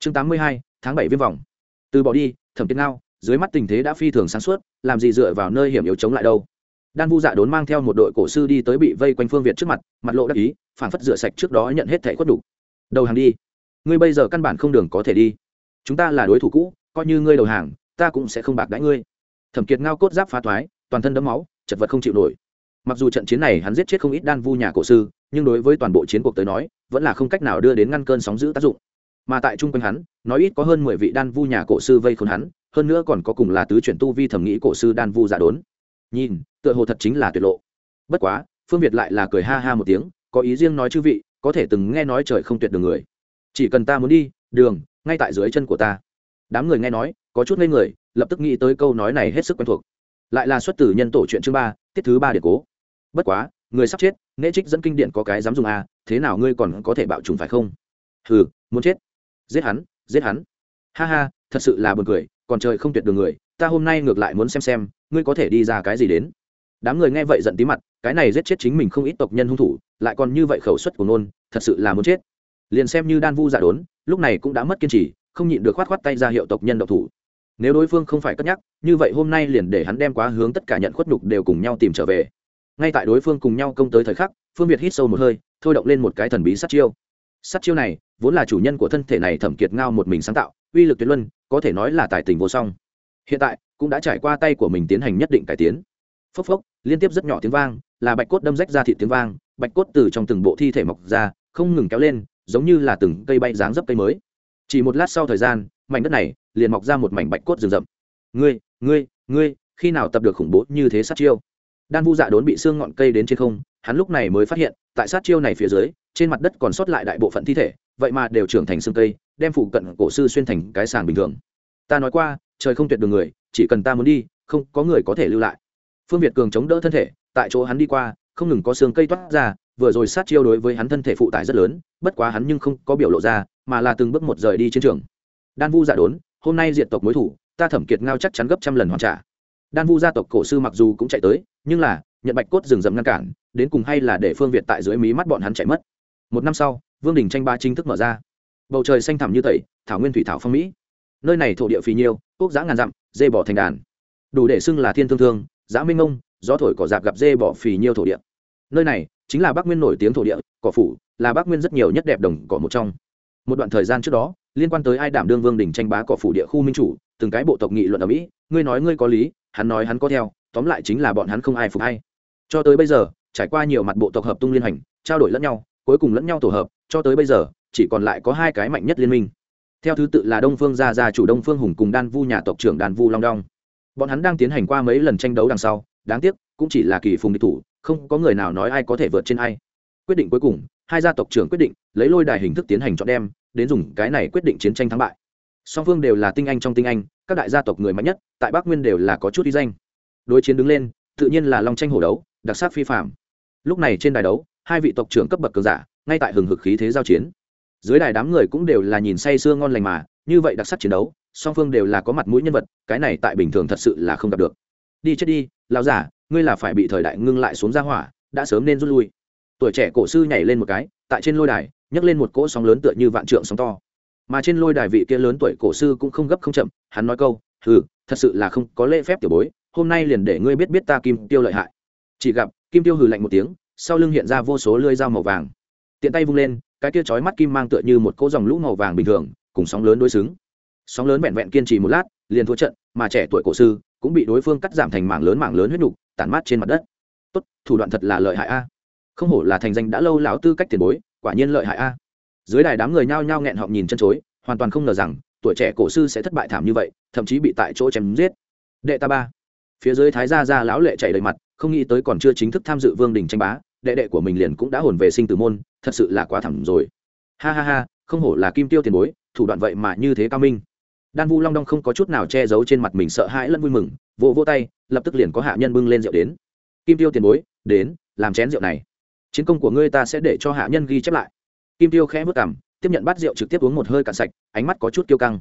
chương tám mươi hai, tháng bảy viêm vòng. Từ bỏ đi, thẩm kiệt ngao, dưới mắt tình thế đã phi thường sáng suốt, làm gì dựa vào nơi hiểm yếu chống lại đâu. Đan vu dạ đốn mang theo một đội cổ sư đi tới bị vây quanh phương việt trước mặt mặt lộ đắc ý phản phất rửa sạch trước đó nhận hết thẻ khuất đủ đầu hàng đi. Ngươi bây giờ căn bản không đường có thể đi. Chúng ta là đối thủ cũ, coi như ngươi đầu hàng, ta cũng sẽ không bạc đãi ngươi. Thẩm kiệt ngao cốt giáp phá thoái, toàn thân đấm máu, chật vật không chịu nổi. Mặc dù trận chiến này hắn giết chết không ít đan vu nhà cổ sư, nhưng đối với toàn bộ chiến cuộc tới nói, vẫn là không cách nào đưa đến ngăn cơn sóng giữ tác dụng mà tại trung quanh hắn nói ít có hơn mười vị đan vu nhà cổ sư vây khốn hắn hơn nữa còn có cùng là tứ chuyển tu vi thẩm nghĩ cổ sư đan vu giả đốn. Nhìn tựa hồ thật chính là tuyệt lộ. Bất quá phương việt lại là cười ha ha một tiếng có ý riêng nói chư vị có thể từng nghe nói trời không tuyệt đường người. Chỉ cần ta muốn đi đường ngay tại dưới chân của ta. Đám người nghe nói có chút ngây người lập tức nghĩ tới câu nói này hết sức quen thuộc. Lại là xuất từ nhân tổ chuyện chương ba tiết thứ ba điện cố. Bất quá người sắp chết nễ trích dẫn kinh điện có cái dám dùng a à, thế nào ngươi còn có thể bạo trùng phải không? Hừ muốn chết giết hắn giết hắn. Ha ha, thật sự là buồn cười, còn trời không tuyệt đường người, ta hôm nay ngược lại muốn xem xem, ngươi có thể đi ra cái gì đến. Đám người nghe vậy giận tí mặt, cái này giết chết chính mình không ít tộc nhân hung thủ, lại còn như vậy khẩu suất của nôn thật sự là muốn chết. Liền xem như đan vu giả đốn, lúc này cũng đã mất kiên trì, không nhịn được khoát khoát tay ra hiệu tộc nhân độc thủ. Nếu đối phương không phải cất nhắc, như vậy hôm nay liền để hắn đem quá hướng tất cả nhận khuất nhục đều cùng nhau tìm trở về. Ngay tại đối phương cùng nhau công tới thời khắc, phương việt hít sâu một hơi, thôi động lên một cái thần bí sát chiêu sát chiêu này, vốn là chủ nhân của thân thể này thẩm kiệt ngao một mình sáng tạo, uy lực tuyệt luân, có thể nói là tài tình vô song. Hiện tại, cũng đã trải qua tay của mình tiến hành nhất định cải tiến. Phốc phốc, liên tiếp rất nhỏ tiếng vang, là bạch cốt đâm rách ra thị tiếng vang, bạch cốt từ trong từng bộ thi thể mọc ra, không ngừng kéo lên, giống như là từng cây bay dáng dấp cây mới. Chỉ một lát sau thời gian, mảnh đất này liền mọc ra một mảnh bạch cốt rừng rậm. Ngươi ngươi ngươi, khi nào tập được khủng bố như thế sát chiêu? Đan vu dạ đốn bị xương ngọn cây đến trên không hắn lúc này mới phát hiện, tại sát chiêu này phía dưới, trên mặt đất còn sót lại đại bộ phận thi thể, vậy mà đều trưởng thành xương cây, đem phụ cận cổ sư xuyên thành cái sàn bình thường. Ta nói qua, trời không tuyệt đường người, chỉ cần ta muốn đi, không có người có thể lưu lại. Phương việt cường chống đỡ thân thể, tại chỗ hắn đi qua, không ngừng có xương cây toát ra, vừa rồi sát chiêu đối với hắn thân thể phụ tải rất lớn, bất quá hắn nhưng không có biểu lộ ra, mà là từng bước một rời đi chiến trường. Đan vu giả đốn, hôm nay diện tộc mối thủ, ta thẩm kiệt ngao chắc chắn gấp trăm lần hoàn trả. Đan vu gia tộc cổ sư mặc dù cũng chạy tới, nhưng là nhận bạch cốt rừng rậm ngăn cản, đến cùng hay là để phương việt tại dưới mí mắt bọn hắn chạy mất. Một năm sau, vương đình tranh ba chính thức mở ra. Bầu trời xanh thẳm như tẩy, thảo nguyên thủy thảo phong mỹ. Nơi này thổ địa phì nhiêu, quốc giã ngàn dặm, dê bỏ thành đàn. Đủ để xưng là thiên thương thương giã minh ông gió thổi cỏ dạp gặp dê bỏ phì nhiêu thổ địa. Nơi này chính là bắc nguyên nổi tiếng thổ địa, cỏ phủ, là bắc nguyên rất nhiều nhất đẹp đồng cỏ một trong. Một đoạn thời gian trước đó, liên quan tới ai đảm đương vương đình tranh bá cỏ phủ địa khu minh chủ, từng cái bộ tộc nghị luận ở mỹ, ngươi nói ngươi có lý, hắn nói hắn có theo, tóm lại chính là bọn hắn không ai phục hay cho tới bây giờ, trải qua nhiều mặt bộ tộc hợp tung liên hành, trao đổi lẫn nhau, cuối cùng lẫn nhau tổ hợp, cho tới bây giờ, chỉ còn lại có hai cái mạnh nhất liên minh. Theo thứ tự là đông phương gia gia chủ đông phương hùng cùng đan vu nhà tộc trưởng đan vu long đong. Bọn hắn đang tiến hành qua mấy lần tranh đấu đằng sau, đáng tiếc, cũng chỉ là kỳ phùng địch thủ, không có người nào nói ai có thể vượt trên ai. Quyết định cuối cùng, hai gia tộc trưởng quyết định, lấy lôi đài hình thức tiến hành chọn đem, đến dùng cái này quyết định chiến tranh thắng bại. Song phương đều là tinh anh trong tinh anh, các đại gia tộc người mạnh nhất, tại bắc nguyên đều là có chút uy danh. Đối chiến đứng lên, tự nhiên là long tranh hổ đấu đặc sắc phi phạm. Lúc này trên đài đấu, hai vị tộc trưởng cấp bậc cường giả, ngay tại hừng hực khí thế giao chiến. Dưới đài đám người cũng đều là nhìn say sưa ngon lành mà, như vậy đặc sắc chiến đấu, song phương đều là có mặt mũi nhân vật, cái này tại bình thường thật sự là không gặp được. Đi chết đi lao giả, ngươi là phải bị thời đại ngưng lại xuống ra hỏa, đã sớm nên rút lui. Tuổi trẻ cổ sư nhảy lên một cái, tại trên lôi đài, nhấc lên một cỗ sóng lớn tựa như vạn trượng sóng to. Mà trên lôi đài vị kia lớn tuổi cổ sư cũng không gấp không chậm, hắn nói câu ừ thật sự là không có lễ phép tiểu bối, hôm nay liền để ngươi biết biết ta kim tiêu lợi hại chỉ gặp, kim tiêu hừ lạnh một tiếng, sau lưng hiện ra vô số lưỡi dao màu vàng. Tiện tay vung lên, cái kia chói mắt kim mang tựa như một cỗ dòng lũ màu vàng bình thường, cùng sóng lớn đối xứng. Sóng lớn vẹn vẹn kiên trì một lát, liền thua trận, mà trẻ tuổi cổ sư cũng bị đối phương cắt giảm thành mảng lớn mảng lớn huyết nục, tản mát trên mặt đất. Tốt, thủ đoạn thật là lợi hại a. Không hổ là thành danh đã lâu lão tư cách tiền bối, quả nhiên lợi hại a. Dưới đài đám người nhao nhao nghẹn họng nhìn chân chối, hoàn toàn không ngờ rằng, tuổi trẻ cổ sư sẽ thất bại thảm như vậy, thậm chí bị tại chỗ chém giết. Đệ ta ba phía dưới thái gia gia lão lệ chảy đầy mặt, không nghĩ tới còn chưa chính thức tham dự vương đình tranh bá, đệ đệ của mình liền cũng đã hồn về sinh tử môn, thật sự là quá thẳng rồi. Ha ha ha, không hổ là kim tiêu tiền bối, thủ đoạn vậy mà như thế cao minh. Đan vu long đong không có chút nào che giấu trên mặt mình sợ hãi lẫn vui mừng, vỗ vỗ tay, lập tức liền có hạ nhân bưng lên rượu đến. Kim tiêu tiền bối, đến, làm chén rượu này. Chiến công của ngươi ta sẽ để cho hạ nhân ghi chép lại. Kim tiêu khẽ vất cảm tiếp nhận bát rượu trực tiếp uống một hơi cạn sạch, ánh mắt có chút kiêu căng.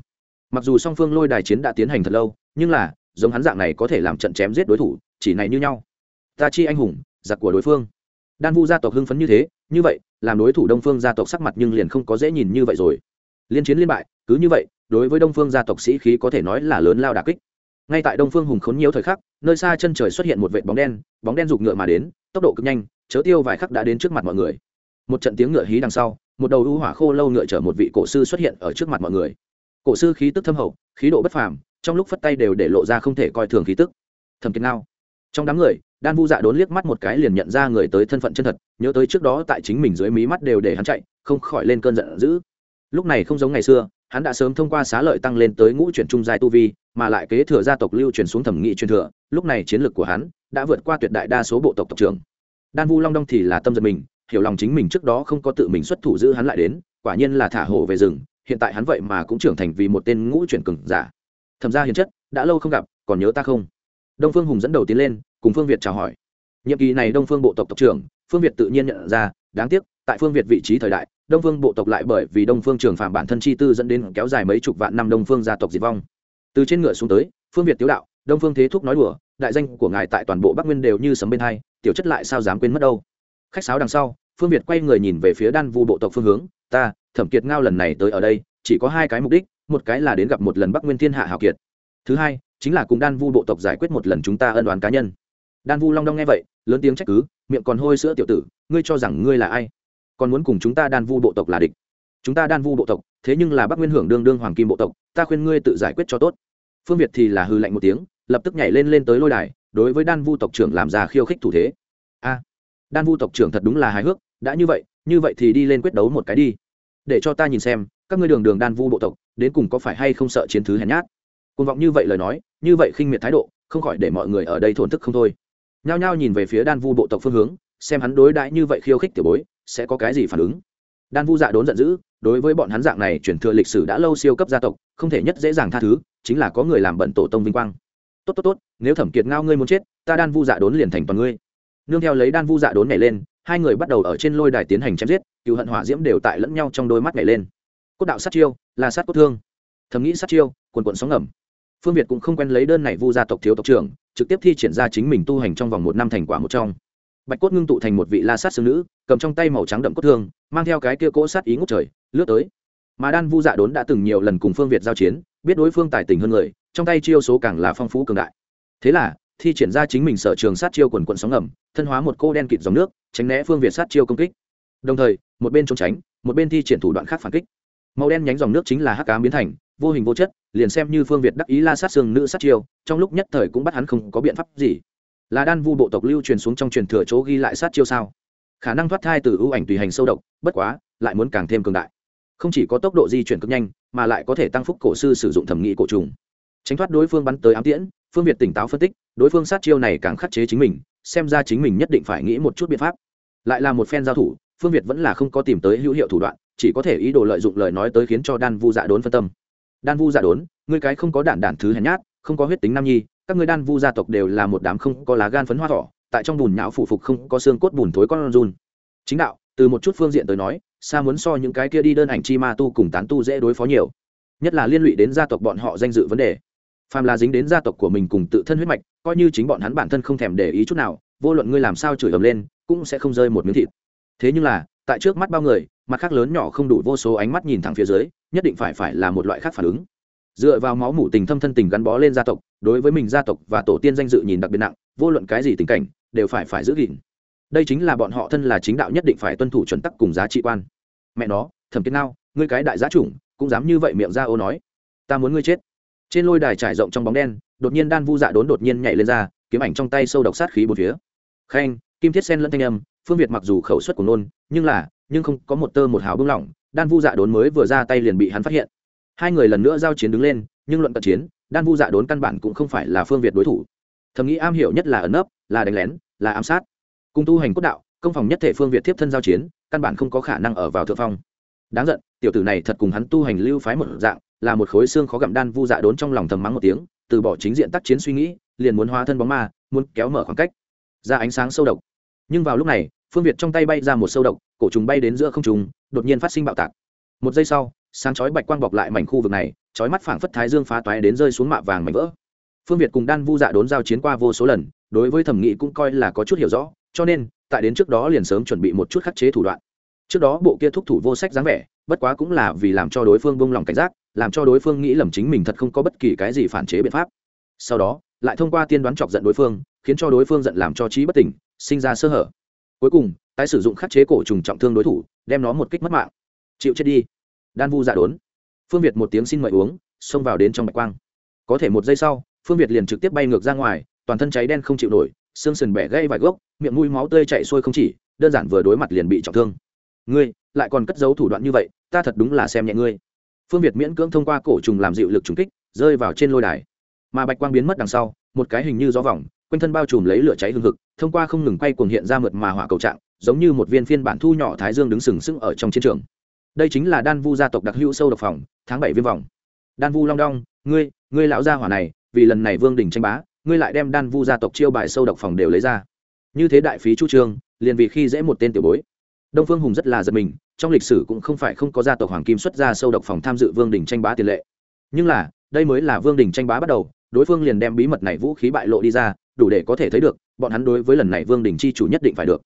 Mặc dù song phương lôi đài chiến đã tiến hành thật lâu, nhưng là giống hắn dạng này có thể làm trận chém giết đối thủ, chỉ này như nhau. Ta chi anh hùng, giặc của đối phương. Đan vu gia tộc hưng phấn như thế, như vậy, làm đối thủ đông phương gia tộc sắc mặt nhưng liền không có dễ nhìn như vậy rồi. Liên chiến liên bại, cứ như vậy, đối với đông phương gia tộc sĩ khí có thể nói là lớn lao đà kích. Ngay tại đông phương hùng khốn nhiều thời khắc, nơi xa chân trời xuất hiện một vệt bóng đen bóng đen rụt ngựa mà đến, tốc độ cực nhanh, chớ tiêu vài khắc đã đến trước mặt mọi người. Một trận tiếng ngựa hí đằng sau, một đầu ưu hỏa khô lâu ngựa chở một vị cổ sư xuất hiện ở trước mặt mọi người. Cổ sư khí tức thâm hậu, khí độ bất phàm trong lúc phất tay đều để lộ ra không thể coi thường khí tức. Thầm kiệt ngao. Trong đám người, đan vu dạ đốn liếc mắt một cái liền nhận ra người tới thân phận chân thật, nhớ tới trước đó tại chính mình dưới mí mắt đều để hắn chạy, không khỏi lên cơn giận dữ. Lúc này không giống ngày xưa, hắn đã sớm thông qua xá lợi tăng lên tới ngũ chuyển trung giai tu vi, mà lại kế thừa gia tộc lưu truyền xuống thẩm nghị truyền thừa, lúc này chiến lược của hắn đã vượt qua tuyệt đại đa số bộ tộc tộc trưởng. Đan vu long đong thì là tâm giật mình, hiểu lòng chính mình trước đó không có tự mình xuất thủ giữ hắn lại đến, quả nhiên là thả hổ về rừng, hiện tại hắn vậy mà cũng trưởng thành vì một tên ngũ chuyển cừng giả thẩm gia hiền chất, đã lâu không gặp, còn nhớ ta không? Đông phương hùng dẫn đầu tiến lên, cùng phương việt chào hỏi. Nhiệm kỳ này đông phương bộ tộc tộc trưởng, phương việt tự nhiên nhận ra, đáng tiếc, tại phương việt vị trí thời đại, đông phương bộ tộc lại bởi vì đông phương trường phạm bản thân chi tư dẫn đến kéo dài mấy chục vạn năm đông phương gia tộc diệt vong. Từ trên ngựa xuống tới, phương việt tiếu đạo, đông phương thế thúc nói đùa, đại danh của ngài tại toàn bộ bắc nguyên đều như sấm bên hai, tiểu chất lại sao dám quên mất đâu? Khách sáo đằng sau, phương việt quay người nhìn về phía đan vu bộ tộc phương hướng, ta, thẩm kiệt ngao lần này tới ở đây, chỉ có hai cái mục đích một cái là đến gặp một lần bắc nguyên thiên hạ hào kiệt. Thứ hai, chính là cùng đan vu bộ tộc giải quyết một lần chúng ta ân đoán cá nhân. Đan vu long đong nghe vậy, lớn tiếng trách cứ, miệng còn hôi sữa tiểu tử, ngươi cho rằng ngươi là ai? Còn muốn cùng chúng ta đan vu bộ tộc là địch. Chúng ta đan vu bộ tộc, thế nhưng là bắc nguyên hưởng đương đương hoàng kim bộ tộc, ta khuyên ngươi tự giải quyết cho tốt. Phương việt thì là hư lạnh một tiếng, lập tức nhảy lên lên tới lôi đài, đối với đan vu tộc trưởng làm ra khiêu khích thủ thế. A, đan vu tộc trưởng thật đúng là hài hước, đã như vậy như vậy thì đi lên quyết đấu một cái đi. Để cho ta nhìn xem các ngươi đường đường đan vu bộ tộc, đến cùng có phải hay không sợ chiến thứ hèn nhát? Côn vọng như vậy lời nói, như vậy khinh miệt thái độ, không khỏi để mọi người ở đây thổn thức không thôi. Nhao nhao nhìn về phía đan vu bộ tộc phương hướng, xem hắn đối đãi như vậy khiêu khích tiểu bối, sẽ có cái gì phản ứng? Đan vu dạ đốn giận dữ, đối với bọn hắn dạng này chuyển thừa lịch sử đã lâu siêu cấp gia tộc, không thể nhất dễ dàng tha thứ, chính là có người làm bận tổ tông vinh quang. Tốt tốt tốt, nếu thẩm kiệt ngao ngươi muốn chết, ta đan vu dạ đốn liền thành toàn ngươi. Nương theo lấy đan vu dạ đốn nhảy lên, hai người bắt đầu ở trên lôi đài tiến hành chém giết, cựu hận hỏa diễm đều tại lẫn nhau trong đôi mắt nhảy lên cốt đạo sát chiêu, là sát cốt thương. Thầm nghĩ sát chiêu quần quận sóng ngầm. Phương việt cũng không quen lấy đơn này vu gia tộc thiếu tộc trưởng, trực tiếp thi triển ra chính mình tu hành trong vòng một năm thành quả một trong. Bạch cốt ngưng tụ thành một vị la sát xương nữ, cầm trong tay màu trắng đậm cốt thương, mang theo cái kia cỗ sát ý ngút trời, lướt tới. Mà đan vu dạ đốn đã từng nhiều lần cùng phương việt giao chiến, biết đối phương tài tình hơn người, trong tay chiêu số càng là phong phú cường đại. Thế là, thi triển ra chính mình sở trường sát chiêu quần quận sóng ngầm, thân hóa một cô đen kịt dòng nước, tránh né phương việt sát chiêu công kích. Đồng thời, một bên trốn tránh, một bên thi triển thủ đoạn khác phản kích màu đen nhánh dòng nước chính là hắc cám biến thành, vô hình vô chất, liền xem như phương việt đắc ý la sát xương nữ sát chiêu, trong lúc nhất thời cũng bắt hắn không có biện pháp gì. Là đan vu bộ tộc lưu truyền xuống trong truyền thừa chỗ ghi lại sát chiêu sao? Khả năng thoát thai từ ưu ảnh tùy hành sâu độc, bất quá, lại muốn càng thêm cường đại. Không chỉ có tốc độ di chuyển cực nhanh, mà lại có thể tăng phúc cổ sư sử dụng thẩm nghị cổ trùng. Tránh thoát đối phương bắn tới ám tiễn, phương việt tỉnh táo phân tích, đối phương sát chiêu này càng khắc chế chính mình, xem ra chính mình nhất định phải nghĩ một chút biện pháp. Lại là một phen giao thủ, phương việt vẫn là không có tìm tới hữu hiệu thủ đoạn chỉ có thể ý đồ lợi dụng lời nói tới khiến cho đan vu dạ đốn phân tâm. Đan vu dạ đốn, ngươi cái không có đản đản thứ hèn nhát, không có huyết tính nam nhi, các ngươi đan vu gia tộc đều là một đám không có lá gan phấn hoa thỏ, tại trong bùn nhão phủ phục không có xương cốt bùn thối con run. Chính đạo, từ một chút phương diện tới nói, xa muốn so những cái kia đi đơn ảnh chi ma tu cùng tán tu dễ đối phó nhiều. Nhất là liên lụy đến gia tộc bọn họ danh dự vấn đề. Phàm là dính đến gia tộc của mình cùng tự thân huyết mạch, coi như chính bọn hắn bản thân không thèm để ý chút nào, vô luận ngươi làm sao chửi ầm lên, cũng sẽ không rơi một miếng thịt. Thế nhưng là, tại trước mắt bao người mặt khác lớn nhỏ không đủ vô số ánh mắt nhìn thẳng phía dưới, nhất định phải phải là một loại khác phản ứng. Dựa vào máu mủ tình thâm thân tình gắn bó lên gia tộc, đối với mình gia tộc và tổ tiên danh dự nhìn đặc biệt nặng, vô luận cái gì tình cảnh, đều phải phải giữ gìn. Đây chính là bọn họ thân là chính đạo nhất định phải tuân thủ chuẩn tắc cùng giá trị quan. Mẹ nó, thẩm kiến nào ngươi cái đại giá chủng, cũng dám như vậy miệng ra ô nói. Ta muốn ngươi chết. Trên lôi đài trải rộng trong bóng đen, đột nhiên đan vu dạ đốn đột nhiên nhảy lên ra, kiếm ảnh trong tay sâu độc sát khí bốn phía. Khanh kim thiết sen lẫn thanh âm, phương việt mặc dù khẩu suất của nôn, nhưng là nhưng không có một tơ một hào bưng lỏng, đan vu dạ đốn mới vừa ra tay liền bị hắn phát hiện. Hai người lần nữa giao chiến đứng lên, nhưng luận cận chiến, đan vu dạ đốn căn bản cũng không phải là phương việt đối thủ. Thầm nghĩ am hiểu nhất là ẩn nấp, là đánh lén, là ám sát. Cùng tu hành cốt đạo, công phòng nhất thể phương việt tiếp thân giao chiến, căn bản không có khả năng ở vào thượng phong. Đáng giận, tiểu tử này thật cùng hắn tu hành lưu phái một dạng, là một khối xương khó gặm đan vu dạ đốn trong lòng thầm mắng một tiếng, từ bỏ chính diện tác chiến suy nghĩ, liền muốn hóa thân bóng ma, muốn kéo mở khoảng cách. Ra ánh sáng sâu độc. Nhưng vào lúc này phương việt trong tay bay ra một sâu độc, cổ trùng bay đến giữa không trùng đột nhiên phát sinh bạo tạc. Một giây sau, sáng chói bạch quang bọc lại mảnh khu vực này, chói mắt phảng phất thái dương phá toái đến rơi xuống mạ vàng mảnh vỡ. Phương việt cùng đan vu dạ đốn giao chiến qua vô số lần, đối với thẩm nghị cũng coi là có chút hiểu rõ, cho nên, tại đến trước đó liền sớm chuẩn bị một chút khắc chế thủ đoạn. Trước đó bộ kia thúc thủ vô sách dáng vẻ, bất quá cũng là vì làm cho đối phương bông lòng cảnh giác, làm cho đối phương nghĩ lầm chính mình thật không có bất kỳ cái gì phản chế biện pháp. Sau đó, lại thông qua tiên đoán chọc giận đối phương, khiến cho đối phương giận làm cho trí bất tỉnh, sinh ra sơ hở cuối cùng, tái sử dụng khắc chế cổ trùng trọng thương đối thủ, đem nó một kích mất mạng. Chịu chết đi. Đan vu dạ đốn. Phương việt một tiếng xin mời uống, xông vào đến trong bạch quang. Có thể một giây sau, phương việt liền trực tiếp bay ngược ra ngoài, toàn thân cháy đen không chịu nổi, xương sườn bẻ gãy vài gốc, miệng mũi máu tươi chạy xuôi không chỉ, đơn giản vừa đối mặt liền bị trọng thương. Ngươi, lại còn cất giấu thủ đoạn như vậy, ta thật đúng là xem nhẹ ngươi. Phương việt miễn cưỡng thông qua cổ trùng làm dịu lực trùng kích, rơi vào trên lôi đài. Mà bạch quang biến mất đằng sau, một cái hình như gió vòng quanh thân bao trùm lấy lửa cháy hương hực, thông qua không ngừng quay cuồng hiện ra mượt mà hỏa cầu trạng giống như một viên phiên bản thu nhỏ thái dương đứng sừng sững ở trong chiến trường. Đây chính là đan vu gia tộc đặc hữu sâu độc phòng tháng bảy viêm vòng. Đan vu long đong ngươi ngươi lão gia hỏa này vì lần này vương đình tranh bá ngươi lại đem đan vu gia tộc chiêu bài sâu độc phòng đều lấy ra. Như thế đại phí chu trương liền vì khi dễ một tên tiểu bối. Đông phương hùng rất là giật mình trong lịch sử cũng không phải không có gia tộc hoàng kim xuất ra sâu độc phòng tham dự vương đình tranh bá tiền lệ. Nhưng là đây mới là vương đình tranh bá bắt đầu đối phương liền đem bí mật này vũ khí bại lộ đi ra đủ để có thể thấy được, bọn hắn đối với lần này vương đình chi chủ nhất định phải được.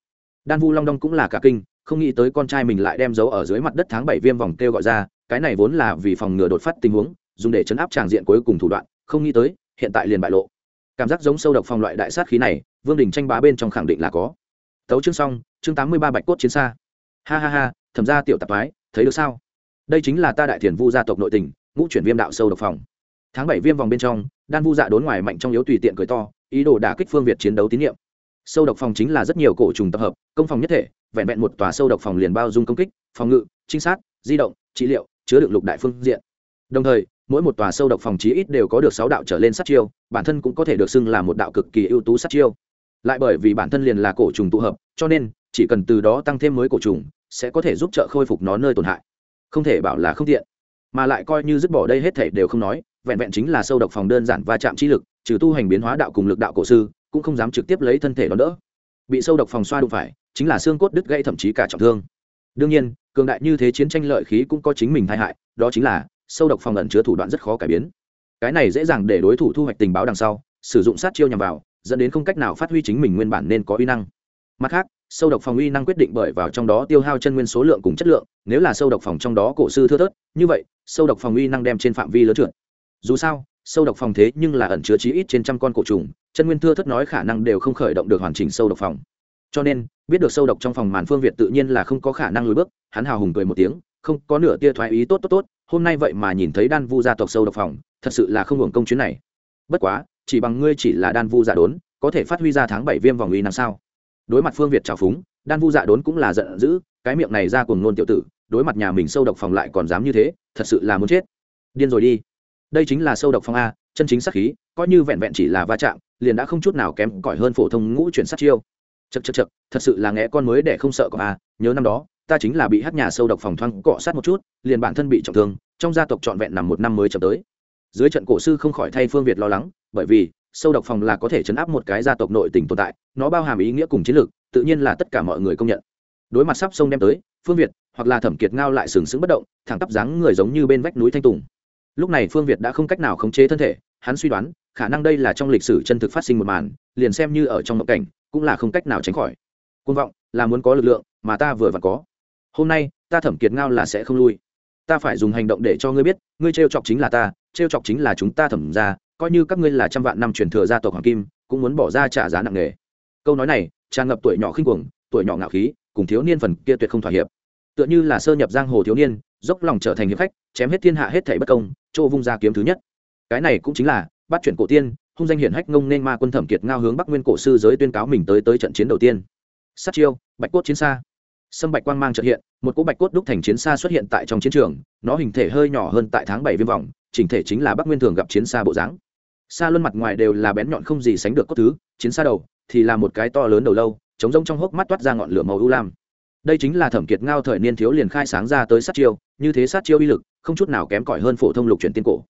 Đan vu long đong cũng là cả kinh, không nghĩ tới con trai mình lại đem giấu ở dưới mặt đất tháng bảy viêm vòng kêu gọi ra, cái này vốn là vì phòng ngừa đột phát tình huống, dùng để chấn áp tràng diện cuối cùng thủ đoạn, không nghĩ tới, hiện tại liền bại lộ. Cảm giác giống sâu độc phòng loại đại sát khí này, vương đình tranh bá bên trong khẳng định là có. Tấu chương xong, chương tám mươi ba bạch cốt chiến xa. Ha ha ha, thẩm ra tiểu tạp ái thấy được sao? Đây chính là ta đại thiền vu gia tộc nội tình, ngũ chuyển viêm đạo sâu độc phòng. Tháng bảy viêm vòng bên trong, đan vu dạ đốn ngoài mạnh trong yếu tùy tiện cười to ý đồ đả kích phương việt chiến đấu tín nhiệm. Sâu độc phòng chính là rất nhiều cổ trùng tập hợp, công phòng nhất thể, vẹn vẹn một tòa sâu độc phòng liền bao dung công kích, phòng ngự, trinh sát, di động, trị liệu, chứa đựng lục đại phương diện. Đồng thời, mỗi một tòa sâu độc phòng chí ít đều có được sáu đạo trở lên sát chiêu, bản thân cũng có thể được xưng là một đạo cực kỳ ưu tú sát chiêu. Lại bởi vì bản thân liền là cổ trùng tụ hợp, cho nên, chỉ cần từ đó tăng thêm mới cổ trùng, sẽ có thể giúp trợ khôi phục nó nơi tổn hại. Không thể bảo là không tiện, mà lại coi như dứt bỏ đây hết thể đều không nói, vẹn vẹn chính là sâu độc phòng đơn giản va chạm trí lực trừ tu hành biến hóa đạo cùng lực đạo cổ sư, cũng không dám trực tiếp lấy thân thể đón đỡ. Bị sâu độc phòng xoa đụng phải, chính là xương cốt đứt gãy thậm chí cả trọng thương. Đương nhiên, cường đại như thế chiến tranh lợi khí cũng có chính mình tai hại, đó chính là, sâu độc phòng ẩn chứa thủ đoạn rất khó cải biến. Cái này dễ dàng để đối thủ thu hoạch tình báo đằng sau, sử dụng sát chiêu nhằm vào, dẫn đến không cách nào phát huy chính mình nguyên bản nên có uy năng. Mặt khác, sâu độc phòng uy năng quyết định bởi vào trong đó tiêu hao chân nguyên số lượng cùng chất lượng, nếu là sâu độc phòng trong đó cổ sư thưa thớt, như vậy, sâu độc phòng uy năng đem trên phạm vi lớn trượt. Dù sao sâu độc phòng thế nhưng là ẩn chứa chí ít trên trăm con cổ trùng, chân nguyên thưa thất nói khả năng đều không khởi động được hoàn chỉnh sâu độc phòng. Cho nên, biết được sâu độc trong phòng màn phương việt tự nhiên là không có khả năng lùi bước, hắn hào hùng cười một tiếng, không có nửa tia thoái ý tốt tốt tốt, hôm nay vậy mà nhìn thấy đan vu gia tộc sâu độc phòng, thật sự là không hưởng công chuyến này. Bất quá, chỉ bằng ngươi chỉ là đan vu giả đốn, có thể phát huy ra tháng bảy viêm vòng uy làm sao? Đối mặt phương việt trào phúng, đan vu dạ đốn cũng là giận dữ, cái miệng này ra cùng nôn tiểu tử, đối mặt nhà mình sâu độc phòng lại còn dám như thế, thật sự là muốn chết. Điên rồi đi đây chính là sâu độc phong a, chân chính sát khí, coi như vẹn vẹn chỉ là va chạm, liền đã không chút nào kém cỏi hơn phổ thông ngũ chuyển sát chiêu. Chật chật chật thật sự là nghe con mới để không sợ có a, nhớ năm đó, ta chính là bị hát nhà sâu độc phòng thoang cọ sát một chút, liền bản thân bị trọng thương, trong gia tộc trọn vẹn nằm một năm mới chậm tới. Dưới trận cổ sư không khỏi thay phương việt lo lắng, bởi vì, sâu độc phòng là có thể chấn áp một cái gia tộc nội tình tồn tại, nó bao hàm ý nghĩa cùng chiến lược, tự nhiên là tất cả mọi người công nhận. Đối mặt sắp sông đem tới, phương việt, hoặc là thẩm kiệt ngao lại sừng sững bất động, thẳng tắp dáng người giống như bên vách núi thanh tùng lúc này phương việt đã không cách nào khống chế thân thể, hắn suy đoán, khả năng đây là trong lịch sử chân thực phát sinh một màn, liền xem như ở trong mộng cảnh, cũng là không cách nào tránh khỏi. Côn vọng là muốn có lực lượng, mà ta vừa vặn có. Hôm nay, ta thẩm kiệt ngao là sẽ không lui. Ta phải dùng hành động để cho ngươi biết, ngươi trêu chọc chính là ta, trêu chọc chính là chúng ta thẩm ra coi như các ngươi là trăm vạn năm truyền thừa gia tộc hoàng kim, cũng muốn bỏ ra trả giá nặng nề. Câu nói này, tràn ngập tuổi nhỏ khinh cuồng, tuổi nhỏ ngạo khí, cùng thiếu niên phần kia tuyệt không thỏa hiệp. Tựa như là sơ nhập giang hồ thiếu niên dốc lòng trở thành hiệp khách, chém hết thiên hạ hết thảy bất công, chỗ vung ra kiếm thứ nhất. Cái này cũng chính là, bắt chuyển cổ tiên, hung danh hiển hách ngông nên ma quân thẩm kiệt ngao hướng bắc nguyên cổ sư giới tuyên cáo mình tới tới trận chiến đầu tiên. Sát chiêu, bạch cốt chiến xa. Sâm bạch quang mang trợ hiện, một cỗ bạch cốt đúc thành chiến xa xuất hiện tại trong chiến trường, nó hình thể hơi nhỏ hơn tại tháng bảy viêm vòng, chỉnh thể chính là bắc nguyên thường gặp chiến xa bộ dáng. Xa luân mặt ngoài đều là bén nhọn không gì sánh được cốt thứ, chiến xa đầu thì là một cái to lớn đầu lâu, chống rông trong hốc mắt toát ra ngọn lửa màu u lam đây chính là thẩm kiệt ngao thời niên thiếu liền khai sáng ra tới sát chiêu, như thế sát chiêu uy lực, không chút nào kém cỏi hơn phổ thông lục truyền tiên cổ.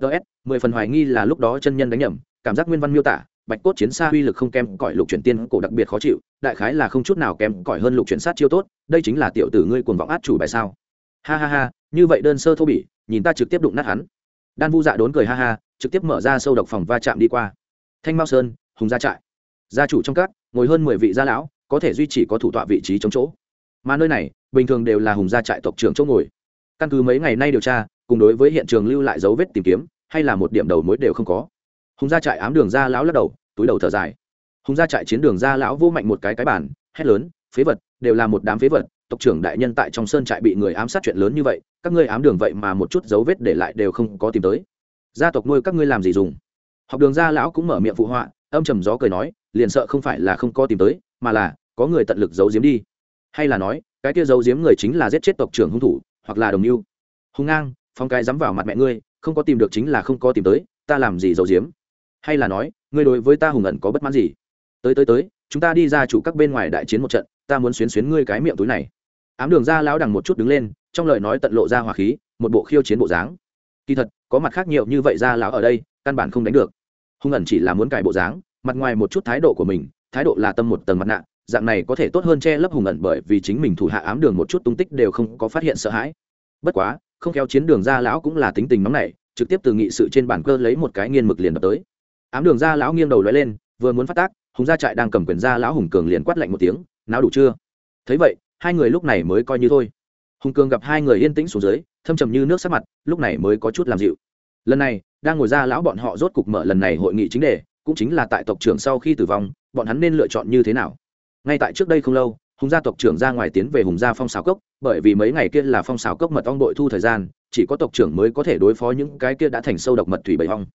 Ts mười phần hoài nghi là lúc đó chân nhân đánh nhầm, cảm giác nguyên văn miêu tả, bạch cốt chiến xa uy lực không kém cỏi lục truyền tiên cổ đặc biệt khó chịu, đại khái là không chút nào kém cỏi hơn lục truyền sát chiêu tốt, đây chính là tiểu tử ngươi cuồng vọng át chủ bài sao. Ha ha ha, như vậy đơn sơ thô bỉ, nhìn ta trực tiếp đụng nát hắn. Đan vu dạ đốn cười ha ha, trực tiếp mở ra sâu độc phòng va chạm đi qua. Thanh mao sơn, hùng gia trại. Gia chủ trong các, ngồi hơn mười vị gia lão, có thể duy trì có thủ tọa vị trí chống chỗ mà nơi này, bình thường đều là hùng gia trại tộc trưởng chỗ ngồi. Căn cứ mấy ngày nay điều tra, cùng đối với hiện trường lưu lại dấu vết tìm kiếm, hay là một điểm đầu mối đều không có. Hùng gia trại ám đường ra lão lắc đầu, túi đầu thở dài. Hùng gia trại chiến đường ra lão vô mạnh một cái cái bản, hét lớn, phế vật, đều là một đám phế vật, tộc trưởng đại nhân tại trong sơn trại bị người ám sát chuyện lớn như vậy, các ngươi ám đường vậy mà một chút dấu vết để lại đều không có tìm tới. Gia tộc nuôi các ngươi làm gì dùng? Học đường gia lão cũng mở miệng phụ họa, âm trầm gió cười nói, liền sợ không phải là không có tìm tới, mà là có người tận lực giấu giếm đi hay là nói, cái kia giấu giếm người chính là giết chết tộc trưởng hung thủ, hoặc là đồng mưu. Hung ngang phong cái dám vào mặt mẹ ngươi, không có tìm được chính là không có tìm tới, ta làm gì giấu giếm? Hay là nói, ngươi đối với ta hùng ẩn có bất mãn gì? Tới tới tới, chúng ta đi ra chủ các bên ngoài đại chiến một trận, ta muốn xuyến xuyến ngươi cái miệng túi này. Ám đường ra lão đằng một chút đứng lên, trong lời nói tận lộ ra hỏa khí, một bộ khiêu chiến bộ dáng. Kỳ thật, có mặt khác nhiều như vậy ra lão ở đây, căn bản không đánh được. Hung ẩn chỉ là muốn cải bộ dáng, mặt ngoài một chút thái độ của mình, thái độ là tâm một tầng mặt nạ dạng này có thể tốt hơn che lấp hùng ẩn bởi vì chính mình thủ hạ ám đường một chút tung tích đều không có phát hiện sợ hãi. Bất quá, không kéo chiến đường ra lão cũng là tính tình nóng này trực tiếp từ nghị sự trên bản cơ lấy một cái nghiên mực liền đập tới. Ám đường ra lão nghiêng đầu lóe lên, vừa muốn phát tác, hùng gia trại đang cầm quyền ra lão hùng cường liền quát lạnh một tiếng, náo đủ chưa? Thấy vậy, hai người lúc này mới coi như thôi. Hùng cường gặp hai người yên tĩnh xuống dưới, thâm trầm như nước sắc mặt, lúc này mới có chút làm dịu. Lần này, đang ngồi ra lão bọn họ rốt cục mở lần này hội nghị chính đề, cũng chính là tại tộc trưởng sau khi tử vong, bọn hắn nên lựa chọn như thế nào? Ngay tại trước đây không lâu, hùng gia tộc trưởng ra ngoài tiến về hùng gia phong xào cốc, bởi vì mấy ngày kia là phong xào cốc mật ong đội thu thời gian, chỉ có tộc trưởng mới có thể đối phó những cái kia đã thành sâu độc mật thủy bầy ong.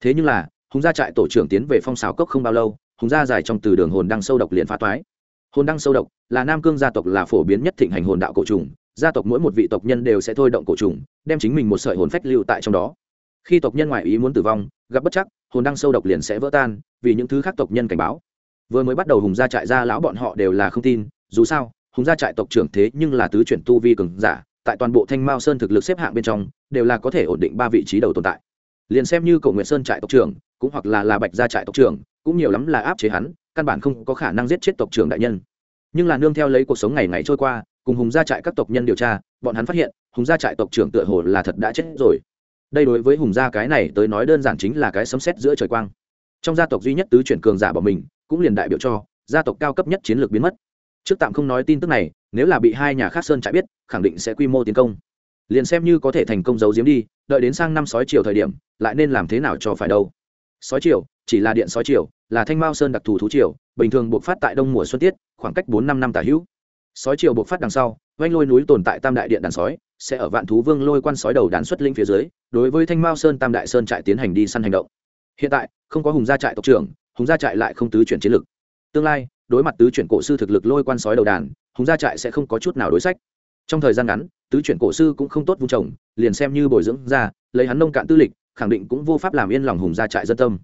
Thế nhưng là, hùng gia trại tổ trưởng tiến về phong xào cốc không bao lâu, hùng gia dài trong từ đường hồn đăng sâu độc liền phá toái. Hồn đăng sâu độc là nam cương gia tộc là phổ biến nhất thịnh hành hồn đạo cổ trùng, gia tộc mỗi một vị tộc nhân đều sẽ thôi động cổ trùng, đem chính mình một sợi hồn phách lưu tại trong đó. Khi tộc nhân ngoại ý muốn tử vong, gặp bất chắc, hồn đăng sâu độc liền sẽ vỡ tan, vì những thứ khác tộc nhân cảnh báo vừa mới bắt đầu hùng gia trại ra lão bọn họ đều là không tin, dù sao, hùng gia trại tộc trưởng thế nhưng là tứ chuyển tu vi cường giả, tại toàn bộ thanh mao sơn thực lực xếp hạng bên trong, đều là có thể ổn định ba vị trí đầu tồn tại. Liền xem như cổ nguyện sơn trại tộc trưởng, cũng hoặc là là bạch gia trại tộc trưởng, cũng nhiều lắm là áp chế hắn, căn bản không có khả năng giết chết tộc trưởng đại nhân. Nhưng là nương theo lấy cuộc sống ngày ngày trôi qua, cùng hùng gia trại các tộc nhân điều tra, bọn hắn phát hiện, hùng gia trại tộc trưởng tựa hồ là thật đã chết rồi. Đây đối với hùng gia cái này tới nói đơn giản chính là cái sấm sét giữa trời quang. Trong gia tộc duy nhất tứ chuyển cường giả bỏ mình cũng liền đại biểu cho, gia tộc cao cấp nhất chiến lược biến mất. Trước tạm không nói tin tức này, nếu là bị hai nhà khác sơn trại biết, khẳng định sẽ quy mô tiến công. Liền xem như có thể thành công giấu giếm đi, đợi đến sang năm sói chiều thời điểm, lại nên làm thế nào cho phải đâu. Sói chiều chỉ là điện sói chiều là thanh mao sơn đặc thù thú chiều bình thường buộc phát tại đông mùa xuân tiết, khoảng cách bốn năm năm tả hữu. Sói chiều buộc phát đằng sau oanh lôi núi tồn tại tam đại điện đàn sói, sẽ ở vạn thú vương lôi quan sói đầu đàn xuất linh phía dưới, đối với thanh mao sơn tam đại sơn trại tiến hành đi săn hành động. Hiện tại, không có hùng gia trại tộc trưởng hùng gia trại lại không tứ chuyển chiến lực. Tương lai, đối mặt tứ chuyển cổ sư thực lực lôi quan sói đầu đàn, hùng gia trại sẽ không có chút nào đối sách. Trong thời gian ngắn, tứ chuyển cổ sư cũng không tốt vung trồng liền xem như bồi dưỡng ra, lấy hắn nông cạn tư lịch, khẳng định cũng vô pháp làm yên lòng hùng gia trại dân tâm.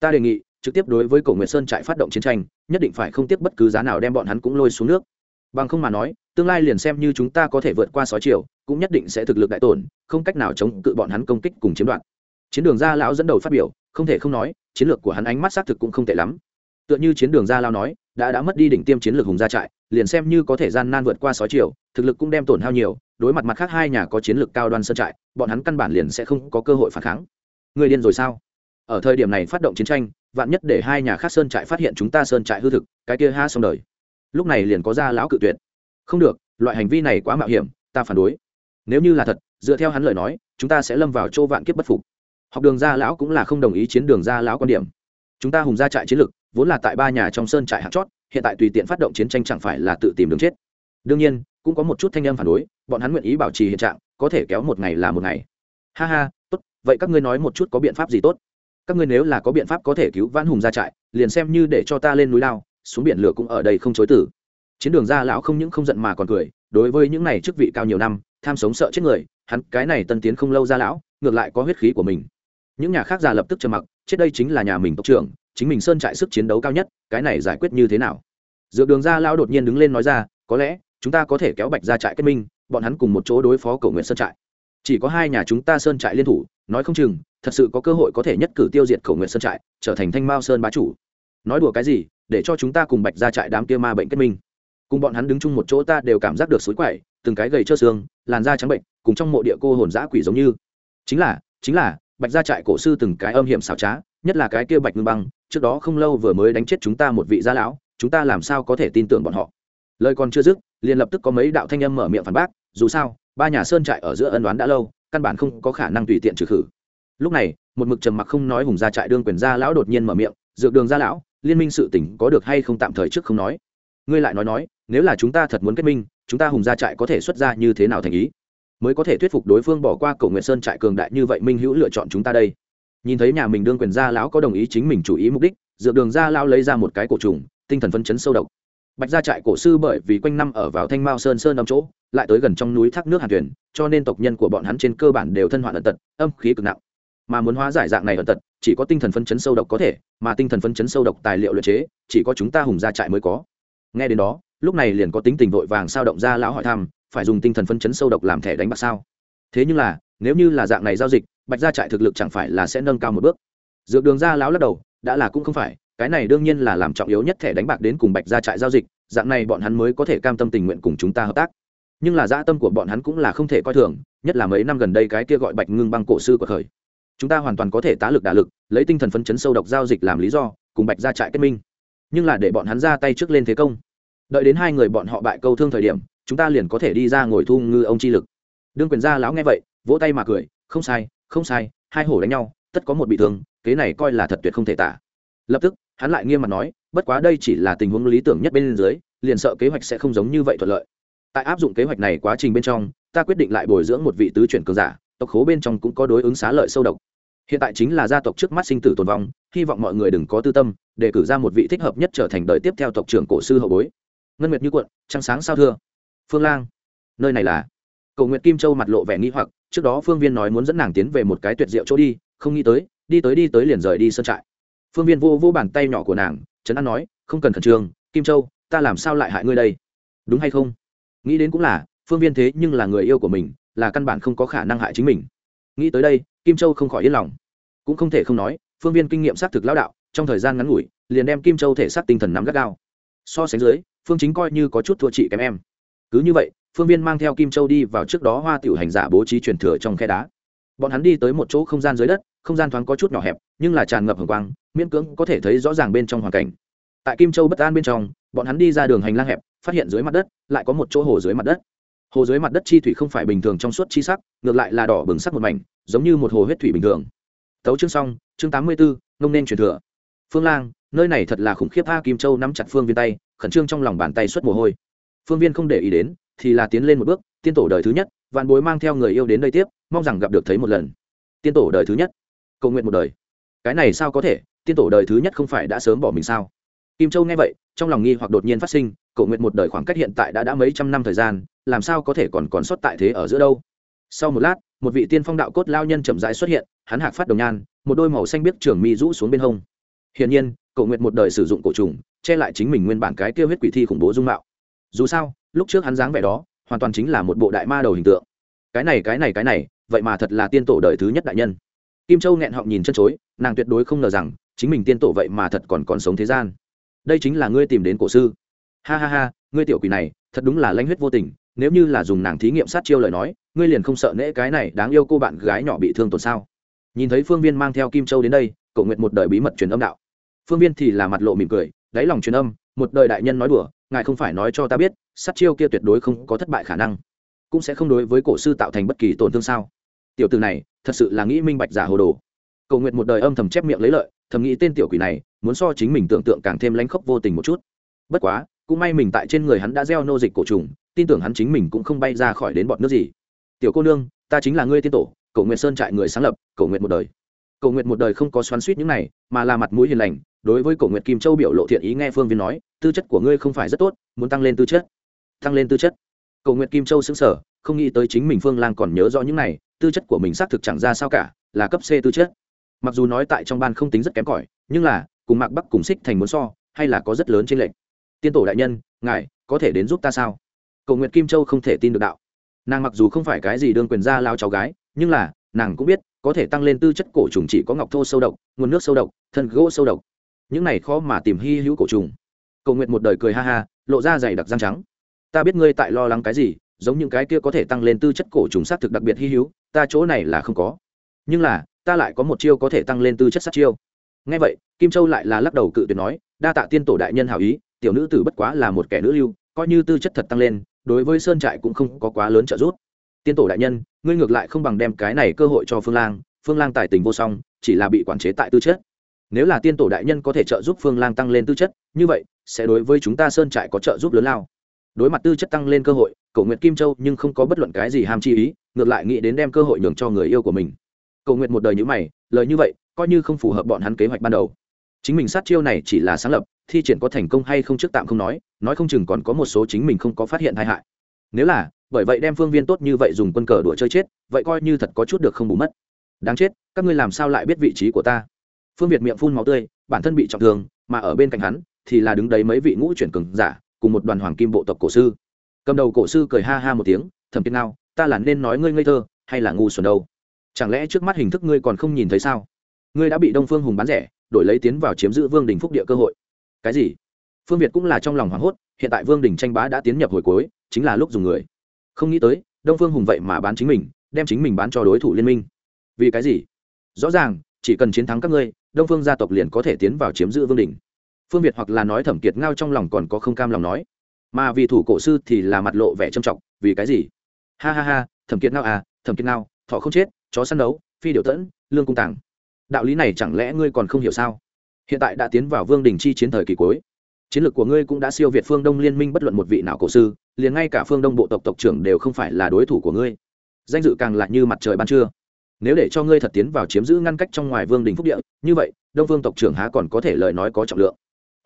Ta đề nghị, trực tiếp đối với cổ nguyệt sơn trại phát động chiến tranh, nhất định phải không tiếp bất cứ giá nào đem bọn hắn cũng lôi xuống nước. Bằng không mà nói, tương lai liền xem như chúng ta có thể vượt qua sói chiều cũng nhất định sẽ thực lực đại tổn, không cách nào chống cự bọn hắn công kích cùng chiếm đoạt. Chiến đường gia lão dẫn đầu phát biểu, không thể không nói chiến lược của hắn ánh mắt xác thực cũng không tệ lắm. Tựa như chiến đường gia lao nói, đã đã mất đi đỉnh tiêm chiến lược hùng gia trại, liền xem như có thể gian nan vượt qua sói chiều thực lực cũng đem tổn hao nhiều, đối mặt mặt khác hai nhà có chiến lược cao đoan sơn trại, bọn hắn căn bản liền sẽ không có cơ hội phản kháng. Người điên rồi sao? Ở thời điểm này phát động chiến tranh, vạn nhất để hai nhà khác sơn trại phát hiện chúng ta sơn trại hư thực, cái kia ha xong đời. Lúc này liền có ra lão cự tuyệt. Không được, loại hành vi này quá mạo hiểm, ta phản đối. Nếu như là thật, dựa theo hắn lời nói, chúng ta sẽ lâm vào chỗ vạn kiếp bất phục học đường gia lão cũng là không đồng ý chiến đường gia lão quan điểm. Chúng ta hùng gia trại chiến lực vốn là tại ba nhà trong sơn trại hạt chót, hiện tại tùy tiện phát động chiến tranh chẳng phải là tự tìm đường chết. Đương nhiên, cũng có một chút thanh âm phản đối, bọn hắn nguyện ý bảo trì hiện trạng, có thể kéo một ngày là một ngày. Ha ha, tốt, vậy các ngươi nói một chút có biện pháp gì tốt? Các ngươi nếu là có biện pháp có thể cứu vãn hùng gia trại, liền xem như để cho ta lên núi lao, xuống biển lửa cũng ở đây không chối tử chiến đường gia lão không những không giận mà còn cười, đối với những này chức vị cao nhiều năm, tham sống sợ chết người, hắn cái này tân tiến không lâu ra lão, ngược lại có huyết khí của mình những nhà khác già lập tức trầm mặc, chết đây chính là nhà mình tộc trưởng, chính mình sơn trại sức chiến đấu cao nhất, cái này giải quyết như thế nào? Dược đường gia lão đột nhiên đứng lên nói ra, có lẽ, chúng ta có thể kéo bạch ra trại kết minh, bọn hắn cùng một chỗ đối phó cầu nguyện sơn trại. Chỉ có hai nhà chúng ta sơn trại liên thủ, nói không chừng, thật sự có cơ hội có thể nhất cử tiêu diệt cầu nguyện sơn trại, trở thành thanh mao sơn bá chủ. Nói đùa cái gì, để cho chúng ta cùng bạch ra trại đám kia ma bệnh kết minh. Cùng bọn hắn đứng chung một chỗ ta đều cảm giác được suối quậy, từng cái gầy trơ xương, làn da trắng bệnh, cùng trong mộ địa cô hồn dã quỷ giống như. Chính là chính là bạch gia trại cổ sư từng cái âm hiểm xảo trá, nhất là cái kia bạch ngưng băng, trước đó không lâu vừa mới đánh chết chúng ta một vị gia lão, chúng ta làm sao có thể tin tưởng bọn họ? Lời còn chưa dứt, liền lập tức có mấy đạo thanh âm mở miệng phản bác, dù sao, ba nhà sơn trại ở giữa ân đoán đã lâu, căn bản không có khả năng tùy tiện trừ khử. Lúc này, một mực trầm mặc không nói hùng gia trại đương quyền gia lão đột nhiên mở miệng, dược đường gia lão, liên minh sự tỉnh có được hay không tạm thời trước không nói? Ngươi lại nói nói, nếu là chúng ta thật muốn kết minh, chúng ta hùng gia trại có thể xuất ra như thế nào thành ý? Mới có thể thuyết phục đối phương bỏ qua cổ nguyện sơn trại cường đại như vậy minh hữu lựa chọn chúng ta đây. Nhìn thấy nhà mình đương quyền gia lão có đồng ý chính mình chủ ý mục đích, dược đường gia lão lấy ra một cái cổ trùng, tinh thần phân chấn sâu độc. Bạch gia trại cổ sư bởi vì quanh năm ở vào thanh mao sơn sơn đ chỗ, lại tới gần trong núi thác nước hàn thuyền, cho nên tộc nhân của bọn hắn trên cơ bản đều thân hoạn ẩn tật, âm khí cực nặng. Mà muốn hóa giải dạng này ẩn tật, chỉ có tinh thần phân chấn sâu độc có thể, mà tinh thần phân chấn sâu độc tài liệu luyện chế, chỉ có chúng ta hùng gia trại mới có. Nghe đến đó, lúc này liền có tính tình vội vàng sao động ra lão hỏi thăm phải dùng tinh thần phân chấn sâu độc làm thẻ đánh bạc sao? Thế nhưng là, nếu như là dạng này giao dịch, bạch gia trại thực lực chẳng phải là sẽ nâng cao một bước. Dược đường ra lão lắc đầu, đã là cũng không phải, cái này đương nhiên là làm trọng yếu nhất thẻ đánh bạc đến cùng bạch gia trại giao dịch, dạng này bọn hắn mới có thể cam tâm tình nguyện cùng chúng ta hợp tác. Nhưng là dã tâm của bọn hắn cũng là không thể coi thường, nhất là mấy năm gần đây cái kia gọi bạch ngưng băng cổ sư của khởi chúng ta hoàn toàn có thể tá lực đả lực, lấy tinh thần phấn chấn sâu độc giao dịch làm lý do, cùng bạch gia trại kết minh. Nhưng là để bọn hắn ra tay trước lên thế công. Đợi đến hai người bọn họ bại câu thương thời điểm chúng ta liền có thể đi ra ngồi thu ngư ông chi lực. Đương quyền gia lão nghe vậy, vỗ tay mà cười, không sai không sai, hai hổ đánh nhau, tất có một bị thương, kế này coi là thật tuyệt không thể tả. Lập tức, hắn lại nghiêm mặt nói, bất quá đây chỉ là tình huống lý tưởng nhất bên dưới, liền sợ kế hoạch sẽ không giống như vậy thuận lợi. Tại áp dụng kế hoạch này quá trình bên trong, ta quyết định lại bồi dưỡng một vị tứ chuyển cường giả, tộc khố bên trong cũng có đối ứng xá lợi sâu độc. Hiện tại chính là gia tộc trước mắt sinh tử tồn vong, hy vọng mọi người đừng có tư tâm, để cử ra một vị thích hợp nhất trở thành đời tiếp theo tộc trưởng cổ sư hậu bối. Ngân nguyệt như quận trăng sáng sao thưa phương lang, nơi này là? Cầu nguyện kim châu mặt lộ vẻ nghi hoặc, trước đó phương viên nói muốn dẫn nàng tiến về một cái tuyệt diệu chỗ đi, không nghĩ tới, đi tới đi tới liền rời đi sân trại. Phương viên vô vô bàn tay nhỏ của nàng, trấn an nói, không cần khẩn trương, kim châu, ta làm sao lại hại ngươi đây? Đúng hay không? Nghĩ đến cũng là, phương viên thế nhưng là người yêu của mình, là căn bản không có khả năng hại chính mình. Nghĩ tới đây, kim châu không khỏi yên lòng. Cũng không thể không nói, phương viên kinh nghiệm xác thực lão đạo, trong thời gian ngắn ngủi, liền đem kim châu thể xác tinh thần nắm gắt gao. So sánh dưới, phương chính coi như có chút thua chị kém em cứ như vậy, phương viên mang theo kim châu đi vào trước đó hoa tiểu hành giả bố trí truyền thừa trong khe đá. Bọn hắn đi tới một chỗ không gian dưới đất, không gian thoáng có chút nhỏ hẹp, nhưng là tràn ngập hồng quang, miễn cưỡng có thể thấy rõ ràng bên trong hoàn cảnh. Tại kim châu bất an bên trong, bọn hắn đi ra đường hành lang hẹp, phát hiện dưới mặt đất, lại có một chỗ hồ dưới mặt đất. Hồ dưới mặt đất chi thủy không phải bình thường trong suốt chi sắc, ngược lại là đỏ bừng sắc một mảnh, giống như một hồ huyết thủy bình thường. Tấu chương xong, chương tám mươi bốn ngông nên truyền thừa. Phương lang, nơi này thật là khủng khiếp a kim châu nắm chặt phương viên tay, khẩn trương trong lòng bàn tay xuất mồ hôi phương viên không để ý đến, thì là tiến lên một bước, tiên tổ đời thứ nhất, vạn bối mang theo người yêu đến đây tiếp, mong rằng gặp được thấy một lần. Tiên tổ đời thứ nhất? Cầu nguyện một đời. Cái này sao có thể? Tiên tổ đời thứ nhất không phải đã sớm bỏ mình sao? Kim châu nghe vậy, trong lòng nghi hoặc đột nhiên phát sinh, cầu nguyện một đời khoảng cách hiện tại đã đã mấy trăm năm thời gian, làm sao có thể còn còn sót tại thế ở giữa đâu? Sau một lát, một vị tiên phong đạo cốt lao nhân chậm rãi xuất hiện, hắn hạc phát đồng nhan, một đôi màu xanh biếc trưởng mi rũ xuống bên hông. Hiển nhiên, cầu nguyện một đời sử dụng cổ trùng, che lại chính mình nguyên bản cái kêu huyết quỷ thi khủng bố dung mạo dù sao, lúc trước hắn dáng vẻ đó, hoàn toàn chính là một bộ đại ma đầu hình tượng. Cái này cái này cái này, vậy mà thật là tiên tổ đời thứ nhất đại nhân. Kim châu nghẹn họng nhìn chân chối, nàng tuyệt đối không ngờ rằng, chính mình tiên tổ vậy mà thật còn còn sống thế gian. Đây chính là ngươi tìm đến cổ sư. Ha ha ha, ngươi tiểu quỷ này, thật đúng là lanh huyết vô tình, nếu như là dùng nàng thí nghiệm sát chiêu lời nói, ngươi liền không sợ nễ cái này đáng yêu cô bạn gái nhỏ bị thương tổn sao? Nhìn thấy phương viên mang theo kim châu đến đây cậu nguyện một đời bí mật truyền âm đạo. Phương viên thì là mặt lộ mỉm cười, đáy lòng truyền âm một đời đại nhân nói đùa, ngài không phải nói cho ta biết, sát chiêu kia tuyệt đối không có thất bại khả năng. Cũng sẽ không đối với cổ sư tạo thành bất kỳ tổn thương sao? Tiểu từ này, thật sự là nghĩ minh bạch giả hồ đồ. Cầu nguyện một đời âm thầm chép miệng lấy lợi, thầm nghĩ tên tiểu quỷ này, muốn so chính mình tưởng tượng càng thêm lánh khóc vô tình một chút. Bất quá, cũng may mình tại trên người hắn đã gieo nô dịch cổ trùng, tin tưởng hắn chính mình cũng không bay ra khỏi đến bọn nước gì. Tiểu cô nương, ta chính là ngươi tiên tổ, cầu nguyện sơn trại người sáng lập, cầu nguyện một đời. Cầu nguyện một đời không có xoắn suýt những này, mà là mặt mũi hiền lành, đối với cầu nguyện kim châu biểu lộ thiện ý nghe phương viên nói tư chất của ngươi không phải rất tốt, muốn tăng lên tư chất. Tăng lên tư chất. Cầu nguyện kim châu xứng sở không nghĩ tới chính mình phương lang còn nhớ rõ những này, tư chất của mình xác thực chẳng ra sao cả, là cấp c tư chất. Mặc dù nói tại trong ban không tính rất kém cỏi, nhưng là, cùng mạc bắc cùng xích thành muốn so, hay là có rất lớn trên lệnh tiên tổ đại nhân, ngài, có thể đến giúp ta sao? Cầu nguyện kim châu không thể tin được đạo. Nàng mặc dù không phải cái gì đương quyền gia lao cháu gái, nhưng là, nàng cũng biết, có thể tăng lên tư chất cổ trùng chỉ có ngọc thô sâu độc, nguồn nước sâu độc, thân gỗ sâu độc. Những này khó mà tìm hy hữu cổ trùng cầu nguyện một đời cười ha ha, lộ ra dày đặc răng trắng. Ta biết ngươi tại lo lắng cái gì, giống những cái kia có thể tăng lên tư chất cổ trùng sát thực đặc biệt hy hữu, ta chỗ này là không có. Nhưng là, ta lại có một chiêu có thể tăng lên tư chất sát chiêu. Ngay vậy, kim châu lại là lắc đầu cự tuyệt nói, đa tạ tiên tổ đại nhân hảo ý, tiểu nữ tử bất quá là một kẻ nữ lưu, coi như tư chất thật tăng lên, đối với sơn trại cũng không có quá lớn trợ giúp. Tiên tổ đại nhân, ngươi ngược lại không bằng đem cái này cơ hội cho phương lang phương lang tài tình vô song, chỉ là bị quản chế tại tư chất nếu là tiên tổ đại nhân có thể trợ giúp phương lang tăng lên tư chất, như vậy, sẽ đối với chúng ta sơn trại có trợ giúp lớn lao. Đối mặt tư chất tăng lên cơ hội cầu nguyện kim châu nhưng không có bất luận cái gì ham chi ý, ngược lại nghĩ đến đem cơ hội nhường cho người yêu của mình. Cầu nguyện một đời như mày, lời như vậy, coi như không phù hợp bọn hắn kế hoạch ban đầu. Chính mình sát chiêu này chỉ là sáng lập, thi triển có thành công hay không trước tạm không nói nói không chừng còn có một số chính mình không có phát hiện tai hại. Nếu là, bởi vậy đem phương viên tốt như vậy dùng quân cờ đùa chơi chết, vậy coi như thật có chút được không bù mất. Đáng chết, các ngươi làm sao lại biết vị trí của ta? Phương việt miệng phun máu tươi, bản thân bị trọng thương, mà ở bên cạnh hắn thì là đứng đấy mấy vị ngũ chuyển cường giả, cùng một đoàn hoàng kim bộ tộc cổ sư. Cầm đầu cổ sư cười ha ha một tiếng, thầm kiên nào ta là nên nói ngươi ngây thơ, hay là ngu xuẩn đâu? Chẳng lẽ trước mắt hình thức ngươi còn không nhìn thấy sao? Ngươi đã bị đông phương hùng bán rẻ, đổi lấy tiến vào chiếm giữ vương đình phúc địa cơ hội. Cái gì? Phương việt cũng là trong lòng hoảng hốt, hiện tại vương đình tranh bá đã tiến nhập hồi cuối, chính là lúc dùng người. Không nghĩ tới, đông phương hùng vậy mà bán chính mình, đem chính mình bán cho đối thủ liên minh. Vì cái gì? Rõ ràng chỉ cần chiến thắng các ngươi, đông phương gia tộc liền có thể tiến vào chiếm giữ vương đình phương việt hoặc là nói thẩm kiệt ngao trong lòng còn có không cam lòng nói, mà vì thủ cổ sư thì là mặt lộ vẻ trầm trọng, vì cái gì? Ha ha ha, thẩm kiệt ngao à thẩm kiệt ngao, thọ không chết, chó săn đấu, phi điệu tẫn, lương cung tàng. Đạo lý này chẳng lẽ ngươi còn không hiểu sao? Hiện tại đã tiến vào vương đình chi chiến thời kỳ cuối. Chiến lược của ngươi cũng đã siêu việt phương đông liên minh bất luận một vị nào cổ sư, liền ngay cả phương đông bộ tộc tộc trưởng đều không phải là đối thủ của ngươi. Danh dự càng lại như mặt trời ban trưa nếu để cho ngươi thật tiến vào chiếm giữ ngăn cách trong ngoài vương đình phúc địa, như vậy, đông vương tộc trưởng há còn có thể lời nói có trọng lượng.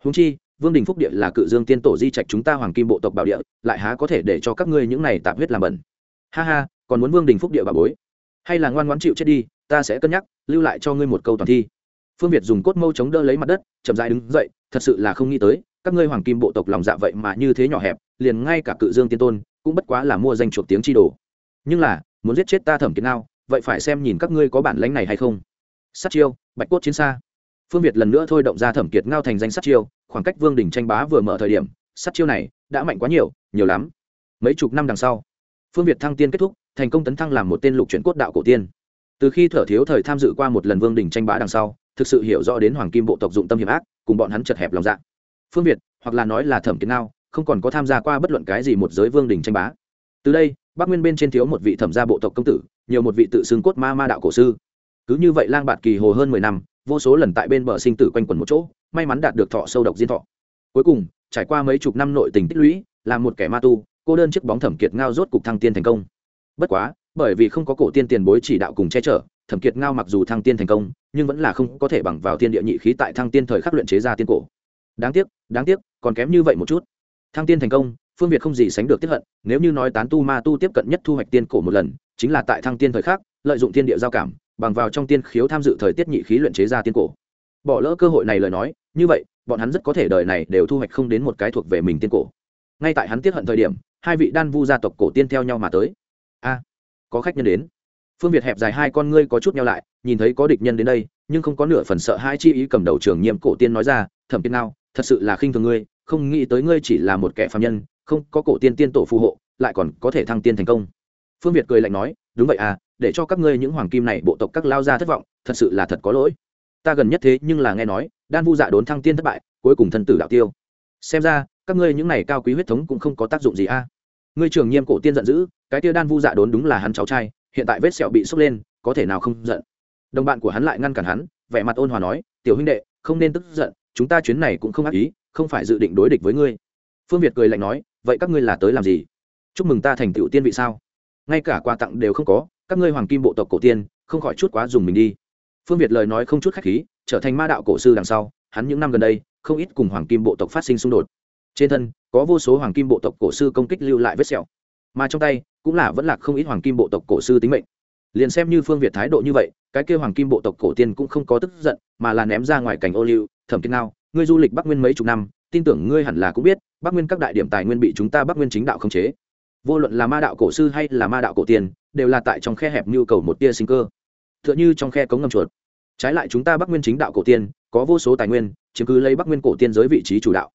Húng chi, vương đình phúc địa là cự dương tiên tổ di trạch chúng ta hoàng kim bộ tộc bảo địa, lại há có thể để cho các ngươi những này tạp huyết làm bẩn. Ha ha, còn muốn vương đình phúc địa bà bối? Hay là ngoan ngoãn chịu chết đi, ta sẽ cân nhắc, lưu lại cho ngươi một câu toàn thi. Phương việt dùng cốt mâu chống đỡ lấy mặt đất, chậm dại đứng dậy, thật sự là không nghĩ tới, các ngươi hoàng kim bộ tộc lòng dạ vậy mà như thế nhỏ hẹp, liền ngay cả cự dương tiên tôn, cũng bất quá là mua danh chuộc tiếng chi đồ. Nhưng là, muốn giết chết ta thẩm kiến nào vậy phải xem nhìn các ngươi có bản lãnh này hay không. Sát chiêu, bạch cốt chiến xa. Phương việt lần nữa thôi động ra thẩm kiệt ngao thành danh sát chiêu, khoảng cách vương đình tranh bá vừa mở thời điểm, sát chiêu này đã mạnh quá nhiều nhiều lắm. Mấy chục năm đằng sau, phương việt thăng tiên kết thúc, thành công tấn thăng làm một tên lục chuyển cốt đạo cổ tiên. Từ khi thở thiếu thời tham dự qua một lần vương đình tranh bá đằng sau, thực sự hiểu rõ đến hoàng kim bộ tộc dụng tâm hiểm ác, cùng bọn hắn chật hẹp lòng dạ. Phương việt, hoặc là nói là thẩm kiệt ngao, không còn có tham gia qua bất luận cái gì một giới vương đình tranh bá. Từ đây, bắc nguyên bên trên thiếu một vị thẩm gia bộ tộc công tử nhiều một vị tự xưng cốt ma ma đạo cổ sư. Cứ như vậy lang bạt kỳ hồ hơn mười năm, vô số lần tại bên bờ sinh tử quanh quẩn một chỗ, may mắn đạt được thọ sâu độc diên thọ. Cuối cùng, trải qua mấy chục năm nội tình tích lũy làm một kẻ ma tu, cô đơn chiếc bóng thẩm kiệt ngao rốt cục thăng tiên thành công. Bất quá, bởi vì không có cổ tiên tiền bối chỉ đạo cùng che chở, thẩm kiệt ngao mặc dù thăng tiên thành công, nhưng vẫn là không có thể bằng vào thiên địa nhị khí tại thăng tiên thời khắc luyện chế ra tiên cổ. Đáng tiếc đáng tiếc, còn kém như vậy một chút. Thăng tiên thành công, phương việt không gì sánh được tiếp hận, nếu như nói tán tu ma tu tiếp cận nhất thu hoạch tiên cổ một lần chính là tại thăng tiên thời khắc, lợi dụng tiên địa giao cảm, bằng vào trong tiên khiếu tham dự thời tiết nhị khí luyện chế ra tiên cổ. Bỏ lỡ cơ hội này lời nói, như vậy, bọn hắn rất có thể đời này đều thu hoạch không đến một cái thuộc về mình tiên cổ. Ngay tại hắn tiếp hận thời điểm, hai vị đan vu gia tộc cổ tiên theo nhau mà tới. A, có khách nhân đến. Phương việt hẹp dài hai con ngươi có chút nhau lại, nhìn thấy có địch nhân đến đây, nhưng không có nửa phần sợ hai chi ý cầm đầu trường nhiệm cổ tiên nói ra, thẩm tiên nào thật sự là khinh thường ngươi, không nghĩ tới ngươi chỉ là một kẻ phạm nhân, không có cổ tiên tiên tổ phù hộ, lại còn có thể thăng tiên thành công phương việt cười lạnh nói, đúng vậy à để cho các ngươi những hoàng kim này bộ tộc các lao ra thất vọng, thật sự là thật có lỗi. Ta gần nhất thế nhưng là nghe nói, đan vu dạ đốn thăng tiên thất bại, cuối cùng thân tử đạo tiêu. Xem ra, các ngươi những này cao quý huyết thống cũng không có tác dụng gì a à. ngươi trường nhiêm cổ tiên giận dữ, cái tia đan vu dạ đốn đúng là hắn cháu trai, hiện tại vết sẹo bị sốc lên, có thể nào không giận? Đồng bạn của hắn lại ngăn cản hắn, vẻ mặt ôn hòa nói, tiểu huynh đệ, không nên tức giận, chúng ta chuyến này cũng không ác ý, không phải dự định đối địch với ngươi. Phương việt cười lạnh nói, vậy các ngươi là tới làm gì? Chúc mừng ta thành tựu tiên vị sao? Ngay cả quà tặng đều không có, các ngươi hoàng kim bộ tộc cổ tiên, không khỏi chút quá dùng mình đi. Phương việt lời nói không chút khách khí, trở thành ma đạo cổ sư đằng sau, hắn những năm gần đây, không ít cùng hoàng kim bộ tộc phát sinh xung đột. Trên thân, có vô số hoàng kim bộ tộc cổ sư công kích lưu lại vết sẹo. Mà trong tay, cũng là vẫn là không ít hoàng kim bộ tộc cổ sư tính mệnh. Liền xem như phương việt thái độ như vậy, cái kêu hoàng kim bộ tộc cổ tiên cũng không có tức giận, mà là ném ra ngoài cảnh ô liu, thẩm kiên nào ngươi du lịch bắc nguyên mấy chục năm, tin tưởng ngươi hẳn là cũng biết, bắc nguyên các đại điểm tài nguyên bị chúng ta bắc nguyên chính đạo khống chế vô luận là ma đạo cổ sư hay là ma đạo cổ tiên, đều là tại trong khe hẹp nhu cầu một tia sinh cơ. T h ư ợ n h ư trong khe cống ngầm chuột. Trái lại chúng ta bắc nguyên chính đạo cổ tiên, có vô số tài nguyên chứng cứ lấy bắc nguyên cổ tiên giới vị trí chủ đạo.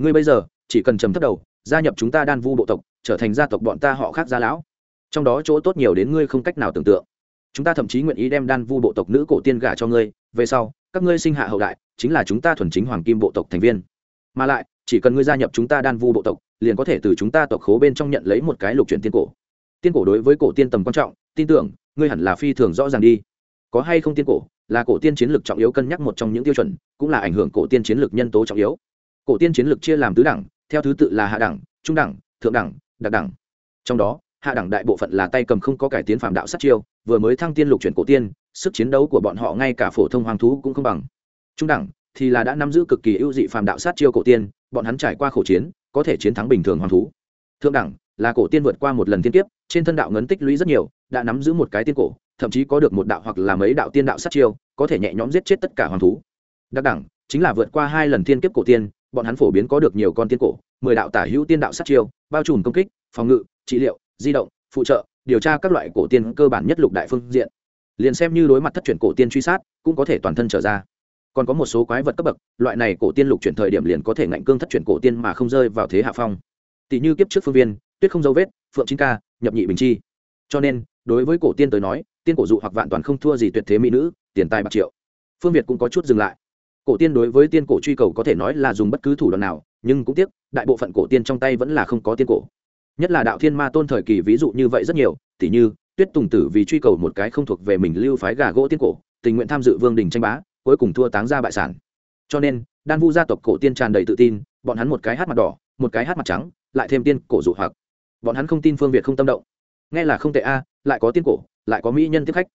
Ngươi bây giờ, chỉ cần trầm thất đầu, gia nhập chúng ta đan vu bộ tộc, trở thành gia tộc bọn ta họ khác gia lão. Trong đó chỗ tốt nhiều đến ngươi không cách nào tưởng tượng. Chúng ta thậm chí nguyện ý đem đan vu bộ tộc nữ cổ tiên gả cho ngươi, về sau, các ngươi sinh hạ hậu đại, chính là chúng ta thuần chính hoàng kim bộ tộc thành viên. Mà lại chỉ cần ngươi gia nhập chúng ta đan vu bộ tộc, liền có thể từ chúng ta tộc khố bên trong nhận lấy một cái lục truyền tiên cổ. Tiên cổ đối với cổ tiên tầm quan trọng, tin tưởng, ngươi hẳn là phi thường rõ ràng đi. Có hay không tiên cổ, là cổ tiên chiến lược trọng yếu cân nhắc một trong những tiêu chuẩn, cũng là ảnh hưởng cổ tiên chiến lược nhân tố trọng yếu. Cổ tiên chiến lược chia làm tứ đẳng, theo thứ tự là hạ đẳng, trung đẳng, thượng đẳng, đặc đẳng. Trong đó, hạ đẳng đại bộ phận là tay cầm không có cải tiến phạm đạo sát chiêu, vừa mới thăng tiên lục chuyển cổ tiên, sức chiến đấu của bọn họ ngay cả phổ thông hoàng thú cũng không bằng. Trung đẳng thì là đã nắm giữ cực kỳ ưu dị phạm đạo sát chiêu cổ tiên bọn hắn trải qua khổ chiến, có thể chiến thắng bình thường hoàng thú. Thượng đẳng, là cổ tiên vượt qua một lần tiên kiếp, trên thân đạo ngấn tích lũy rất nhiều, đã nắm giữ một cái tiên cổ, thậm chí có được một đạo hoặc là mấy đạo tiên đạo sát chiêu, có thể nhẹ nhõm giết chết tất cả hoàng thú. Đặc đẳng, chính là vượt qua hai lần tiên kiếp cổ tiên, bọn hắn phổ biến có được nhiều con tiên cổ, mười đạo tả hữu tiên đạo sát chiêu, bao trùm công kích, phòng ngự, trị liệu, di động, phụ trợ, điều tra các loại cổ tiên cơ bản nhất lục đại phương diện. Liền xem như đối mặt thất truyền cổ tiên truy sát, cũng có thể toàn thân trở ra còn có một số quái vật cấp bậc, loại này cổ tiên lục chuyển thời điểm liền có thể ngạnh cương thất chuyển cổ tiên mà không rơi vào thế hạ phong. Tỷ như kiếp trước phương viên, tuyết không dấu vết, phượng chín ca, nhập nhị bình chi. Cho nên, đối với cổ tiên tới nói, tiên cổ dụ hoặc vạn toàn không thua gì tuyệt thế mỹ nữ, tiền tài bạc triệu. Phương việt cũng có chút dừng lại. Cổ tiên đối với tiên cổ truy cầu có thể nói là dùng bất cứ thủ đoạn nào, nhưng cũng tiếc, đại bộ phận cổ tiên trong tay vẫn là không có tiên cổ. Nhất là đạo thiên ma tôn thời kỳ ví dụ như vậy rất nhiều tỷ như, tuyết tùng tử vì truy cầu một cái không thuộc về mình lưu phái gà gỗ tiên cổ, tình nguyện tham dự vương đình tranh bá cuối cùng thua táng ra bại sản. Cho nên, đan vu gia tộc cổ tiên tràn đầy tự tin, bọn hắn một cái hát mặt đỏ, một cái hát mặt trắng, lại thêm tiên cổ dụ hoặc. Bọn hắn không tin phương việt không tâm động. Nghe là không tệ a, lại có tiên cổ, lại có mỹ nhân tiếp khách.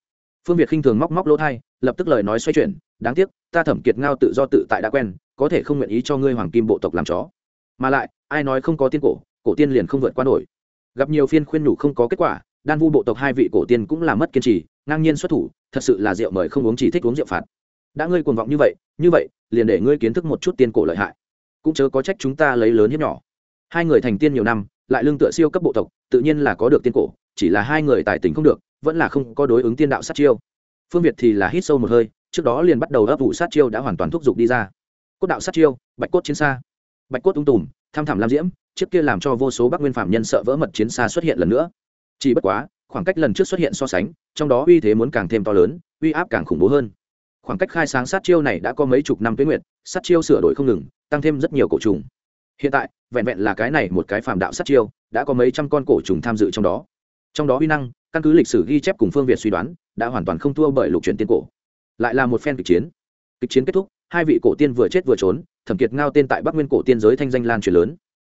Phương việt khinh thường móc móc lỗ thai, lập tức lời nói xoay chuyển, đáng tiếc, ta thẩm kiệt ngao tự do tự tại đã quen, có thể không nguyện ý cho ngươi hoàng kim bộ tộc làm chó. Mà lại, ai nói không có tiên cổ cổ tiên liền không vượt qua nổi. Gặp nhiều phiên khuyên nhủ không có kết quả, đan vu bộ tộc hai vị cổ tiên cũng là mất kiên trì, ngang nhiên xuất thủ, thật sự là rượu mời không uống chỉ thích uống rượu phạt đã ngươi cuồng vọng như vậy như vậy, liền để ngươi kiến thức một chút tiên cổ lợi hại. Cũng chớ có trách chúng ta lấy lớn hiếp nhỏ. Hai người thành tiên nhiều năm, lại lương tựa siêu cấp bộ tộc, tự nhiên là có được tiên cổ, chỉ là hai người tài tình không được, vẫn là không có đối ứng tiên đạo sát chiêu. Phương việt thì là hít sâu một hơi, trước đó liền bắt đầu ấp vụ sát chiêu đã hoàn toàn thúc giục đi ra. Cốt đạo sát chiêu, bạch cốt chiến xa bạch cốt tung tùm, tham thảm lam diễm trước kia làm cho vô số bắc nguyên phạm nhân sợ vỡ mật chiến xa xuất hiện lần nữa. Chỉ bất quá, khoảng cách lần trước xuất hiện so sánh, trong đó uy thế muốn càng thêm to lớn, uy áp càng khủng bố hơn khoảng cách khai sáng sát chiêu này đã có mấy chục năm tuyến nguyện sát chiêu sửa đổi không ngừng, tăng thêm rất nhiều cổ trùng. Hiện tại, vẹn vẹn là cái này một cái phàm đạo sát chiêu, đã có mấy trăm con cổ trùng tham dự trong đó. Trong đó uy năng, căn cứ lịch sử ghi chép cùng phương việt suy đoán, đã hoàn toàn không thua bởi lục truyền tiên cổ. Lại là một phen kịch chiến. Kịch chiến kết thúc, hai vị cổ tiên vừa chết vừa trốn, thẩm kiệt ngao tên tại bắc nguyên cổ tiên giới thanh danh lan truyền lớn.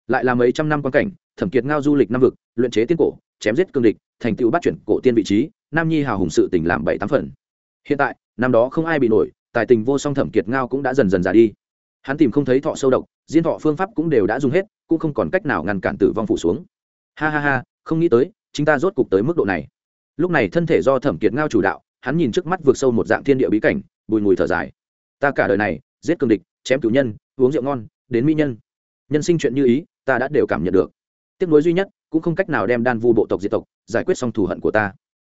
Lại là mấy trăm năm quan cảnh, thẩm kiệt ngao du lịch năm vực, luyện chế tiên cổ, chém giết cương địch, thành tựu bắt chuyển cổ tiên vị trí, nam nhi hào hùng sự tỉnh làm bảy tám phần. Hiện tại năm đó không ai bị nổi, tài tình vô song thẩm kiệt ngao cũng đã dần dần già đi. Hắn tìm không thấy thọ sâu độc diên thọ phương pháp cũng đều đã dùng hết, cũng không còn cách nào ngăn cản tử vong phủ xuống. Ha ha ha, không nghĩ tới chúng ta rốt cục tới mức độ này. Lúc này thân thể do thẩm kiệt ngao chủ đạo, hắn nhìn trước mắt vượt sâu một dạng thiên địa bí cảnh, bùi ngùi thở dài. Ta cả đời này, giết cương địch, chém cứu nhân, uống rượu ngon, đến mỹ nhân. Nhân sinh chuyện như ý, ta đã đều cảm nhận được. Tiếc nuối duy nhất, cũng không cách nào đem đan vu bộ tộc diệt tộc, giải quyết xong thù hận của ta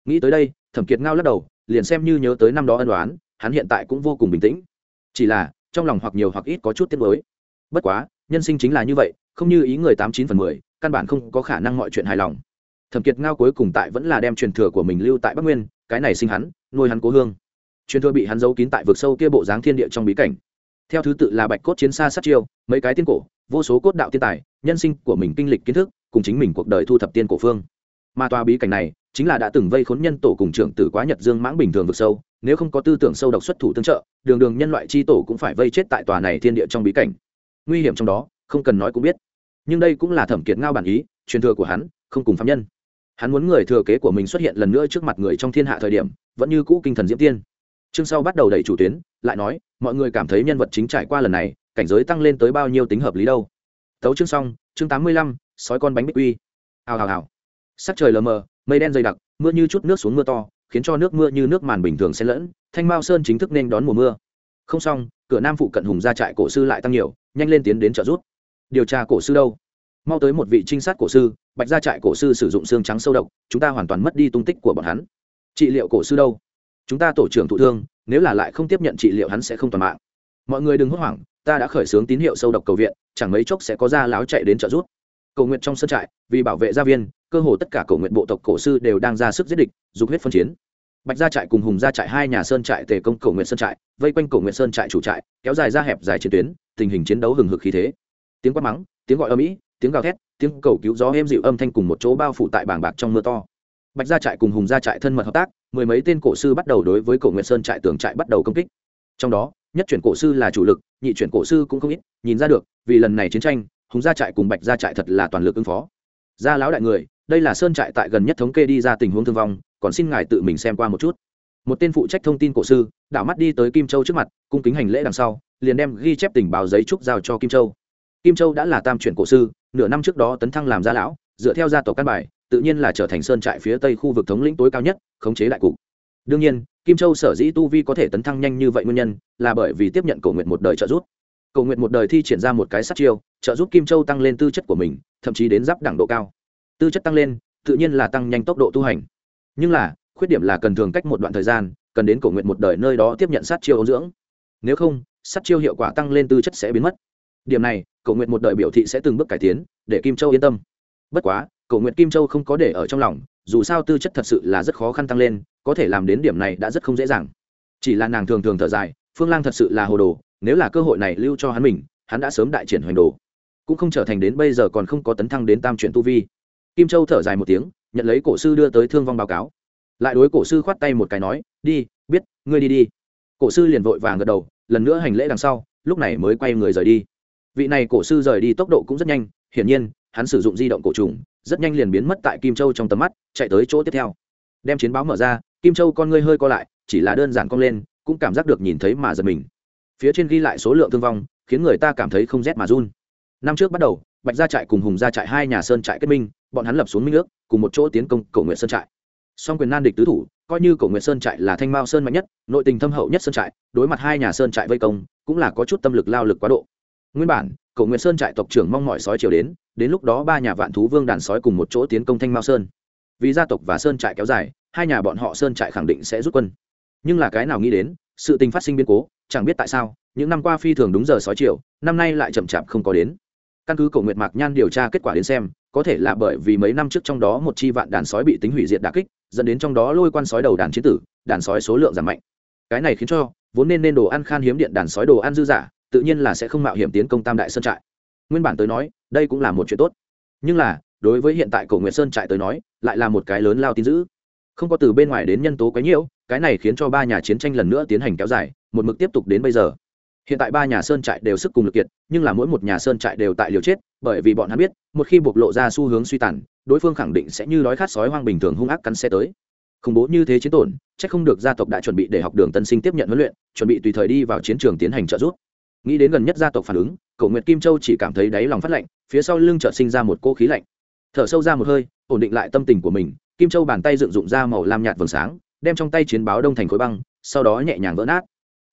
nghĩ tới đây, thẩm kiệt ngao lắc đầu, liền xem như nhớ tới năm đó ân đoán hắn hiện tại cũng vô cùng bình tĩnh. Chỉ là, trong lòng hoặc nhiều hoặc ít có chút tiếc nuối. Bất quá, nhân sinh chính là như vậy, không như ý người tám chín phần mười, căn bản không có khả năng mọi chuyện hài lòng. Thẩm kiệt ngao cuối cùng tại vẫn là đem truyền thừa của mình lưu tại bắc nguyên, cái này sinh hắn, nuôi hắn cố hương. Truyền thừa bị hắn giấu kín tại vực sâu kia bộ dáng thiên địa trong bí cảnh. Theo thứ tự là bạch cốt chiến xa sát chiêu, mấy cái tiên cổ, vô số cốt đạo tiên tài, nhân sinh của mình kinh lịch kiến thức, cùng chính mình cuộc đời thu thập tiên cổ phương. Mà tòa bí cảnh này chính là đã từng vây khốn nhân tổ cùng trưởng tử quá nhật dương mãng bình thường vực sâu, nếu không có tư tưởng sâu độc xuất thủ tương trợ, đường đường nhân loại c h i tổ cũng phải vây chết tại tòa này thiên địa trong bí cảnh. Nguy hiểm trong đó, không cần nói cũng biết. Nhưng đây cũng là thẩm kiệt ngao bản ý, truyền thừa của hắn, không cùng phạm nhân. Hắn muốn người thừa kế của mình xuất hiện lần nữa trước mặt người trong thiên hạ thời điểm, vẫn như cũ kinh thần diễm tiên. Chương sau bắt đầu đẩy chủ tuyến, lại nói, mọi người cảm thấy nhân vật chính trải qua lần này, cảnh giới tăng lên tới bao nhiêu tính hợp lý đâu. Tấu chương xong, chương tám mươi lăm, sói con bánh bích uy. Hào hào hào sắc trời lờ mờ, mây đen dày đặc, mưa như chút nước xuống mưa to, khiến cho nước mưa như nước màn bình thường xen lẫn, thanh mao sơn chính thức nên đón mùa mưa. Không xong, cửa nam phụ cận hùng ra trại cổ sư lại tăng nhiều, nhanh lên tiến đến trợ rút điều tra cổ sư đâu? Mau tới một vị trinh sát cổ sư, bạch gia trại cổ sư sử dụng xương trắng sâu độc, chúng ta hoàn toàn mất đi tung tích của bọn hắn. Trị liệu cổ sư đâu? Chúng ta tổ trưởng thụ thương, nếu là lại không tiếp nhận trị liệu hắn sẽ không toàn mạng. Mọi người đừng hốt hoảng, ta đã khởi xướng tín hiệu sâu độc cầu viện, chẳng mấy chốc sẽ có gia láo chạy đến trợ giúp cầu nguyện trong sân trại, vì bảo vệ gia viên, cơ hồ tất cả cầu nguyện bộ tộc cổ sư đều đang ra sức giết địch, dục huyết phân chiến. Bạch gia trại cùng hùng gia trại hai nhà sơn trại tề công cầu nguyện sơn trại, vây quanh cầu nguyện sơn trại chủ trại, kéo dài ra hẹp dài chiến tuyến, tình hình chiến đấu hừng hực khí thế. Tiếng quát mắng, tiếng gọi âm mỹ tiếng gào thét, tiếng cầu cứu gió êm dịu âm thanh cùng một chỗ bao phủ tại bảng bạc trong mưa to. Bạch gia trại cùng hùng gia trại thân mật hợp tác, mười mấy tên cổ sư bắt đầu đối với cổ nguyện sơn trại tường trại bắt đầu công kích. Trong đó, nhất chuyển cổ sư là chủ lực, nhị chuyển cổ sư cũng không ít, nhìn ra được, vì lần này chiến tranh hùng gia trại cùng bạch gia trại thật là toàn lực ứng phó. Gia lão đại người, đây là sơn trại tại gần nhất thống kê đi ra tình huống thương vong, còn xin ngài tự mình xem qua một chút. Một tên phụ trách thông tin cổ sư, đảo mắt đi tới kim châu trước mặt, cung kính hành lễ đằng sau, liền đem ghi chép tình báo giấy trúc giao cho kim châu. Kim châu đã là tam chuyển cổ sư, nửa năm trước đó tấn thăng làm gia lão, dựa theo gia tộc căn bài, tự nhiên là trở thành sơn trại phía tây khu vực thống lĩnh tối cao nhất, khống chế đại cục. Đương nhiên, kim châu sở dĩ tu vi có thể tấn thăng nhanh như vậy nguyên nhân, là bởi vì tiếp nhận cổ nguyện một đời trợ giúp cầu nguyện một đời thi triển ra một cái sát chiêu, trợ giúp kim châu tăng lên tư chất của mình, thậm chí đến giáp đẳng độ cao. Tư chất tăng lên, tự nhiên là tăng nhanh tốc độ tu hành. Nhưng là, khuyết điểm là cần thường cách một đoạn thời gian, cần đến cầu nguyện một đời nơi đó tiếp nhận sát chiêu ôn dưỡng. Nếu không, sát chiêu hiệu quả tăng lên tư chất sẽ biến mất. Điểm này, cầu nguyện một đời biểu thị sẽ từng bước cải tiến, để kim châu yên tâm. Bất quá, cầu nguyện kim châu không có để ở trong lòng, dù sao tư chất thật sự là rất khó khăn tăng lên, có thể làm đến điểm này đã rất không dễ dàng. Chỉ là nàng thường thường thở dài, phương lang thật sự là hồ đồ nếu là cơ hội này lưu cho hắn mình, hắn đã sớm đại triển hoành đồ. Cũng không trở thành đến bây giờ còn không có tấn thăng đến tam chuyển tu vi. Kim châu thở dài một tiếng, nhận lấy cổ sư đưa tới thương vong báo cáo. Lại đối cổ sư khoát tay một cái nói, đi, biết, ngươi đi đi. Cổ sư liền vội vàng gật đầu, lần nữa hành lễ đằng sau, lúc này mới quay người rời đi. Vị này cổ sư rời đi tốc độ cũng rất nhanh, hiển nhiên, hắn sử dụng di động cổ trùng, rất nhanh liền biến mất tại kim châu trong tầm mắt, chạy tới chỗ tiếp theo. Đem chiến báo mở ra, kim châu con ngươi hơi co lại, chỉ là đơn giản cong lên, cũng cảm giác được nhìn thấy mà giật mình phía trên ghi lại số lượng thương vong, khiến người ta cảm thấy không rét mà run. Năm trước bắt đầu, bạch gia trại cùng hùng gia trại hai nhà sơn trại kết minh, bọn hắn lập xuống minh ước, cùng một chỗ tiến công cầu nguyện sơn trại. Song quyền nan địch tứ thủ, coi như cầu nguyện sơn trại là thanh mao sơn mạnh nhất, nội tình thâm hậu nhất sơn trại, đối mặt hai nhà sơn trại vây công, cũng là có chút tâm lực lao lực quá độ. Nguyên bản cầu nguyện sơn trại tộc trưởng mong mọi sói chiều đến đến lúc đó ba nhà vạn thú vương đàn sói cùng một chỗ tiến công thanh mao sơn. Vì gia tộc và sơn trại kéo dài, hai nhà bọn họ sơn trại khẳng định sẽ rút quân. Nhưng là cái nào nghĩ đến sự tình phát sinh biến cố chẳng biết tại sao những năm qua phi thường đúng giờ sói triệu, năm nay lại chậm chạp không có đến. Căn cứ cổ nguyệt mạc nhan điều tra kết quả đến xem có thể là bởi vì mấy năm trước trong đó một chi vạn đàn sói bị tính hủy diệt đà kích dẫn đến trong đó lôi quan sói đầu đàn chiến tử đàn sói số lượng giảm mạnh. Cái này khiến cho vốn nên nên đồ ăn khan hiếm điện đàn sói đồ ăn dư giả tự nhiên là sẽ không mạo hiểm tiến công tam đại sơn trại. Nguyên bản tới nói đây cũng là một chuyện tốt. Nhưng là đối với hiện tại cổ nguyệt sơn trại tới nói lại là một cái lớn lao tin dữ không có từ bên ngoài đến nhân tố quấy nhiễu, cái này khiến cho ba nhà chiến tranh lần nữa tiến hành kéo dài, một mực tiếp tục đến bây giờ. Hiện tại ba nhà sơn trại đều sức cùng lực kiệt, nhưng là mỗi một nhà sơn trại đều tại liều chết, bởi vì bọn hắn biết, một khi bộc lộ ra xu hướng suy tàn, đối phương khẳng định sẽ như đói khát sói hoang bình thường hung ác cắn xe tới. Khủng bố như thế chiến tổn c h ắ c không được gia tộc đã chuẩn bị để học đường tân sinh tiếp nhận huấn luyện, chuẩn bị tùy thời đi vào chiến trường tiến hành trợ giúp. Nghĩ đến gần nhất gia tộc phản ứng cậu nguyệt kim châu chỉ cảm thấy đáy lòng phát lạnh, phía sau lưng trợ sinh ra một cô khí lạnh. Thở sâu ra một hơi, ổn định lại tâm tình của mình kim châu bàn tay dựng dụng ra màu lam nhạt vầng sáng, đem trong tay chiến báo đông thành khối băng, sau đó nhẹ nhàng vỡ nát.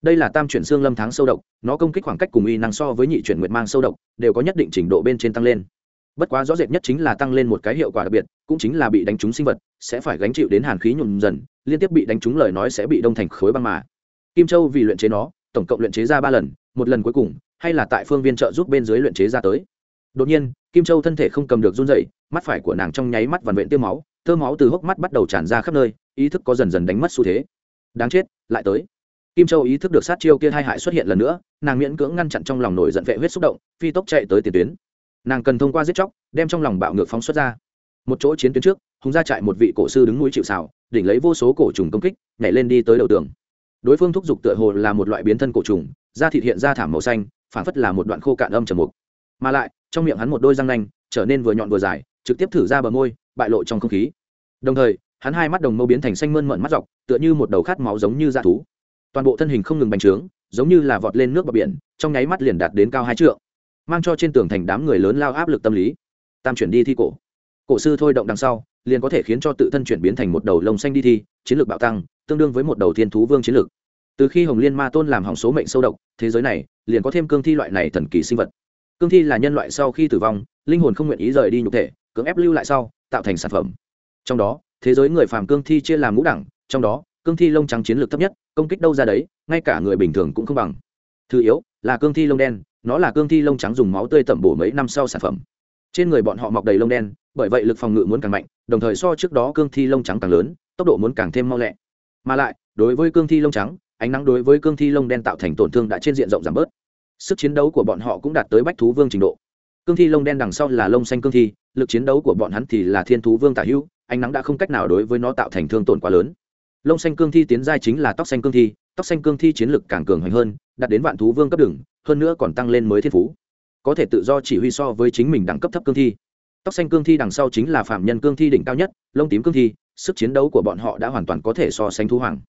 Đây là tam chuyển xương lâm tháng sâu độc, nó công kích khoảng cách cùng uy năng so với nhị chuyển nguyệt mang sâu độc, đều có nhất định trình độ bên trên tăng lên. Bất quá rõ rệt nhất chính là tăng lên một cái hiệu quả đặc biệt, cũng chính là bị đánh trúng sinh vật, sẽ phải gánh chịu đến hàn khí nhuộm dần, liên tiếp bị đánh trúng lời nói sẽ bị đông thành khối băng mà. Kim châu vì luyện chế nó, tổng cộng luyện chế ra ba lần, một lần cuối cùng, hay là tại phương viên trợ giúp bên dưới luyện chế ra tới. Đột nhiên, kim châu thân thể không cầm được run dậy mắt phải của nàng trong nháy mắt vằn vện tiêu máu tơ máu từ hốc mắt bắt đầu tràn ra khắp nơi, ý thức có dần dần đánh mất xu thế. Đáng chết, lại tới. Kim châu ý thức được sát chiêu kia hai hại xuất hiện lần nữa, nàng miễn cưỡng ngăn chặn trong lòng nổi giận vệ huyết xúc động, phi tốc chạy tới tiền tuyến. Nàng cần thông qua giết chóc, đem trong lòng bạo ngược phóng xuất ra. Một chỗ chiến tuyến trước hùng ra chạy một vị cổ sư đứng núi chịu xào đỉnh lấy vô số cổ trùng công kích, nhảy lên đi tới đầu tường. Đối phương thúc giục tựa hồ là một loại biến thân cổ trùng, da thịt hiện ra thảm màu xanh phản phất là một đoạn khô cạn âm trầm mục. Mà lại, trong miệng hắn một đôi răng nanh, trở nên vừa nhọn vừa dài trực tiếp thử ra bờ môi, bại lộ trong không khí. Đồng thời, hắn hai mắt đồng mâu biến thành xanh mơn mận mắt dọc, tựa như một đầu khát máu giống như dạ thú. Toàn bộ thân hình không ngừng bành trướng, giống như là vọt lên nước bờ biển, trong nháy mắt liền đạt đến cao hai trượng, mang cho trên tường thành đám người lớn lao áp lực tâm lý. Tam chuyển đi thi cổ. Cổ sư thôi động đằng sau, liền có thể khiến cho tự thân chuyển biến thành một đầu lông xanh đi thi, chiến lược bạo tăng, tương đương với một đầu thiên thú vương chiến lược. Từ khi hồng liên ma tôn làm hỏng số mệnh sâu độc, thế giới này liền có thêm cương thi loại này thần kỳ sinh vật. Cương thi là nhân loại sau khi tử vong, linh hồn không nguyện ý rời đi nhục thể cưỡng ép lưu lại sau, tạo thành sản phẩm. Trong đó, thế giới người phàm cương thi chia làm ngũ đẳng, trong đó, cương thi lông trắng chiến lược thấp nhất, công kích đâu ra đấy, ngay cả người bình thường cũng không bằng. Thứ yếu, là cương thi lông đen, nó là cương thi lông trắng dùng máu tươi tẩm bổ mấy năm sau sản phẩm. Trên người bọn họ mọc đầy lông đen, bởi vậy lực phòng ngự muốn càng mạnh, đồng thời so trước đó cương thi lông trắng càng lớn, tốc độ muốn càng thêm mau lẹ. Mà lại, đối với cương thi lông trắng, ánh nắng đối với cương thi lông đen tạo thành tổn thương đã trên diện rộng giảm bớt. Sức chiến đấu của bọn họ cũng đạt tới bách thú vương trình độ cương thi lông đen đằng sau là lông xanh cương thi, lực chiến đấu của bọn hắn thì là thiên thú vương tả hữu, ánh nắng đã không cách nào đối với nó tạo thành thương tổn quá lớn. Lông xanh cương thi tiến giai chính là tóc xanh cương thi, tóc xanh cương thi chiến lực càng cường hoành hơn, đạt đến vạn thú vương cấp đường hơn nữa còn tăng lên mới thiên phú. Có thể tự do chỉ huy so với chính mình đẳng cấp thấp cương thi. Tóc xanh cương thi đằng sau chính là phạm nhân cương thi đỉnh cao nhất, lông tím cương thi, sức chiến đấu của bọn họ đã hoàn toàn có thể so sánh thú hoàng.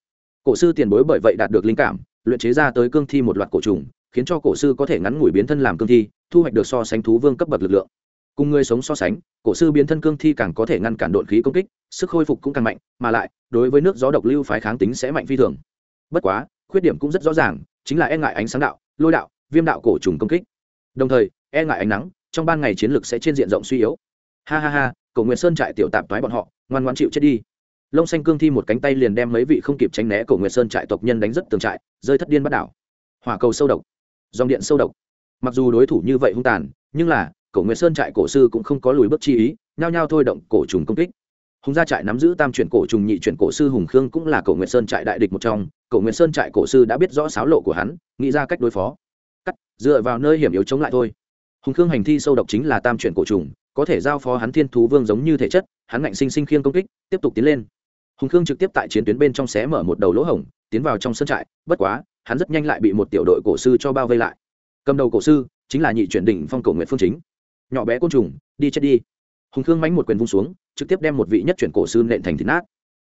Cổ sư tiền bối bởi vậy đạt được linh cảm, luyện chế ra tới cương thi một loạt cổ trùng khiến cho cổ sư có thể ngắn ngủi biến thân làm cương thi, thu hoạch được so sánh thú vương cấp bậc lực lượng. Cùng người sống so sánh, cổ sư biến thân cương thi càng có thể ngăn cản độn khí công kích, sức khôi phục cũng càng mạnh, mà lại, đối với nước gió độc lưu phái kháng tính sẽ mạnh phi thường. Bất quá, khuyết điểm cũng rất rõ ràng, chính là e ngại ánh sáng đạo, lôi đạo, viêm đạo cổ trùng công kích. Đồng thời e ngại ánh nắng, trong ban ngày chiến lực sẽ trên diện rộng suy yếu. Ha ha ha, cổ nguyện sơn trại tiểu tạp toái bọn họ, ngoan ngoan chịu chết đi. Lông xanh cương thi một cánh tay liền đem mấy vị không kịp tránh né cổ Nguyệt sơn trại tộc nhân đánh rất tường trại, rơi thất điên bắt đảo. Hỏa cầu sâu độc dòng điện sâu độc. Mặc dù đối thủ như vậy hung tàn, nhưng là, cổ nguyệt sơn trại cổ sư cũng không có lùi bước chi ý, nhao nhao thôi động cổ trùng công kích. Hùng gia trại nắm giữ tam chuyển cổ trùng nhị chuyển cổ sư hùng khương cũng là cổ nguyệt sơn trại đại địch một trong, cổ nguyệt sơn trại cổ sư đã biết rõ sáo lộ của hắn, nghĩ ra cách đối phó. Cắt, dựa vào nơi hiểm yếu chống lại thôi. Hùng khương hành thi sâu độc chính là tam chuyển cổ trùng, có thể giao phó hắn thiên thú vương giống như thể chất, hắn ngạnh sinh sinh khiêng công kích, tiếp tục tiến lên. Hùng khương trực tiếp tại chiến tuyến bên trong xé mở một đầu lỗ hổng, tiến vào trong sân trại, bất quá hắn rất nhanh lại bị một tiểu đội cổ sư cho bao vây lại. Cầm đầu cổ sư chính là nhị chuyển đỉnh phong cổ nguyện phương chính. Nhỏ bé côn trùng, đi chết đi. Hùng khương mánh một quyền vung xuống, trực tiếp đem một vị nhất chuyển cổ sư nện thành thịt nát.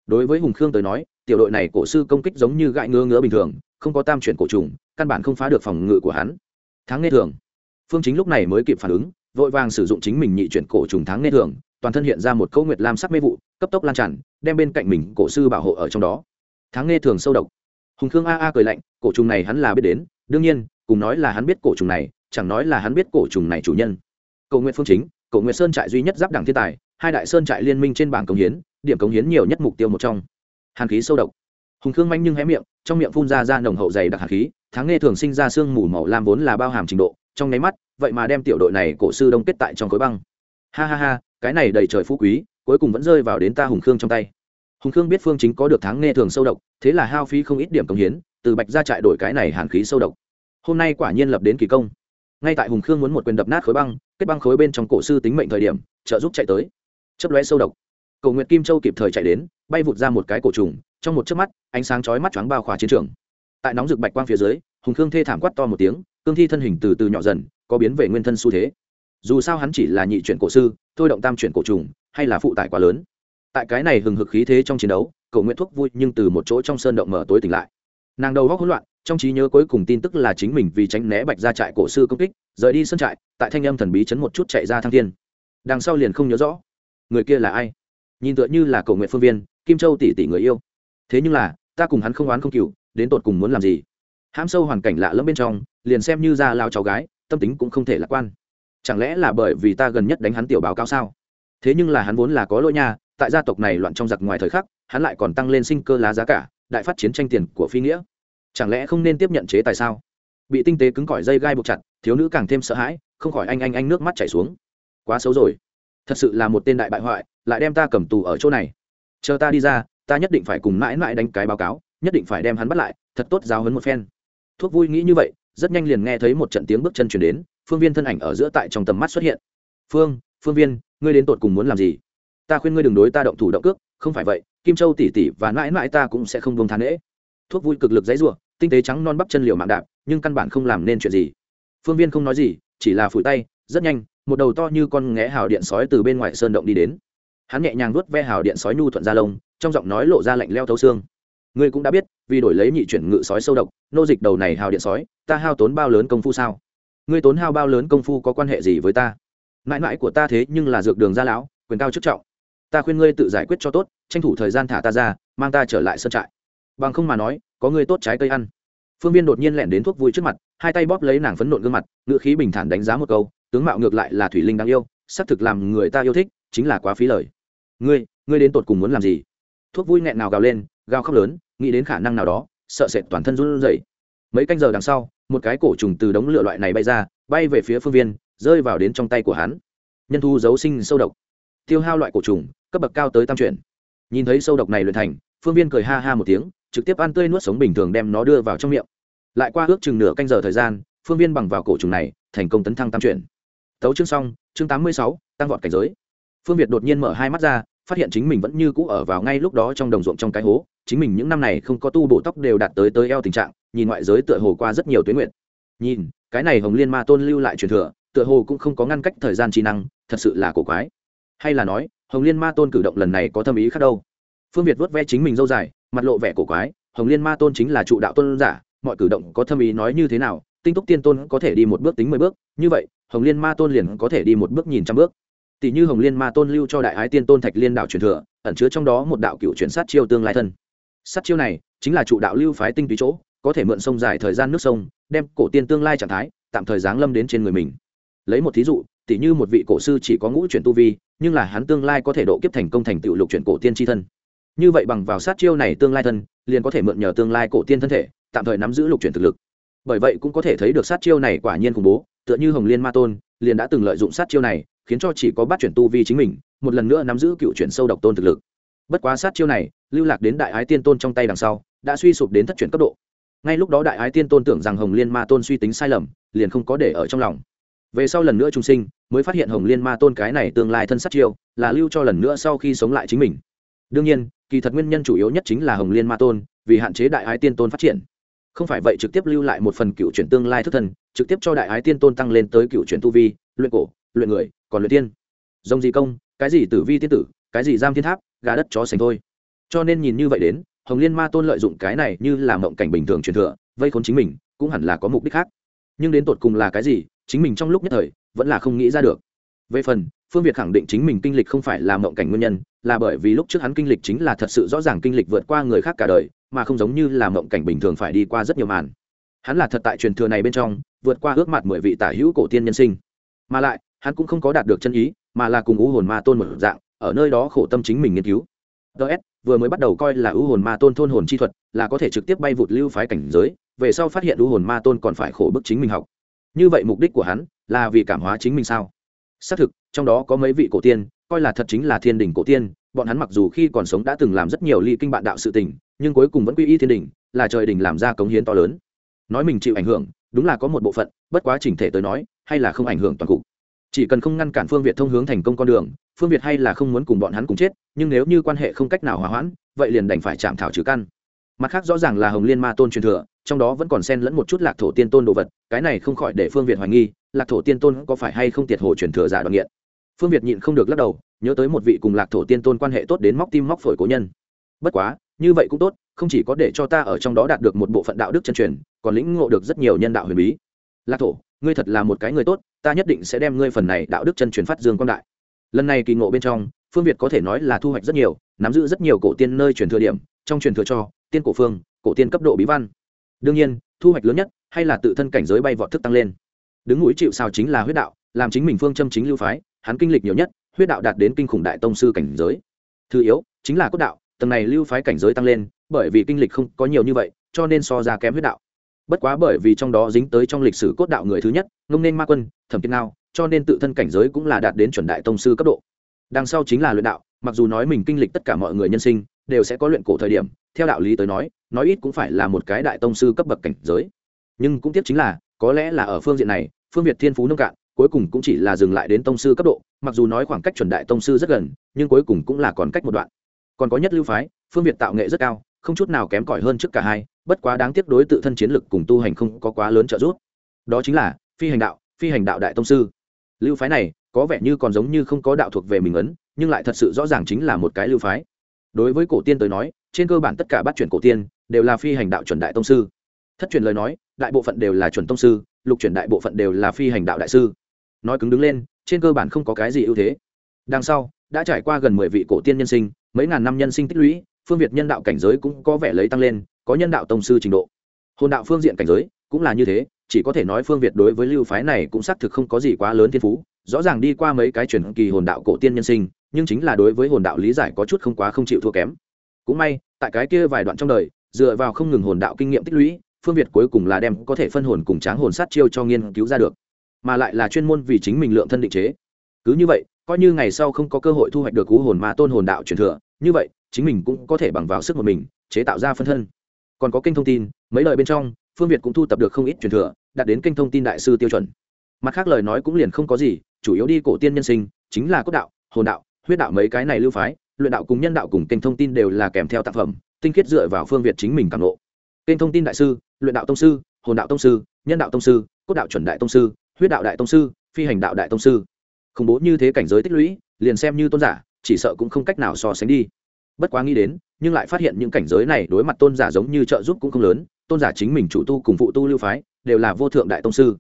Đối với hùng khương tới nói, tiểu đội này cổ sư công kích giống như gãi ngứa ngứa bình thường, không có tam chuyển cổ trùng, căn bản không phá được phòng ngự của hắn. Tháng nghe thường. Phương chính lúc này mới kịp phản ứng, vội vàng sử dụng chính mình nhị chuyển cổ trùng tháng nghe thường, toàn thân hiện ra một câu nguyệt lam sắc mê vụ, cấp tốc lan tràn, đem bên cạnh mình cổ sư bảo hộ ở trong đó. Tháng nghe thường sâu độc hùng khương a a cười lạnh, cổ trùng này hắn là biết đến, đương nhiên, cùng nói là hắn biết cổ trùng này, chẳng nói là hắn biết cổ trùng này chủ nhân. Cầu nguyện phương chính, cầu nguyện sơn trại duy nhất giáp đảng thiên tài, hai đại sơn trại liên minh trên bảng cống hiến, điểm cống hiến nhiều nhất mục tiêu một trong. Hàn khí sâu độc. Hùng khương manh nhưng hé miệng, trong miệng phun ra ra nồng hậu dày đặc hàn khí, tháng nghe thường sinh ra sương mù màu lam vốn là bao hàm trình độ, trong nháy mắt, vậy mà đem tiểu đội này cổ sư đông kết tại trong khối băng. Ha ha ha, cái này đầy trời phú quý, cuối cùng vẫn rơi vào đến ta hùng khương trong tay hùng khương biết phương chính có được tháng nghe thường sâu độc, thế là hao phí không ít điểm cống hiến, từ bạch ra trại đổi cái này hàn khí sâu độc. Hôm nay quả nhiên lập đến kỳ công. Ngay tại hùng khương muốn một quyền đập nát khối băng, kết băng khối bên trong cổ sư tính mệnh thời điểm, trợ giúp chạy tới. Chấp lóe sâu độc. Cầu nguyệt kim châu kịp thời chạy đến, bay vụt ra một cái cổ trùng, trong một chớp mắt, ánh sáng chói mắt choáng bao khỏa chiến trường. Tại nóng rực bạch quang phía dưới, hùng khương thê thảm quát to một tiếng, cương thi thân hình từ từ nhỏ dần, có biến về nguyên thân xu thế. Dù sao hắn chỉ là nhị chuyển cổ sư, thôi động tam chuyển cổ trùng, hay là phụ tải quá lớn tại cái này hừng hực khí thế trong chiến đấu, cậu nguyễn thuốc vui nhưng từ một chỗ trong sơn động mở tối tỉnh lại. Nàng đầu góc hỗn loạn, trong trí nhớ cuối cùng tin tức là chính mình vì tránh né bạch ra trại cổ sư công kích, rời đi sân trại, tại thanh âm thần bí chấn một chút chạy ra thăng thiên. Đằng sau liền không nhớ rõ, người kia là ai? Nhìn tựa như là cầu nguyện phương viên, kim châu tỷ tỷ người yêu. Thế nhưng là, ta cùng hắn không oán không cựu đến tột cùng muốn làm gì? Hãm sâu hoàn cảnh lạ lẫm bên trong, liền xem như ra lao cháu gái, tâm tính cũng không thể lạc quan. Chẳng lẽ là bởi vì ta gần nhất đánh hắn tiểu báo cao sao? Thế nhưng là hắn vốn là có lỗi nha tại gia tộc này loạn trong giặc ngoài thời khắc, hắn lại còn tăng lên sinh cơ lá giá cả, đại phát chiến tranh tiền của phi nghĩa. Chẳng lẽ không nên tiếp nhận chế tài sao? Bị tinh tế cứng cỏi dây gai buộc chặt, thiếu nữ càng thêm sợ hãi, không khỏi anh anh anh nước mắt chảy xuống. Quá xấu rồi. Thật sự là một tên đại bại hoại, lại đem ta cầm tù ở chỗ này. Chờ ta đi ra, ta nhất định phải cùng mãi mãi đánh cái báo cáo, nhất định phải đem hắn bắt lại, thật tốt giáo hấn một phen. Thuốc vui nghĩ như vậy, rất nhanh liền nghe thấy một trận tiếng bước chân chuyển đến, phương viên thân ảnh ở giữa tại trong tầm mắt xuất hiện. Phương phương viên, ngươi đến tột cùng muốn làm gì? Ta khuyên ngươi đừng đối ta động thủ động cước, không phải vậy, kim châu tỉ tỉ và mãi mãi ta cũng sẽ không bông thán lễ thuốc vui cực lực dãy rủa, tinh tế trắng non bắp chân liều mạng đạp, nhưng căn bản không làm nên chuyện gì. Phương viên không nói gì, chỉ là phủi tay, rất nhanh, một đầu to như con nghé hào điện sói từ bên ngoài sơn động đi đến. Hắn nhẹ nhàng nuốt ve hào điện sói nhu thuận ra lông, trong giọng nói lộ ra lạnh leo thấu xương. Ngươi cũng đã biết, vì đổi lấy nhị chuyển ngự sói sâu độc, nô dịch đầu này hào điện sói, ta hao tốn bao lớn công phu sao? Ngươi tốn hao bao lớn công phu có quan hệ gì với ta? Mãi mãi của ta thế nhưng là dược đường gia lão, quyền cao chức trọng ta khuyên ngươi tự giải quyết cho tốt, tranh thủ thời gian thả ta ra, mang ta trở lại sân trại. Bằng không mà nói, có ngươi tốt trái cây ăn. Phương viên đột nhiên lẻn đến thuốc vui trước mặt, hai tay bóp lấy nàng phấn nộn gương mặt, ngữ khí bình thản đánh giá một câu, tướng mạo ngược lại là thủy linh đáng yêu, xác thực làm người ta yêu thích, chính là quá phí lời. Ngươi ngươi đến tột cùng muốn làm gì? Thuốc vui nghẹn nào gào lên, gào khóc lớn, nghĩ đến khả năng nào đó, sợ sệt toàn thân run rẩy. Mấy canh giờ đằng sau, một cái cổ trùng từ đống lửa loại này bay ra, bay về phía phương viên, rơi vào đến trong tay của hắn. Nhân thu giấu sinh sâu độc. Tiêu hao loại cổ trùng cấp bậc cao tới tam chuyển. Nhìn thấy sâu độc này luyện thành, phương viên cười ha ha một tiếng, trực tiếp ăn tươi nuốt sống bình thường đem nó đưa vào trong miệng. Lại qua ước chừng nửa canh giờ thời gian, phương viên bằng vào cổ trùng này, thành công tấn thăng tam chuyển. Tấu chương xong, chương tám mươi sáu, tăng vọt cảnh giới. Phương việt đột nhiên mở hai mắt ra, phát hiện chính mình vẫn như cũ ở vào ngay lúc đó trong đồng ruộng trong cái hố, chính mình những năm này không có tu bổ tóc đều đạt tới tới eo tình trạng, nhìn ngoại giới tựa hồ qua rất nhiều tuyến nguyện nhìn, cái này hồng liên ma tôn lưu lại truyền thừa, tựa hồ cũng không có ngăn cách thời gian trí năng, thật sự là cổ quái. Hay là nói hồng liên ma tôn cử động lần này có thâm ý khác đâu. Phương việt vớt ve chính mình dâu dài, mặt lộ vẻ cổ quái, hồng liên ma tôn chính là trụ đạo tôn giả, mọi cử động có thâm ý nói như thế nào, tinh túc tiên tôn có thể đi một bước tính mười bước, như vậy, hồng liên ma tôn liền có thể đi một bước nhìn trăm bước. Tỷ như hồng liên ma tôn lưu cho đại ái tiên tôn thạch liên đạo truyền thừa, ẩn chứa trong đó một đạo cựu chuyển sát chiêu tương lai thân. Sát chiêu này chính là trụ đạo lưu phái tinh túy chỗ, có thể mượn sông dài thời gian nước sông, đem cổ tiên tương lai trạng thái tạm thời giáng lâm đến trên người mình. Lấy một thí dụ, tỷ như một vị cổ sư chỉ có ngũ chuyển tu vi nhưng là hắn tương lai có thể độ kiếp thành công thành tựu lục chuyển cổ tiên tri thân. Như vậy bằng vào sát chiêu này tương lai thân, liền có thể mượn nhờ tương lai cổ tiên thân thể, tạm thời nắm giữ lục chuyển thực lực. Bởi vậy cũng có thể thấy được sát chiêu này quả nhiên khủng bố, tựa như hồng liên ma tôn, liền đã từng lợi dụng sát chiêu này, khiến cho chỉ có bắt chuyển tu vi chính mình, một lần nữa nắm giữ cựu chuyển sâu độc tôn thực lực. Bất quá sát chiêu này, lưu lạc đến đại ái tiên tôn trong tay đằng sau, đã suy sụp đến thất chuyển cấp độ. Ngay lúc đó đại ái tiên tôn tưởng rằng hồng liên ma tôn suy tính sai lầm, liền không có để ở trong lòng. Về sau lần nữa trung sinh mới phát hiện hồng liên ma tôn cái này tương lai thân sát chiêu, là lưu cho lần nữa sau khi sống lại chính mình. Đương nhiên, kỳ thật nguyên nhân chủ yếu nhất chính là hồng liên ma tôn, vì hạn chế đại ái tiên tôn phát triển. Không phải vậy trực tiếp lưu lại một phần cựu chuyển tương lai thức thần trực tiếp cho đại ái tiên tôn tăng lên tới cựu chuyển tu vi, luyện cổ, luyện người, còn luyện tiên. Dông gì công, cái gì tử vi tiên tử, cái gì giam thiên tháp, gà đất chó sành thôi. Cho nên nhìn như vậy đến, hồng liên ma tôn lợi dụng cái này như là mộng cảnh bình thường truyền thừa, vây khốn chính mình, cũng hẳn là có mục đích khác. Nhưng đến tột cùng là cái gì, chính mình trong lúc nhất thời vẫn là không nghĩ ra được. Về phần, phương việt khẳng định chính mình kinh lịch không phải là mộng cảnh nguyên nhân, là bởi vì lúc trước hắn kinh lịch chính là thật sự rõ ràng kinh lịch vượt qua người khác cả đời, mà không giống như là mộng cảnh bình thường phải đi qua rất nhiều màn. Hắn là thật tại truyền thừa này bên trong, vượt qua ước mặt mười vị tả hữu cổ tiên nhân sinh. Mà lại, hắn cũng không có đạt được chân ý, mà là cùng u hồn ma tôn một dạng, ở nơi đó khổ tâm chính mình nghiên cứu. Ts vừa mới bắt đầu coi là u hồn ma tôn thôn hồn chi thuật, là có thể trực tiếp bay vụt lưu phái cảnh giới, về sau phát hiện u hồn ma tôn còn phải khổ bức chính mình học. Như vậy mục đích của hắn là vì cảm hóa chính mình sao? Xác thực, trong đó có mấy vị cổ tiên, coi là thật chính là thiên đình cổ tiên, bọn hắn mặc dù khi còn sống đã từng làm rất nhiều ly kinh bạn đạo sự tình, nhưng cuối cùng vẫn quy y thiên đình, là trời đình làm ra cống hiến to lớn. Nói mình chịu ảnh hưởng, đúng là có một bộ phận, bất quá chỉnh thể tới nói, hay là không ảnh hưởng toàn cục. Chỉ cần không ngăn cản phương việt thông hướng thành công con đường, phương việt hay là không muốn cùng bọn hắn cùng chết, nhưng nếu như quan hệ không cách nào hòa hoãn, vậy liền đành phải chạm thảo trừ căn. Mặt khác rõ ràng là hồng liên ma tôn truyền thừa, trong đó vẫn còn xen lẫn một chút lạc thổ tiên tôn đồ vật, cái này không khỏi để phương việt hoài nghi lạc thổ tiên tôn có phải hay không tiệt hồ truyền thừa giả đoạn nghiện? Phương việt nhịn không được lắc đầu, nhớ tới một vị cùng lạc thổ tiên tôn quan hệ tốt đến móc tim móc phổi cố nhân. Bất quá, như vậy cũng tốt, không chỉ có để cho ta ở trong đó đạt được một bộ phận đạo đức chân truyền, còn lĩnh ngộ được rất nhiều nhân đạo huyền bí. Lạc thổ, ngươi thật là một cái người tốt, ta nhất định sẽ đem ngươi phần này đạo đức chân truyền phát dương quang đại. Lần này kỳ ngộ bên trong, phương việt có thể nói là thu hoạch rất nhiều, nắm giữ rất nhiều cổ tiên nơi truyền thừa điểm, trong truyền thừa cho, tiên cổ phương, cổ tiên cấp độ bí văn. Đương nhiên, thu hoạch lớn nhất, hay là tự thân cảnh giới bay vọt thức tăng lên đứng núi chịu sao chính là huyết đạo, làm chính mình phương châm chính lưu phái, hắn kinh lịch nhiều nhất, huyết đạo đạt đến kinh khủng đại tông sư cảnh giới. Thứ yếu, chính là cốt đạo, tầng này lưu phái cảnh giới tăng lên, bởi vì kinh lịch không có nhiều như vậy, cho nên so ra kém huyết đạo. Bất quá bởi vì trong đó dính tới trong lịch sử cốt đạo người thứ nhất, ngông nên ma quân, thẩm kiên ngao, cho nên tự thân cảnh giới cũng là đạt đến chuẩn đại tông sư cấp độ. Đằng sau chính là luyện đạo, mặc dù nói mình kinh lịch tất cả mọi người nhân sinh, đều sẽ có luyện cổ thời điểm, theo đạo lý tới nói nói ít cũng phải là một cái đại tông sư cấp bậc cảnh giới. Nhưng cũng tiếc chính là có lẽ là ở phương diện này, phương việt thiên phú nông cạn, cuối cùng cũng chỉ là dừng lại đến tông sư cấp độ, mặc dù nói khoảng cách chuẩn đại tông sư rất gần, nhưng cuối cùng cũng là còn cách một đoạn. Còn có nhất lưu phái, phương việt tạo nghệ rất cao, không chút nào kém cỏi hơn trước cả hai, bất quá đáng tiếc đối tự thân chiến lực cùng tu hành không có quá lớn trợ giúp. Đó chính là, phi hành đạo, phi hành đạo đại tông sư. Lưu phái này, có vẻ như còn giống như không có đạo thuộc về mình ấn, nhưng lại thật sự rõ ràng chính là một cái lưu phái. Đối với cổ tiên tới nói, trên cơ bản tất cả bắt chuyển cổ tiên, đều là phi hành đạo chuẩn đại tông sư thất truyền lời nói, đại bộ phận đều là chuẩn tông sư, lục chuyển đại bộ phận đều là phi hành đạo đại sư. Nói cứng đứng lên, trên cơ bản không có cái gì ưu thế. Đằng sau, đã trải qua gần mười vị cổ tiên nhân sinh, mấy ngàn năm nhân sinh tích lũy, phương việt nhân đạo cảnh giới cũng có vẻ lấy tăng lên, có nhân đạo tông sư trình độ. Hồn đạo phương diện cảnh giới cũng là như thế, chỉ có thể nói phương việt đối với lưu phái này cũng xác thực không có gì quá lớn thiên phú, rõ ràng đi qua mấy cái truyền kỳ hồn đạo cổ tiên nhân sinh, nhưng chính là đối với hồn đạo lý giải có chút không quá không chịu thua kém. Cũng may, tại cái kia vài đoạn trong đời, dựa vào không ngừng hồn đạo kinh nghiệm tích lũy phương việt cuối cùng là đem có thể phân hồn cùng tráng hồn sát chiêu cho nghiên cứu ra được, mà lại là chuyên môn vì chính mình lượng thân định chế. Cứ như vậy, coi như ngày sau không có cơ hội thu hoạch được cú hồn mà tôn hồn đạo truyền thừa, như vậy, chính mình cũng có thể bằng vào sức một mình, chế tạo ra phân thân. Còn có kênh thông tin, mấy lời bên trong, phương việt cũng thu tập được không ít truyền thừa, đạt đến kênh thông tin đại sư tiêu chuẩn. Mặt khác lời nói cũng liền không có gì, chủ yếu đi cổ tiên nhân sinh, chính là cốt đạo, hồn đạo, huyết đạo mấy cái này lưu phái, luyện đạo cùng nhân đạo cùng kênh thông tin đều là kèm theo tác phẩm, tinh khiết dựa vào phương việt chính mình càng lộ kênh thông tin đại sư luyện đạo tông sư, hồn đạo tông sư, nhân đạo tông sư, cốt đạo chuẩn đại tông sư, huyết đạo đại tông sư, phi hành đạo đại tông sư. Khủng bố như thế cảnh giới tích lũy, liền xem như tôn giả, chỉ sợ cũng không cách nào so sánh đi. Bất quá nghĩ đến, nhưng lại phát hiện những cảnh giới này đối mặt tôn giả giống như trợ giúp cũng không lớn, tôn giả chính mình chủ tu cùng phụ tu lưu phái, đều là vô thượng đại tông sư.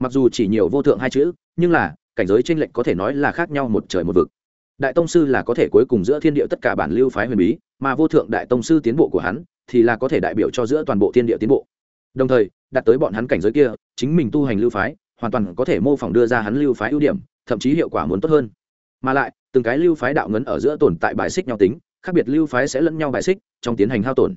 Mặc dù chỉ nhiều vô thượng hai chữ, nhưng là, cảnh giới tranh lệch có thể nói là khác nhau một trời một vực. Đại tông sư là có thể cuối cùng giữa thiên địa tất cả bản lưu phái huyền bí, mà vô thượng đại tông sư tiến bộ của hắn, thì là có thể đại biểu cho giữa toàn bộ thiên địa tiến bộ đồng thời, đạt tới bọn hắn cảnh giới kia, chính mình tu hành lưu phái, hoàn toàn có thể mô phỏng đưa ra hắn lưu phái ưu điểm, thậm chí hiệu quả muốn tốt hơn. Mà lại, từng cái lưu phái đạo ngấn ở giữa tồn tại bài xích nhau tính, khác biệt lưu phái sẽ lẫn nhau bài xích, trong tiến hành hao tổn.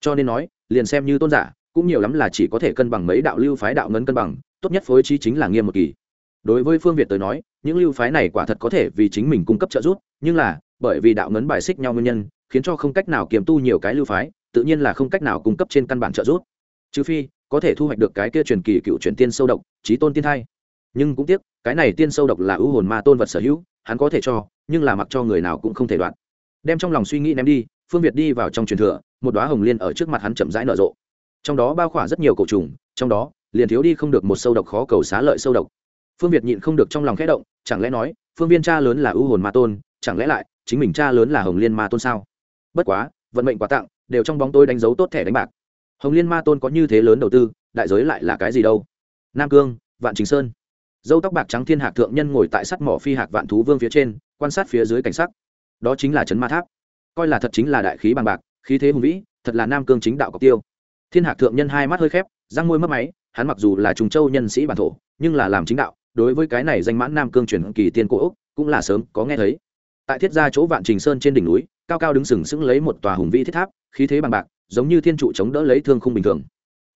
Cho nên nói, liền xem như tôn giả, cũng nhiều lắm là chỉ có thể cân bằng mấy đạo lưu phái đạo ngấn cân bằng, tốt nhất phối trí chính là nghiêm một kỳ. Đối với phương việt tới nói, những lưu phái này quả thật có thể vì chính mình cung cấp trợ giúp, nhưng là, bởi vì đạo ngấn bài xích nhau nguyên nhân, khiến cho không cách nào kiềm tu nhiều cái lưu phái, tự nhiên là không cách nào cung cấp trên căn bản trợ giúp trừ phi có thể thu hoạch được cái kia truyền kỳ cựu truyền tiên sâu độc trí tôn tiên thai. Nhưng cũng tiếc, cái này tiên sâu độc là ưu hồn ma tôn vật sở hữu, hắn có thể cho, nhưng là mặc cho người nào cũng không thể đoạn. Đem trong lòng suy nghĩ ném đi, phương việt đi vào trong truyền thừa, một đoá hồng liên ở trước mặt hắn chậm rãi nở rộ. Trong đó bao khỏa rất nhiều cổ trùng, trong đó, liền thiếu đi không được một sâu độc khó cầu xá lợi sâu độc. Phương việt nhịn không được trong lòng khẽ động, chẳng lẽ nói, phương viên cha lớn là ưu hồn ma tôn, chẳng lẽ lại, chính mình cha lớn là hồng liên ma tôn sao? Bất quá, vận mệnh quà tặng, đều trong bóng tôi đánh dấu tốt thẻ đánh bạc hồng liên ma tôn có như thế lớn đầu tư, đại giới lại là cái gì đâu? Nam cương, vạn chính sơn. Dâu tóc bạc trắng thiên hạc thượng nhân ngồi tại sắt mỏ phi hạc vạn thú vương phía trên, quan sát phía dưới cảnh sắc. Đó chính là trấn ma tháp. Coi là thật chính là đại khí bằng bạc, khí thế hùng vĩ, thật là nam cương chính đạo cọc tiêu. Thiên hạc thượng nhân hai mắt hơi khép, răng môi mất máy, hắn mặc dù là trùng châu nhân sĩ bản thổ, nhưng là làm chính đạo, đối với cái này danh mãn nam cương truyền kỳ tiên cổ cũng là sớm có nghe thấy. Tại thiết gia chỗ vạn trình sơn trên đỉnh núi, cao cao đứng sừng sững lấy một tòa hùng vĩ thiết tháp, khí thế bằng bạc giống như thiên trụ chống đỡ lấy thương không bình thường.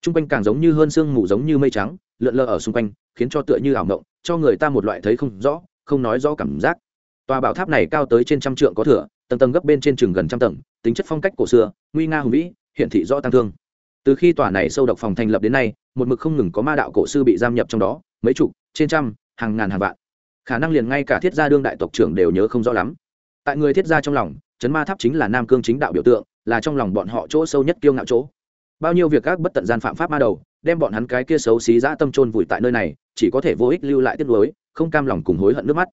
T r u n g quanh càng giống như hơn sương mù giống như mây trắng, lượn lờ ở xung quanh, khiến cho tựa như ảo ngộng cho người ta một loại thấy không rõ, không nói rõ cảm giác. Tòa bảo tháp này cao tới trên trăm trượng có thửa, tầng tầng gấp bên trên chừng gần trăm tầng, tính chất phong cách cổ xưa, nguy nga hùng vĩ hiện thị rõ tăng thương. Từ khi tòa này sâu độc phòng thành lập đến nay, một mực không ngừng có ma đạo cổ sư bị giam nhập trong đó, mấy chục, trên trăm, hàng ngàn hàng vạn. Khả năng liền ngay cả thiết gia đương đại tộc trưởng đều nhớ không rõ lắm. Tại người thiết gia trong lòng, chấn ma tháp chính là nam cương chính đạo biểu tượng là trong lòng bọn họ chỗ sâu nhất kiêu ngạo chỗ. Bao nhiêu việc các bất tận gian phạm pháp ma đầu, đem bọn hắn cái kia xấu xí dã tâm trôn vùi tại nơi này, chỉ có thể vô ích lưu lại tiếc nuối, không cam lòng cùng hối hận nước mắt.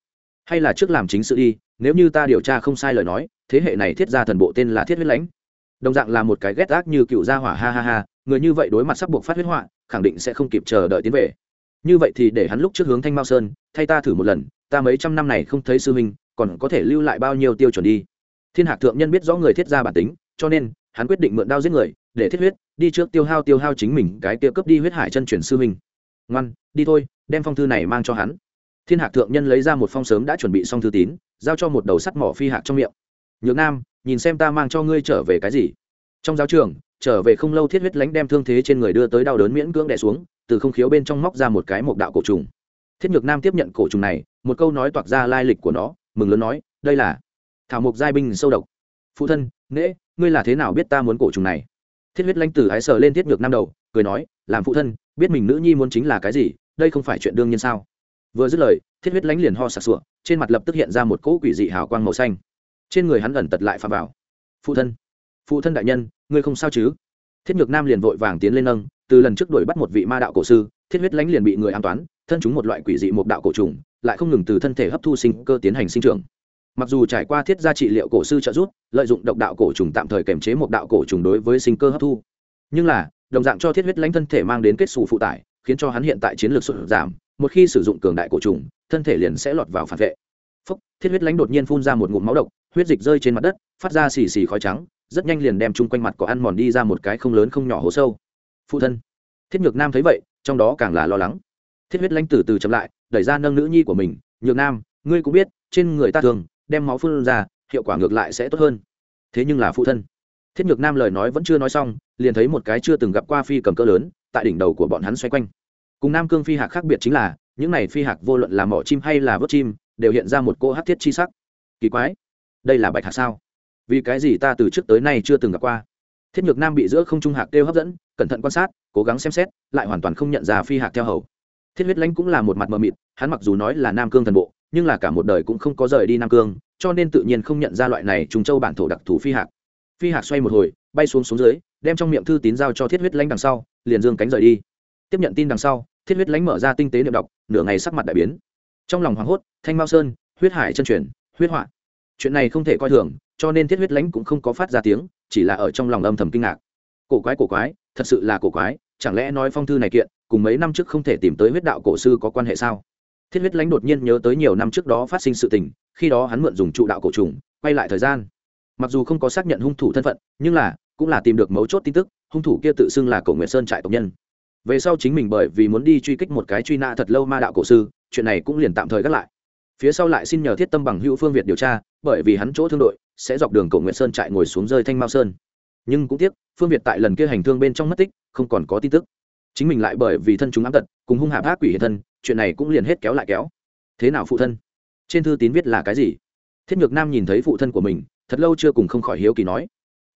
Hay là trước làm chính sự đi, nếu như ta điều tra không sai lời nói, thế hệ này thiết gia thần bộ tên là thiết huyết lãnh. Đồng dạng là một cái ghét ác như cựu gia hỏa, ha ha ha, người như vậy đối mặt sắp buộc phát huyết họa, khẳng định sẽ không kịp chờ đợi tiến về. Như vậy thì để hắn lúc trước hướng thanh mao sơn, thay ta thử một lần, ta mấy trăm năm này không thấy sư huynh, còn có thể lưu lại bao nhiêu tiêu chuẩn đi. Thiên hạc thượng nhân biết rõ người thiết gia bản tính cho nên, hắn quyết định mượn đao giết người, để thiết huyết, đi trước tiêu hao tiêu hao chính mình cái tiêu cướp đi huyết hải chân chuyển sư mình. ngoan, đi thôi, đem phong thư này mang cho hắn. Thiên hạc thượng nhân lấy ra một phong sớm đã chuẩn bị xong thư tín, giao cho một đầu sắt mỏ phi hạc trong miệng. Nhược nam, nhìn xem ta mang cho ngươi trở về cái gì? Trong giáo trường, trở về không lâu thiết huyết lánh đem thương thế trên người đưa tới đau đớn miễn cưỡng đè xuống, từ không khiếu bên trong móc ra một cái mộc đạo cổ trùng. Thiết nhược nam tiếp nhận cổ trùng này, một câu nói toạc ra lai lịch của nó, mừng lớn nói, đây là thảo mộc giai binh sâu độc. Phụ thân, nễ ngươi là thế nào biết ta muốn cổ trùng này? Thiết huyết lãnh tử ái sờ lên thiết ngược nam đầu, cười nói, làm phụ thân, biết mình nữ nhi muốn chính là cái gì, đây không phải chuyện đương nhiên sao? Vừa dứt lời, thiết huyết lãnh liền ho sặc sụa, trên mặt lập tức hiện ra một cỗ quỷ dị hào quang màu xanh. Trên người hắn ẩn tật lại phà vào. Phụ thân phụ thân đại nhân, ngươi không sao chứ? Thiết nhược nam liền vội vàng tiến lên nâng, từ lần trước đuổi bắt một vị ma đạo cổ sư, thiết huyết lãnh liền bị người an toán, thân chúng một loại quỷ dị một đạo cổ trùng, lại không ngừng từ thân thể hấp thu sinh cơ tiến hành sinh trưởng mặc dù trải qua thiết gia trị liệu cổ sư trợ giúp, lợi dụng độc đạo cổ trùng tạm thời kềm chế một đạo cổ trùng đối với sinh cơ hấp thu. Nhưng là, đồng dạng cho thiết huyết lãnh thân thể mang đến kết xù phụ tải, khiến cho hắn hiện tại chiến lược sụt giảm, một khi sử dụng cường đại cổ trùng, thân thể liền sẽ lọt vào phản vệ. Phúc, thiết huyết lãnh đột nhiên phun ra một ngụm máu độc, huyết dịch rơi trên mặt đất, phát ra xì xì khói trắng, rất nhanh liền đem chung quanh mặt có ăn mòn đi ra một cái không lớn không nhỏ hố sâu. Phụ thân, thiết nhược nam thấy vậy, trong đó càng là lo lắng. Thiết huyết lãnh từ từ chậm lại, đẩy ra nâng nữ nhi của mình, nhược nam, ngươi cũng biết, trên người ta thường đem máu phun ra, hiệu quả ngược lại sẽ tốt hơn. Thế nhưng là phụ thân. Thiết nhược nam lời nói vẫn chưa nói xong, liền thấy một cái chưa từng gặp qua phi cầm cỡ lớn, tại đỉnh đầu của bọn hắn xoay quanh. Cùng nam cương phi hạc khác biệt chính là, những này phi hạc vô luận là mỏ chim hay là vớt chim, đều hiện ra một cô hát thiết chi sắc. Kỳ quái, đây là bạch hạc sao? Vì cái gì ta từ trước tới nay chưa từng gặp qua? Thiết nhược nam bị giữa không trung hạc kêu hấp dẫn, cẩn thận quan sát, cố gắng xem xét, lại hoàn toàn không nhận ra phi hạc theo hầu. Thiết huyết lãnh cũng là một mặt mờ mịt, hắn mặc dù nói là nam cương thần bộ nhưng là cả một đời cũng không có rời đi nam cương, cho nên tự nhiên không nhận ra loại này trùng châu bản thổ đặc thù phi hạc. Phi hạc xoay một hồi, bay xuống xuống dưới, đem trong miệng thư tín giao cho thiết huyết lãnh đằng sau, liền dương cánh rời đi. Tiếp nhận tin đằng sau, thiết huyết lãnh mở ra tinh tế niệm đọc, nửa ngày sắc mặt đại biến. Trong lòng hoảng hốt, thanh mao sơn, huyết hải chân truyền, huyết họa. Chuyện này không thể coi thường, cho nên thiết huyết lãnh cũng không có phát ra tiếng, chỉ là ở trong lòng âm thầm kinh ngạc. Cổ quái cổ quái, thật sự là cổ quái, chẳng lẽ nói phong thư này kiện, cùng mấy năm trước không thể tìm tới huyết đạo cổ sư có quan hệ sao? Thiết huyết lãnh đột nhiên nhớ tới nhiều năm trước đó phát sinh sự tình, khi đó hắn mượn dùng trụ đạo cổ trùng, quay lại thời gian. Mặc dù không có xác nhận hung thủ thân phận, nhưng là, cũng là tìm được mấu chốt tin tức, hung thủ kia tự xưng là cổ nguyệt sơn trại tộc nhân. Về sau chính mình bởi vì muốn đi truy kích một cái truy nã thật lâu ma đạo cổ sư, chuyện này cũng liền tạm thời gác lại. Phía sau lại xin nhờ thiết tâm bằng hữu phương việt điều tra, bởi vì hắn chỗ thương đội, sẽ dọc đường cổ nguyệt sơn trại ngồi xuống rơi thanh mao sơn. Nhưng cũng tiếc, phương việt tại lần kia hành thương bên trong mất tích, không còn có tin tức. Chính mình lại bởi vì thân chúng ám tật, cùng hung hạ ác quỷ hiện thân chuyện này cũng liền hết kéo lại kéo. Thế nào phụ thân? Trên thư tín viết là cái gì? Thiết ngược nam nhìn thấy phụ thân của mình, thật lâu chưa cùng không khỏi hiếu kỳ nói.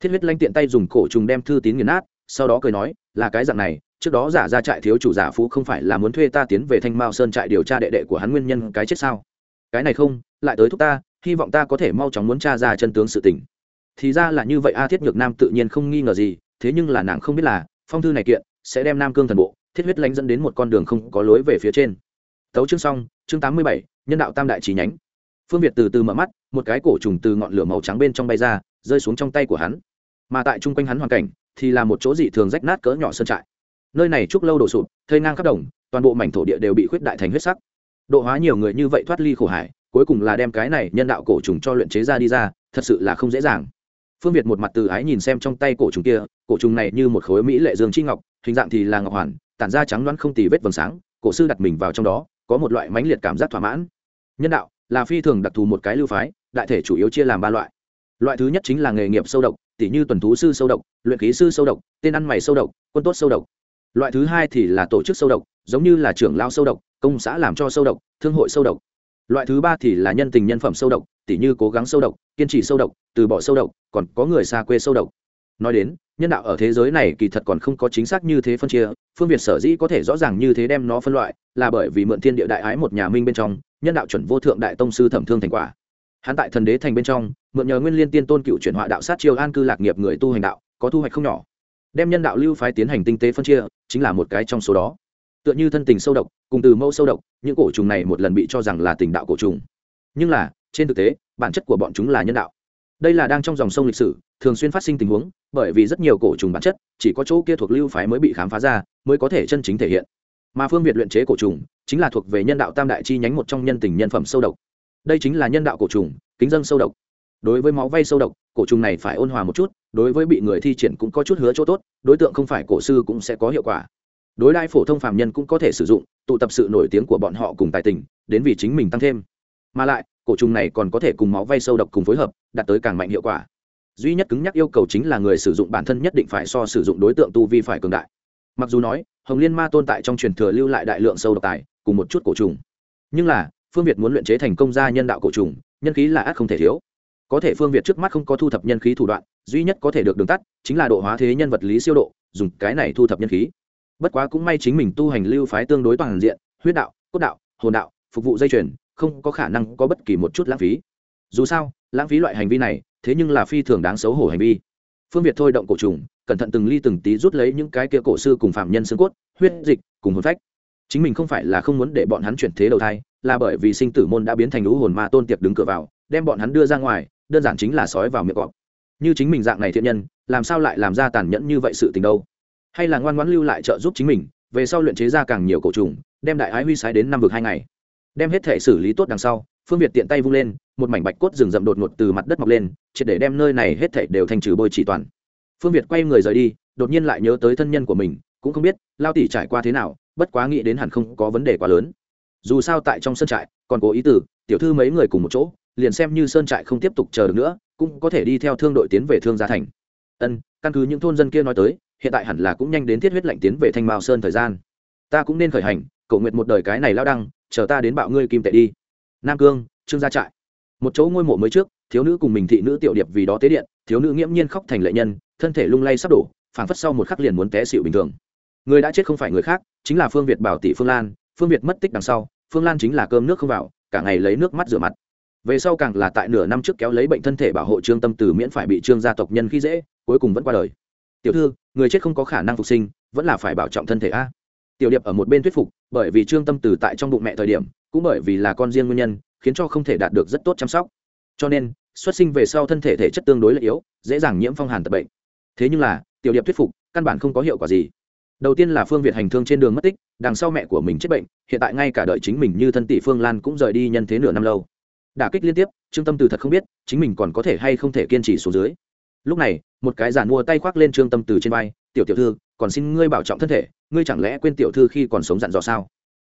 Thiết huyết lanh tiện tay dùng cổ trùng đem thư tín nghiền nát, sau đó cười nói, là cái dạng này, trước đó giả ra trại thiếu chủ giả phú không phải là muốn thuê ta tiến về thanh mao sơn trại điều tra đệ đệ của hắn nguyên nhân cái chết sao? Cái này không, lại tới thúc ta, hy vọng ta có thể mau chóng muốn t r a ra chân tướng sự tình. Thì ra là như vậy a, thiết nhược nam tự nhiên không nghi ngờ gì, thế nhưng là nàng không biết là, phong thư này kiện sẽ đem nam cương thần bộ thiết huyết lánh dẫn đến một con đường không có lối về phía trên. Tấu chương xong, chương tám mươi bảy, nhân đạo tam đại trí nhánh. Phương việt từ từ mở mắt, một cái cổ trùng từ ngọn lửa màu trắng bên trong bay ra, rơi xuống trong tay của hắn. Mà tại chung quanh hắn hoàn cảnh, thì là một chỗ dị thường rách nát cỡ nhỏ sơn trại. Nơi này trúc lâu đổ sụp thơi ngang khắp đồng, toàn bộ mảnh thổ địa đều bị khuyết đại thành huyết sắc. Độ hóa nhiều người như vậy thoát ly khổ hải, cuối cùng là đem cái này nhân đạo cổ trùng cho luyện chế ra đi ra, thật sự là không dễ dàng phương việt một mặt từ ái nhìn xem trong tay cổ trùng kia, cổ trùng này như một khối mỹ lệ dương chi ngọc, hình dạng thì là ngọc hoàn, tản ra trắng đoán không tì vết vầng sáng, cổ sư đặt mình vào trong đó, có một loại mãnh liệt cảm giác thỏa mãn. Nhân đạo là phi thường đặc thù một cái lưu phái, đại thể chủ yếu chia làm ba loại. Loại thứ nhất chính là nghề nghiệp sâu độc tỷ như tuần thú sư sâu độc, luyện khí sư sâu độc, tên ăn mày sâu độc, quân tốt sâu độc. Loại thứ hai thì là tổ chức sâu độc, giống như là trưởng lao sâu độc, công xã làm cho sâu độc, thương hội sâu độc. Loại thứ ba thì là nhân tình nhân phẩm sâu độc tỉ như cố gắng sâu độc, kiên trì sâu độc, từ bỏ sâu độc, còn có người xa quê sâu độc. Nói đến, nhân đạo ở thế giới này kỳ thật còn không có chính xác như thế phân chia, phương việt sở dĩ có thể rõ ràng như thế đem nó phân loại, là bởi vì mượn thiên địa đại ái một nhà minh bên trong, nhân đạo chuẩn vô thượng đại tông sư thẩm thương thành quả. Hắn tại thần đế thành bên trong, mượn nhờ nguyên liên tiên tôn cựu chuyển họa đạo sát chiêu an cư lạc nghiệp người tu hành đạo, có thu hoạch không nhỏ. Đem nhân đạo lưu phái tiến hành tinh tế phân chia, chính là một cái trong số đó. Tựa như thân tình sâu độc, cùng từ mẫu sâu độc, những cổ trùng này một lần bị cho rằng là tình đạo cổ trùng. Nhưng là trên thực tế, bản chất của bọn chúng là nhân đạo. Đây là đang trong dòng sông lịch sử, thường xuyên phát sinh tình huống, bởi vì rất nhiều cổ trùng bản chất, chỉ có chỗ kia thuộc lưu phái mới bị khám phá ra, mới có thể chân chính thể hiện. Mà phương việt luyện chế cổ trùng, chính là thuộc về nhân đạo tam đại chi nhánh một trong nhân tình nhân phẩm sâu độc. Đây chính là nhân đạo cổ trùng, kính dân sâu độc. Đối với máu vay sâu độc, cổ trùng này phải ôn hòa một chút, đối với bị người thi triển cũng có chút hứa chỗ tốt, đối tượng không phải cổ sư cũng sẽ có hiệu quả. Đối đãi phổ thông phạm nhân cũng có thể sử dụng, tụ tập sự nổi tiếng của bọn họ cùng tài tình, đến vì chính mình tăng thêm. Mà lại cổ trùng này còn có thể cùng máu vay sâu độc cùng phối hợp, đạt tới càng mạnh hiệu quả. Duy nhất cứng nhắc yêu cầu chính là người sử dụng bản thân nhất định phải so sử dụng đối tượng tu vi phải cường đại. Mặc dù nói, hồng liên ma tồn tại trong truyền thừa lưu lại đại lượng sâu độc tài, cùng một chút cổ trùng. Nhưng là, phương việt muốn luyện chế thành công gia nhân đạo cổ trùng, nhân khí là ác không thể thiếu. Có thể phương việt trước mắt không có thu thập nhân khí thủ đoạn, duy nhất có thể được đường tắt, chính là độ hóa thế nhân vật lý siêu độ, dùng cái này thu thập nhân khí. Bất quá cũng may chính mình tu hành lưu phái tương đối toàn diện, huyết đạo, cốt đạo, hồn đạo, phục vụ dây chuyền không có khả năng có bất kỳ một chút lãng phí. Dù sao, lãng phí loại hành vi này, thế nhưng là phi thường đáng xấu hổ hành vi. Phương việt thôi động cổ trùng, cẩn thận từng ly từng tí rút lấy những cái kia cổ sư cùng phạm nhân xương cốt, huyết dịch, cùng hồn phách. Chính mình không phải là không muốn để bọn hắn chuyển thế đầu thai, là bởi vì sinh tử môn đã biến thành lũ hồn ma tôn tiệc đứng cửa vào, đem bọn hắn đưa ra ngoài, đơn giản chính là sói vào miệng cọp. Như chính mình dạng này thiện nhân, làm sao lại làm ra tàn nhẫn như vậy sự tình đâu? Hay là ngoan ngoãn lưu lại trợ giúp chính mình, về sau luyện chế ra càng nhiều cổ trùng, đem đại ái huy sái đến năm vực hai ngày đem hết thể xử lý tốt đằng sau, phương việt tiện tay vung lên, một mảnh bạch cốt rừng rậm đột ngột từ mặt đất mọc lên, triệt để đem nơi này hết thể đều thành trừ bôi chỉ toàn. Phương việt quay người rời đi, đột nhiên lại nhớ tới thân nhân của mình, cũng không biết lao tỷ trải qua thế nào, bất quá nghĩ đến hẳn không có vấn đề quá lớn. Dù sao tại trong sân trại, còn cố ý tử tiểu thư mấy người cùng một chỗ, liền xem như sơn trại không tiếp tục chờ được nữa, cũng có thể đi theo thương đội tiến về thương gia thành. Ân, căn cứ những thôn dân kia nói tới, hiện tại hẳn là cũng nhanh đến thiết huyết lạnh tiến về thanh mao sơn thời gian. Ta cũng nên khởi hành, cầu nguyện một đời cái này lao đăng chờ ta đến bạo ngươi kim tệ đi. Nam cương, trương gia trại. Một chỗ ngôi mộ mới trước, thiếu nữ cùng mình thị nữ tiểu điệp vì đó tế điện, thiếu nữ nghiễm nhiên khóc thành lệ nhân, thân thể lung lay sắp đổ, phảng phất sau một khắc liền muốn té xịu bình thường. Người đã chết không phải người khác, chính là phương việt bảo tỷ phương lan, phương việt mất tích đằng sau, phương lan chính là cơm nước không vào, cả ngày lấy nước mắt rửa mặt. Về sau càng là tại nửa năm trước kéo lấy bệnh thân thể bảo hộ trương tâm từ miễn phải bị trương gia tộc nhân khi dễ, cuối cùng vẫn qua đời. Tiểu thư, người chết không có khả năng phục sinh, vẫn là phải bảo trọng thân thể a tiểu điệp ở một bên thuyết phục, bởi vì trương tâm từ tại trong bụng mẹ thời điểm, cũng bởi vì là con riêng nguyên nhân, khiến cho không thể đạt được rất tốt chăm sóc. Cho nên, xuất sinh về sau thân thể thể chất tương đối là yếu, dễ dàng nhiễm phong hàn tập bệnh. Thế nhưng là, tiểu điệp thuyết phục, căn bản không có hiệu quả gì. Đầu tiên là phương việt hành thương trên đường mất tích, đằng sau mẹ của mình chết bệnh, hiện tại ngay cả đợi chính mình như thân tỷ phương lan cũng rời đi nhân thế nửa năm lâu. Đả kích liên tiếp, trương tâm từ thật không biết, chính mình còn có thể hay không thể kiên trì xuống dưới. Lúc này, một cái giản mua tay khoác lên trương tâm từ trên vai tiểu tiểu thư, còn xin ngươi bảo trọng thân thể, ngươi chẳng lẽ quên tiểu thư khi còn sống dặn dò sao?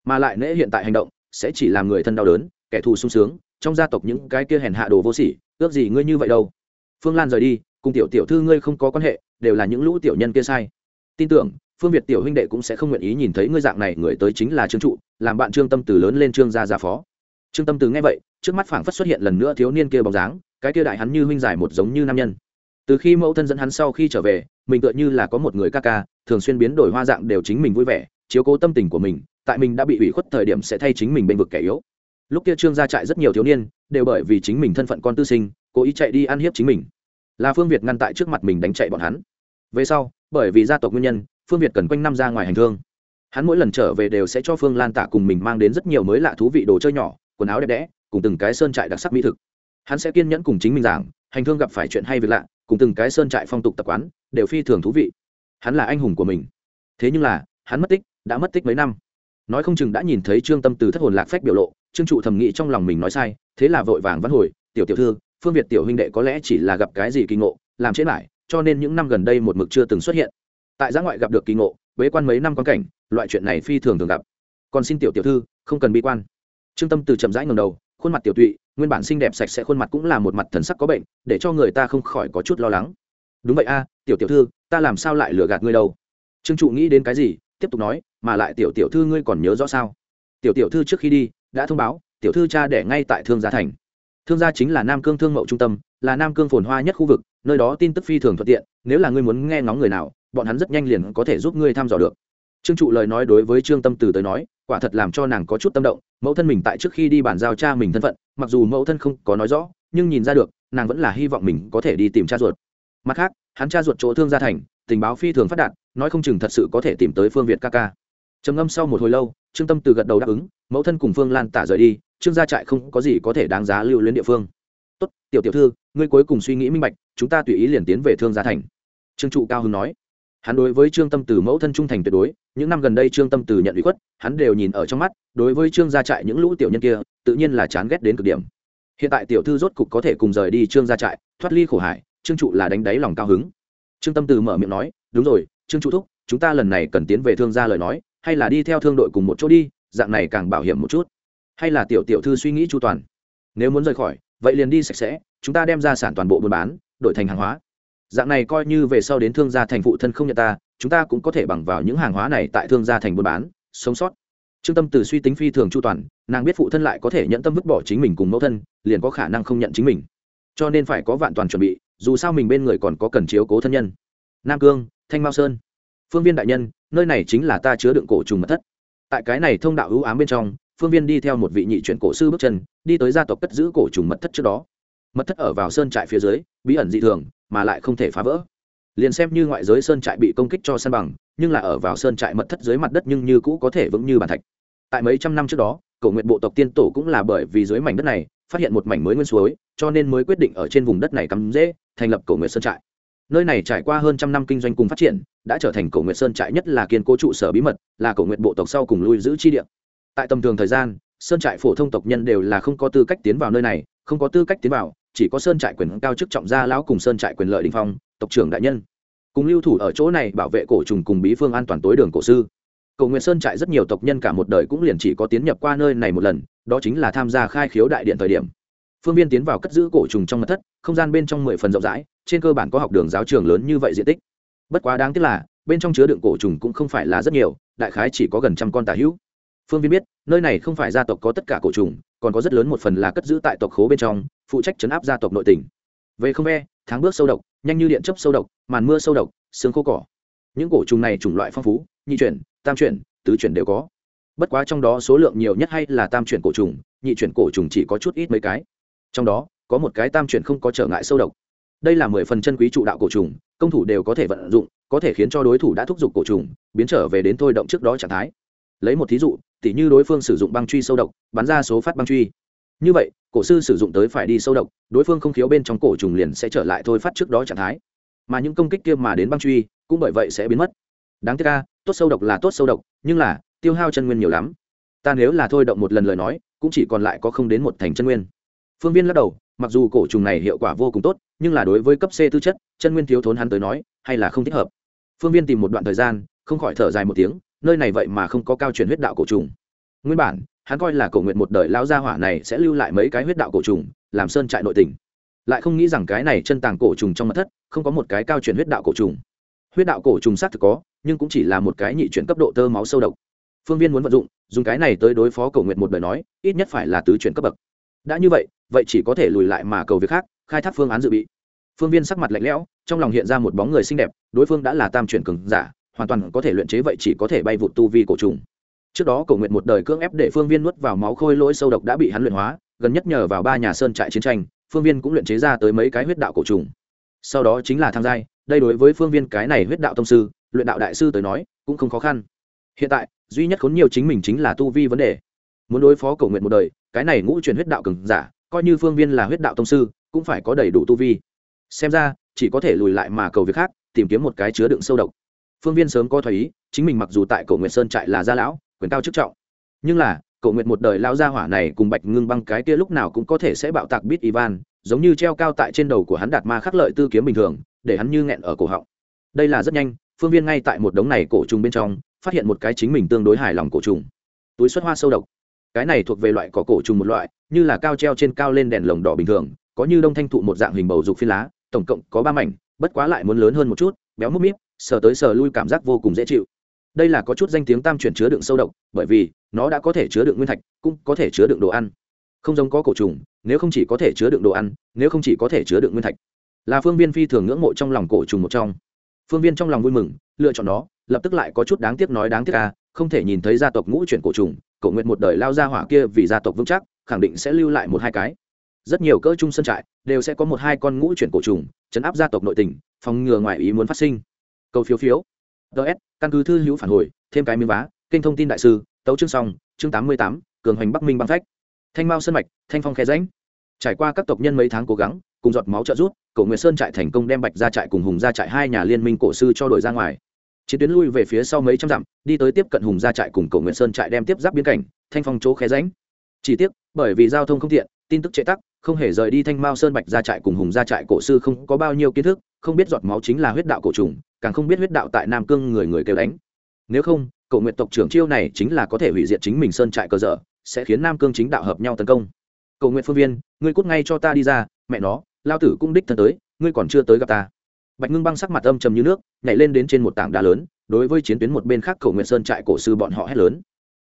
Mà lại nễ hiện tại hành động, sẽ chỉ làm người thân đau đớn, kẻ thù sung sướng, trong gia tộc những cái kia hèn hạ đồ vô sỉ, ước gì ngươi như vậy đâu? Phương lan rời đi, cùng tiểu tiểu thư ngươi không có quan hệ, đều là những lũ tiểu nhân kia sai. Tin tưởng, phương việt tiểu huynh đệ cũng sẽ không nguyện ý nhìn thấy ngươi dạng này, người tới chính là trương trụ, làm bạn trương tâm từ lớn lên trương gia gia phó. Trương tâm từ nghe vậy, trước mắt phảng phất xuất hiện lần nữa thiếu niên kia bóng dáng, cái kia đại hắn như huynh giải một giống như nam nhân. Từ khi mẫu thân dẫn hắn sau khi trở về mình tựa như là có một người ca ca, thường xuyên biến đổi hoa dạng đều chính mình vui vẻ, chiếu cố tâm tình của mình, tại mình đã bị ủy khuất thời điểm sẽ thay chính mình bênh vực kẻ yếu. Lúc kia trương gia trại rất nhiều thiếu niên, đều bởi vì chính mình thân phận con tư sinh, cố ý chạy đi ăn hiếp chính mình. Là phương việt ngăn tại trước mặt mình đánh chạy bọn hắn. Về sau, bởi vì gia tộc nguyên nhân, phương việt cần quanh năm ra ngoài hành thương. Hắn mỗi lần trở về đều sẽ cho phương lan tạ cùng mình mang đến rất nhiều mới lạ thú vị đồ chơi nhỏ, quần áo đẹp đẽ, cùng từng cái sơn trại đặc sắc mỹ thực. Hắn sẽ kiên nhẫn cùng chính mình giảng, hành thương gặp phải chuyện hay việc lạ cùng từng cái sơn trại phong tục tập quán đều phi thường thú vị. Hắn là anh hùng của mình. Thế nhưng là, hắn mất tích, đã mất tích mấy năm. Nói không chừng đã nhìn thấy trương tâm từ thất hồn lạc phách biểu lộ, trương trụ thầm nghĩ trong lòng mình nói sai, thế là vội vàng văn hồi, tiểu tiểu thư, phương việt tiểu huynh đệ có lẽ chỉ là gặp cái gì kỳ ngộ, làm chết lại, cho nên những năm gần đây một mực chưa từng xuất hiện. Tại giã ngoại gặp được kỳ ngộ, bế quan mấy năm quan cảnh, loại chuyện này phi thường thường gặp. Còn xin tiểu tiểu thư, không cần bi quan. Trương tâm từ chậm rãi ngầm đầu khuôn mặt tiểu tụy, nguyên bản xinh đẹp sạch sẽ khuôn mặt cũng là một mặt thần sắc có bệnh, để cho người ta không khỏi có chút lo lắng. Đúng vậy a, tiểu tiểu thư, ta làm sao lại lừa gạt ngươi đâu? Trương trụ nghĩ đến cái gì, tiếp tục nói, mà lại tiểu tiểu thư ngươi còn nhớ rõ sao? Tiểu tiểu thư trước khi đi, đã thông báo, tiểu thư cha đẻ ngay tại thương gia thành. Thương gia chính là nam cương thương mậu trung tâm, là nam cương phồn hoa nhất khu vực, nơi đó tin tức phi thường thuận tiện, nếu là ngươi muốn nghe ngóng người nào, bọn hắn rất nhanh liền có thể giúp ngươi thăm dò được. Trương trụ lời nói đối với trương tâm từ tới nói quả thật làm cho nàng có chút tâm động, mẫu thân mình tại trước khi đi bàn giao cha mình thân phận, mặc dù mẫu thân không có nói rõ, nhưng nhìn ra được, nàng vẫn là hy vọng mình có thể đi tìm cha ruột. Mặt khác, hắn cha ruột chỗ thương gia thành, tình báo phi thường phát đạt, nói không chừng thật sự có thể tìm tới phương việt ca ca. Trầm ngâm sau một hồi lâu, trương tâm từ gật đầu đáp ứng, mẫu thân cùng phương lan tả rời đi, trương gia trại không có gì có thể đáng giá lưu luyến địa phương. Tốt, tiểu tiểu thư, ngươi cuối cùng suy nghĩ minh bạch, chúng ta tùy ý liền tiến về thương gia thành. Trương trụ cao hưng nói hắn đối với trương tâm từ mẫu thân trung thành tuyệt đối, những năm gần đây trương tâm từ nhận ủy khuất, hắn đều nhìn ở trong mắt, đối với trương gia trại những lũ tiểu nhân kia, tự nhiên là chán ghét đến cực điểm. Hiện tại tiểu thư rốt cục có thể cùng rời đi trương gia trại, thoát ly khổ hải, trương trụ là đánh đáy lòng cao hứng. Trương tâm từ mở miệng nói, đúng rồi, trương trụ thúc, chúng ta lần này cần tiến về thương gia lời nói, hay là đi theo thương đội cùng một chỗ đi, dạng này càng bảo hiểm một chút. Hay là tiểu tiểu thư suy nghĩ chu toàn. Nếu muốn rời khỏi, vậy liền đi sạch sẽ, chúng ta đem ra sản toàn bộ buôn bán, đổi thành hàng hóa dạng này coi như về sau đến thương gia thành phụ thân không nhận ta, chúng ta cũng có thể bằng vào những hàng hóa này tại thương gia thành buôn bán, sống sót. Trương tâm từ suy tính phi thường chu toàn, nàng biết phụ thân lại có thể nhận tâm vứt bỏ chính mình cùng mẫu thân, liền có khả năng không nhận chính mình. Cho nên phải có vạn toàn chuẩn bị, dù sao mình bên người còn có cần chiếu cố thân nhân. Nam cương, thanh mao sơn. Phương viên đại nhân, nơi này chính là ta chứa đựng cổ trùng mật thất. Tại cái này thông đạo ưu ám bên trong, phương viên đi theo một vị nhị chuyển cổ sư bước chân, đi tới gia tộc cất giữ cổ trùng mật thất trước đó. Mật thất ở vào sơn trại phía dưới, bí ẩn dị thường mà lại không thể phá vỡ. Liền xem như ngoại giới sơn trại bị công kích cho săn bằng, nhưng là ở vào sơn trại mật thất dưới mặt đất nhưng như cũ có thể vững như bàn thạch. Tại mấy trăm năm trước đó cổ nguyện bộ tộc tiên tổ cũng là bởi vì dưới mảnh đất này, phát hiện một mảnh mới nguyên suối, cho nên mới quyết định ở trên vùng đất này cắm rễ, thành lập cổ nguyện sơn trại. Nơi này trải qua hơn trăm năm kinh doanh cùng phát triển, đã trở thành cổ nguyện sơn trại nhất là kiên cố trụ sở bí mật, là cổ nguyện bộ tộc sau cùng lui giữ chi địa. Tại tầm thường thời gian, sơn trại phổ thông tộc nhân đều là không có tư cách tiến vào nơi này, không có tư cách tiến vào chỉ có sơn trại quyền cao chức trọng gia lão cùng sơn trại quyền lợi đình phong, tộc trưởng đại nhân. Cùng lưu thủ ở chỗ này bảo vệ cổ trùng cùng bí phương an toàn tối đường cổ sư. Cầu nguyện sơn trại rất nhiều tộc nhân cả một đời cũng liền chỉ có tiến nhập qua nơi này một lần, đó chính là tham gia khai khiếu đại điện thời điểm. Phương viên tiến vào cất giữ cổ trùng trong mật thất, không gian bên trong mười phần rộng rãi, trên cơ bản có học đường giáo trường lớn như vậy diện tích. Bất quá đáng tiếc là, bên trong chứa đựng cổ trùng cũng không phải là rất nhiều, đại khái chỉ có gần trăm con tà hữu. Phương viên biết, nơi này không phải gia tộc có tất cả cổ trùng, còn có rất lớn một phần là cất giữ tại tộc khố bên trong phụ trách chấn áp gia tộc nội tỉnh về không ve, tháng bước sâu độc, nhanh như điện chấp sâu độc, màn mưa sâu độc, xương khô cỏ. Những cổ trùng này chủng loại phong phú, nhị chuyển, tam chuyển, tứ chuyển đều có. Bất quá trong đó số lượng nhiều nhất hay là tam chuyển cổ trùng, nhị chuyển cổ trùng chỉ có chút ít mấy cái. Trong đó, có một cái tam chuyển không có trở ngại sâu độc. Đây là mười phần chân quý trụ đạo cổ trùng, công thủ đều có thể vận dụng, có thể khiến cho đối thủ đã thúc giục cổ trùng, biến trở về đến thôi động trước đó trạng thái. Lấy một thí dụ, tỉ như đối phương sử dụng băng truy sâu độc, bắn ra số phát băng truy như vậy, cổ sư sử dụng tới phải đi sâu độc, đối phương không khiếu bên trong cổ trùng liền sẽ trở lại thôi phát trước đó trạng thái. Mà những công kích kia mà đến băng truy, cũng bởi vậy sẽ biến mất. Đáng tiếc ca tốt sâu độc là tốt sâu độc, nhưng là, tiêu hao chân nguyên nhiều lắm. Ta nếu là thôi động một lần lời nói, cũng chỉ còn lại có không đến một thành chân nguyên. Phương viên lắc đầu, mặc dù cổ trùng này hiệu quả vô cùng tốt, nhưng là đối với cấp c tư chất, chân nguyên thiếu thốn hắn tới nói, hay là không thích hợp. Phương viên tìm một đoạn thời gian, không khỏi thở dài một tiếng, nơi này vậy mà không có cao truyền huyết đạo cổ trùng. Nguyên bản hắn coi là cổ nguyện một đời lao gia hỏa này sẽ lưu lại mấy cái huyết đạo cổ trùng, làm sơn trại nội tình. Lại không nghĩ rằng cái này chân tàng cổ trùng trong mặt thất, không có một cái cao chuyển huyết đạo cổ trùng. Huyết đạo cổ trùng xác thực có, nhưng cũng chỉ là một cái nhị chuyển cấp độ tơ máu sâu độc. Phương viên muốn vận dụng, dùng cái này tới đối phó cổ nguyện một đời nói, ít nhất phải là tứ chuyển cấp bậc. Đã như vậy vậy chỉ có thể lùi lại mà cầu việc khác, khai thác phương án dự bị. Phương viên sắc mặt lạnh lẽo, trong lòng hiện ra một bóng người xinh đẹp, đối phương đã là tam chuyển cường giả, hoàn toàn có thể luyện chế vậy chỉ có thể bay vụt tu vi cổ trùng trước đó cổ nguyện một đời cưỡng ép để phương viên nuốt vào máu khôi lỗi sâu độc đã bị hắn luyện hóa, gần nhất nhờ vào ba nhà sơn trại chiến tranh, phương viên cũng luyện chế ra tới mấy cái huyết đạo cổ trùng. Sau đó chính là tham giai, đây đối với phương viên cái này huyết đạo tông sư, luyện đạo đại sư tới nói, cũng không khó khăn. Hiện tại, duy nhất khốn nhiều chính mình chính là tu vi vấn đề. Muốn đối phó cầu nguyện một đời, cái này ngũ truyền huyết đạo cường giả, coi như phương viên là huyết đạo tông sư, cũng phải có đầy đủ tu vi. Xem ra, chỉ có thể lùi lại mà cầu việc khác, tìm kiếm một cái chứa đựng sâu độc. Phương viên sớm có thoái ý, chính mình mặc dù tại cầu nguyện sơn trại là gia lão quyền cao chức trọng. Nhưng là, cậu nguyện một đời lao gia hỏa này cùng bạch ngưng băng cái kia lúc nào cũng có thể sẽ bạo tạc bít ivan, giống như treo cao tại trên đầu của hắn đạt ma khắc lợi tư kiếm bình thường, để hắn như nghẹn ở cổ họng. Đây là rất nhanh, phương viên ngay tại một đống này cổ trùng bên trong, phát hiện một cái chính mình tương đối hài lòng cổ trùng. Túi xuất hoa sâu độc. Cái này thuộc về loại cỏ cổ trùng một loại, như là cao treo trên cao lên đèn lồng đỏ bình thường, có như đông thanh thụ một dạng hình bầu dục phi lá, tổng cộng có ba mảnh, bất quá lại muốn lớn hơn một chút, béo múp míp, sờ tới sờ lui cảm giác vô cùng dễ chịu đây là có chút danh tiếng tam chuyển chứa đựng sâu độc, bởi vì nó đã có thể chứa đựng nguyên thạch, cũng có thể chứa đựng đồ ăn. Không giống có cổ trùng, nếu không chỉ có thể chứa đựng đồ ăn, nếu không chỉ có thể chứa đựng nguyên thạch. Là phương viên phi thường ngưỡng mộ trong lòng cổ trùng một trong. Phương viên trong lòng vui mừng, lựa chọn nó, lập tức lại có chút đáng tiếc nói đáng tiếc à không thể nhìn thấy gia tộc ngũ chuyển cổ trùng, cổ nguyện một đời lao ra hỏa kia vì gia tộc vững chắc, khẳng định sẽ lưu lại một hai cái. Rất nhiều cỡ trung sân trại đều sẽ có một hai con ngũ chuyển cổ trùng, chấn áp gia tộc nội tình, phòng ngừa ngoài ý muốn phát sinh. Câu phiếu phiếu ts căn cứ thư hữu phản hồi, thêm cái miếng vá, kênh thông tin đại sư, tấu chương song chương tám mươi tám, cường hoành bắc minh băng phách. Thanh mao sơn mạch, thanh phong khe ránh trải qua các tộc nhân mấy tháng cố gắng, cùng giọt máu trợ rút cổ nguyệt sơn trại thành công đem bạch ra trại cùng hùng ra trại hai nhà liên minh cổ sư cho đổi ra ngoài. Chiến tuyến lui về phía sau mấy trăm dặm, đi tới tiếp cận hùng ra trại cùng cổ nguyệt sơn trại đem tiếp giáp biên cảnh, thanh phong chỗ khe ránh chỉ tiếc, bởi vì giao thông không tiện, tin tức chế tắc, không hề rời đi thanh mao sơn bạch ra trại cùng hùng ra trại cổ sư không có bao nhiêu kiến thức, không biết giọt máu chính là huyết đạo cổ trùng càng không biết huyết đạo tại nam cương người người kêu đánh. Nếu không, cậu nguyện tộc trưởng chiêu này chính là có thể hủy diệt chính mình sơn trại cơ dở sẽ khiến nam cương chính đạo hợp nhau tấn công. Cầu nguyện phương viên, ngươi cút ngay cho ta đi ra, mẹ nó, lao tử cung đích thân tới, ngươi còn chưa tới gặp ta. Bạch ngưng băng sắc mặt âm trầm như nước, nhảy lên đến trên một tảng đá lớn, đối với chiến tuyến một bên khác cầu nguyện sơn trại cổ sư bọn họ hét lớn.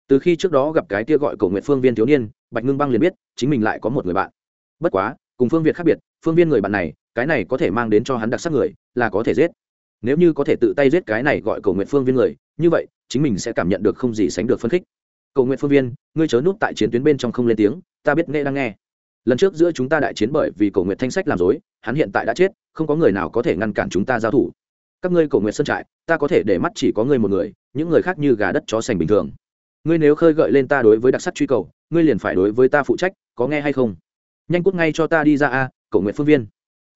Từ khi trước đó gặp cái kia gọi cầu nguyện phương viên thiếu niên, bạch ngưng băng liền biết, chính mình lại có một người bạn. Bất quá, cùng phương việt khác biệt, phương viên người bạn này, cái này có thể mang đến cho hắn đặc sắc người, là có thể giết nếu như có thể tự tay giết cái này gọi cầu nguyện phương viên người, như vậy, chính mình sẽ cảm nhận được không gì sánh được phân khích. Cầu nguyện phương viên, ngươi chớ núp tại chiến tuyến bên trong không lên tiếng, ta biết nghe đang nghe. Lần trước giữa chúng ta đại chiến bởi vì cầu nguyện thanh sách làm dối hắn hiện tại đã chết, không có người nào có thể ngăn cản chúng ta giao thủ. Các ngươi cầu nguyện sơn trại, ta có thể để mắt chỉ có ngươi một người, những người khác như gà đất chó sành bình thường. Ngươi nếu khơi gợi lên ta đối với đặc sắc truy cầu, ngươi liền phải đối với ta phụ trách, có nghe hay không? Nhanh cút ngay cho ta đi ra a, cầu nguyện phương viên.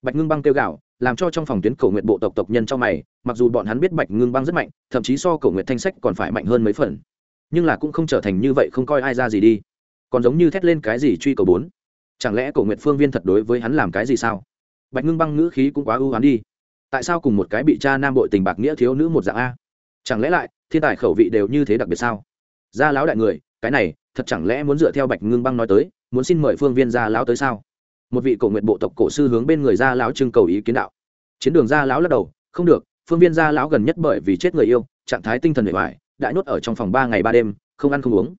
Bạch ngưng băng kêu gạo làm cho trong phòng tuyến cầu nguyện bộ tộc tộc nhân trong mày, mặc dù bọn hắn biết bạch ngưng băng rất mạnh, thậm chí so cầu nguyện thanh sách còn phải mạnh hơn mấy phần. Nhưng là cũng không trở thành như vậy không coi ai ra gì đi. Còn giống như thét lên cái gì truy cầu bốn. Chẳng lẽ cầu nguyện phương viên thật đối với hắn làm cái gì sao? Bạch ngưng băng ngữ khí cũng quá ưu hắn đi. Tại sao cùng một cái bị cha nam bội tình bạc nghĩa thiếu nữ một dạng a? Chẳng lẽ lại, thiên tài khẩu vị đều như thế đặc biệt sao? Gia lão đại người, cái này, thật chẳng lẽ muốn dựa theo bạch ngưng băng nói tới, muốn xin mời phương viên gia lão tới sao? Một vị cổ nguyện bộ tộc cổ sư hướng bên người gia lão trưng cầu ý kiến đạo. Chiến đường gia lão lắc đầu, không được, phương viên gia lão gần nhất bởi vì chết người yêu, trạng thái tinh thần bề ngoài đã nhốt ở trong phòng ba ngày ba đêm, không ăn không uống.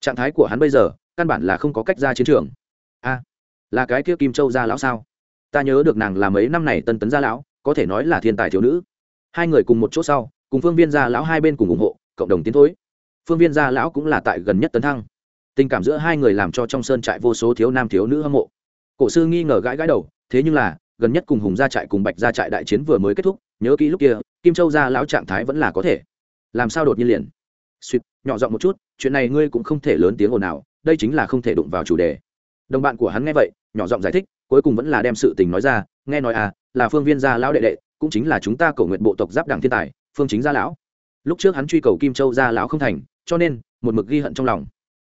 Trạng thái của hắn bây giờ, căn bản là không có cách ra chiến trường. A, là cái kia kim châu gia lão sao? Ta nhớ được nàng là mấy năm này tân tấn gia lão, có thể nói là thiên tài thiếu nữ. Hai người cùng một chỗ sau, cùng phương viên gia lão hai bên cùng ủng hộ, cộng đồng tiến thối. Phương viên gia lão cũng là tại gần nhất tấn thăng. Tình cảm giữa hai người làm cho trong sơn trại vô số thiếu nam thiếu nữ hâm mộ cổ sư nghi ngờ gãi gãi đầu, thế nhưng là, gần nhất cùng hùng gia trại cùng bạch gia trại đại chiến vừa mới kết thúc, nhớ kỹ lúc kia, kim châu gia lão trạng thái vẫn là có thể. Làm sao đột nhiên liền? Suýt, nhỏ giọng một chút, chuyện này ngươi cũng không thể lớn tiếng ồn nào đây chính là không thể đụng vào chủ đề. Đồng bạn của hắn nghe vậy, nhỏ giọng giải thích, cuối cùng vẫn là đem sự tình nói ra, nghe nói à là phương viên gia lão đệ đệ, cũng chính là chúng ta cầu nguyện bộ tộc giáp đảng thiên tài, phương chính gia lão. Lúc trước hắn truy cầu kim châu gia lão không thành, cho nên, một mực ghi hận trong lòng.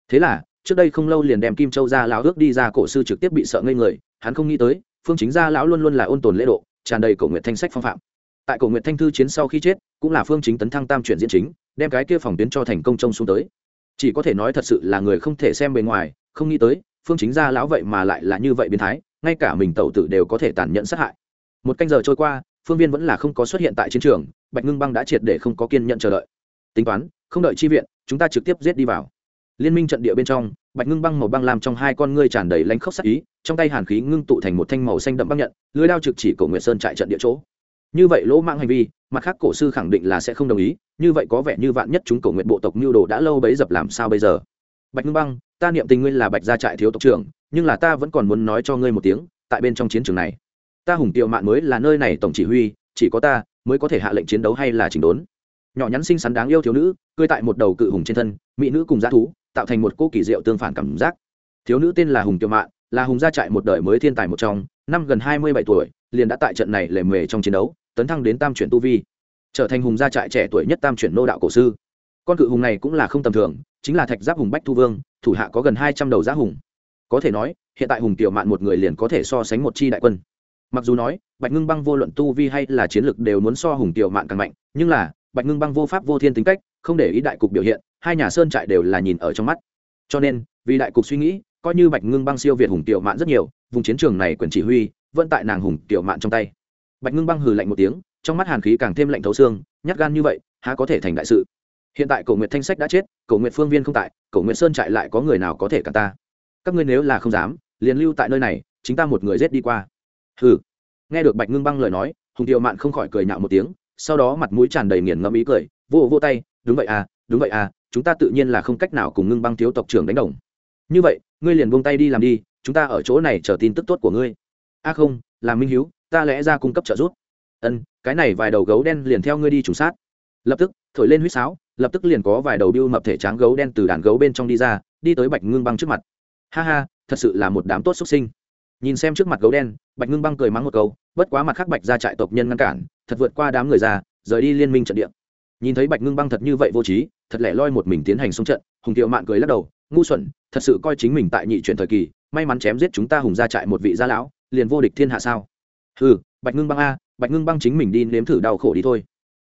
Thế là trước đây không lâu liền đem kim châu gia lão ước đi ra, cổ sư trực tiếp bị sợ ngây người, hắn không nghĩ tới, phương chính gia lão luôn luôn là ôn tồn lễ độ, tràn đầy cổ nguyện thanh sách phong phạm. Tại cổ nguyện thanh thư chiến sau khi chết, cũng là phương chính tấn thăng tam chuyển diễn chính, đem cái kia phòng tuyến cho thành công trông xuống tới. Chỉ có thể nói thật sự là người không thể xem bề ngoài, không nghĩ tới, phương chính gia lão vậy mà lại là như vậy biến thái, ngay cả mình tẩu tử đều có thể tàn nhẫn sát hại. Một canh giờ trôi qua, phương viên vẫn là không có xuất hiện tại chiến trường, bạch ngưng băng đã triệt để không có kiên nhận chờ đợi. Tính toán, không đợi chi viện, chúng ta trực tiếp giết đi vào liên minh trận địa bên trong, bạch ngưng băng màu băng làm trong hai con ngươi tràn đầy lanh khốc sắc ý, trong tay hàn khí ngưng tụ thành một thanh màu xanh đậm băng nhận, lưới đao trực chỉ cổ nguyệt sơn trại trận địa chỗ. Như vậy lỗ mạng hành vi, mặt khác cổ sư khẳng định là sẽ không đồng ý, như vậy có vẻ như vạn nhất chúng cổ nguyện bộ tộc mưu đồ đã lâu bấy dập làm sao bây giờ? Bạch ngưng băng, ta niệm tình ngươi là bạch gia trại thiếu tộc trưởng, nhưng là ta vẫn còn muốn nói cho ngươi một tiếng, tại bên trong chiến trường này, ta hùng tiệu mạn mới là nơi này tổng chỉ huy, chỉ có ta mới có thể hạ lệnh chiến đấu hay là chỉnh đốn. Nhỏ nhắn xinh xắn đáng yêu thiếu nữ, cười tại một đầu cự hùng trên thân, mỹ nữ cùng g thú tạo thành một cô kỳ diệu tương phản cảm giác. Thiếu nữ tên là hùng kiều mạn, là hùng gia trại một đời mới thiên tài một trong, năm gần hai mươi bảy tuổi, liền đã tại trận này lề mề trong chiến đấu, tấn thăng đến tam chuyển tu vi, trở thành hùng gia trại trẻ tuổi nhất tam chuyển nô đạo cổ sư. Con cự hùng này cũng là không tầm thường, chính là thạch giáp hùng bách thu vương, thủ hạ có gần hai trăm đầu giá hùng. Có thể nói, hiện tại hùng tiểu mạn một người liền có thể so sánh một chi đại quân. Mặc dù nói, bạch ngưng băng vô luận tu vi hay là chiến lược đều muốn so hùng tiểu mạn càng mạnh, nhưng là bạch ngưng băng vô pháp vô thiên tính cách, không để ý đại cục biểu hiện, hai nhà sơn trại đều là nhìn ở trong mắt. Cho nên, vì đại cục suy nghĩ, coi như bạch ngưng băng siêu việt hùng tiểu mạn rất nhiều, vùng chiến trường này quyền chỉ huy vẫn tại nàng hùng tiểu mạn trong tay. Bạch ngưng băng hừ lạnh một tiếng, trong mắt hàn khí càng thêm lạnh thấu xương, nhát gan như vậy, há có thể thành đại sự? Hiện tại cổ nguyệt thanh sách đã chết, cổ nguyệt phương viên không tại, cổ nguyệt sơn trại lại có người nào có thể cả ta? Các ngươi nếu là không dám, liền lưu tại nơi này, chính ta một người rết đi qua. Hừ. Nghe được bạch ngưng băng lời nói, hùng tiểu mạn không khỏi cười nhạo một tiếng sau đó mặt mũi tràn đầy nghiền ngẫm ý cười, vô vô tay, đúng vậy à đúng vậy à chúng ta tự nhiên là không cách nào cùng ngưng băng thiếu tộc trưởng đánh đồng. Như vậy, ngươi liền buông tay đi làm đi, chúng ta ở chỗ này chờ tin tức tốt của ngươi. A không, là minh hiếu, ta lẽ ra cung cấp trợ giúp. Ân, cái này vài đầu gấu đen liền theo ngươi đi trùng sát. Lập tức, thổi lên huýt sáo, lập tức liền có vài đầu biêu mập thể tráng gấu đen từ đàn gấu bên trong đi ra, đi tới bạch ngưng băng trước mặt. Ha ha, thật sự là một đám tốt xuất sinh. Nhìn xem trước mặt gấu đen, bạch ngưng băng cười mắng một câu, bất quá mặt khác bạch ra trại tộc nhân ngăn cản thật vượt qua đám người ra, rời đi liên minh trận địa. Nhìn thấy bạch ngưng băng thật như vậy vô trí, thật lẻ loi một mình tiến hành xung trận, hùng tiệu mạn cười lắc đầu, ngu xuẩn, thật sự coi chính mình tại nhị chuyển thời kỳ, may mắn chém giết chúng ta hùng ra trại một vị gia lão, liền vô địch thiên hạ sao? Ừ bạch ngưng băng a, bạch ngưng băng chính mình đi nếm thử đau khổ đi thôi.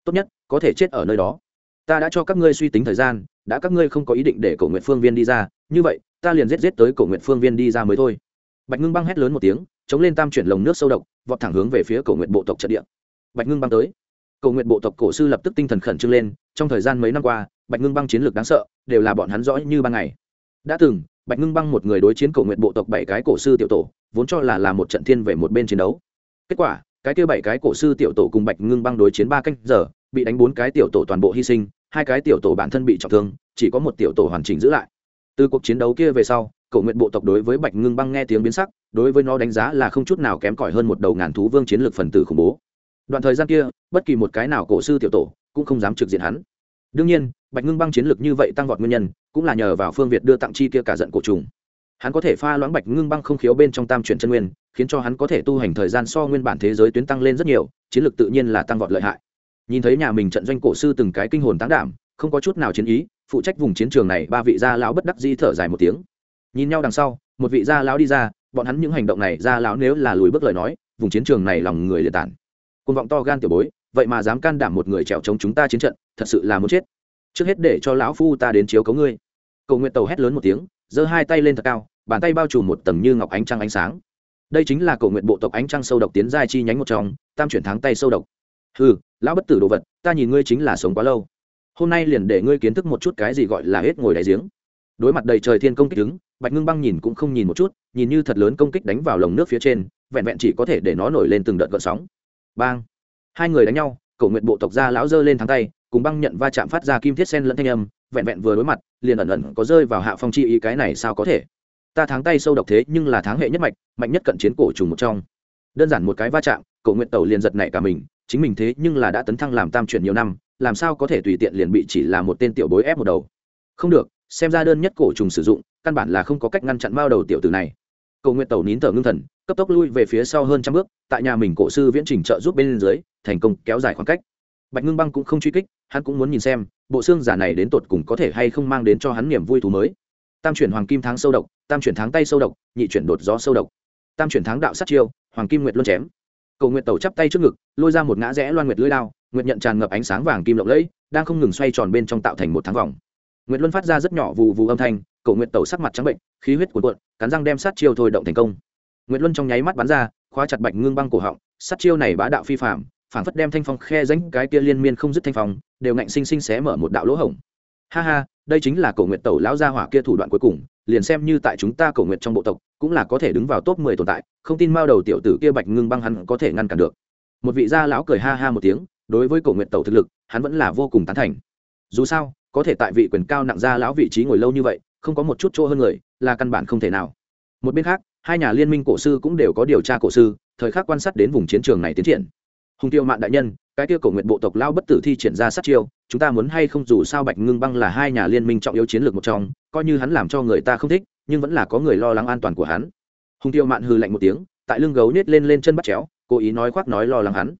Tốt nhất, có thể chết ở nơi đó. Ta đã cho các ngươi suy tính thời gian, đã các ngươi không có ý định để cổ nguyện phương viên đi ra, như vậy, ta liền giết giết tới cổ nguyện phương viên đi ra mới thôi. Bạch ngưng băng hét lớn một tiếng, chống lên tam chuyển lồng nước sâu độc, vọt thẳng hướng về phía cổ nguyện bộ tộc trận địa bạch ngưng băng tới. Cầu nguyện bộ tộc cổ sư lập tức tinh thần khẩn trương lên, trong thời gian mấy năm qua, bạch ngưng băng chiến lược đáng sợ, đều là bọn hắn rõ như ban ngày. Đã từng, bạch ngưng băng một người đối chiến cầu nguyện bộ tộc bảy cái cổ sư tiểu tổ, vốn cho là là một trận thiên về một bên chiến đấu. Kết quả, cái kia bảy cái cổ sư tiểu tổ cùng bạch ngưng băng đối chiến ba canh giờ, bị đánh bốn cái tiểu tổ toàn bộ hy sinh, hai cái tiểu tổ bản thân bị trọng thương, chỉ có một tiểu tổ hoàn chỉnh giữ lại. Từ cuộc chiến đấu kia về sau, cầu nguyện bộ tộc đối với bạch ngưng băng nghe tiếng biến sắc, đối với nó đánh giá là không chút nào kém cỏi hơn một đầu ngàn thú vương chiến lược phần tử khủng bố đoạn thời gian kia, bất kỳ một cái nào cổ sư tiểu tổ cũng không dám trực diện hắn. Đương nhiên, bạch ngưng băng chiến lược như vậy tăng vọt nguyên nhân, cũng là nhờ vào phương việt đưa tặng chi kia cả giận cổ trùng. Hắn có thể pha loãng bạch ngưng băng không khiếu bên trong tam chuyển chân nguyên, khiến cho hắn có thể tu hành thời gian so nguyên bản thế giới tuyến tăng lên rất nhiều, chiến lược tự nhiên là tăng vọt lợi hại. Nhìn thấy nhà mình trận doanh cổ sư từng cái kinh hồn tán đảm, không có chút nào chiến ý, phụ trách vùng chiến trường này, ba vị gia lão bất đắc di thở dài một tiếng. Nhìn nhau đằng sau, một vị gia lão đi ra, bọn hắn những hành động này, gia lão nếu là lùi bước lời nói, vùng chiến trường này lòng người liệt tản côn vọng to gan tiểu bối, vậy mà dám can đảm một người trèo chống chúng ta chiến trận, thật sự là muốn chết. Trước hết để cho lão phu ta đến chiếu cấu ngươi. Cầu nguyện tàu hét lớn một tiếng, giơ hai tay lên thật cao, bàn tay bao trùm một tầng như ngọc ánh trăng ánh sáng. Đây chính là cầu nguyện bộ tộc ánh trăng sâu độc tiến giai chi nhánh một trong, tam chuyển thắng tay sâu độc. Ừ lão bất tử đồ vật, ta nhìn ngươi chính là sống quá lâu. Hôm nay liền để ngươi kiến thức một chút cái gì gọi là hết ngồi đáy giếng. Đối mặt đầy trời thiên công kích đứng, bạch ngưng băng nhìn cũng không nhìn một chút, nhìn như thật lớn công kích đánh vào lồng nước phía trên, vẹn vẹn chỉ có thể để nó nổi lên từng đợt gợn sóng bang. Hai người đánh nhau cầu nguyện bộ tộc gia lão giơ lên thắng tay, cùng băng nhận va chạm phát ra kim thiết sen lẫn thanh âm, vẹn vẹn vừa đối mặt, liền ẩn ẩn có rơi vào hạ phong chi ý, cái này sao có thể? Ta thắng tay sâu độc thế nhưng là thắng hệ nhất mạch, mạnh nhất cận chiến cổ trùng một trong. Đơn giản một cái va chạm cầu nguyện tẩu liền giật nảy cả mình, chính mình thế nhưng là đã tấn thăng làm tam chuyển nhiều năm, làm sao có thể tùy tiện liền bị chỉ là một tên tiểu bối ép một đầu? Không được, xem ra đơn nhất cổ trùng sử dụng, căn bản là không có cách ngăn chặn bao đầu tiểu tử này. Cầu nguyện tẩu nín thở ngưng thần cấp tốc lui về phía sau hơn trăm bước tại nhà mình cổ sư viễn trình trợ giúp bên dưới thành công kéo dài khoảng cách. Bạch ngưng băng cũng không truy kích hắn cũng muốn nhìn xem bộ xương giả này đến tột cùng có thể hay không mang đến cho hắn niềm vui thú mới. Tam chuyển hoàng kim tháng sâu độc tam chuyển tháng tay sâu độc nhị chuyển đột gió sâu độc. Tam chuyển tháng đạo sát chiêu hoàng kim nguyệt luôn chém. Cầu nguyện tẩu chắp tay trước ngực lôi ra một ngã rẽ loan nguyệt lưỡi lao, nguyệt nhận tràn ngập ánh sáng vàng kim lộng lẫy đang không ngừng xoay tròn bên trong tạo thành một tháng vòng. Nguyệt luân phát ra rất nhỏ vù vù âm thanh cầu nguyện tẩu sắc mặt trắng bệnh khí huyết cuộn cuộn cắn răng đem sát chiêu thôi động thành công nguyệt luân trong nháy mắt bắn ra, khóa chặt bạch ngưng băng cổ họng, sát chiêu này bá đạo phi phạm phảng phất đem thanh phong khe ránh cái kia liên miên không dứt thanh phong, đều ngạnh sinh sinh xé mở một đạo lỗ hổng. Ha ha, đây chính là cổ nguyện tẩu lão gia hỏa kia thủ đoạn cuối cùng, liền xem như tại chúng ta cổ nguyện trong bộ tộc, cũng là có thể đứng vào top mười tồn tại, không tin mao đầu tiểu tử kia bạch ngưng băng hắn có thể ngăn cản được. Một vị gia lão cười ha ha một tiếng, đối với cổ nguyện tẩu thực lực, hắn vẫn là vô cùng tán thành. Dù sao, có thể tại vị quyền cao nặng gia lão vị trí ngồi lâu như vậy, không có một chút chỗ hơn người, là căn bản không thể nào. Một bên khác hai nhà liên minh cổ sư cũng đều có điều tra cổ sư, thời khắc quan sát đến vùng chiến trường này tiến triển. Hùng tiêu mạn đại nhân, cái kia cổ nguyện bộ tộc lao bất tử thi triển ra sát chiêu, chúng ta muốn hay không dù sao bạch ngưng băng là hai nhà liên minh trọng yếu chiến lược một trong, coi như hắn làm cho người ta không thích, nhưng vẫn là có người lo lắng an toàn của hắn. Hùng tiêu mạn hư lạnh một tiếng, tại lưng gấu nết lên lên chân bắt chéo, cố ý nói khoác nói lo lắng hắn.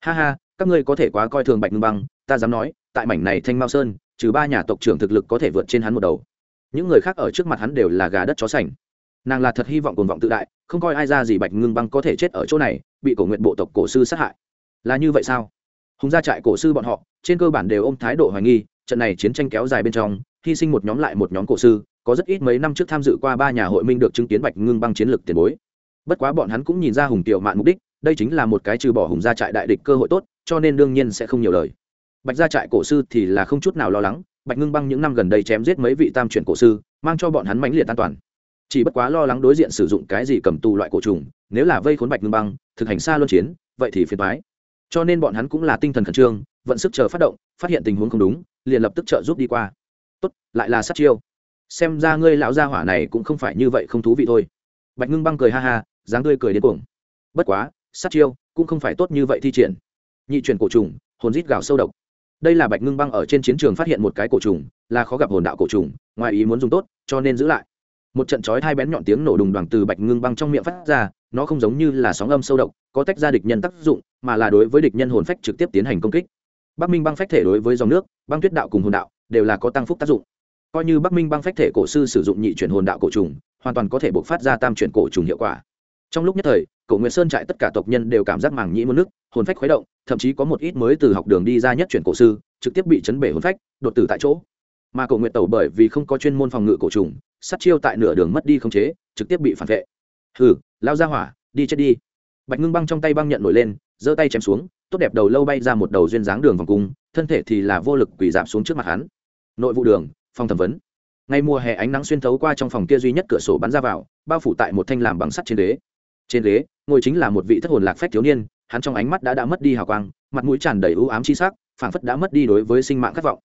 Ha ha, các ngươi có thể quá coi thường bạch ngưng băng, ta dám nói, tại mảnh này thanh mao sơn, trừ ba nhà tộc trưởng thực lực có thể vượt trên hắn một đầu. Những người khác ở trước mặt hắn đều là gà đất chó sành nàng là thật hy vọng cuồng vọng tự đại, không coi ai ra gì bạch ngưng băng có thể chết ở chỗ này, bị cổ nguyện bộ tộc cổ sư sát hại. Là như vậy sao? Hùng gia trại cổ sư bọn họ, trên cơ bản đều ôm thái độ hoài nghi, trận này chiến tranh kéo dài bên trong, hy sinh một nhóm lại một nhóm cổ sư, có rất ít mấy năm trước tham dự qua ba nhà hội minh được chứng kiến bạch ngưng băng chiến lược tiền bối. Bất quá bọn hắn cũng nhìn ra hùng tiểu mạn mục đích, đây chính là một cái trừ bỏ hùng gia trại đại địch cơ hội tốt, cho nên đương nhiên sẽ không nhiều lời. Bạch gia trại cổ sư thì là không chút nào lo lắng, bạch ngưng băng những năm gần đây chém giết mấy vị tam chuyển cổ sư, mang cho bọn hắn mãnh liệt an toàn chỉ bất quá lo lắng đối diện sử dụng cái gì cầm tù loại cổ trùng, nếu là vây khốn bạch ngưng băng, thực hành xa luân chiến, vậy thì phiền thoái cho nên bọn hắn cũng là tinh thần khẩn trương, vận sức chờ phát động, phát hiện tình huống không đúng, liền lập tức trợ giúp đi qua. Tốt, lại là sát chiêu. Xem ra ngươi lão gia hỏa này cũng không phải như vậy không thú vị thôi. Bạch ngưng băng cười ha ha, dáng tươi cười đến cuồng. Bất quá, sát chiêu cũng không phải tốt như vậy thi triển. Nhị chuyển cổ trùng, hồn rít gào sâu độc. Đây là bạch ngưng băng ở trên chiến trường phát hiện một cái cổ trùng, là khó gặp hồn đạo cổ trùng, ngoài ý muốn dùng tốt, cho nên giữ lại một trận chói hai bén nhọn tiếng nổ đùng đoàn từ bạch ngưng băng trong miệng phát ra, nó không giống như là sóng âm sâu độc, có tách ra địch nhân tác dụng, mà là đối với địch nhân hồn phách trực tiếp tiến hành công kích. Bắc minh băng phách thể đối với dòng nước, băng tuyết đạo cùng hồn đạo, đều là có tăng phúc tác dụng. Coi như bắc minh băng phách thể cổ sư sử dụng nhị chuyển hồn đạo cổ trùng, hoàn toàn có thể buộc phát ra tam chuyển cổ trùng hiệu quả. Trong lúc nhất thời, cổ nguyễn sơn trại tất cả tộc nhân đều cảm giác màng nhĩ mất nước, hồn phách khuấy động, thậm chí có một ít mới từ học đường đi ra nhất chuyển cổ sư, trực tiếp bị chấn bể hồn phách, đột tử tại chỗ mà cổ nguyệt tẩu bởi vì không có chuyên môn phòng ngự cổ trùng, sát chiêu tại nửa đường mất đi không chế, trực tiếp bị phản vệ. Hừ, lao ra hỏa, đi chết đi. Bạch ngưng băng trong tay băng nhận nổi lên, giơ tay chém xuống, tốt đẹp đầu lâu bay ra một đầu duyên dáng đường vòng cung, thân thể thì là vô lực quỳ giảm xuống trước mặt hắn. Nội vụ đường, phòng thẩm vấn. Ngay mùa hè ánh nắng xuyên thấu qua trong phòng kia duy nhất cửa sổ bắn ra vào, bao phủ tại một thanh làm bằng sắt trên ghế. Trên ghế, ngồi chính là một vị thất hồn lạc phách thiếu niên, hắn trong ánh mắt đã đã mất đi hào quang, mặt mũi tràn đầy ưu ám chi sắc, phảng phất đã mất đi đối với sinh mạng khát vọng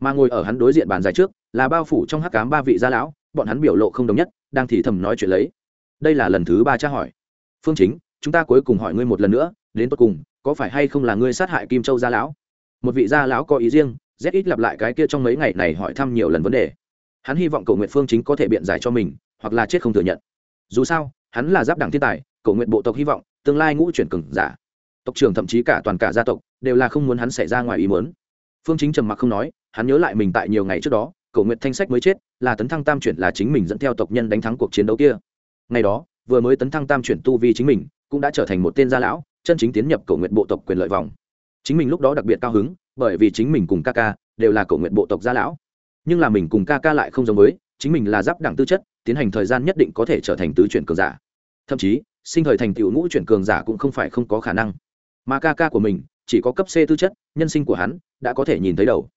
mà ngồi ở hắn đối diện bàn dài trước là bao phủ trong hắc cám ba vị gia lão, bọn hắn biểu lộ không đồng nhất, đang thì thầm nói chuyện lấy. Đây là lần thứ ba tra hỏi. Phương chính, chúng ta cuối cùng hỏi ngươi một lần nữa, đến tột cùng, có phải hay không là ngươi sát hại kim châu gia lão? Một vị gia lão có ý riêng, rất ít lặp lại cái kia trong mấy ngày này hỏi thăm nhiều lần vấn đề. Hắn hy vọng cầu nguyện phương chính có thể biện giải cho mình, hoặc là chết không thừa nhận. Dù sao, hắn là giáp đảng thiên tài cầu nguyện bộ tộc hy vọng, tương lai ngũ chuyển cừng giả. Tộc trưởng thậm chí cả toàn cả gia tộc, đều là không muốn hắn xảy ra ngoài ý muốn. Phương chính trầm mặc không nói hắn nhớ lại mình tại nhiều ngày trước đó cầu nguyện thanh sách mới chết, là tấn thăng tam chuyển là chính mình dẫn theo tộc nhân đánh thắng cuộc chiến đấu kia. Ngày đó, vừa mới tấn thăng tam chuyển tu vi chính mình, cũng đã trở thành một tên gia lão, chân chính tiến nhập cầu nguyện bộ tộc quyền lợi vòng. Chính mình lúc đó đặc biệt cao hứng, bởi vì chính mình cùng ca ca đều là cầu nguyện bộ tộc gia lão. Nhưng là mình cùng ca ca lại không giống với, chính mình là giáp đẳng tư chất, tiến hành thời gian nhất định có thể trở thành tứ chuyển cường giả. Thậm chí, sinh thời thành tựu ngũ chuyển cường giả cũng không phải không có khả năng. Mà ca ca của mình chỉ có cấp c tư chất, nhân sinh của hắn đã có thể nhìn thấy đầu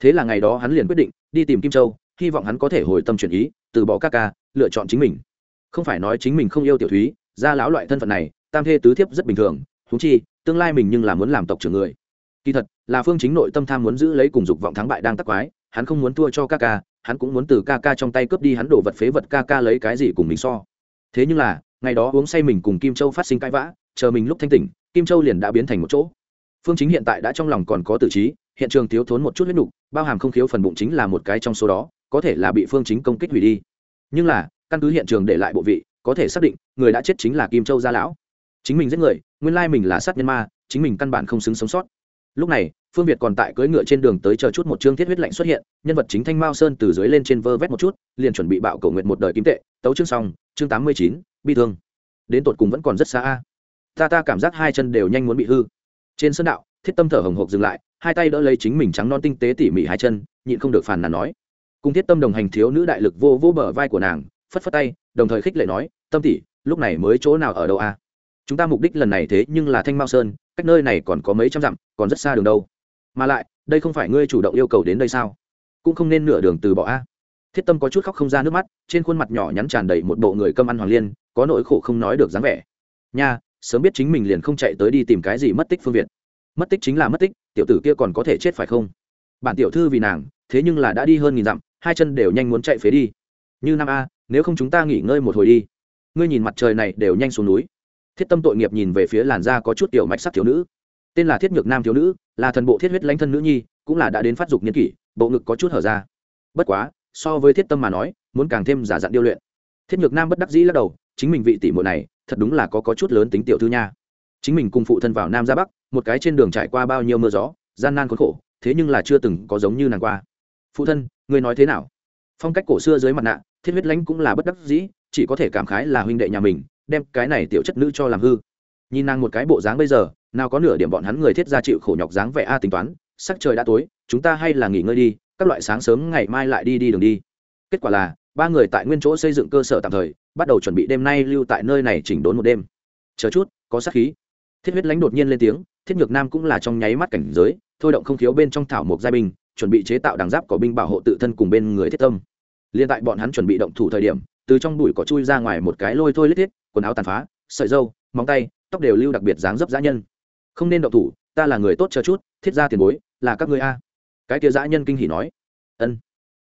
thế là ngày đó hắn liền quyết định đi tìm kim châu, hy vọng hắn có thể hồi tâm chuyển ý, từ bỏ các ca, lựa chọn chính mình. Không phải nói chính mình không yêu tiểu thúy, ra lão loại thân phận này, tam thê tứ thiếp rất bình thường thú chi, tương lai mình nhưng là muốn làm tộc trưởng người. Kỳ thật, là phương chính nội tâm tham muốn giữ lấy cùng dục vọng thắng bại đang tắc quái, hắn không muốn thua cho ca ca, hắn cũng muốn từ ca ca trong tay cướp đi hắn đổ vật phế vật ca ca lấy cái gì cùng mình so. Thế nhưng là, ngày đó uống say mình cùng kim châu phát sinh cãi vã, chờ mình lúc thanh tỉnh, kim châu liền đã biến thành một chỗ. Phương chính hiện tại đã trong lòng còn có tự trí hiện trường thiếu thốn một chút huyết nục, bao hàm không khiếu phần bụng chính là một cái trong số đó, có thể là bị phương chính công kích hủy đi. Nhưng là, căn cứ hiện trường để lại bộ vị, có thể xác định, người đã chết chính là kim châu gia lão. Chính mình giết người, nguyên lai mình là sát nhân ma, chính mình căn bản không xứng sống sót. Lúc này, phương việt còn tại cưỡi ngựa trên đường tới chờ chút một chương thiết huyết lạnh xuất hiện, nhân vật chính thanh mao sơn từ dưới lên trên vơ vét một chút, liền chuẩn bị bạo cầu nguyện một đời kim tệ, tấu chương xong, chương tám mươi chín, bi thương. Đến tột cùng vẫn còn rất xa a. Ta ta cảm giác hai chân đều nhanh muốn bị hư. Trên sân đạo, thiết tâm thở hồng hộc dừng lại hai tay đỡ lấy chính mình trắng non tinh tế tỉ mỉ hai chân, nhịn không được phàn nàn nói. Cùng thiết tâm đồng hành thiếu nữ đại lực vô vô bờ vai của nàng, phất phất tay, đồng thời khích lệ nói, tâm tỉ lúc này mới chỗ nào ở đâu a? Chúng ta mục đích lần này thế nhưng là thanh mao sơn, cách nơi này còn có mấy trăm dặm, còn rất xa đường đâu. Mà lại, đây không phải ngươi chủ động yêu cầu đến đây sao? Cũng không nên nửa đường từ bỏ a. Thiết tâm có chút khóc không ra nước mắt, trên khuôn mặt nhỏ nhắn tràn đầy một bộ người cơm ăn hoàng liên, có nỗi khổ không nói được dáng vẻ. Nha, sớm biết chính mình liền không chạy tới đi tìm cái gì mất tích phương việt. Mất tích chính là mất tích tiểu tử kia còn có thể chết phải không? Bản tiểu thư vì nàng, thế nhưng là đã đi hơn nghìn dặm, hai chân đều nhanh muốn chạy phế đi. Như năm a, nếu không chúng ta nghỉ ngơi một hồi đi. Ngươi nhìn mặt trời này đều nhanh xuống núi. Thiết tâm tội nghiệp nhìn về phía làn da có chút tiểu mạch sắc thiếu nữ. Tên là thiết nhược nam thiếu nữ, là thần bộ thiết huyết lãnh thân nữ nhi, cũng là đã đến phát dục niên kỷ, bộ ngực có chút hở ra. Bất quá, so với thiết tâm mà nói, muốn càng thêm giả dặn điêu luyện. Thiết nhược nam bất đắc dĩ lắc đầu, chính mình vị tỷ muội này, thật đúng là có có chút lớn tính tiểu thư nha chính mình cùng phụ thân vào nam ra bắc, một cái trên đường trải qua bao nhiêu mưa gió, gian nan khốn khổ, thế nhưng là chưa từng có giống như nàng qua. Phụ thân người nói thế nào? Phong cách cổ xưa dưới mặt nạ, thiết huyết lãnh cũng là bất đắc dĩ, chỉ có thể cảm khái là huynh đệ nhà mình, đem cái này tiểu chất nữ cho làm hư. Nhìn nàng một cái bộ dáng bây giờ, nào có nửa điểm bọn hắn người thiết ra chịu khổ nhọc dáng vẻ a tính toán, sắc trời đã tối, chúng ta hay là nghỉ ngơi đi, các loại sáng sớm ngày mai lại đi đi đường đi. Kết quả là, ba người tại nguyên chỗ xây dựng cơ sở tạm thời, bắt đầu chuẩn bị đêm nay lưu tại nơi này chỉnh đốn một đêm. Chờ chút, có sát khí thiết huyết lãnh đột nhiên lên tiếng, thiết nhược nam cũng là trong nháy mắt cảnh giới, thôi động không thiếu bên trong thảo mộc giai binh, chuẩn bị chế tạo đằng giáp có binh bảo hộ tự thân cùng bên người thiết tâm. Liên tại bọn hắn chuẩn bị động thủ thời điểm, từ trong bụi có chui ra ngoài một cái lôi thôi lết thiết, quần áo tàn phá, sợi dâu móng tay, tóc đều lưu đặc biệt dáng dấp dã nhân. Không nên động thủ, ta là người tốt chờ chút, thiết ra tiền bối, là các ngươi a. Cái kia dã nhân kinh hỉ nói. Ân.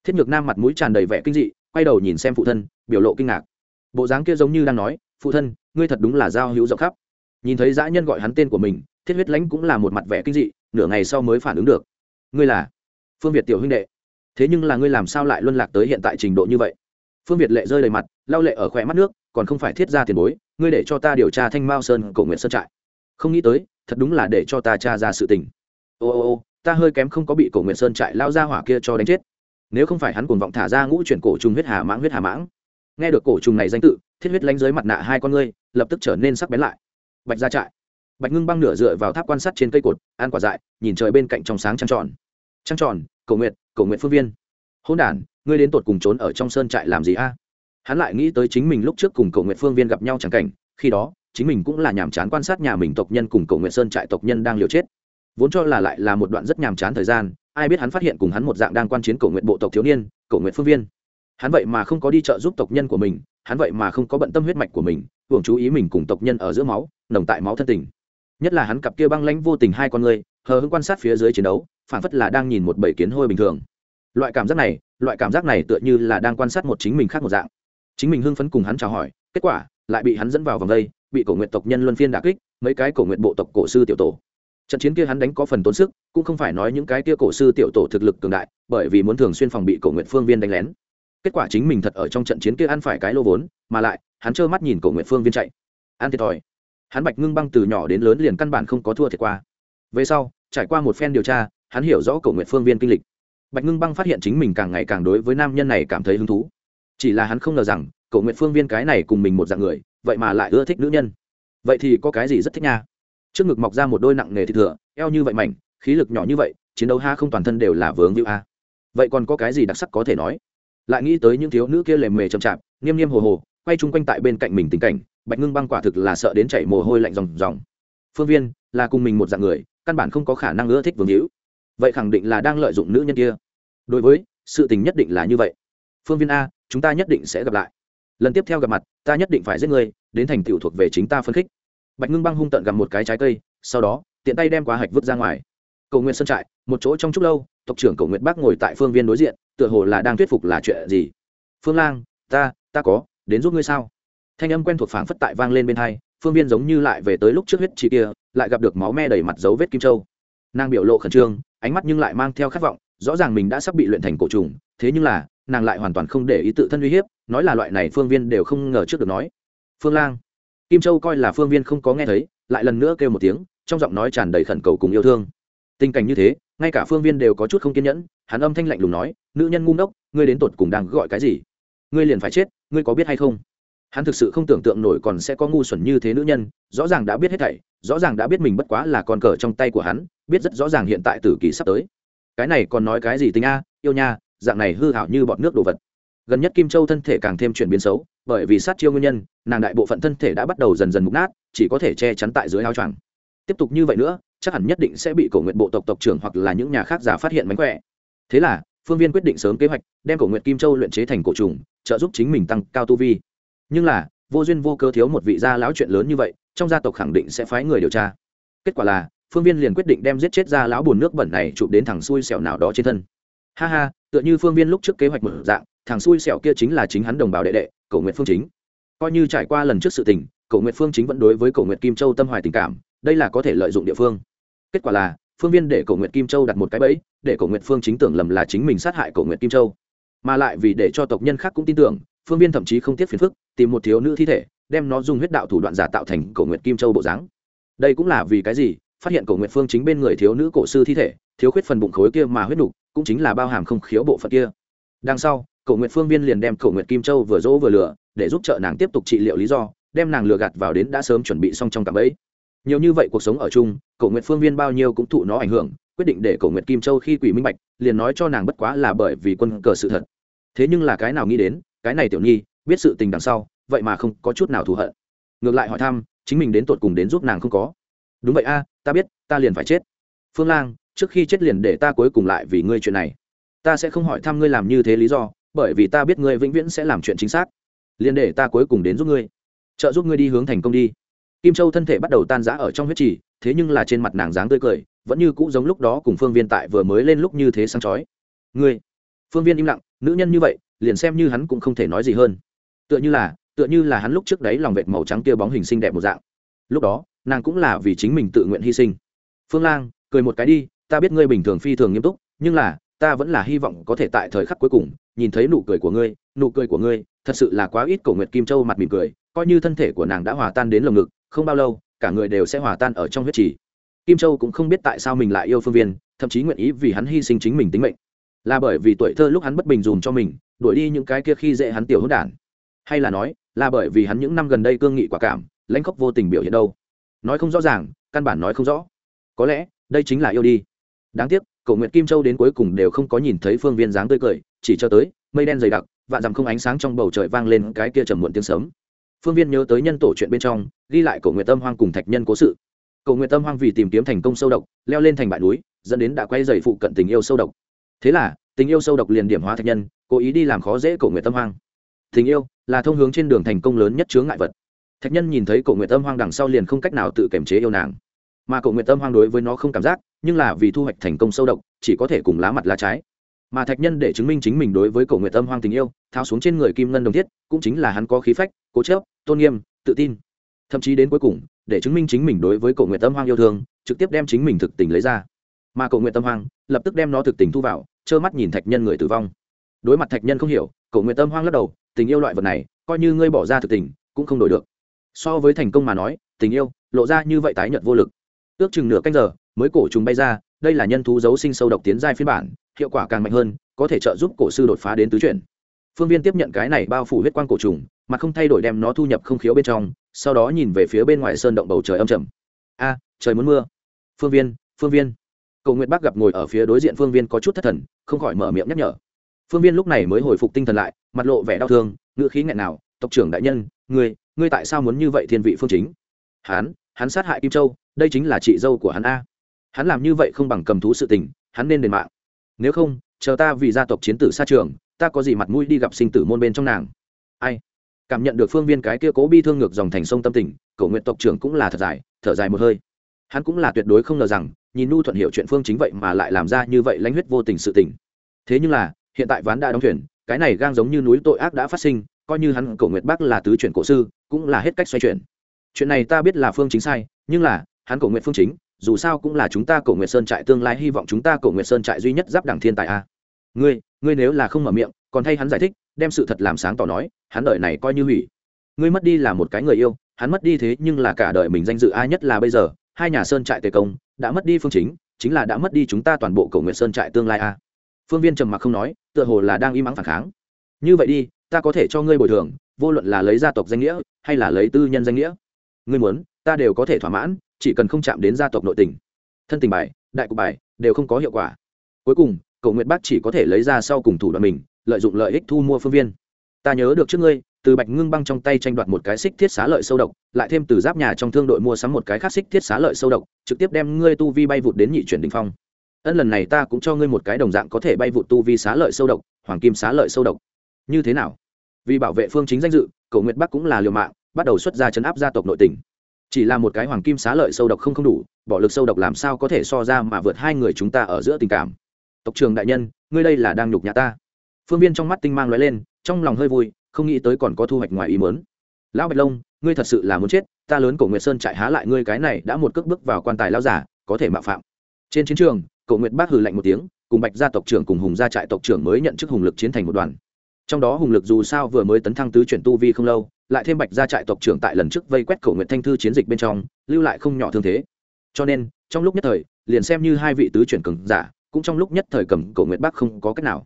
Thiết nhược nam mặt mũi tràn đầy vẻ kinh dị, quay đầu nhìn xem phụ thân, biểu lộ kinh ngạc. Bộ dáng kia giống như đang nói, phụ thân, ngươi thật đúng là giao hữu rộng khắp nhìn thấy dã nhân gọi hắn tên của mình, thiết huyết lãnh cũng là một mặt vẻ kinh dị, nửa ngày sau mới phản ứng được. Ngươi là phương việt tiểu huynh đệ. Thế nhưng là ngươi làm sao lại luân lạc tới hiện tại trình độ như vậy? Phương việt lệ rơi đầy mặt, lau lệ ở khỏe mắt nước, còn không phải thiết ra tiền bối, ngươi để cho ta điều tra thanh mao sơn, cổ nguyện sơn trại. Không nghĩ tới, thật đúng là để cho ta tra ra sự tình. Ô ô ô, ta hơi kém không có bị cổ nguyện sơn trại lao ra hỏa kia cho đánh chết. Nếu không phải hắn cuồng vọng thả ra ngũ chuyển cổ trùng huyết hà mãng, huyết hà mãng. Nghe được cổ trùng này danh tự, thiết huyết lánh dưới mặt nạ hai con ngươi, lập tức trở nên sắc bén lại bạch ra trại. Bạch ngưng băng nửa dựa vào tháp quan sát trên cây cột, ăn quả dại, nhìn trời bên cạnh trong sáng trăng tròn. Trăng tròn cầu nguyện cầu nguyện phương viên. Hôn đ ngươi đến tột cùng trốn ở trong sơn trại làm gì a? Hắn lại nghĩ tới chính mình lúc trước cùng cầu nguyện phương viên gặp nhau chẳng cảnh, khi đó, chính mình cũng là nhàm chán quan sát nhà mình tộc nhân cùng cầu nguyện sơn trại tộc nhân đang liều chết. Vốn cho là lại là một đoạn rất nhàm chán thời gian, ai biết hắn phát hiện cùng hắn một dạng đang quan chiến cầu nguyện bộ tộc thiếu niên cầu nguyện phương viên. Hắn vậy mà không có đi trợ giúp tộc nhân của mình, hắn vậy mà không có bận tâm huyết mạch của mình hưởng chú ý mình cùng tộc nhân ở giữa máu, nồng tại máu thân tình. Nhất là hắn cặp kia băng lãnh vô tình hai con người hờ hững quan sát phía dưới chiến đấu phản phất là đang nhìn một bầy kiến hôi bình thường. Loại cảm giác này, loại cảm giác này tựa như là đang quan sát một chính mình khác một dạng. Chính mình hưng phấn cùng hắn chào hỏi, kết quả, lại bị hắn dẫn vào vòng đây, bị cổ nguyện tộc nhân luân phiên đả kích, mấy cái cổ nguyện bộ tộc cổ sư tiểu tổ. Trận chiến kia hắn đánh có phần tốn sức, cũng không phải nói những cái kia cổ sư tiểu tổ thực lực cường đại, bởi vì muốn thường xuyên phòng bị cổ nguyện phương viên đánh lén. Kết quả chính mình thật ở trong trận chiến kia ăn phải cái lô vốn, mà lại hắn trơ mắt nhìn cổ nguyện phương viên chạy. An thiệt thòi. Hắn bạch ngưng băng từ nhỏ đến lớn liền căn bản không có thua thiệt qua. Về sau, trải qua một phen điều tra, hắn hiểu rõ cổ nguyện phương viên kinh lịch. Bạch ngưng băng phát hiện chính mình càng ngày càng đối với nam nhân này cảm thấy hứng thú. Chỉ là hắn không ngờ rằng cổ nguyện phương viên cái này cùng mình một dạng người, vậy mà lại ưa thích nữ nhân. Vậy thì có cái gì rất thích nha? Trước ngực mọc ra một đôi nặng nghề thịt thừa, eo như vậy mảnh, khí lực nhỏ như vậy, chiến đấu ha không toàn thân đều là vướng như a. Vậy còn có cái gì đặc sắc có thể nói? Lại nghĩ tới những thiếu nữ kia lề mề chậm chạp, nghiêm nghiêm hồ hồ quay chung quanh tại bên cạnh mình tình cảnh bạch ngưng băng quả thực là sợ đến chảy mồ hôi lạnh ròng ròng. Phương viên là cùng mình một dạng người căn bản không có khả năng ưa thích vương hữu. Vậy khẳng định là đang lợi dụng nữ nhân kia. Đối với sự tình nhất định là như vậy. Phương viên a chúng ta nhất định sẽ gặp lại. Lần tiếp theo gặp mặt ta nhất định phải giết người, đến thành tựu thuộc về chính ta phân khích. Bạch ngưng băng hung tận gặp một cái trái cây sau đó tiện tay đem quá hạch vứt ra ngoài. Cầu nguyện sơn trại một chỗ trong chúc lâu tộc trưởng cầu nguyện bác ngồi tại phương viên đối diện tựa hồ là đang thuyết phục là chuyện gì. Phương lang ta ta có đến giúp ngươi sao? Thanh âm quen thuộc phảng phất tại vang lên bên hai, phương viên giống như lại về tới lúc trước huyết chị kia, lại gặp được máu me đầy mặt dấu vết kim châu. Nàng biểu lộ khẩn trương, ánh mắt nhưng lại mang theo khát vọng, rõ ràng mình đã sắp bị luyện thành cổ trùng, thế nhưng là, nàng lại hoàn toàn không để ý tự thân uy hiếp, nói là loại này phương viên đều không ngờ trước được nói. Phương lang. Kim châu coi là phương viên không có nghe thấy, lại lần nữa kêu một tiếng, trong giọng nói tràn đầy khẩn cầu cùng yêu thương. Tình cảnh như thế, ngay cả phương viên đều có chút không kiên nhẫn, hắn âm thanh lạnh lùng nói, nữ nhân ngu ngốc, ngươi đến tột cùng đang gọi cái gì? Ngươi liền phải chết, ngươi có biết hay không? Hắn thực sự không tưởng tượng nổi còn sẽ có ngu xuẩn như thế nữ nhân, rõ ràng đã biết hết thảy, rõ ràng đã biết mình bất quá là con cờ trong tay của hắn, biết rất rõ ràng hiện tại tử kỳ sắp tới. Cái này còn nói cái gì tính a, yêu nha, dạng này hư hảo như bọt nước đồ vật. Gần nhất kim châu thân thể càng thêm chuyển biến xấu, bởi vì sát chiêu nguyên nhân, nàng đại bộ phận thân thể đã bắt đầu dần dần mục nát, chỉ có thể che chắn tại dưới áo choàng. Tiếp tục như vậy nữa, chắc hẳn nhất định sẽ bị cổ nguyện bộ tộc tộc trưởng hoặc là những nhà khác giả phát hiện mánh khỏe. Thế là phương viên quyết định sớm kế hoạch, đem cổ nguyện kim châu luyện chế thành cổ trùng, trợ giúp chính mình tăng cao tu vi. Nhưng là, vô duyên vô cơ thiếu một vị gia lão chuyện lớn như vậy, trong gia tộc khẳng định sẽ phái người điều tra. Kết quả là, phương viên liền quyết định đem giết chết gia lão bùn nước bẩn này chụp đến thằng xui xẻo nào đó trên thân. Ha ha, tựa như phương viên lúc trước kế hoạch mở dạng, thằng xui xẻo kia chính là chính hắn đồng bào đệ đệ, cổ nguyện phương chính. Coi như trải qua lần trước sự tình, cổ nguyện phương chính vẫn đối với cổ nguyện kim châu tâm hoài tình cảm, đây là có thể lợi dụng địa phương. Kết quả là phương viên để Cổ Nguyệt kim châu đặt một cái bẫy để Cổ Nguyệt phương chính tưởng lầm là chính mình sát hại Cổ Nguyệt kim châu. Mà lại vì để cho tộc nhân khác cũng tin tưởng phương viên thậm chí không tiếc phiền phức tìm một thiếu nữ thi thể đem nó dùng huyết đạo thủ đoạn giả tạo thành Cổ Nguyệt kim châu bộ dáng. Đây cũng là vì cái gì? Phát hiện Cổ Nguyệt phương chính bên người thiếu nữ cổ sư thi thể thiếu khuyết phần bụng khối kia mà huyết đủ, cũng chính là bao hàm không khiếu bộ phận kia. Đằng sau Cổ Nguyệt phương viên liền đem Cổ Nguyệt kim châu vừa dỗ vừa lừa để giúp trợ nàng tiếp tục trị liệu lý do đem nàng lừa gạt vào đến đã sớm chuẩn bị xong trong cạm ấy nhiều như vậy cuộc sống ở chung Cổ Nguyệt phương viên bao nhiêu cũng thụ nó ảnh hưởng, quyết định để Cổ Nguyệt kim châu khi quỷ minh bạch, liền nói cho nàng bất quá là bởi vì quân cờ sự thật. Thế nhưng là cái nào nghĩ đến, cái này tiểu nhi, biết sự tình đằng sau, vậy mà không có chút nào thù hận. Ngược lại hỏi thăm, chính mình đến tột cùng đến giúp nàng không có. Đúng vậy a, ta biết, ta liền phải chết. Phương lang, trước khi chết liền để ta cuối cùng lại vì ngươi chuyện này. Ta sẽ không hỏi thăm ngươi làm như thế lý do, bởi vì ta biết ngươi vĩnh viễn sẽ làm chuyện chính xác. Liền để ta cuối cùng đến giúp ngươi. Trợ giúp ngươi đi hướng thành công đi. Kim châu thân thể bắt đầu tan rã ở trong huyết trì thế nhưng là trên mặt nàng dáng tươi cười, vẫn như cũ giống lúc đó cùng phương viên tại vừa mới lên lúc như thế sáng chói. Ngươi, phương viên im lặng, nữ nhân như vậy, liền xem như hắn cũng không thể nói gì hơn. Tựa như là, tựa như là hắn lúc trước đấy lòng vệt màu trắng kia bóng hình xinh đẹp một dạng. Lúc đó, nàng cũng là vì chính mình tự nguyện hy sinh. Phương lang, cười một cái đi, ta biết ngươi bình thường phi thường nghiêm túc, nhưng là, ta vẫn là hy vọng có thể tại thời khắc cuối cùng, nhìn thấy nụ cười của ngươi, nụ cười của ngươi, thật sự là quá ít cổ nguyệt kim châu mặt mỉm cười, coi như thân thể của nàng đã hòa tan đến lồng ngực, không bao lâu cả người đều sẽ hòa tan ở trong huyết trì. Kim châu cũng không biết tại sao mình lại yêu phương viên, thậm chí nguyện ý vì hắn hy sinh chính mình tính mệnh. Là bởi vì tuổi thơ lúc hắn bất bình dùm cho mình, đuổi đi những cái kia khi dễ hắn tiểu hữu đản. Hay là nói, là bởi vì hắn những năm gần đây cương nghị quả cảm, lãnh khóc vô tình biểu hiện đâu. Nói không rõ ràng, căn bản nói không rõ. Có lẽ, đây chính là yêu đi. Đáng tiếc, cậu nguyện kim châu đến cuối cùng đều không có nhìn thấy phương viên dáng tươi cười, chỉ cho tới, mây đen dày đặc, vạn dằm không ánh sáng trong bầu trời vang lên cái kia trầm muộn tiếng sớm phương viên nhớ tới nhân tổ chuyện bên trong, ghi lại cổ nguyệt tâm hoang cùng thạch nhân cố sự. Cổ nguyệt tâm hoang vì tìm kiếm thành công sâu độc, leo lên thành bại núi, dẫn đến đã quay dày phụ cận tình yêu sâu độc. Thế là, tình yêu sâu độc liền điểm hóa thạch nhân, cố ý đi làm khó dễ cổ nguyệt tâm hoang. Tình yêu là thông hướng trên đường thành công lớn nhất chướng ngại vật. Thạch nhân nhìn thấy cổ nguyệt tâm hoang đằng sau liền không cách nào tự kiềm chế yêu nàng. Mà cổ nguyệt tâm hoang đối với nó không cảm giác, nhưng là vì thu hoạch thành công sâu độc, chỉ có thể cùng lá mặt lá trái. Mà thạch nhân để chứng minh chính mình đối với cổ nguyệt tâm hoang tình yêu, tháo xuống trên người kim ngân đồng thiết, cũng chính là hắn có khí phách, cố chớp tôn nghiêm, tự tin. Thậm chí đến cuối cùng, để chứng minh chính mình đối với cậu nguyệt tâm hoang yêu thương, trực tiếp đem chính mình thực tình lấy ra. Mà cậu nguyệt tâm hoang lập tức đem nó thực tình thu vào, trơ mắt nhìn thạch nhân người tử vong. Đối mặt thạch nhân không hiểu cậu nguyệt tâm hoang lắc đầu, tình yêu loại vật này, coi như ngươi bỏ ra thực tình, cũng không đổi được. So với thành công mà nói, tình yêu, lộ ra như vậy tái nhợt vô lực. Ước chừng nửa canh giờ, mới cổ trùng bay ra, đây là nhân thú dấu sinh sâu độc tiến giai phiên bản, hiệu quả càng mạnh hơn, có thể trợ giúp cổ sư đột phá đến tứ chuyển phương viên tiếp nhận cái này bao phủ huyết quang cổ trùng, mà không thay đổi đem nó thu nhập không khiếu bên trong, sau đó nhìn về phía bên ngoài sơn động bầu trời âm trầm. A, trời muốn mưa. Phương viên phương viên. Cầu nguyện bác gặp ngồi ở phía đối diện phương viên có chút thất thần, không khỏi mở miệng nhắc nhở. Phương viên lúc này mới hồi phục tinh thần lại, mặt lộ vẻ đau thương, ngữ khí nghẹn nào, tộc trưởng đại nhân, ngươi ngươi tại sao muốn như vậy thiên vị phương chính? Hắn hắn sát hại kim châu, đây chính là chị dâu của hắn a. Hắn làm như vậy không bằng cầm thú sự tình, hắn nên đền mạng. Nếu không, chờ ta vì gia tộc chiến tử xa trường ta có gì mặt mũi đi gặp sinh tử môn bên trong nàng? Ai? Cảm nhận được phương viên cái kia cố bi thương ngược dòng thành sông tâm tình cầu nguyện tộc trưởng cũng là thật dài, thở dài một hơi. Hắn cũng là tuyệt đối không ngờ rằng, nhìn nu thuận hiểu chuyện phương chính vậy mà lại làm ra như vậy lãnh huyết vô tình sự tình. Thế nhưng là, hiện tại ván đã đóng thuyền, cái này gang giống như núi tội ác đã phát sinh, coi như hắn cổ nguyện bác là tứ chuyển cổ sư, cũng là hết cách xoay chuyển. Chuyện này ta biết là phương chính sai, nhưng là, hắn cổ nguyện phương chính, dù sao cũng là chúng ta cổ nguyện sơn trại tương lai, hy vọng chúng ta cổ nguyện sơn trại duy nhất giáp đảng thiên tài a ngươi ngươi nếu là không mở miệng, còn thay hắn giải thích, đem sự thật làm sáng tỏ nói, hắn đợi này coi như hủy. Ngươi mất đi là một cái người yêu, hắn mất đi thế nhưng là cả đời mình danh dự ai nhất là bây giờ, hai nhà sơn trại tề công, đã mất đi phương chính chính là đã mất đi chúng ta toàn bộ cầu nguyện sơn trại tương lai a. Phương viên trầm mặc không nói, tựa hồ là đang im ắng phản kháng. Như vậy đi, ta có thể cho ngươi bồi thường, vô luận là lấy gia tộc danh nghĩa, hay là lấy tư nhân danh nghĩa. Ngươi muốn, ta đều có thể thỏa mãn, chỉ cần không chạm đến gia tộc nội tình. Thân tình bài, đại cục bài, đều không có hiệu quả. Cuối cùng cậu nguyệt bác chỉ có thể lấy ra sau cùng thủ đoạn mình, lợi dụng lợi ích thu mua phương viên. Ta nhớ được trước ngươi, từ bạch ngưng băng trong tay tranh đoạt một cái xích thiết xá lợi sâu độc, lại thêm từ giáp nhà trong thương đội mua sắm một cái khác xích thiết xá lợi sâu độc, trực tiếp đem ngươi tu vi bay vụt đến nhị chuyển đình phong. Ân, lần này ta cũng cho ngươi một cái đồng dạng có thể bay vụt tu vi xá lợi sâu độc, hoàng kim xá lợi sâu độc. Như thế nào? Vì bảo vệ phương chính danh dự, cậu nguyệt bắc cũng là liều mạng, bắt đầu xuất ra chấn áp gia tộc nội tỉnh chỉ là một cái hoàng kim xá lợi sâu độc không không đủ, bỏ lực sâu độc làm sao có thể so ra mà vượt hai người chúng ta ở giữa tình cảm? Tộc trường đại nhân, ngươi đây là đang nhục nhà ta. Phương viên trong mắt tinh mang l lên, trong lòng hơi vui, không nghĩ tới còn có thu hoạch ngoài ý mớn lão bạch lông ngươi thật sự là muốn chết, ta lớn cổ nguyệt sơn chạy há lại ngươi cái này đã một cước bước vào quan tài lao giả, có thể mạo phạm. Trên chiến trường, cổ nguyệt bác hừ lạnh một tiếng, cùng bạch gia tộc trưởng cùng hùng gia trại tộc trưởng mới nhận chức hùng lực chiến thành một đoàn. Trong đó hùng lực dù sao vừa mới tấn thăng tứ chuyển tu vi không lâu, lại thêm bạch gia trại tộc trưởng tại lần trước vây quét cổ nguyệt thanh thư chiến dịch bên trong, lưu lại không nhỏ thương thế. Cho nên, trong lúc nhất thời, liền xem như hai vị tứ chuyển cường giả cũng trong lúc nhất thời cầm cổ nguyệt bác không có cách nào.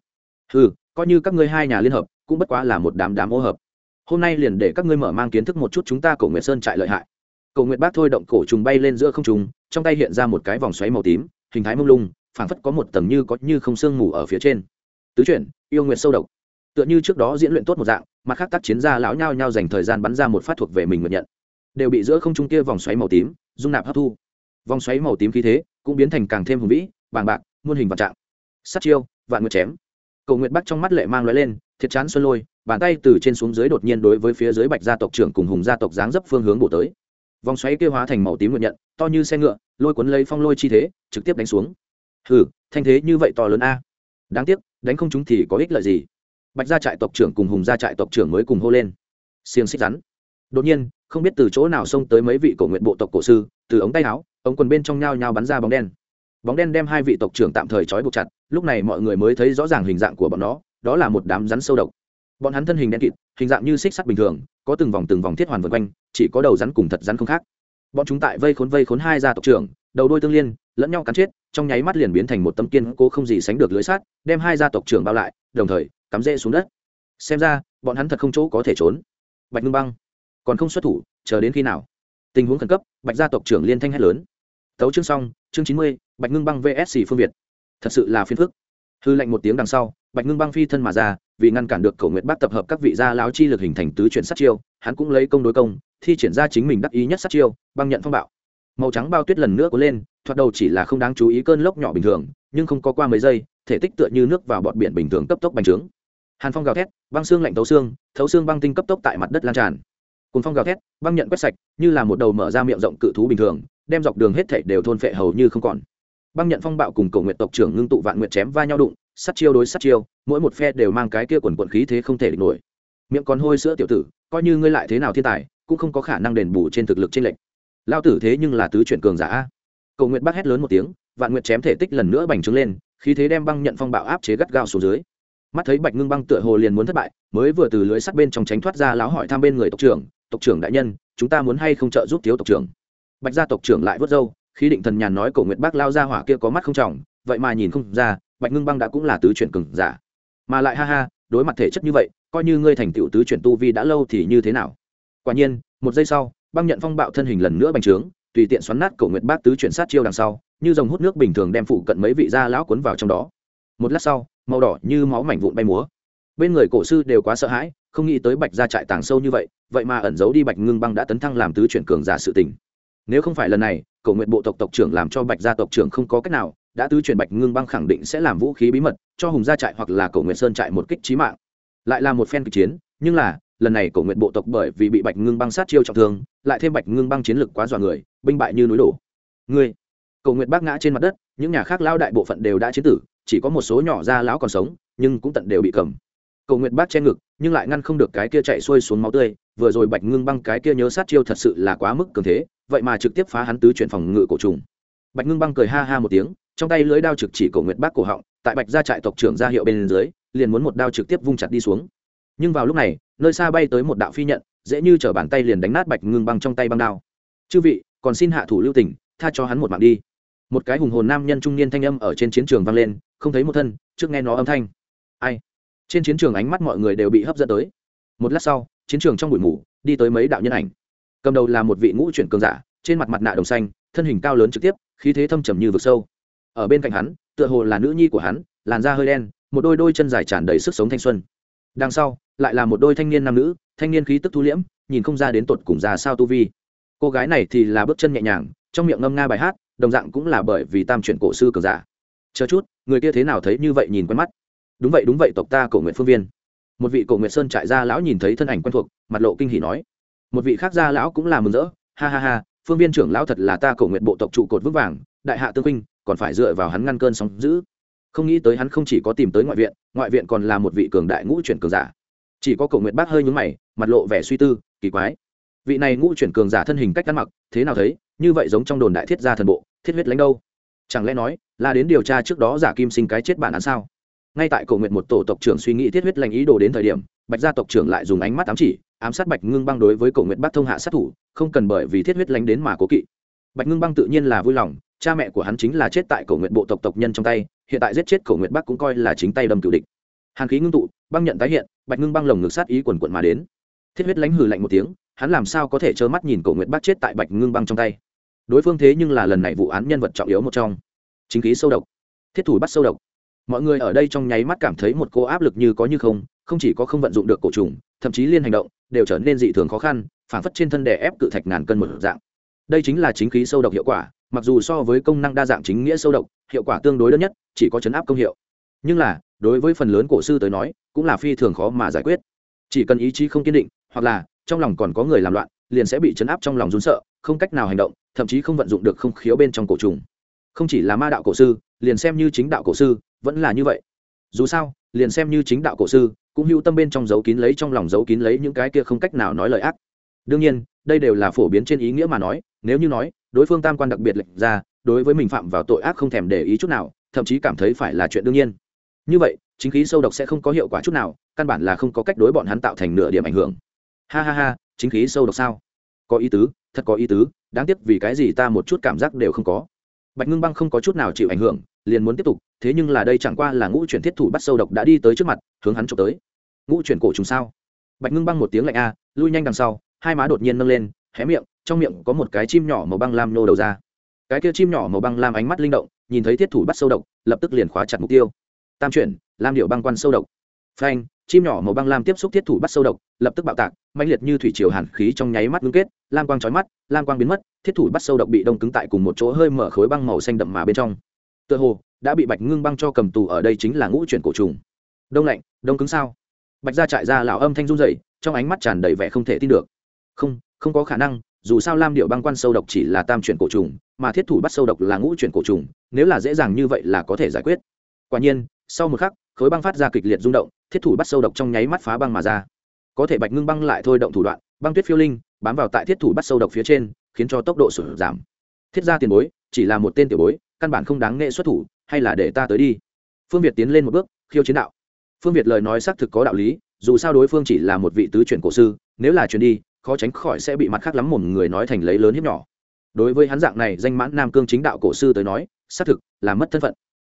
Ừ coi như các ngươi hai nhà liên hợp, cũng bất quá là một đám đám ô hợp. Hôm nay liền để các ngươi mở mang kiến thức một chút chúng ta cổ nguyệt sơn trại lợi hại. Cổ nguyệt bác thôi động cổ trùng bay lên giữa không trùng trong tay hiện ra một cái vòng xoáy màu tím, hình thái mông lung, phảng phất có một tầng như có như không sương mù ở phía trên. Tứ chuyển, yêu nguyệt sâu độc. Tựa như trước đó diễn luyện tốt một dạng, mặt khác tác chiến gia lão nhao nhao dành thời gian bắn ra một phát thuộc về mình nguyện nhận. Đều bị giữa không trung kia vòng xoáy màu tím, dung nạp hấp thu. Vòng xoáy màu tím khí thế, cũng biến thành càng thêm hùng vĩ, bàng bạc muôn hình vạn trạng. Sát chiêu, vạn nguyệt chém. Cầu nguyệt bắc trong mắt lệ mang lóe lên, thiệt chán xuân lôi, bàn tay từ trên xuống dưới đột nhiên đối với phía dưới bạch gia tộc trưởng cùng hùng gia tộc giáng dấp phương hướng bổ tới. Vòng xoáy kêu hóa thành màu tím nguyện nhận, to như xe ngựa, lôi cuốn lấy phong lôi chi thế, trực tiếp đánh xuống. Hừ, thanh thế như vậy to lớn a. Đáng tiếc, đánh không chúng thì có ích lợi gì. Bạch gia trại tộc trưởng cùng hùng gia trại tộc trưởng mới cùng hô lên. Xiềng xích rắn. Đột nhiên, không biết từ chỗ nào xông tới mấy vị cổ nguyện bộ tộc cổ sư, từ ống tay áo, ống quần bên trong nhao nhao bắn ra bóng đen bóng đen đem hai vị tộc trưởng tạm thời trói buộc chặt, lúc này mọi người mới thấy rõ ràng hình dạng của bọn nó, đó là một đám rắn sâu độc. Bọn hắn thân hình đen kịt, hình dạng như xích sắt bình thường, có từng vòng từng vòng thiết hoàn vượt quanh, chỉ có đầu rắn cùng thật rắn không khác. Bọn chúng tại vây khốn vây khốn hai gia tộc trưởng, đầu đôi tương liên, lẫn nhau cắn chết, trong nháy mắt liền biến thành một tấm kiên cố không gì sánh được lưới sát đem hai gia tộc trưởng bao lại, đồng thời, cắm rễ xuống đất. Xem ra, bọn hắn thật không chỗ có thể trốn. Bạch ngưng băng, còn không xuất thủ, chờ đến khi nào? Tình huống khẩn cấp, bạch gia tộc trưởng liên thanh hét lớn. Tấu chương xong, chương chín mươi bạch ngưng băng vsc phương việt. Thật sự là phiền phức. Hư lệnh một tiếng đằng sau, bạch ngưng băng phi thân mà ra, vì ngăn cản được cầu nguyện bác tập hợp các vị gia lão chi lực hình thành tứ chuyển sát chiêu, hắn cũng lấy công đối công, thi triển ra chính mình đắc ý nhất sát chiêu, băng nhận phong bạo. Màu trắng bao tuyết lần nữa có lên, thoạt đầu chỉ là không đáng chú ý cơn lốc nhỏ bình thường, nhưng không có qua mấy giây, thể tích tựa như nước vào bọt biển bình thường cấp tốc bành trướng. Hàn phong gào thét, băng xương lạnh thấu xương thấu xương băng tinh cấp tốc tại mặt đất lan tràn. Cùng phong gào thét, băng nhận quét sạch, như là một đầu mở ra miệng rộng cự thú bình thường, đem dọc đường hết thảy đều thôn phệ hầu như không còn băng nhận phong bạo cùng cầu nguyện tộc trưởng ngưng tụ vạn nguyện chém va nhau đụng sắt chiêu đối sắt chiêu, mỗi một phe đều mang cái kia quần quận khí thế không thể địch nổi. Miệng còn hôi sữa tiểu tử, coi như ngươi lại thế nào thiên tài, cũng không có khả năng đền bù trên thực lực trên lệnh. Lao tử thế nhưng là tứ chuyển cường giả cầu nguyện bác hét lớn một tiếng, vạn nguyện chém thể tích lần nữa bành trướng lên, khí thế đem băng nhận phong bạo áp chế gắt gao xuống dưới. Mắt thấy bạch ngưng băng tựa hồ liền muốn thất bại, mới vừa từ lưới sắt bên trong tránh thoát ra láo hỏi thăm bên người tộc trưởng tộc trưởng đại nhân, chúng ta muốn hay không trợ giúp thiếu tộc trưởng? Bạch gia tộc trưởng lại vớt râu khí định thần nhàn nói cổ nguyệt bác lao ra hỏa kia có mắt không trọng, vậy mà nhìn không ra, bạch ngưng băng đã cũng là tứ chuyển cường giả. Mà lại ha ha, đối mặt thể chất như vậy, coi như ngươi thành tựu tứ chuyển tu vi đã lâu thì như thế nào? Quả nhiên, một giây sau, băng nhận phong bạo thân hình lần nữa bành trướng, tùy tiện xoắn nát cổ nguyệt bác tứ chuyển sát chiêu đằng sau, như dòng hút nước bình thường đem phụ cận mấy vị gia lão cuốn vào trong đó. Một lát sau, màu đỏ như máu mảnh vụn bay múa. Bên người cổ sư đều quá sợ hãi, không nghĩ tới bạch ra trại tàng sâu như vậy vậy mà ẩn giấu đi bạch ngưng băng đã tấn thăng làm tứ chuyển cường giả sự tình. Nếu không phải lần này cổ nguyện bộ tộc tộc trưởng làm cho bạch gia tộc trưởng không có cách nào, đã tứ chuyển bạch ngưng băng khẳng định sẽ làm vũ khí bí mật, cho hùng gia trại hoặc là cổ nguyện sơn trại một kích trí mạng. Lại là một phen kịch chiến, nhưng là, lần này cổ nguyện bộ tộc bởi vì bị bạch ngưng băng sát chiêu trọng thương, lại thêm bạch ngưng băng chiến lực quá dọa người, binh bại như núi đổ. Ngươi Cổ nguyện bác ngã trên mặt đất, những nhà khác lao đại bộ phận đều đã chiến tử, chỉ có một số nhỏ gia lão còn sống, nhưng cũng tận đều bị cầm. Cầu nguyện bác che ngực, nhưng lại ngăn không được cái kia chạy xuôi xuống máu tươi, vừa rồi bạch ngưng băng cái kia nhớ sát chiêu thật sự là quá mức cường thế vậy mà trực tiếp phá hắn tứ chuyển phòng ngự cổ trùng. Bạch ngưng băng cười ha ha một tiếng, trong tay lưới đao trực chỉ cổ nguyệt bác cổ họng, tại bạch gia trại tộc trưởng ra hiệu bên dưới, liền muốn một đao trực tiếp vung chặt đi xuống. Nhưng vào lúc này, nơi xa bay tới một đạo phi nhận, dễ như chở bàn tay liền đánh nát bạch ngưng băng trong tay băng đao. Chư vị, còn xin hạ thủ lưu tình, tha cho hắn một mạng đi. Một cái hùng hồn nam nhân trung niên thanh âm ở trên chiến trường vang lên, không thấy một thân, trước nghe nó âm thanh. Ai? Trên chiến trường ánh mắt mọi người đều bị hấp dẫn tới. Một lát sau, chiến trường trong bụi mù, đi tới mấy đạo nhân ảnh cầm đầu là một vị ngũ chuyển cường giả, trên mặt mặt nạ đồng xanh, thân hình cao lớn trực tiếp, khí thế thâm trầm như vực sâu. Ở bên cạnh hắn, tựa hồ là nữ nhi của hắn, làn da hơi đen, một đôi đôi chân dài tràn đầy sức sống thanh xuân. Đằng sau, lại là một đôi thanh niên nam nữ, thanh niên khí tức thu liễm, nhìn không ra đến tột cùng già sao tu vi. Cô gái này thì là bước chân nhẹ nhàng, trong miệng ngâm nga bài hát, đồng dạng cũng là bởi vì tam chuyển cổ sư cường giả. Chờ chút, người kia thế nào thấy như vậy nhìn quen mắt. Đúng vậy đúng vậy, tộc ta cổ nguyện phương viên. Một vị cổ nguyện sơn trại gia lão nhìn thấy thân ảnh quen thuộc, mặt lộ kinh hỉ nói một vị khác gia lão cũng là mừng rỡ. Ha ha ha, phương viên trưởng lão thật là ta cổ nguyện bộ tộc trụ cột vững vàng, đại hạ tương huynh, còn phải dựa vào hắn ngăn cơn sóng giữ không nghĩ tới hắn không chỉ có tìm tới ngoại viện ngoại viện còn là một vị cường đại ngũ chuyển cường giả. Chỉ có cổ nguyện bác hơi nhúng mày, mặt lộ vẻ suy tư, kỳ quái. Vị này ngũ chuyển cường giả thân hình cách ăn mặc, thế nào thấy, như vậy giống trong đồn đại thiết gia thần bộ, thiết huyết lãnh đâu? Chẳng lẽ nói, là đến điều tra trước đó giả kim sinh cái chết bản án sao? Ngay tại cổ nguyện một tổ tộc trưởng suy nghĩ thiết huyết lãnh ý đồ đến thời điểm, bạch gia tộc trưởng lại dùng ánh mắt ám chỉ ám sát bạch ngưng băng đối với cổ nguyện bắc thông hạ sát thủ, không cần bởi vì thiết huyết Lánh đến mà cố kỵ. Bạch ngưng băng tự nhiên là vui lòng, cha mẹ của hắn chính là chết tại cổ nguyện bộ tộc tộc nhân trong tay, hiện tại giết chết cổ nguyện bắc cũng coi là chính tay đâm cựu địch. Hàn khí ngưng tụ, băng nhận tái hiện, bạch ngưng băng lồng ngực sát ý quần quận mà đến. Thiết huyết Lánh hừ lạnh một tiếng, hắn làm sao có thể trơ mắt nhìn cổ nguyện bắc chết tại bạch ngưng băng trong tay? Đối phương thế nhưng là lần này vụ án nhân vật trọng yếu một trong. Chính khí sâu độc, thiết thủ bắt sâu độc. Mọi người ở đây trong nháy mắt cảm thấy một cô áp lực như có như không không chỉ có không vận dụng được cổ trùng, thậm chí liên hành động, đều trở nên dị thường khó khăn phản phất trên thân đè ép cự thạch ngàn cân một dạng. Đây chính là chính khí sâu độc hiệu quả, mặc dù so với công năng đa dạng chính nghĩa sâu độc, hiệu quả tương đối đơn nhất, chỉ có chấn áp công hiệu. Nhưng là, đối với phần lớn cổ sư tới nói, cũng là phi thường khó mà giải quyết. Chỉ cần ý chí không kiên định, hoặc là trong lòng còn có người làm loạn, liền sẽ bị chấn áp trong lòng run sợ, không cách nào hành động, thậm chí không vận dụng được không khiếu bên trong cổ trùng. Không chỉ là ma đạo cổ sư, liền xem như chính đạo cổ sư, vẫn là như vậy. Dù sao liền xem như chính đạo cổ sư, cũng hữu tâm bên trong dấu kín lấy trong lòng dấu kín lấy những cái kia không cách nào nói lời ác. Đương nhiên, đây đều là phổ biến trên ý nghĩa mà nói, nếu như nói, đối phương tam quan đặc biệt lệnh ra, đối với mình phạm vào tội ác không thèm để ý chút nào, thậm chí cảm thấy phải là chuyện đương nhiên. Như vậy, chính khí sâu độc sẽ không có hiệu quả chút nào, căn bản là không có cách đối bọn hắn tạo thành nửa điểm ảnh hưởng. Ha ha ha, chính khí sâu độc sao? Có ý tứ, thật có ý tứ, đáng tiếc vì cái gì ta một chút cảm giác đều không có. Bạch ngưng băng không có chút nào chịu ảnh hưởng, liền muốn tiếp tục thế nhưng là đây chẳng qua là ngũ chuyển thiết thủ bắt sâu độc đã đi tới trước mặt, hướng hắn trộm tới. Ngũ chuyển cổ trùng sao? Bạch ngưng băng một tiếng lạnh a, lui nhanh đằng sau, hai má đột nhiên nâng lên, hé miệng, trong miệng có một cái chim nhỏ màu băng lam nô đầu ra. Cái kia chim nhỏ màu băng lam ánh mắt linh động, nhìn thấy thiết thủ bắt sâu độc, lập tức liền khóa chặt mục tiêu. Tam chuyển, lam điệu băng quan sâu độc. Phanh, chim nhỏ màu băng lam tiếp xúc thiết thủ bắt sâu độc, lập tức bạo tạc mạnh liệt như thủy triều hàn khí trong nháy mắt ngưng kết, lam quang trói mắt, lam quang biến mất, thiết thủ bắt sâu độc bị đông cứng tại cùng một chỗ hơi mở khối băng màu xanh đậm mà bên trong tựa hồ đã bị bạch ngưng băng cho cầm tù ở đây chính là ngũ chuyển cổ trùng. Đông lạnh, đông cứng sao? Bạch ra trại ra lão âm thanh run dậy trong ánh mắt tràn đầy vẻ không thể tin được. Không không có khả năng, dù sao lam điệu băng quan sâu độc chỉ là tam chuyển cổ trùng, mà thiết thủ bắt sâu độc là ngũ chuyển cổ trùng, nếu là dễ dàng như vậy là có thể giải quyết. Quả nhiên, sau một khắc, khối băng phát ra kịch liệt rung động, thiết thủ bắt sâu độc trong nháy mắt phá băng mà ra. Có thể bạch ngưng băng lại thôi động thủ đoạn, băng tuyết phiêu linh, bám vào tại thiết thủ bắt sâu độc phía trên, khiến cho tốc độ sụt giảm. Thiết ra tiền bối, chỉ là một tên tiểu bối căn bản không đáng nghệ xuất thủ, hay là để ta tới đi. Phương việt tiến lên một bước, khiêu chiến đạo. Phương việt lời nói xác thực có đạo lý, dù sao đối phương chỉ là một vị tứ chuyển cổ sư, nếu là chuyển đi, khó tránh khỏi sẽ bị mặt khác lắm một người nói thành lấy lớn hiếp nhỏ. Đối với hắn dạng này danh mãn nam cương chính đạo cổ sư tới nói, xác thực là mất thân phận.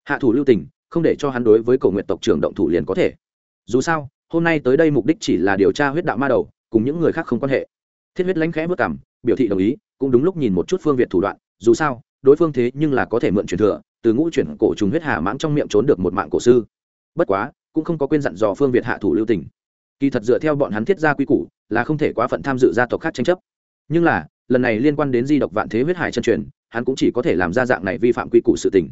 Hạ thủ lưu tình, không để cho hắn đối với cổ nguyện tộc trưởng động thủ liền có thể. Dù sao, hôm nay tới đây mục đích chỉ là điều tra huyết đạo ma đầu, cùng những người khác không quan hệ. Thiết huyết lãnh khẽ vất cảm, biểu thị đồng ý, cũng đúng lúc nhìn một chút phương việt thủ đoạn, dù sao đối phương thế nhưng là có thể mượn truyền thừa, từ ngũ chuyển cổ trùng huyết hà mãng trong miệng trốn được một mạng cổ sư. Bất quá, cũng không có quên dặn dò phương việt hạ thủ lưu tình. Kỳ thật dựa theo bọn hắn thiết gia quy củ, là không thể quá phận tham dự gia tộc khác tranh chấp. Nhưng là, lần này liên quan đến di độc vạn thế huyết hải chân truyền, hắn cũng chỉ có thể làm ra dạng này vi phạm quy củ sự tình.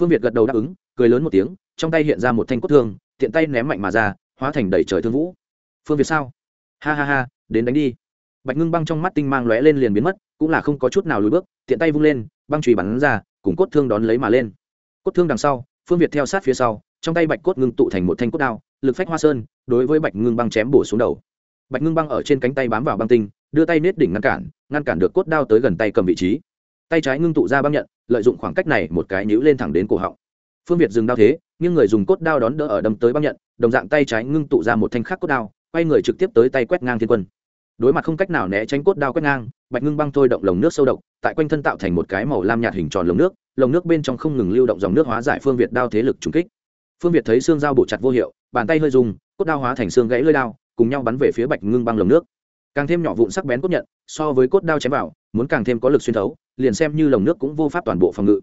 Phương việt gật đầu đáp ứng, cười lớn một tiếng, trong tay hiện ra một thanh cốt thương, tiện tay ném mạnh mà ra, hóa thành đầy trời thương vũ. Phương việt sao? Ha ha ha, đến đánh đi. Bạch ngưng băng trong mắt tinh mang lóe lên liền biến mất, cũng là không có chút nào lùi bước, tiện tay vung lên băng truy bắn ra, cùng cốt thương đón lấy mà lên. Cốt thương đằng sau, phương việt theo sát phía sau, trong tay bạch cốt ngưng tụ thành một thanh cốt đao, lực phách hoa sơn, đối với bạch ngưng băng chém bổ xuống đầu. Bạch ngưng băng ở trên cánh tay bám vào băng tinh, đưa tay nết đỉnh ngăn cản ngăn cản được cốt đao tới gần tay cầm vị trí. Tay trái ngưng tụ ra băng nhận, lợi dụng khoảng cách này một cái nhíu lên thẳng đến cổ họng. Phương việt dừng đao thế nhưng người dùng cốt đao đón đỡ ở đâm tới băng nhận, đồng dạng tay trái ngưng tụ ra một thanh khắc cốt đao, quay người trực tiếp tới tay quét ngang thiên quân đối mặt không cách nào né tránh cốt đao quét ngang, bạch ngưng băng thôi động lồng nước sâu độc, tại quanh thân tạo thành một cái màu lam nhạt hình tròn lồng nước lồng nước bên trong không ngừng lưu động dòng nước hóa giải phương việt đao thế lực trùng kích. Phương việt thấy xương dao bổ chặt vô hiệu, bàn tay hơi dùng cốt đao hóa thành xương gãy lơi đao, cùng nhau bắn về phía bạch ngưng băng lồng nước. Càng thêm nhỏ vụn sắc bén cốt nhận, so với cốt đao chém vào, muốn càng thêm có lực xuyên thấu, liền xem như lồng nước cũng vô pháp toàn bộ phòng ngự.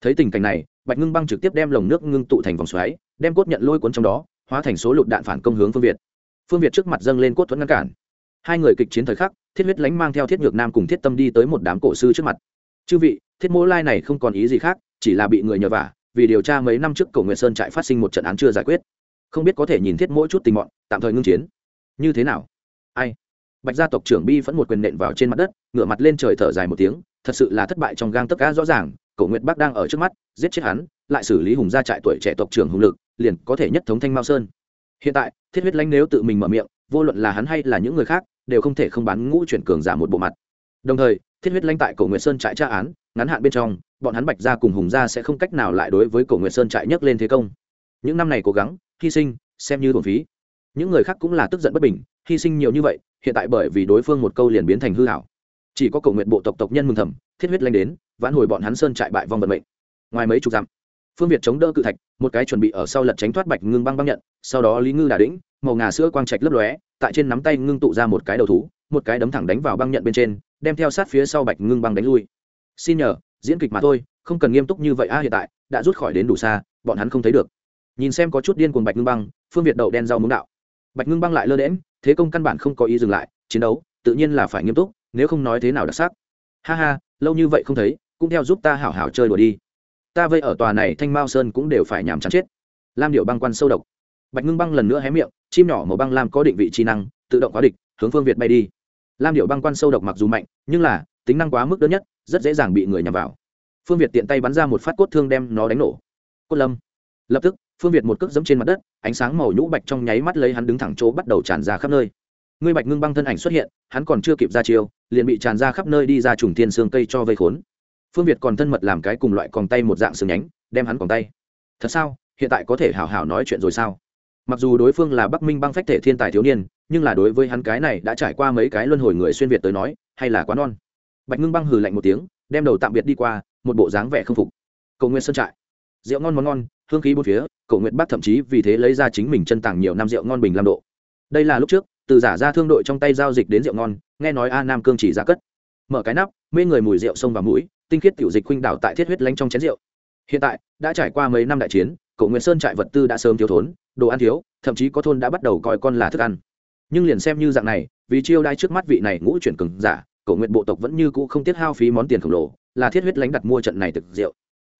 Thấy tình cảnh này, bạch ngưng băng trực tiếp đem lồng nước ngưng tụ thành vòng xoáy, đem cốt nhận lôi cuốn trong đó, hóa thành số lụt đạn phản công hướng phương việt. Phương việt trước mặt dâng lên cốt thuẫn ngăn cản hai người kịch chiến thời khắc, thiết huyết lánh mang theo thiết nhược nam cùng thiết tâm đi tới một đám cổ sư trước mặt. Chư vị, thiết mỗ lai này không còn ý gì khác, chỉ là bị người nhờ vả, vì điều tra mấy năm trước cổ nguyệt sơn trại phát sinh một trận án chưa giải quyết. Không biết có thể nhìn thiết mỗi chút tình mọn, tạm thời ngưng chiến. Như thế nào? Ai? Bạch gia tộc trưởng bi vẫn một quyền nện vào trên mặt đất, ngửa mặt lên trời thở dài một tiếng, thật sự là thất bại trong gang tất cả rõ ràng, cổ nguyệt bắc đang ở trước mắt, giết chết hắn, lại xử lý hùng gia trại tuổi trẻ tộc trưởng hùng lực, liền có thể nhất thống thanh mao sơn. Hiện tại, thiết huyết lãnh nếu tự mình mở miệng vô luận là hắn hay là những người khác, đều không thể không bán ngũ chuyển cường giả một bộ mặt. Đồng thời, thiết huyết lãnh tại cổ nguyệt sơn trại tra án, ngắn hạn bên trong, bọn hắn bạch gia cùng hùng gia sẽ không cách nào lại đối với cổ nguyệt sơn trại nhấc lên thế công. Những năm này cố gắng, hy sinh, xem như thuần phí. Những người khác cũng là tức giận bất bình, hy sinh nhiều như vậy, hiện tại bởi vì đối phương một câu liền biến thành hư hảo chỉ có cổ nguyện bộ tộc tộc nhân mừng thầm, thiết huyết lanh đến, vãn hồi bọn hắn sơn trại bại vong vận mệnh. Ngoài mấy chục dặm, phương việt chống đỡ cự thạch, một cái chuẩn bị ở sau lật tránh thoát bạch ngưng băng băng nhận, sau đó lý ngư đà đĩnh màu ngà sữa quang trạch lấp lóe, tại trên nắm tay ngưng tụ ra một cái đầu thú, một cái đấm thẳng đánh vào băng nhận bên trên, đem theo sát phía sau bạch ngưng băng đánh lui. Xin nhờ, diễn kịch mà thôi, không cần nghiêm túc như vậy a, hiện tại, đã rút khỏi đến đủ xa, bọn hắn không thấy được. Nhìn xem có chút điên cuồng bạch ngưng băng, phương việt đậu đen rau muống đạo. Bạch ngưng băng lại lơ đễm thế công căn bản không có ý dừng lại, chiến đấu, tự nhiên là phải nghiêm túc, nếu không nói thế nào đặc sắc. Ha ha, lâu như vậy không thấy, cũng theo giúp ta hảo hảo chơi đùa đi. Ta vây ở tòa này thanh mao sơn cũng đều phải nhàm chán chết. Lam điệu băng quan sâu độc bạch ngưng băng lần nữa hé miệng, chim nhỏ màu băng lam có định vị trí năng, tự động quá địch, hướng phương việt bay đi. Lam điệu băng quan sâu độc mặc dù mạnh, nhưng là, tính năng quá mức đơn nhất, rất dễ dàng bị người nhằm vào. Phương việt tiện tay bắn ra một phát cốt thương đem nó đánh nổ. Cốt lâm. Lập tức, phương việt một cước dẫm trên mặt đất, ánh sáng màu nhũ bạch trong nháy mắt lấy hắn đứng thẳng chỗ bắt đầu tràn ra khắp nơi. Ngươi bạch ngưng băng thân ảnh xuất hiện, hắn còn chưa kịp ra chiêu, liền bị tràn ra khắp nơi đi ra trùng thiên xương cây cho vây khốn. Phương việt còn thân mật làm cái cùng loại còng tay một dạng xương nhánh, đem hắn còng tay. Thật sao? Hiện tại có thể hào hào nói chuyện rồi sao? Mặc dù đối phương là bắc minh băng phách thể thiên tài thiếu niên, nhưng là đối với hắn cái này đã trải qua mấy cái luân hồi người xuyên việt tới nói, hay là quá non. Bạch ngưng băng hừ lạnh một tiếng, đem đầu tạm biệt đi qua, một bộ dáng vẻ không phục. Cầu nguyện sơn trại. Rượu ngon món ngon, hương khí bốn phía, cầu nguyện bắc thậm chí vì thế lấy ra chính mình chân tàng nhiều năm rượu ngon bình làm độ. Đây là lúc trước, từ giả ra thương đội trong tay giao dịch đến rượu ngon, nghe nói a nam cương chỉ ra cất. Mở cái nắp, mê người mùi rượu sông vào mũi, tinh khiết tiểu dịch khuynh đảo tại thiết huyết lánh trong chén rượu. Hiện tại, đã trải qua mấy năm đại chiến Cổ nguyễn sơn trại vật tư đã sớm thiếu thốn đồ ăn thiếu, thậm chí có thôn đã bắt đầu coi con là thức ăn. Nhưng liền xem như dạng này, vì chiêu đai trước mắt vị này ngũ chuyển cừng giả, cổ nguyện bộ tộc vẫn như cũ không tiết hao phí món tiền khổng lồ, là thiết huyết lánh đặt mua trận này thực rượu.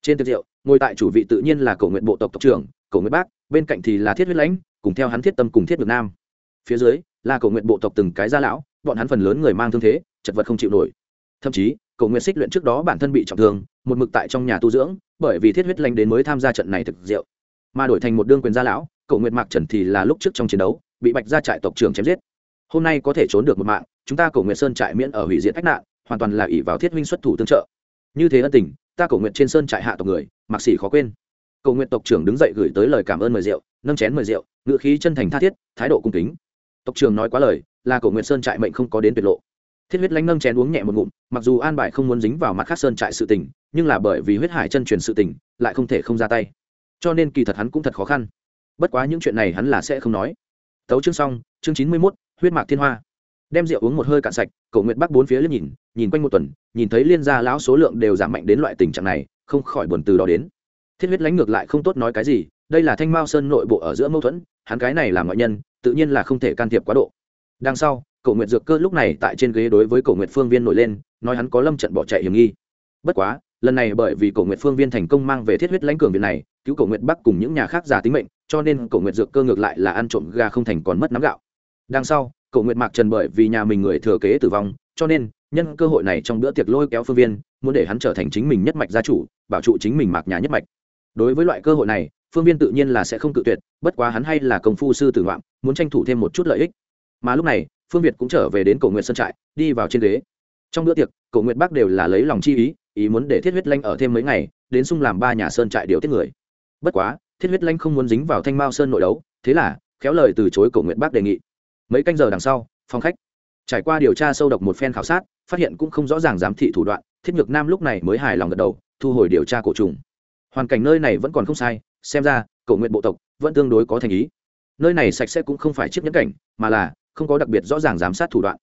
Trên thực rượu, ngồi tại chủ vị tự nhiên là cổ nguyện bộ tộc tộc trưởng, cổ nguyện bác, bên cạnh thì là thiết huyết lãnh, cùng theo hắn thiết tâm cùng thiết được nam. Phía dưới, là cổ nguyện bộ tộc từng cái gia lão, bọn hắn phần lớn người mang thương thế, chật vật không chịu nổi. Thậm chí, cổ nguyện xích luyện trước đó bản thân bị trọng thương, một mực tại trong nhà tu dưỡng, bởi vì thiết huyết lanh đến mới tham gia trận này thực rượu. Mà đổi thành một đương quyền gia lão cậu nguyện mạc trần thì là lúc trước trong chiến đấu, bị bạch gia trại tộc trưởng chém giết. Hôm nay có thể trốn được một mạng, chúng ta cậu nguyện sơn trại miễn ở hủy diệt cách nạn, hoàn toàn là ỷ vào thiết huynh xuất thủ tương trợ. Như thế ân tình, ta cậu nguyện trên sơn trại hạ tộc người, mặc sĩ khó quên. Cầu nguyện tộc trưởng đứng dậy gửi tới lời cảm ơn mời rượu, nâng chén mời rượu ngự khí chân thành tha thiết, thái độ cung kính. Tộc trưởng nói quá lời, là cầu nguyện sơn trại mệnh không có đến tuyệt lộ. Thiết huyết lánh nâng chén uống nhẹ một ngụm, mặc dù an bài không muốn dính vào mặt khác sơn trại sự tình, nhưng là bởi vì huyết hải chân truyền sự tình, lại không thể không ra tay. Cho nên kỳ thật hắn cũng thật khó khăn bất quá những chuyện này hắn là sẽ không nói. Tấu chương xong, chương chín mươi mốt, huyết mạc thiên hoa. Đem rượu uống một hơi cạn sạch cầu nguyện bắc bốn phía liếc nhìn nhìn quanh một tuần, nhìn thấy liên gia lão số lượng đều giảm mạnh đến loại tình trạng này, không khỏi buồn từ đó đến. Thiết huyết lánh ngược lại không tốt nói cái gì, đây là thanh mao sơn nội bộ ở giữa mâu thuẫn, hắn cái này là ngoại nhân, tự nhiên là không thể can thiệp quá độ. Đằng sau cầu nguyện dược cơ lúc này tại trên ghế đối với cầu nguyện phương viên nổi lên, nói hắn có lâm trận bỏ chạy hiểm nghi. Bất quá, lần này bởi vì cầu nguyện phương viên thành công mang về thiết huyết lãnh cường viện này, cứu cầu nguyện bắc cùng những nhà khác giả tính mệnh cho nên cổ nguyện dược cơ ngược lại là ăn trộm gà không thành còn mất nắm gạo. Đằng sau, cổ nguyện mạc trần bởi vì nhà mình người thừa kế tử vong, cho nên, nhân cơ hội này trong bữa tiệc lôi kéo phương viên, muốn để hắn trở thành chính mình nhất mạch gia chủ, bảo trụ chính mình mạc nhà nhất mạch. Đối với loại cơ hội này, phương viên tự nhiên là sẽ không cự tuyệt, bất quá hắn hay là công phu sư tử ngoạm muốn tranh thủ thêm một chút lợi ích. Mà lúc này, phương việt cũng trở về đến cổ nguyện sơn trại, đi vào trên ghế. Trong bữa tiệc, cổ nguyện bắc đều là lấy lòng chi ý ý muốn để thiết huyết lanh ở thêm mấy ngày, đến sung làm ba nhà sơn trại điều tiết người. Bất quá thiết huyết lanh không muốn dính vào thanh mao sơn nội đấu, thế là, khéo lời từ chối cổ nguyện bác đề nghị. Mấy canh giờ đằng sau, phòng khách. Trải qua điều tra sâu độc một phen khảo sát, phát hiện cũng không rõ ràng giám thị thủ đoạn, thiết nhược nam lúc này mới hài lòng gật đầu, thu hồi điều tra cổ trùng. Hoàn cảnh nơi này vẫn còn không sai, xem ra, cổ nguyện bộ tộc vẫn tương đối có thành ý. Nơi này sạch sẽ cũng không phải chiếc nhẫn cảnh, mà là, không có đặc biệt rõ ràng giám sát thủ đoạn.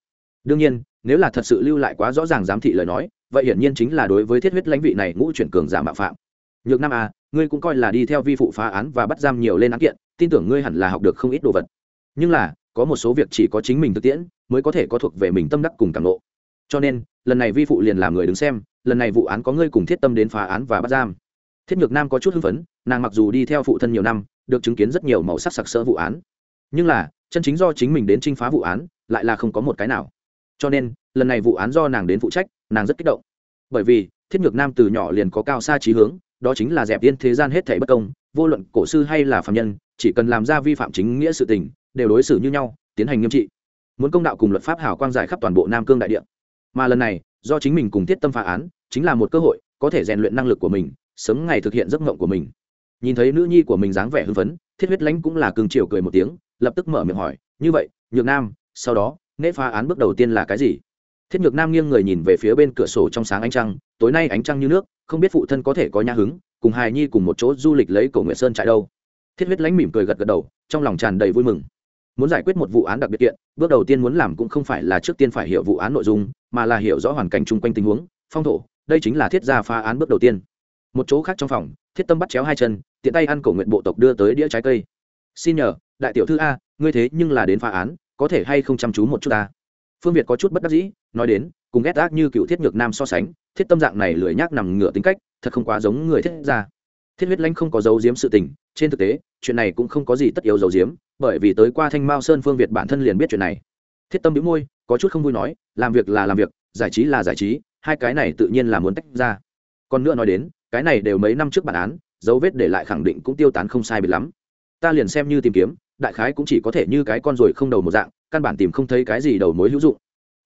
Đương nhiên, nếu là thật sự lưu lại quá rõ ràng giám thị lời nói, vậy hiển nhiên chính là đối với thiết huyết lãnh vị này ngũ chuyển cường giả mạo phạm. Nhược nam à ngươi cũng coi là đi theo vi phụ phá án và bắt giam nhiều lên án kiện, tin tưởng ngươi hẳn là học được không ít đồ vật. Nhưng là, có một số việc chỉ có chính mình thực tiễn, mới có thể có thuộc về mình tâm đắc cùng cảm lộ cho nên, lần này vi phụ liền làm người đứng xem, lần này vụ án có ngươi cùng thiết tâm đến phá án và bắt giam. Thiết nhược nam có chút hưng phấn, nàng mặc dù đi theo phụ thân nhiều năm, được chứng kiến rất nhiều màu sắc sặc sỡ vụ án. Nhưng là, chân chính do chính mình đến t r i n h phá vụ án, lại là không có một cái nào. Cho nên, lần này vụ án do nàng đến phụ trách, nàng rất kích động. Bởi vì, thiết nhược nam từ nhỏ liền có cao xa trí hướng đó chính là dẹp yên thế gian hết thảy bất công, vô luận cổ sư hay là phàm nhân, chỉ cần làm ra vi phạm chính nghĩa sự tình, đều đối xử như nhau, tiến hành nghiêm trị. Muốn công đạo cùng luật pháp hảo quang giải khắp toàn bộ nam cương đại địa. Mà lần này, do chính mình cùng thiết tâm phá án, chính là một cơ hội, có thể rèn luyện năng lực của mình, sớm ngày thực hiện giấc mộng của mình. Nhìn thấy nữ nhi của mình dáng vẻ hưng phấn, thiết huyết lãnh cũng là cường chiều cười một tiếng, lập tức mở miệng hỏi, như vậy, nhược nam, sau đó nễ phá án bước đầu tiên là cái gì? Thiết nhược nam nghiêng người nhìn về phía bên cửa sổ trong sáng ánh trăng tối nay ánh trăng như nước, không biết phụ thân có thể có nhà hứng, cùng hài nhi cùng một chỗ du lịch lấy cổ nguyện sơn trại đâu. Thiết huyết lãnh mỉm cười gật gật đầu, trong lòng tràn đầy vui mừng. Muốn giải quyết một vụ án đặc biệt kiện, bước đầu tiên muốn làm cũng không phải là trước tiên phải hiểu vụ án nội dung, mà là hiểu rõ hoàn cảnh chung quanh tình huống, phong thổ, đây chính là thiết gia phá án bước đầu tiên. Một chỗ khác trong phòng, thiết tâm bắt chéo hai chân, tiện tay ăn cổ nguyện bộ tộc đưa tới đĩa trái cây. Xin nhờ, đại tiểu thư a, ngươi thế nhưng là đến phá án, có thể hay không chăm chú một chút ta? Phương việt có chút bất đắc dĩ, nói đến, cùng ghét ác như cựu thiết nhược nam so sánh, thiết tâm dạng này lười nhác nằm ngửa tính cách, thật không quá giống người thiết ra thiết huyết lãnh không có dấu diếm sự tình, trên thực tế, chuyện này cũng không có gì tất yếu dấu diếm bởi vì tới qua thanh mao sơn phương việt bản thân liền biết chuyện này. Thiết tâm đĩu môi, có chút không vui nói, làm việc là làm việc, giải trí là giải trí, hai cái này tự nhiên là muốn tách ra. Còn nữa nói đến, cái này đều mấy năm trước bản án, dấu vết để lại khẳng định cũng tiêu tán không sai biệt lắm. Ta liền xem như tìm kiếm, đại khái cũng chỉ có thể như cái con ruồi không đầu một dạng căn bản tìm không thấy cái gì đầu mối hữu dụng.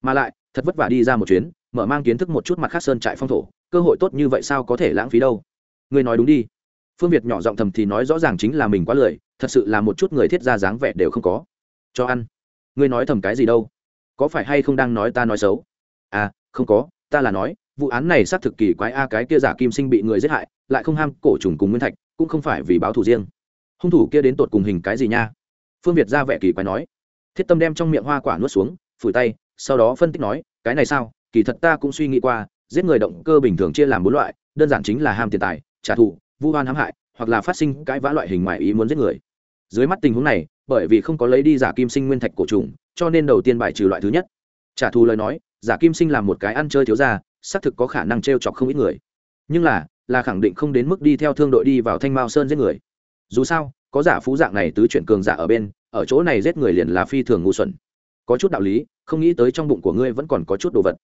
Mà lại, thật vất vả đi ra một chuyến, mở mang kiến thức một chút mặt khác sơn trại phong thổ, cơ hội tốt như vậy sao có thể lãng phí đâu? Ngươi nói đúng đi. Phương việt nhỏ giọng thầm thì nói rõ ràng chính là mình quá lười, thật sự là một chút người thiết ra dáng vẻ đều không có. Cho ăn. Ngươi nói thầm cái gì đâu? Có phải hay không đang nói ta nói xấu? À không có, ta là nói, vụ án này xác thực kỳ quái a, cái kia giả kim sinh bị người giết hại, lại không ham cổ trùng cùng nguyên thạch, cũng không phải vì báo thù riêng. Hung thủ kia đến tột cùng hình cái gì nha? Phương việt ra vẻ kỳ quái nói thiết tâm đem trong miệng hoa quả nuốt xuống, phủi tay, sau đó phân tích nói, cái này sao? Kỳ thật ta cũng suy nghĩ qua, giết người động cơ bình thường chia làm bốn loại, đơn giản chính là ham tiền tài, trả thù, vu hoan hãm hại, hoặc là phát sinh cãi vã loại hình ngoài ý muốn giết người. Dưới mắt tình huống này, bởi vì không có lấy đi giả kim sinh nguyên thạch cổ trùng, cho nên đầu tiên bài trừ loại thứ nhất. Trả thù lời nói, giả kim sinh là một cái ăn chơi thiếu ra xác thực có khả năng t r e o chọc không ít người. Nhưng là là khẳng định không đến mức đi theo thương đội đi vào thanh mao sơn giết người. Dù sao, có giả phú dạng này tứ chuyển cường giả ở bên ở chỗ này giết người liền là phi thường ngu xuẩn. Có chút đạo lý, không nghĩ tới trong bụng của ngươi vẫn còn có chút đồ vật.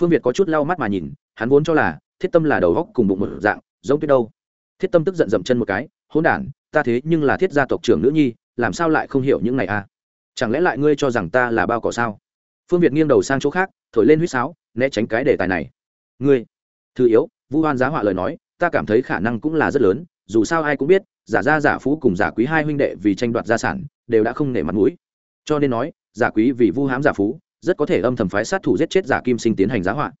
Phương việt có chút lau mắt mà nhìn, hắn vốn cho là thiết tâm là đầu góc cùng bụng một dạng, giống tuyết đâu. Thiết tâm tức giận dậm chân một cái, hỗn đản, ta thế nhưng là thiết gia tộc trưởng nữ nhi, làm sao lại không hiểu những này à? Chẳng lẽ lại ngươi cho rằng ta là bao cỏ sao? Phương việt nghiêng đầu sang chỗ khác, thổi lên huýt sáo, né tránh cái đề tài này. Ngươi thứ yếu, vu hoan giá họa lời nói, ta cảm thấy khả năng cũng là rất lớn dù sao ai cũng biết, giả gia giả phú cùng giả quý hai huynh đệ vì tranh đoạt gia sản đều đã không nể mặt mũi. Cho nên nói, giả quý vì vu hám giả phú, rất có thể âm thầm phái sát thủ giết chết giả kim sinh tiến hành giá họa.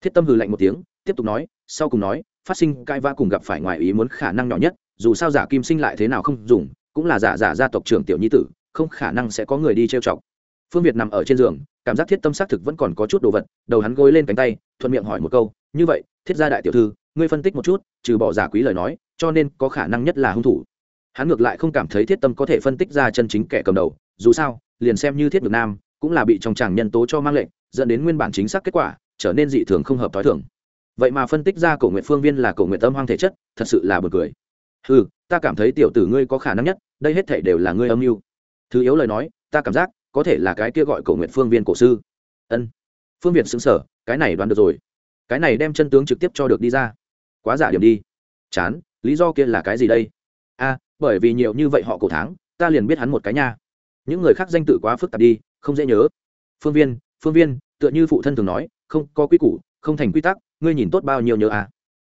Thiết tâm hừ lạnh một tiếng, tiếp tục nói, sau cùng nói, phát sinh cai va cùng gặp phải ngoài ý muốn khả năng nhỏ nhất, dù sao giả kim sinh lại thế nào không dùng, cũng là giả giả gia tộc trưởng tiểu nhi tử, không khả năng sẽ có người đi trêu chọc. Phương việt nằm ở trên giường, cảm giác thiết tâm xác thực vẫn còn có chút đồ vật, đầu hắn gối lên cánh tay, thuận miệng hỏi một câu, như vậy, thiết gia đại tiểu thư ngươi phân tích một chút, trừ bỏ giả quý lời nói, cho nên có khả năng nhất là hung thủ. Hắn ngược lại không cảm thấy thiết tâm có thể phân tích ra chân chính kẻ cầm đầu, dù sao, liền xem như thiết ngược nam, cũng là bị trong tràng nhân tố cho mang lệnh, dẫn đến nguyên bản chính xác kết quả, trở nên dị thường không hợp t h o i thường. Vậy mà phân tích ra cổ nguyện phương viên là cổ nguyện tâm hoang thể chất, thật sự là bật cười. Ừ ta cảm thấy tiểu tử ngươi có khả năng nhất, đây hết thể đều là ngươi âm mưu. Thứ yếu lời nói, ta cảm giác, có thể là cái kia gọi cổ nguyện phương viên cổ sư. Ân. Phương việt xứng sở cái này đoán được rồi. Cái này đem chân tướng trực tiếp cho được đi ra quá giả điểm đi. Chán, lý do kia là cái gì đây? A, bởi vì nhiều như vậy họ cổ tháng ta liền biết hắn một cái nha. Những người khác danh tự quá phức tạp đi, không dễ nhớ. Phương viên phương viên, tựa như phụ thân thường nói, không, có quy củ, không thành quy tắc, ngươi nhìn tốt bao nhiêu nhớ à?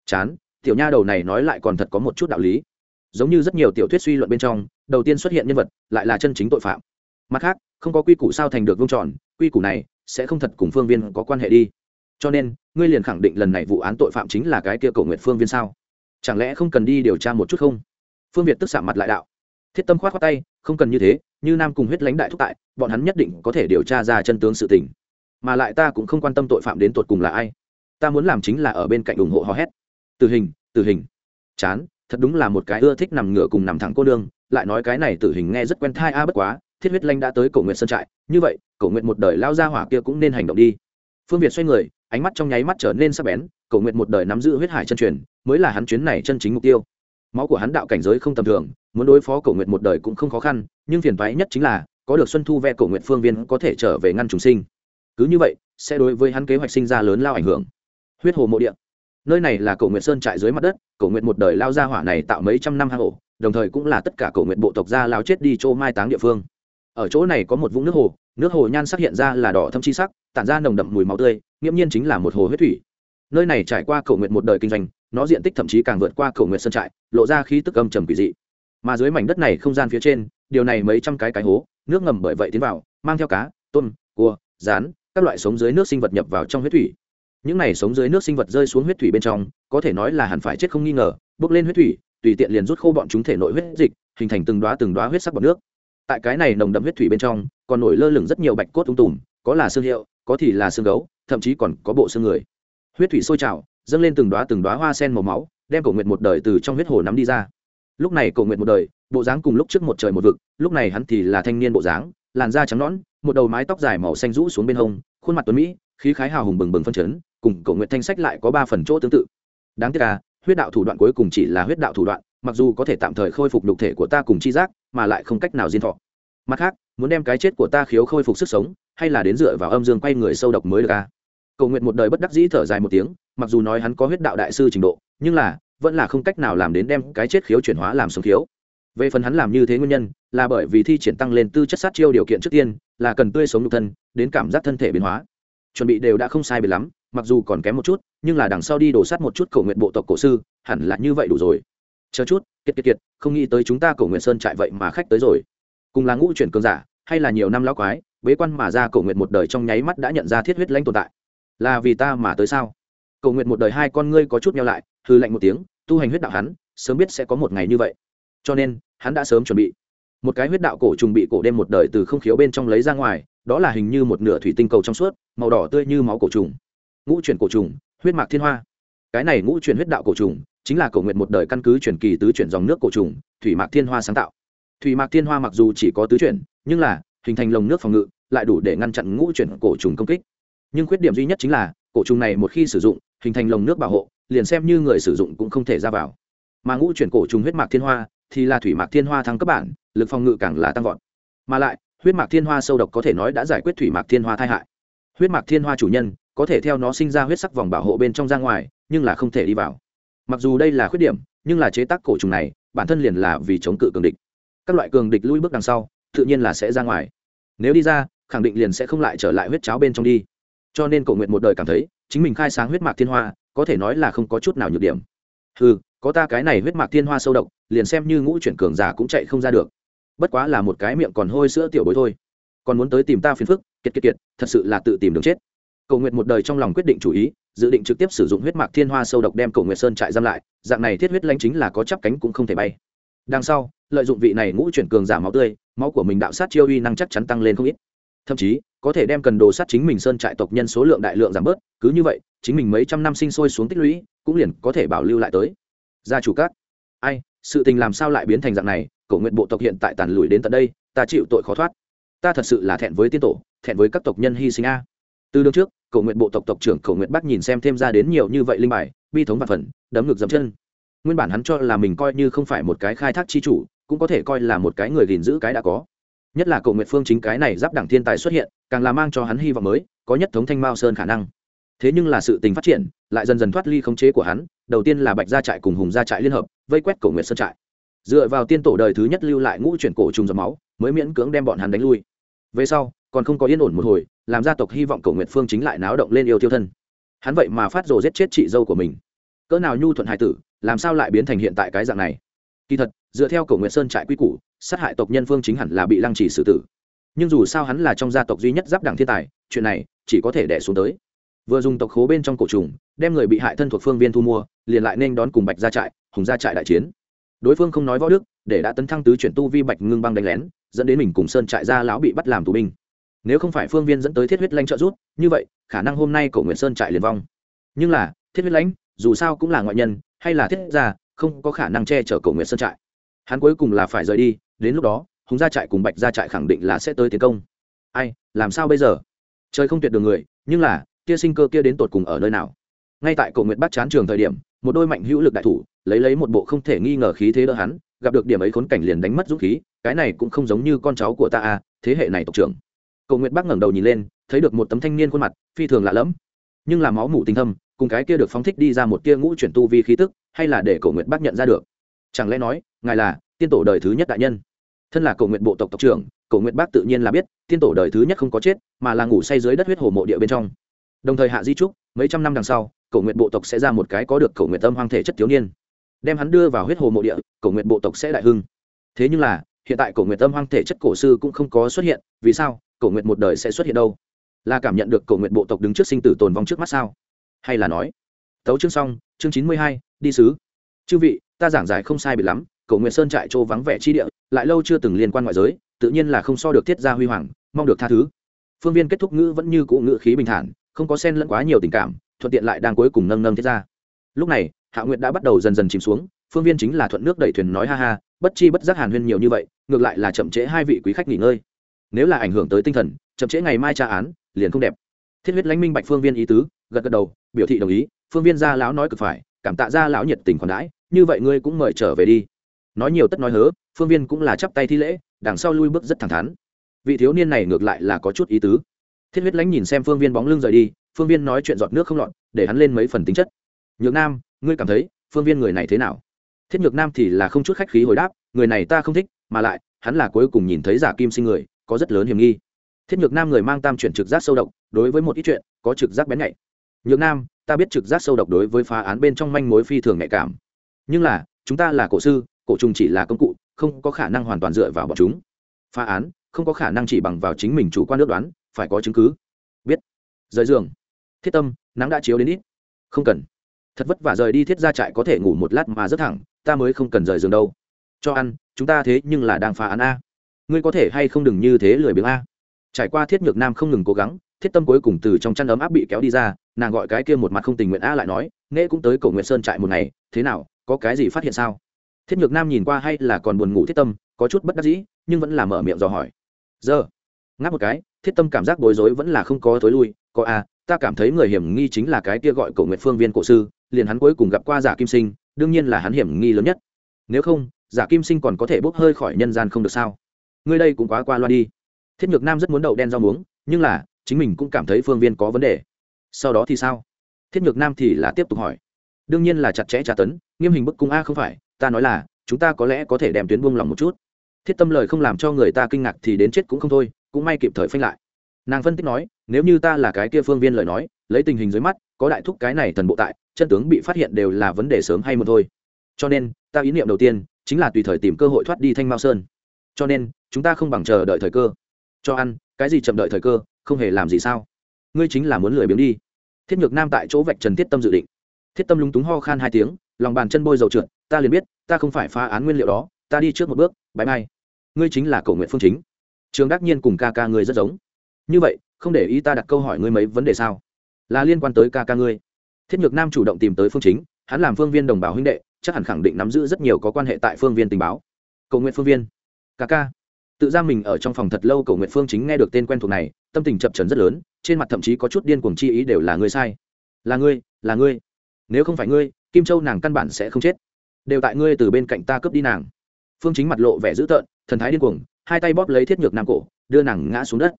Chán, tiểu nha đầu này nói lại còn thật có một chút đạo lý. Giống như rất nhiều tiểu thuyết suy luận bên trong, đầu tiên xuất hiện nhân vật, lại là chân chính tội phạm. Mặt khác, không có quy củ sao thành được vương tròn, quy củ này sẽ không thật cùng phương viên có quan hệ đi cho nên, ngươi liền khẳng định lần này vụ án tội phạm chính là cái kia cầu nguyện phương viên sao? Chẳng lẽ không cần đi điều tra một chút không? Phương việt tức xạ mặt lại đạo. Thiết tâm khoát khoát tay, không cần như thế, như nam cùng huyết lãnh đại thúc tại, bọn hắn nhất định có thể điều tra ra chân tướng sự tình. Mà lại ta cũng không quan tâm tội phạm đến tột cùng là ai. Ta muốn làm chính là ở bên cạnh ủng hộ hò hét. Tử hình tử hình. Chán, thật đúng là một cái ưa thích nằm ngửa cùng nằm thẳng cô đương lại nói cái này tử hình nghe rất quen thai a à bất quá, thiết huyết lanh đã tới cổ nguyện sơn trại, như vậy cổ nguyện một đời lao ra hỏa kia cũng nên hành động đi. Phương việt xoay người ánh mắt trong nháy mắt trở nên sắc bén, cổ nguyện một đời nắm giữ huyết hải chân truyền, mới là hắn chuyến này chân chính mục tiêu. Máu của hắn đạo cảnh giới không tầm thường, muốn đối phó cổ nguyện một đời cũng không khó khăn, nhưng phiền toái nhất chính là, có được xuân thu ve cổ nguyện phương viên có thể trở về ngăn trùng sinh. Cứ như vậy, sẽ đối với hắn kế hoạch sinh ra lớn lao ảnh hưởng. Huyết hồ mộ địa. Nơi này là cổ nguyện sơn trại dưới mặt đất, cổ nguyện một đời lao ra hỏa này tạo mấy trăm năm hang ổ, đồng thời cũng là tất cả cổ nguyện bộ tộc gia lao chết đi chỗ mai táng địa phương ở chỗ này có một vũng nước hồ nước hồ nhan sắc hiện ra là đỏ thâm chi sắc, tản ra nồng đậm mùi máu tươi, nghiễm nhiên chính là một hồ huyết thủy. Nơi này trải qua cầu nguyện một đời kinh doanh, nó diện tích thậm chí càng vượt qua cầu nguyện sân trại, lộ ra khí tức âm trầm kỳ dị. Mà dưới mảnh đất này không gian phía trên, điều này mấy trăm cái cái hố, nước ngầm bởi vậy tiến vào, mang theo cá, tôm, cua, rán, các loại sống dưới nước sinh vật nhập vào trong huyết thủy. Những này sống dưới nước sinh vật rơi xuống huyết thủy bên trong, có thể nói là hẳn phải chết không nghi ngờ, bước lên huyết thủy, tùy tiện liền rút khô bọn chúng thể nội huyết dịch, hình thành từng đoá từng đoá huyết sắc bọt nước tại cái này nồng đậm huyết thủy bên trong, còn nổi lơ lửng rất nhiều bạch cốt tung tùm, có là xương hiệu, có thì là xương gấu, thậm chí còn có bộ xương người. Huyết thủy sôi trào, dâng lên từng đoá từng đoá hoa sen màu máu, đem cổ nguyện một đời từ trong huyết hồ nắm đi ra. Lúc này cổ nguyện một đời, bộ dáng cùng lúc trước một trời một vực, lúc này hắn thì là thanh niên bộ dáng, làn da trắng nõn, một đầu mái tóc dài màu xanh rũ xuống bên hông, khuôn mặt tuấn mỹ, khí khái hào hùng bừng bừng phân chấn, cùng cổ nguyện thanh sách lại có ba phần chỗ tương tự. Đáng tiếc là huyết đạo thủ đoạn cuối cùng chỉ là huyết đạo thủ đoạn, mặc dù có thể tạm thời khôi phục lục thể của ta cùng chi giác mà lại không cách nào diên thọ. Mặt khác, muốn đem cái chết của ta khiếu khôi phục sức sống, hay là đến dựa vào âm dương quay người sâu độc mới được ca cầu nguyện một đời bất đắc dĩ thở dài một tiếng, mặc dù nói hắn có huyết đạo đại sư trình độ, nhưng là, vẫn là không cách nào làm đến đem cái chết khiếu chuyển hóa làm sống khiếu. Về phần hắn làm như thế nguyên nhân, là bởi vì thi triển tăng lên tư chất sát chiêu điều kiện trước tiên, là cần tươi sống nhục thân, đến cảm giác thân thể biến hóa. Chuẩn bị đều đã không sai biệt lắm, mặc dù còn kém một chút, nhưng là đằng sau đi đổ sát một chút cầu nguyện bộ tộc cổ sư, hẳn là như vậy đủ rồi chờ chút, kiệt kiệt kiệt, không nghĩ tới chúng ta cổ nguyện sơn trại vậy mà khách tới rồi. Cùng là ngũ chuyển cường giả, hay là nhiều năm lão quái, bế quan mà ra cổ nguyện một đời trong nháy mắt đã nhận ra thiết huyết lãnh tồn tại. Là vì ta mà tới sao? Cầu nguyện một đời hai con ngươi có chút nhau lại hư lạnh một tiếng, tu hành huyết đạo hắn, sớm biết sẽ có một ngày như vậy. Cho nên, hắn đã sớm chuẩn bị. Một cái huyết đạo cổ trùng bị cổ đêm một đời từ không khiếu bên trong lấy ra ngoài, đó là hình như một nửa thủy tinh cầu trong suốt, màu đỏ tươi như máu cổ trùng. Ngũ chuyển cổ trùng, huyết mạc thiên hoa cái này ngũ truyền huyết đạo cổ trùng, chính là cổ nguyện một đời căn cứ truyền kỳ tứ chuyển dòng nước cổ trùng, thủy mạc thiên hoa sáng tạo. Thủy mạc thiên hoa mặc dù chỉ có tứ chuyển, nhưng là, hình thành lồng nước phòng ngự, lại đủ để ngăn chặn ngũ chuyển cổ trùng công kích. Nhưng khuyết điểm duy nhất chính là, cổ trùng này một khi sử dụng, hình thành lồng nước bảo hộ, liền xem như người sử dụng cũng không thể ra vào. Mà ngũ chuyển cổ trùng huyết mạc thiên hoa, thì là thủy mạc thiên hoa thăng cấp bản, lực phòng ngự càng là tăng vọt. Mà lại, huyết mạc thiên hoa sâu độc có thể nói đã giải quyết thủy mạc thiên hoa tai hại. Huyết mạc thiên hoa chủ nhân, có thể theo nó sinh ra huyết sắc vòng bảo hộ bên trong ra ngoài nhưng là không thể đi vào. Mặc dù đây là khuyết điểm, nhưng là chế tác cổ trùng này, bản thân liền là vì chống cự cường địch. Các loại cường địch lui bước đằng sau, tự nhiên là sẽ ra ngoài. Nếu đi ra, khẳng định liền sẽ không lại trở lại huyết cháo bên trong đi. Cho nên cổ nguyện một đời cảm thấy, chính mình khai sáng huyết mạc thiên hoa, có thể nói là không có chút nào nhược điểm. Ừ có ta cái này huyết mạc thiên hoa sâu độc, liền xem như ngũ chuyển cường giả cũng chạy không ra được. Bất quá là một cái miệng còn hôi sữa tiểu bối thôi. Còn muốn tới tìm ta phiền phức, kiệt kiệt kiệt, thật sự là tự tìm đường chết cầu nguyện một đời trong lòng quyết định chủ ý, dự định trực tiếp sử dụng huyết mạc thiên hoa sâu độc đem cầu nguyện sơn trại giam lại, dạng này thiết huyết lanh chính là có chắp cánh cũng không thể bay. Đằng sau, lợi dụng vị này ngũ chuyển cường giả máu tươi, máu của mình đạo sát chiêu uy năng chắc chắn tăng lên không ít. Thậm chí, có thể đem cần đồ sát chính mình sơn trại tộc nhân số lượng đại lượng giảm bớt, cứ như vậy, chính mình mấy trăm năm sinh sôi xuống tích lũy, cũng liền có thể bảo lưu lại tới. Gia chủ các, ai, sự tình làm sao lại biến thành dạng này? Cổ nguyện bộ tộc hiện tại tàn lùi đến tận đây, ta chịu tội khó thoát. Ta thật sự là thẹn với tiên tổ, thẹn với các tộc nhân hy sinh a từ đương trước, cầu nguyện bộ tộc tộc trưởng cầu nguyện bắc nhìn xem thêm ra đến nhiều như vậy linh bài, bi thống và phần, đấm ngực dấm chân. Nguyên bản hắn cho là mình coi như không phải một cái khai thác chi chủ, cũng có thể coi là một cái người gìn giữ cái đã có. Nhất là cầu nguyện phương chính cái này giáp đảng thiên tài xuất hiện, càng là mang cho hắn hy vọng mới, có nhất thống thanh mao sơn khả năng. Thế nhưng là sự tình phát triển, lại dần dần thoát ly khống chế của hắn, đầu tiên là bạch gia trại cùng hùng gia trại liên hợp, vây quét cổ nguyện sơn trại. Dựa vào tiên tổ đời thứ nhất lưu lại ngũ chuyển cổ trùng dòng máu, mới miễn cưỡng đem bọn hắn đánh lui. Về sau, còn không có yên ổn một hồi làm gia tộc hy vọng cổ nguyệt phương chính lại náo động lên yêu tiêu thân. Hắn vậy mà phát rồ giết chết chị dâu của mình. Cỡ nào nhu thuận hải tử, làm sao lại biến thành hiện tại cái dạng này? Kỳ thật, dựa theo cổ nguyệt sơn trại quy củ, sát hại tộc nhân phương chính hẳn là bị lăng trì xử tử. Nhưng dù sao hắn là trong gia tộc duy nhất giáp đảng thiên tài, chuyện này chỉ có thể đẻ xuống tới. Vừa dùng tộc khố bên trong cổ trùng, đem người bị hại thân thuộc phương viên thu mua, liền lại nên đón cùng bạch ra trại, hùng ra trại đại chiến. Đối phương không nói võ đức, để đã tấn thăng tứ chuyển tu vi bạch ngưng băng đánh lén, dẫn đến mình cùng sơn trại gia lão bị bắt làm tù binh nếu không phải phương viên dẫn tới thiết huyết lanh trợ rút như vậy, khả năng hôm nay cổ nguyễn sơn trại liền vong. Nhưng là, thiết huyết lãnh dù sao cũng là ngoại nhân, hay là thiết gia, không có khả năng che chở cổ nguyễn sơn trại. Hắn cuối cùng là phải rời đi, đến lúc đó, hùng gia trại cùng bạch gia trại khẳng định là sẽ tới tiến công. Ai, làm sao bây giờ? Trời không tuyệt đường người, nhưng là, kia sinh cơ kia đến tột cùng ở nơi nào? Ngay tại cổ nguyện bắt chán trường thời điểm, một đôi mạnh hữu lực đại thủ, lấy lấy một bộ không thể nghi ngờ khí thế đỡ hắn, gặp được điểm ấy khốn cảnh liền đánh mất dũng khí, cái này cũng không giống như con cháu của ta à thế hệ này tộc trưởng cầu Nguyệt bác ngẩng đầu nhìn lên, thấy được một tấm thanh niên khuôn mặt, phi thường lạ lẫm. Nhưng là máu mủ tinh thâm, cùng cái kia được phóng thích đi ra một tia ngũ chuyển tu vi khí tức, hay là để cầu Nguyệt bác nhận ra được? Chẳng lẽ nói, ngài là tiên tổ đời thứ nhất đại nhân? Thân là cầu nguyện bộ tộc tộc trưởng cầu nguyện bác tự nhiên là biết, tiên tổ đời thứ nhất không có chết, mà là ngủ say dưới đất huyết hồ mộ địa bên trong. Đồng thời hạ di trúc, mấy trăm năm đằng sau cầu nguyện bộ tộc sẽ ra một cái có được cầu nguyện tâm hoang thể chất thiếu niên. Đem hắn đưa vào huyết hồ mộ địa cầu nguyện bộ tộc sẽ đại hưng. Thế nhưng là, hiện tại cầu nguyện tâm hoang thể chất cổ sư cũng không có xuất hiện, vì sao? Cổ nguyện một đời sẽ xuất hiện đâu? Là cảm nhận được cổ nguyện bộ tộc đứng trước sinh tử tồn vong trước mắt sao? Hay là nói, tấu chương xong, chương chín mươi hai, đi sứ. Chư vị, ta giảng giải không sai bị lắm, Cổ nguyện sơn trại châu vắng vẻ chi địa, lại lâu chưa từng liên quan ngoại giới, tự nhiên là không so được thiết gia huy hoàng, mong được tha thứ. Phương viên kết thúc ngữ vẫn như cụ ngữ khí bình thản, không có sen lẫn quá nhiều tình cảm, thuận tiện lại đang cuối cùng nâng nâng thiết ra lúc này, hạ nguyệt đã bắt đầu dần dần chìm xuống, phương viên chính là thuận nước đẩy thuyền nói ha ha, bất chi bất giác hàn huyên nhiều như vậy, ngược lại là chậm trễ hai vị quý khách nghỉ ngơi nếu là ảnh hưởng tới tinh thần, chậm trễ ngày mai tra án, liền không đẹp. Thiết huyết lãnh minh bạch phương viên ý tứ, gật gật đầu, biểu thị đồng ý, phương viên gia lão nói cực phải, cảm tạ gia lão nhiệt tình còn đãi, như vậy ngươi cũng mời trở về đi. Nói nhiều tất nói hớ, phương viên cũng là chắp tay thi lễ, đằng sau lui bước rất thẳng thắn. Vị thiếu niên này ngược lại là có chút ý tứ. Thiết huyết lãnh nhìn xem phương viên bóng lưng rời đi, phương viên nói chuyện giọt nước không lọt, để hắn lên mấy phần tính chất. Nhược nam, ngươi cảm thấy, phương viên người này thế nào? Thiết nhược nam thì là không chút khách khí hồi đáp, người này ta không thích, mà lại, hắn là cuối cùng nhìn thấy giả kim sinh người có rất lớn hiểm nghi. Thiết nhược nam người mang tam chuyển trực giác sâu độc, đối với một ít chuyện, có trực giác bén nhạy. Nhược nam, ta biết trực giác sâu độc đối với phá án bên trong manh mối phi thường nhạy cảm. Nhưng là, chúng ta là cổ sư, cổ trùng chỉ là công cụ, không có khả năng hoàn toàn dựa vào bọn chúng. Phá án, không có khả năng chỉ bằng vào chính mình chủ quan ước đoán, phải có chứng cứ. Biết. Rời giường. Thiết tâm, nắng đã chiếu đến ít. Không cần. Thật vất vả rời đi thiết ra trại có thể ngủ một lát mà rất thẳng, ta mới không cần rời giường đâu. Cho ăn, chúng ta thế nhưng là đang phá án a ngươi có thể hay không đừng như thế lười biếng a? Trải qua thiết nhược nam không ngừng cố gắng, thiết tâm cuối cùng từ trong chăn ấm áp bị kéo đi ra, nàng gọi cái kia một mặt không tình nguyện a lại nói nghệ cũng tới cổ nguyện sơn trại một ngày, thế nào, có cái gì phát hiện sao? Thiết nhược nam nhìn qua hay là còn buồn ngủ thiết tâm, có chút bất đắc dĩ, nhưng vẫn là mở miệng dò hỏi. Giờ? Ngáp một cái, thiết tâm cảm giác bối rối vẫn là không có thối lui, có a ta cảm thấy người hiểm nghi chính là cái kia gọi cổ nguyện phương viên cổ sư, liền hắn cuối cùng gặp qua giả kim sinh, đương nhiên là hắn hiểm nghi lớn nhất. Nếu không, giả kim sinh còn có thể bốc hơi khỏi nhân gian không được sao? Ngươi đây cũng quá qua loa đi. Thiết nhược nam rất muốn đậu đen rau muống, nhưng là, chính mình cũng cảm thấy phương viên có vấn đề. Sau đó thì sao? Thiết nhược nam thì là tiếp tục hỏi. Đương nhiên là chặt chẽ tra tấn, nghiêm hình bức cung a không phải, ta nói là, chúng ta có lẽ có thể đem tuyến buông lòng một chút. Thiết tâm lời không làm cho người ta kinh ngạc thì đến chết cũng không thôi, cũng may kịp thời phanh lại. Nàng phân tích nói, nếu như ta là cái kia phương viên lời nói, lấy tình hình dưới mắt, có đại thúc cái này thần bộ tại, chân tướng bị phát hiện đều là vấn đề sớm hay một thôi. Cho nên, ta ý niệm đầu tiên, chính là tùy thời tìm cơ hội thoát đi thanh mao sơn cho nên, chúng ta không bằng chờ đợi thời cơ. Cho ăn, cái gì chậm đợi thời cơ, không hề làm gì sao? Ngươi chính là muốn lười biếng đi. Thiết nhược nam tại chỗ vạch trần thiết tâm dự định. Thiết tâm lúng túng ho khan hai tiếng, lòng bàn chân bôi dầu trượt, ta liền biết, ta không phải phá án nguyên liệu đó, ta đi trước một bước bãi bay ngươi chính là cầu nguyện phương chính. Trường đắc nhiên cùng ca ca ngươi rất giống. Như vậy, không để ý ta đặt câu hỏi ngươi mấy vấn đề sao? Là liên quan tới ca ca ngươi. Thiết nhược nam chủ động tìm tới phương chính, hắn làm phương viên đồng bào huynh đệ, chắc hẳn khẳng định nắm giữ rất nhiều có quan hệ tại phương viên tình báo. Cầu nguyện phương viên ca ca. Tự ra mình ở trong phòng thật lâu cầu nguyện phương chính nghe được tên quen thuộc này, tâm tình chập trấn rất lớn, trên mặt thậm chí có chút điên cuồng chi ý đều là ngươi sai. Là ngươi là ngươi. Nếu không phải ngươi, kim châu nàng căn bản sẽ không chết. Đều tại ngươi từ bên cạnh ta cướp đi nàng. Phương chính mặt lộ vẻ dữ tợn, thần thái điên cuồng, hai tay bóp lấy thiết nhược nam cổ, đưa nàng ngã xuống đất.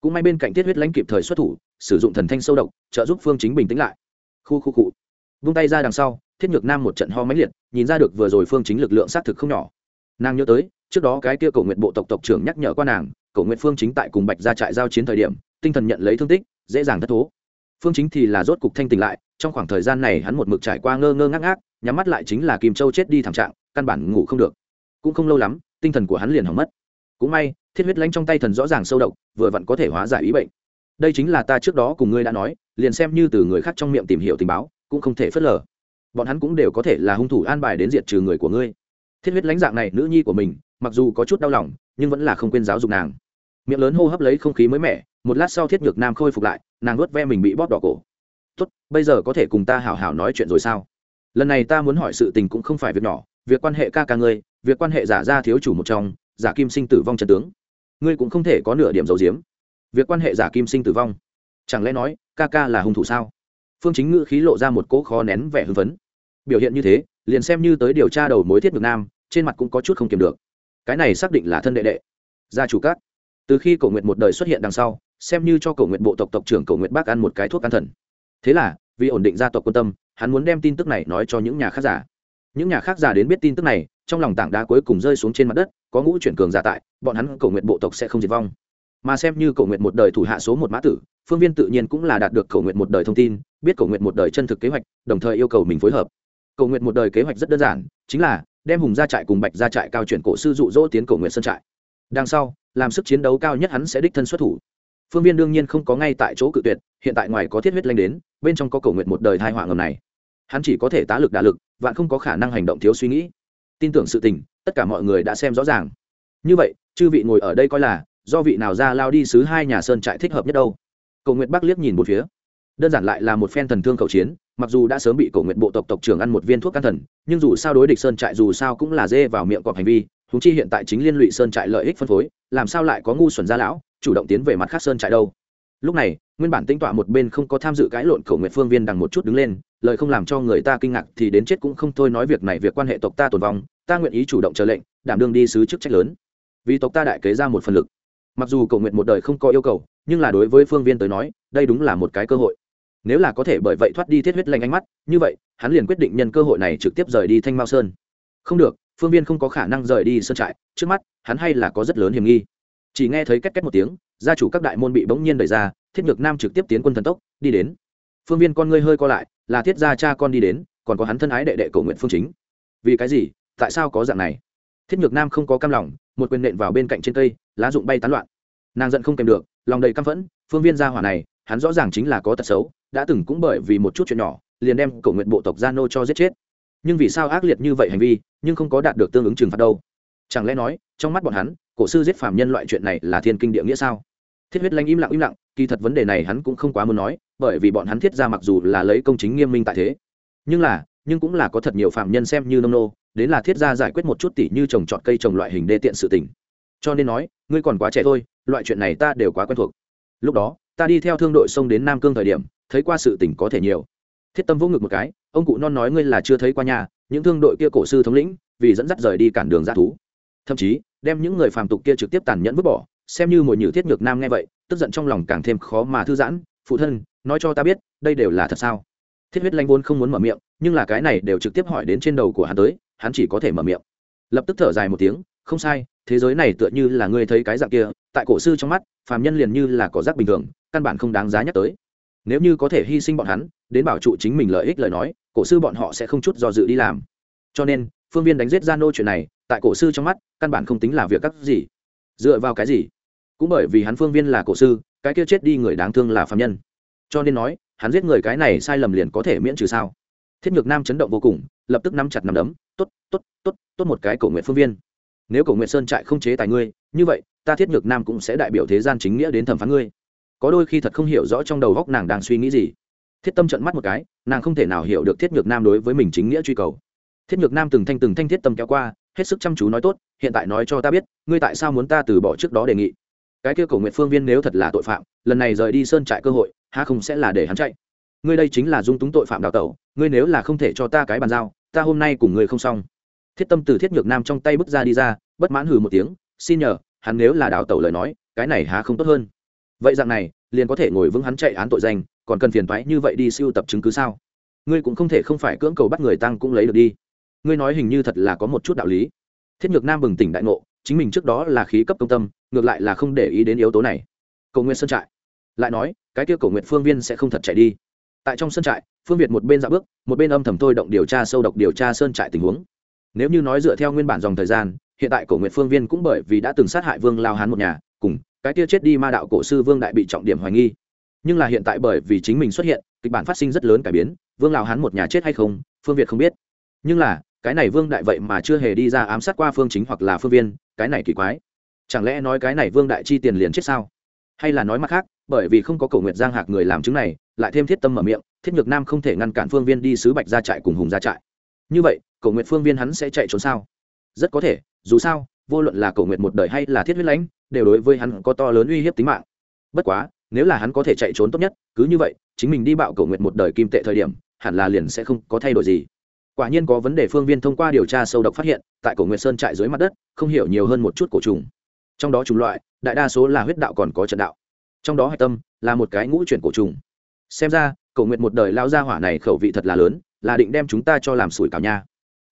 Cũng may bên cạnh thiết huyết lãnh kịp thời xuất thủ, sử dụng thần thanh sâu độc, trợ giúp phương chính bình tĩnh lại. Khu khu cụ vung tay ra đằng sau, thiết nhược nam một trận ho máy liệt, nhìn ra được vừa rồi phương chính lực lượng xác thực không nhỏ. Nàng nhớ tới trước đó cái kia cầu nguyện bộ tộc tộc trưởng nhắc nhở qua nàng cầu nguyện phương chính tại cùng bạch ra trại giao chiến thời điểm, tinh thần nhận lấy thương tích, dễ dàng thất thố. Phương chính thì là rốt cục thanh tỉnh lại, trong khoảng thời gian này hắn một mực trải qua ngơ ngơ ngác ngác, nhắm mắt lại chính là kim châu chết đi thảm trạng, căn bản ngủ không được. Cũng không lâu lắm, tinh thần của hắn liền hỏng mất. Cũng may, thiết huyết lánh trong tay thần rõ ràng sâu độc, vừa vặn có thể hóa giải ý bệnh. Đây chính là ta trước đó cùng ngươi đã nói, liền xem như từ người khác trong miệng tìm hiểu tình báo, cũng không thể phớt lờ. Bọn hắn cũng đều có thể là hung thủ an bài đến diệt trừ người của ngươi. Thiết huyết lãnh dạng này, nữ nhi của mình mặc dù có chút đau lòng, nhưng vẫn là không quên giáo dục nàng. Miệng lớn hô hấp lấy không khí mới mẻ, một lát sau thiết nhược nam khôi phục lại, nàng nuốt ve mình bị bóp đỏ cổ. Tốt, bây giờ có thể cùng ta hảo hảo nói chuyện rồi sao? Lần này ta muốn hỏi sự tình cũng không phải việc nhỏ, việc quan hệ ca ca ngươi, việc quan hệ giả ra thiếu chủ một trong, giả kim sinh tử vong trần tướng. Ngươi cũng không thể có nửa điểm dầu diếm. Việc quan hệ giả kim sinh tử vong. Chẳng lẽ nói, ca ca là hung thủ sao? Phương chính ngữ khí lộ ra một cỗ khó nén vẻ hưng phấn. Biểu hiện như thế, liền xem như tới điều tra đầu mối thiết ngược nam, trên mặt cũng có chút không kiềm được cái này xác định là thân đệ đệ. Gia chủ các. Từ khi cổ nguyện một đời xuất hiện đằng sau, xem như cho cổ nguyện bộ tộc tộc trưởng cổ nguyện bác ăn một cái thuốc an thần. Thế là, vì ổn định gia tộc quân tâm, hắn muốn đem tin tức này nói cho những nhà khác giả. Những nhà khác giả đến biết tin tức này, trong lòng tảng đá cuối cùng rơi xuống trên mặt đất, có ngũ chuyển cường giả tại, bọn hắn cổ nguyện bộ tộc sẽ không diệt vong. Mà xem như cổ nguyện một đời thủ hạ số một mã tử, phương viên tự nhiên cũng là đạt được cổ nguyện một đời thông tin, biết cổ nguyện một đời chân thực kế hoạch, đồng thời yêu cầu mình phối hợp. Cổ nguyện một đời kế hoạch rất đơn giản, chính là đem hùng gia trại cùng bạch gia trại cao chuyển cổ sư dụ dỗ tiến cổ nguyện sơn trại. Đằng sau, làm sức chiến đấu cao nhất hắn sẽ đích thân xuất thủ. Phương viên đương nhiên không có ngay tại chỗ cự tuyệt, hiện tại ngoài có thiết huyết lanh đến, bên trong có cổ nguyện một đời thai họa ngầm này. Hắn chỉ có thể tá lực đả lực, vạn không có khả năng hành động thiếu suy nghĩ. Tin tưởng sự tình, tất cả mọi người đã xem rõ ràng. Như vậy, chư vị ngồi ở đây coi là, do vị nào ra lao đi xứ hai nhà sơn trại thích hợp nhất đâu. Cầu nguyện bắc liếc nhìn một phía. Đơn giản lại là một phen thần thương khẩu chiến mặc dù đã sớm bị cầu nguyện bộ tộc tộc trưởng ăn một viên thuốc can thần, nhưng dù sao đối địch sơn trại dù sao cũng là dê vào miệng cọp hành vi húng chi hiện tại chính liên lụy sơn trại lợi ích phân phối, làm sao lại có ngu xuẩn gia lão, chủ động tiến về mặt khác sơn trại đâu. Lúc này, nguyên bản tính tọa một bên không có tham dự cãi lộn cầu nguyện phương viên đằng một chút đứng lên, lời không làm cho người ta kinh ngạc thì đến chết cũng không thôi nói việc này việc quan hệ tộc ta tồn vong, ta nguyện ý chủ động chờ lệnh, đảm đương đi sứ chức trách lớn. Vì tộc ta đại kế ra một phần lực. Mặc dù cầu nguyện một đời không có yêu cầu, nhưng là đối với phương viên tới nói, đây đúng là một cái cơ hội nếu là có thể bởi vậy thoát đi thiết huyết lanh ánh mắt, như vậy, hắn liền quyết định nhân cơ hội này trực tiếp rời đi thanh mao sơn. Không được, phương viên không có khả năng rời đi sơn trại, trước mắt, hắn hay là có rất lớn hiểm nghi. Chỉ nghe thấy két két một tiếng, gia chủ các đại môn bị bỗng nhiên đẩy ra, thiết ngược nam trực tiếp tiến quân thần tốc, đi đến. Phương viên con ngươi hơi co lại, là thiết gia cha con đi đến, còn có hắn thân ái đệ đệ cầu nguyện phương chính. Vì cái gì? Tại sao có dạng này? Thiết nhược nam không có cam lòng, một quyền nện vào bên cạnh trên cây, lá rụng bay tán loạn. Nàng giận không kèm được, lòng đầy căm phẫn, phương viên gia hỏa này, hắn rõ ràng chính là có tật xấu đã từng cũng bởi vì một chút chuyện nhỏ, liền đem cổ nguyện bộ tộc gia nô cho giết chết. Nhưng vì sao ác liệt như vậy hành vi, nhưng không có đạt được tương ứng trừng phạt đâu? Chẳng lẽ nói, trong mắt bọn hắn, cổ sư giết phạm nhân loại chuyện này là thiên kinh địa nghĩa sao? Thiết huyết lanh im lặng im lặng, kỳ thật vấn đề này hắn cũng không quá muốn nói, bởi vì bọn hắn thiết ra mặc dù là lấy công chính nghiêm minh tại thế, nhưng là, nhưng cũng là có thật nhiều phạm nhân xem như nông nô, đến là thiết ra giải quyết một chút tỷ như trồng trọt cây trồng loại hình đê tiện sự tình. Cho nên nói, ngươi còn quá trẻ thôi, loại chuyện này ta đều quá quen thuộc. Lúc đó ta đi theo thương đội sông đến nam cương thời điểm, thấy qua sự tình có thể nhiều. Thiết tâm vỗ ngực một cái, ông cụ non nói ngươi là chưa thấy qua nhà, những thương đội kia cổ sư thống lĩnh, vì dẫn dắt rời đi cản đường ra thú. Thậm chí, đem những người phàm tục kia trực tiếp tàn nhẫn vứt bỏ, xem như một nhử thiết nhược nam nghe vậy, tức giận trong lòng càng thêm khó mà thư giãn. Phụ thân, nói cho ta biết, đây đều là thật sao? Thiết huyết lanh vốn không muốn mở miệng, nhưng là cái này đều trực tiếp hỏi đến trên đầu của hắn tới, hắn chỉ có thể mở miệng. Lập tức thở dài một tiếng, không sai, thế giới này tựa như là ngươi thấy cái dạng kia tại cổ sư trong mắt, phàm nhân liền như là cỏ rác bình thường, căn bản không đáng giá nhắc tới. Nếu như có thể hy sinh bọn hắn, đến bảo trụ chính mình lợi ích lời nói, cổ sư bọn họ sẽ không chút do dự đi làm. Cho nên, phương viên đánh giết gia nô chuyện này, tại cổ sư trong mắt, căn bản không tính là việc các gì. Dựa vào cái gì? Cũng bởi vì hắn phương viên là cổ sư, cái kia chết đi người đáng thương là phạm nhân. Cho nên nói, hắn giết người cái này sai lầm liền có thể miễn trừ sao? Thiết ngược nam chấn động vô cùng, lập tức nắm chặt nắm đấm t ố t t ố t t ố t tốt một cái cổ nguyện phương viên. Nếu cổ nguyện sơn trại không chế tài ngươi, như vậy ta thiết Nhược nam cũng sẽ đại biểu thế gian chính nghĩa đến thẩm phán ngươi. Có đôi khi thật không hiểu rõ trong đầu góc nàng đang suy nghĩ gì. Thiết tâm trận mắt một cái, nàng không thể nào hiểu được thiết Nhược nam đối với mình chính nghĩa truy cầu. Thiết Nhược nam từng thanh từng thanh thiết tâm kéo qua, hết sức chăm chú nói tốt, hiện tại nói cho ta biết, ngươi tại sao muốn ta từ bỏ trước đó đề nghị? Cái kia cầu nguyện phương viên nếu thật là tội phạm, lần này rời đi sơn trại cơ hội ha không sẽ là để hắn chạy? Ngươi đây chính là dung túng tội phạm đào tẩu, ngươi nếu là không thể cho ta cái bàn giao, ta hôm nay cùng ngươi không xong. Thiết tâm từ thiết nhược nam trong tay bước ra đi ra, bất mãn hừ một tiếng, xin nhờ hắn nếu là đào tẩu lời nói, cái này há không tốt hơn. Vậy dạng này, liền có thể ngồi vững hắn chạy án tội danh, còn cần phiền thoái như vậy đi siêu tập chứng cứ sao? Ngươi cũng không thể không phải cưỡng cầu bắt người tăng cũng lấy được đi. Ngươi nói hình như thật là có một chút đạo lý. Thiết nhược nam bừng tỉnh đại ngộ, chính mình trước đó là khí cấp công tâm, ngược lại là không để ý đến yếu tố này. Cầu nguyện sơn trại. Lại nói, cái kia cầu nguyện phương viên sẽ không thật chạy đi. Tại trong sân trại, phương việt một bên dạo bước, một bên âm thầm thôi động điều tra sâu độc điều tra sơn trại tình huống. Nếu như nói dựa theo nguyên bản dòng thời gian hiện tại cổ nguyện phương viên cũng bởi vì đã từng sát hại vương lao hán một nhà, cùng cái tia chết đi ma đạo cổ sư vương đại bị trọng điểm hoài nghi. Nhưng là hiện tại bởi vì chính mình xuất hiện, kịch bản phát sinh rất lớn cải biến, vương lao hán một nhà chết hay không, phương việt không biết. Nhưng là, cái này vương đại vậy mà chưa hề đi ra ám sát qua phương chính hoặc là phương viên, cái này kỳ quái. Chẳng lẽ nói cái này vương đại chi tiền liền chết sao? Hay là nói mặt khác, bởi vì không có cầu nguyện giang hạc người làm chứng này, lại thêm thiết tâm mở miệng, thiết nhược nam không thể ngăn cản phương viên đi sứ bạch ra trại cùng hùng ra trại. Như vậy cầu nguyện phương viên hắn sẽ chạy trốn sao? Rất có thể, dù sao, vô luận là cầu nguyện một đời hay là thiết huyết lãnh, đều đối với hắn có to lớn uy hiếp tính mạng. Bất quá, nếu là hắn có thể chạy trốn tốt nhất, cứ như vậy, chính mình đi bạo cầu nguyện một đời kim tệ thời điểm, hẳn là liền sẽ không có thay đổi gì. Quả nhiên có vấn đề phương viên thông qua điều tra sâu độc phát hiện, tại cổ nguyệt sơn trại dưới mặt đất, không hiểu nhiều hơn một chút cổ trùng. Trong đó chủng loại, đại đa số là huyết đạo còn có trận đạo. Trong đó hạch tâm, là một cái ngũ chuyển cổ trùng. Xem ra, cổ nguyệt một đời lao ra hỏa này khẩu vị thật là lớn, là định đem chúng ta cho làm sủi cảo nha.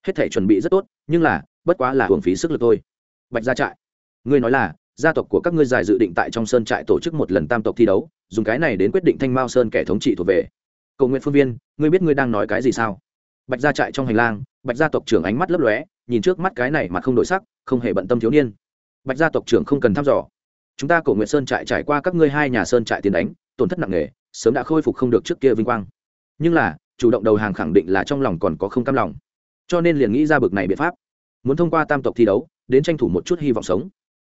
Hết thể chuẩn bị rất tốt, nhưng là bất quá là hưởng phí sức lực thôi. Bạch gia trại, ngươi nói là, gia tộc của các ngươi giải dự định tại trong sơn trại tổ chức một lần tam tộc thi đấu, dùng cái này đến quyết định thanh mao sơn kẻ thống trị thuộc về. Cầu nguyện phương viên, ngươi biết ngươi đang nói cái gì sao? Bạch gia trại trong hành lang, bạch gia tộc trưởng ánh mắt lấp lóe, nhìn trước mắt cái này mà không đổi sắc, không hề bận tâm thiếu niên. Bạch gia tộc trưởng không cần thăm dò. Chúng ta cổ nguyện sơn trại trải qua các ngươi hai nhà sơn trại tiến đánh, tổn thất nặng nề, sớm đã khôi phục không được trước kia vinh quang. Nhưng là, chủ động đầu hàng khẳng định là trong lòng còn có không cam lòng. Cho nên liền nghĩ ra bực này biện pháp muốn thông qua tam tộc thi đấu, đến tranh thủ một chút hy vọng sống.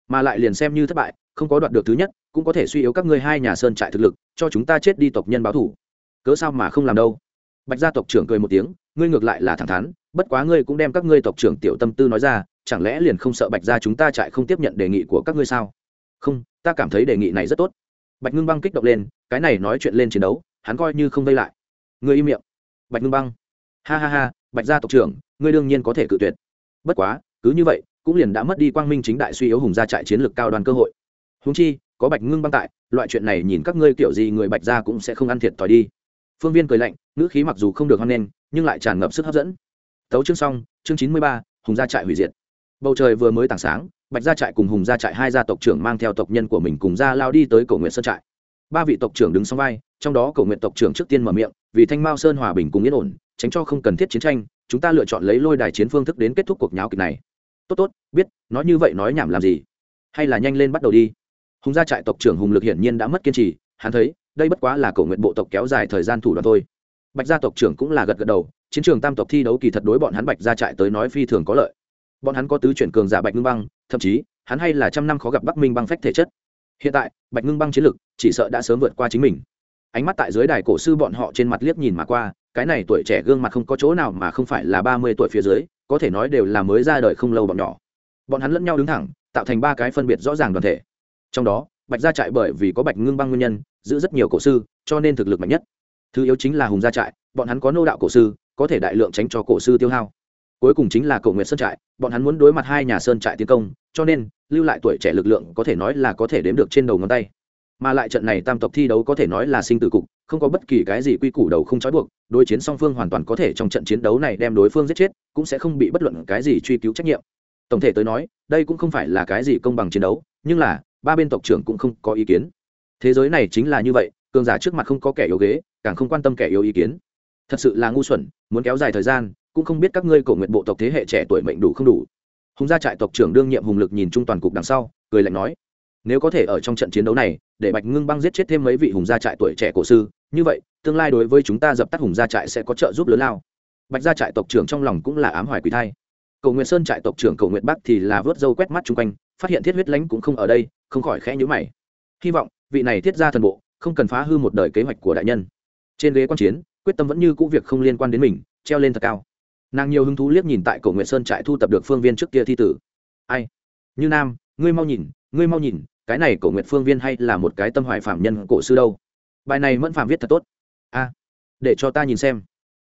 Mà lại liền xem như thất bại, không có đoạt được thứ nhất, cũng có thể suy yếu các ngươi hai nhà sơn trại thực lực, cho chúng ta chết đi tộc nhân báo thủ. Cớ sao mà không làm đâu? Bạch gia tộc trưởng cười một tiếng, ngươi ngược lại là thẳng thắn, bất quá ngươi cũng đem các ngươi tộc trưởng tiểu tâm tư nói ra, chẳng lẽ liền không sợ bạch gia chúng ta trại không tiếp nhận đề nghị của các ngươi sao? Không, ta cảm thấy đề nghị này rất tốt. Bạch ngưng băng kích động lên, cái này nói chuyện lên chiến đấu, hắn coi như không vây lại. Ngươi im miệng. Bạch ngưng băng. Ha ha ha, bạch gia tộc trưởng, ngươi đương nhiên có thể cự tuyệt bất quá, cứ như vậy, cũng liền đã mất đi quang minh chính đại suy yếu hùng gia trại chiến lược cao đoàn cơ hội. Húng chi, có bạch ngưng băng tại, loại chuyện này nhìn các ngươi kiểu gì người bạch gia cũng sẽ không ăn thiệt thòi đi. Phương viên cười lạnh, ngữ khí mặc dù không được hoan nghênh, nhưng lại tràn ngập sức hấp dẫn. Tấu chương xong, chương chín mươi ba, hùng gia trại hủy diệt. Bầu trời vừa mới tảng sáng, bạch gia trại cùng hùng gia trại hai gia tộc trưởng mang theo tộc nhân của mình cùng ra lao đi tới cầu nguyện sơn trại. Ba vị tộc trưởng đứng sau vai, trong đó cầu nguyện tộc trưởng trước tiên mở miệng, vì thanh mao sơn hòa bình cùng yên ổn, tránh cho không cần thiết chiến tranh chúng ta lựa chọn lấy lôi đài chiến phương thức đến kết thúc cuộc nháo kịch này. Tốt tốt, biết, nói như vậy nói nhảm làm gì? Hay là nhanh lên bắt đầu đi. Hùng gia trại tộc trưởng hùng lực hiển nhiên đã mất kiên trì, hắn thấy, đây bất quá là cầu nguyện bộ tộc kéo dài thời gian thủ đoạn thôi. Bạch gia tộc trưởng cũng là gật gật đầu, chiến trường tam tộc thi đấu kỳ thật đối bọn hắn bạch gia trại tới nói phi thường có lợi. Bọn hắn có tứ chuyển cường giả bạch ngưng băng, thậm chí, hắn hay là trăm năm khó gặp bắc minh băng phách thể chất. Hiện tại, bạch ngưng băng chiến lực chỉ sợ đã sớm vượt qua chính mình. Ánh mắt tại dưới đài cổ sư bọn họ trên mặt liếc nhìn mà qua cái này tuổi trẻ gương mặt không có chỗ nào mà không phải là ba mươi tuổi phía dưới, có thể nói đều là mới ra đời không lâu bọn nhỏ. Bọn hắn lẫn nhau đứng thẳng, tạo thành ba cái phân biệt rõ ràng đoàn thể. Trong đó, bạch gia trại bởi vì có bạch ngưng băng nguyên nhân, giữ rất nhiều cổ sư, cho nên thực lực mạnh nhất. Thứ yếu chính là hùng gia trại, bọn hắn có nô đạo cổ sư, có thể đại lượng tránh cho cổ sư tiêu hao. Cuối cùng chính là cổ nguyệt sơn trại, bọn hắn muốn đối mặt hai nhà sơn trại tiến công, cho nên lưu lại tuổi trẻ lực lượng có thể nói là có thể đếm được trên đầu ngón tay mà lại trận này tam tộc thi đấu có thể nói là sinh tử cục, không có bất kỳ cái gì quy củ đầu không trói buộc, đối chiến song phương hoàn toàn có thể trong trận chiến đấu này đem đối phương giết chết, cũng sẽ không bị bất luận cái gì truy cứu trách nhiệm. Tổng thể tới nói, đây cũng không phải là cái gì công bằng chiến đấu, nhưng là, ba bên tộc trưởng cũng không có ý kiến. Thế giới này chính là như vậy, cường giả trước mặt không có kẻ yếu ghế, càng không quan tâm kẻ yếu ý kiến. Thật sự là ngu xuẩn, muốn kéo dài thời gian, cũng không biết các ngươi cổ nguyện bộ tộc thế hệ trẻ tuổi mệnh đủ không đủ. Hùng gia trại tộc trưởng đương nhiệm hùng lực nhìn trung toàn cục đằng sau, cười lạnh nói nếu có thể ở trong trận chiến đấu này, để bạch ngưng băng giết chết thêm mấy vị hùng gia trại tuổi trẻ cổ sư, như vậy, tương lai đối với chúng ta dập tắt hùng gia trại sẽ có trợ giúp lớn lao. Bạch gia trại tộc trưởng trong lòng cũng là ám hoài quỷ thai. Cầu nguyện sơn trại tộc trưởng cầu nguyện bắc thì là vớt dâu quét mắt chung quanh, phát hiện thiết huyết lãnh cũng không ở đây, không khỏi khẽ nhữ mày. Hy vọng, vị này thiết ra thần bộ, không cần phá hư một đời kế hoạch của đại nhân. Trên ghế quan chiến, quyết tâm vẫn như cũ việc không liên quan đến mình, treo lên thật cao. Nàng nhiều hứng thú liếc nhìn tại cổ nguyện sơn trại thu tập được phương viên trước kia thi tử. Ai? Như nam, ngươi mau nhìn ngươi mau nhìn, cái này cổ Nguyệt phương viên hay là một cái tâm hoài phạm nhân cổ sư đâu? Bài này mẫn phạm viết thật tốt. A, để cho ta nhìn xem.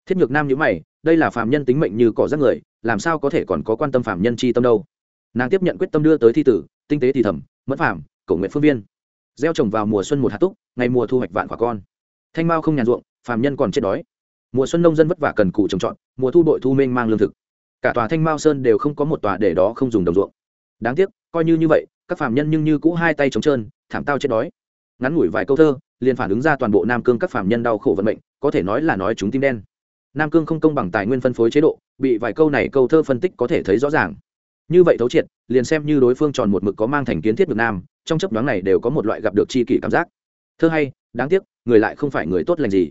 Thiết nhược nam nhữ mày, đây là phạm nhân tính mệnh như cỏ rác người, làm sao có thể còn có quan tâm phạm nhân chi tâm đâu? Nàng tiếp nhận quyết tâm đưa tới thi tử, tinh tế thì thầm, mẫn phạm, cổ nguyện phương viên. Gieo trồng vào mùa xuân một hạt túc, ngày mùa thu hoạch vạn quả con. Thanh mao không nhàn ruộng, phạm nhân còn chết đói. Mùa xuân nông dân vất vả cần cù trồng trọt, mùa thu bội thu mênh mang lương thực. Cả tòa thanh mao sơn đều không có một tòa để đó không dùng đồng ruộng. Đáng tiếc, coi như như vậy các phàm nhân nhưng như cũ hai tay trống trơn, thảm tao chết đói. Ngắn ngủi vài câu thơ, liền phản ứng ra toàn bộ nam cương các phàm nhân đau khổ vận mệnh, có thể nói là nói chúng tim đen. Nam cương không công bằng tài nguyên phân phối chế độ, bị vài câu này câu thơ phân tích có thể thấy rõ ràng. Như vậy thấu triệt, liền xem như đối phương tròn một mực có mang thành kiến thiết được nam, trong chấp đoán này đều có một loại gặp được chi kỷ cảm giác. Thơ hay, đáng tiếc, người lại không phải người tốt lành gì.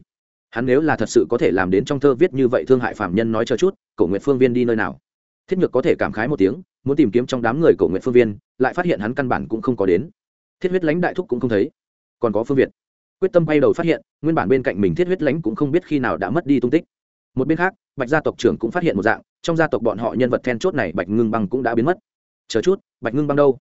Hắn nếu là thật sự có thể làm đến trong thơ viết như vậy thương hại phạm nhân nói cho chút, cổ nguyện phương viên đi nơi nào? Thiết nhược có thể cảm khái một tiếng, muốn tìm kiếm trong đám người cổ nguyện phương viên, lại phát hiện hắn căn bản cũng không có đến. Thiết huyết lãnh đại thúc cũng không thấy. Còn có phương việt. Quyết tâm bay đầu phát hiện, nguyên bản bên cạnh mình thiết huyết lãnh cũng không biết khi nào đã mất đi tung tích. Một bên khác, bạch gia tộc trưởng cũng phát hiện một dạng, trong gia tộc bọn họ nhân vật then chốt này bạch ngưng băng cũng đã biến mất. Chờ chút, bạch ngưng băng đâu?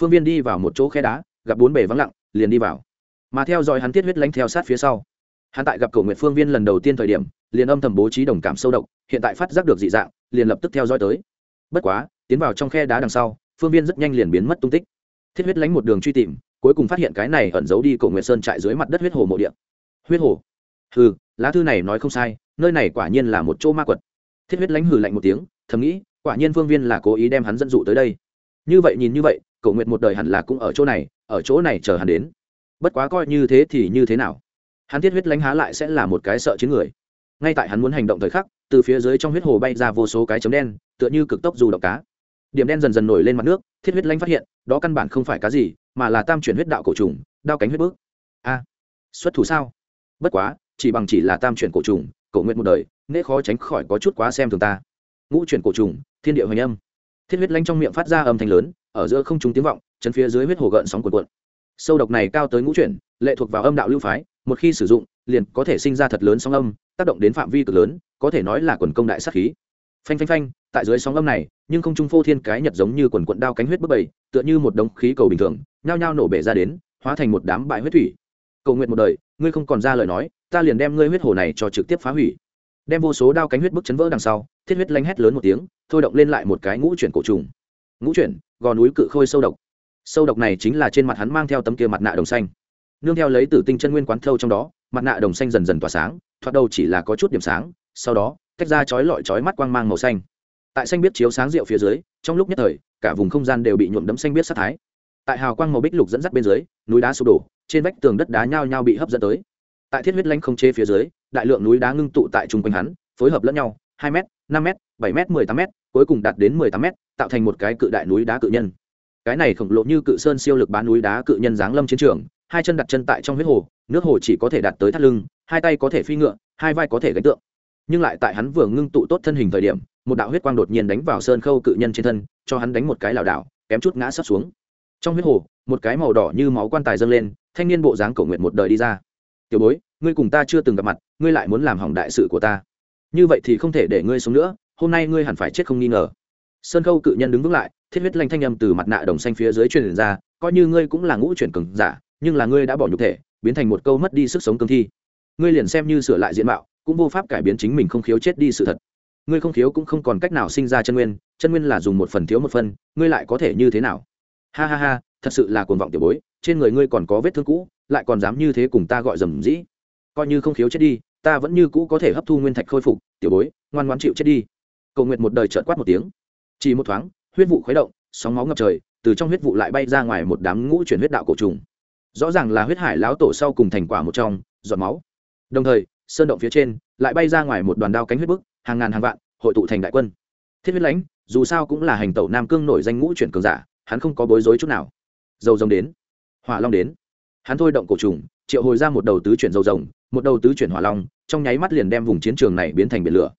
Phương viên đi vào một chỗ khe đá, gặp bốn bể vắng lặng, liền đi vào. Mà theo dõi hắn thiết huyết lãnh theo sát phía sau. Hắn tại gặp cầu nguyện phương viên lần đầu tiên thời điểm, liền âm thầm bố trí đồng cảm sâu độc, hiện tại phát giác được dị dạng, liền lập tức theo dõi tới bất quá, tiến vào trong khe đá đằng sau, phương viên rất nhanh liền biến mất tung tích. Thiết huyết lánh một đường truy tìm, cuối cùng phát hiện cái này ẩn giấu đi cổ nguyệt sơn trại dưới mặt đất huyết hồ mộ điện huyết hồ? Hừ, lá thư này nói không sai, nơi này quả nhiên là một chỗ ma quật. Thiết huyết lánh hừ lạnh một tiếng, thầm nghĩ, quả nhiên phương viên là cố ý đem hắn dẫn dụ tới đây. Như vậy nhìn như vậy, cổ nguyệt một đời hẳn là cũng ở chỗ này, ở chỗ này chờ hắn đến. Bất quá coi như thế thì như thế nào? Hắn thiết huyết lánh há lại sẽ là một cái sợ chiến người ngay tại hắn muốn hành động thời khắc, từ phía dưới trong huyết hồ bay ra vô số cái chấm đen, tựa như cực tốc dù độc cá. Điểm đen dần dần nổi lên mặt nước, thiết huyết lanh phát hiện, đó căn bản không phải cá gì, mà là tam chuyển huyết đạo cổ trùng, đao cánh huyết bước. A, xuất thủ sao? Bất quá, chỉ bằng chỉ là tam chuyển cổ trùng, cổ nguyện một đời, nễ khó tránh khỏi có chút quá xem thường ta. Ngũ chuyển cổ trùng, thiên địa hoành âm. Thiết huyết lanh trong miệng phát ra âm thanh lớn, ở giữa không trúng tiếng vọng chân phía dưới huyết hồ gợn sóng cuộn cuộn. Sâu độc này cao tới ngũ chuyển, lệ thuộc vào âm đạo lưu phái, một khi sử dụng liền có thể sinh ra thật lớn sóng âm, tác động đến phạm vi cực lớn, có thể nói là quần công đại sát khí. Phanh phanh phanh, tại dưới sóng âm này, nhưng không trung phô thiên cái nhật giống như quần quận đao cánh huyết bức bầy, tựa như một đống khí cầu bình thường, nhao nhao nổ bể ra đến, hóa thành một đám bại huyết thủy. Cầu nguyện một đời, ngươi không còn ra lời nói, ta liền đem ngươi huyết hồ này cho trực tiếp phá hủy. Đem vô số đao cánh huyết bức chấn vỡ đằng sau, thiết huyết lanh hét lớn một tiếng, thôi động lên lại một cái ngũ chuyển cổ trùng. Ngũ chuyển, gò núi cự khôi sâu độc. Sâu độc này chính là trên mặt hắn mang theo tấm kia mặt nạ đồng xanh. Nương theo lấy tử tinh chân nguyên quán thâu trong đó mặt nạ đồng xanh dần dần tỏa sáng, thoạt đầu chỉ là có chút điểm sáng, sau đó, tách ra chói lọi chói mắt quang mang màu xanh. Tại xanh biết chiếu sáng rượu phía dưới, trong lúc nhất thời, cả vùng không gian đều bị nhuộm đấm xanh biết sát thái. Tại hào quang màu bích lục dẫn dắt bên dưới, núi đá sụp đổ, trên vách tường đất đá nhao nhao bị hấp dẫn tới. Tại thiết huyết lanh không chê phía dưới, đại lượng núi đá ngưng tụ tại trung quanh hắn, phối hợp lẫn nhau, hai m năm m bảy m mười tám m cuối cùng đạt đến mười tám m tạo thành một cái cự đại núi đá cự nhân. Cái này khổng lồ như cự sơn siêu lực bán núi đá cự nhân giáng lâm chiến trường hai chân đặt chân tại trong huyết hồ, nước hồ chỉ có thể đạt tới thắt lưng, hai tay có thể phi ngựa, hai vai có thể gánh tượng. Nhưng lại tại hắn vừa ngưng tụ tốt thân hình thời điểm, một đạo huyết quang đột nhiên đánh vào sơn khâu cự nhân trên thân, cho hắn đánh một cái lảo đảo, kém chút ngã sấp xuống. Trong huyết hồ, một cái màu đỏ như máu quan tài dâng lên, thanh niên bộ dáng cầu nguyện một đời đi ra. Tiểu bối, ngươi cùng ta chưa từng gặp mặt, ngươi lại muốn làm hỏng đại sự của ta. Như vậy thì không thể để ngươi sống nữa, hôm nay ngươi hẳn phải chết không nghi ngờ. Sơn khâu cự nhân đứng vững lại, thiết huyết lanh thanh âm từ mặt nạ đồng xanh phía dưới truyền ra, coi như ngươi cũng là ngũ chuyển cường giả nhưng là ngươi đã bỏ nhục thể, biến thành một câu mất đi sức sống cương thi. Ngươi liền xem như sửa lại diện mạo, cũng vô pháp cải biến chính mình không khiếu chết đi sự thật. Ngươi không khiếu cũng không còn cách nào sinh ra chân nguyên chân nguyên là dùng một phần thiếu một phần, ngươi lại có thể như thế nào? Ha ha ha, thật sự là cuồng vọng tiểu bối, trên người ngươi còn có vết thương cũ, lại còn dám như thế cùng ta gọi dầm dĩ. Coi như không khiếu chết đi, ta vẫn như cũ có thể hấp thu nguyên thạch khôi phục, tiểu bối, ngoan ngoan chịu chết đi. Cầu nguyện một đời trợt quát một tiếng. Chỉ một thoáng, huyết vụ khuấy động, sóng máu ngập trời, từ trong huyết vụ lại bay ra ngoài một đám ngũ chuyển huyết đạo cổ trùng rõ ràng là huyết hải lão tổ sau cùng thành quả một trong, giọt máu. Đồng thời, sơn động phía trên lại bay ra ngoài một đoàn đao cánh huyết bức, hàng ngàn hàng vạn, hội tụ thành đại quân. Thiết huyết lãnh, dù sao cũng là hành tẩu nam cương nổi danh ngũ chuyển cường giả, hắn không có bối rối chút nào. Dầu rồng đến, hỏa long đến. Hắn thôi động cổ trùng, triệu hồi ra một đầu tứ chuyển dầu rồng, một đầu tứ chuyển hỏa long, trong nháy mắt liền đem vùng chiến trường này biến thành biển lửa.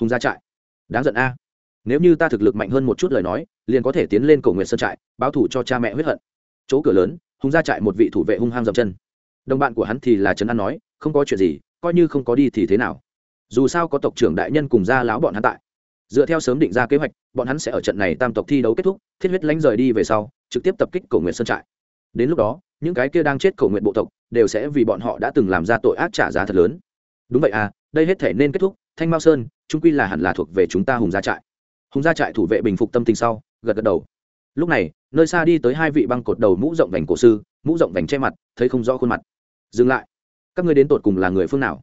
Hùng ra trại. Đáng giận a. Nếu như ta thực lực mạnh hơn một chút lời nói, liền có thể tiến lên cổ nguyện sơn trại, báo thủ cho cha mẹ huyết hận. Chỗ cửa lớn hùng ra trại một vị thủ vệ hung hăng dậm chân. Đồng bạn của hắn thì là trấn an nói, không có chuyện gì, coi như không có đi thì thế nào? Dù sao có tộc trưởng đại nhân cùng ra láo bọn hắn tại. Dựa theo sớm định ra kế hoạch, bọn hắn sẽ ở trận này tam tộc thi đấu kết thúc, thiết huyết lánh rời đi về sau, trực tiếp tập kích cổ nguyện sơn trại. Đến lúc đó, những cái kia đang chết cổ nguyện bộ tộc đều sẽ vì bọn họ đã từng làm ra tội ác trả giá thật lớn. Đúng vậy à đây hết thể nên kết thúc. Thanh mao sơn, trung quy là hẳn là thuộc về chúng ta hùng gia trại. Hùng gia trại thủ vệ bình phục tâm tình sau, gật gật đầu. Lúc này nơi xa đi tới hai vị băng cột đầu mũ rộng vành cổ sư, mũ rộng vành che mặt, thấy không rõ khuôn mặt. Dừng lại. Các ngươi đến tột cùng là người phương nào?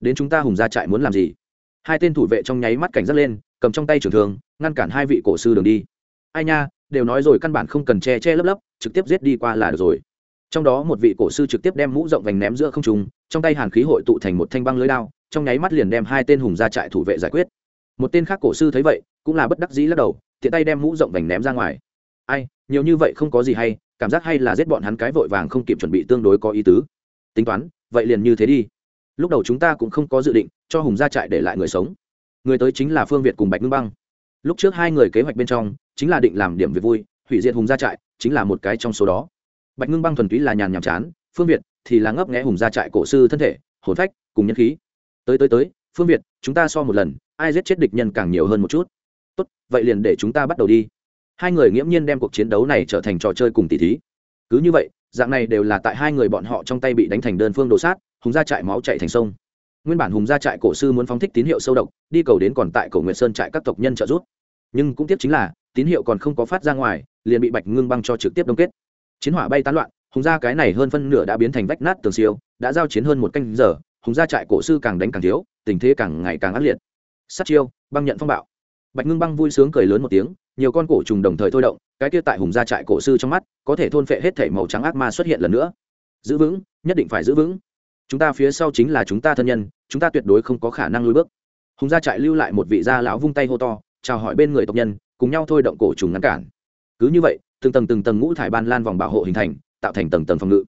Đến chúng ta hùng ra trại muốn làm gì? Hai tên thủ vệ trong nháy mắt cảnh giác lên, cầm trong tay trường thường ngăn cản hai vị cổ sư đường đi. Ai nha, đều nói rồi căn bản không cần che che lấp lấp, trực tiếp giết đi qua là được rồi. Trong đó một vị cổ sư trực tiếp đem mũ rộng vành ném giữa không trùng trong tay hàn khí hội tụ thành một thanh băng lưới đao, trong nháy mắt liền đem hai tên hùng ra trại thủ vệ giải quyết. Một tên khác cổ sư thấy vậy, cũng là bất đắc dĩ lắc đầu, tiện tay đem mũ rộng vành ném ra ngoài ai, nhiều như vậy không có gì hay, cảm giác hay là giết bọn hắn cái vội vàng không kịp chuẩn bị tương đối có ý tứ. Tính toán, vậy liền như thế đi. Lúc đầu chúng ta cũng không có dự định cho hùng ra trại để lại người sống. Người tới chính là phương việt cùng bạch ngưng băng. Lúc trước hai người kế hoạch bên trong, chính là định làm điểm việc vui, hủy diệt hùng gia trại, chính là một cái trong số đó. Bạch ngưng băng thuần túy là nhàn nhàm chán, phương việt thì là ngấp nghẽ hùng gia trại cổ sư thân thể, hồn phách, cùng nhân khí. Tới tới tới, phương việt, chúng ta so một lần, ai giết chết địch nhân càng nhiều hơn một chút. Tốt, vậy liền để chúng ta bắt đầu đi hai người nghiễm nhiên đem cuộc chiến đấu này trở thành trò chơi cùng tỷ thí. Cứ như vậy, dạng này đều là tại hai người bọn họ trong tay bị đánh thành đơn phương đồ sát, hùng gia trại máu chạy thành sông. Nguyên bản hùng gia trại cổ sư muốn phóng thích tín hiệu sâu độc, đi cầu đến còn tại cổ nguyện sơn trại các tộc nhân trợ giúp. Nhưng cũng tiếp chính là, tín hiệu còn không có phát ra ngoài, liền bị bạch ngưng băng cho trực tiếp đông kết. Chiến hỏa bay tán loạn, hùng gia cái này hơn phân nửa đã biến thành vách nát tường siêu, đã giao chiến hơn một canh giờ, hùng gia trại cổ sư càng đánh càng thiếu, tình thế càng ngày càng ác liệt. Sát chiêu, băng nhận phong bạo. Bạch ngưng băng vui sướng cười lớn một tiếng nhiều con cổ trùng đồng thời thôi động, cái kia tại hùng gia trại cổ sư trong mắt, có thể thôn phệ hết thể màu trắng ác ma xuất hiện lần nữa. Giữ vững, nhất định phải giữ vững. Chúng ta phía sau chính là chúng ta thân nhân, chúng ta tuyệt đối không có khả năng lùi bước. Hùng gia trại lưu lại một vị gia lão vung tay hô to, chào hỏi bên người tộc nhân, cùng nhau thôi động cổ trùng ngăn cản. Cứ như vậy, từng tầng từng tầng ngũ thải ban lan vòng bảo hộ hình thành, tạo thành tầng tầng phòng ngự.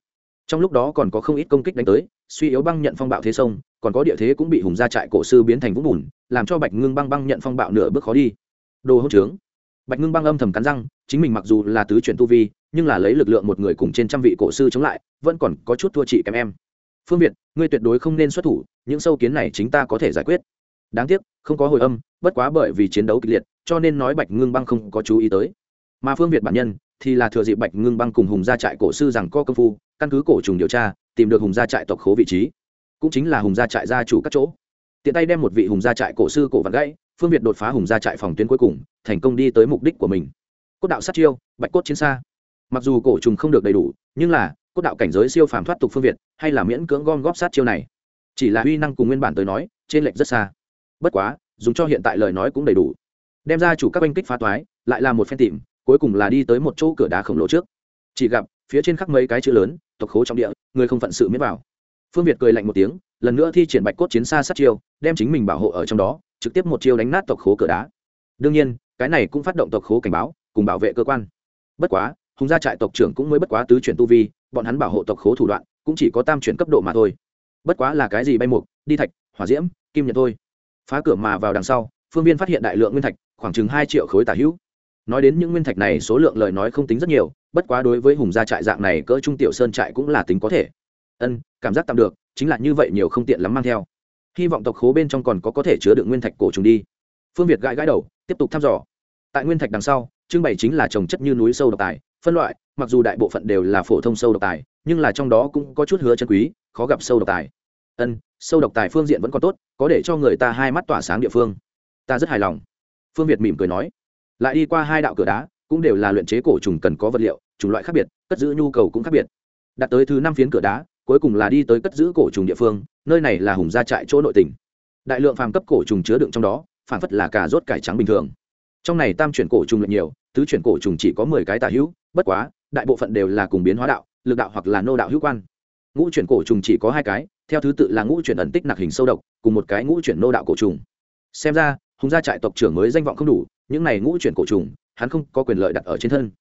Trong lúc đó còn có không ít công kích đánh tới, suy yếu băng nhận phong bạo thế sông, còn có địa thế cũng bị hùng gia trại cổ sư biến thành vũng bùn, làm cho bạch ngưng băng băng nhận phong bạo nửa bước khó đi. Đồ hỗn trướng bạch ngưng băng âm thầm cắn răng, chính mình mặc dù là tứ chuyển tu vi, nhưng là lấy lực lượng một người cùng trên trăm vị cổ sư chống lại, vẫn còn có chút thua chị kém em. Phương việt, ngươi tuyệt đối không nên xuất thủ, những sâu kiến này chính ta có thể giải quyết. Đáng tiếc, không có hồi âm, bất quá bởi vì chiến đấu kịch liệt, cho nên nói bạch ngưng băng không có chú ý tới. Mà phương việt bản nhân, thì là thừa dịp bạch ngưng băng cùng hùng gia trại cổ sư rằng có công phu, căn cứ cổ trùng điều tra, tìm được hùng gia trại tộc khố vị trí. Cũng chính là hùng gia trại gia chủ các chỗ. Tiện tay đem một vị hùng gia trại cổ sư cổ vặt gãy phương việt đột phá hùng ra trại phòng tuyến cuối cùng, thành công đi tới mục đích của mình. Cốt đạo sát chiêu, bạch cốt chiến xa. Mặc dù cổ trùng không được đầy đủ, nhưng là, cốt đạo cảnh giới siêu phàm thoát tục phương việt, hay là miễn cưỡng gom góp sát chiêu này. Chỉ là uy năng cùng nguyên bản tới nói, trên lệch rất xa. Bất quá, dùng cho hiện tại lời nói cũng đầy đủ. Đem ra chủ các oanh kích phá toái, lại là một phen tìm, cuối cùng là đi tới một chỗ cửa đá khổng lồ trước. Chỉ gặp, phía trên khắc mấy cái chữ lớn, tộc khố trong địa, người không phận sự miết vào phương việt cười lạnh một tiếng, lần nữa thi triển bạch cốt chiến xa sát chiêu, đem chính mình bảo hộ ở trong đó, trực tiếp một chiêu đánh nát tộc khố cửa đá. Đương nhiên, cái này cũng phát động tộc khố cảnh báo, cùng bảo vệ cơ quan. Bất quá, hùng gia trại tộc trưởng cũng mới bất quá tứ chuyển tu vi, bọn hắn bảo hộ tộc khố thủ đoạn, cũng chỉ có tam chuyển cấp độ mà thôi. Bất quá là cái gì bay mục, đi thạch, hỏa diễm, kim nhật thôi. Phá cửa mà vào đằng sau, phương viên phát hiện đại lượng nguyên thạch, khoảng chừng hai triệu khối tả hữu. Nói đến những nguyên thạch này số lượng lời nói không tính rất nhiều, bất quá đối với hùng gia trại dạng này cỡ trung tiểu sơn trại cũng là tính có thể ân, cảm giác tạm được, chính là như vậy nhiều không tiện lắm mang theo. Hy vọng tộc khố bên trong còn có có thể chứa được nguyên thạch cổ trùng đi. Phương việt gãi gãi đầu, tiếp tục thăm dò. Tại nguyên thạch đằng sau, trưng bày chính là trồng chất như núi sâu độc tài, phân loại, mặc dù đại bộ phận đều là phổ thông sâu độc tài, nhưng là trong đó cũng có chút hứa chân quý, khó gặp sâu độc tài. Ân, sâu độc tài phương diện vẫn còn tốt, có để cho người ta hai mắt tỏa sáng địa phương. Ta rất hài lòng. Phương việt mỉm cười nói. Lại đi qua hai đạo cửa đá, cũng đều là luyện chế cổ trùng cần có vật liệu, chủng loại khác biệt, cất giữ nhu cầu cũng khác biệt. Đặt tới thứ năm phiến cửa đá cuối cùng là đi tới cất giữ cổ trùng địa phương, nơi này là hùng gia trại chỗ nội tỉnh. Đại lượng phàm cấp cổ trùng chứa đựng trong đó, phản phất là cà rốt cải trắng bình thường. Trong này tam chuyển cổ trùng lượng nhiều, tứ chuyển cổ trùng chỉ có mười cái tà hữu, bất quá, đại bộ phận đều là cùng biến hóa đạo, lực đạo hoặc là nô đạo hữu quan. Ngũ chuyển cổ trùng chỉ có hai cái, theo thứ tự là ngũ chuyển ẩn tích nặc hình sâu độc, cùng một cái ngũ chuyển nô đạo cổ trùng. Xem ra, hùng gia trại tộc trưởng mới danh vọng không đủ, những này ngũ chuyển cổ trùng, hắn không có quyền lợi đặt ở trên thân.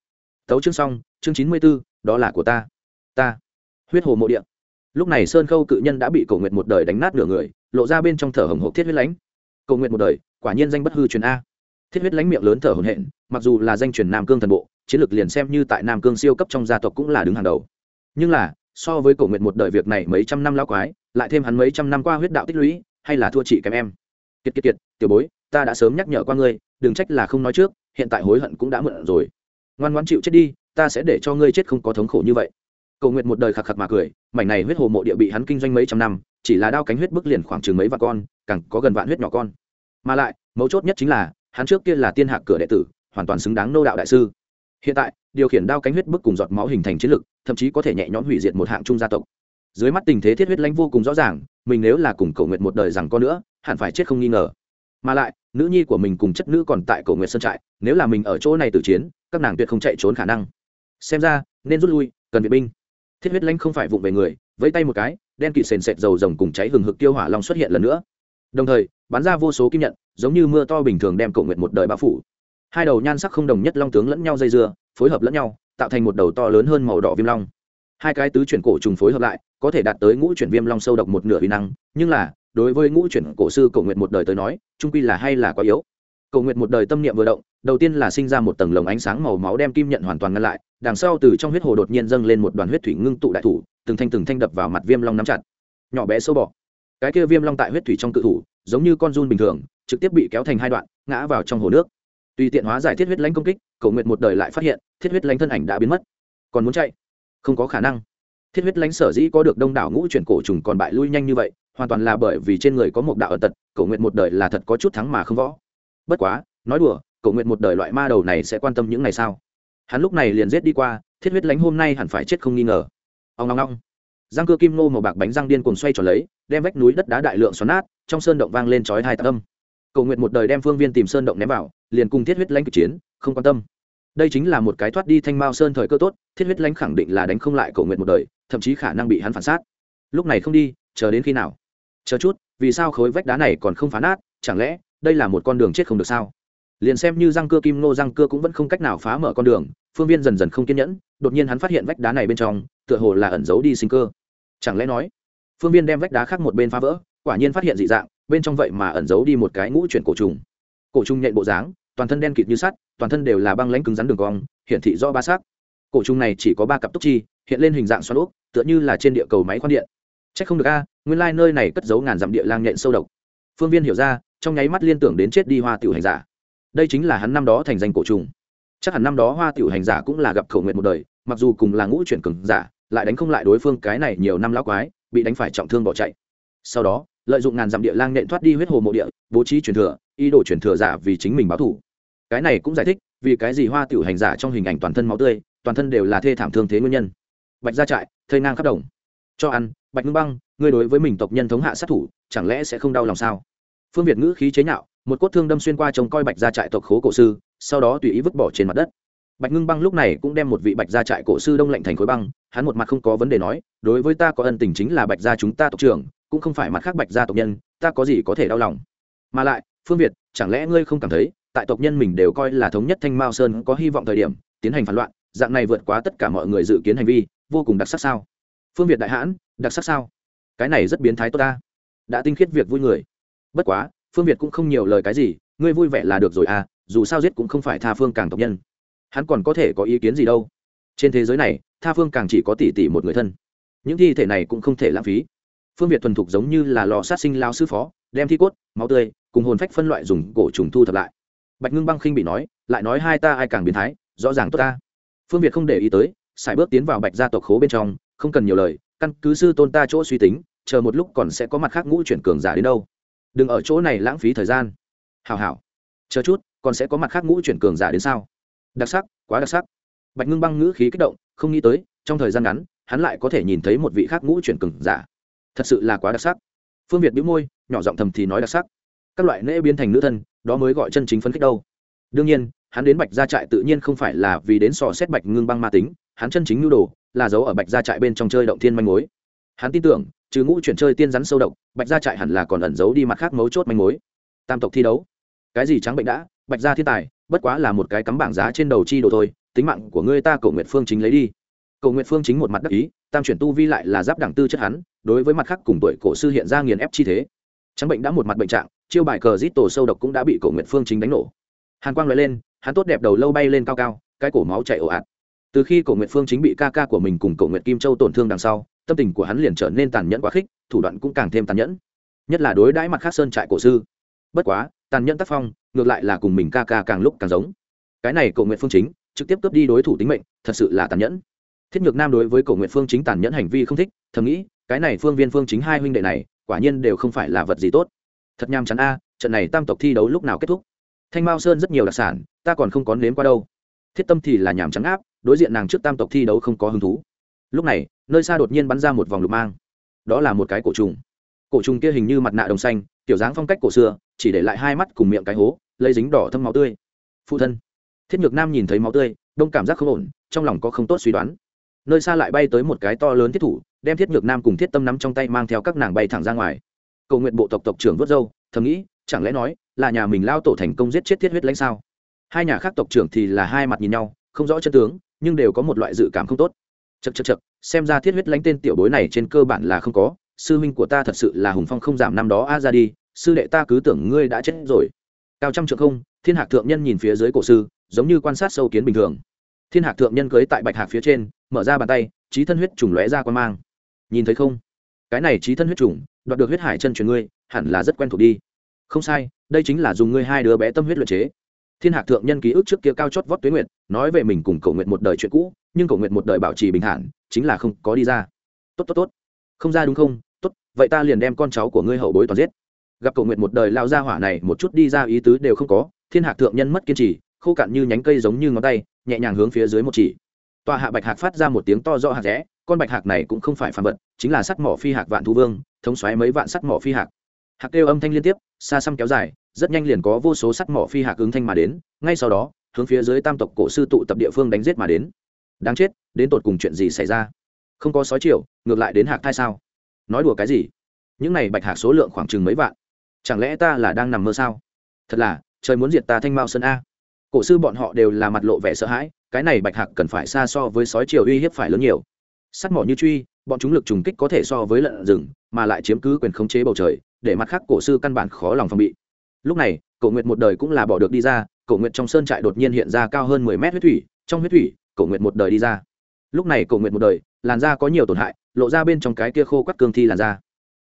Tấu chương xong, chương chín mươi b ố đó là của ta. Ta. Huyết hồ mộ điện lúc này sơn khâu cự nhân đã bị cầu nguyện một đời đánh nát nửa người, lộ ra bên trong thở hồng hộp thiết huyết lãnh. Cầu nguyện một đời, quả nhiên danh bất hư truyền a. Thiết huyết lãnh miệng lớn thở hồn hện mặc dù là danh truyền nam cương thần bộ, chiến lược liền xem như tại nam cương siêu cấp trong gia tộc cũng là đứng hàng đầu. Nhưng là, so với cổ nguyện một đời việc này mấy trăm năm lao quái, lại thêm hắn mấy trăm năm qua huyết đạo tích lũy, hay là thua chị kém em. Kiệt kiệt kiệt, tiểu bối, ta đã sớm nhắc nhở qua ngươi, đừng trách là không nói trước, hiện tại hối hận cũng đã mượn rồi. Ngoan ngoan chịu chết đi, ta sẽ để cho ngươi chết không có thống khổ như vậy cầu nguyện một đời khạc khạc mà cười, mảnh này huyết hồ mộ địa bị hắn kinh doanh mấy trăm năm, chỉ là đao cánh huyết bức liền khoảng chừng mấy vạn con, càng có gần vạn huyết nhỏ con. Mà lại, mấu chốt nhất chính là, hắn trước kia là tiên hạc cửa đệ tử, hoàn toàn xứng đáng nô đạo đại sư. Hiện tại, điều khiển đao cánh huyết bức cùng giọt máu hình thành chiến lực, thậm chí có thể nhẹ nhõm hủy diệt một hạng trung gia tộc. Dưới mắt tình thế thiết huyết lãnh vô cùng rõ ràng, mình nếu là cùng cầu nguyện một đời rằng có nữa, hẳn phải chết không nghi ngờ. Mà lại, nữ nhi của mình cùng chất nữ còn tại cầu nguyện sơn trại, nếu là mình ở chỗ này tử chiến, các nàng tuyệt không chạy trốn khả năng. Xem ra, nên rút lui, cần viện binh thiết huyết lãnh không phải vụng về người, vẫy tay một cái, đen kịt sền sệt dầu rồng cùng cháy hừng hực tiêu hỏa long xuất hiện lần nữa. Đồng thời, bắn ra vô số kim nhận, giống như mưa to bình thường đem cầu nguyện một đời bao phủ. Hai đầu nhan sắc không đồng nhất long tướng lẫn nhau dây dưa, phối hợp lẫn nhau, tạo thành một đầu to lớn hơn màu đỏ viêm long. Hai cái tứ chuyển cổ trùng phối hợp lại, có thể đạt tới ngũ chuyển viêm long sâu độc một nửa uy năng, nhưng là, đối với ngũ chuyển cổ sư cầu nguyện một đời tới nói, trung quy là hay là quá yếu. Cầu nguyện một đời tâm niệm vừa động đầu tiên là sinh ra một tầng lồng ánh sáng màu máu đem kim nhận hoàn toàn ngăn lại, đằng sau từ trong huyết hồ đột nhiên dâng lên một đoàn huyết thủy ngưng tụ đại thủ, từng thanh từng thanh đập vào mặt viêm long nắm chặt. Nhỏ bé sâu bọ. Cái kia viêm long tại huyết thủy trong cự thủ, giống như con run bình thường, trực tiếp bị kéo thành hai đoạn, ngã vào trong hồ nước. Tùy tiện hóa giải thiết huyết lãnh công kích cầu nguyện một đời lại phát hiện, thiết huyết lãnh thân ảnh đã biến mất. Còn muốn chạy? Không có khả năng. Thiết huyết lãnh sở dĩ có được đông đảo ngũ chuyển cổ trùng còn bại lui nhanh như vậy, hoàn toàn là bởi vì trên người có một đạo ở tật cầu nguyện một đời là thật có chút thắng mà không võ. Bất quá, nói đùa cậu nguyện một đời loại ma đầu này sẽ quan tâm những ngày sao hắn lúc này liền giết đi qua, thiết huyết lãnh hôm nay hẳn phải chết không nghi ngờ. Ông ngong ngong răng cưa kim nô màu bạc bánh răng điên cuồng xoay tròn lấy, đem vách núi đất đá đại lượng xoắn nát, trong sơn động vang lên chói hai tạc âm. Cầu nguyện một đời đem phương viên tìm sơn động ném vào, liền cùng thiết huyết lãnh cực chiến, không quan tâm. Đây chính là một cái thoát đi thanh mao sơn thời cơ tốt, thiết huyết lãnh khẳng định là đánh không lại cầu nguyện một đời, thậm chí khả năng bị hắn phản sát lúc này không đi, chờ đến khi nào? Chờ chút, vì sao khối vách đá này còn không phá nát, chẳng lẽ đây là một con đường chết không được sao? Liền xem như răng cưa kim nô răng cưa cũng vẫn không cách nào phá mở con đường, phương viên dần dần không kiên nhẫn, đột nhiên hắn phát hiện vách đá này bên trong, tựa hồ là ẩn giấu đi sinh cơ. Chẳng lẽ nói, phương viên đem vách đá khác một bên phá vỡ, quả nhiên phát hiện dị dạng, bên trong vậy mà ẩn giấu đi một cái ngũ chuyển cổ trùng. Cổ trùng nhện bộ dáng, toàn thân đen kịt như sắt, toàn thân đều là băng lãnh cứng rắn đường cong, hiển thị do ba sắc. Cổ trùng này chỉ có ba cặp túc chi, hiện lên hình dạng xoắn úp tựa như là trên địa cầu máy khoan điện. Chắc c không được a, nguyên lai、like、nơi này cất giấu ngàn dặm địa lang nhện sâu độc. Phương viên hiểu ra, trong nháy mắt liên tưởng đến chết đi hoa tiểu hành giả đây chính là hắn năm đó thành danh cổ trùng. Chắc hẳn năm đó hoa tiểu hành giả cũng là gặp khẩu nguyện một đời, mặc dù cùng là ngũ chuyển cường giả, lại đánh không lại đối phương cái này nhiều năm lão quái, bị đánh phải trọng thương bỏ chạy. Sau đó, lợi dụng ngàn dặm địa lang nện thoát đi huyết hồ mộ địa, bố trí truyền thừa, ý đồ truyền thừa giả vì chính mình báo thủ cái này cũng giải thích vì cái gì hoa tiểu hành giả trong hình ảnh toàn thân máu tươi, toàn thân đều là thê thảm thương thế nguyên nhân. Bạch ra trại, thây ngang khắp đồng. Cho ăn, bạch ngưng băng, ngươi đối với mình tộc nhân thống hạ sát thủ, chẳng lẽ sẽ không đau lòng sao? Phương việt ngữ khí chế nhạo một cốt thương đâm xuyên qua trông coi bạch ra trại tộc khố cổ sư, sau đó tùy ý vứt bỏ trên mặt đất. Bạch ngưng băng lúc này cũng đem một vị bạch gia trại cổ sư đông lạnh thành khối băng, hắn một mặt không có vấn đề nói, đối với ta có ân tình chính là bạch gia chúng ta tộc trưởng, cũng không phải mặt khác bạch gia tộc nhân, ta có gì có thể đau lòng. Mà lại, phương việt, chẳng lẽ ngươi không cảm thấy, tại tộc nhân mình đều coi là thống nhất thanh mao sơn có hy vọng thời điểm, tiến hành phản loạn, dạng này vượt quá tất cả mọi người dự kiến hành vi, vô cùng đặc sắc sao? Phương việt đại hãn, đặc sắc sao? Cái này rất biến thái tốt ta. Đã tinh khiết việc vui người. Bất quá phương việt cũng không nhiều lời cái gì, ngươi vui vẻ là được rồi à dù sao giết cũng không phải tha phương càng tộc nhân. Hắn còn có thể có ý kiến gì đâu. Trên thế giới này, tha phương càng chỉ có tỷ tỷ một người thân. Những thi thể này cũng không thể lãng phí. Phương việt thuần thục giống như là lò sát sinh lao sư phó, đem thi cốt, máu tươi cùng hồn phách phân loại dùng cổ trùng thu thập lại. Bạch ngưng băng khinh bị nói, lại nói hai ta ai càng biến thái, rõ ràng tốt ta. Phương việt không để ý tới, sải bước tiến vào bạch gia tộc khố bên trong, không cần nhiều lời, căn cứ sư tôn ta chỗ suy tính, chờ một lúc còn sẽ có mặt khác ngũ chuyển cường giả đến đâu đừng ở chỗ này lãng phí thời gian. Hào hào chờ chút, còn sẽ có mặt khác ngũ chuyển cường giả đến sao? Đặc sắc, quá đặc sắc. Bạch ngưng băng ngữ khí kích động, không nghĩ tới, trong thời gian ngắn, hắn lại có thể nhìn thấy một vị khác ngũ chuyển cường giả. Thật sự là quá đặc sắc. Phương việt biếu môi, nhỏ giọng thầm thì nói đặc sắc. Các loại nễ biến thành nữ thân, đó mới gọi chân chính phấn khích đâu. Đương nhiên, hắn đến bạch gia trại tự nhiên không phải là vì đến sò xét bạch ngưng băng ma tính, hắn chân chính nhu đồ, là giấu ở bạch gia trại bên trong chơi động thiên manh mối. Hắn tin tưởng trừ ngũ chuyển chơi tiên rắn sâu độc, bạch gia trại hẳn là còn ẩn giấu đi mặt khác mấu chốt manh mối. Tam tộc thi đấu. Cái gì trắng bệnh đã bạch gia thiên tài bất quá là một cái cắm bảng giá trên đầu chi đồ thôi tính mạng của ngươi ta cầu nguyện phương chính lấy đi. Cầu nguyện phương chính một mặt đắc ý tam chuyển tu vi lại là giáp đẳng tư chất hắn đối với mặt khác cùng tuổi cổ sư hiện ra nghiền ép chi thế. Trắng bệnh đã một mặt bệnh trạng chiêu bài cờ rít tổ sâu độc cũng đã bị cầu nguyện phương chính đánh nổ. Hàn quang loại lên hắn tốt đẹp đầu lâu bay lên cao cao cái cổ máu chảy ồ ạt. Từ khi cổ nguyện phương chính bị ca ca của mình cùng cổ nguyện kim châu tổn thương đằng sau tâm tình của hắn liền trở nên tàn nhẫn quá khích, thủ đoạn cũng càng thêm tàn nhẫn. Nhất là đối đãi mặt khác sơn trại cổ sư. Bất quá, tàn nhẫn tác phong, ngược lại là cùng mình ca ca càng lúc càng giống. Cái này cổ nguyện phương chính, trực tiếp cướp đi đối thủ tính mệnh, thật sự là tàn nhẫn. Thiết nhược nam đối với cổ nguyện phương chính tàn nhẫn hành vi không thích, thầm nghĩ, cái này phương viên phương chính hai huynh đệ này, quả nhiên đều không phải là vật gì tốt. Thật nham chắn a, trận này tam tộc thi đấu lúc nào kết thúc? Thanh mao sơn rất nhiều đặc sản, ta còn không có nếm qua đâu. Thiết tâm thì là nhàm trắng áp, đối diện nàng trước tam tộc thi đấu không có hứng thú. Lúc này nơi xa đột nhiên bắn ra một vòng lục mang. Đó là một cái cổ trùng. Cổ trùng kia hình như mặt nạ đồng xanh, kiểu dáng phong cách cổ xưa, chỉ để lại hai mắt cùng miệng cái hố, lấy dính đỏ thâm máu tươi. Phụ thân. Thiết nhược nam nhìn thấy máu tươi, đông cảm giác không ổn, trong lòng có không tốt suy đoán. Nơi xa lại bay tới một cái to lớn thiết thủ, đem thiết nhược nam cùng thiết tâm nắm trong tay mang theo các nàng bay thẳng ra ngoài. Cầu nguyện bộ tộc tộc trưởng vớt dâu thầm nghĩ, chẳng lẽ nói, là nhà mình lao tổ thành công giết chết thiết huyết lãnh sao? Hai nhà khác tộc trưởng thì là hai mặt nhìn nhau, không rõ chân tướng, nhưng đều có một loại dự cảm không tốt chật chật chật, xem ra thiết huyết lãnh tên tiểu bối này trên cơ bản là không có, sư huynh của ta thật sự là hùng phong không giảm năm đó a ra đi, sư đệ ta cứ tưởng ngươi đã chết rồi. Cao trăm trượng không, thiên hạc thượng nhân nhìn phía dưới cổ sư, giống như quan sát sâu kiến bình thường. Thiên hạc thượng nhân cưới tại bạch hạc phía trên, mở ra bàn tay, trí thân huyết trùng lóe ra quan mang. Nhìn thấy không? Cái này trí thân huyết trùng, đoạt được huyết hải chân truyền ngươi, hẳn là rất quen thuộc đi. Không sai, đây chính là dùng ngươi hai đứa bé tâm huyết luyện chế. Thiên hạc thượng nhân ký ức trước kia cao chót vót tuyến nguyện nói về mình cùng cầu nguyện một đời chuyện cũ nhưng cổ nguyện một đời bảo trì bình thản, chính là không có đi ra. Tốt tốt tốt. Không ra đúng không? Tốt, vậy ta liền đem con cháu của ngươi hậu bối toàn giết. Gặp cổ nguyện một đời lao ra hỏa này, một chút đi ra ý tứ đều không có, thiên hạc thượng nhân mất kiên trì, khô cạn như nhánh cây giống như ngón tay, nhẹ nhàng hướng phía dưới một chỉ. Tòa hạ bạch hạc phát ra một tiếng to rõ hạt rẽ, con bạch hạc này cũng không phải phản vật, chính là sắt mỏ phi hạc vạn thu vương, thống xoáy mấy vạn sắt mỏ phi hạc. Hạc kêu âm thanh liên tiếp, xa xăm kéo dài, rất nhanh liền có vô số sắt mỏ phi hạc ứng thanh mà đến, ngay sau đó, hướng phía dưới tam tộc cổ sư tụ tập địa phương đánh giết mà đến đáng chết, đến tột cùng chuyện gì xảy ra? Không có sói triệu ngược lại đến hạc thai sao? Nói đùa cái gì? Những này bạch hạc số lượng khoảng chừng mấy vạn. Chẳng lẽ ta là đang nằm mơ sao? Thật là, trời muốn diệt ta thanh mao sơn a. Cổ sư bọn họ đều là mặt lộ vẻ sợ hãi, cái này bạch hạc cần phải xa so với sói triều uy hiếp phải lớn nhiều. Sắt mỏ như truy, bọn chúng lực trùng kích có thể so với lợn rừng, mà lại chiếm cứ quyền khống chế bầu trời, để mặt khác cổ sư căn bản khó lòng phòng bị. Lúc này, cổ nguyệt một đời cũng là bỏ được đi ra, cổ nguyệt trong sơn trại đột nhiên hiện ra cao hơn mười mét huyết thủy, trong huyết thủy cổ nguyệt một đời đi ra. Lúc này cổ nguyệt một đời, làn da có nhiều tổn hại, lộ ra bên trong cái kia khô quắt cương thi làn da.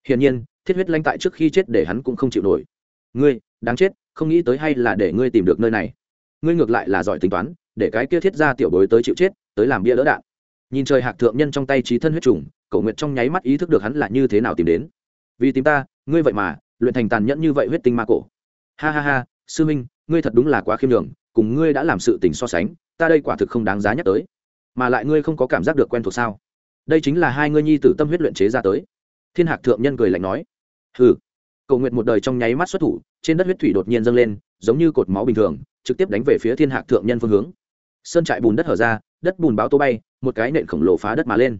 Hiển nhiên, thiết huyết lanh tại trước khi chết để hắn cũng không chịu nổi. Ngươi, đáng chết, không nghĩ tới hay là để ngươi tìm được nơi này. Ngươi ngược lại là giỏi tính toán, để cái kia thiết ra tiểu bối tới chịu chết, tới làm bia lỡ đạn. Nhìn trời hạc thượng nhân trong tay trí thân huyết trùng, cổ nguyệt trong nháy mắt ý thức được hắn là như thế nào tìm đến. Vì tìm ta, ngươi vậy mà, luyện thành tàn nhẫn như vậy huyết tinh ma cổ. Ha ha ha, sư minh, ngươi thật đúng là quá khiêm đường cùng ngươi đã làm sự tình so sánh ta đây quả thực không đáng giá nhắc tới. Mà lại ngươi không có cảm giác được quen thuộc sao? Đây chính là hai ngươi nhi tử tâm huyết luyện chế ra tới. Thiên hạc thượng nhân cười lạnh nói. Hừ. Cầu nguyện một đời trong nháy mắt xuất thủ, trên đất huyết thủy đột nhiên dâng lên, giống như cột máu bình thường, trực tiếp đánh về phía thiên hạc thượng nhân phương hướng. Sơn trại bùn đất hở ra, đất bùn báo tô bay, một cái nện khổng lồ phá đất mà lên.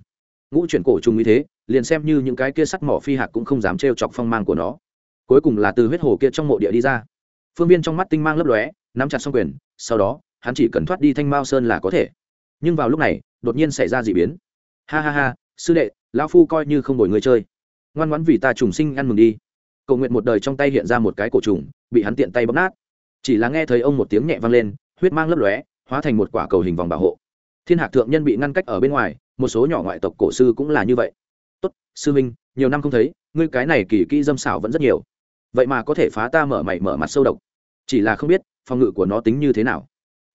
Ngũ chuyển cổ trùng như thế, liền xem như những cái kia sắt mỏ phi hạc cũng không dám trêu chọc phong mang của nó. Cuối cùng là từ huyết hồ kia trong mộ địa đi ra. Phương viên trong mắt tinh mang lấp lóe, nắm chặt xong quyền, sau đó hắn chỉ cần thoát đi thanh mao sơn là có thể. Nhưng vào lúc này, đột nhiên xảy ra d ị biến. Ha ha ha, sư đệ, lão phu coi như không đổi người chơi. Ngoan ngoãn vì ta trùng sinh ăn mừng đi. Cầu nguyện một đời trong tay hiện ra một cái cổ trùng, bị hắn tiện tay bóp nát. Chỉ là nghe thấy ông một tiếng nhẹ vang lên, huyết mang lấp lóe, hóa thành một quả cầu hình vòng bảo hộ. Thiên hạc thượng nhân bị ngăn cách ở bên ngoài, một số nhỏ ngoại tộc cổ sư cũng là như vậy. Tốt, sư minh, nhiều năm không thấy, ngươi cái này kỳ kỹ dâm xảo vẫn rất nhiều. Vậy mà có thể phá ta mở mày mở mặt sâu độc. Chỉ là không biết, phòng ngự của nó tính như thế nào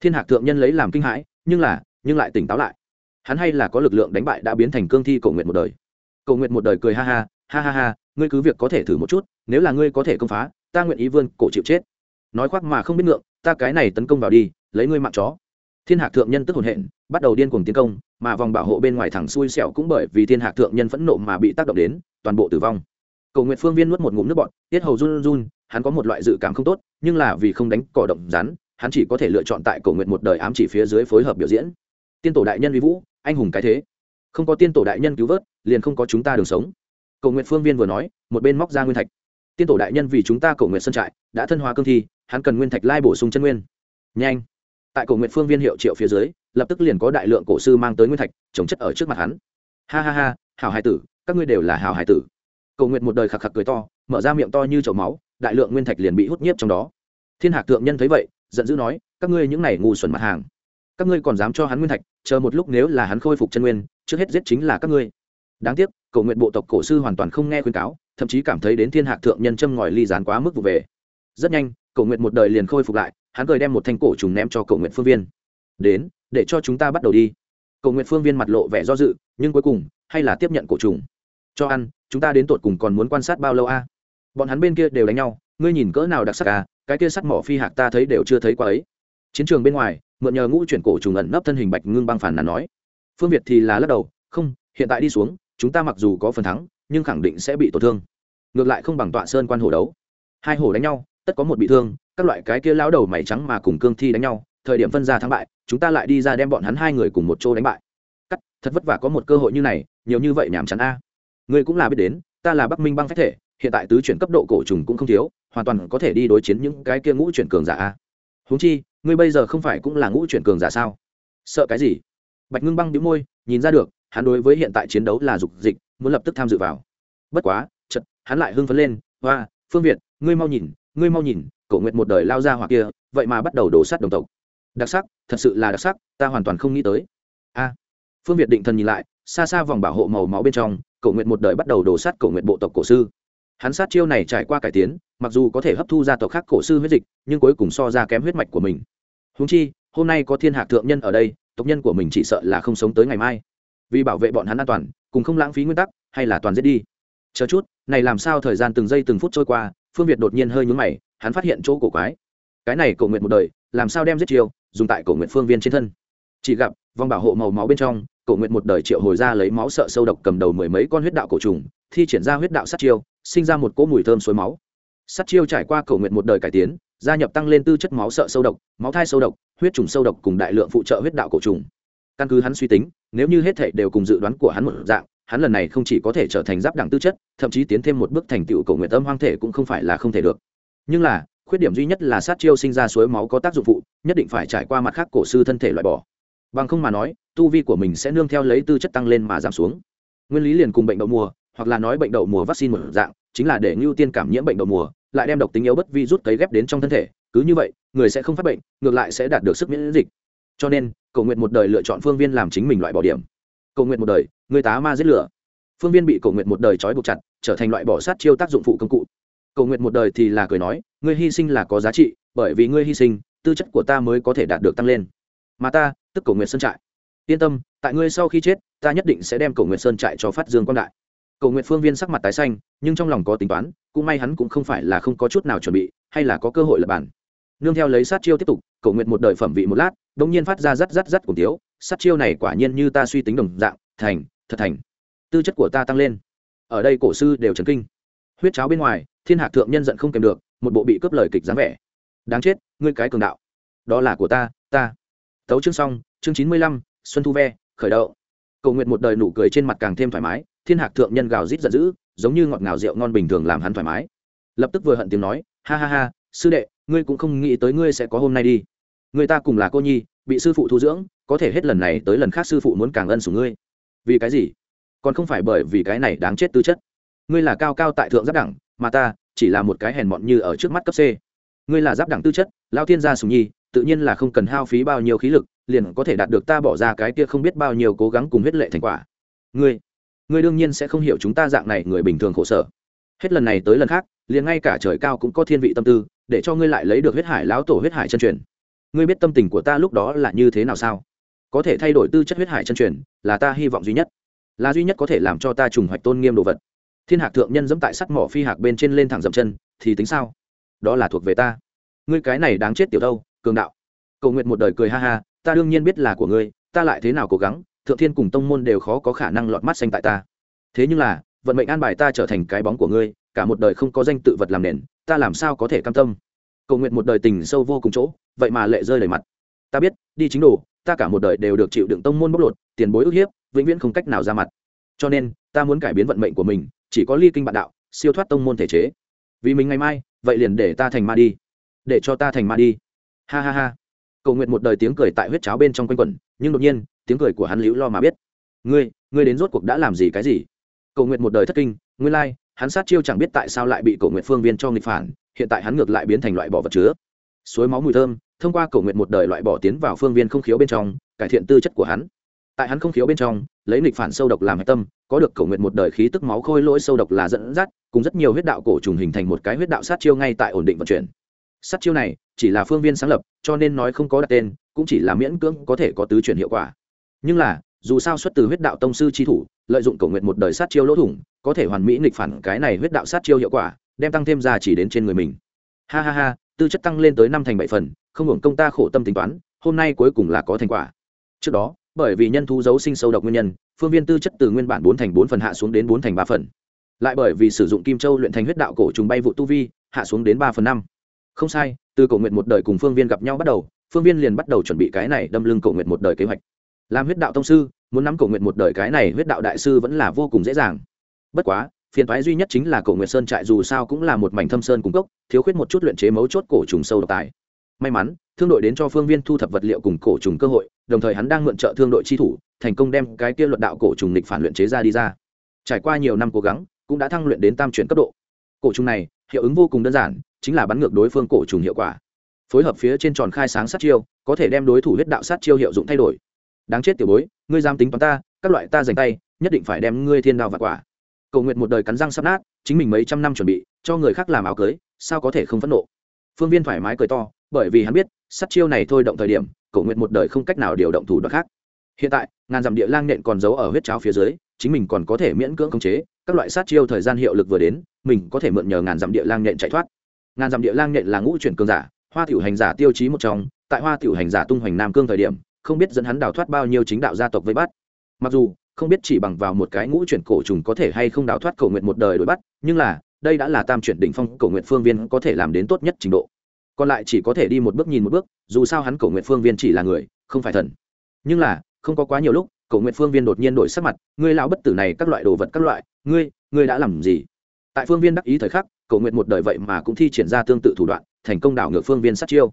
thiên hạc thượng nhân lấy làm kinh hãi nhưng là nhưng lại tỉnh táo lại. Hắn hay là có lực lượng đánh bại đã biến thành cương thi cầu nguyện một đời. Cầu nguyện một đời cười ha ha ha ha ha ngươi cứ việc có thể thử một chút nếu là ngươi có thể công phá ta nguyện ý vươn cổ chịu chết. Nói khoác mà không biết ngượng ta cái này tấn công vào đi lấy ngươi mạng chó. Thiên hạc thượng nhân tức hồn hện bắt đầu điên cuồng tiến công mà vòng bảo hộ bên ngoài thẳng xui xẻo cũng bởi vì thiên hạc thượng nhân phẫn nộ mà bị tác động đến toàn bộ tử vong. Cầu nguyện phương viên nuốt một ngụm nước bọt, tiết hầu run run hắn có một loại dự cảm không tốt nhưng là vì không đánh cỏ động rắn hắn chỉ có thể lựa chọn tại cổ nguyện một đời ám chỉ phía dưới phối hợp biểu diễn. Tiên tổ đại nhân vi vũ, anh hùng cái thế. Không có tiên tổ đại nhân cứu vớt, liền không có chúng ta đường sống. Cầu nguyện phương viên vừa nói, một bên móc ra nguyên thạch. Tiên tổ đại nhân vì chúng ta cầu nguyện sân trại, đã thân hóa cương thi, hắn cần nguyên thạch lai bổ sung chân nguyên. Nhanh. Tại cầu nguyện phương viên hiệu triệu phía dưới, lập tức liền có đại lượng cổ sư mang tới nguyên thạch, chống chất ở trước mặt hắn. Ha ha ha hào hải tử, các ngươi đều là hào hải tử. Cầu nguyện một đời khạc khạc cười to, mở ra miệng to như chậu máu, đại lượng nguyên thạch liền bị hút nhiếp trong đó. Thiên hạc thượng nhân thấy vậy giận dữ nói, các ngươi những này ngu xuẩn mặt hàng, các ngươi còn dám cho hắn nguyên thạch, chờ một lúc nếu là hắn khôi phục chân nguyên, trước hết giết chính là các ngươi. Đáng tiếc, cầu nguyện bộ tộc cổ sư hoàn toàn không nghe khuyên cáo, thậm chí cảm thấy đến thiên hạc thượng nhân châm ngòi ly dán quá mức vụ về. Rất nhanh, cầu nguyện một đời liền khôi phục lại, hắn cười đem một thanh cổ trùng ném cho cầu nguyện phương viên. Đến, để cho chúng ta bắt đầu đi. Cầu nguyện phương viên mặt lộ vẻ do dự, nhưng cuối cùng, hay là tiếp nhận cổ trùng. Cho ăn, chúng ta đến tột cùng còn muốn quan sát bao lâu a? Bọn hắn bên kia đều đánh nhau ngươi nhìn cỡ nào đặc sắc à cái kia sắt mỏ phi hạc ta thấy đều chưa thấy qua ấy. Chiến trường bên ngoài, mượn nhờ ngũ chuyển cổ trùng ẩn nấp thân hình bạch ngưng băng phản là nói. Phương việt thì là lắc đầu, không, hiện tại đi xuống, chúng ta mặc dù có phần thắng, nhưng khẳng định sẽ bị tổn thương. Ngược lại không bằng tọa sơn quan hổ đấu. Hai hổ đánh nhau, tất có một bị thương, các loại cái kia lão đầu mày trắng mà cùng cương thi đánh nhau, thời điểm phân ra thắng bại, chúng ta lại đi ra đem bọn hắn hai người cùng một chỗ đánh bại. Cắt, thật vất vả có một cơ hội như này, nhiều như vậy nhảm chán a. Ngươi cũng là biết đến, ta là bắc minh băng phách thể, hiện tại tứ chuyển cấp độ cổ trùng cũng không thiếu hoàn toàn có thể đi đối chiến những cái kia ngũ chuyển cường giả a. Huống chi, ngươi bây giờ không phải cũng là ngũ chuyển cường giả sao? Sợ cái gì? Bạch ngưng băng đĩu môi, nhìn ra được, hắn đối với hiện tại chiến đấu là dục dịch, muốn lập tức tham dự vào. Bất quá chật hắn lại hưng phấn lên, hoa, phương việt, ngươi mau nhìn, ngươi mau nhìn cậu nguyện một đời lao ra hoặc kia, vậy mà bắt đầu đổ sát đồng tộc. Đặc sắc, thật sự là đặc sắc, ta hoàn toàn không nghĩ tới. A, phương việt định thần nhìn lại, xa xa vòng bảo hộ màu máu bên trong cậu nguyện một đời bắt đầu đổ sát cậu nguyện bộ tộc cổ sư hắn sát chiêu này trải qua cải tiến, mặc dù có thể hấp thu gia tộc khác cổ sư huyết dịch, nhưng cuối cùng so ra kém huyết mạch của mình. Húng chi, hôm nay có thiên hạ thượng nhân ở đây, tộc nhân của mình chỉ sợ là không sống tới ngày mai. Vì bảo vệ bọn hắn an toàn, cùng không lãng phí nguyên tắc, hay là toàn giết đi. Chờ chút, này làm sao thời gian từng giây từng phút trôi qua, phương việt đột nhiên hơi nhúng mày, hắn phát hiện chỗ cổ quái. Cái này cầu nguyện một đời, làm sao đem giết chiêu, dùng tại cầu nguyện phương viên trên thân? Chỉ gặp, vòng bảo hộ màu máu bên trong cầu nguyện một đời triệu hồi ra lấy máu sợ sâu độc cầm đầu mười mấy con huyết đạo cổ trùng, thi triển ra huyết đạo sát chiêu sinh ra một cỗ mùi thơm suối máu. Sát chiêu trải qua cầu nguyện một đời cải tiến, gia nhập tăng lên tư chất máu sợ sâu độc, máu thai sâu độc, huyết trùng sâu độc cùng đại lượng phụ trợ huyết đạo cổ trùng. Căn cứ hắn suy tính, nếu như hết thể đều cùng dự đoán của hắn một dạng, hắn lần này không chỉ có thể trở thành giáp đẳng tư chất, thậm chí tiến thêm một bước thành tựu cầu nguyện tâm hoang thể cũng không phải là không thể được. Nhưng là, khuyết điểm duy nhất là sát chiêu sinh ra suối máu có tác dụng phụ, nhất định phải trải qua mặt khác cổ sư thân thể loại bỏ. Bằng không mà nói, tu vi của mình sẽ nương theo lấy tư chất tăng lên mà giảm xuống. Nguyên lý liền cùng bệnh đậu mùa hoặc là nói bệnh đậu mùa vaccine một dạng, chính là để ngưu tiên cảm nhiễm bệnh đậu mùa, lại đem độc tính yếu bất vi rút cấy ghép đến trong thân thể, cứ như vậy, người sẽ không phát bệnh, ngược lại sẽ đạt được sức miễn dịch. Cho nên cầu nguyện một đời lựa chọn phương viên làm chính mình loại bỏ điểm. Cầu nguyện một đời, người tá ma giết lửa. Phương viên bị cầu nguyện một đời trói buộc chặt, trở thành loại bỏ sát chiêu tác dụng phụ công cụ. Cầu nguyện một đời thì là cười nói, ngươi hy sinh là có giá trị, bởi vì ngươi hy sinh, tư chất của ta mới có thể đạt được tăng lên. Mà ta, tức cầu nguyện sơn trại. Yên tâm, tại ngươi sau khi chết, ta nhất định sẽ đem cầu nguyện sơn trại cho phát dương quan đại cầu nguyện phương viên sắc mặt tái xanh, nhưng trong lòng có tính toán, cũng may hắn cũng không phải là không có chút nào chuẩn bị, hay là có cơ hội lập bản nương theo lấy sát chiêu tiếp tục, cầu nguyện một đời phẩm vị một lát đ ỗ n g nhiên phát ra rắt rắt rắt cùng tiếu, sát chiêu này quả nhiên như ta suy tính đồng dạng, thành, thật thành. Tư chất của ta tăng lên. Ở đây cổ sư đều trần kinh. Huyết cháo bên ngoài, thiên hạc thượng nhân giận không kèm được, một bộ bị cướp lời kịch dáng vẻ. Đáng chết, ngươi cái cường đạo. Đó là của ta ta. Tấu chương xong, chương chín mươi lăm, xuân thu ve, khởi đậu cầu nguyện một đời nụ cười trên mặt càng thêm thoải mái thiên hạc thượng nhân gào rít giận dữ, giống như ngọt ngào rượu ngon bình thường làm hắn thoải mái. Lập tức vừa hận tiếng nói, ha ha ha, sư đệ, ngươi cũng không nghĩ tới ngươi sẽ có hôm nay đi. Người ta cùng là cô nhi, bị sư phụ thu dưỡng, có thể hết lần này tới lần khác sư phụ muốn càng ân sủng ngươi. Vì cái gì? Còn không phải bởi vì cái này đáng chết tư chất. Ngươi là cao cao tại thượng giáp đẳng, mà ta chỉ là một cái hèn mọn như ở trước mắt cấp c. Ngươi là giáp đẳng tư chất lao thiên gia sùng nhi, tự nhiên là không cần hao phí bao nhiêu khí lực, liền có thể đạt được ta bỏ ra cái kia không biết bao nhiêu cố gắng cùng huyết lệ thành quả. Ngươi ngươi đương nhiên sẽ không hiểu chúng ta dạng này người bình thường khổ sở. Hết lần này tới lần khác, liền ngay cả trời cao cũng có thiên vị tâm tư, để cho ngươi lại lấy được huyết hải lão tổ huyết hải chân truyền. Ngươi biết tâm tình của ta lúc đó là như thế nào sao? Có thể thay đổi tư chất huyết hải chân truyền, là ta hy vọng duy nhất. Là duy nhất có thể làm cho ta trùng hoạch tôn nghiêm đồ vật. Thiên hạc thượng nhân dẫm tại sắt mỏ phi hạc bên trên lên thẳng dậm chân, thì tính sao? Đó là thuộc về ta. Ngươi cái này đáng chết tiểu đâu, cường đạo. Cầu nguyện một đời cười ha ha, ta đương nhiên biết là của ngươi, ta lại thế nào cố gắng thượng thiên cùng tông môn đều khó có khả năng lọt mắt xanh tại ta. Thế nhưng là, vận mệnh an bài ta trở thành cái bóng của ngươi, cả một đời không có danh tự vật làm nền, ta làm sao có thể cam tâm? Cầu nguyện một đời tình sâu vô cùng chỗ, vậy mà lệ rơi đầy mặt. Ta biết, đi chính đồ, ta cả một đời đều được chịu đựng tông môn bóc lột, tiền bối ức hiếp, vĩnh viễn không cách nào ra mặt. Cho nên, ta muốn cải biến vận mệnh của mình, chỉ có ly kinh bạn đạo, siêu thoát tông môn thể chế. Vì mình ngày mai, vậy liền để ta thành ma đi. Để cho ta thành ma đi. Ha ha ha. Cầu nguyện một đời tiếng cười tại huyết cháo bên trong quanh quẩn, nhưng đột nhiên tiếng cười của hắn liễu lo mà biết. Ngươi ngươi đến rốt cuộc đã làm gì cái gì? Cầu nguyện một đời thất kinh, nguyên lai, hắn sát chiêu chẳng biết tại sao lại bị cầu nguyện phương viên cho nghịch phản, hiện tại hắn ngược lại biến thành loại bỏ vật chứa. Suối máu mùi thơm, thông qua cầu nguyện một đời loại bỏ tiến vào phương viên không khiếu bên trong, cải thiện tư chất của hắn. Tại hắn không khiếu bên trong, lấy nghịch phản sâu độc làm hạch tâm, có được cầu nguyện một đời khí tức máu khôi lỗi sâu độc là dẫn dắt, cùng rất nhiều huyết đạo cổ trùng hình thành một cái huyết đạo sát chiêu ngay tại ổn định vận chuyển. Sát chiêu này chỉ là phương viên sáng lập, cho nên nói không có đặt tên, cũng chỉ là miễn cưỡng có thể có tứ chuyển hiệu quả nhưng là, dù sao xuất từ huyết đạo tông sư chi thủ, lợi dụng cầu nguyện một đời sát chiêu lỗ thủng, có thể hoàn mỹ nghịch phản cái này huyết đạo sát chiêu hiệu quả, đem tăng thêm ra chỉ đến trên người mình. Ha ha ha, tư chất tăng lên tới năm thành bảy phần, không hưởng công ta khổ tâm tính toán, hôm nay cuối cùng là có thành quả. Trước đó, bởi vì nhân thú giấu sinh sâu độc nguyên nhân, phương viên tư chất từ nguyên bản bốn thành bốn phần hạ xuống đến bốn thành ba phần. Lại bởi vì sử dụng kim châu luyện thành huyết đạo cổ trùng bay vụ tu vi, hạ xuống đến ba phần năm. Không sai, từ cổ nguyện một đời cùng phương viên gặp nhau bắt đầu, phương viên liền bắt đầu chuẩn bị cái này đâm lưng cổ nguyện một đời kế hoạch làm huyết đạo tông sư, muốn nắm cổ nguyện một đời cái này huyết đạo đại sư vẫn là vô cùng dễ dàng. Bất quá, phiền toái duy nhất chính là cổ nguyệt sơn trại dù sao cũng là một mảnh thâm sơn cung cấp thiếu khuyết một chút luyện chế mấu chốt cổ trùng sâu độc tài. May mắn, thương đội đến cho phương viên thu thập vật liệu cùng cổ trùng cơ hội, đồng thời hắn đang mượn trợ thương đội chi thủ, thành công đem cái kia luận đạo cổ trùng lịch phản luyện chế ra đi ra. Trải qua nhiều năm cố gắng, cũng đã thăng luyện đến tam chuyển cấp độ. Cổ trùng này, hiệu ứng vô cùng đơn giản, chính là bắn ngược đối phương cổ trùng hiệu quả. Phối hợp phía trên tròn khai sáng sát chiêu, có thể đem đối thủ huyết đạo sát chiêu hiệu dụng thay đổi đáng chết tiểu bối, ngươi dám tính toán ta, các loại ta dành tay, nhất định phải đem ngươi thiên đao và quả. Cầu nguyện một đời cắn răng sắp nát, chính mình mấy trăm năm chuẩn bị, cho người khác làm áo cưới, sao có thể không phẫn nộ? Phương viên thoải mái cười to, bởi vì hắn biết sát chiêu này thôi động thời điểm, cầu nguyện một đời không cách nào điều động thủ đoạn khác. Hiện tại, ngàn dặm địa lang nện còn giấu ở huyết cháo phía dưới, chính mình còn có thể miễn cưỡng khống chế, các loại sát chiêu thời gian hiệu lực vừa đến, mình có thể mượn nhờ ngàn dặm địa lang nện chạy thoát. Ngàn dặm địa lang nện là ngũ chuyển cường giả, hoa tiểu hành giả tiêu chí một trong, tại hoa tiểu hành giả tung hoành nam cương thời điểm không biết dẫn hắn đào thoát bao nhiêu chính đạo gia tộc với bắt. Mặc dù, không biết chỉ bằng vào một cái ngũ chuyển cổ trùng có thể hay không đào thoát cầu nguyện một đời đuổi bắt, nhưng là, đây đã là tam chuyển đỉnh phong cầu nguyện phương viên có thể làm đến tốt nhất trình độ. Còn lại chỉ có thể đi một bước nhìn một bước, dù sao hắn cầu nguyện phương viên chỉ là người, không phải thần. Nhưng là, không có quá nhiều lúc, cầu nguyện phương viên đột nhiên đổi sắc mặt, ngươi lão bất tử này các loại đồ vật các loại, ngươi ngươi đã làm gì? Tại phương viên đắc ý thời khắc, cầu nguyện một đời vậy mà cũng thi triển ra tương tự thủ đoạn, thành công đảo ngược phương viên sát chiêu.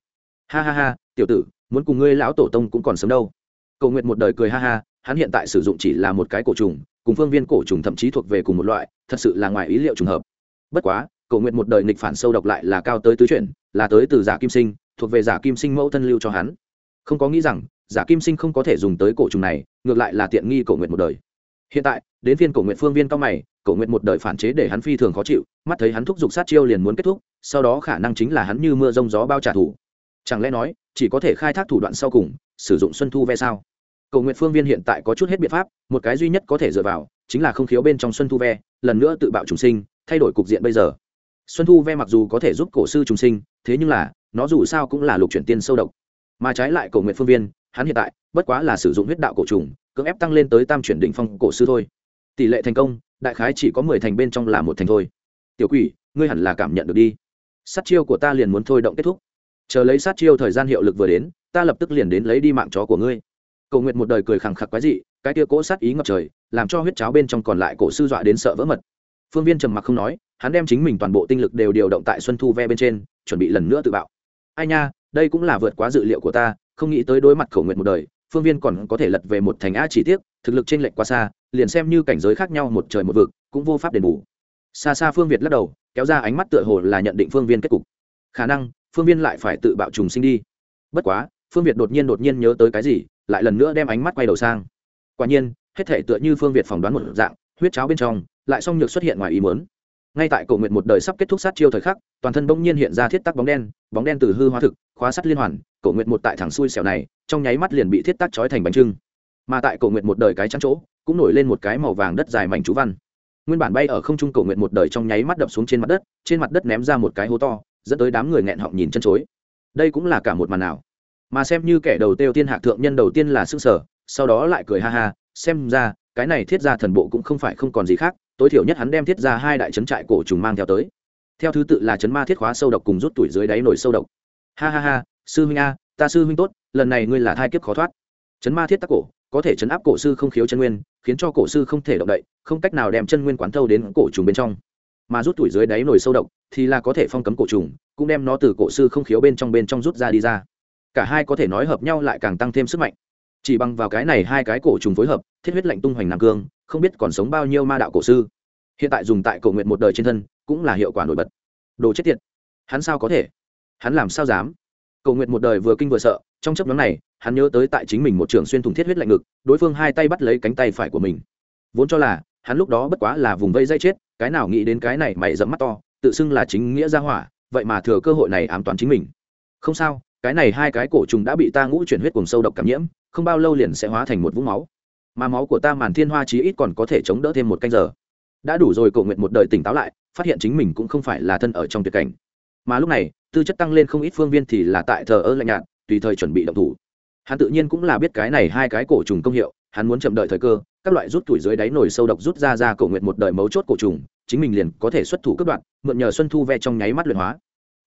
Ha ha ha, tiểu tử muốn cùng ngươi lão tổ tông cũng còn sớm đâu. Cầu nguyện một đời cười ha ha, hắn hiện tại sử dụng chỉ là một cái cổ trùng, cùng phương viên cổ trùng thậm chí thuộc về cùng một loại, thật sự là ngoài ý liệu trùng hợp. Bất quá, cầu nguyện một đời nghịch phản sâu độc lại là cao tới tứ chuyển, là tới từ giả kim sinh, thuộc về giả kim sinh mẫu thân lưu cho hắn. Không có nghĩ rằng, giả kim sinh không có thể dùng tới cổ trùng này, ngược lại là tiện nghi cầu nguyện một đời. Hiện tại, đến phiên cổ nguyện phương viên cao mày, cầu nguyện một đời phản chế để hắn phi thường khó chịu, mắt thấy hắn thúc giục sát chiêu liền muốn kết thúc, sau đó khả năng chính là hắn như mưa rông gió bao trả thù. Chẳng lẽ nói chỉ có thể khai thác thủ đoạn sau cùng, sử dụng xuân thu ve sao. Cầu nguyện phương viên hiện tại có chút hết biện pháp, một cái duy nhất có thể dựa vào, chính là không khiếu bên trong xuân thu ve, lần nữa tự bạo trùng sinh, thay đổi cục diện bây giờ. Xuân thu ve mặc dù có thể giúp cổ sư trùng sinh, thế nhưng là, nó dù sao cũng là lục chuyển tiên sâu độc. Mà trái lại cầu nguyện phương viên, hắn hiện tại, bất quá là sử dụng huyết đạo cổ trùng, cưỡng ép tăng lên tới tam chuyển định phong cổ sư thôi. Tỷ lệ thành công, đại khái chỉ có mười thành bên trong là một thành thôi. Tiểu quỷ, ngươi hẳn là cảm nhận được đi. Sát chiêu của ta liền muốn thôi động kết thúc chờ lấy sát chiêu thời gian hiệu lực vừa đến, ta lập tức liền đến lấy đi mạng chó của ngươi. Cầu nguyện một đời cười khẳng khặc quái dị, cái tia cỗ sát ý ngập trời, làm cho huyết cháo bên trong còn lại cổ sư dọa đến sợ vỡ mật. Phương viên trầm mặc không nói, hắn đem chính mình toàn bộ tinh lực đều điều động tại xuân thu ve bên trên, chuẩn bị lần nữa tự bạo. Ai nha, đây cũng là vượt quá dự liệu của ta, không nghĩ tới đối mặt khẩu nguyện một đời, phương viên còn có thể lật về một thành a chỉ tiếc thực lực trên lệnh quá xa, liền xem như cảnh giới khác nhau một trời một vực, cũng vô pháp đền bù. Xa xa phương việt lắc đầu, kéo ra ánh mắt tựa hồ là nhận định phương viên kết cục. Khả năng phương viên lại phải tự bạo trùng sinh đi. Bất quá, phương việt đột nhiên đột nhiên nhớ tới cái gì, lại lần nữa đem ánh mắt quay đầu sang. Quả nhiên, hết thể tựa như phương việt phỏng đoán một dạng, huyết cháo bên trong, lại song nhược xuất hiện ngoài ý muốn. Ngay tại cầu nguyện một đời sắp kết thúc sát chiêu thời khắc, toàn thân bỗng nhiên hiện ra thiết tắc bóng đen bóng đen từ hư hóa thực, khóa sắt liên hoàn cầu nguyện một tại thẳng xuôi xẻo này, trong nháy mắt liền bị thiết tắc trói thành bánh trưng. Mà tại cầu nguyện một đời cái trắng chỗ, cũng nổi lên một cái màu vàng đất dài mảnh chú văn. Nguyên bản bay ở không trung cầu nguyện một đời trong nháy mắt đập xuống trên mặt đất, trên mặt đất ném ra một cái hố to dẫn tới đám người nghẹn họng nhìn chân chối. Đây cũng là cả một màn nào. Mà xem như kẻ đầu tiêu tiên hạ thượng nhân đầu tiên là xương sở, sau đó lại cười ha ha, xem ra, cái này thiết ra thần bộ cũng không phải không còn gì khác, tối thiểu nhất hắn đem thiết ra hai đại trấn trại cổ trùng mang theo tới. Theo thứ tự là chấn ma thiết khóa sâu độc cùng rút tuổi dưới đáy nổi sâu độc. Ha ha ha, sư huynh a, ta sư huynh tốt, lần này ngươi là thai kiếp khó thoát. Chấn ma thiết tắc cổ, có thể chấn áp cổ sư không khiếu chân nguyên, khiến cho cổ sư không thể động đậy, không cách nào đem chân nguyên quán thâu đến cổ trùng bên trong mà rút tuổi dưới đáy nổi sâu độc thì là có thể phong cấm cổ trùng, cũng đem nó từ cổ sư không khiếu bên trong bên trong rút ra đi ra. Cả hai có thể nói hợp nhau lại càng tăng thêm sức mạnh. Chỉ bằng vào cái này hai cái cổ trùng phối hợp, thiết huyết lạnh tung hoành nam cương, không biết còn sống bao nhiêu ma đạo cổ sư. Hiện tại dùng tại cổ nguyện một đời trên thân, cũng là hiệu quả nổi bật. Đồ chết tiệt. Hắn sao có thể? Hắn làm sao dám? Cầu nguyện một đời vừa kinh vừa sợ, trong chấp nhóm này, hắn nhớ tới tại chính mình một trường xuyên thủng thiết huyết lạnh ngực, đối phương hai tay bắt lấy cánh tay phải của mình. Vốn cho là, hắn lúc đó bất quá là vùng vây dây chết cái nào nghĩ đến cái này mày dẫm mắt to, tự xưng là chính nghĩa gia hỏa, vậy mà thừa cơ hội này ám toán chính mình. Không sao, cái này hai cái cổ trùng đã bị ta ngũ chuyển huyết cùng sâu độc cảm nhiễm, không bao lâu liền sẽ hóa thành một vũng máu. Mà máu của ta màn thiên hoa chí ít còn có thể chống đỡ thêm một canh giờ. Đã đủ rồi cầu nguyện một đời tỉnh táo lại, phát hiện chính mình cũng không phải là thân ở trong tuyệt cảnh. Mà lúc này, tư chất tăng lên không ít phương viên thì là tại thờ ơ lạnh nhạt, tùy thời chuẩn bị động thủ. Hắn tự nhiên cũng là biết cái này hai cái cổ trùng công hiệu, hắn muốn chậm đợi thời cơ các loại rút tuổi dưới đáy nổi sâu độc rút ra ra cổ nguyện một đời mấu chốt cổ trùng, chính mình liền có thể xuất thủ cấp đoạn mượn nhờ xuân thu ve trong nháy mắt luyện hóa.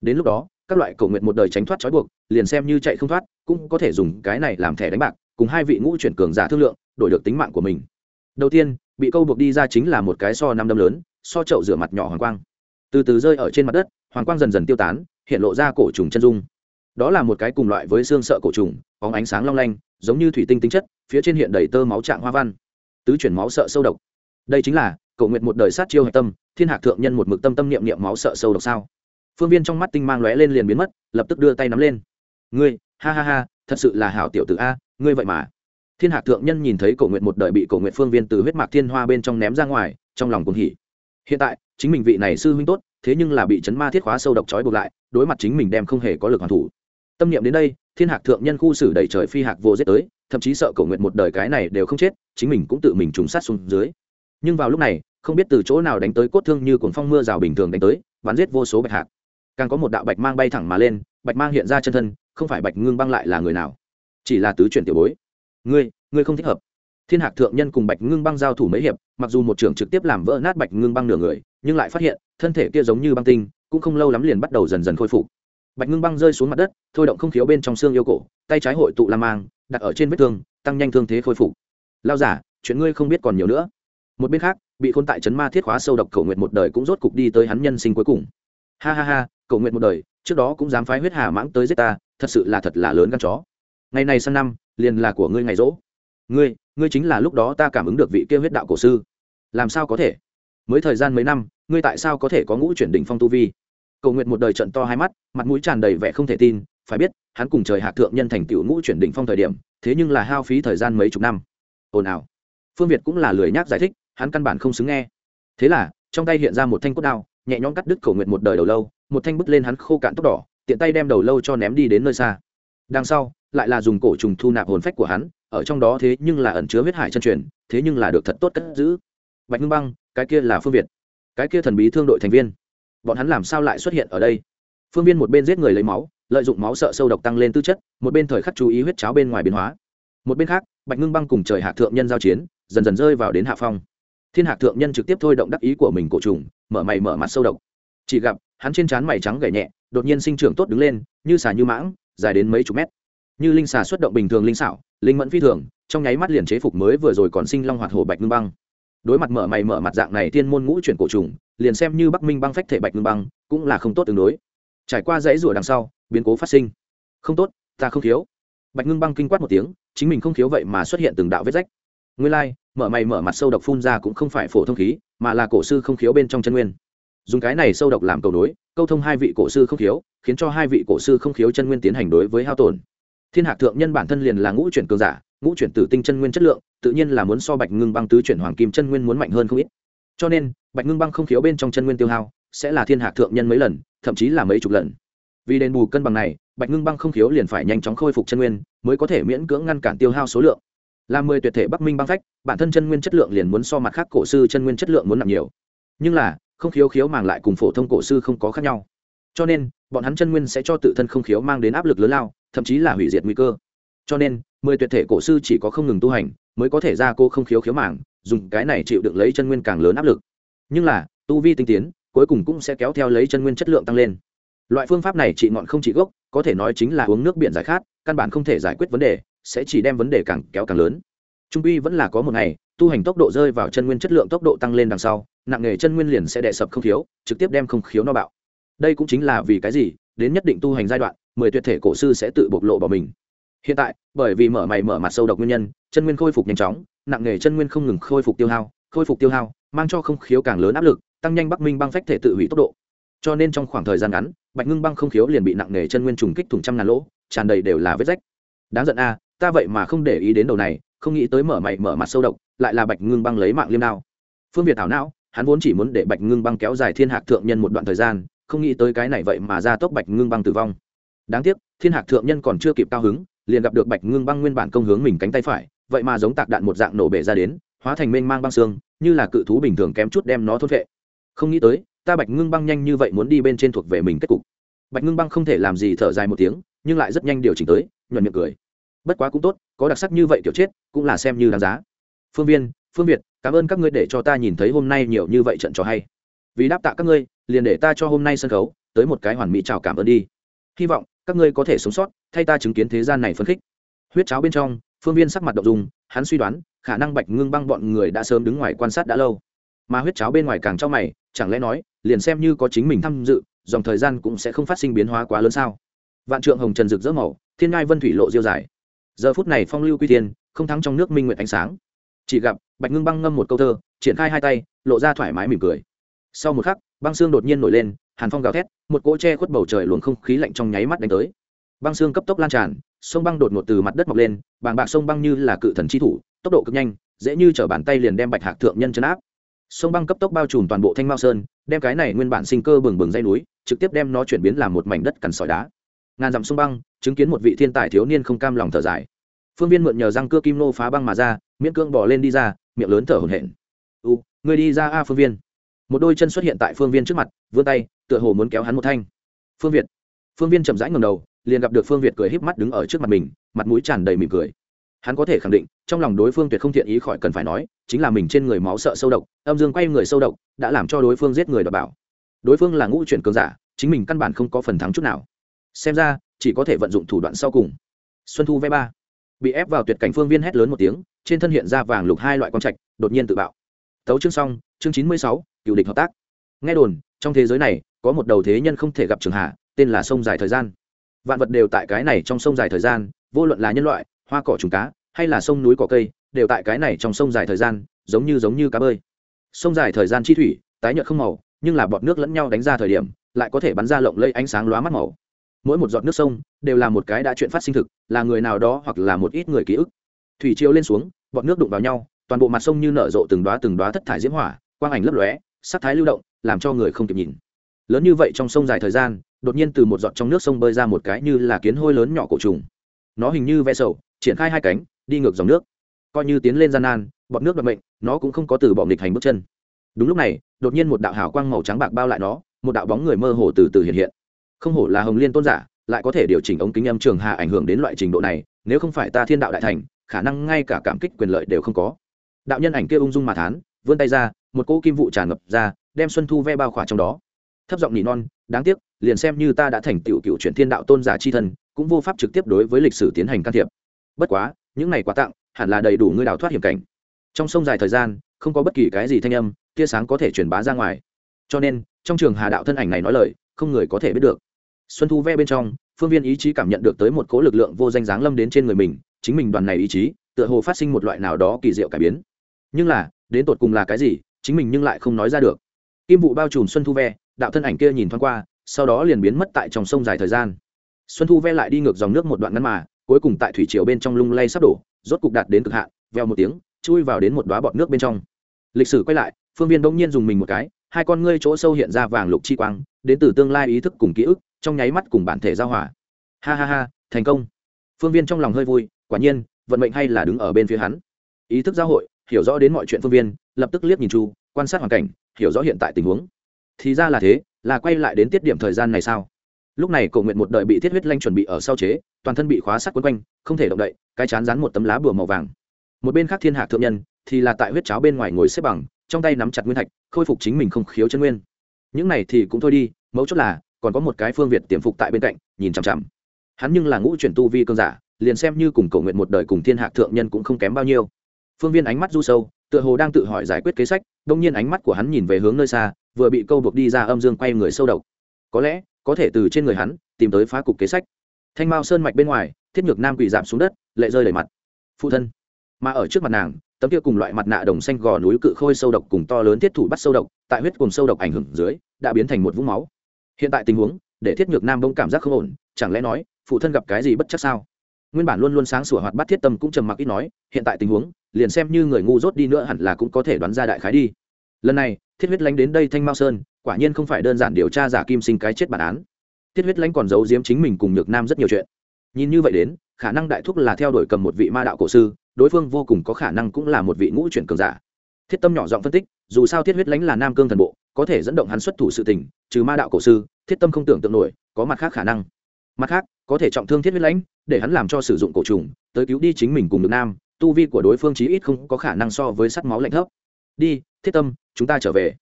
Đến lúc đó, các loại cổ nguyện một đời tránh thoát trói buộc, liền xem như chạy không thoát, cũng có thể dùng cái này làm thẻ đánh bạc, cùng hai vị ngũ chuyển cường giả thương lượng, đổi được tính mạng của mình. Đầu tiên, bị câu buộc đi ra chính là một cái so năm đâm lớn, so chậu rửa mặt nhỏ hoàng quang. Từ từ rơi ở trên mặt đất, hoàng quang dần dần tiêu tán, hiện lộ ra cổ trùng chân dung. Đó là một cái cùng loại với xương sợ cổ trùng, bóng ánh sáng long lanh, giống như thủy tinh tính chất, phía trên hiện đầy tơ máu trạng hoa văn tứ chuyển máu sợ sâu độc. Đây chính là, cầu nguyện một đời sát chiêu hạch tâm, thiên hạc thượng nhân một mực tâm tâm niệm niệm máu sợ sâu độc sao? Phương viên trong mắt tinh mang lóe lên liền biến mất, lập tức đưa tay nắm lên. Ngươi, ha ha ha, thật sự là hảo tiểu tử a, ngươi vậy mà. Thiên hạc thượng nhân nhìn thấy cầu nguyện một đời bị cầu nguyện phương viên từ huyết mạc thiên hoa bên trong ném ra ngoài, trong lòng cũng hỉ. Hiện tại, chính mình vị này sư huynh tốt, thế nhưng là bị chấn ma thiết khóa sâu độc trói buộc lại, đối mặt chính mình đem không hề có lực hoàn thủ. Tâm niệm đến đây thiên hạc thượng nhân khu xử đẩy trời phi hạc vô giết tới, thậm chí sợ cầu nguyện một đời cái này đều không chết, chính mình cũng tự mình trùng sát xuống dưới. Nhưng vào lúc này, không biết từ chỗ nào đánh tới cốt thương như cuồng phong mưa rào bình thường đánh tới bắn giết vô số bạch hạc. Càng có một đạo bạch mang bay thẳng mà lên, bạch mang hiện ra chân thân, không phải bạch ngưng băng lại là người nào. Chỉ là tứ chuyển tiểu bối. Ngươi ngươi không thích hợp. Thiên hạc thượng nhân cùng bạch ngưng băng giao thủ mấy hiệp, mặc dù một trưởng trực tiếp làm vỡ nát bạch ngưng băng nửa người, nhưng lại phát hiện, thân thể kia giống như băng tinh, cũng không lâu lắm liền bắt đầu dần dần khôi phục bạch ngưng băng rơi xuống mặt đất, thôi động không khiếu bên trong xương yêu cổ, tay trái hội tụ la mang, đặt ở trên vết thương, tăng nhanh thương thế khôi phục. Lao giả, chuyện ngươi không biết còn nhiều nữa. Một bên khác, bị khôn tại trấn ma thiết khóa sâu độc cầu nguyện một đời cũng rốt cục đi tới hắn nhân sinh cuối cùng. Ha ha ha cầu nguyện một đời, trước đó cũng dám phái huyết hà mãng tới giết ta, thật sự là thật là lớn gan chó. Ngày này sang năm, liền là của ngươi ngày rỗ. Ngươi ngươi chính là lúc đó ta cảm ứng được vị kia huyết đạo cổ sư. Làm sao có thể? Mới thời gian mấy năm, ngươi tại sao có thể có ngũ chuyển đỉnh phong tu vi? Cầu nguyện một đời trận to hai mắt, mặt mũi tràn đầy vẻ không thể tin, phải biết, hắn cùng trời hạ thượng nhân thành tiểu ngũ chuyển đỉnh phong thời điểm, thế nhưng là hao phí thời gian mấy chục năm. Ồn ào. Phương việt cũng là lười nhác giải thích, hắn căn bản không xứng nghe. Thế là, trong tay hiện ra một thanh cốt đao, nhẹ nhõm cắt đứt cầu nguyện một đời đầu lâu, một thanh bứt lên hắn khô cạn tóc đỏ, tiện tay đem đầu lâu cho ném đi đến nơi xa. Đằng sau, lại là dùng cổ trùng thu nạp hồn phách của hắn, ở trong đó thế nhưng là ẩn chứa huyết hải chân truyền, thế nhưng là được thật tốt cất giữ. Bạch ngưng băng, cái kia là phương việt. Cái kia thần bí thương đội thành viên bọn hắn làm sao lại xuất hiện ở đây? Phương viên một bên giết người lấy máu, lợi dụng máu sợ sâu độc tăng lên tư chất, một bên thời khắc chú ý huyết cháo bên ngoài biến hóa. Một bên khác, bạch ngưng băng cùng trời hạ thượng nhân giao chiến, dần dần rơi vào đến hạ phong. Thiên hạ thượng nhân trực tiếp thôi động đắc ý của mình cổ trùng, mở mày mở mặt sâu độc. Chỉ gặp, hắn trên trán mày trắng gảy nhẹ, đột nhiên sinh trưởng tốt đứng lên, như xà như mãng, dài đến mấy chục mét. Như linh xà xuất động bình thường linh xảo, linh mẫn phi thường, trong nháy mắt liền chế phục mới vừa rồi còn sinh long hoạt hổ bạch ngưng băng. Đối mặt mở mày mở mặt dạng này thiên môn ngũ chuyển cổ trùng liền xem như bắc minh băng phách thể bạch ngưng băng cũng là không tốt tương đối. Trải qua dãy rủa đằng sau biến cố phát sinh. Không tốt ta không thiếu bạch ngưng băng kinh quát một tiếng chính mình không thiếu vậy mà xuất hiện từng đạo vết rách. Nguyên lai、like, mở mày mở mặt sâu độc phun ra cũng không phải phổ thông khí mà là cổ sư không khiếu bên trong chân nguyên. Dùng cái này sâu độc làm cầu nối câu thông hai vị cổ sư không khiếu khiến cho hai vị cổ sư không khiếu chân nguyên tiến hành đối với hao tổn. Thiên hạc thượng nhân bản thân liền là ngũ chuyển cường giả ngũ chuyển tử tinh chân nguyên chất lượng tự nhiên là muốn so bạch ngưng băng tứ chuyển hoàng kim chân nguyên muốn mạnh hơn không ít. Cho nên bạch ngưng băng không khiếu bên trong chân nguyên tiêu hao, sẽ là thiên hạc thượng nhân mấy lần, thậm chí là mấy chục lần. Vì đền bù cân bằng này, bạch ngưng băng không khiếu liền phải nhanh chóng khôi phục chân nguyên, mới có thể miễn cưỡng ngăn cản tiêu hao số lượng. Là mười tuyệt thể bắc minh băng phách, bản thân chân nguyên chất lượng liền muốn so mặt khác cổ sư chân nguyên chất lượng muốn nặng nhiều. Nhưng là, không khiếu khiếu màng lại cùng phổ thông cổ sư không có khác nhau. Cho nên, bọn hắn chân nguyên sẽ cho tự thân không khiếu mang đến áp lực lớn lao, thậm chí là hủy diệt nguy cơ. Cho nên, mười tuyệt thể cổ sư chỉ có không ngừng tu hành, mới có thể ra cô không khiếu khiếu màng, dùng cái này chịu đựng lấy chân nguyên càng lớn áp lực nhưng là, tu vi tinh tiến, cuối cùng cũng sẽ kéo theo lấy chân nguyên chất lượng tăng lên. Loại phương pháp này trị ngọn không trị gốc, có thể nói chính là uống nước biển giải khát, căn bản không thể giải quyết vấn đề, sẽ chỉ đem vấn đề càng kéo càng lớn. Trung uy vẫn là có một ngày, tu hành tốc độ rơi vào chân nguyên chất lượng tốc độ tăng lên đằng sau, nặng nghề chân nguyên liền sẽ đè sập không khiếu trực tiếp đem không khiếu no bạo. Đây cũng chính là vì cái gì, đến nhất định tu hành giai đoạn, mười tuyệt thể cổ sư sẽ tự bộc lộ bỏ mình. Hiện tại, bởi vì mở mày mở mặt sâu độc nguyên nhân, chân nguyên khôi phục nhanh chóng, nặng nghề chân nguyên không ngừng khôi phục tiêu hao, khôi phục tiêu hao mang cho không khiếu càng lớn áp lực, tăng nhanh bắc minh băng phách thể tự hủy tốc độ. Cho nên trong khoảng thời gian ngắn, bạch ngưng băng không khiếu liền bị nặng nề chân nguyên trùng kích thùng trăm ngàn lỗ, tràn đầy đều là vết rách. Đáng giận a, ta vậy mà không để ý đến đầu này, không nghĩ tới mở mày mở mặt sâu độc, lại là bạch ngưng băng lấy mạng liêm đao. Phương việt thảo não, hắn vốn chỉ muốn để bạch ngưng băng kéo dài thiên hạc thượng nhân một đoạn thời gian, không nghĩ tới cái này vậy mà ra tốc bạch ngưng băng tử vong. Đáng tiếc, thiên hạc thượng nhân còn chưa kịp cao hứng, liền gặp được bạch ngưng băng nguyên bản công hướng mình cánh tay phải, vậy mà giống tạc đạn một dạng nổ bể ra đến hóa thành mênh mang băng xương, như là cự thú bình thường kém chút đem nó thốt vệ không nghĩ tới, ta bạch ngưng băng nhanh như vậy muốn đi bên trên thuộc về mình kết cục. Bạch ngưng băng không thể làm gì thở dài một tiếng, nhưng lại rất nhanh điều chỉnh tới, nhuận miệng cười. Bất quá cũng tốt, có đặc sắc như vậy kiểu chết, cũng là xem như đáng giá. Phương viên, phương việt, cảm ơn các ngươi để cho ta nhìn thấy hôm nay nhiều như vậy trận trò hay. Vì đáp tạ các ngươi, liền để ta cho hôm nay sân khấu, tới một cái hoàn mỹ chào cảm ơn đi. Hy vọng, các ngươi có thể sống sót, thay ta chứng kiến thế gian này phấn khích. Huyết cháo bên trong, phương viên sắc mặt đậu dùng hắn suy đoán khả năng bạch ngưng băng bọn người đã sớm đứng ngoài quan sát đã lâu. Mà huyết cháo bên ngoài càng trong mày, chẳng lẽ nói, liền xem như có chính mình tham dự, dòng thời gian cũng sẽ không phát sinh biến hóa quá lớn sao? Vạn trượng hồng trần rực rỡ màu, thiên ngai vân thủy lộ diêu dài. Giờ phút này phong lưu quy tiên không thắng trong nước minh nguyện ánh sáng. Chỉ gặp, bạch ngưng băng ngâm một câu thơ, triển khai hai tay, lộ ra thoải mái mỉm cười. Sau một khắc, băng xương đột nhiên nổi lên, hàn phong gào thét, một cỗ che khuất bầu trời luồng không khí lạnh trong nháy mắt đánh tới. Băng xương cấp tốc lan tràn, sông băng đột ngột từ mặt đất mọc lên, bàng bạc sông băng như là cự thần chi thủ tốc độ cực nhanh, dễ như chở bàn tay liền đem bạch hạc thượng nhân chấn áp. Sông băng cấp tốc bao trùm toàn bộ thanh mao sơn, đem cái này nguyên bản sinh cơ bừng bừng dây núi, trực tiếp đem nó chuyển biến làm một mảnh đất cằn sỏi đá. Ngàn dặm sông băng, chứng kiến một vị thiên tài thiếu niên không cam lòng thở dài. Phương viên mượn nhờ răng cưa kim nô phá băng mà ra, miễn cương bỏ lên đi ra, miệng lớn thở hổn hển. U người đi ra a, phương viên. Một đôi chân xuất hiện tại phương viên trước mặt, vươn tay, tựa hồ muốn kéo hắn một thanh. Phương việt. Phương viên chậm rãi ngầm đầu, liền gặp được phương việt cười híp mắt đứng ở trước mặt mình, mặt mũi tràn đầy mỉm cười hắn có thể khẳng định, trong lòng đối phương tuyệt không thiện ý khỏi cần phải nói, chính là mình trên người máu sợ sâu độc, âm dương quay người sâu độc, đã làm cho đối phương giết người đọc bảo. Đối phương là ngũ chuyển cường giả, chính mình căn bản không có phần thắng chút nào. Xem ra, chỉ có thể vận dụng thủ đoạn sau cùng. Xuân thu ve ba. Bị ép vào tuyệt cảnh phương viên hét lớn một tiếng, trên thân hiện ra vàng lục hai loại quang trạch, đột nhiên tự bạo. Tấu chương xong, chương chín mươi sáu, cựu địch hợp tác. Nghe đồn, trong thế giới này, có một đầu thế nhân không thể gặp trường hạ tên là sông dài thời gian. Vạn vật đều tại cái này trong sông dài thời gian, vô luận là nhân loại hoa cỏ trùng cá, hay là sông núi cỏ cây, đều tại cái này trong sông dài thời gian, giống như giống như cá bơi. Sông dài thời gian chi thủy, tái nhợt không màu, nhưng là bọt nước lẫn nhau đánh ra thời điểm, lại có thể bắn ra lộng lây ánh sáng lóa mắt màu. Mỗi một giọt nước sông, đều là một cái đã chuyện phát sinh thực, là người nào đó hoặc là một ít người ký ức. Thủy chiếu lên xuống, bọt nước đụng vào nhau, toàn bộ mặt sông như nở rộ từng đoá từng đoá thất thải diễm hỏa, quang ảnh lấp lóe, sắc thái lưu động, làm cho người không kịp nhìn. Lớn như vậy trong sông dài thời gian, đột nhiên từ một giọt trong nước sông bơi ra một cái như là kiến hôi lớn nhỏ cổ trùng. Nó hình như ve sầu triển khai hai cánh, đi ngược dòng nước. Coi như tiến lên gian nan, bọt nước đ bệnh nó cũng không có từ bọn nghịch hành bước chân. Đúng lúc này, đột nhiên một đạo hào quang màu trắng bạc bao lại nó, một đạo bóng người mơ hồ từ từ hiện hiện. Không hổ là hồng liên tôn giả, lại có thể điều chỉnh ống kính âm trường hạ ảnh hưởng đến loại trình độ này, nếu không phải ta thiên đạo đại thành, khả năng ngay cả cảm kích quyền lợi đều không có. Đạo nhân ảnh kia ung dung mà thán, vươn tay ra, một cỗ kim vụ tràn ngập ra, đem xuân thu ve bao khỏa trong đó. Thấp giọng nỉ non, đáng tiếc, liền xem như ta đã thành tựu cựu chuyển thiên đạo tôn giả c h i thân, cũng vô pháp trực tiếp đối với lịch sử tiến hành can thiệp bất quá, những này quà tặng hẳn là đầy đủ ngươi đào thoát hiểm cảnh. Trong sông dài thời gian, không có bất kỳ cái gì thanh âm, tia sáng có thể truyền bá ra ngoài. Cho nên, trong trường hà đạo thân ảnh này nói lời, không người có thể biết được. Xuân thu ve bên trong, phương viên ý chí cảm nhận được tới một cỗ lực lượng vô danh dáng lâm đến trên người mình, chính mình đoàn này ý chí, tựa hồ phát sinh một loại nào đó kỳ diệu cải biến. Nhưng là, đến tột cùng là cái gì, chính mình nhưng lại không nói ra được. Kim vụ bao trùm xuân thu ve đạo thân ảnh kia nhìn thoáng qua, sau đó liền biến mất tại trong sông dài thời gian. Xuân thu ve lại đi ngược dòng nước một đoạn ngắn mà cuối cùng tại thủy triều bên trong lung lay sắp đổ, rốt cục đạt đến cực hạn veo một tiếng, chui vào đến một đoá bọt nước bên trong. Lịch sử quay lại, phương viên bỗng nhiên dùng mình một cái, hai con ngươi chỗ sâu hiện ra vàng lục chi quang, đến từ tương lai ý thức cùng ký ức, trong nháy mắt cùng bản thể giao hòa. Ha ha ha, thành công. Phương viên trong lòng hơi vui, quả nhiên, vận mệnh hay là đứng ở bên phía hắn. Ý thức giao hội, hiểu rõ đến mọi chuyện phương viên, lập tức liếc nhìn chu, quan sát hoàn cảnh, hiểu rõ hiện tại tình huống. Thì ra là thế, là quay lại đến tiết điểm thời gian này sao? Lúc này cầu nguyện một đời bị thiết huyết lanh chuẩn bị ở sau chế toàn thân bị khóa sắt quấn quanh, không thể động đậy, cái chán rán một tấm lá bùa màu vàng. Một bên khác thiên hạ thượng nhân thì là tại huyết cháo bên ngoài ngồi xếp bằng, trong tay nắm chặt nguyên thạch, khôi phục chính mình không khiếu chân nguyên. Những này thì cũng thôi đi, mấu chốt là, còn có một cái phương việt tiềm phục tại bên cạnh, nhìn chằm chằm. Hắn nhưng là ngũ chuyển tu vi cơn giả, liền xem như cùng cầu nguyện một đời cùng thiên hạ thượng nhân cũng không kém bao nhiêu. Phương viên ánh mắt du sâu, tựa hồ đang tự hỏi giải quyết kế sách, đông nhiên ánh mắt của hắn nhìn về hướng nơi xa, vừa bị câu buộc đi ra âm dương quay người sâu độc. Có lẽ, có thể từ trên người hắn, tìm tới phá cục kế sách thanh mao sơn mạch bên ngoài, thiết Nhược nam quỳ giảm xuống đất, lệ rơi đầy mặt. Phụ thân. Mà ở trước mặt nàng, tấm kia cùng loại mặt nạ đồng xanh gò núi cự khôi sâu độc cùng to lớn thiết thủ bắt sâu độc, tại huyết cùng sâu độc ảnh hưởng dưới, đã biến thành một vũng máu. Hiện tại tình huống, để thiết nhược nam bông cảm giác không ổn, chẳng lẽ nói, phụ thân gặp cái gì bất chắc sao? Nguyên bản luôn luôn sáng sủa hoạt bát thiết tâm cũng trầm mặc ít nói, hiện tại tình huống, liền xem như người ngu dốt đi nữa hẳn là cũng có thể đoán ra đại khái đi. Lần này, thiết huyết lánh đến đây thanh mao sơn, quả nhiên không phải đơn giản điều tra giả kim sinh cái chết bản án thiết huyết lánh còn giấu giếm chính mình cùng nhược nam rất nhiều chuyện. Nhìn như vậy đến, khả năng đại thúc là theo đuổi cầm một vị ma đạo cổ sư, đối phương vô cùng có khả năng cũng là một vị ngũ chuyển cường giả. Thiết tâm nhỏ giọng phân tích, dù sao thiết huyết lánh là nam cương thần bộ, có thể dẫn động hắn xuất thủ sự tình, trừ ma đạo cổ sư, thiết tâm không tưởng tượng nổi, có mặt khác khả năng. Mặt khác, có thể trọng thương thiết huyết lãnh, để hắn làm cho sử dụng cổ trùng, tới cứu đi chính mình cùng được nam, tu vi của đối phương chí ít không có khả năng so với sắt máu lạnh thấp. Đi, thiết tâm, chúng ta trở về.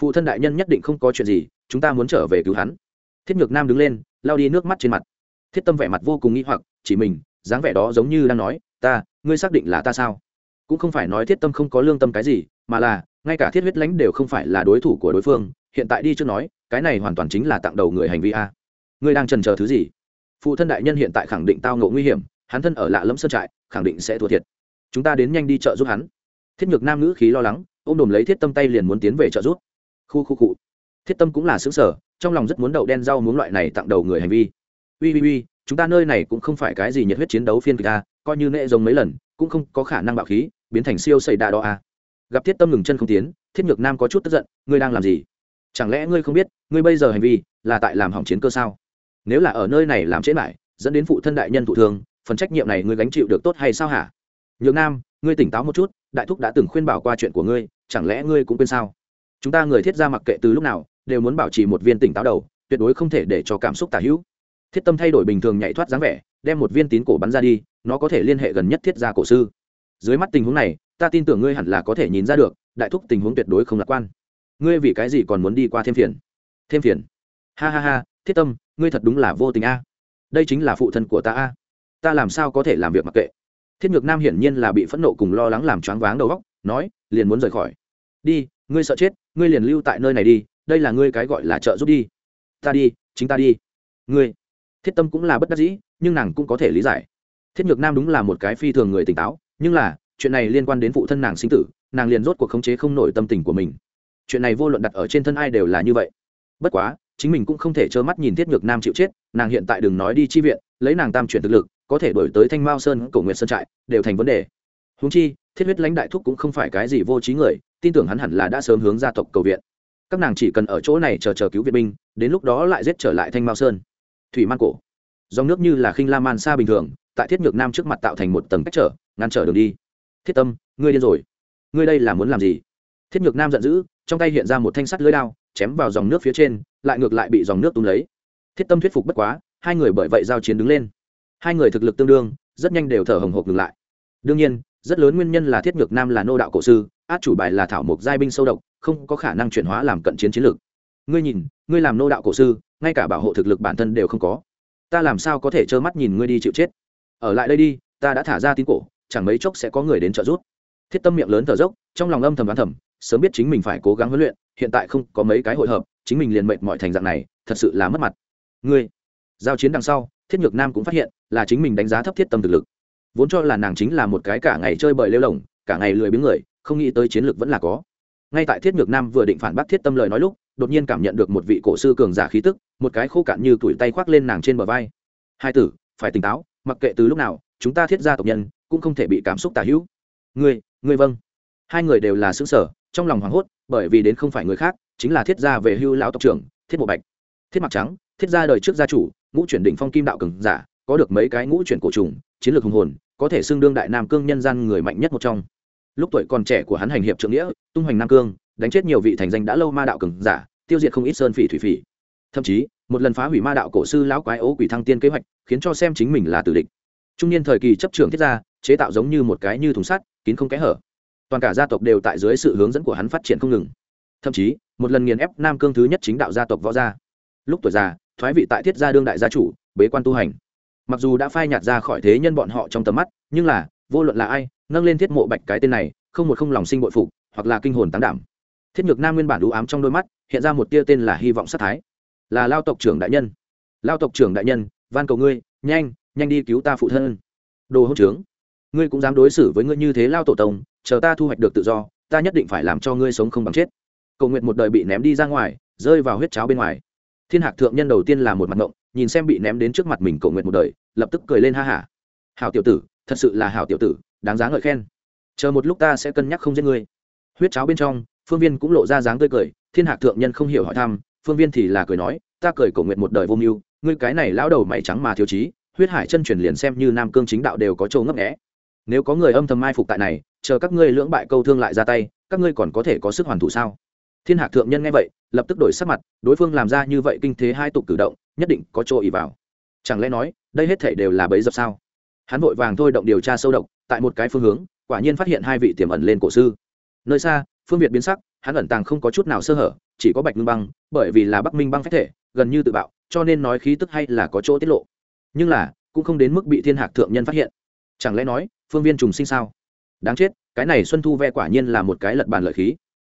Phụ thân đại nhân nhất định không có chuyện gì, chúng ta muốn trở về cứu hắn thiết nhược nam đứng lên lao đi nước mắt trên mặt. Thiết tâm vẻ mặt vô cùng nghĩ hoặc, chỉ mình, dáng vẻ đó giống như đang nói, ta, ngươi xác định là ta sao? Cũng không phải nói thiết tâm không có lương tâm cái gì, mà là, ngay cả thiết huyết lãnh đều không phải là đối thủ của đối phương, hiện tại đi chưa nói, cái này hoàn toàn chính là tặng đầu người hành vi a. Ngươi đang trần chờ thứ gì? Phụ thân đại nhân hiện tại khẳng định tao ngộ nguy hiểm, hắn thân ở lạ lẫm sơn trại, khẳng định sẽ thua thiệt. Chúng ta đến nhanh đi chợ giúp hắn. Thiết nhược nam ngữ khí lo lắng ô m đồm lấy thiết tâm tay liền muốn tiến về chợ giúp. Khu khu cụ thiết tâm cũng là xứng sở trong lòng rất muốn đậu đen rau muốn loại này tặng đầu người hành vi. Ui ui ui, chúng ta nơi này cũng không phải cái gì nhiệt huyết chiến đấu phiên kịch a, coi như nệ giống mấy lần, cũng không có khả năng bạo khí, biến thành siêu xây đa đo a. Gặp thiết tâm ngừng chân không tiến, thiết nhược nam có chút tức giận, ngươi đang làm gì? Chẳng lẽ ngươi không biết, ngươi bây giờ hành vi là tại làm hỏng chiến cơ sao? Nếu là ở nơi này làm chết lại dẫn đến phụ thân đại nhân thụ thương, phần trách nhiệm này ngươi gánh chịu được tốt hay sao hả? Nhược nam, ngươi tỉnh táo một chút, đại thúc đã từng khuyên bảo qua chuyện của ngươi, chẳng lẽ ngươi cũng quên sao? Chúng ta người thiết ra mặc kệ từ lúc nào đều muốn bảo trì một viên tỉnh táo đầu, tuyệt đối không thể để cho cảm xúc tả hữu. Thiết tâm thay đổi bình thường nhảy thoát dáng vẻ, đem một viên tín cổ bắn ra đi, nó có thể liên hệ gần nhất thiết gia cổ sư. Dưới mắt tình huống này, ta tin tưởng ngươi hẳn là có thể nhìn ra được, đại thúc tình huống tuyệt đối không lạc quan. Ngươi vì cái gì còn muốn đi qua thêm phiền? Thêm phiền? Ha ha ha, thiết tâm, ngươi thật đúng là vô tình a. Đây chính là phụ thân của ta a. Ta làm sao có thể làm việc mặc kệ? Thiết ngược nam hiển nhiên là bị phẫn nộ cùng lo lắng làm choáng váng đầu óc, nói, liền muốn rời khỏi. Đi, ngươi sợ chết, ngươi liền lưu tại nơi này đi đây là ngươi cái gọi là trợ giúp đi. Ta đi, chính ta đi. Ngươi, thiết tâm cũng là bất đắc dĩ, nhưng nàng cũng có thể lý giải. Thiết nhược nam đúng là một cái phi thường người tỉnh táo, nhưng là, chuyện này liên quan đến phụ thân nàng sinh tử, nàng liền rốt cuộc khống chế không nổi tâm tình của mình. Chuyện này vô luận đặt ở trên thân ai đều là như vậy. Bất quá, chính mình cũng không thể trơ mắt nhìn thiết nhược nam chịu chết, nàng hiện tại đừng nói đi chi viện, lấy nàng tam chuyển thực lực, có thể đổi tới thanh mao sơn, cổ nguyện sơn trại, đều thành vấn đề. Húng chi, thiết huyết lãnh đại thúc cũng không phải cái gì vô trí người, tin tưởng hắn hẳn là đã sớm hướng gia tộc cầu viện các nàng chỉ cần ở chỗ này chờ chờ cứu viện binh, đến lúc đó lại giết trở lại thanh mao sơn. Thủy man cổ. Dòng nước như là khinh la man xa bình thường, tại thiết nhược nam trước mặt tạo thành một tầng cách trở, ngăn trở đường đi. Thiết tâm, ngươi điên rồi. Ngươi đây là muốn làm gì? Thiết nhược nam giận dữ, trong tay hiện ra một thanh sắt lưới đao, chém vào dòng nước phía trên, lại ngược lại bị dòng nước túm lấy. Thiết tâm thuyết phục bất quá, hai người bởi vậy giao chiến đứng lên. Hai người thực lực tương đương, rất nhanh đều thở hồng hộc ngừng lại. Đương nhiên, rất lớn nguyên nhân là thiết nhược nam là nô đạo cổ sư át chủ bài là thảo mộc giai binh sâu độc, không có khả năng chuyển hóa làm cận chiến chiến lược ngươi nhìn, ngươi làm nô đạo cổ sư, ngay cả bảo hộ thực lực bản thân đều không có. Ta làm sao có thể trơ mắt nhìn ngươi đi chịu chết? Ở lại đây đi, ta đã thả ra tín cổ, chẳng mấy chốc sẽ có người đến trợ giúp. Thiết tâm miệng lớn thở dốc, trong lòng âm thầm đoán thầm, sớm biết chính mình phải cố gắng huấn luyện, hiện tại không có mấy cái hội hợp, chính mình liền mệnh mọi thành dạng này, thật sự là mất mặt. Ngươi, giao chiến đằng sau, thiết nhược nam cũng phát hiện là chính mình đánh giá thấp thiết tâm thực lực. Vốn cho là nàng chính là một cái cả ngày chơi bời lêu lồng, cả ngày lười biếng người không nghĩ tới chiến lược vẫn là có. Ngay tại thiết nhược nam vừa định phản bác thiết tâm lời nói lúc, đột nhiên cảm nhận được một vị cổ sư cường giả khí tức, một cái khô cạn như tủi tay khoác lên nàng trên bờ vai. Hai tử, phải tỉnh táo, mặc kệ từ lúc nào, chúng ta thiết gia tộc nhân cũng không thể bị cảm xúc tả hữu. Ngươi ngươi vâng. Hai người đều là xứng sở trong lòng hoảng hốt, bởi vì đến không phải người khác, chính là thiết gia về hưu lão tộc trưởng, thiết bộ bạch. Thiết mặc trắng, thiết gia đời trước gia chủ, ngũ chuyển đỉnh phong kim đạo cường giả, có được mấy cái ngũ chuyển cổ trùng, chiến lược hùng hồn, có thể xưng đương đại nam cương nhân gian người mạnh nhất một trong lúc tuổi còn trẻ của hắn hành hiệp trượng nghĩa, tung hoành nam cương, đánh chết nhiều vị thành danh đã lâu ma đạo cường giả, tiêu diệt không ít sơn phỉ thủy phỉ. Thậm chí, một lần phá hủy ma đạo cổ sư lão quái ố quỷ thăng tiên kế hoạch, khiến cho xem chính mình là tử địch. Trung niên thời kỳ chấp trưởng thiết gia, chế tạo giống như một cái như thùng sắt, kín không kẽ hở. Toàn cả gia tộc đều tại dưới sự hướng dẫn của hắn phát triển không ngừng. Thậm chí, một lần nghiền ép nam cương thứ nhất chính đạo gia tộc võ gia. Lúc tuổi già, thoái vị tại thiết gia đương đại gia chủ, bế quan tu hành. Mặc dù đã phai nhạt ra khỏi thế nhân bọn họ trong tầm mắt, nhưng là, vô luận là ai nâng lên thiết mộ bạch cái tên này, không một không lòng sinh bội phục, hoặc là kinh hồn tán đảm. Thiết ngược nam nguyên bản đũ ám trong đôi mắt, hiện ra một tia tên là hy vọng sát thái. Là lao tộc trưởng đại nhân. Lao tộc trưởng đại nhân, van cầu ngươi, nhanh nhanh đi cứu ta phụ thân. Đồ hỗn trướng, ngươi cũng dám đối xử với ngươi như thế lao tổ tông, chờ ta thu hoạch được tự do, ta nhất định phải làm cho ngươi sống không bằng chết. Cầu nguyện một đời bị ném đi ra ngoài, rơi vào huyết cháo bên ngoài. Thiên hạc thượng nhân đầu tiên là một mặt ngộng, nhìn xem bị ném đến trước mặt mình cầu nguyện một đời, lập tức cười lên ha hả. Hảo tiểu tử, thật sự là hảo tiểu tử đáng giá ngợi khen. Chờ một lúc ta sẽ cân nhắc không giết ngươi. Huyết cháo bên trong phương viên cũng lộ ra dáng tươi cười thiên hạc thượng nhân không hiểu hỏi thăm phương viên thì là cười nói ta cười cầu nguyện một đời vô mưu ngươi cái này lão đầu mày trắng mà thiếu trí, huyết hải chân truyền liền xem như nam cương chính đạo đều có châu ngấp nghẽ nếu có người âm thầm mai phục tại này chờ các ngươi lưỡng bại câu thương lại ra tay các ngươi còn có thể có sức hoàn thủ sao? Thiên hạc thượng nhân nghe vậy lập tức đổi sắc mặt đối phương làm ra như vậy kinh thế hai tục cử động nhất định có chỗ ỉ vào. Chẳng lẽ nói đây hết thể đều là bấy dập sao? Hắn vội vàng thôi động điều tra sâu độc, tại một cái phương hướng, quả nhiên phát hiện hai vị tiềm ẩn lên cổ sư. Nơi xa, phương việt biến sắc, hắn ẩn tàng không có chút nào sơ hở, chỉ có bạch ngưng băng, bởi vì là bắc minh băng phách thể, gần như tự bạo, cho nên nói khí tức hay là có chỗ tiết lộ. Nhưng là, cũng không đến mức bị thiên hạc thượng nhân phát hiện. Chẳng lẽ nói, phương viên trùng sinh sao? Đáng chết, cái này xuân thu ve quả nhiên là một cái lật bàn lợi khí.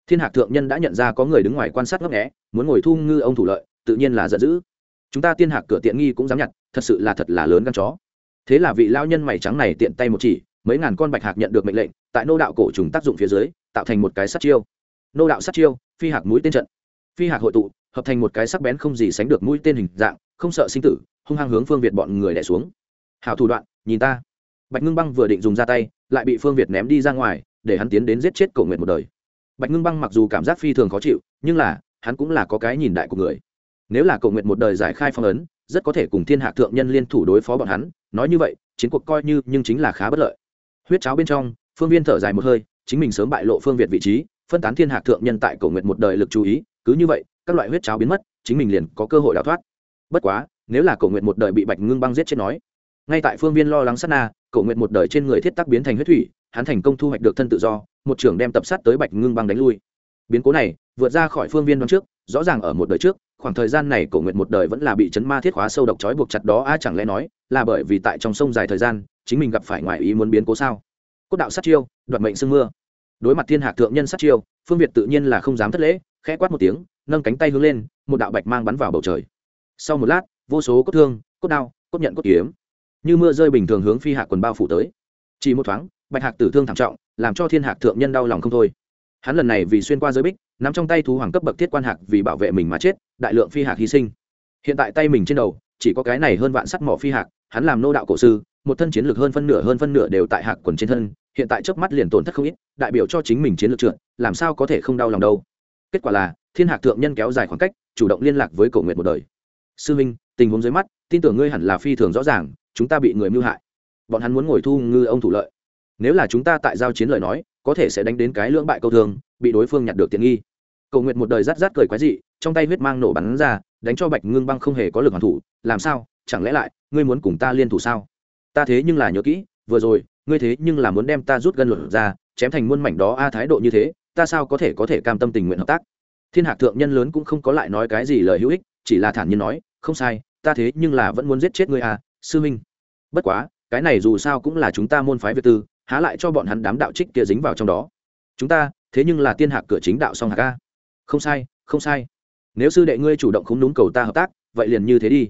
Thiên hạc thượng nhân đã nhận ra có người đứng ngoài quan sát ngấp nghẽ muốn ngồi thu ngư ông thủ lợi, tự nhiên là giận dữ. Chúng ta tiên hạc cửa tiện nghi cũng dám nhặt, thật sự là thật là lớn gan chó thế là vị lao nhân mày trắng này tiện tay một chỉ, mấy ngàn con bạch hạc nhận được mệnh lệnh, tại nô đạo cổ trùng tác dụng phía dưới, tạo thành một cái sát chiêu. Nô đạo sát chiêu, phi hạc mũi tên trận. Phi hạc hội tụ, hợp thành một cái sắc bén không gì sánh được mũi tên hình dạng, không sợ sinh tử, hung hăng hướng phương việt bọn người đẻ xuống. Hảo thủ đoạn, nhìn ta. Bạch ngưng băng vừa định dùng ra tay, lại bị phương việt ném đi ra ngoài, để hắn tiến đến giết chết cổ nguyện một đời. Bạch ngưng băng mặc dù cảm giác phi thường khó chịu, nhưng là, hắn cũng là có cái nhìn đại của người. Nếu là cổ nguyện một đời giải khai phong ấn rất có thể cùng thiên hạ thượng nhân liên thủ đối phó bọn hắn, nói như vậy, chiến cuộc coi như nhưng chính là khá bất lợi. Huyết cháo bên trong, phương viên thở dài một hơi, chính mình sớm bại lộ phương việt vị trí, phân tán thiên hạ thượng nhân tại cổ nguyện một đời lực chú ý, cứ như vậy, các loại huyết cháo biến mất, chính mình liền có cơ hội đào thoát. Bất quá, nếu là cổ nguyện một đời bị bạch ngưng băng giết chết nói, ngay tại phương viên lo lắng sát na cổ nguyện một đời trên người thiết tắc biến thành huyết thủy, hắn thành công thu hoạch được thân tự do, một trưởng đem tập sát tới bạch ngưng băng đánh lui. Biến cố này, vượt ra khỏi phương viên đoán trước, rõ ràng ở một đời trước khoảng thời gian này cổ nguyện một đời vẫn là bị chấn ma thiết khóa sâu độc trói buộc chặt đó, a, chẳng lẽ nói là bởi vì tại trong sông dài thời gian, chính mình gặp phải ngoài ý muốn biến cố sao? Cốt đạo sát chiêu, đoạt mệnh sương mưa. Đối mặt thiên hạc thượng nhân sát chiêu, phương việt tự nhiên là không dám thất lễ, khẽ quát một tiếng, nâng cánh tay hướng lên, một đạo bạch mang bắn vào bầu trời. Sau một lát, vô số cốt thương, cốt đao, cốt nhận, cốt kiếm, như mưa rơi bình thường hướng phi hạc quần bao phủ tới. Chỉ một thoáng, bạch hạc tử thương thảm trọng, làm cho thiên hạc thượng nhân đau lòng không thôi. Hắn lần này vì xuyên qua giới bích nắm trong tay thú hoàng cấp bậc thiết quan hạc vì bảo vệ mình mà chết, đại lượng phi hạc hy sinh. Hiện tại tay mình trên đầu, chỉ có cái này hơn vạn sắt mỏ phi hạc, hắn làm nô đạo cổ sư, một thân chiến lược hơn phân nửa hơn phân nửa đều tại hạc quần trên thân, hiện tại trước mắt liền tổn thất không ít, đại biểu cho chính mình chiến lược trượt, làm sao có thể không đau lòng đâu. Kết quả là, thiên hạc thượng nhân kéo dài khoảng cách, chủ động liên lạc với cổ nguyện một đời. Sư minh, tình huống dưới mắt, tin tưởng ngươi hẳn là phi thường rõ ràng, chúng ta bị người mưu hại. Bọn hắn muốn ngồi thu ngư ông thủ lợi. Nếu là chúng ta tại giao chiến lời nói, có thể sẽ đánh đến cái lưỡng bại câu thường bị đối phương nhặt được tiện nghi. Cầu nguyện một đời rát rát cười quái dị, trong tay huyết mang nổ bắn ra, đánh cho bạch ngưng băng không hề có lực hoàn thủ, làm sao? Chẳng lẽ lại, ngươi muốn cùng ta liên thủ sao? Ta thế nhưng là nhớ kỹ, vừa rồi, ngươi thế nhưng là muốn đem ta rút gân luật ra, chém thành muôn mảnh đó a, thái độ như thế, ta sao có thể có thể cam tâm tình nguyện hợp tác? Thiên hạc thượng nhân lớn cũng không có lại nói cái gì lời hữu ích, chỉ là thản nhiên nói, không sai, ta thế nhưng là vẫn muốn giết chết ngươi à sư minh. Bất quá, cái này dù sao cũng là chúng ta môn phái việt tư, há lại cho bọn hắn đám đạo trích kia dính vào trong đó. Chúng ta thế nhưng là tiên hạc cửa chính đạo song hạc a. Không sai không sai. Nếu sư đệ ngươi chủ động không đúng cầu ta hợp tác, vậy liền như thế đi.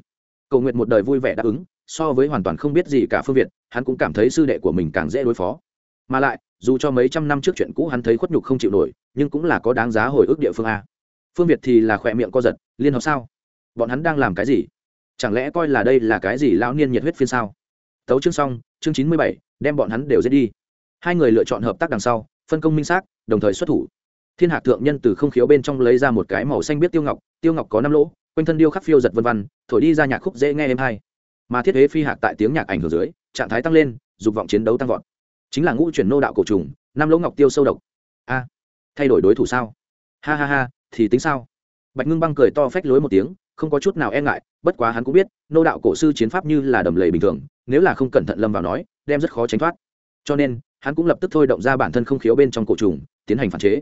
Cầu nguyện một đời vui vẻ đáp ứng, so với hoàn toàn không biết gì cả phương việt, hắn cũng cảm thấy sư đệ của mình càng dễ đối phó. Mà lại, dù cho mấy trăm năm trước chuyện cũ hắn thấy khuất nhục không chịu nổi, nhưng cũng là có đáng giá hồi ức địa phương a. Phương việt thì là khỏe miệng co giật, liên hợp sao? Bọn hắn đang làm cái gì? Chẳng lẽ coi là đây là cái gì lão niên nhiệt huyết phiên sao? Tấu chương xong, chương chín mươi bảy, đem bọn hắn đều giết đi. Hai người lựa chọn hợp tác đằng sau, phân công minh xác đồng thời xuất thủ. Thiên hạc thượng nhân từ không khiếu bên trong lấy ra một cái màu xanh biết tiêu ngọc tiêu ngọc có năm lỗ, quanh thân điêu khắc phiêu giật vân văn thổi đi ra nhạc khúc dễ nghe êm hay. Mà thiết kế phi hạc tại tiếng nhạc ảnh hưởng dưới, trạng thái tăng lên, dục vọng chiến đấu tăng vọt. Chính là ngũ chuyển nô đạo cổ trùng, năm lỗ ngọc tiêu sâu độc. A, thay đổi đối thủ sao? Ha ha ha, thì tính sao? Bạch ngưng băng cười to phách lối một tiếng, không có chút nào e ngại, bất quá hắn cũng biết, nô đạo cổ sư chiến pháp như là đầm lầy bình thường, nếu là không cẩn thận lâm vào nói, đem rất khó tránh thoát. Cho nên hắn cũng lập tức thôi động ra bản thân không khiếu bên trong cổ trùng, tiến hành phản chế.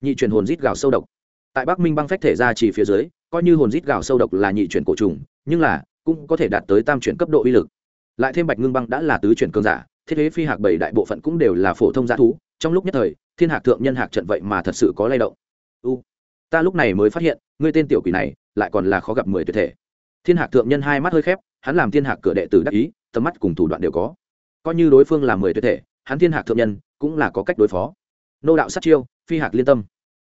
Nhị chuyển hồn rít gào sâu độc. Tại bắc minh băng phách thể ra chỉ phía dưới, coi như hồn rít gào sâu độc là nhị chuyển cổ trùng, nhưng là cũng có thể đạt tới tam chuyển cấp độ uy lực. Lại thêm bạch ngưng băng đã là tứ chuyển cơn giả, thiết kế phi hạc bảy đại bộ phận cũng đều là phổ thông g thú, trong lúc nhất thời, thiên hạc thượng nhân hạc trận vậy mà thật sự có lay động. U, ta lúc này mới phát hiện, ngươi tên tiểu quỷ này lại còn là khó gặp mười tuyệt thể. Thiên hạc thượng nhân hai mắt hơi khép, hắn làm thiên hạc cửa đệ tử đắc ý, tầm mắt cùng thủ đoạn đều có. Coi như đối phương là mười tuyệt thể hắn thiên hạc thượng nhân cũng là có cách đối phó. Nô đạo sát chiêu, phi hạc liên tâm.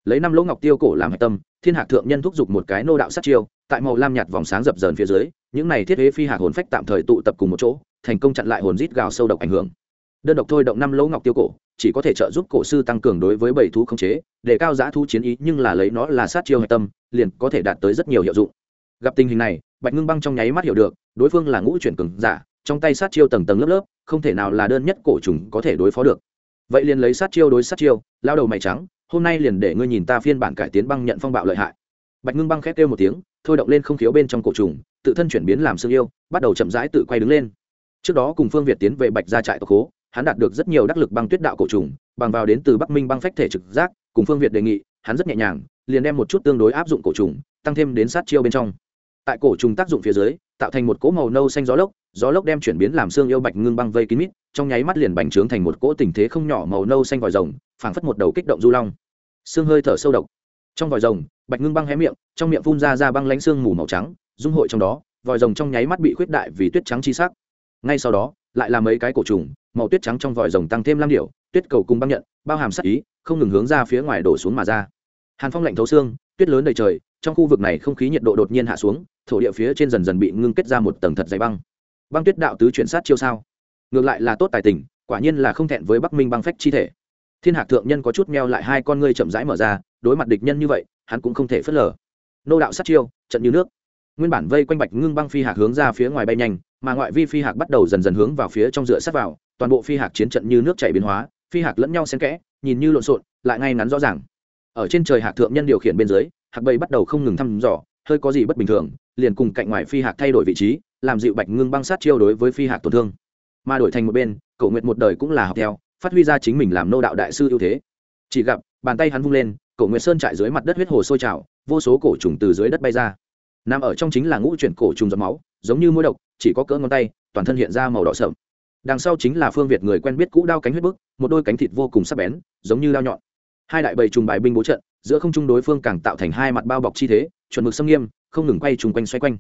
Lấy năm lỗ ngọc tiêu cổ làm hạch tâm, thiên hạc thượng nhân thúc giục một cái nô đạo sát chiêu, tại màu lam nhạt vòng sáng dập dờn phía dưới, những này thiết kế phi hạc hồn phách tạm thời tụ tập cùng một chỗ, thành công chặn lại hồn rít gào sâu độc ảnh hưởng. Đơn độc thôi động năm lỗ ngọc tiêu cổ, chỉ có thể trợ giúp cổ sư tăng cường đối với bảy thú không chế, để cao giá thu chiến ý, nhưng là lấy nó là sát chiêu hạch tâm, liền có thể đạt tới rất nhiều hiệu dụng. Gặp tình hình này, bạch ngưng băng trong nháy mắt hiểu được, đối phương là ngũ chuyển cường giả trong tay sát chiêu tầng tầng lớp lớp, không thể nào là đơn nhất cổ trùng có thể đối phó được. Vậy liền lấy sát chiêu đối sát chiêu, lao đầu mày trắng, hôm nay liền để ngươi nhìn ta phiên bản cải tiến băng nhận phong bạo lợi hại. Bạch ngưng băng khét kêu một tiếng, thôi động lên không khiếu bên trong cổ trùng, tự thân chuyển biến làm sương yêu, bắt đầu chậm rãi tự quay đứng lên. Trước đó cùng phương việt tiến về bạch gia trại tộc hố, hắn đạt được rất nhiều đắc lực băng tuyết đạo cổ trùng, bằng vào đến từ bắc minh băng phách thể trực giác, cùng phương việt đề nghị, hắn rất nhẹ nhàng, liền đem một chút tương đối áp dụng cổ trùng, tăng thêm đến sát chiêu bên trong tại cổ trùng tác dụng phía dưới, tạo thành một cỗ màu nâu xanh gió lốc gió lốc đem chuyển biến làm xương yêu bạch ngưng băng vây kín mít, trong nháy mắt liền bành trướng thành một cỗ tình thế không nhỏ màu nâu xanh vòi rồng, phảng phất một đầu kích động du long. Xương hơi thở sâu độc. Trong vòi rồng, bạch ngưng băng hé miệng, trong miệng phun ra ra băng lánh xương mù màu trắng, dung hội trong đó, vòi rồng trong nháy mắt bị khuyết đại vì tuyết trắng chi sắc. Ngay sau đó, lại là mấy cái cổ trùng, màu tuyết trắng trong vòi rồng tăng thêm lam điệu tuyết cầu cùng băng nhận, bao hàm sắc ý, không ngừng hướng ra phía ngoài đổ xuống mà ra. Hàn phong lạnh thấu xương, tuyết lớn đầy trời trong khu vực này không khí nhiệt độ đột nhiên hạ xuống, thổ địa phía trên dần dần bị ngưng kết ra một tầng thật dày băng. Băng tuyết đạo tứ chuyển sát chiêu sao? Ngược lại là tốt tài tình, quả nhiên là không thẹn với bắc minh băng phách chi thể. Thiên hạc thượng nhân có chút meo lại hai con ngươi chậm rãi mở ra, đối mặt địch nhân như vậy, hắn cũng không thể phớt lờ. Nô đạo sát chiêu, trận như nước. Nguyên bản vây quanh bạch ngưng băng phi hạc hướng ra phía ngoài bay nhanh, mà ngoại vi phi hạc bắt đầu dần dần hướng vào phía trong dựa sát vào, toàn bộ phi hạc chiến trận như nước chảy biến hóa, phi hạc lẫn nhau xen kẽ, nhìn như lộn xộn, lại ngay ngắn rõ ràng. Ở trên trời hạc thượng nhân điều khiển bên dưới hạc bầy bắt đầu không ngừng thăm dò, hơi có gì bất bình thường, liền cùng cạnh ngoài phi hạc thay đổi vị trí, làm dịu bạch ngưng băng sát chiêu đối với phi hạc tổn thương. Mà đổi thành một bên cậu nguyện một đời cũng là học theo, phát huy ra chính mình làm nô đạo đại sư ưu thế. Chỉ gặp, bàn tay hắn vung lên cậu nguyện sơn trại dưới mặt đất huyết hồ sôi trào, vô số cổ trùng từ dưới đất bay ra. Nằm ở trong chính là ngũ chuyển cổ trùng giọt máu, giống như mũi độc, chỉ có cỡ ngón tay, toàn thân hiện ra màu đỏ sậm. Đằng sau chính là phương việt người quen biết cũ đao cánh huyết bức, một đôi cánh thịt vô cùng sắc bén, giống như đao nhọn. Hai đại bầy trùng bài binh bố trận giữa không trung đối phương càng tạo thành hai mặt bao bọc chi thế, chuẩn mực xâm nghiêm, không ngừng quay chung quanh xoay quanh.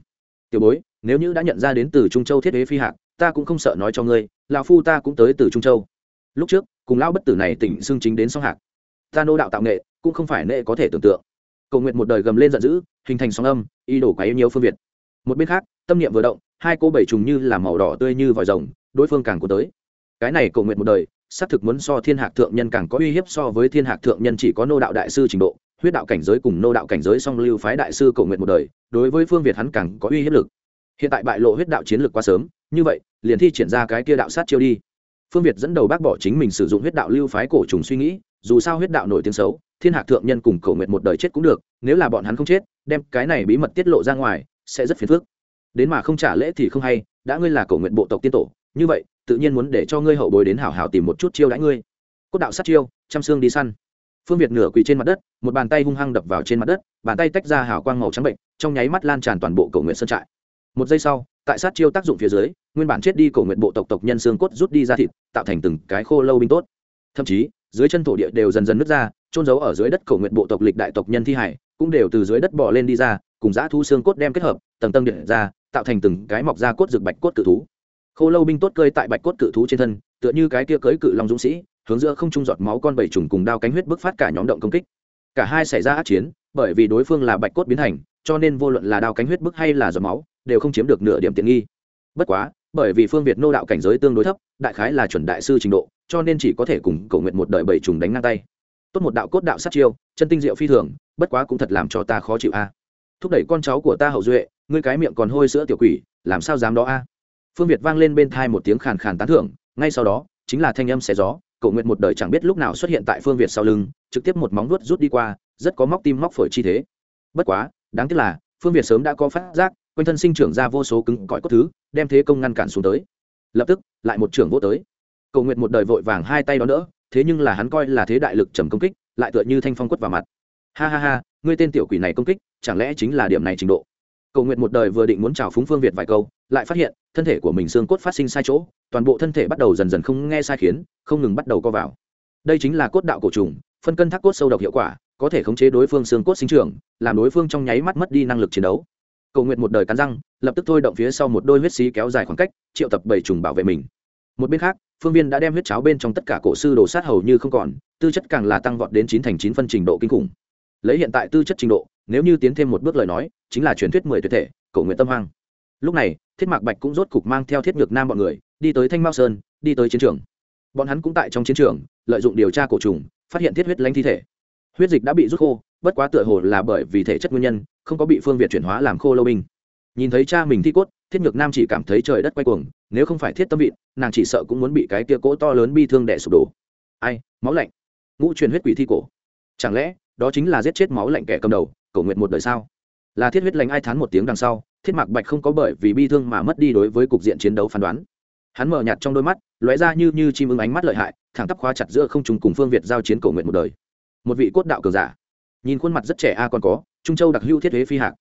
Tiểu bối, nếu như đã nhận ra đến từ trung châu thiết kế phi hạc, ta cũng không sợ nói cho ngươi, lão phu ta cũng tới từ trung châu. Lúc trước, cùng lão bất tử này tỉnh xương chính đến song hạc. Ta nô đạo tạo nghệ, cũng không phải nệ có thể tưởng tượng. Cầu nguyện một đời gầm lên giận dữ, hình thành sóng âm y đổ quá yêu nhiều phương việt. Một bên khác, tâm niệm vừa động, hai cô bảy trùng như là màu đỏ tươi như vòi rồng, đối phương càng của tới. Cái này cầu nguyện một đời xác thực muốn so thiên hạc thượng nhân càng có uy hiếp so với thiên hạc thượng nhân chỉ có nô đạo đại sư trình độ, huyết đạo cảnh giới cùng nô đạo cảnh giới song lưu phái đại sư cầu nguyện một đời, đối với phương việt hắn càng có uy hiếp lực. Hiện tại bại lộ huyết đạo chiến lược quá sớm, như vậy, liền thi triển ra cái kia đạo sát chiêu đi. Phương việt dẫn đầu bác bỏ chính mình sử dụng huyết đạo lưu phái cổ trùng suy nghĩ, dù sao huyết đạo nổi tiếng xấu, thiên hạc thượng nhân cùng cầu nguyện một đời chết cũng được, nếu là bọn hắn không chết, đem cái này bí mật tiết lộ ra ngoài, sẽ rất phiền phức. Đến mà không trả lễ thì không hay, đã ngươi là cầu nguyện bộ tộc tiên tổ, như vậy tự nhiên muốn để cho ngươi hậu bối đến hảo hảo tìm một chút chiêu đãi ngươi. Cốt đạo sát chiêu chăm xương đi săn. Phương việt nửa quỳ trên mặt đất, một bàn tay hung hăng đập vào trên mặt đất, bàn tay tách ra hào quang màu trắng bệnh, trong nháy mắt lan tràn toàn bộ cầu nguyện sơn trại. Một giây sau, tại sát chiêu tác dụng phía dưới, nguyên bản chết đi cầu nguyện bộ tộc tộc nhân xương cốt rút đi ra thịt, tạo thành từng cái khô lâu binh tốt. Thậm chí, dưới chân thổ địa đều dần dần nứt ra trôn giấu ở dưới đất cầu nguyện bộ tộc lịch đại tộc nhân thi hải, cũng đều từ dưới đất bỏ lên đi ra, cùng dã thu xương cốt đem kết hợp, tầng tầng điện ra, tạo thành từng cái mọc ra cốt rực bạch cốt cự thú khô lâu binh tốt cơi tại bạch cốt cự thú trên thân, tựa như cái kia cưới cự long dũng sĩ, hướng giữa không trung giọt máu con bảy trùng cùng đao cánh huyết bức phát cả nhóm động công kích. Cả hai xảy ra át chiến, bởi vì đối phương là bạch cốt biến thành, cho nên vô luận là đao cánh huyết bức hay là giọt máu, đều không chiếm được nửa điểm tiện nghi. Bất quá, bởi vì phương việt nô đạo cảnh giới tương đối thấp, đại khái là chuẩn đại sư trình độ, cho nên chỉ có thể cùng cầu nguyện một đời bảy trùng đánh ngang tay. Tốt một đạo cốt đạo sát chiêu, chân tinh diệu phi thường, bất quá cũng thật làm cho ta khó chịu a. Thúc đẩy con cháu của ta hậu duệ, ngươi cái miệng còn hôi sữa tiểu quỷ, làm sao dám đó a? Phương việt vang lên bên thai một tiếng khàn khàn tán thưởng, ngay sau đó, chính là thanh âm xé gió cậu nguyện một đời chẳng biết lúc nào xuất hiện tại phương việt sau lưng, trực tiếp một móng vuốt rút đi qua, rất có móc tim móc phổi chi thế. Bất quá, đáng tiếc là, phương việt sớm đã có phát giác, quanh thân sinh trưởng ra vô số cứng cõi cốt thứ, đem thế công ngăn cản xuống tới. Lập tức, lại một trưởng vô tới. Cầu nguyện một đời vội vàng hai tay đó đỡ, thế nhưng là hắn coi là thế đại lực trầm công kích, lại tựa như thanh phong quất vào mặt. Ha ha ha, ngươi tên tiểu quỷ này công kích, chẳng lẽ chính là điểm này trình độ? Cầu nguyện một đời vừa định muốn chào phúng phương việt vài câu lại phát hiện, thân thể của mình xương cốt phát sinh sai chỗ, toàn bộ thân thể bắt đầu dần dần không nghe sai khiến, không ngừng bắt đầu co vào. Đây chính là cốt đạo cổ trùng, phân cân thác cốt sâu độc hiệu quả, có thể khống chế đối phương xương cốt sinh trưởng, làm đối phương trong nháy mắt mất đi năng lực chiến đấu. Cầu nguyện một đời cắn răng, lập tức thôi động phía sau một đôi huyết xí kéo dài khoảng cách, triệu tập bảy trùng bảo vệ mình. Một bên khác, phương viên đã đem huyết cháo bên trong tất cả cổ sư đổ sát hầu như không còn, tư chất càng là tăng vọt đến chín thành chín phân trình độ kinh khủng. Lấy hiện tại tư chất trình độ, nếu như tiến thêm một bước lời nói, chính là truyền thuyết mười tuyệt thể, cầu nguyện tâm hoang. Lúc này thiết mạc bạch cũng rốt cục mang theo thiết ngược nam bọn người, đi tới thanh mao sơn, đi tới chiến trường. Bọn hắn cũng tại trong chiến trường, lợi dụng điều tra cổ trùng, phát hiện thiết huyết lanh thi thể. Huyết dịch đã bị rút khô, bất quá tựa hồ là bởi vì thể chất nguyên nhân, không có bị phương việt chuyển hóa làm khô lâu binh. Nhìn thấy cha mình thi cốt, thiết ngược nam chỉ cảm thấy trời đất quay cuồng, nếu không phải thiết tâm vịn, nàng chỉ sợ cũng muốn bị cái tia cỗ to lớn bi thương đẻ sụp đổ. Ai, máu lạnh. Ngũ truyền huyết quỷ thi cổ. Chẳng lẽ, đó chính là giết chết máu lạnh kẻ cầm đầu cổ nguyện một đời sao? Là thiết huyết lành ai thán một tiếng đằng sau thiết mạc bạch không có bởi vì bi thương mà mất đi đối với cục diện chiến đấu phán đoán. Hắn mở nhạt trong đôi mắt, lóe ra như như chim ưng ánh mắt lợi hại, thẳng tắp khóa chặt giữa không trùng cùng phương việt giao chiến cầu nguyện một đời. Một vị cốt đạo cường giả. Nhìn khuôn mặt rất trẻ a còn có, trung châu đặc hữu thiết thế phi hạc.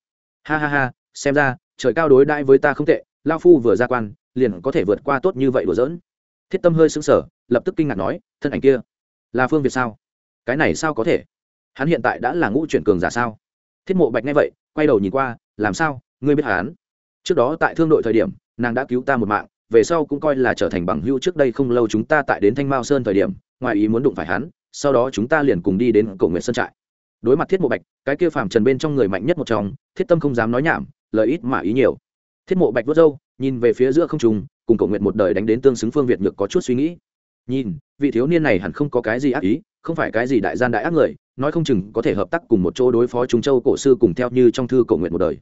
Ha ha ha, xem ra, trời cao đối đãi với ta không tệ, lao phu vừa ra quan, liền có thể vượt qua tốt như vậy đùa giỡn. Thiết tâm hơi sững sờ, lập tức kinh ngạc nói, thân ảnh kia, là phương việt sao? Cái này sao có thể? Hắn hiện tại đã là ngũ chuyển cường giả sao? Thiết mộ bạch nghe vậy, quay đầu nhìn qua, làm sao? Ngươi biết hắn. Trước đó tại thương đội thời điểm, nàng đã cứu ta một mạng, về sau cũng coi là trở thành bằng hưu trước đây không lâu chúng ta tại đến thanh mao sơn thời điểm, ngoài ý muốn đụng phải hắn, sau đó chúng ta liền cùng đi đến cổ nguyện sơn trại. Đối mặt thiết mộ bạch, cái kia phàm trần bên trong người mạnh nhất một trong, thiết tâm không dám nói nhảm, lời ít mà ý nhiều. Thiết mộ bạch vớt râu, nhìn về phía giữa không trùng cùng cổ nguyện một đời đánh đến tương xứng phương việt nhược có chút suy nghĩ. Nhìn, vị thiếu niên này hẳn không có cái gì ác ý, không phải cái gì đại gian đại ác người, nói không chừng có thể hợp tác cùng một chỗ đối phó trung châu cổ sư cùng theo như trong thư cổ nguyện một đời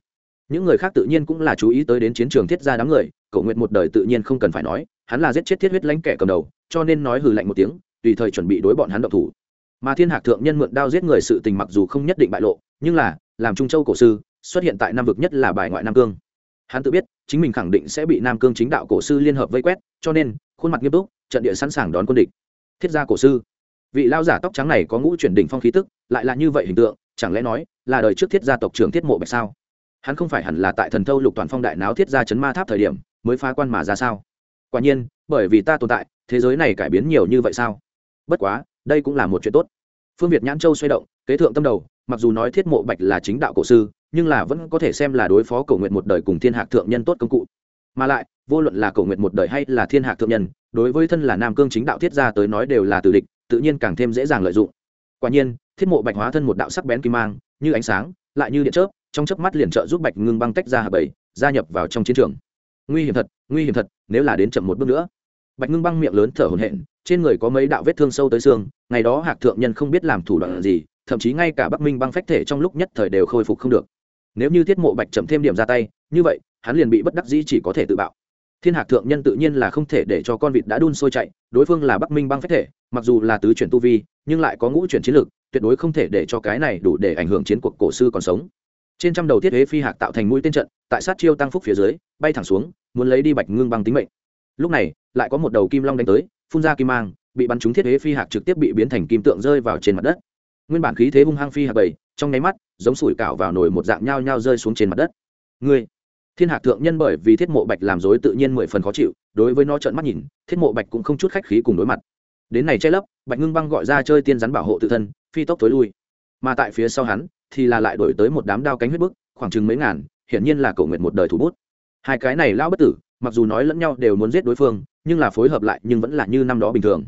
những người khác tự nhiên cũng là chú ý tới đến chiến trường thiết gia đám người Cậu nguyện một đời tự nhiên không cần phải nói, hắn là giết chết thiết huyết lãnh kẻ cầm đầu, cho nên nói hừ lạnh một tiếng, tùy thời chuẩn bị đối bọn hắn độc thủ. Mà thiên hạc thượng nhân mượn đao giết người sự tình mặc dù không nhất định bại lộ, nhưng là, làm trung châu cổ sư, xuất hiện tại nam vực nhất là bài ngoại nam cương. Hắn tự biết, chính mình khẳng định sẽ bị nam cương chính đạo cổ sư liên hợp vây quét, cho nên, khuôn mặt nghiêm túc, trận địa sẵn sàng đón quân địch. Thiết gia cổ sư. Vị lao giả tóc trắng này có ngũ chuyển đỉnh phong khí tức, lại là như vậy hình tượng, chẳng lẽ nói, là đời trước thiết gia tộc trưởng thiết mộ bạch sao? Hắn không phải hẳn là tại thần thâu lục toàn phong đại náo thiết gia chấn ma tháp thời điểm mới phá quan mà ra sao? Quả nhiên, bởi vì ta tồn tại, thế giới này cải biến nhiều như vậy sao? Bất quá, đây cũng là một chuyện tốt. Phương việt nhãn châu xoay động, kế thượng tâm đầu, mặc dù nói thiết mộ bạch là chính đạo cổ sư, nhưng là vẫn có thể xem là đối phó cầu nguyện một đời cùng thiên hạc thượng nhân tốt công cụ. Mà lại, vô luận là cầu nguyện một đời hay là thiên hạc thượng nhân, đối với thân là nam cương chính đạo thiết gia tới nói đều là tử địch, tự nhiên càng thêm dễ dàng lợi dụng. Quả nhiên, thiết mộ bạch hóa thân một đạo sắc bén kim mang, như ánh sáng, lại như điện chớp trong chớp mắt liền trợ giúp bạch ngưng băng tách ra hạ bảy, gia nhập vào trong chiến trường. Nguy hiểm thật, nguy hiểm thật, nếu là đến chậm một bước nữa. Bạch ngưng băng miệng lớn thở hổn hển, trên người có mấy đạo vết thương sâu tới xương, ngày đó hạc thượng nhân không biết làm thủ đoạn gì, thậm chí ngay cả bắc minh băng phách thể trong lúc nhất thời đều khôi phục không được. Nếu như thiết mộ bạch chậm thêm điểm ra tay, như vậy, hắn liền bị bất đắc dĩ chỉ có thể tự bạo. Thiên hạc thượng nhân tự nhiên là không thể để cho con vịt đã đun sôi chạy, đối phương là bắc minh băng phách thể, mặc dù là tứ chuyển tu vi, nhưng lại có ngũ chuyển chiến lược, tuyệt đối không thể để cho cái này đủ để ảnh hưởng chiến cuộc cổ sư còn sống trên trăm đầu thiết huế phi hạc tạo thành mũi tên trận, tại sát chiêu tăng phúc phía dưới, bay thẳng xuống, muốn lấy đi bạch ngưng băng tính mệnh. Lúc này, lại có một đầu kim long đánh tới, phun ra kim mang, bị bắn trúng thiết huế phi hạc trực tiếp bị biến thành kim tượng rơi vào trên mặt đất. Nguyên bản khí thế hung hăng phi hạc bảy, trong nháy mắt, giống sủi cảo vào nồi một dạng nhao nhao rơi xuống trên mặt đất. Ngươi, thiên hạc thượng nhân bởi vì thiết mộ bạch làm dối tự nhiên mười phần khó chịu, đối với nó trợn mắt nhìn, thiết mộ bạch cũng không chút khách khí cùng đối mặt. Đến này che lấp, bạch ngưng băng gọi ra chơi tiên rắn bảo hộ tự thân, phi tốc tối lui. Mà tại phía sau hắn thì là lại đổi tới một đám đao cánh huyết bức, khoảng chừng mấy ngàn, hiển nhiên là cầu nguyện một đời thủ bút. Hai cái này lao bất tử, mặc dù nói lẫn nhau đều muốn giết đối phương, nhưng là phối hợp lại nhưng vẫn là như năm đó bình thường.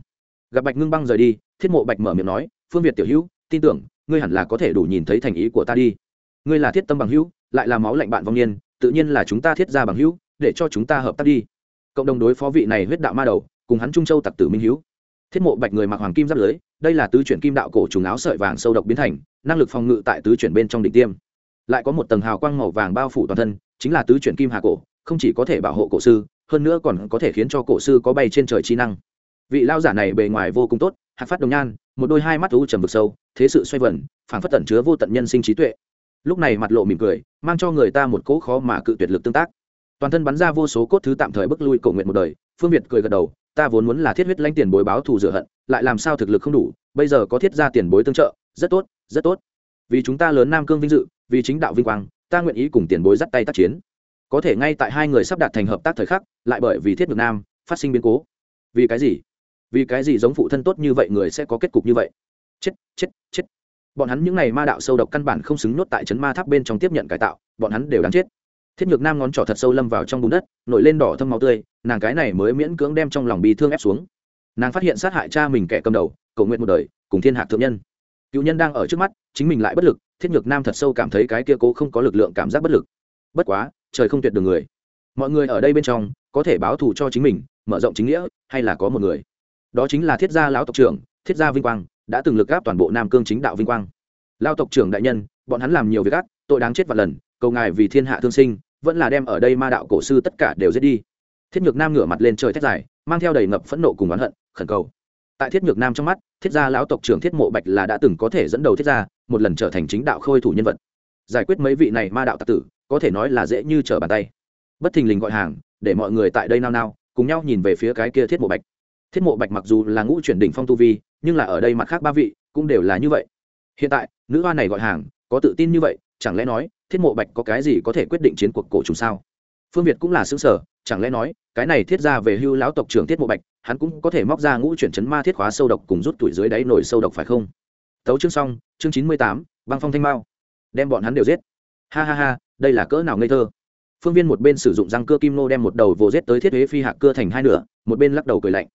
Gặp bạch ngưng băng rời đi, thiết mộ bạch mở miệng nói, phương việt tiểu hữu, tin tưởng, ngươi hẳn là có thể đủ nhìn thấy thành ý của ta đi. Ngươi là thiết tâm bằng hữu, lại là máu lạnh bạn vong niên, tự nhiên là chúng ta thiết ra bằng hữu, để cho chúng ta hợp tác đi. Cộng đồng đối phó vị này huyết đạo ma đầu, cùng hắn trung châu tặc tử minh hữu thiết mộ bạch người mặc hoàng kim giáp lưới đây là tứ chuyển kim đạo cổ trùng áo sợi vàng sâu độc biến thành, năng lực phòng ngự tại tứ chuyển bên trong đỉnh tiêm. Lại có một tầng hào quang màu vàng bao phủ toàn thân, chính là tứ chuyển kim hà cổ, không chỉ có thể bảo hộ cổ sư, hơn nữa còn có thể khiến cho cổ sư có bay trên trời chi năng. Vị lao giả này bề ngoài vô cùng tốt, hạt phát đồng nhan, một đôi hai mắt u trầm vực sâu, thế sự xoay vần phản phất tẩn chứa vô tận nhân sinh trí tuệ. Lúc này mặt lộ mỉm cười, mang cho người ta một cỗ khó mà cự tuyệt lực tương tác. Toàn thân bắn ra vô số cốt thứ tạm thời bức lui cổ nguyện một đời, phương việt cười gật đầu ta vốn muốn là thiết huyết lãnh tiền bối báo thù rửa hận, lại làm sao thực lực không đủ, bây giờ có thiết ra tiền bối tương trợ, rất tốt rất tốt. Vì chúng ta lớn nam cương vinh dự, vì chính đạo vinh quang, ta nguyện ý cùng tiền bối dắt tay tác chiến. Có thể ngay tại hai người sắp đạt thành hợp tác thời khắc, lại bởi vì thiết ngược nam, phát sinh biến cố. Vì cái gì? Vì cái gì giống phụ thân tốt như vậy người sẽ có kết cục như vậy? Chết chết chết. Bọn hắn những n à y ma đạo sâu độc căn bản không xứng nhốt tại trấn ma tháp bên trong tiếp nhận cải tạo, bọn hắn đều đáng chết thiết nhược nam ngón trỏ thật sâu lâm vào trong bùn đất, nổi lên đỏ thâm máu tươi, nàng cái này mới miễn cưỡng đem trong lòng bị thương ép xuống. Nàng phát hiện sát hại cha mình kẻ cầm đầu, cầu nguyện một đời, cùng thiên hạ thượng nhân. Cựu nhân đang ở trước mắt, chính mình lại bất lực, thiết nhược nam thật sâu cảm thấy cái kia cố không có lực lượng cảm giác bất lực. Bất quá, trời không tuyệt được người. Mọi người ở đây bên trong, có thể báo thù cho chính mình, mở rộng chính nghĩa, hay là có một người? Đó chính là thiết gia lão tộc trưởng, thiết gia vinh quang, đã từng lực gáp toàn bộ nam cương chính đạo vinh quang. Lao tộc trưởng đại nhân, bọn hắn làm nhiều việc ác, tội đáng chết vạn lần cầu ngài vì thiên hạ thương sinh, vẫn là đem ở đây ma đạo cổ sư tất cả đều giết đi. Thiết nhược nam ngửa mặt lên trời thét dài, mang theo đầy ngập phẫn nộ cùng oán hận, khẩn cầu. Tại thiết nhược nam trong mắt, thiết gia lão tộc trưởng thiết mộ bạch là đã từng có thể dẫn đầu thiết gia, một lần trở thành chính đạo khôi thủ nhân vật. Giải quyết mấy vị này ma đạo tạc tử, có thể nói là dễ như trở bàn tay. Bất thình lình gọi hàng, để mọi người tại đây nao nao, cùng nhau nhìn về phía cái kia thiết mộ bạch. Thiết mộ bạch mặc dù là ngũ chuyển đỉnh phong tu vi, nhưng là ở đây mặt khác ba vị, cũng đều là như vậy. Hiện tại, nữ hoa này gọi hàng, có tự tin như vậy chẳng lẽ nói, thiết mộ bạch có cái gì có thể quyết định chiến cuộc cổ trùng sao? Phương việt cũng là xứng sở chẳng lẽ nói, cái này thiết ra về hưu lão tộc trưởng thiết mộ bạch, hắn cũng có thể móc ra ngũ chuyển chấn ma thiết khóa sâu độc cùng rút tuổi dưới đáy nổi sâu độc phải không? Tấu chương xong, chương chín mươi tám, băng phong thanh mao. Đem bọn hắn đều giết. Ha ha ha, đây là cỡ nào ngây thơ. Phương viên một bên sử dụng răng cưa kim nô đem một đầu vồ giết tới thiết huế phi hạ cưa thành hai nửa, một bên lắc đầu cười lạnh.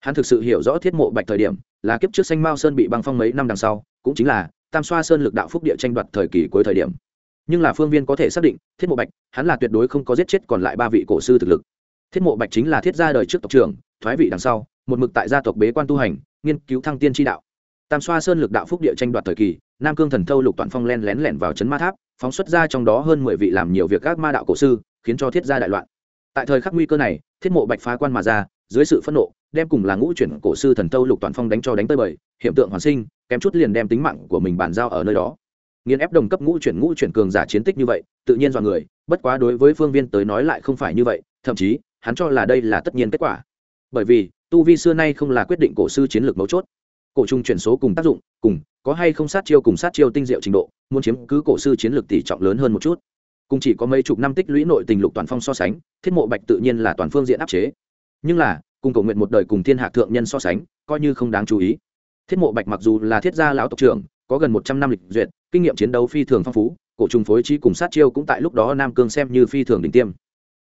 Hắn thực sự hiểu rõ thiết mộ bạch thời điểm, là kiếp trước xanh mao sơn bị băng phong mấy năm đằng sau, cũng chính là tam xoa sơn lực đạo phúc địa tranh đoạt thời kỳ cuối thời điểm. Nhưng là phương viên có thể xác định, thiết mộ bạch, hắn là tuyệt đối không có giết chết còn lại ba vị cổ sư thực lực. Thiết mộ bạch chính là thiết gia đời trước tộc trưởng, thoái vị đằng sau, một mực tại gia tộc bế quan tu hành, nghiên cứu thăng tiên tri đạo. Tam xoa sơn lực đạo phúc địa tranh đoạt thời kỳ, nam cương thần thâu lục toàn phong len lén lẻn vào trấn ma tháp, phóng xuất ra trong đó hơn mười vị làm nhiều việc các ma đạo cổ sư, khiến cho thiết gia đại loạn tại thời khắc nguy cơ này, thiết mộ bạch phá quan mà ra, dưới sự phẫn nộ, đem cùng là ngũ chuyển cổ sư thần tâu lục toàn phong đánh cho đánh tới bời hiện tượng hoàn sinh, kém chút liền đem tính mạng của mình bàn giao ở nơi đó. Nghiên ép đồng cấp ngũ chuyển ngũ chuyển cường giả chiến tích như vậy, tự nhiên dọa người, bất quá đối với phương viên tới nói lại không phải như vậy, thậm chí, hắn cho là đây là tất nhiên kết quả. Bởi vì, tu vi xưa nay không là quyết định cổ sư chiến lược mấu chốt. Cổ trung chuyển số cùng tác dụng, cùng, có hay không sát chiêu cùng sát chiêu tinh diệu trình độ, muốn chiếm cứ cổ sư chiến lược tỷ trọng lớn hơn một chút cùng chỉ có mấy chục năm tích lũy nội tình lục toàn phong so sánh, thiết mộ bạch tự nhiên là toàn phương diện áp chế. Nhưng là, cùng cầu nguyện một đời cùng thiên hạ thượng nhân so sánh, coi như không đáng chú ý. Thiết mộ bạch mặc dù là thiết gia lão tộc trưởng, có gần một trăm năm lịch duyệt, kinh nghiệm chiến đấu phi thường phong phú, cổ trùng phối trí cùng sát chiêu cũng tại lúc đó nam cương xem như phi thường đỉnh tiêm.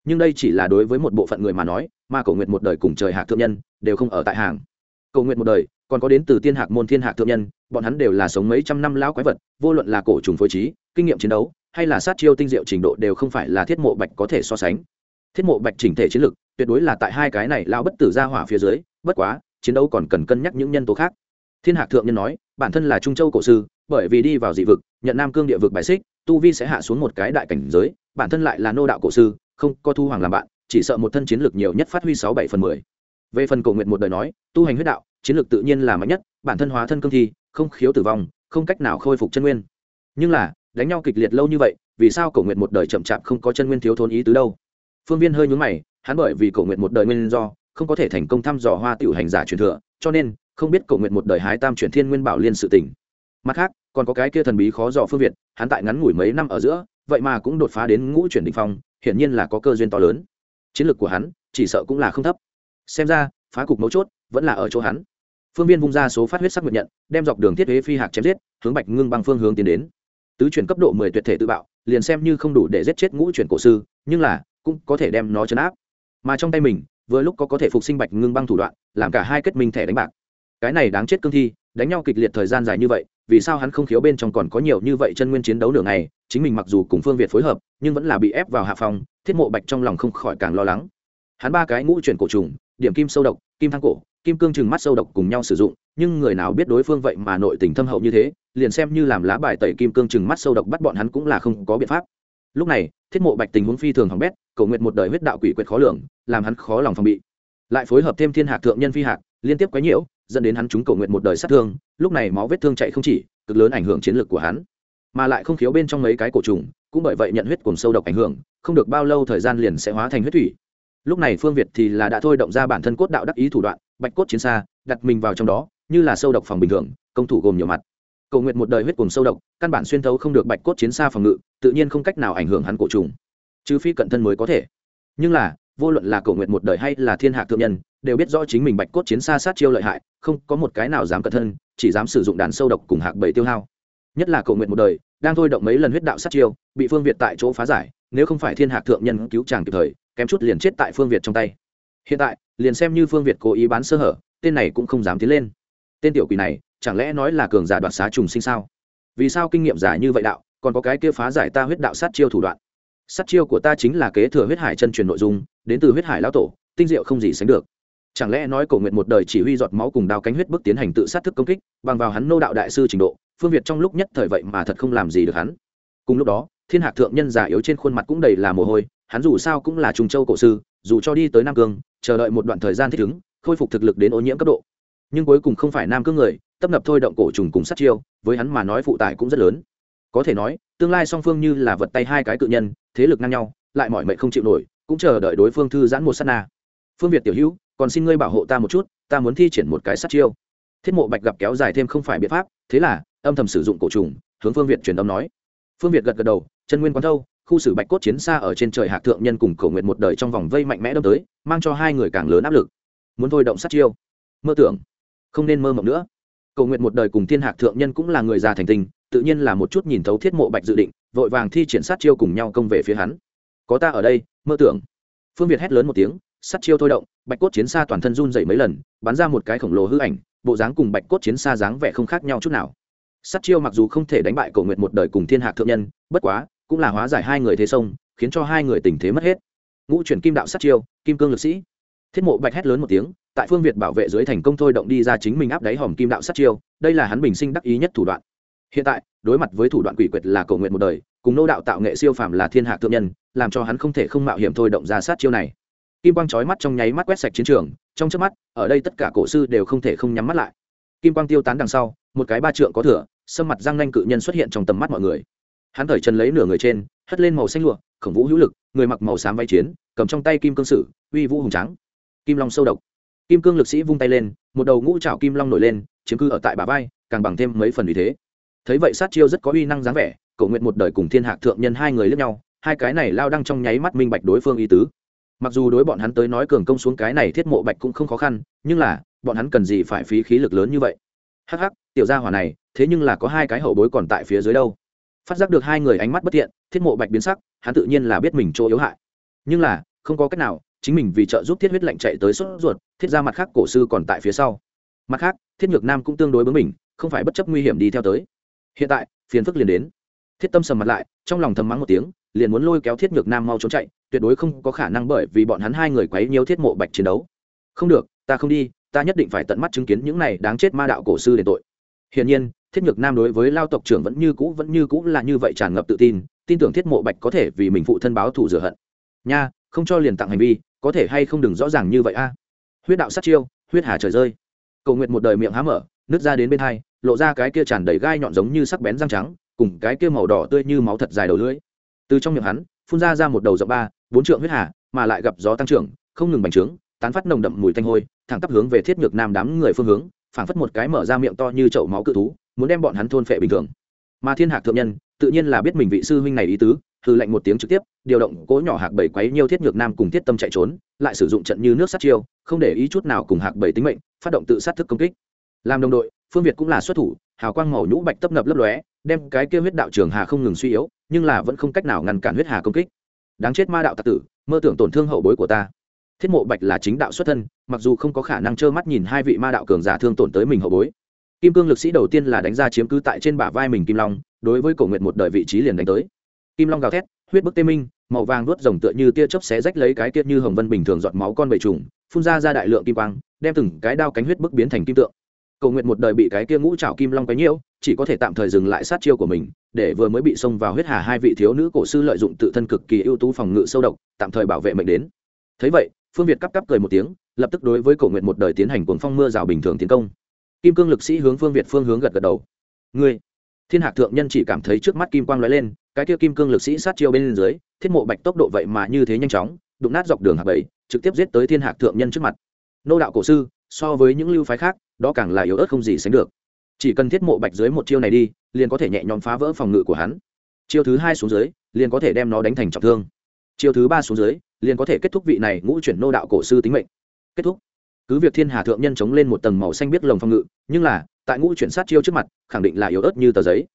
Nhưng đây chỉ là đối với một bộ phận người mà nói, mà cầu nguyện một đời cùng trời hạc thượng nhân, đều không ở tại hàng. Cầu nguyện một đời, còn có đến từ tiên hạc môn thiên hạc thượng nhân, bọn hắn đều là sống mấy trăm năm lão quái vật, vô luận là cổ trùng phối trí, kinh nghiệm chiến đấu hay là sát chiêu tinh diệu trình độ đều không phải là thiết mộ bạch có thể so sánh. Thiết mộ bạch chỉnh thể chiến lược tuyệt đối là tại hai cái này lao bất tử ra hỏa phía dưới, bất quá, chiến đấu còn cần cân nhắc những nhân tố khác. Thiên hạc thượng nhân nói, bản thân là trung châu cổ sư, bởi vì đi vào dị vực, nhận nam cương địa vực bài xích, tu vi sẽ hạ xuống một cái đại cảnh giới, bản thân lại là nô đạo cổ sư, không có thu hoàng làm bạn, chỉ sợ một thân chiến lược nhiều nhất phát huy sáu bảy phần mười. Về phần cổ nguyện một đời nói, tu hành huyết đạo, chiến lược tự nhiên là mạnh nhất, bản thân hóa thân cương thi, không khiếu tử vong, không cách nào khôi phục chân nguyên. Nhưng là đánh nhau kịch liệt lâu như vậy, vì sao cổ nguyện một đời chậm chạp không có chân nguyên thiếu thốn ý tứ đâu? Phương viên hơi nhúng mày, hắn bởi vì cổ nguyện một đời nguyên do, không có thể thành công thăm dò hoa tiểu hành giả truyền thừa, cho nên không biết cổ nguyện một đời hái tam chuyển thiên nguyên bảo liên sự tỉnh mặt khác, còn có cái kia thần bí khó dò phương việt, hắn tại ngắn ngủi mấy năm ở giữa, vậy mà cũng đột phá đến ngũ chuyển định phong, hiển nhiên là có cơ duyên to lớn. Chiến lược của hắn, chỉ sợ cũng là không thấp. Xem ra, phá cục mấu chốt vẫn là ở chỗ hắn. Phương viên vung ra số phát huyết sắc nguyện nhận, đem dọc đường thiết huế phi hạc chém giết, hướng bạch ngưng bằng phương hướng tiến đến tứ chuyển cấp độ mười tuyệt thể tự bạo, liền xem như không đủ để giết chết ngũ chuyển cổ sư, nhưng là, cũng có thể đem nó chấn áp. Mà trong tay mình, vừa lúc có có thể phục sinh bạch ngưng băng thủ đoạn, làm cả hai kết minh thẻ đánh bạc. Cái này đáng chết cương thi, đánh nhau kịch liệt thời gian dài như vậy, vì sao hắn không khiếu bên trong còn có nhiều như vậy chân nguyên chiến đấu nửa ngày, chính mình mặc dù cùng phương việt phối hợp, nhưng vẫn là bị ép vào hạ phòng, thiết mộ bạch trong lòng không khỏi càng lo lắng. Hắn ba cái ngũ chuyển cổ trùng điểm kim sâu độc, kim thang cổ, kim cương chừng mắt sâu độc cùng nhau sử dụng, nhưng người nào biết đối phương vậy mà nội tình thâm hậu như thế, liền xem như làm lá bài tẩy kim cương chừng mắt sâu độc bắt bọn hắn cũng là không có biện pháp. Lúc này, thiết mộ bạch tình huống phi thường hỏng bét, cầu nguyện một đời huyết đạo quỷ quyệt khó lường, làm hắn khó lòng phòng bị. Lại phối hợp thêm thiên hạc thượng nhân phi hạc, liên tiếp quấy nhiễu, dẫn đến hắn chúng cầu nguyện một đời sát thương, lúc này máu vết thương chạy không chỉ, cực lớn ảnh hưởng chiến lược của hắn. Mà lại không khiếu bên trong mấy cái cổ trùng, cũng bởi vậy nhận huyết cùng sâu độc ảnh hưởng, không được bao lâu thời gian liền sẽ hóa thành huyết thủy lúc này phương việt thì là đã thôi động ra bản thân cốt đạo đắc ý thủ đoạn, bạch cốt chiến xa, đặt mình vào trong đó, như là sâu độc phòng bình thường, công thủ gồm nhiều mặt. Cầu nguyện một đời huyết cùng sâu độc, căn bản xuyên thấu không được bạch cốt chiến xa phòng ngự, tự nhiên không cách nào ảnh hưởng hắn cổ trùng. Trừ phi cận thân mới có thể. Nhưng là, vô luận là cầu nguyện một đời hay là thiên hạ thượng nhân, đều biết rõ chính mình bạch cốt chiến xa sát chiêu lợi hại, không có một cái nào dám cận thân, chỉ dám sử dụng đàn sâu độc cùng hạc bảy tiêu hao. Nhất là cầu nguyện một đời, đang thôi động mấy lần huyết đạo sát chiêu, bị phương việt tại chỗ phá giải, nếu không phải thiên hạ thượng nhân cứu chàng kịp thời kém chút liền chết tại phương việt trong tay. Hiện tại, liền xem như phương việt cố ý bán sơ hở, tên này cũng không dám tiến lên. Tên tiểu quỷ này, chẳng lẽ nói là cường giả đoạt xá trùng sinh sao? Vì sao kinh nghiệm giả như vậy đạo, còn có cái kia phá giải ta huyết đạo sát chiêu thủ đoạn? Sát chiêu của ta chính là kế thừa huyết hải chân truyền nội dung, đến từ huyết hải lão tổ, tinh diệu không gì sánh được. Chẳng lẽ nói cổ nguyện một đời chỉ huy giọt máu cùng đao cánh huyết bước tiến hành tự sát thức công kích, bằng vào hắn nô đạo đại sư trình độ, phương việt trong lúc nhất thời vậy mà thật không làm gì được hắn. Cùng lúc đó, thiên hạc thượng nhân giả yếu trên khuôn mặt cũng đầy là mồ hôi hắn dù sao cũng là trùng châu cổ sư, dù cho đi tới nam cương, chờ đợi một đoạn thời gian thích ứng, khôi phục thực lực đến ô nhiễm cấp độ. Nhưng cuối cùng không phải nam cương người, tấp nập thôi động cổ trùng cùng sát chiêu, với hắn mà nói phụ tải cũng rất lớn. Có thể nói, tương lai song phương như là vật tay hai cái cự nhân, thế lực ngang nhau, lại mọi mệnh không chịu nổi, cũng chờ đợi đối phương thư giãn một sát na. Phương việt tiểu hữu, còn xin ngươi bảo hộ ta một chút, ta muốn thi triển một cái sát chiêu. Thiết mộ bạch gặp kéo dài thêm không phải biện pháp, thế là âm thầm sử dụng cổ trùng, hướng phương việt truyền âm nói. Phương việt gật gật đầu, chân nguyên quán thâu khu xử bạch cốt chiến xa ở trên trời hạc thượng nhân cùng cầu nguyện một đời trong vòng vây mạnh mẽ đâm tới, mang cho hai người càng lớn áp lực. Muốn thôi động sát chiêu. Mơ tưởng. Không nên mơ mộng nữa. Cầu nguyện một đời cùng thiên hạc thượng nhân cũng là người già thành tình, tự nhiên là một chút nhìn thấu thiết mộ bạch dự định, vội vàng thi triển sát chiêu cùng nhau công về phía hắn. Có ta ở đây, mơ tưởng. Phương việt hét lớn một tiếng, sát chiêu thôi động, bạch cốt chiến xa toàn thân run dậy mấy lần, bắn ra một cái khổng lồ hư ảnh, bộ dáng cùng bạch cốt chiến xa dáng vẻ không khác nhau chút nào. Sát chiêu mặc dù không thể đánh bại cầu nguyện một đời cùng thiên hạc thượng nhân, bất quá cũng là hóa giải hai người thế sông, khiến cho hai người tình thế mất hết. Ngũ chuyển kim đạo sát chiêu, kim cương lực sĩ. Thiết mộ bạch hét lớn một tiếng, tại phương việt bảo vệ dưới thành công thôi động đi ra chính mình áp đáy hòm kim đạo sát chiêu, đây là hắn bình sinh đắc ý nhất thủ đoạn. Hiện tại, đối mặt với thủ đoạn quỷ quyệt là cầu nguyện một đời, cùng nô đạo tạo nghệ siêu phàm là thiên hạ thượng nhân, làm cho hắn không thể không mạo hiểm thôi động ra sát chiêu này. Kim quang chói mắt trong nháy mắt quét sạch chiến trường, trong trước mắt, ở đây tất cả cổ sư đều không thể không nhắm mắt lại. Kim quang tiêu tán đằng sau, một cái ba trượng có thửa sâm mặt răng nanh cự nhân xuất hiện trong tầm mắt mọi người hắn thời chân lấy nửa người trên, hất lên màu xanh lụa, khổng vũ hữu lực, người mặc màu xám váy chiến, cầm trong tay kim cương sử, uy vũ hùng trắng kim long sâu độc. Kim cương lực sĩ vung tay lên, một đầu ngũ trảo kim long nổi lên, chiếm cư ở tại bà vai, càng bằng thêm mấy phần vì thế. Thấy vậy sát chiêu rất có uy năng dáng vẻ cầu nguyện một đời cùng thiên hạc thượng nhân hai người lướt nhau, hai cái này lao đăng trong nháy mắt minh bạch đối phương ý tứ. Mặc dù đối bọn hắn tới nói cường công xuống cái này thiết mộ bạch cũng không khó khăn, nhưng là, bọn hắn cần gì phải phí khí lực lớn như vậy? Hắc hắc, tiểu gia hỏa này, thế nhưng là có hai cái hậu bối còn tại phía dưới đâu phát giác được hai người ánh mắt bất thiện, thiết mộ bạch biến sắc, hắn tự nhiên là biết mình chỗ yếu hại. Nhưng là, không có cách nào, chính mình vì trợ giúp thiết huyết lạnh chạy tới sốt ruột, thiết ra mặt khác cổ sư còn tại phía sau. Mặt khác, thiết nhược nam cũng tương đối bướng mình không phải bất chấp nguy hiểm đi theo tới. Hiện tại, phiền phức liền đến. Thiết tâm sầm mặt lại, trong lòng thầm mắng một tiếng, liền muốn lôi kéo thiết nhược nam mau trốn chạy, tuyệt đối không có khả năng bởi vì bọn hắn hai người quấy nhiều thiết mộ bạch chiến đấu. Không được, ta không đi, ta nhất định phải tận mắt chứng kiến những này đáng chết ma đạo cổ sư để tội. Hiển nhiên thiết nhược nam đối với lao tộc trưởng vẫn như cũ, vẫn như cũ là như vậy tràn ngập tự tin tin tưởng thiết mộ bạch có thể vì mình phụ thân báo thù rửa hận. Nha, không cho liền tặng hành vi, có thể hay không đừng rõ ràng như vậy a? Huyết đạo sát chiêu, huyết hà trời rơi. Cầu nguyện một đời miệng há mở, nứt ra đến bên hai, lộ ra cái kia tràn đầy gai nhọn giống như sắc bén răng trắng, cùng cái kia màu đỏ tươi như máu thật dài đầu lưỡi. Từ trong miệng hắn, phun ra ra một đầu rộng ba, bốn trượng huyết hà, mà lại gặp gió tăng trưởng, không ngừng bành trướng, tán phát nồng đậm mùi thanh hôi, thẳng tắp hướng về thiết nhược nam đám người phương hướng, phảng phất một cái mở ra miệng to như chậu máu cự thú muốn đem bọn hắn thôn phệ bình thường. Mà thiên hạc thượng nhân, tự nhiên là biết mình vị sư huynh này ý tứ hư lệnh một tiếng trực tiếp, điều động cố nhỏ hạc bảy quấy nhiêu thiết nhược nam cùng thiết tâm chạy trốn, lại sử dụng trận như nước sát chiêu, không để ý chút nào cùng hạc bảy tính mệnh, phát động tự sát thức công kích. Làm đồng đội, phương việt cũng là xuất thủ, hào quang màu nhũ bạch tấp nập lấp lóe, đem cái kia huyết đạo trường hà không ngừng suy yếu, nhưng là vẫn không cách nào ngăn cản huyết hà công kích. Đáng chết ma đạo tạc tử, mơ tưởng tổn thương hậu bối của ta. Thiết mộ bạch là chính đạo xuất thân, mặc dù không có khả năng trơ mắt nhìn hai vị ma đạo cường giả thương tổn tới mình hậu bối kim cương lực sĩ đầu tiên là đánh ra chiếm cứ tại trên bả vai mình kim long, đối với cổ nguyệt một đời vị trí liền đánh tới. Kim long gào thét, huyết bức tê minh, màu vàng nuốt rồng tựa như tia chớp xé rách lấy cái tiết như hồng vân bình thường giọt máu con bầy trùng, phun ra ra đại lượng kim quang, đem từng cái đao cánh huyết bức biến thành kim tượng. Cầu nguyện một đời bị cái kia ngũ trảo kim long cái nhiễu, chỉ có thể tạm thời dừng lại sát chiêu của mình, để vừa mới bị xông vào huyết hà hai vị thiếu nữ cổ sư lợi dụng tự thân cực kỳ ưu tú phòng ngự sâu độc, tạm thời bảo vệ mệnh đến. Thấy vậy, phương việt cắp cắp cười một tiếng, lập tức đối với cổ nguyện một đời tiến hành cuồng phong mưa rào bình thường tiến công kim cương lực sĩ hướng phương việt phương hướng gật gật đầu. Ngươi, thiên hạc thượng nhân chỉ cảm thấy trước mắt kim quang lóe lên, cái kia kim cương lực sĩ sát chiêu bên dưới, thiết mộ bạch tốc độ vậy mà như thế nhanh chóng, đụng nát dọc đường hạc bảy trực tiếp giết tới thiên hạc thượng nhân trước mặt. Nô đạo cổ sư, so với những lưu phái khác, đó càng là yếu ớt không gì sánh được. Chỉ cần thiết mộ bạch dưới một chiêu này đi, liền có thể nhẹ nhõm phá vỡ phòng ngự của hắn. Chiêu thứ hai xuống dưới, liền có thể đem nó đánh thành trọng thương. Chiêu thứ ba xuống dưới, liền có thể kết thúc vị này ngũ chuyển nô đạo cổ sư tính mệnh. Kết thúc cứ việc thiên hà thượng nhân chống lên một tầng màu xanh biết lồng phòng ngự nhưng là tại ngũ chuyển sát chiêu trước mặt khẳng định là yếu ớt như tờ giấy.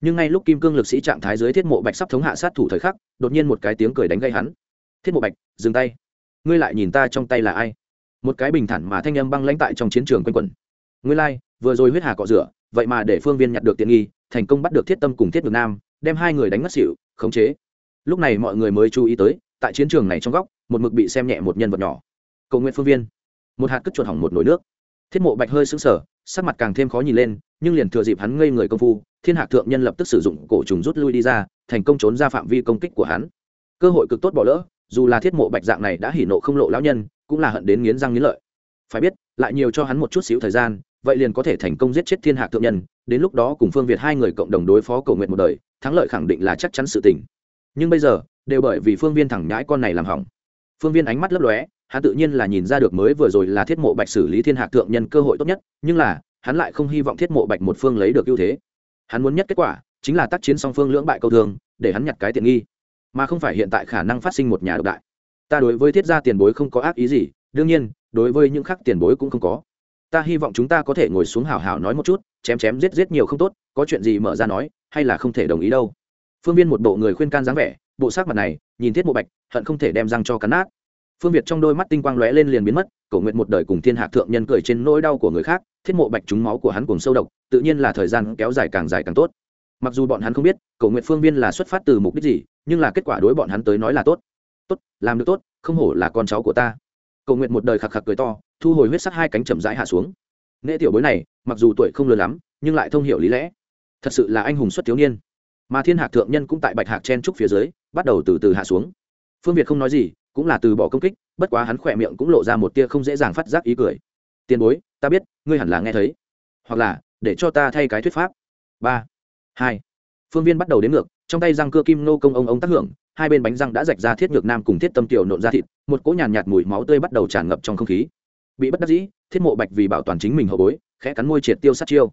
Nhưng ngay lúc kim cương lực sĩ trạng thái dưới thiết mộ bạch sắp thống hạ sát thủ thời khắc đột nhiên một cái tiếng cười đánh gây hắn. Thiết mộ bạch dừng tay. Ngươi lại nhìn ta trong tay là ai? Một cái bình thản mà thanh âm băng lãnh tại trong chiến trường quanh quẩn. Ngươi lai、like, vừa rồi huyết hà cọ rửa vậy mà để phương viên nhặt được tiện nghi thành công bắt được thiết tâm cùng thiết ngược nam đem hai người đánh mất xỉu khống chế. Lúc này mọi người mới chú ý tới tại chiến trường này trong góc một mực bị xem nhẹ một nhân vật nhỏ. Cầu nguyện phương viên một hạt cất chuột hỏng một nồi nước. Thiết mộ bạch hơi xứng sở sắc mặt càng thêm khó nhìn lên, nhưng liền thừa dịp hắn ngây người công phu, thiên hạc thượng nhân lập tức sử dụng cổ trùng rút lui đi ra, thành công trốn ra phạm vi công kích của hắn. Cơ hội cực tốt bỏ lỡ, dù là thiết mộ bạch dạng này đã hỉ nộ không lộ lão nhân, cũng là hận đến nghiến răng nghiến lợi. Phải biết, lại nhiều cho hắn một chút xíu thời gian, vậy liền có thể thành công giết chết thiên hạc thượng nhân, đến lúc đó cùng phương việt hai người cộng đồng đối phó cầu nguyện một đời, thắng lợi khẳng định là chắc chắn sự tình. Nhưng bây giờ, đều bởi vì phương viên thẳng nhãi con này làm hỏng. Phương viên ánh mắt lấp lóe hắn tự nhiên là nhìn ra được mới vừa rồi là thiết mộ bạch xử lý thiên hạc thượng nhân cơ hội tốt nhất, nhưng là, hắn lại không hy vọng thiết mộ bạch một phương lấy được ưu thế. Hắn muốn nhất kết quả, chính là tác chiến song phương lưỡng bại câu thường để hắn nhặt cái tiện nghi. Mà không phải hiện tại khả năng phát sinh một nhà độc đại. Ta đối với thiết gia tiền bối không có ác ý gì, đương nhiên, đối với những khác tiền bối cũng không có. Ta hy vọng chúng ta có thể ngồi xuống hào hào nói một chút, chém chém giết giết nhiều không tốt, có chuyện gì mở ra nói, hay là không thể đồng ý đâu. Phương viên một bộ người khuyên can dáng vẻ, bộ sắc mặt này, nhìn thiết mộ bạch, hận không thể đem răng cho cắn nát phương việt trong đôi mắt tinh quang lóe lên liền biến mất cầu nguyện một đời cùng thiên hạc thượng nhân cười trên nỗi đau của người khác, thiết mộ bạch trúng máu của hắn cùng sâu độc, tự nhiên là thời gian kéo dài càng dài càng tốt. Mặc dù bọn hắn không biết cầu nguyện phương viên là xuất phát từ mục đích gì, nhưng là kết quả đối bọn hắn tới nói là tốt. Tốt, làm được tốt, không hổ là con cháu của ta. Cầu nguyện một đời khạc khạc cười to, thu hồi huyết sắc hai cánh chậm rãi hạ xuống. Nghệ tiểu bối này, mặc dù tuổi không lớn lắm, nhưng lại thông hiểu lý lẽ. Thật sự là anh hùng xuất thiếu niên. Mà thiên hạc thượng nhân cũng tại bạch hạc chen trúc phía dưới, bắt đầu từ từ hạ xuống. Phương việt không nói gì cũng là từ bỏ công kích bất quá hắn khỏe miệng cũng lộ ra một tia không dễ dàng phát giác ý cười. Tiền bối ta biết ngươi hẳn là nghe thấy. Hoặc là để cho ta thay cái thuyết pháp. Ba hai. Phương viên bắt đầu đến ngược trong tay răng cưa kim nô công ông ông tác hưởng hai bên bánh răng đã rạch ra thiết ngược nam cùng thiết tâm tiểu nộn ra thịt một cỗ nhàn nhạt, mùi máu tươi bắt đầu tràn ngập trong không khí. Bị bất đắc dĩ thiết mộ bạch vì bảo toàn chính mình hậu bối khẽ cắn môi triệt tiêu sát chiêu.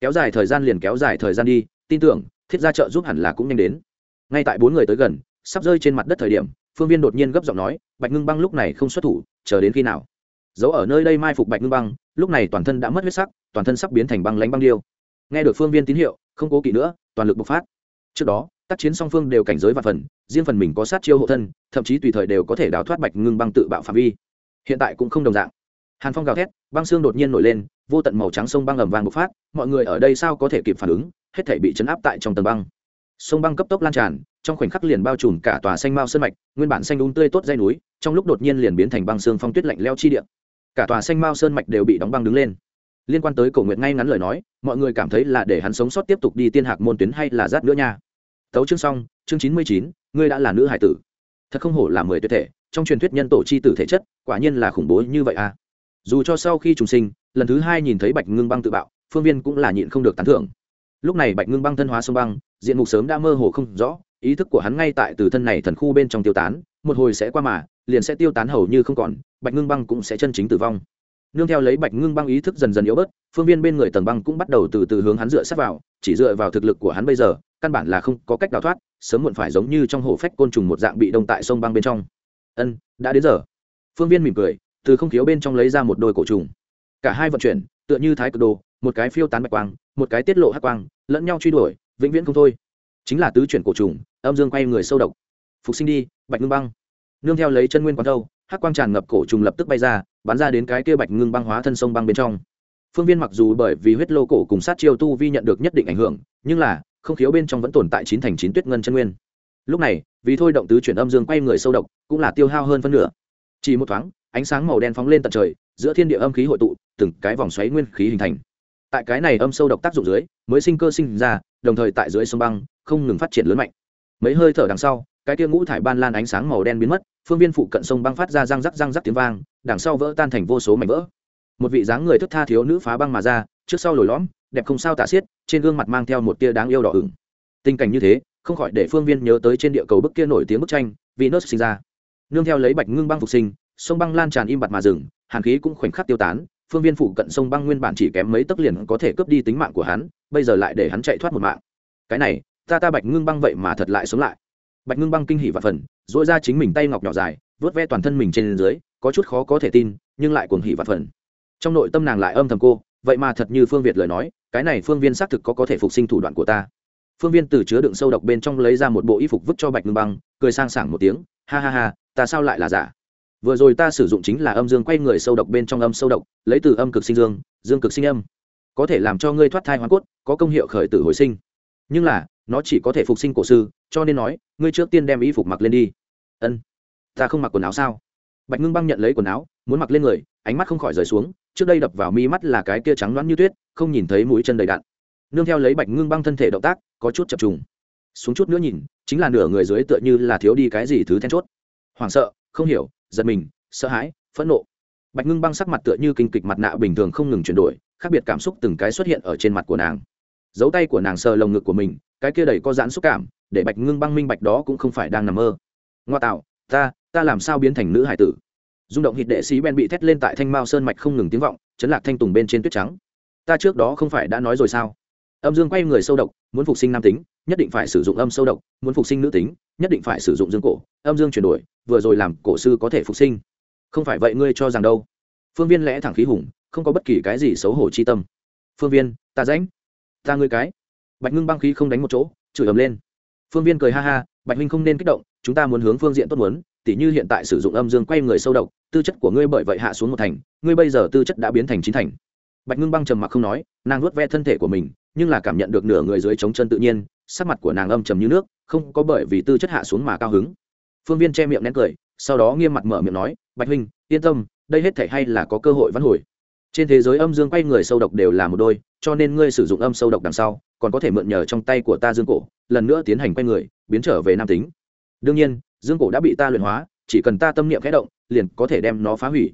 Kéo dài thời gian liền kéo dài thời gian đi tin tưởng thiết gia trợ giúp hẳn là cũng nhanh đến. Ngay tại bốn người tới gần sắp rơi trên mặt đất thời điểm phương viên đột nhiên gấp giọng nói, bạch ngưng băng lúc này không xuất thủ, chờ đến khi nào? Giấu ở nơi đây mai phục bạch ngưng băng, lúc này toàn thân đã mất huyết sắc, toàn thân sắp biến thành băng lánh băng điêu. Nghe được phương viên tín hiệu, không cố kỵ nữa, toàn lực bộc phát. Trước đó, tác chiến song phương đều cảnh giới và phần, riêng phần mình có sát chiêu hộ thân, thậm chí tùy thời đều có thể đào thoát bạch ngưng băng tự bạo phạm vi. Hiện tại cũng không đồng dạng. Hàn phong gào thét, băng xương đột nhiên nổi lên, vô tận màu trắng sông băng ầm vàng bộc phát, mọi người ở đây sao có thể kịp phản ứng, hết thể bị chấn áp tại trong tầng băng sông băng cấp tốc lan tràn, trong khoảnh khắc liền bao trùm cả tòa xanh mao sơn mạch, nguyên bản xanh đúng tươi tốt dây núi, trong lúc đột nhiên liền biến thành băng xương phong tuyết lạnh leo chi địa. Cả tòa xanh mao sơn mạch đều bị đóng băng đứng lên. Liên quan tới cổ nguyện ngay ngắn lời nói, mọi người cảm thấy là để hắn sống sót tiếp tục đi tiên hạc môn tuyến hay là rát nữa nha. Tấu chương xong, chương chín mươi chín, ngươi đã là nữ hải tử. Thật không hổ là mười tuyệt thể, trong truyền thuyết nhân tổ c h i tử thể chất, quả nhiên là khủng bố như vậy à. Dù cho sau khi trùng sinh, lần thứ hai nhìn thấy bạch ngưng băng tự bạo, phương viên cũng là nhịn không được tán thưởng lúc này bạch ngưng băng thân hóa sông băng, diện mục sớm đã mơ hồ không rõ, ý thức của hắn ngay tại từ thân này thần khu bên trong tiêu tán, một hồi sẽ qua mà, liền sẽ tiêu tán hầu như không còn, bạch ngưng băng cũng sẽ chân chính tử vong. Nương theo lấy bạch ngưng băng ý thức dần dần yếu bớt, phương viên bên người tầng băng cũng bắt đầu từ từ hướng hắn dựa sát vào, chỉ dựa vào thực lực của hắn bây giờ, căn bản là không có cách đào thoát, sớm muộn phải giống như trong hồ phách côn trùng một dạng bị đông tại sông băng bên trong. Ân, đã đến giờ. Phương viên mỉm cười, từ không thiếu bên trong lấy ra một đôi cổ trùng. Cả hai vận chuyển, tựa như thái cực đồ một cái phiêu tán bạch quang, một cái tiết lộ hắc quang, lẫn nhau truy đuổi, vĩnh viễn không thôi. Chính là tứ chuyển cổ trùng, âm dương quay người sâu độc. Phục sinh đi, bạch ngưng băng. Nương theo lấy chân nguyên quán thâu, hắc quang tràn ngập cổ trùng lập tức bay ra, bắn ra đến cái kia bạch ngưng băng hóa thân sông băng bên trong. Phương viên mặc dù bởi vì huyết lô cổ cùng sát chiêu tu vi nhận được nhất định ảnh hưởng, nhưng là, không khiếu bên trong vẫn tồn tại chín thành chín tuyết ngân chân nguyên. Lúc này, vì thôi động tứ chuyển âm dương quay người sâu độc, cũng là tiêu hao hơn phân nửa. Chỉ một thoáng, ánh sáng màu đen phóng lên tận trời, giữa thiên địa âm khí hội tụ, từng cái vòng xoáy nguyên khí hình thành tại cái này âm sâu độc tác dụng dưới, mới sinh cơ sinh ra, đồng thời tại dưới sông băng, không ngừng phát triển lớn mạnh. Mấy hơi thở đằng sau, cái tia ngũ thải ban lan ánh sáng màu đen biến mất, phương viên phụ cận sông băng phát ra răng rắc răng rắc tiếng vang, đằng sau vỡ tan thành vô số mảnh vỡ. Một vị dáng người thức tha thiếu nữ phá băng mà ra, trước sau lồi lõm, đẹp không sao tả xiết, trên gương mặt mang theo một tia đáng yêu đỏ ửng. Tình cảnh như thế, không khỏi để phương viên nhớ tới trên địa cầu bức kia nổi tiếng bức tranh, venus sinh ra. Nương theo lấy bạch ngưng băng phục sinh, sông băng lan tràn im bặt mà rừng hàn khí cũng khoảnh khắc tiêu tán phương viên phụ cận sông băng nguyên bản chỉ kém mấy tấc liền có thể cướp đi tính mạng của hắn, bây giờ lại để hắn chạy thoát một mạng. Cái này, ta ta bạch ngưng băng vậy mà thật lại sống lại. Bạch ngưng băng kinh hỉ và phần dỗi ra chính mình tay ngọc nhỏ dài vớt ve toàn thân mình trên dưới, có chút khó có thể tin, nhưng lại cuồng hỉ và phần. Trong nội tâm nàng lại âm thầm cô, vậy mà thật như phương việt lời nói, cái này phương viên xác thực có có thể phục sinh thủ đoạn của ta. Phương viên từ chứa đựng sâu độc bên trong lấy ra một bộ y phục vứt cho bạch ngưng băng, cười sang sảng một tiếng, ha ha ha, ta sao lại là giả? Vừa rồi ta sử dụng chính là âm dương quay người sâu độc bên trong âm sâu độc, lấy từ âm cực sinh dương dương cực sinh âm. Có thể làm cho ngươi thoát thai hoàn cốt, có công hiệu khởi tử hồi sinh. Nhưng là, nó chỉ có thể phục sinh cổ sư, cho nên nói, ngươi trước tiên đem y phục mặc lên đi. Ân. Ta không mặc quần áo sao? Bạch ngưng băng nhận lấy quần áo, muốn mặc lên người, ánh mắt không khỏi rời xuống, trước đây đập vào mi mắt là cái kia trắng loãng như tuyết, không nhìn thấy mũi chân đầy đạn nương theo lấy bạch ngưng băng thân thể động tác, có chút chập trùng. Xuống chút nữa nhìn, chính là nửa người dưới tựa như là thiếu đi cái gì thứ then chốt. Hoảng sợ, không hiểu giật mình, sợ hãi, phẫn nộ. Bạch ngưng băng sắc mặt tựa như kinh kịch mặt nạ bình thường không ngừng chuyển đổi, khác biệt cảm xúc từng cái xuất hiện ở trên mặt của nàng. Dấu tay của nàng sờ lồng ngực của mình, cái kia đầy có giãn xúc cảm, để bạch ngưng băng minh bạch đó cũng không phải đang nằm mơ. Ngoa tạo, ta ta làm sao biến thành nữ hải tử? Rung động hít đệ sĩ ben bị thét lên tại thanh mao sơn mạch không ngừng tiếng vọng, chấn lạc thanh tùng bên trên tuyết trắng. Ta trước đó không phải đã nói rồi sao? Âm dương quay người sâu độc muốn phục sinh nam tính, nhất định phải sử dụng âm sâu độc, muốn phục sinh nữ tính, nhất định phải sử dụng dương cổ, âm dương chuyển đổi, vừa rồi làm cổ sư có thể phục sinh. Không phải vậy ngươi cho rằng đâu. Phương viên lẽ thẳng khí hùng, không có bất kỳ cái gì xấu hổ chi tâm. Phương viên, ta rãnh ta ngươi cái. Bạch ngưng băng khí không đánh một chỗ, chửi ầm lên. Phương viên cười ha ha, bạch huynh không nên kích động, chúng ta muốn hướng phương diện tốt muốn, tỉ như hiện tại sử dụng âm dương quay người sâu độc, tư chất của ngươi bởi vậy hạ xuống một thành, ngươi bây giờ tư chất đã biến thành chín thành. Bạch ngưng băng trầm mặc không nói, nàng nuốt ve thân thể của mình nhưng là cảm nhận được nửa người dưới chống chân tự nhiên, sắc mặt của nàng âm trầm như nước, không có bởi vì tư chất hạ xuống mà cao hứng. Phương viên che miệng nén cười, sau đó nghiêm mặt mở miệng nói, bạch huynh, yên tâm, đây hết thể hay là có cơ hội vãn hồi. Trên thế giới âm dương quay người sâu độc đều là một đôi, cho nên ngươi sử dụng âm sâu độc đằng sau, còn có thể mượn nhờ trong tay của ta dương cổ, lần nữa tiến hành quay người, biến trở về nam tính. Đương nhiên, dương cổ đã bị ta luyện hóa, chỉ cần ta tâm niệm khẽ động, liền có thể đem nó phá hủy.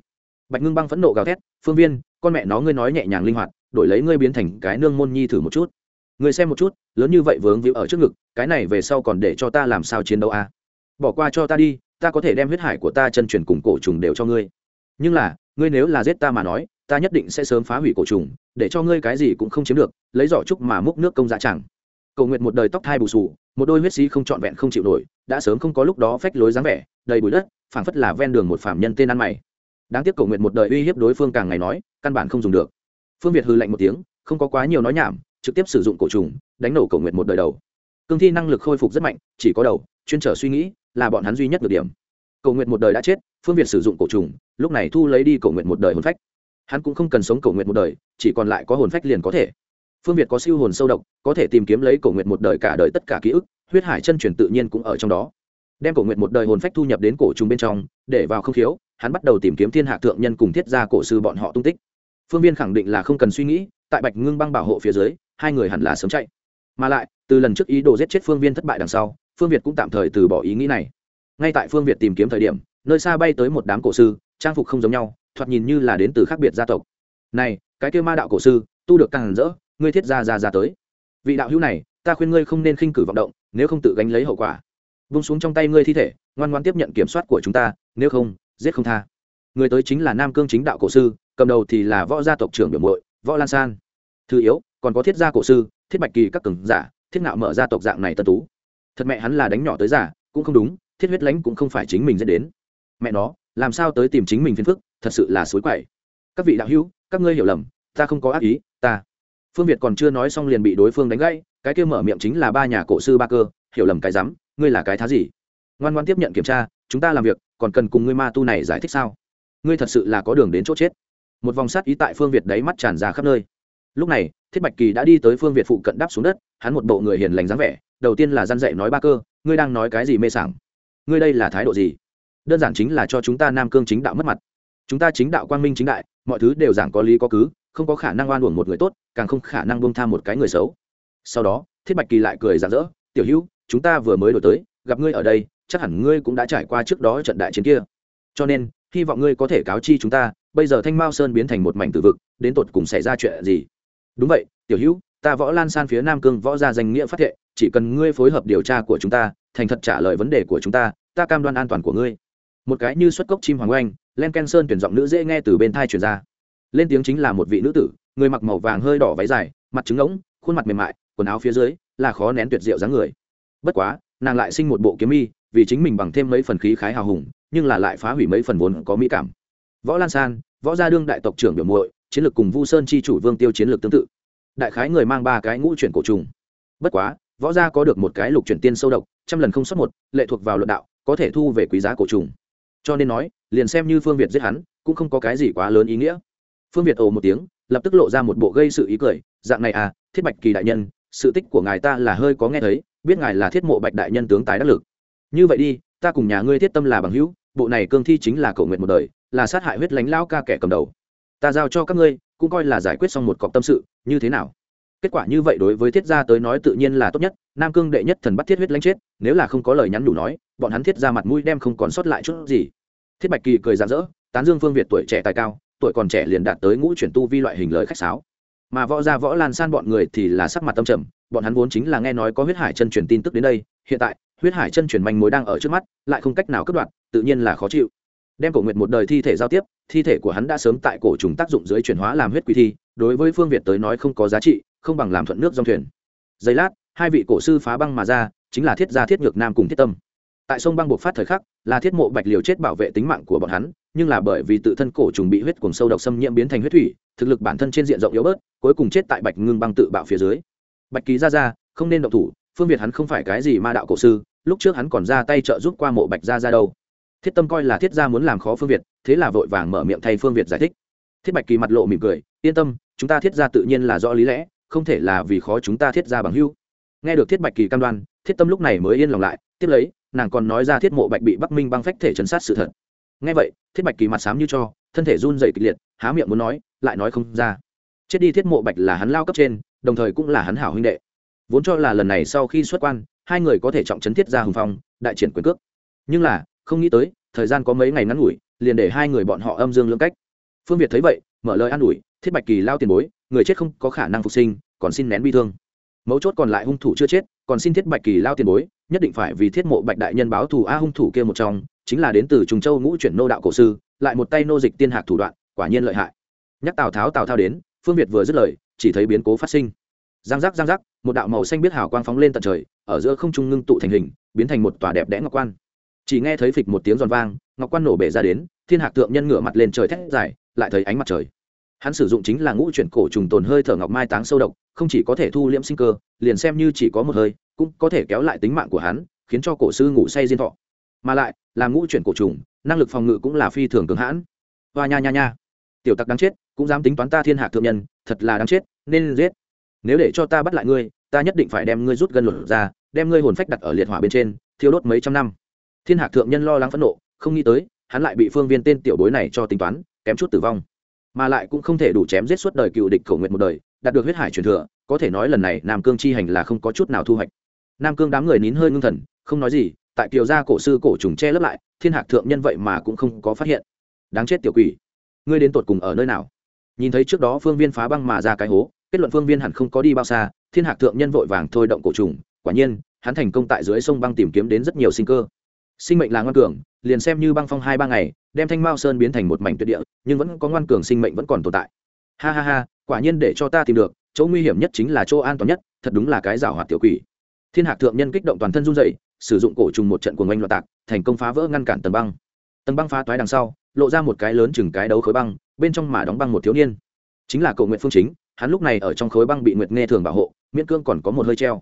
Bạch ngưng băng phẫn nộ gào thét, phương viên, con mẹ nó ngươi nói nhẹ nhàng linh hoạt đổi lấy ngươi biến thành cái nương môn nhi thử một chút. Ngươi xem một chút, lớn như vậy vướng víu ở trước ngực, cái này về sau còn để cho ta làm sao chiến đấu à? bỏ qua cho ta đi, ta có thể đem huyết hải của ta chân truyền cùng cổ trùng đều cho ngươi. Nhưng là, ngươi nếu là giết ta mà nói, ta nhất định sẽ sớm phá hủy cổ trùng, để cho ngươi cái gì cũng không chiếm được, lấy giỏ trúc mà múc nước công dạ chẳng. Cầu nguyện một đời tóc thai bù sù, một đôi huyết sĩ không trọn vẹn không chịu nổi, đã sớm không có lúc đó phách lối dáng vẻ, đầy bụi đất, phảng phất là ven đường một phạm nhân tên ăn mày. Đáng tiếc cầu nguyện một đời uy hiếp đối phương càng ngày nói, căn bản không dùng được phương việt hư lạnh một tiếng, không có quá nhiều nói nhảm, trực tiếp sử dụng cổ trùng, đánh nổ cầu nguyện một đời đầu. Cương thi năng lực khôi phục rất mạnh, chỉ có đầu, chuyên trở suy nghĩ là bọn hắn duy nhất được điểm. Cầu nguyện một đời đã chết, phương việt sử dụng cổ trùng, lúc này thu lấy đi cầu nguyện một đời hồn phách. Hắn cũng không cần sống cầu nguyện một đời, chỉ còn lại có hồn phách liền có thể. Phương việt có siêu hồn sâu độc, có thể tìm kiếm lấy cầu nguyện một đời cả đời tất cả ký ức, huyết hải chân truyền tự nhiên cũng ở trong đó. Đem cổ nguyện một đời hồn phách thu nhập đến cổ trùng bên trong, để vào không khiếu hắn bắt đầu tìm kiếm thiên hạ thượng nhân cùng thiết gia cổ sư bọn họ tung tích phương viên khẳng định là không cần suy nghĩ, tại bạch ngưng băng bảo hộ phía dưới, hai người hẳn là sớm chạy. Mà lại, từ lần trước ý đồ giết chết phương viên thất bại đằng sau, phương việt cũng tạm thời từ bỏ ý nghĩ này. Ngay tại phương việt tìm kiếm thời điểm, nơi xa bay tới một đám cổ sư, trang phục không giống nhau, thoạt nhìn như là đến từ khác biệt gia tộc. Này, cái kêu ma đạo cổ sư, tu được càng hẳn rỡ, ngươi thiết gia ra ra tới. Vị đạo hữu này, ta khuyên ngươi không nên khinh cử vọng động, nếu không tự gánh lấy hậu quả. Vung xuống trong tay ngươi thi thể, ngoan ngoan tiếp nhận kiểm soát của chúng ta, nếu không, giết không tha. Người tới chính là nam cương chính đạo cổ sư cầm đầu thì là võ gia tộc trưởng biểu muội, võ lan san. Thứ yếu, còn có thiết gia cổ sư, thiết bạch kỳ các cường giả, thiết nạo mở ra tộc dạng này tân tú. Thật mẹ hắn là đánh nhỏ tới giả cũng không đúng, thiết huyết lãnh cũng không phải chính mình dẫn đến. Mẹ nó, làm sao tới tìm chính mình phiền phức, thật sự là suối quậy. Các vị đạo hữu, các ngươi hiểu lầm, ta không có ác ý, ta. Phương việt còn chưa nói xong liền bị đối phương đánh gãy, cái kia mở miệng chính là ba nhà cổ sư ba cơ, hiểu lầm cái rắm, ngươi là cái thá gì? Ngoan ngoan tiếp nhận kiểm tra, chúng ta làm việc, còn cần cùng ngươi ma tu này giải thích sao? Ngươi thật sự là có đường đến chỗ chết một vòng sát ý tại phương việt đáy mắt tràn ra khắp nơi. Lúc này, thiết bạch kỳ đã đi tới phương việt phụ cận đáp xuống đất, hắn một bộ người hiền lành dáng vẻ, đầu tiên là gian dạy nói ba cơ, ngươi đang nói cái gì mê sảng? Ngươi đây là thái độ gì? Đơn giản chính là cho chúng ta nam cương chính đạo mất mặt. Chúng ta chính đạo quang minh chính đại, mọi thứ đều giảng có lý có cứ, không có khả năng oan uổng một người tốt, càng không khả năng bông tham một cái người xấu. Sau đó, thiết bạch kỳ lại cười rạng rỡ, tiểu hữu, chúng ta vừa mới đổi tới, gặp ngươi ở đây, chắc hẳn ngươi cũng đã trải qua trước đó trận đại chiến kia. Cho nên, hy vọng ngươi có thể cáo chi chúng ta bây giờ thanh mao sơn biến thành một mảnh tử vực, đến tột cùng xảy ra chuyện gì? Đúng vậy, tiểu hữu, ta võ lan san phía nam cương võ ra danh nghĩa phát thệ, chỉ cần ngươi phối hợp điều tra của chúng ta, thành thật trả lời vấn đề của chúng ta ta cam đoan an toàn của ngươi. Một cái như xuất cốc chim hoàng oanh, len ken sơn tuyển giọng nữ dễ nghe từ bên thai truyền ra. Lên tiếng chính là một vị nữ tử, người mặc màu vàng hơi đỏ váy dài, mặt trứng ngỗng khuôn mặt mềm mại, quần áo phía dưới là khó nén tuyệt diệu dáng người. Bất quá, nàng lại sinh một bộ kiếm mi vì chính mình bằng thêm mấy phần khí khái hào hùng, nhưng là lại phá hủy mấy phần vốn có mỹ cảm. Võ lan san võ gia đương đại tộc trưởng biểu muội, chiến lược cùng vu sơn chi chủ vương tiêu chiến lược tương tự. Đại khái người mang ba cái ngũ chuyển cổ trùng. Bất quá, võ gia có được một cái lục chuyển tiên sâu độc, trăm lần không xuất một, lệ thuộc vào luận đạo, có thể thu về quý giá cổ trùng. Cho nên nói, liền xem như phương việt giết hắn, cũng không có cái gì quá lớn ý nghĩa. Phương việt ồ một tiếng, lập tức lộ ra một bộ gây sự ý cười, dạng này à thiết bạch kỳ đại nhân, sự tích của ngài ta là hơi có nghe thấy, biết ngài là thiết mộ bạch đại nhân tướng tái đắc lực. Như vậy đi, ta cùng nhà ngươi thiết tâm là bằng hữu, bộ này cương thi chính là cầu nguyện một đời là sát hại huyết lánh lao ca kẻ cầm đầu. Ta giao cho các ngươi, cũng coi là giải quyết xong một cọc tâm sự, như thế nào? Kết quả như vậy đối với thiết gia tới nói tự nhiên là tốt nhất, nam cương đệ nhất thần bắt thiết huyết lánh chết, nếu là không có lời nhắn đủ nói, bọn hắn thiết ra mặt mũi đem không còn sót lại chút gì. Thiết bạch kỳ cười rạng rỡ, tán dương phương việt tuổi trẻ tài cao, tuổi còn trẻ liền đạt tới ngũ chuyển tu vi loại hình lời khách sáo. Mà võ gia võ lan san bọn người thì là sắc mặt tâm trầm, bọn hắn vốn chính là nghe nói có huyết hải chân truyền tin tức đến đây, hiện tại, huyết hải chân truyền manh mối đang ở trước mắt, lại không cách nào cướp đoạt tự nhiên là khó chịu đem cổ nguyệt một đời thi thể giao tiếp, thi thể của hắn đã sớm tại cổ trùng tác dụng dưới chuyển hóa làm huyết quỷ thi, đối với phương việt tới nói không có giá trị, không bằng làm thuận nước dòng thuyền. Giây lát, hai vị cổ sư phá băng mà ra, chính là thiết gia thiết nhược nam cùng thiết tâm. Tại sông băng buộc phát thời khắc, là thiết mộ bạch liều chết bảo vệ tính mạng của bọn hắn, nhưng là bởi vì tự thân cổ trùng bị huyết cuồng sâu độc xâm nhiễm biến thành huyết thủy, thực lực bản thân trên diện rộng yếu bớt, cuối cùng chết tại bạch ngưng băng tự bạo phía dưới. Bạch ký ra ra, không nên động thủ, phương việt hắn không phải cái gì ma đạo cổ sư, lúc trước hắn còn ra tay trợ giúp qua mộ bạch ra ra đâu thiết tâm coi là thiết gia muốn làm khó phương việt, thế là vội vàng mở miệng thay phương việt giải thích. Thiết bạch kỳ mặt lộ mỉm cười, yên tâm, chúng ta thiết gia tự nhiên là rõ lý lẽ, không thể là vì khó chúng ta thiết gia bằng hưu nghe được thiết bạch kỳ cam đoan, thiết tâm lúc này mới yên lòng lại, tiếp lấy, nàng còn nói ra thiết mộ bạch bị bắc minh băng phách thể chấn sát sự thật. Nghe vậy, thiết bạch kỳ mặt xám như cho, thân thể run dày kịch liệt, há miệng muốn nói, lại nói không ra. Chết đi thiết mộ bạch là hắn lao cấp trên, đồng thời cũng là hắn hảo huynh đệ. Vốn cho là lần này sau khi xuất quan, hai người có thể trọng chấn thiết ra hùng phong, đại triển quyền cước. Nhưng là không nghĩ tới, thời gian có mấy ngày ngắn ngủi, liền để hai người bọn họ âm dương lưỡng cách. Phương việt thấy vậy, mở lời an ủi, thiết bạch kỳ lao tiền bối, người chết không có khả năng phục sinh, còn xin nén bi thương. Mấu chốt còn lại hung thủ chưa chết, còn xin thiết bạch kỳ lao tiền bối, nhất định phải vì thiết mộ bạch đại nhân báo thù a hung thủ kia một trong, chính là đến từ trùng châu ngũ chuyển nô đạo cổ sư, lại một tay nô dịch tiên hạc thủ đoạn, quả nhiên lợi hại. Nhắc tào tháo, tào thao đến, phương việt vừa dứt lời, chỉ thấy biến cố phát sinh. Giang giác giang giác, một đạo màu xanh biết hào quang phóng lên tận trời, ở giữa không trung ngưng tụ thành hình, biến thành một tòa đẹp đẽ ngọc quan chỉ nghe thấy phịch một tiếng giòn vang, ngọc quan nổ bể ra đến, thiên hạc tượng nhân ngửa mặt lên trời thét dài, lại thấy ánh mặt trời. Hắn sử dụng chính là ngũ chuyển cổ trùng tồn hơi thở ngọc mai táng sâu độc, không chỉ có thể thu liễm sinh cơ, liền xem như chỉ có một hơi, cũng có thể kéo lại tính mạng của hắn, khiến cho cổ sư ngủ say diên thọ. Mà lại, là ngũ chuyển cổ trùng, năng lực phòng ngự cũng là phi thường cường hãn. Hoa nha nha nha. Tiểu tặc đáng chết, cũng dám tính toán ta thiên hạc thượng nhân, thật là đáng chết, nên giết. Nếu để cho ta bắt lại ngươi, ta nhất định phải đem ngươi rút gân luật ra, đem ngươi hồn phách đặt ở liệt hỏa bên trên, thiêu đốt mấy trăm năm thiên hạc thượng nhân lo lắng phẫn nộ, không nghĩ tới, hắn lại bị phương viên tên tiểu bối này cho tính toán, kém chút tử vong. Mà lại cũng không thể đủ chém giết suốt đời cựu địch khẩu nguyện một đời, đạt được huyết hải truyền thừa, có thể nói lần này nam cương chi hành là không có chút nào thu hoạch. Nam cương đám người nín hơi ngưng thần, không nói gì, tại kiều gia cổ sư cổ trùng che lấp lại, thiên hạc thượng nhân vậy mà cũng không có phát hiện. Đáng chết tiểu quỷ. Ngươi đến tột cùng ở nơi nào? Nhìn thấy trước đó phương viên phá băng mà ra cái hố, kết luận phương viên hẳn không có đi bao xa, thiên hạc thượng nhân vội vàng thôi động cổ trùng, quả nhiên, hắn thành công tại dưới sông băng tìm kiếm đến rất nhiều sinh cơ sinh mệnh là ngoan cường, liền xem như băng phong hai ba ngày, đem thanh mao sơn biến thành một mảnh tuyệt địa, nhưng vẫn có ngoan cường sinh mệnh vẫn còn tồn tại. Ha ha ha, quả nhiên để cho ta tìm được, chỗ nguy hiểm nhất chính là chỗ an toàn nhất, thật đúng là cái rào hoạt tiểu quỷ. Thiên hạc thượng nhân kích động toàn thân run dậy sử dụng cổ trùng một trận cuồng oanh loạn tạc, thành công phá vỡ ngăn cản tầng băng. Tầng băng phá toái đằng sau, lộ ra một cái lớn chừng cái đấu khối băng, bên trong mà đóng băng một thiếu niên. Chính là cầu nguyện phương chính, hắn lúc này ở trong khối băng bị nguyệt nghe thường bảo hộ, miễn cương còn có một hơi treo.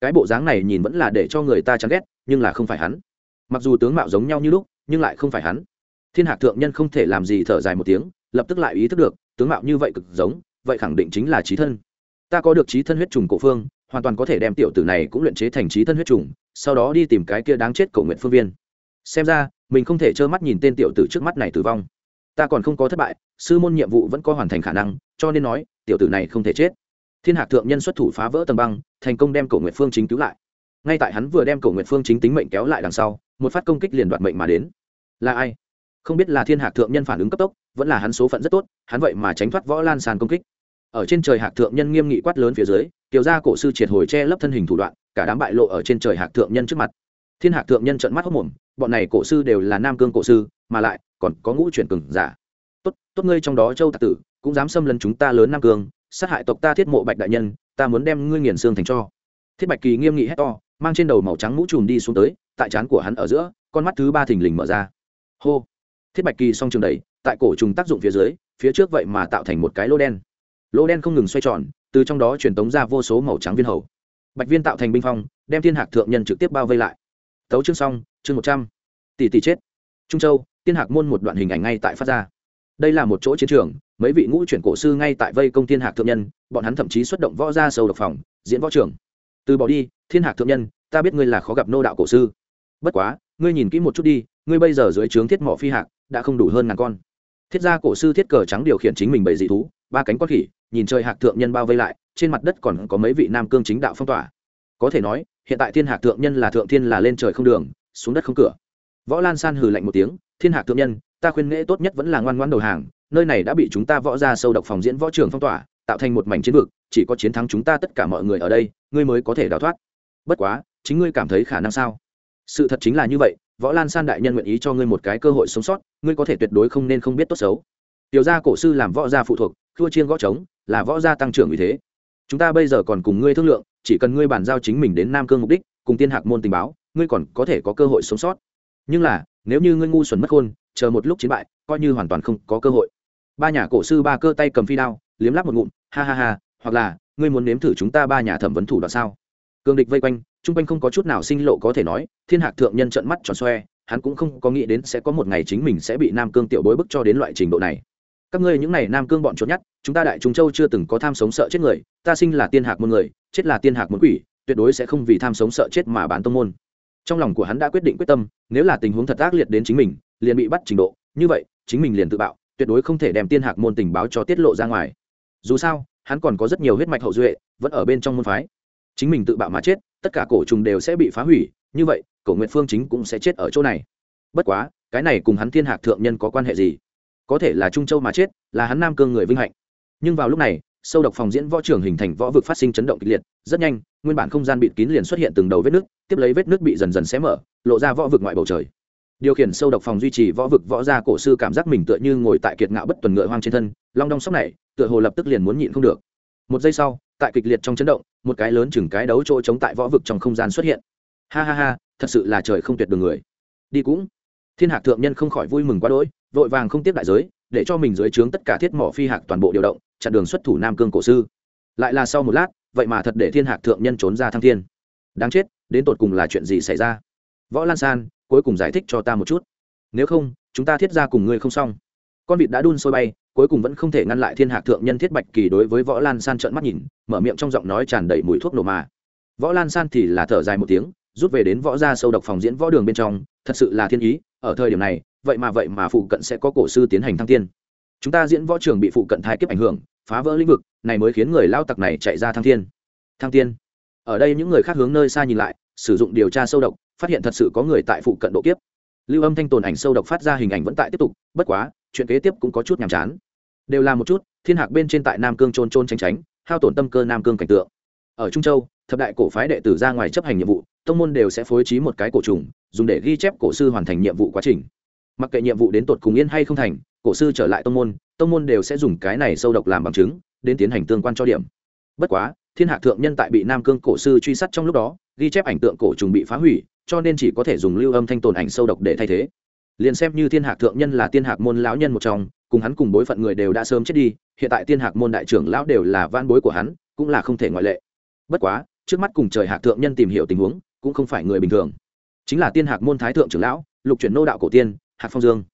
Cái bộ dáng này nhìn vẫn là để cho người ta chán ghét, nhưng là không phải hắn mặc dù tướng mạo giống nhau như lúc, nhưng lại không phải hắn. Thiên hạc thượng nhân không thể làm gì thở dài một tiếng, lập tức lại ý thức được, tướng mạo như vậy cực giống, vậy khẳng định chính là trí thân. Ta có được trí thân huyết trùng cổ phương, hoàn toàn có thể đem tiểu tử này cũng luyện chế thành trí thân huyết trùng, sau đó đi tìm cái kia đáng chết cầu nguyện phương viên. Xem ra, mình không thể trơ mắt nhìn tên tiểu tử trước mắt này tử vong. Ta còn không có thất bại, sư môn nhiệm vụ vẫn có hoàn thành khả năng, cho nên nói, tiểu tử này không thể chết. Thiên hạc thượng nhân xuất thủ phá vỡ tầng băng, thành công đem cổ nguyện phương chính cứu lại. Ngay tại hắn vừa đem cổ nguyện phương chính tính mệnh kéo lại đằng sau một phát công kích liền đoạt mệnh mà đến. Là ai? Không biết là thiên hạc thượng nhân phản ứng cấp tốc, vẫn là hắn số phận rất tốt, hắn vậy mà tránh thoát võ lan sàn công kích. Ở trên trời hạc thượng nhân nghiêm nghị quát lớn phía dưới kiều gia cổ sư triệt hồi che lấp thân hình thủ đoạn, cả đám bại lộ ở trên trời hạc thượng nhân trước mặt. Thiên hạc thượng nhân trợn mắt hốc mồm, bọn này cổ sư đều là nam cương cổ sư, mà lại còn có ngũ chuyển cừng giả. Tốt tốt ngươi trong đó châu tạc tử, cũng dám xâm lấn chúng ta lớn nam cương, sát hại tộc ta thiết mộ bạch đại nhân, ta muốn đem ngươi nghiền xương thành cho. Thiết bạch kỳ nghiêm nghị hét to, mang trên đầu màu trắng mũ trùm đi xuống tới tại trán của hắn ở giữa, con mắt thứ ba thình lình mở ra. Hô! Thiết bạch kỳ song trường đẩy, tại cổ trùng tác dụng phía dưới, phía trước vậy mà tạo thành một cái lô đen. Lô đen không ngừng xoay tròn, từ trong đó truyền tống ra vô số màu trắng viên hầu. Bạch viên tạo thành binh phong, đem thiên hạc thượng nhân trực tiếp bao vây lại. Tấu chương xong, chương một trăm. Tỷ tỷ chết. Trung châu tiên hạc môn một đoạn hình ảnh ngay tại phát ra. Đây là một chỗ chiến trường, mấy vị ngũ chuyển cổ sư ngay tại vây công thiên hạc thượng nhân, bọn hắn thậm chí xuất động võ ra sâu độc phòng, diễn võ trường. Từ bỏ đi, thiên hạc thượng nhân, ta biết ngươi là khó gặp nô đạo cổ sư bất quá, ngươi nhìn kỹ một chút đi, ngươi bây giờ dưới trướng thiết mỏ phi hạc, đã không đủ hơn ngàn con. Thiết gia cổ sư thiết cờ trắng điều khiển chính mình bảy dị thú, ba cánh con khỉ, nhìn trời hạc thượng nhân bao vây lại, trên mặt đất còn có mấy vị nam cương chính đạo phong tỏa. Có thể nói, hiện tại thiên hạc thượng nhân là thượng thiên là lên trời không đường, xuống đất không cửa. Võ lan san hừ lạnh một tiếng, thiên hạc thượng nhân, ta khuyên nghệ tốt nhất vẫn là ngoan ngoan đầu hàng, nơi này đã bị chúng ta võ ra sâu độc phòng diễn võ trường phong tỏa, tạo thành một mảnh chiến vực, chỉ có chiến thắng chúng ta tất cả mọi người ở đây, ngươi mới có thể đào thoát. Bất quá, chính ngươi cảm thấy khả năng sao? Sự thật chính là như vậy, võ lan san đại nhân nguyện ý cho ngươi một cái cơ hội sống sót, ngươi có thể tuyệt đối không nên không biết tốt xấu. Tiểu gia cổ sư làm võ gia phụ thuộc, thua chiên gõ trống, là võ gia tăng trưởng vì thế. Chúng ta bây giờ còn cùng ngươi thương lượng, chỉ cần ngươi bàn giao chính mình đến nam cương mục đích, cùng tiên hạc môn tình báo, ngươi còn có thể có cơ hội sống sót. Nhưng là, nếu như ngươi ngu xuẩn mất khôn, chờ một lúc chiến bại, coi như hoàn toàn không có cơ hội. Ba nhà cổ sư ba cơ tay cầm phi đao, liếm lắp một ngụm, ha ha ha, hoặc là, ngươi muốn nếm thử chúng ta ba nhà thẩm vấn thủ đoạn sao? Cương địch vây quanh chung quanh không có chút nào sinh lộ có thể nói, thiên hạc thượng nhân trận mắt tròn xoe, hắn cũng không có nghĩ đến sẽ có một ngày chính mình sẽ bị nam cương tiểu bối bức cho đến loại trình độ này. Các ngươi những n à y nam cương bọn trốn nhất chúng ta đại trung châu chưa từng có tham sống sợ chết người, ta sinh là tiên hạc môn người, chết là tiên hạc môn quỷ, tuyệt đối sẽ không vì tham sống sợ chết mà bán tông môn. Trong lòng của hắn đã quyết định quyết tâm, nếu là tình huống thật ác liệt đến chính mình, liền bị bắt trình độ, như vậy, chính mình liền tự bạo, tuyệt đối không thể đem tiên hạc môn tình báo cho tiết lộ ra ngoài. Dù sao, hắn còn có rất nhiều huyết mạch hậu duệ, vẫn ở bên trong môn phái. Chính mình tự bạo mà chết tất cả cổ trùng đều sẽ bị phá hủy, như vậy, cổ nguyện phương chính cũng sẽ chết ở chỗ này. Bất quá, cái này cùng hắn thiên hạc thượng nhân có quan hệ gì? Có thể là trung châu mà chết, là hắn nam cương người vinh hạnh. Nhưng vào lúc này, sâu độc phòng diễn võ trưởng hình thành võ vực phát sinh chấn động kịch liệt, rất nhanh, nguyên bản không gian bịt kín liền xuất hiện từng đầu vết nước, tiếp lấy vết nước bị dần dần xé mở, lộ ra võ vực ngoại bầu trời. Điều khiển sâu độc phòng duy trì võ vực võ gia cổ sư cảm giác mình tựa như ngồi tại kiệt ngạo bất tuần ngựa hoang trên thân, long đong sóc này, tựa hồ lập tức liền muốn nhịn không được một giây sau, tại kịch liệt trong chấn động, một cái lớn chừng cái đấu chỗ chống tại võ vực trong không gian xuất hiện. Ha ha ha, thật sự là trời không tuyệt đường người. Đi cũng. Thiên hạc thượng nhân không khỏi vui mừng quá đỗi, vội vàng không tiếp đại giới, để cho mình dưới trướng tất cả thiết mỏ phi hạc toàn bộ điều động, chặn đường xuất thủ nam cương cổ sư. Lại là sau một lát, vậy mà thật để thiên hạc thượng nhân trốn ra thăng thiên. Đáng chết, đến tột cùng là chuyện gì xảy ra? Võ lan san, cuối cùng giải thích cho ta một chút. Nếu không, chúng ta thiết ra cùng ngươi không xong. Con vịt đã đun sôi bay cuối cùng vẫn không thể ngăn lại thiên hạc thượng nhân thiết bạch kỳ đối với võ lan san trợn mắt nhìn, mở miệng trong giọng nói tràn đầy mùi thuốc nổ mà. Võ lan san thì là thở dài một tiếng, rút về đến võ gia sâu độc phòng diễn võ đường bên trong, thật sự là thiên ý, ở thời điểm này, vậy mà vậy mà phụ cận sẽ có cổ sư tiến hành thăng tiên. Chúng ta diễn võ trường bị phụ cận thái kiếp ảnh hưởng, phá vỡ lĩnh vực, này mới khiến người lao tặc này chạy ra thăng thiên thăng tiên. Ở đây những người khác hướng nơi xa nhìn lại, sử dụng điều tra sâu độc, phát hiện thật sự có người tại phụ cận độ kiếp. Lưu âm thanh tồn ảnh sâu độc phát ra hình ảnh vẫn tại tiếp tục, bất quá, chuyện kế tiếp cũng có chút nhàm chán đều là một chút, thiên hạc bên trên tại nam cương trôn trôn tránh tránh, hao tổn tâm cơ nam cương cảnh tượng. Ở trung châu, thập đại cổ phái đệ tử ra ngoài chấp hành nhiệm vụ, tông môn đều sẽ phối trí một cái cổ trùng, dùng để ghi chép cổ sư hoàn thành nhiệm vụ quá trình. Mặc kệ nhiệm vụ đến tột cùng yên hay không thành, cổ sư trở lại tông môn tông môn đều sẽ dùng cái này sâu độc làm bằng chứng, đến tiến hành tương quan cho điểm. Bất quá, thiên hạ thượng nhân tại bị nam cương cổ sư truy sát trong lúc đó, ghi chép ảnh tượng cổ trùng bị phá hủy, cho nên chỉ có thể dùng lưu âm thanh tồn ảnh sâu độc để thay thế. Liền xem như thiên hạc thượng nhân là Thiên hạc môn lão nhân một trong cùng hắn cùng bối phận người đều đã sớm chết đi, hiện tại tiên hạc môn đại trưởng lão đều là van bối của hắn, cũng là không thể ngoại lệ. Bất quá, trước mắt cùng trời hạc thượng nhân tìm hiểu tình huống, cũng không phải người bình thường. Chính là tiên hạc môn thái thượng trưởng lão, lục chuyển nô đạo cổ tiên, hạc phong dương.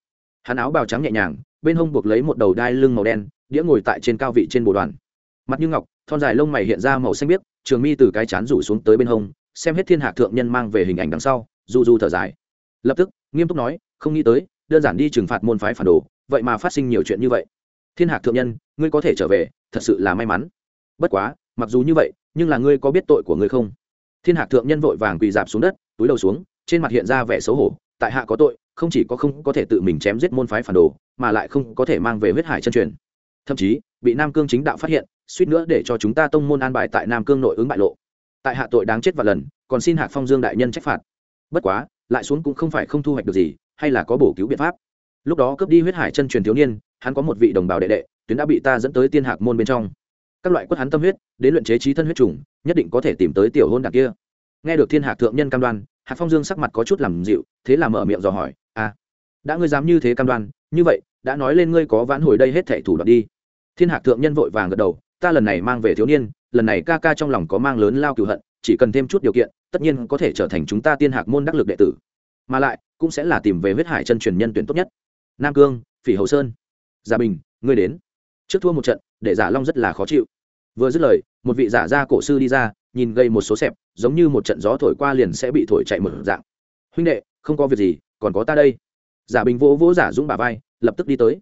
Hắn áo bào trắng nhẹ nhàng, bên hông buộc lấy một đầu đai lưng màu đen, đĩa ngồi tại trên cao vị trên bồ đoàn. Mặt như ngọc, thon dài lông mày hiện ra màu xanh biếc, trường mi từ cái chán rủ xuống tới bên hông, xem hết thiên hạc thượng nhân mang về hình ảnh đằng sau, du du thở dài. Lập tức, nghiêm túc nói, không nghĩ tới, đơn giản đi trừng phạt môn phái phản đồ vậy mà phát sinh nhiều chuyện như vậy. Thiên hạc thượng nhân, ngươi có thể trở về, thật sự là may mắn. Bất quá, mặc dù như vậy, nhưng là ngươi có biết tội của ngươi không? Thiên hạc thượng nhân vội vàng quỳ dạp xuống đất, túi đầu xuống, trên mặt hiện ra vẻ xấu hổ. Tại hạ có tội, không chỉ có không có thể tự mình chém giết môn phái phản đồ, mà lại không có thể mang về huyết hải chân truyền. Thậm chí, bị nam cương chính đạo phát hiện, suýt nữa để cho chúng ta tông môn an bài tại nam cương nội ứng bại lộ. Tại hạ tội đáng chết và lần, còn xin hạc phong dương đại nhân trách phạt. Bất quá, lại xuống cũng không phải không thu hoạch được gì, hay là có bổ cứu biện pháp lúc đó cướp đi huyết hải chân truyền thiếu niên, hắn có một vị đồng bào đệ đệ, tuyến đã bị ta dẫn tới tiên hạc môn bên trong. Các loại quất hắn tâm huyết, đến luyện chế trí thân huyết trùng, nhất định có thể tìm tới tiểu hôn đặc kia. Nghe được thiên hạc thượng nhân cam đoan, hạc phong dương sắc mặt có chút làm dịu, thế là mở miệng dò hỏi à đã ngươi dám như thế cam đoan, như vậy, đã nói lên ngươi có vãn hồi đây hết thảy thủ đoạn đi. Thiên hạc thượng nhân vội vàng gật đầu, ta lần này mang về thiếu niên, lần này ca ca trong lòng có mang lớn lao cửu hận, chỉ cần thêm chút điều kiện, tất nhiên có thể trở thành chúng ta tiên hạc môn đắc lực đệ tử. Mà lại, cũng sẽ là tìm về huyết hải chân truyền nhân tuyển tốt nhất nam cương, phỉ hậu sơn. Gia bình, ngươi đến. Trước thua một trận, để giả long rất là khó chịu. Vừa dứt lời, một vị giả gia cổ sư đi ra, nhìn gây một số xẹp, giống như một trận gió thổi qua liền sẽ bị thổi chạy một dạng. Huynh đệ, không có việc gì, còn có ta đây. Giả bình vỗ vỗ giả dũng bà vai, lập tức đi tới.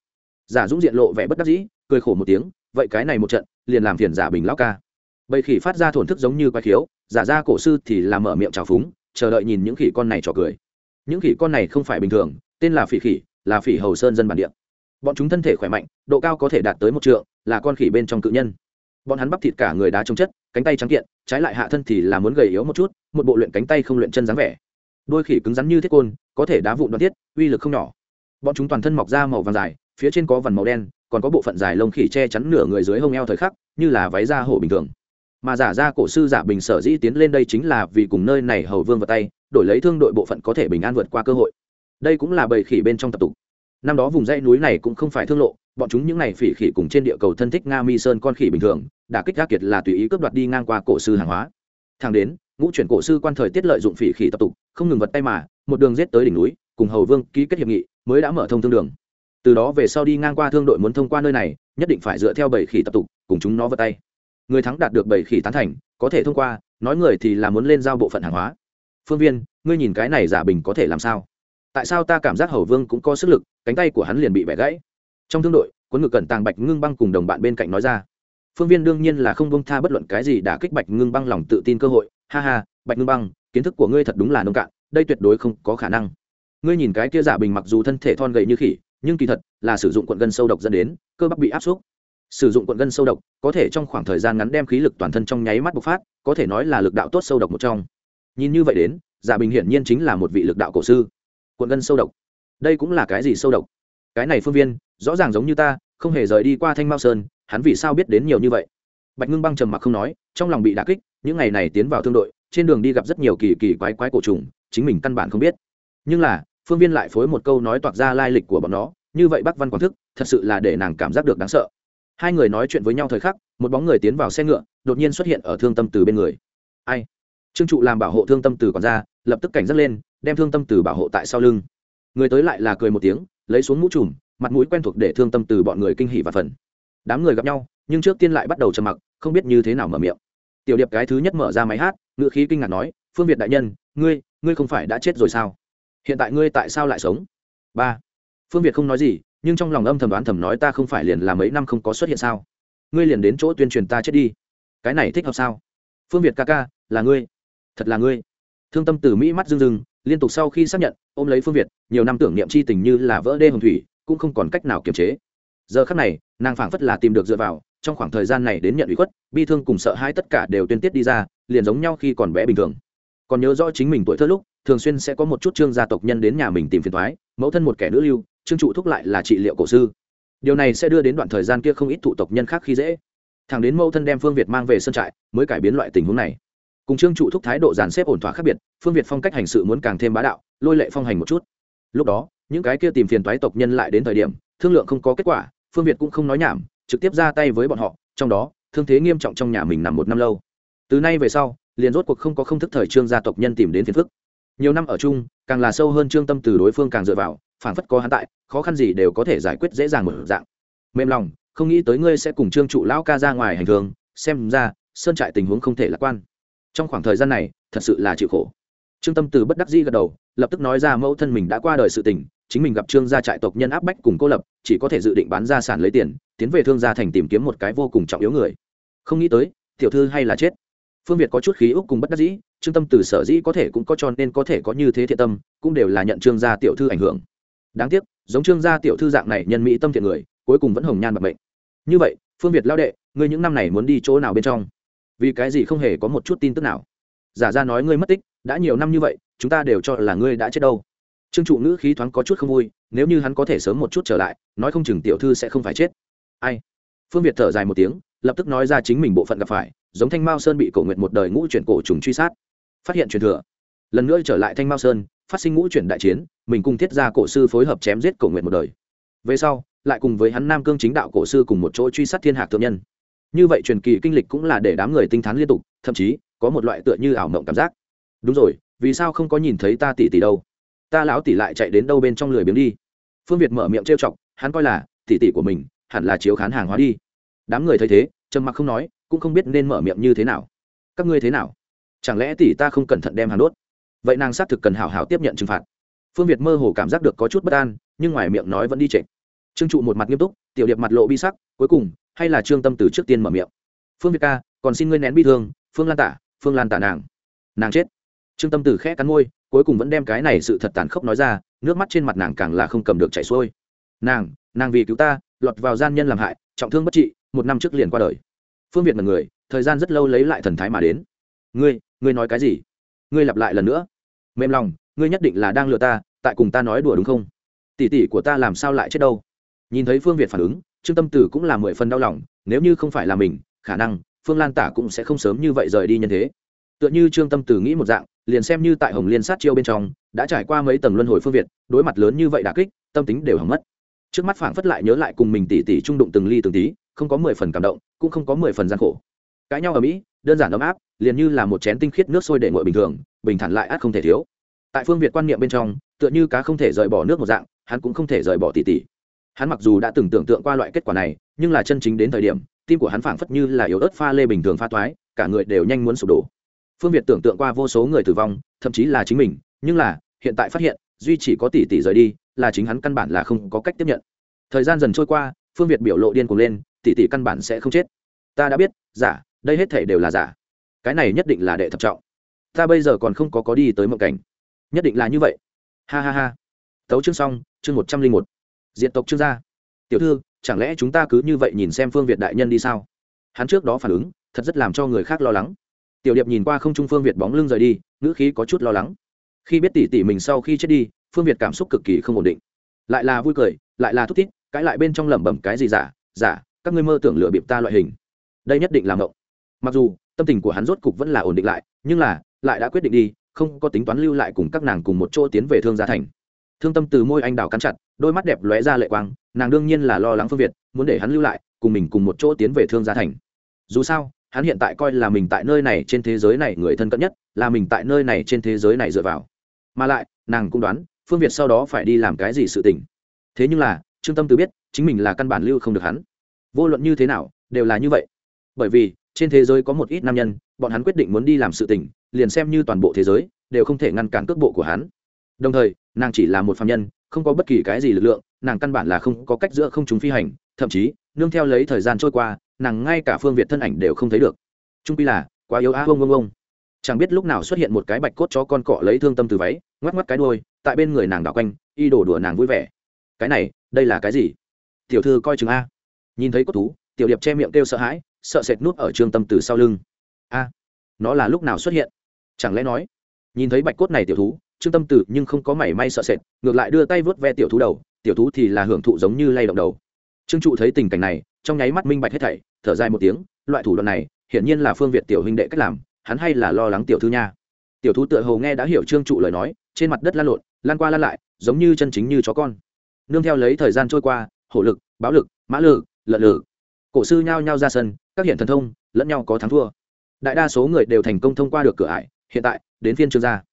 Giả dũng diện lộ vẻ bất đắc dĩ, cười khổ một tiếng, vậy cái này một trận, liền làm phiền giả bình lão ca. Bầy khỉ phát ra thổn thức giống như quái khiếu, giả ra cổ sư thì làm mở miệng trào phúng, chờ đợi nhìn những khỉ con này trò cười. Những khỉ con này không phải bình thường, tên là phỉ khỉ là phỉ hầu sơn dân bản địa. Bọn chúng thân thể khỏe mạnh, độ cao có thể đạt tới một trượng, là con khỉ bên trong cự nhân. Bọn hắn bắp thịt cả người đá trông chất, cánh tay trắng kiện, trái lại hạ thân thì là muốn gầy yếu một chút, một bộ luyện cánh tay không luyện chân dáng vẻ. Đôi khỉ cứng rắn như thiết côn, có thể đá vụn đoạn thiết, uy lực không nhỏ. Bọn chúng toàn thân mọc ra màu vàng dài, phía trên có vằn màu đen, còn có bộ phận dài lông khỉ che chắn nửa người dưới hông eo thời khắc, như là váy da hổ bình thường. Mà giả ra cổ sư giả bình sở dĩ tiến lên đây chính là vì cùng nơi này hầu vương vào tay, đổi lấy thương đội bộ phận có thể bình an vượt qua cơ hội đây cũng là bầy khỉ bên trong tập tục. Năm đó vùng dãy núi này cũng không phải thương lộ, bọn chúng những này phỉ khỉ cùng trên địa cầu thân thích nga mi sơn con khỉ bình thường, đã kích gác kiệt là tùy ý cướp đoạt đi ngang qua cổ sư hàng hóa. Thang đến, ngũ chuyển cổ sư quan thời tiết lợi dụng phỉ khỉ tập tục, không ngừng vật tay mà, một đường giết tới đỉnh núi, cùng hầu vương ký kết hiệp nghị, mới đã mở thông thương đường. Từ đó về sau đi ngang qua thương đội muốn thông qua nơi này, nhất định phải dựa theo bảy khỉ tập tục, cùng chúng nó vật tay. Người thắng đạt được bảy khỉ tán thành, có thể thông qua, nói người thì là muốn lên giao bộ phận hàng hóa. Phương viên, ngươi nhìn cái này giả bình có thể làm sao? Tại sao ta cảm giác hầu vương cũng có sức lực, cánh tay của hắn liền bị bẻ gãy. Trong thương đội quân ngự cẩn tàng bạch ngưng băng cùng đồng bạn bên cạnh nói ra. Phương viên đương nhiên là không bông tha bất luận cái gì đã kích bạch ngưng băng lòng tự tin cơ hội. Ha ha, bạch ngưng băng, kiến thức của ngươi thật đúng là nông cạn, đây tuyệt đối không có khả năng. Ngươi nhìn cái kia giả bình mặc dù thân thể thon gầy như khỉ, nhưng kỳ thật là sử dụng cuộn gân sâu độc dẫn đến, cơ bắp bị áp suất sử dụng cuộn gân sâu độc, có thể trong khoảng thời gian ngắn đem khí lực toàn thân trong nháy mắt bộc phát, có thể nói là lực đạo tốt sâu độc một trong. Nhìn như vậy đến, giả bình hiển nhiên chính là một vị lực đạo cổ sư cuộn gân sâu độc. Đây cũng là cái gì sâu độc? Cái này phương viên, rõ ràng giống như ta, không hề rời đi qua thanh mao sơn, hắn vì sao biết đến nhiều như vậy? Bạch ngưng băng trầm mặc không nói, trong lòng bị đà kích, những ngày này tiến vào thương đội, trên đường đi gặp rất nhiều kỳ kỳ quái quái cổ trùng, chính mình căn bản không biết. Nhưng là, phương viên lại phối một câu nói toạc ra lai lịch của bọn nó, như vậy bắc văn quảng thức, thật sự là để nàng cảm giác được đáng sợ. Hai người nói chuyện với nhau thời khắc, một bóng người tiến vào xe ngựa, đột nhiên xuất hiện ở thương tâm từ bên người. Ai? Trương trụ làm bảo hộ thương tâm từ còn ra lập tức cảnh giác lên đem thương tâm từ bảo hộ tại sau lưng. Người tới lại là cười một tiếng, lấy xuống mũ trùm, mặt mũi quen thuộc để thương tâm từ bọn người kinh hỉ và phần. Đám người gặp nhau, nhưng trước tiên lại bắt đầu trầm mặc, không biết như thế nào mở miệng. Tiểu điệp cái thứ nhất mở ra máy hát ngựa khí kinh ngạc nói, phương việt đại nhân, ngươi ngươi không phải đã chết rồi sao? Hiện tại ngươi tại sao lại sống? Ba. Phương việt không nói gì, nhưng trong lòng âm thầm đoán thầm nói, ta không phải liền là mấy năm không có xuất hiện sao? Ngươi liền đến chỗ tuyên truyền ta chết đi. Cái này thích hợp sao? Phương việt ca ca, là ngươi. Thật là ngươi. Thương tâm từ mỹ mắt rưng rưng liên tục sau khi xác nhận, ôm lấy phương việt, nhiều năm tưởng niệm c h i tình như là vỡ đê hồng thủy, cũng không còn cách nào kiềm chế. Giờ khắc này, nàng phảng phất là tìm được dựa vào, trong khoảng thời gian này đến nhận ủy khuất, bi thương cùng sợ hãi tất cả đều tuyên tiết đi ra, liền giống nhau khi còn bé bình thường. Còn nhớ rõ chính mình tuổi thơ lúc, thường xuyên sẽ có một chút trương gia tộc nhân đến nhà mình tìm phiền thoái mẫu thân một kẻ nữ lưu, trương trụ thúc lại là trị liệu cổ sư. Điều này sẽ đưa đến đoạn thời gian kia không ít thụ tộc nhân khác khi dễ. Thằng đến mẫu thân đem phương việt mang về sân trại, mới cải biến loại tình huống này cùng trương trụ thúc thái độ dàn xếp ổn thỏa khác biệt, phương việt phong cách hành sự muốn càng thêm bá đạo, lôi lệ phong hành một chút. Lúc đó, những cái kia tìm phiền toái tộc nhân lại đến thời điểm, thương lượng không có kết quả, phương việt cũng không nói nhảm, trực tiếp ra tay với bọn họ, trong đó, thương thế nghiêm trọng trong nhà mình nằm một năm lâu. Từ nay về sau, liền rốt cuộc không có không thức thời trương gia tộc nhân tìm đến phiền phức. Nhiều năm ở chung, càng là sâu hơn trương tâm từ đối phương càng dựa vào phản phất có hắn tại, khó khăn gì đều có thể giải quyết dễ dàng một dạng. Mềm lòng, không nghĩ tới ngươi sẽ cùng trương trụ lão ca ra ngoài hành thường xem ra, sơn trại tình huống không thể lạc quan trong khoảng thời gian này, thật sự là chịu khổ. Trương tâm từ bất đắc dĩ gật đầu, lập tức nói ra mẫu thân mình đã qua đời sự tình, chính mình gặp trương gia trại tộc nhân áp bách cùng cô lập, chỉ có thể dự định bán gia sản lấy tiền, tiến về thương gia thành tìm kiếm một cái vô cùng trọng yếu người. Không nghĩ tới, tiểu thư hay là chết. Phương việt có chút khí úc cùng bất đắc dĩ, trương tâm từ sở dĩ có thể cũng có cho nên có thể có như thế thiện tâm, cũng đều là nhận trương gia tiểu thư ảnh hưởng. Đáng tiếc, giống trương gia tiểu thư dạng này nhân mỹ tâm thiện người, cuối cùng vẫn hồng nhan bạc bệnh như vậy, phương việt lao đệ, ngươi những năm này muốn đi chỗ nào bên trong? Vì cái gì không hề có một chút tin tức nào? Giả ra nói ngươi mất tích, đã nhiều năm như vậy, chúng ta đều cho là ngươi đã chết đâu. Trương trụ ngữ khí thoáng có chút không vui, nếu như hắn có thể sớm một chút trở lại, nói không chừng tiểu thư sẽ không phải chết. Ai? Phương việt thở dài một tiếng, lập tức nói ra chính mình bộ phận gặp phải, giống thanh mao sơn bị cổ nguyện một đời ngũ chuyển cổ trùng truy sát. Phát hiện truyền thừa. Lần nữa trở lại thanh mao sơn, phát sinh ngũ chuyển đại chiến, mình cùng thiết gia cổ sư phối hợp chém giết cổ nguyện một đời. Về sau, lại cùng với hắn nam cương chính đạo cổ sư cùng một chỗ truy sát thiên hạc thượng nhân như vậy truyền kỳ kinh lịch cũng là để đám người tinh thán liên tục, thậm chí có một loại tựa như ảo mộng cảm giác. Đúng rồi, vì sao không có nhìn thấy ta tỷ tỷ đâu? Ta lão tỷ lại chạy đến đâu bên trong lười biếng đi? Phương việt mở miệng trêu chọc, hắn coi là, tỷ tỷ của mình hẳn là chiếu khán hàng hóa đi. Đám người thấy thế, trầm mặc không nói, cũng không biết nên mở miệng như thế nào. Các ngươi thế nào? Chẳng lẽ tỷ ta không cẩn thận đem hàng đốt? Vậy nàng xác thực cần hảo hảo tiếp nhận trừng phạt. Phương việt mơ hồ cảm giác được có chút bất an, nhưng ngoài miệng nói vẫn đi trịnh trương trụ một mặt nghiêm túc, tiểu điệp mặt lộ bi sắc, cuối cùng hay là trương tâm từ trước tiên mở miệng phương việt ca còn xin ngươi nén bi thương phương lan tả phương lan tả nàng nàng chết trương tâm từ khẽ cắn môi, cuối cùng vẫn đem cái này sự thật tàn khốc nói ra, nước mắt trên mặt nàng càng là không cầm được chảy xuôi. Nàng nàng vì cứu ta, lọt vào gian nhân làm hại, trọng thương bất trị, một năm trước liền qua đời. Phương việt là người, thời gian rất lâu lấy lại thần thái mà đến. Ngươi ngươi nói cái gì? Ngươi lặp lại lần nữa. Mềm lòng, ngươi nhất định là đang lừa ta, tại cùng ta nói đùa đúng không? Tỷ tỷ của ta làm sao lại chết đâu? Nhìn thấy phương việt phản ứng trương tâm tử cũng là mười phần đau lòng, nếu như không phải là mình, khả năng phương lan tả cũng sẽ không sớm như vậy rời đi nhân thế. Tựa như trương tâm tử nghĩ một dạng, liền xem như tại hồng liên sát chiêu bên trong, đã trải qua mấy tầng luân hồi phương việt, đối mặt lớn như vậy đà kích, tâm tính đều hỏng mất. Trước mắt phảng phất lại nhớ lại cùng mình tỉ tỉ trung đụng từng ly từng tí, không có mười phần cảm động, cũng không có mười phần gian khổ. Cãi nhau ở mỹ, đơn giản ấm áp, liền như là một chén tinh khiết nước sôi để nguội bình thường, bình thản lại át không thể thiếu. Tại phương việt quan niệm bên trong, tựa như cá không thể rời bỏ nước một dạng, hắn cũng không thể rời bỏ tỉ tỉ hắn mặc dù đã từng tưởng tượng qua loại kết quả này, nhưng là chân chính đến thời điểm, tim của hắn phảng phất như là yếu ớt pha lê bình thường pha toái, cả người đều nhanh muốn sụp đổ. Phương việt tưởng tượng qua vô số người tử vong, thậm chí là chính mình, nhưng là, hiện tại phát hiện, duy chỉ có tỷ tỷ rời đi, là chính hắn căn bản là không có cách tiếp nhận. Thời gian dần trôi qua, phương việt biểu lộ điên cuồng lên, tỷ tỷ căn bản sẽ không chết. Ta đã biết, giả, đây hết thể đều là giả. Cái này nhất định là đệ thập trọng. Ta bây giờ còn không có có đi tới mộng cảnh. Nhất định là như vậy. Ha ha ha. Tấu chương xong, chương một trăm linh một diện tộc trương gia. Tiểu thư, chẳng lẽ chúng ta cứ như vậy nhìn xem phương việt đại nhân đi sao? Hắn trước đó phản ứng, thật rất làm cho người khác lo lắng. Tiểu điệp nhìn qua không trung phương việt bóng lưng rời đi, ngữ khí có chút lo lắng. Khi biết tỷ tỷ mình sau khi chết đi, phương việt cảm xúc cực kỳ không ổn định. Lại là vui cười, lại là thúc thiết cãi lại bên trong lẩm bẩm cái gì giả giả, các ngươi mơ tưởng lựa bịp ta loại hình. Đây nhất định là ngộng. Mặc dù, tâm tình của hắn rốt cục vẫn là ổn định lại, nhưng là, lại đã quyết định đi, không có tính toán lưu lại cùng các nàng cùng một chỗ tiến về thương gia thành. Thương tâm từ môi anh đào cắn chặt đôi mắt đẹp lóe ra lệ quang, nàng đương nhiên là lo lắng phương việt, muốn để hắn lưu lại, cùng mình cùng một chỗ tiến về thương gia thành. Dù sao, hắn hiện tại coi là mình tại nơi này trên thế giới này người thân cận nhất, là mình tại nơi này trên thế giới này dựa vào. Mà lại, nàng cũng đoán, phương việt sau đó phải đi làm cái gì sự tình. Thế nhưng là, trương tâm từ biết, chính mình là căn bản lưu không được hắn. Vô luận như thế nào, đều là như vậy. Bởi vì, trên thế giới có một ít nam nhân, bọn hắn quyết định muốn đi làm sự tình, liền xem như toàn bộ thế giới, đều không thể ngăn cản cước bộ của hắn. Đồng thời, nàng chỉ là một phạm nhân không có bất kỳ cái gì lực lượng, nàng căn bản là không có cách giữa không chúng phi hành, thậm chí, nương theo lấy thời gian trôi qua, nàng ngay cả phương việt thân ảnh đều không thấy được. Trung pi là, quá yếu á bông bông bông chẳng biết lúc nào xuất hiện một cái bạch cốt chó con cọ lấy thương tâm từ váy, ngoắc ngoắc cái đôi tại bên người nàng đảo quanh, y đổ đùa nàng vui vẻ. Cái này, đây là cái gì? Tiểu thư coi chừng a. Nhìn thấy cốt thú, tiểu điệp che miệng kêu sợ hãi, sợ sệt nút ở trương tâm từ sau lưng. A, nó là lúc nào xuất hiện? Chẳng lẽ nói, nhìn thấy bạch cốt này tiểu thú trương tâm tử nhưng không có mảy may sợ sệt, ngược lại đưa tay vớt ve tiểu thú đầu, tiểu thú thì là hưởng thụ giống như lay động đầu. Trương trụ thấy tình cảnh này, trong nháy mắt minh bạch hết thảy, thở dài một tiếng, loại thủ đoạn này, hiển nhiên là phương việt tiểu huynh đệ cách làm, hắn hay là lo lắng tiểu thư nha. Tiểu thú tựa hồ nghe đã hiểu trương trụ lời nói, trên mặt đất lan lộn, lan qua lan lại, giống như chân chính như chó con. Nương theo lấy thời gian trôi qua, hổ lực báo lực, mã lực, lợn lực, cổ sư nhao nhao ra sân, các hiện thần thông, lẫn nhau có thắng thua. Đại đa số người đều thành công thông qua được cửa ải, hiện tại, đến phiên trương gia.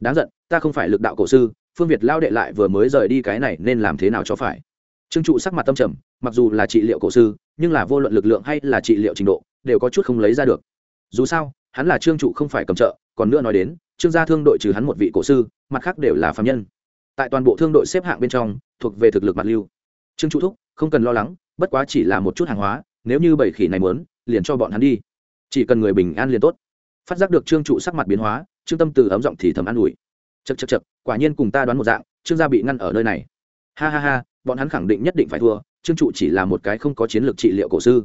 Đáng giận ta không phải lực đạo cổ sư, phương việt lao đệ lại vừa mới rời đi cái này nên làm thế nào cho phải? Trương trụ sắc mặt tâm trầm, mặc dù là trị liệu cổ sư, nhưng là vô luận lực lượng hay là trị liệu trình độ, đều có chút không lấy ra được. Dù sao, hắn là trương trụ không phải cầm trợ, còn nữa nói đến, trương gia thương đội trừ hắn một vị cổ sư, mặt khác đều là phạm nhân. Tại toàn bộ thương đội xếp hạng bên trong, thuộc về thực lực mặt lưu. Trương trụ thúc, không cần lo lắng, bất quá chỉ là một chút hàng hóa, nếu như bảy khỉ này muốn, liền cho bọn hắn đi. Chỉ cần người bình an liền tốt. Phát giác được trương trụ sắc mặt biến hóa, trương tâm từ ấm giọng thì thầm an ủi chật chật chật, quả nhiên cùng ta đoán một dạng, trương gia bị ngăn ở nơi này. Ha ha ha, bọn hắn khẳng định nhất định phải thua, trương trụ chỉ là một cái không có chiến lược trị liệu cổ sư.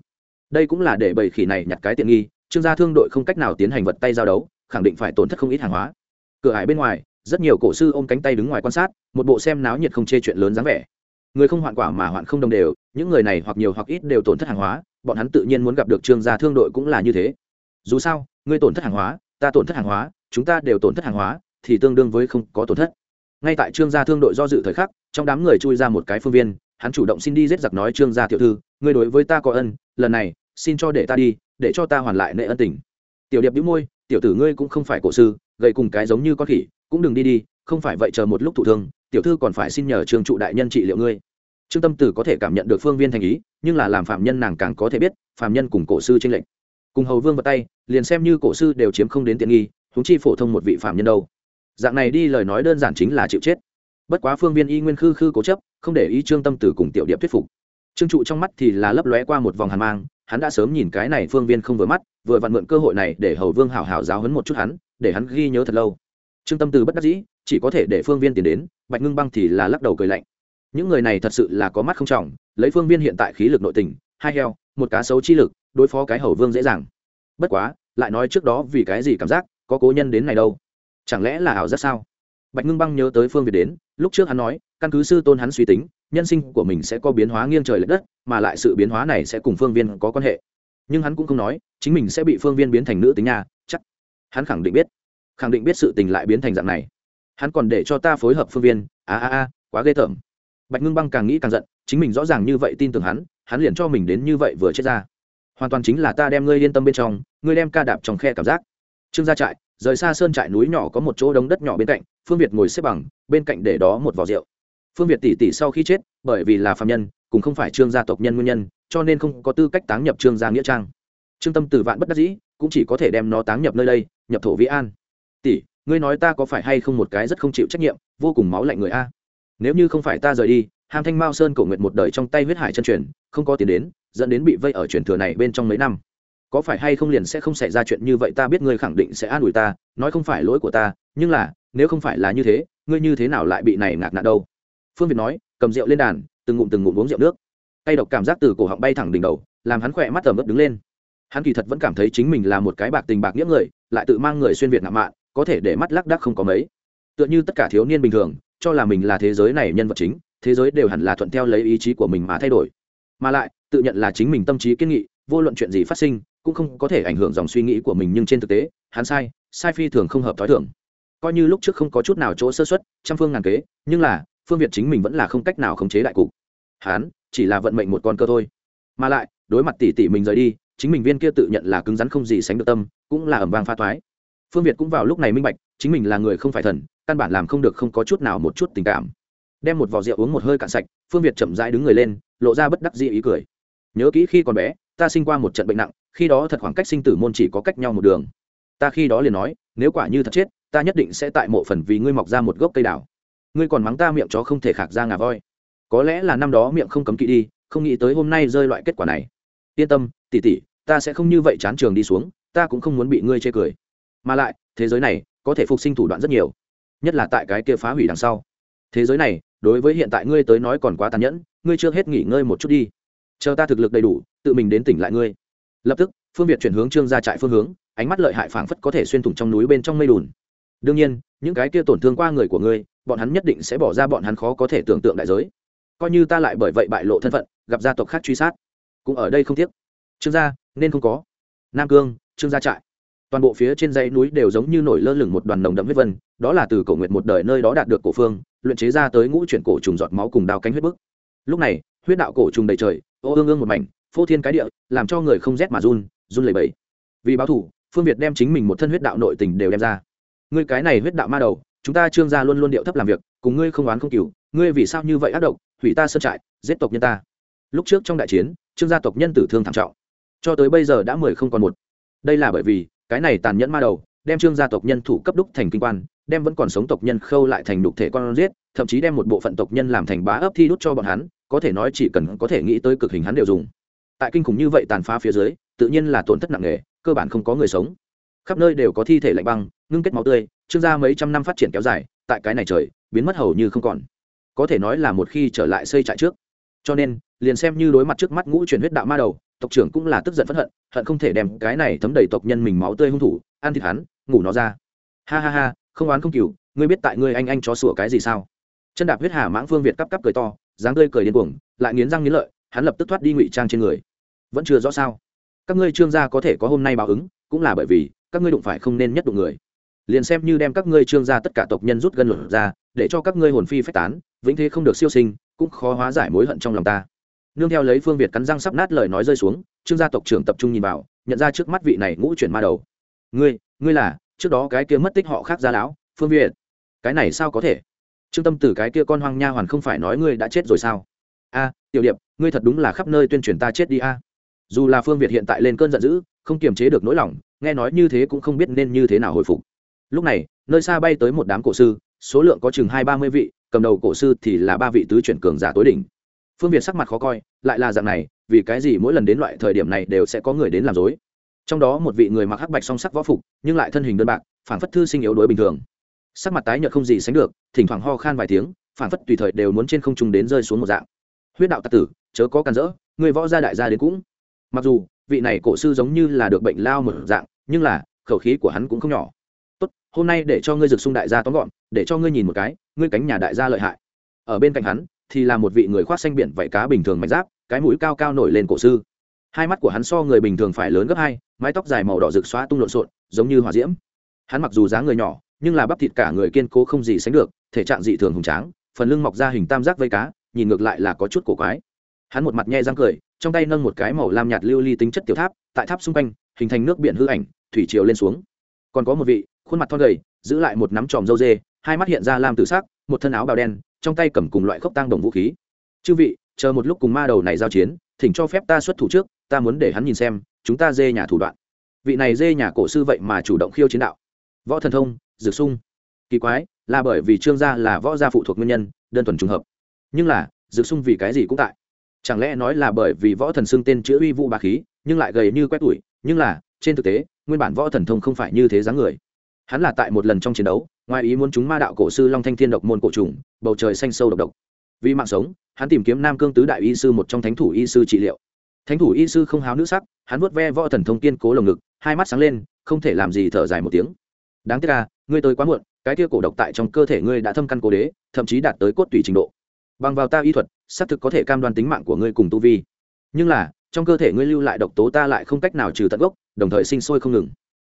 Đây cũng là để bầy khỉ này nhặt cái tiện nghi, trương gia thương đội không cách nào tiến hành vật tay giao đấu, khẳng định phải tổn thất không ít hàng hóa. Cửa hải bên ngoài, rất nhiều cổ sư ôm cánh tay đứng ngoài quan sát, một bộ xem náo nhiệt không chê chuyện lớn dáng vẻ. Người không hoạn quả mà hoạn không đồng đều, những người này hoặc nhiều hoặc ít đều tổn thất hàng hóa, bọn hắn tự nhiên muốn gặp được trương gia thương đội cũng là như thế. Dù sao, ngươi tổn thất hàng hóa, ta tổn thất hàng hóa, chúng ta đều tổn thất hàng hóa thì tương đương với không có tổn thất. Ngay tại trương gia thương đội do dự thời khắc, trong đám người chui ra một cái phương viên, hắn chủ động xin đi giết giặc nói, trương gia tiểu thư, ngươi đối với ta có ân, lần này, xin cho để ta đi, để cho ta hoàn lại nệ ân tình. Tiểu điệp bĩu môi, tiểu tử ngươi cũng không phải cổ sư gây cùng cái giống như con khỉ, cũng đừng đi đi, không phải vậy chờ một lúc thụ thương, tiểu thư còn phải xin nhờ trương trụ đại nhân trị liệu ngươi. Trương tâm tử có thể cảm nhận được phương viên thành ý, nhưng là làm phạm nhân nàng càng có thể biết, phạm nhân cùng cổ sư tranh lệch. Cùng hầu vương vật tay, liền xem như cổ sư đều chiếm không đến tiện nghi húng chi phổ thông một vị phạm nhân đâu dạng này đi lời nói đơn giản chính là chịu chết. Bất quá phương viên y nguyên khư khư cố chấp, không để ý trương tâm tử cùng tiểu điệp thuyết phục. Trương trụ trong mắt thì là lấp lóe qua một vòng hàn mang, hắn đã sớm nhìn cái này phương viên không vừa mắt, vừa vặn mượn cơ hội này để hầu vương hảo hảo giáo hấn một chút hắn, để hắn ghi nhớ thật lâu. Trương tâm từ bất đắc dĩ, chỉ có thể để phương viên tiến đến, bạch ngưng băng thì là lắc đầu cười lạnh. Những người này thật sự là có mắt không trọng, lấy phương viên hiện tại khí lực nội tình, hai heo, một cá sấu chi lực, đối phó cái hầu vương dễ dàng. Bất quá, lại nói trước đó vì cái gì cảm giác có cố nhân đến này đâu? Chẳng lẽ là ảo giác sao? Bạch ngưng băng nhớ tới phương việt đến, lúc trước hắn nói, căn cứ sư tôn hắn suy tính, nhân sinh của mình sẽ có biến hóa nghiêng trời l ệ đất, mà lại sự biến hóa này sẽ cùng phương viên có quan hệ. Nhưng hắn cũng không nói, chính mình sẽ bị phương viên biến thành nữ tính nha, chắc hắn khẳng định biết. Khẳng định biết sự tình lại biến thành dạng này. Hắn còn để cho ta phối hợp phương viên, a a a, quá ghê tởm. Bạch ngưng băng càng nghĩ càng giận, chính mình rõ ràng như vậy tin tưởng hắn hắn liền cho mình đến như vậy vừa chết ra. Hoàn toàn chính là ta đem ngươi yên tâm bên trong, ngươi đem ca đạp trong khe cảm giác. Trương gia trại rời xa sơn trại núi nhỏ có một chỗ đống đất nhỏ bên cạnh, phương việt ngồi xếp bằng, bên cạnh để đó một vỏ rượu. Phương việt tỷ tỷ sau khi chết, bởi vì là phạm nhân cũng không phải trương gia tộc nhân nguyên nhân, cho nên không có tư cách táng nhập trương gia nghĩa trang. Trương tâm từ vạn bất đắc dĩ, cũng chỉ có thể đem nó táng nhập nơi đây, nhập thổ vĩ an. Tỷ ngươi nói ta có phải hay không một cái rất không chịu trách nhiệm, vô cùng máu lạnh người a? Nếu như không phải ta rời đi hàm thanh mao sơn cổ nguyện một đời trong tay huyết hải chân truyền, không có tiền đến, dẫn đến bị vây ở truyền thừa này bên trong mấy năm có phải hay không liền sẽ không xảy ra chuyện như vậy, ta biết ngươi khẳng định sẽ an ủi ta, nói không phải lỗi của ta, nhưng là, nếu không phải là như thế, ngươi như thế nào lại bị này ngạc nạn đâu? Phương việt nói, cầm rượu lên đàn, từng ngụm từng ngụm uống rượu nước. Tay độc cảm giác từ cổ họng bay thẳng đỉnh đầu, làm hắn khỏe mắt tầm ướp đứng lên. Hắn kỳ thật vẫn cảm thấy chính mình là một cái bạc tình bạc nghĩa người, lại tự mang người xuyên việt ngạo mạn, có thể để mắt lác đác không có mấy. Tựa như tất cả thiếu niên bình thường, cho là mình là thế giới này nhân vật chính, thế giới đều hẳn là thuận theo lấy ý chí của mình mà thay đổi. Mà lại, tự nhận là chính mình tâm trí kiên nghị, vô luận chuyện gì phát sinh cũng không có thể ảnh hưởng dòng suy nghĩ của mình nhưng trên thực tế, hắn sai sai phi thường không hợp t h ó i thường. Coi như lúc trước không có chút nào chỗ sơ xuất trăm phương ngàn kế, nhưng là, phương việt chính mình vẫn là không cách nào khống chế đại cục. Hắn, chỉ là vận mệnh một con cơ thôi. Mà lại, đối mặt tỷ tỷ mình rời đi, chính mình viên kia tự nhận là cứng rắn không gì sánh được tâm, cũng là ẩm vang pha thoái. phương việt cũng vào lúc này minh bạch, chính mình là người không phải thần, căn bản làm không được không có chút nào một chút tình cảm. Đem một vỏ rượu uống một hơi cạn sạch, phương việt chậm rãi đứng người lên, lộ ra bất đắc dĩ ý cười. Nhớ kỹ khi còn bé ta sinh qua một trận bệnh nặng, khi đó thật khoảng cách sinh tử môn chỉ có cách nhau một đường. Ta khi đó liền nói, nếu quả như thật chết, ta nhất định sẽ tại mộ phần vì ngươi mọc ra một gốc cây đào. Ngươi còn mắng ta miệng chó không thể khạc ra ngà voi. Có lẽ là năm đó miệng không cấm kỵ đi, không nghĩ tới hôm nay rơi loại kết quả này. Yên tâm tỉ tỉ ta sẽ không như vậy chán trường đi xuống, ta cũng không muốn bị ngươi chê cười. Mà lại, thế giới này có thể phục sinh thủ đoạn rất nhiều, nhất là tại cái kia phá hủy đằng sau. Thế giới này, đối với hiện tại ngươi tới nói còn quá tàn nhẫn, ngươi chưa hết nghỉ ngơi một chút đi chờ ta thực lực đầy đủ, tự mình đến tỉnh lại ngươi. Lập tức, phương việt chuyển hướng trương ra trại phương hướng, ánh mắt lợi hại phảng phất có thể xuyên thủng trong núi bên trong mây đùn. Đương nhiên, những cái kia tổn thương qua người của ngươi, bọn hắn nhất định sẽ bỏ ra bọn hắn khó có thể tưởng tượng đại giới. Coi như ta lại bởi vậy bại lộ thân phận, gặp gia tộc khác truy sát, cũng ở đây không tiếc. Trương gia, nên không có. Nam cương, trương gia trại. Toàn bộ phía trên dãy núi đều giống như nổi lơ lửng một đoàn nồng đậm huyết vân, đó là từ cổ nguyệt một đời nơi đó đạt được cổ phương, luyện chế ra tới ngũ chuyển cổ trùng giọt máu cùng đao cánh huyết bức. Lúc này huyết đạo cổ trùng đầy trời, ô ương ương một mảnh, phô thiên cái địa, làm cho người không rét mà run run lẩy bẩy. Vì báo thủ, phương việt đem chính mình một thân huyết đạo nội tình đều đem ra. Ngươi cái này huyết đạo ma đầu, chúng ta trương gia luôn luôn điệu thấp làm việc, cùng ngươi không oán không cừu, ngươi vì sao như vậy ác độc, hủy ta sơn trại, giết tộc nhân ta. Lúc trước trong đại chiến, trương gia tộc nhân tử thương thảm trọng. Cho tới bây giờ đã mười không còn một. Đây là bởi vì, cái này tàn nhẫn ma đầu, đem trương gia tộc nhân thủ cấp đúc thành kinh quan, đem vẫn còn sống tộc nhân khâu lại thành đục thể con giết, thậm chí đem một bộ phận tộc nhân làm thành bá ấp thi đút cho bọn hắn có thể nói chỉ cần có thể nghĩ tới cực hình hắn đều dùng. Tại kinh khủng như vậy tàn phá phía dưới, tự nhiên là tổn thất nặng nề, cơ bản không có người sống. Khắp nơi đều có thi thể lạnh băng, ngưng kết máu tươi, trương gia mấy trăm năm phát triển kéo dài, tại cái này trời, biến mất hầu như không còn. Có thể nói là một khi trở lại xây trại trước. Cho nên, liền xem như đối mặt trước mắt ngũ truyền huyết đạo ma đầu, tộc trưởng cũng là tức giận phẫn hận hận không thể đem cái này thấm đầy tộc nhân mình máu tươi hung thủ, ăn thịt hắn, ngủ nó ra. Ha ha ha, không oán không cừu, ngươi biết tại ngươi anh anh chó sủa cái gì sao? Chân đạp huyết hà mãng phương việt cắp cắp cười to dáng tươi cười điên cuồng, lại nghiến răng nghiến lợi, hắn lập tức thoát đi ngụy trang trên người. Vẫn chưa rõ sao? Các ngươi trương gia có thể có hôm nay báo ứng, cũng là bởi vì, các ngươi đụng phải không nên nhất đụng người. Liền xem như đem các ngươi trương gia tất cả tộc nhân rút gân lột ra, để cho các ngươi hồn phi phách tán, vĩnh thế không được siêu sinh, cũng khó hóa giải mối hận trong lòng ta. Nương theo lấy phương việt cắn răng sắp nát lời nói rơi xuống, trương gia tộc trưởng tập trung nhìn vào, nhận ra trước mắt vị này ngũ chuyển ma đầu. Ngươi ngươi là, trước đó cái kia mất tích họ khác gia lão, phương việt. Cái này sao có thể? Trương tâm tử cái kia con hoang nha hoàn không phải nói ngươi đã chết rồi sao? A, tiểu điệp, ngươi thật đúng là khắp nơi tuyên truyền ta chết đi a. Dù là phương việt hiện tại lên cơn giận dữ, không kiềm chế được nỗi lòng, nghe nói như thế cũng không biết nên như thế nào hồi phục. Lúc này, nơi xa bay tới một đám cổ sư, số lượng có chừng hai ba mươi vị, cầm đầu cổ sư thì là ba vị tứ chuyển cường giả tối đỉnh. Phương việt sắc mặt khó coi, lại là dạng này, vì cái gì mỗi lần đến loại thời điểm này đều sẽ có người đến làm dối? Trong đó một vị người mặc hắc bạch song sắc võ phục, nhưng lại thân hình đơn bạc phản phất thư sinh yếu đuối bình thường sắc mặt tái nhợt không gì sánh được, thỉnh thoảng ho khan vài tiếng phản phất tùy thời đều muốn trên không trung đến rơi xuống một dạng. Huyết đạo tạc tử, chớ có can rỡ, người võ gia đại gia đến cũng. Mặc dù, vị này cổ sư giống như là được bệnh lao một dạng, nhưng là, khẩu khí của hắn cũng không nhỏ. Tốt, hôm nay để cho ngươi rực sung đại gia tóm gọn, để cho ngươi nhìn một cái, ngươi cánh nhà đại gia lợi hại. Ở bên cạnh hắn, thì là một vị người khoác xanh biển vảy cá bình thường mạch giáp, cái mũi cao cao nổi lên cổ sư. Hai mắt của hắn so người bình thường phải lớn gấp hai, mái tóc dài màu đỏ rực xóa tung lộn xộn, giống như hỏa diễm. Hắn mặc dù dáng người nhỏ nhưng là bắp thịt cả người kiên cố không gì sánh được, thể trạng dị thường hùng tráng, phần lưng mọc ra hình tam giác vây cá, nhìn ngược lại là có chút cổ quái. Hắn một mặt nhe răng cười, trong tay nâng một cái màu lam nhạt lưu ly tính chất tiểu tháp, tại tháp xung quanh, hình thành nước biển hư ảnh, thủy chiều lên xuống. Còn có một vị, khuôn mặt thon gầy, giữ lại một nắm tròm dâu dê, hai mắt hiện ra lam tự sắc, một thân áo bào đen, trong tay cầm cùng loại khốc tăng đồng vũ khí. Chư vị, chờ một lúc cùng ma đầu này giao chiến, thỉnh cho phép ta xuất thủ trước, ta muốn để hắn nhìn xem, chúng ta dê nhà thủ đoạn. Vị này dê nhà cổ sư vậy mà chủ động khiêu chiến đạo. Võ thần thông dược sung. Kỳ quái, là bởi vì trương gia là võ gia phụ thuộc nguyên nhân, đơn thuần trùng hợp. Nhưng là, dược sung vì cái gì cũng tại. Chẳng lẽ nói là bởi vì võ thần xưng tên chữ uy vũ bà khí, nhưng lại gầy như quét tuổi nhưng là, trên thực tế, nguyên bản võ thần thông không phải như thế dáng người. Hắn là tại một lần trong chiến đấu, ngoài ý muốn chúng ma đạo cổ sư long thanh thiên độc môn cổ trùng, bầu trời xanh sâu độc độc. Vì mạng sống, hắn tìm kiếm nam cương tứ đại y sư một trong thánh thủ y sư trị liệu. Thánh thủ y sư không háo nữ sắc, hắn vuốt ve võ thần thông kiên cố lồng ngực, hai mắt sáng lên, không thể làm gì thở dài một tiếng. Đáng tiếc là ngươi tới quá muộn, cái kia cổ độc tại trong cơ thể ngươi đã thâm căn cố đế, thậm chí đạt tới cốt tủy trình độ. Bằng vào ta y thuật, xác thực có thể cam đoan tính mạng của ngươi cùng tu vi. Nhưng là, trong cơ thể ngươi lưu lại độc tố ta lại không cách nào trừ tận gốc, đồng thời sinh sôi không ngừng.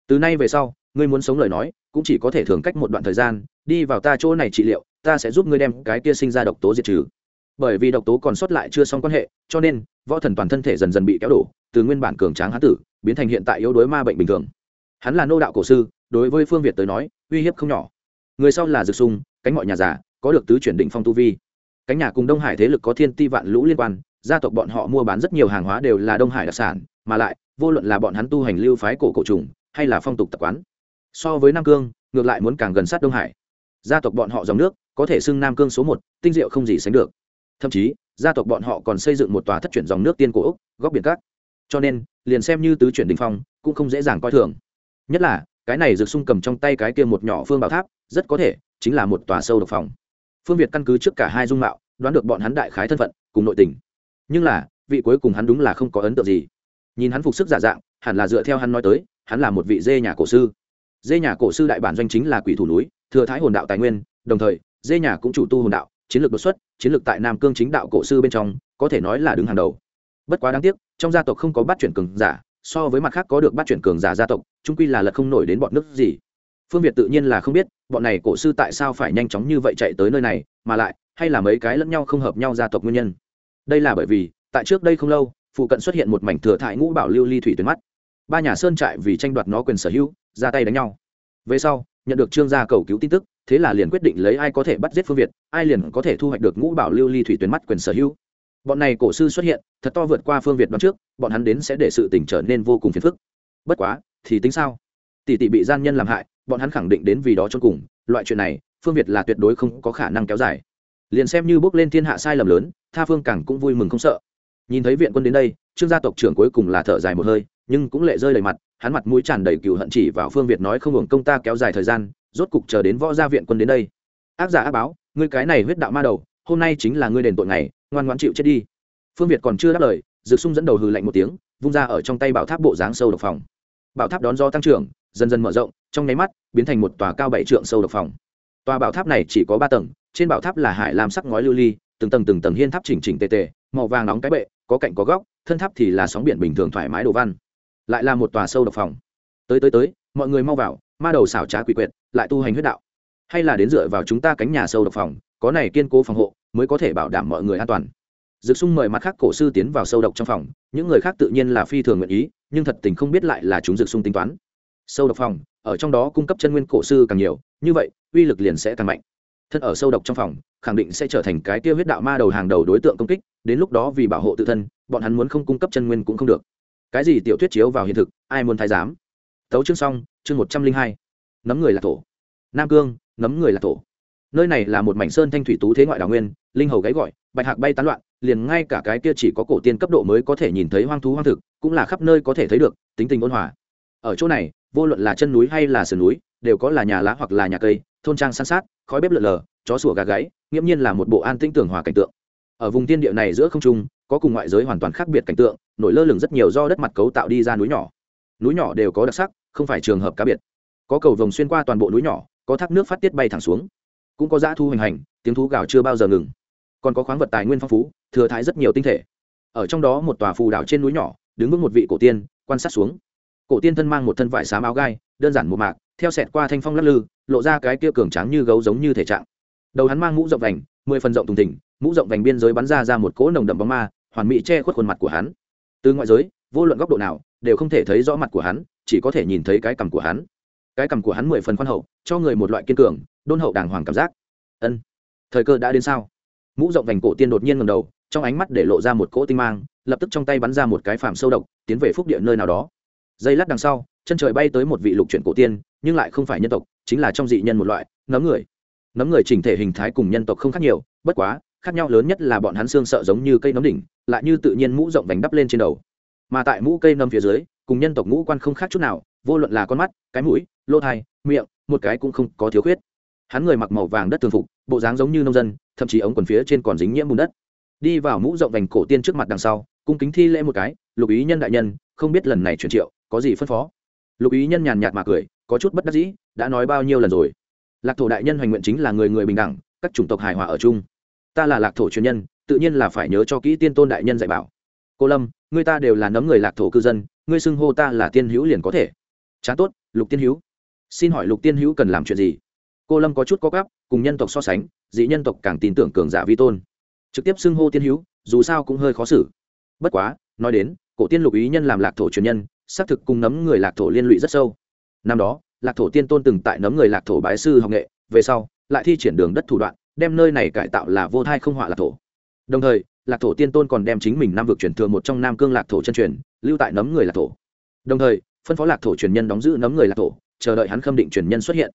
Từ nay về sau, ngươi muốn sống lời nói, cũng chỉ có thể thường cách một đoạn thời gian, đi vào ta chỗ này trị liệu, ta sẽ giúp ngươi đem cái kia sinh ra độc tố diệt trừ. Bởi vì độc tố còn sót lại chưa xong quan hệ, cho nên, võ thần toàn thân thể dần dần bị kéo đổ, từ nguyên bản cường tráng hán tử, biến thành hiện tại yếu đuối ma bệnh bình thường. Hắn là nô đạo cổ sư đối với phương việt tới nói, uy hiếp không nhỏ. Người sau là dược sung, cánh mọi nhà già, có được tứ chuyển định phong tu vi. Cánh nhà cùng đông hải thế lực có thiên ti vạn lũ liên quan, gia tộc bọn họ mua bán rất nhiều hàng hóa đều là đông hải đặc sản, mà lại, vô luận là bọn hắn tu hành lưu phái cổ cổ trùng, hay là phong tục tập quán. So với nam cương, ngược lại muốn càng gần sát đông hải. Gia tộc bọn họ dòng nước, có thể xưng nam cương số một, tinh diệu không gì sánh được. Thậm chí, gia tộc bọn họ còn xây dựng một tòa thất chuyển dòng nước tiên cổ úc góc biển cát. Cho nên, liền xem như tứ chuyển đình phong, cũng không dễ dàng coi thường. Nhất là cái này dược sung cầm trong tay cái kia một nhỏ phương bảo tháp, rất có thể chính là một tòa sâu độc phòng. Phương việt căn cứ trước cả hai dung mạo, đoán được bọn hắn đại khái thân phận, cùng nội tình. Nhưng là, vị cuối cùng hắn đúng là không có ấn tượng gì. Nhìn hắn phục sức giả dạng, hẳn là dựa theo hắn nói tới, hắn là một vị dê nhà cổ sư. Dê nhà cổ sư đại bản doanh chính là quỷ thủ núi, thừa thái hồn đạo tài nguyên, đồng thời, dê nhà cũng chủ tu hồn đạo, chiến lược đột xuất, chiến lược tại nam cương chính đạo cổ sư bên trong, có thể nói là đứng hàng đầu. Bất quá đáng tiếc, trong gia tộc không có bắt chuyển cường giả so với mặt khác có được bắt chuyển cường giả gia tộc trung quy là lật không nổi đến bọn nước gì. Phương việt tự nhiên là không biết, bọn này cổ sư tại sao phải nhanh chóng như vậy chạy tới nơi này, mà lại, hay là mấy cái lẫn nhau không hợp nhau gia tộc nguyên nhân. Đây là bởi vì, tại trước đây không lâu, phụ cận xuất hiện một mảnh thừa thại ngũ bảo lưu ly thủy tuyến mắt. Ba nhà sơn trại vì tranh đoạt nó quyền sở hữu, ra tay đánh nhau. Về sau, nhận được trương gia cầu cứu tin tức, thế là liền quyết định lấy ai có thể bắt giết phương việt, ai liền có thể thu hoạch được ngũ bảo lưu ly thủy tuyến mắt quyền sở hữu bọn này cổ sư xuất hiện, thật to vượt qua phương việt đoán trước, bọn hắn đến sẽ để sự tỉnh trở nên vô cùng phiền phức. Bất quá, thì tính sao? Tỷ tỷ bị gian nhân làm hại, bọn hắn khẳng định đến vì đó cho cùng, loại chuyện này, phương việt là tuyệt đối không có khả năng kéo dài. Liền xem như bước lên thiên hạ sai lầm lớn, tha phương càng cũng vui mừng không sợ. Nhìn thấy viện quân đến đây, trương gia tộc trưởng cuối cùng là thở dài một hơi, nhưng cũng lệ rơi đầy mặt, hắn mặt mũi tràn đầy cừu hận chỉ vào phương việt nói không hưởng công ta kéo dài thời gian, rốt cục chờ đến võ gia viện quân đến đây. Ác giả ác báo, ngươi cái này huyết đạo ma đầu, hôm nay chính là ngươi đền tội này ngoan ngoãn chịu chết đi. Phương việt còn chưa đáp lời dược sung dẫn đầu hừ lạnh một tiếng, vung ra ở trong tay bảo tháp bộ dáng sâu độc phòng. Bảo tháp đón do tăng trưởng, dần dần mở rộng, trong nháy mắt, biến thành một tòa cao bảy trượng sâu độc phòng. Tòa bảo tháp này chỉ có ba tầng, trên bảo tháp là hải làm sắc ngói lưu ly, từng tầng từng tầng hiên tháp chỉnh chỉnh tề tề, màu vàng nóng cái bệ, có cạnh có góc, thân tháp thì là sóng biển bình thường thoải mái đồ văn. Lại là một tòa sâu độc phòng. Tới tới tới, mọi người mau vào, ma đầu xảo trá quỷ quyệt, lại tu hành huyết đạo. Hay là đến dựa vào chúng ta cánh nhà sâu độc phòng, có này kiên cố phòng hộ mới có thể bảo đảm mọi người an toàn. Dược sung mời mặt khác cổ sư tiến vào sâu độc trong phòng, những người khác tự nhiên là phi thường nguyện ý, nhưng thật tình không biết lại là chúng dược sung tính toán. Sâu độc phòng, ở trong đó cung cấp chân nguyên cổ sư càng nhiều, như vậy, uy lực liền sẽ càng mạnh. Thân ở sâu độc trong phòng, khẳng định sẽ trở thành cái tiêu huyết đạo ma đầu hàng đầu đối tượng công kích, đến lúc đó vì bảo hộ tự thân, bọn hắn muốn không cung cấp chân nguyên cũng không được. Cái gì tiểu thuyết chiếu vào hiện thực, ai muốn thái giám? Tấu chương xong, chương một trăm linh hai. Nấm người là tổ nam cương, nấm người là tổ nơi này là một mảnh sơn thanh thủy tú thế ngoại đào nguyên, linh hầu gáy gọi, bạch hạc bay tán loạn, liền ngay cả cái kia chỉ có cổ tiên cấp độ mới có thể nhìn thấy hoang thú hoang thực, cũng là khắp nơi có thể thấy được, tính tình ôn hòa. Ở chỗ này, vô luận là chân núi hay là sườn núi, đều có là nhà lá hoặc là nhà cây, thôn trang san sát, khói bếp lợn lờ chó sủa gà gáy, nghiễm nhiên là một bộ an tĩnh tưởng hòa cảnh tượng. Ở vùng tiên địa này giữa không trung, có cùng ngoại giới hoàn toàn khác biệt cảnh tượng, nổi lơ lửng rất nhiều do đất mặt cấu tạo đi ra núi nhỏ. Núi nhỏ đều có đặc sắc, không phải trường hợp cá biệt. Có cầu vồng xuyên qua toàn bộ núi nhỏ, có thác nước phát tiết bay thẳng xuống cũng có dã thu hành hành, tiếng thú gào chưa bao giờ ngừng. Còn có khoáng vật tài nguyên phong phú, thừa thái rất nhiều tinh thể. Ở trong đó một tòa phù đảo trên núi nhỏ, đứng vững một vị cổ tiên, quan sát xuống. Cổ tiên thân mang một thân vải xám áo gai, đơn giản một mạc, theo sẹt qua thanh phong lắc lư, lộ ra cái kia cường tráng như gấu giống như thể trạng. Đầu hắn mang mũ rộng vành, mười phần rộng thùng thỉnh mũ rộng vành biên giới bắn ra ra một cỗ nồng đậm bóng ma, hoàn mỹ che khuất khuôn mặt của hắn. Từ ngoại giới, vô luận góc độ nào, đều không thể thấy rõ mặt của hắn, chỉ có thể nhìn thấy cái cằm của hắn cái cằm của hắn mười phần khoan hậu, cho người một loại kiên cường, đôn hậu đàng hoàng cảm giác. Ân, thời cơ đã đến sao? Mũ rộng vành cổ tiên đột nhiên ngầm đầu, trong ánh mắt để lộ ra một cỗ tinh mang, lập tức trong tay bắn ra một cái phàm sâu độc, tiến về phúc địa nơi nào đó. Giây lát đằng sau, chân trời bay tới một vị lục chuyển cổ tiên, nhưng lại không phải nhân tộc, chính là trong dị nhân một loại nấm người. Nấm người chỉnh thể hình thái cùng nhân tộc không khác nhiều, bất quá, khác nhau lớn nhất là bọn hắn xương sợ giống như cây nấm đỉnh, lại như tự nhiên mũ rộng vành đắp lên trên đầu mà tại mũ cây nâm phía dưới, cùng nhân tộc ngũ quan không khác chút nào, vô luận là con mắt, cái mũi, lỗ thai, miệng, một cái cũng không có thiếu khuyết. Hắn người mặc màu vàng đất thường phục, bộ dáng giống như nông dân, thậm chí ống quần phía trên còn dính nhiễm bùn đất. Đi vào mũ rộng vành cổ tiên trước mặt đằng sau, cung kính thi lễ một cái, lục ý nhân đại nhân, không biết lần này chuyển triệu, có gì phân phó? Lục ý nhân nhàn nhạt mà cười, có chút bất đắc dĩ, đã nói bao nhiêu lần rồi? Lạc thổ đại nhân hoành nguyện chính là người người bình đẳng, các chủng tộc hài hòa ở chung. Ta là lạc thổ truyền nhân, tự nhiên là phải nhớ cho kỹ tiên tôn đại nhân dạy bảo cô lâm, người ta đều là nấm người lạc thổ cư dân ngươi xưng hô ta là tiên hữu liền có thể. Chán tốt, lục tiên hữu. Xin hỏi lục tiên hữu cần làm chuyện gì? Cô lâm có chút có gắp, cùng nhân tộc so sánh, dị nhân tộc càng tin tưởng cường giả vi tôn. Trực tiếp xưng hô tiên hữu, dù sao cũng hơi khó xử. Bất quá, nói đến, cổ tiên lục ý nhân làm lạc thổ truyền nhân, xác thực cùng nấm người lạc thổ liên lụy rất sâu. Năm đó, lạc thổ tiên tôn từng tại nấm người lạc thổ bái sư học nghệ, về sau, lại thi triển đường đất thủ đoạn, đem nơi này cải tạo là vô thai không họa lạc thổ. Đồng thời lạc thổ tiên tôn còn đem chính mình nam vực truyền thừa một trong nam cương lạc thổ chân truyền, lưu tại nấm người lạc thổ. Đồng thời, phân phó lạc thổ truyền nhân đóng giữ nấm người lạc thổ, chờ đợi hắn khâm định truyền nhân xuất hiện.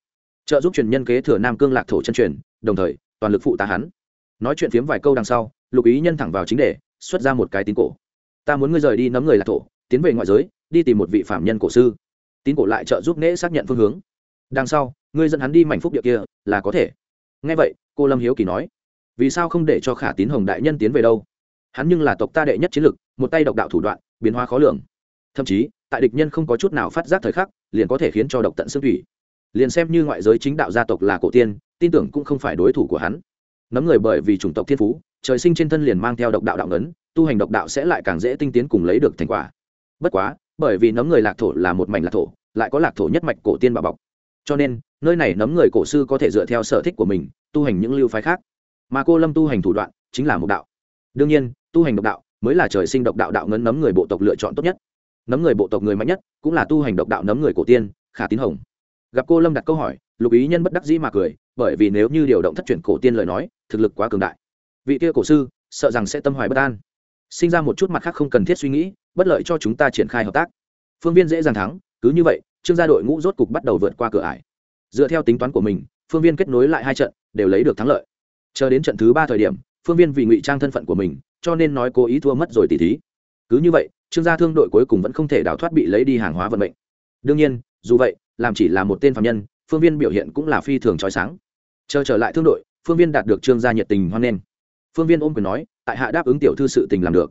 Trợ giúp truyền nhân kế thừa nam cương lạc thổ chân truyền, đồng thời, toàn lực phụ tá hắn. Nói chuyện phiếm vài câu đằng sau, lục ý nhân thẳng vào chính đề, xuất ra một cái tín cổ. Ta muốn ngươi rời đi nấm người lạc thổ, tiến về ngoại giới, đi tìm một vị phạm nhân cổ sư. Tín cổ lại trợ giúp nễ xác nhận phương hướng. Đằng sau, ngươi dẫn hắn đi mảnh phúc địa kia, là có thể. Ngay vậy, cô lâm hiếu kỳ nói vì sao không để cho khả tín hồng đại nhân tiến về đâu? Hắn nhưng là tộc ta đệ nhất chiến lực, một tay độc đạo thủ đoạn, biến hóa khó lường. Thậm chí, tại địch nhân không có chút nào phát giác thời khắc, liền có thể khiến cho độc tận xương thủy. Liền xem như ngoại giới chính đạo gia tộc là cổ tiên, tin tưởng cũng không phải đối thủ của hắn. Nấm người bởi vì chủng tộc thiên phú, trời sinh trên thân liền mang theo độc đạo đạo ngấn, tu hành độc đạo sẽ lại càng dễ tinh tiến cùng lấy được thành quả. Bất quá, bởi vì nấm người lạc thổ là một mảnh lạc thổ, lại có lạc thổ nhất mạch cổ tiên bà bọc. Cho nên, nơi này nấm người cổ sư có thể dựa theo sở thích của mình, tu hành những lưu phái khác mà cô lâm tu hành thủ đoạn chính là một đạo. Đương nhiên, tu hành độc đạo mới là trời sinh độc đạo đạo ngấn nấm người bộ tộc lựa chọn tốt nhất. Nấm người bộ tộc người mạnh nhất cũng là tu hành độc đạo nấm người cổ tiên, khả tín hồng. Gặp cô lâm đặt câu hỏi, lục ý nhân bất đắc dĩ mà cười, bởi vì nếu như điều động thất truyền cổ tiên lời nói, thực lực quá cường đại. Vị kia cổ sư, sợ rằng sẽ tâm hoài bất an. Sinh ra một chút mặt khác không cần thiết suy nghĩ, bất lợi cho chúng ta triển khai hợp tác. Phương viên dễ dàng thắng, cứ như vậy, trương gia đội ngũ rốt cục bắt đầu vượt qua cửa ải. Dựa theo tính toán của mình, phương viên kết nối lại hai trận, đều lấy được thắng lợi chờ đến trận thứ ba thời điểm, phương viên vì ngụy trang thân phận của mình, cho nên nói cố ý thua mất rồi tỷ thí. Cứ như vậy, trương gia thương đội cuối cùng vẫn không thể đào thoát bị lấy đi hàng hóa vận mệnh. Đương nhiên, dù vậy, làm chỉ là một tên phạm nhân, phương viên biểu hiện cũng là phi thường trói sáng. Chờ trở lại thương đội, phương viên đạt được trương gia nhiệt tình hoan nghênh. Phương viên ôm quyền nói, tại hạ đáp ứng tiểu thư sự tình làm được.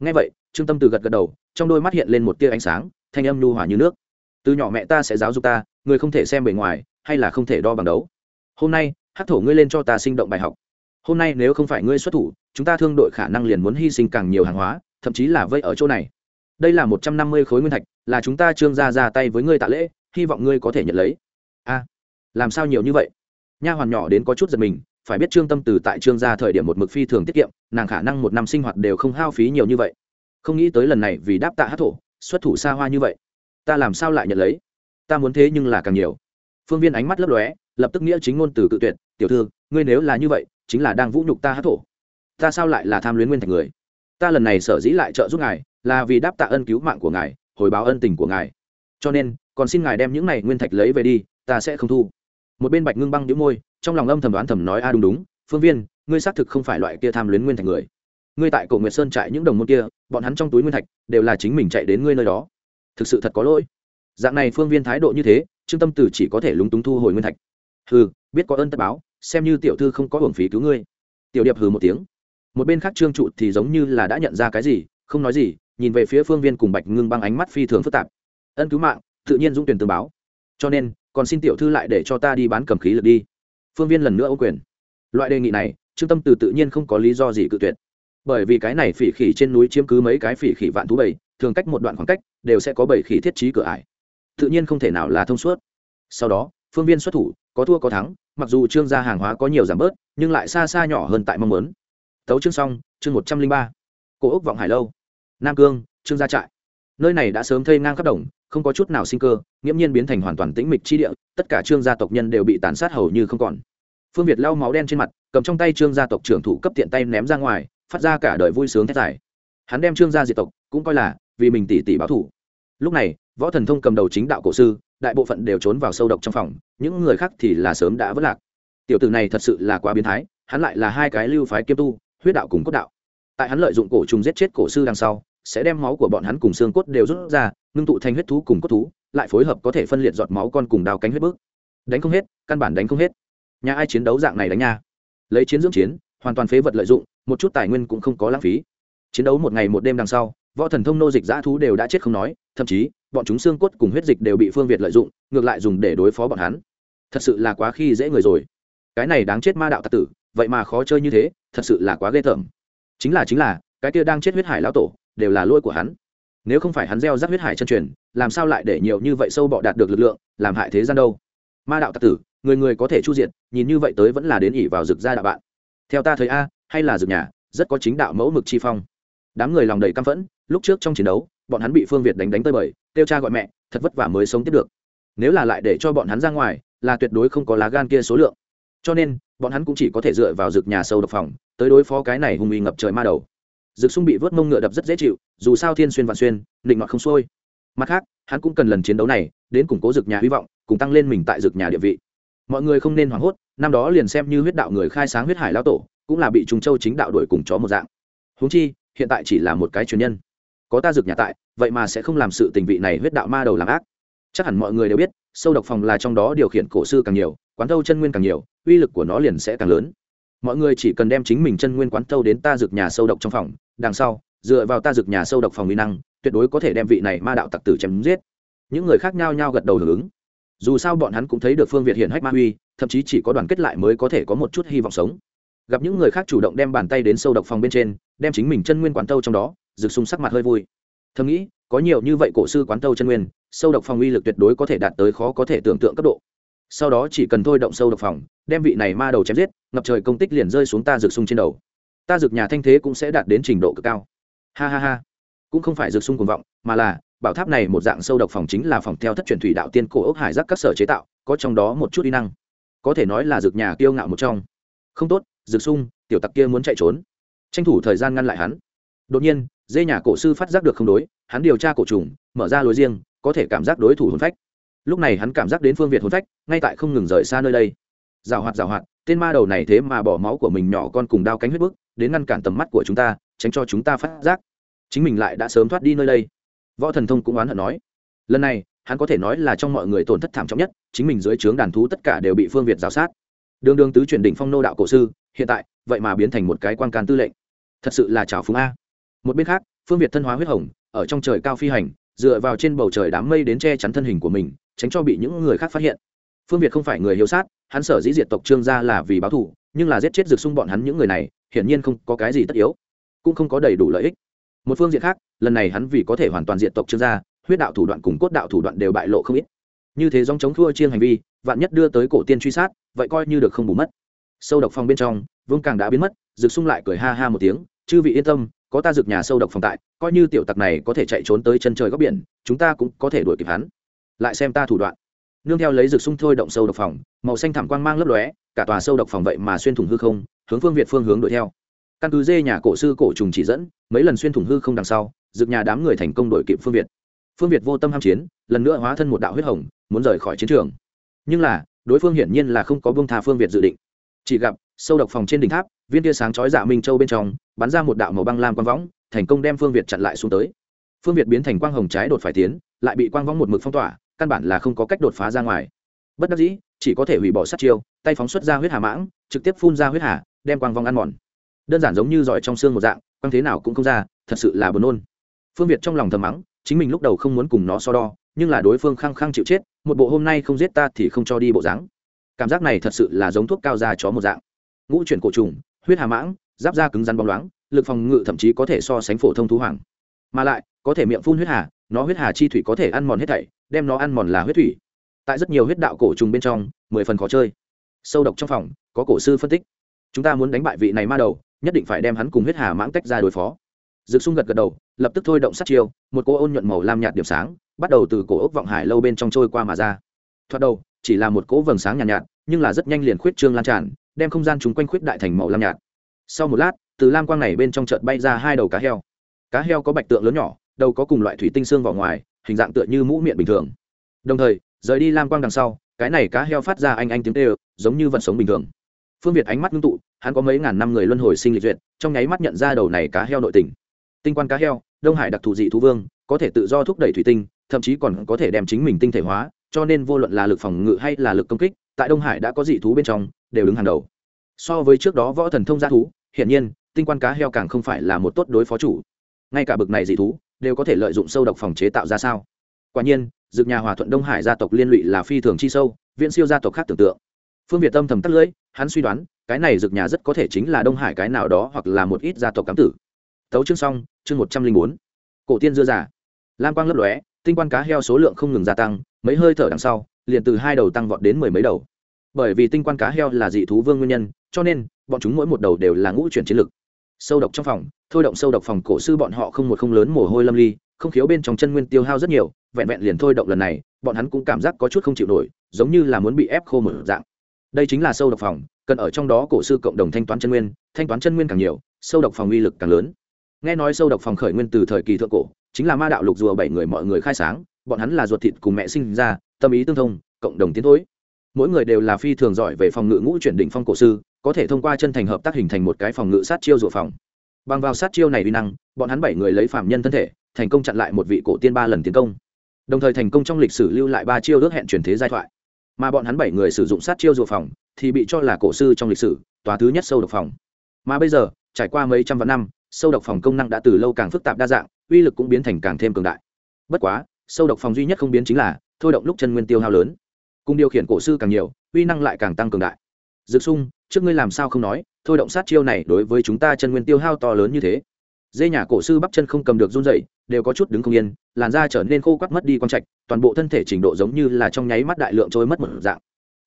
Ngay vậy, trương tâm từ gật gật đầu, trong đôi mắt hiện lên một tia ánh sáng, thanh âm nhu hòa như nước. Từ nhỏ mẹ ta sẽ giáo dục ta, người không thể xem bề ngoài, hay là không thể đo bằng đấu. Hôm nay, hát thổ ngươi lên cho ta sinh động bài học hôm nay nếu không phải ngươi xuất thủ, chúng ta thương đội khả năng liền muốn hy sinh càng nhiều hàng hóa, thậm chí là vây ở chỗ này. Đây là một trăm năm mươi khối nguyên thạch, là chúng ta trương gia ra tay với ngươi tạ lễ, hy vọng ngươi có thể nhận lấy. A, làm sao nhiều như vậy? Nha hoàn nhỏ đến có chút giật mình, phải biết trương tâm từ tại trương gia thời điểm một mực phi thường tiết kiệm, nàng khả năng một năm sinh hoạt đều không hao phí nhiều như vậy. Không nghĩ tới lần này vì đáp tạ hát thổ, xuất thủ xa hoa như vậy. Ta làm sao lại nhận lấy? Ta muốn thế nhưng là càng nhiều. Phương viên ánh mắt lấp lóe, lập tức nghĩa chính ngôn từ cự tuyệt, tiểu thư, ngươi nếu là như vậy chính là đang vũ nhục ta hát thổ. Ta sao lại là tham luyến nguyên thạch người? Ta lần này sở dĩ lại trợ giúp ngài, là vì đáp tạ ân cứu mạng của ngài, hồi báo ân tình của ngài. Cho nên, còn xin ngài đem những này nguyên thạch lấy về đi, ta sẽ không thu. Một bên bạch ngưng băng đĩu môi, trong lòng âm thầm đoán thầm nói, a, đúng đúng. Phương viên, ngươi xác thực không phải loại kia tham luyến nguyên thạch người. Ngươi tại cổ nguyệt sơn trại những đồng môn kia, bọn hắn trong túi nguyên thạch đều là chính mình chạy đến ngươi nơi đó. Thực sự thật có lỗi. Dạng này phương viên thái độ như thế, trương tâm tử chỉ có thể lúng túng thu hồi nguyên thạch. Ừ biết có ơn tất báo xem như tiểu thư không có hưởng phí cứu ngươi. Tiểu điệp hừ một tiếng. Một bên khác trương trụ thì giống như là đã nhận ra cái gì, không nói gì, nhìn về phía phương viên cùng bạch ngưng băng ánh mắt phi thường phức tạp. Ân cứu mạng, tự nhiên dũng tuyển tương báo. Cho nên, còn xin tiểu thư lại để cho ta đi bán cầm khí lực đi. Phương viên lần nữa ô quyền. Loại đề nghị này, trương tâm từ tự nhiên không có lý do gì cự tuyệt. Bởi vì cái này phỉ khỉ trên núi chiếm cứ mấy cái phỉ khỉ vạn thú bầy, thường cách một đoạn khoảng cách, đều sẽ có bầy khỉ thiết trí cửa ải. Tự nhiên không thể nào là thông suốt. Sau đó phương viên xuất thủ, có thua có thắng, mặc dù trương gia hàng hóa có nhiều giảm bớt, nhưng lại xa xa nhỏ hơn tại mong muốn. Tấu chương xong, chương một trăm linh ba. Cổ ốc vọng hải lâu. Nam cương, trương gia trại. Nơi này đã sớm thây ngang khắp đồng, không có chút nào sinh cơ, nghiễm nhiên biến thành hoàn toàn tĩnh mịch chi địa, tất cả trương gia tộc nhân đều bị tàn sát hầu như không còn. Phương việt lau máu đen trên mặt, cầm trong tay trương gia tộc trưởng thủ cấp tiện tay ném ra ngoài, phát ra cả đời vui sướng thét dài. Hắn đem trương gia diệt tộc, cũng coi là vì mình tỷ tỷ báo thủ. Lúc này, võ thần thông cầm đầu chính đạo cổ sư đại bộ phận đều trốn vào sâu độc trong phòng, những người khác thì là sớm đã vất lạc. Tiểu tử này thật sự là quá biến thái, hắn lại là hai cái lưu phái kiêm tu, huyết đạo cùng cốt đạo. Tại hắn lợi dụng cổ trùng giết chết cổ sư đằng sau, sẽ đem máu của bọn hắn cùng xương cốt đều rút ra, ngưng tụ thành huyết thú cùng cốt thú, lại phối hợp có thể phân liệt giọt máu con cùng đào cánh huyết bước đánh không hết, căn bản đánh không hết. Nhà ai chiến đấu dạng này đánh nha? Lấy chiến dưỡng chiến, hoàn toàn phế vật lợi dụng, một chút tài nguyên cũng không có lãng phí. Chiến đấu một ngày một đêm đằng sau, võ thần thông nô dịch dã thú đều đã chết không nói, thậm chí bọn chúng xương cốt cùng huyết dịch đều bị phương việt lợi dụng, ngược lại dùng để đối phó bọn hắn. Thật sự là quá khi dễ người rồi. Cái này đáng chết ma đạo tặc tử, vậy mà khó chơi như thế, thật sự là quá ghê tởm. Chính là chính là, cái kia đang chết huyết hải lão tổ, đều là lỗi của hắn. Nếu không phải hắn gieo rắc huyết hải chân truyền, làm sao lại để nhiều như vậy sâu bọ đạt được lực lượng, làm hại thế gian đâu? Ma đạo tặc tử, người người có thể chu diệt, nhìn như vậy tới vẫn là đến ỉ vào rực gia đạo bạn. Theo ta thấy a, hay là rực nhà, rất có chính đạo mẫu mực chi phong. Đám người lòng đầy căm phẫn, lúc trước trong chiến đấu, bọn hắn bị phương việt đánh đánh tơi bời kêu cha gọi mẹ, thật vất vả mới sống tiếp được. Nếu là lại để cho bọn hắn ra ngoài, là tuyệt đối không có lá gan kia số lượng. Cho nên, bọn hắn cũng chỉ có thể dựa vào rực nhà sâu độc phòng, tới đối phó cái này hung uy ngập trời ma đầu. Rực sung bị vớt mông ngựa đập rất dễ chịu, dù sao thiên xuyên vạn xuyên định ngọt không xuôi. Mặt khác, hắn cũng cần lần chiến đấu này, đến củng cố rực nhà hy vọng, cùng tăng lên mình tại rực nhà địa vị. Mọi người không nên hoảng hốt, năm đó liền xem như huyết đạo người khai sáng huyết hải lao tổ, cũng là bị trùng châu chính đạo đuổi cùng chó một dạng. Húng chi, hiện tại chỉ là một cái truyền nhân có ta dược nhà tại, vậy mà sẽ không làm sự tình vị này huyết đạo ma đầu làm ác. Chắc hẳn mọi người đều biết, sâu độc phòng là trong đó điều khiển cổ sư càng nhiều, quán thâu chân nguyên càng nhiều, uy lực của nó liền sẽ càng lớn. Mọi người chỉ cần đem chính mình chân nguyên quán thâu đến ta dược nhà sâu độc trong phòng, đằng sau, dựa vào ta dược nhà sâu độc phòng uy năng, tuyệt đối có thể đem vị này ma đạo tặc tử chém giết. Những người khác nhau nhau gật đầu hưởng ứng. Dù sao bọn hắn cũng thấy được phương việt hiện hách ma uy, thậm chí chỉ có đoàn kết lại mới có thể có một chút hy vọng sống. Gặp những người khác chủ động đem bàn tay đến sâu độc phòng bên trên, đem chính mình chân nguyên quán tâu trong đó rực sung sắc mặt hơi vui. Thầm nghĩ, có nhiều như vậy cổ sư quán tâu chân nguyên, sâu độc phòng uy lực tuyệt đối có thể đạt tới khó có thể tưởng tượng cấp độ. Sau đó chỉ cần thôi động sâu độc phòng, đem vị này ma đầu chém giết, ngập trời công tích liền rơi xuống ta rực sung trên đầu. Ta rực nhà thanh thế cũng sẽ đạt đến trình độ cực cao. Ha ha ha. Cũng không phải rực sung cuồng vọng, mà là, bảo tháp này một dạng sâu độc phòng chính là phòng theo thất truyền thủy đạo tiên cổ ốc hải giác các sở chế tạo, có trong đó một chút kỹ năng. Có thể nói là rực nhà kiêu ngạo một trong. Không tốt, rực sung, tiểu tặc kia muốn chạy trốn. Tranh thủ thời gian ngăn lại hắn đột nhiên, dê nhà cổ sư phát giác được không đối, hắn điều tra cổ trùng, mở ra lối riêng, có thể cảm giác đối thủ hồn phách. Lúc này hắn cảm giác đến phương việt hồn phách, ngay tại không ngừng rời xa nơi đây. Rào hoạt rào hoạt, tên ma đầu này thế mà bỏ máu của mình nhỏ con cùng đao cánh huyết bức, đến ngăn cản tầm mắt của chúng ta, tránh cho chúng ta phát giác. Chính mình lại đã sớm thoát đi nơi đây. Võ thần thông cũng oán hận nói, lần này, hắn có thể nói là trong mọi người tổn thất thảm trọng nhất, chính mình dưới trướng đàn thú tất cả đều bị phương việt g sát. Đường đường tứ chuyển đỉnh phong nô đạo cổ sư, hiện tại, vậy mà biến thành một cái quan can tư lệnh. Thật sự là trào phúng a một bên khác, phương việt thân hóa huyết hồng, ở trong trời cao phi hành, dựa vào trên bầu trời đám mây đến che chắn thân hình của mình, tránh cho bị những người khác phát hiện. Phương việt không phải người hiếu sát, hắn sở dĩ diệt tộc trương gia là vì báo thù, nhưng là giết chết rực xung bọn hắn những người này, hiển nhiên không có cái gì tất yếu, cũng không có đầy đủ lợi ích. Một phương diện khác, lần này hắn vì có thể hoàn toàn diện tộc trương gia, huyết đạo thủ đoạn cùng cốt đạo thủ đoạn đều bại lộ không ít. Như thế dòng chống thua chiên hành vi, vạn nhất đưa tới cổ tiên truy sát, vậy coi như được không bù mất. Sâu độc phong bên trong, vương càng đã biến mất rực sung lại cười ha ha một tiếng, chư vị yên tâm có ta rực nhà sâu độc phòng tại, coi như tiểu tặc này có thể chạy trốn tới chân trời góc biển, chúng ta cũng có thể đuổi kịp hắn. Lại xem ta thủ đoạn. Nương theo lấy rực sung thôi động sâu độc phòng, màu xanh thảm quang mang lấp lóe, cả tòa sâu độc phòng vậy mà xuyên thủng hư không, hướng phương việt phương hướng đuổi theo. Căn cứ dê nhà cổ sư cổ trùng chỉ dẫn, mấy lần xuyên thủng hư không đằng sau rực nhà đám người thành công đuổi kịp phương việt. Phương việt vô tâm ham chiến, lần nữa hóa thân một đạo huyết hồng, muốn rời khỏi chiến trường. Nhưng là, đối phương hiển nhiên là không có bông tha phương việt dự định. Chỉ gặp, sâu độc phòng trên đỉnh tháp viên tia sáng chói dạ minh châu bên trong, bắn ra một đạo màu băng lam quang võng, thành công đem phương việt chặn lại xuống tới. Phương việt biến thành quang hồng trái đột phải tiến, lại bị quang võng một mực phong tỏa, căn bản là không có cách đột phá ra ngoài. Bất đắc dĩ, chỉ có thể hủy bỏ sát chiêu, tay phóng xuất ra huyết hà mãng, trực tiếp phun ra huyết hà, đem quang vong ăn mòn. Đơn giản giống như giỏi trong xương một dạng, quang thế nào cũng không ra, thật sự là buồn nôn. Phương việt trong lòng thầm mắng, chính mình lúc đầu không muốn cùng nó so đo, nhưng là đối phương khăng khăng chịu chết, một bộ hôm nay không giết ta thì không cho đi bộ dáng. Cảm giác này thật sự là giống thuốc cao ra chó một dạng. Ngũ chuyển cổ trùng huyết hà mãng giáp da cứng rắn bóng loáng lực phòng ngự thậm chí có thể so sánh phổ thông thú hoàng. Mà lại có thể miệng phun huyết hà nó huyết hà chi thủy có thể ăn mòn hết thảy đem nó ăn mòn là huyết thủy. Tại rất nhiều huyết đạo cổ trùng bên trong mười phần khó chơi. Sâu độc trong phòng có cổ sư phân tích. Chúng ta muốn đánh bại vị này ma đầu nhất định phải đem hắn cùng huyết hà mãng tách ra đối phó. Dược sung gật gật đầu lập tức thôi động sát chiêu một cô ôn nhuận màu lam nhạt điểm sáng bắt đầu từ cổ ốc vọng hải lâu bên trong trôi qua mà ra. Thoạt đầu chỉ là một cỗ vầng sáng nhàn nhạt, nhạt nhưng là rất nhanh liền khuyết trương lan tràn đem không gian chúng quanh khuyết đại thành màu lam nhạt. Sau một lát, từ lam quang này bên trong chợt bay ra hai đầu cá heo. Cá heo có bạch tượng lớn nhỏ, đầu có cùng loại thủy tinh xương vào ngoài, hình dạng tựa như mũ miệng bình thường. Đồng thời, rời đi lam quang đằng sau, cái này cá heo phát ra anh anh tiếng tê giống như vật sống bình thường. Phương việt ánh mắt ngưng tụ, hắn có mấy ngàn năm người luân hồi sinh lịch duyệt, trong nháy mắt nhận ra đầu này cá heo nội tình. Tinh quan cá heo, đông hải đặc thù dị thú vương, có thể tự do thúc đẩy thủy tinh, thậm chí còn có thể đem chính mình tinh thể hóa, cho nên vô luận là lực phòng ngự hay là lực công kích, tại đông hải đã có dị thú bên trong đều đứng hàng đầu. So với trước đó võ thần thông gia thú, hiển nhiên, tinh quan cá heo càng không phải là một tốt đối phó chủ. Ngay cả bực này dị thú, đều có thể lợi dụng sâu độc phòng chế tạo ra sao? Quả nhiên dược nhà hòa thuận đông hải gia tộc liên lụy là phi thường chi sâu, viễn siêu gia tộc khác tưởng tượng. Phương việt tâm thầm tắt lưỡi, hắn suy đoán, cái này dược nhà rất có thể chính là đông hải cái nào đó hoặc là một ít gia tộc cám tử. Tấu chương xong, chương một trăm linh bốn. Cổ tiên dưa giả lam quang lấp lóe, tinh quan cá heo số lượng không ngừng gia tăng, mấy hơi thở đằng sau, liền từ hai đầu tăng vọt đến mười mấy đầu bởi vì tinh quan cá heo là dị thú vương nguyên nhân, cho nên, bọn chúng mỗi một đầu đều là ngũ chuyển chiến lực. Sâu độc trong phòng, thôi động sâu độc phòng cổ sư bọn họ không một không lớn mồ hôi lâm ly, không khiếu bên trong chân nguyên tiêu hao rất nhiều, vẹn vẹn liền thôi động lần này, bọn hắn cũng cảm giác có chút không chịu nổi, giống như là muốn bị ép khô một dạng. Đây chính là sâu độc phòng, cần ở trong đó cổ sư cộng đồng thanh toán chân nguyên, thanh toán chân nguyên càng nhiều, sâu độc phòng uy lực càng lớn. Nghe nói sâu độc phòng khởi nguyên từ thời kỳ thượng cổ, chính là ma đạo lục rùa bảy người mọi người khai sáng, bọn hắn là ruột thịt cùng mẹ sinh ra, tâm ý tương thông, cộng đồng tiến thối mỗi người đều là phi thường giỏi về phòng ngự ngũ chuyển đỉnh phong cổ sư, có thể thông qua chân thành hợp tác hình thành một cái phòng ngự sát chiêu rùa phòng. Bằng vào sát chiêu này uy năng, bọn hắn bảy người lấy phạm nhân thân thể, thành công chặn lại một vị cổ tiên ba lần tiến công. Đồng thời thành công trong lịch sử lưu lại ba chiêu ước hẹn truyền thế giai thoại. Mà bọn hắn bảy người sử dụng sát chiêu rùa phòng, thì bị cho là cổ sư trong lịch sử, tòa thứ nhất sâu độc phòng. Mà bây giờ, trải qua mấy trăm vạn năm, sâu độc phòng công năng đã từ lâu càng phức tạp đa dạng, uy lực cũng biến thành càng thêm cường đại. Bất quá, sâu độc phòng duy nhất không biến chính là, thôi động lúc chân nguyên tiêu hao lớn cùng điều khiển cổ sư càng nhiều, uy năng lại càng tăng cường đại. Dược sung, trước ngươi làm sao không nói, thôi động sát chiêu này đối với chúng ta chân nguyên tiêu hao to lớn như thế. Dê nhà cổ sư bắp chân không cầm được run dậy đều có chút đứng không yên, làn da trở nên khô quắt mất đi quang trạch, toàn bộ thân thể trình độ giống như là trong nháy mắt đại lượng trôi mất một dạng.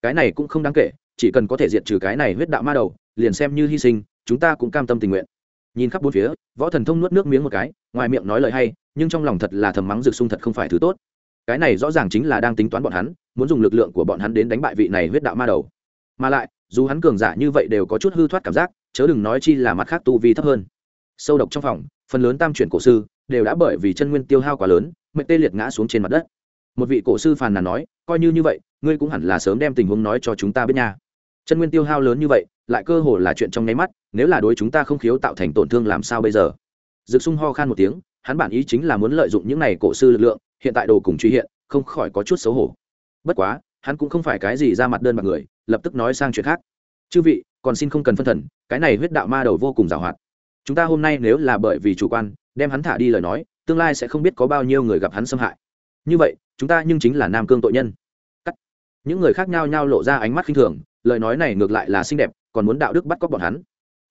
Cái này cũng không đáng kể, chỉ cần có thể diệt trừ cái này huyết đạo ma đầu, liền xem như hy sinh, chúng ta cũng cam tâm tình nguyện. Nhìn khắp bốn phía, võ thần thông nuốt nước miếng một cái, ngoài miệng nói lời hay, nhưng trong lòng thật là thầm mắng rực sung thật không phải thứ tốt. Cái này rõ ràng chính là đang tính toán bọn hắn muốn dùng lực lượng của bọn hắn đến đánh bại vị này huyết đạo ma đầu. Mà lại, dù hắn cường giả như vậy đều có chút hư thoát cảm giác, chớ đừng nói chi là mặt khác tu vi thấp hơn. Sâu độc trong phòng, phần lớn tam chuyển cổ sư đều đã bởi vì chân nguyên tiêu hao quá lớn, mệnh tê liệt ngã xuống trên mặt đất. Một vị cổ sư phàn nàn nói, coi như như vậy, ngươi cũng hẳn là sớm đem tình huống nói cho chúng ta biết nha. Chân nguyên tiêu hao lớn như vậy, lại cơ hồ là chuyện trong nháy mắt, nếu là đối chúng ta không khiếu tạo thành tổn thương làm sao bây giờ? Dược sung ho khan một tiếng, hắn bản ý chính là muốn lợi dụng những này cổ sư lực lượng, hiện tại đồ cùng truy hiện, không khỏi có chút xấu hổ bất quá, hắn cũng không phải cái gì ra mặt đơn bạc người, lập tức nói sang chuyện khác. Chư vị, còn xin không cần phân thần, cái này huyết đạo ma đầu vô cùng giàu hoạt chúng ta hôm nay nếu là bởi vì chủ quan, đem hắn thả đi lời nói, tương lai sẽ không biết có bao nhiêu người gặp hắn xâm hại. Như vậy, chúng ta nhưng chính là nam cương tội nhân. Cắt. những người khác nhau nhau lộ ra ánh mắt khinh thường, lời nói này ngược lại là xinh đẹp, còn muốn đạo đức bắt cóc bọn hắn.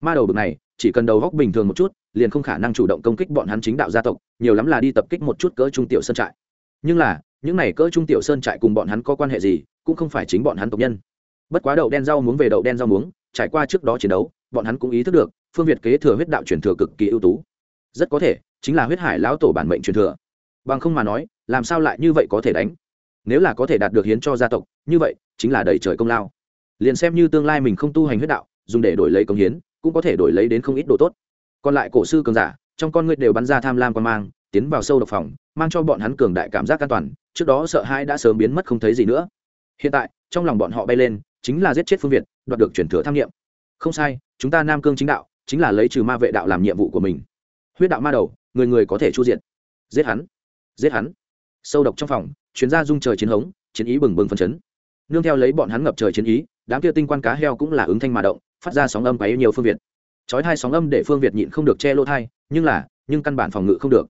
Ma đầu bực này, chỉ cần đầu góc bình thường một chút, liền không khả năng chủ động công kích bọn hắn chính đạo gia tộc, nhiều lắm là đi tập kích một chút cỡ trung tiểu sân trại. Nhưng là những này cỡ trung tiểu sơn trại cùng bọn hắn có quan hệ gì, cũng không phải chính bọn hắn tộc nhân. Bất quá đậu đen rau muống về đậu đen rau muống, trải qua trước đó chiến đấu, bọn hắn cũng ý thức được, phương việt kế thừa huyết đạo truyền thừa cực kỳ ưu tú. Rất có thể, chính là huyết hải lão tổ bản mệnh truyền thừa. Bằng không mà nói, làm sao lại như vậy có thể đánh? Nếu là có thể đạt được hiến cho gia tộc, như vậy, chính là đầy trời công lao. Liền xem như tương lai mình không tu hành huyết đạo, dùng để đổi lấy công hiến, cũng có thể đổi lấy đến không ít đồ tốt. Còn lại cổ sư cường giả, trong con người đều bắn ra tham lam quan mang, tiến vào sâu độc phòng, mang cho bọn hắn cường đại cảm giác an toàn trước đó sợ hãi đã sớm biến mất không thấy gì nữa. Hiện tại, trong lòng bọn họ bay lên, chính là giết chết phương việt, đoạt được chuyển thừa tham nghiệm không sai, chúng ta nam cương chính đạo, chính là lấy trừ ma vệ đạo làm nhiệm vụ của mình. Huyết đạo ma đầu, người người có thể chu diện giết hắn. Giết hắn. Sâu độc trong phòng chuyên gia dung trời chiến hống, chiến ý bừng bừng phân chấn. Nương theo lấy bọn hắn ngập trời chiến ý, đám kia tinh quan cá heo cũng là ứng thanh mà động, phát ra sóng âm quấy nhiều phương việt. Chói thai sóng âm để phương việt nhịn không được che lỗ thai nhưng là, nhưng căn bản phòng ngự không được.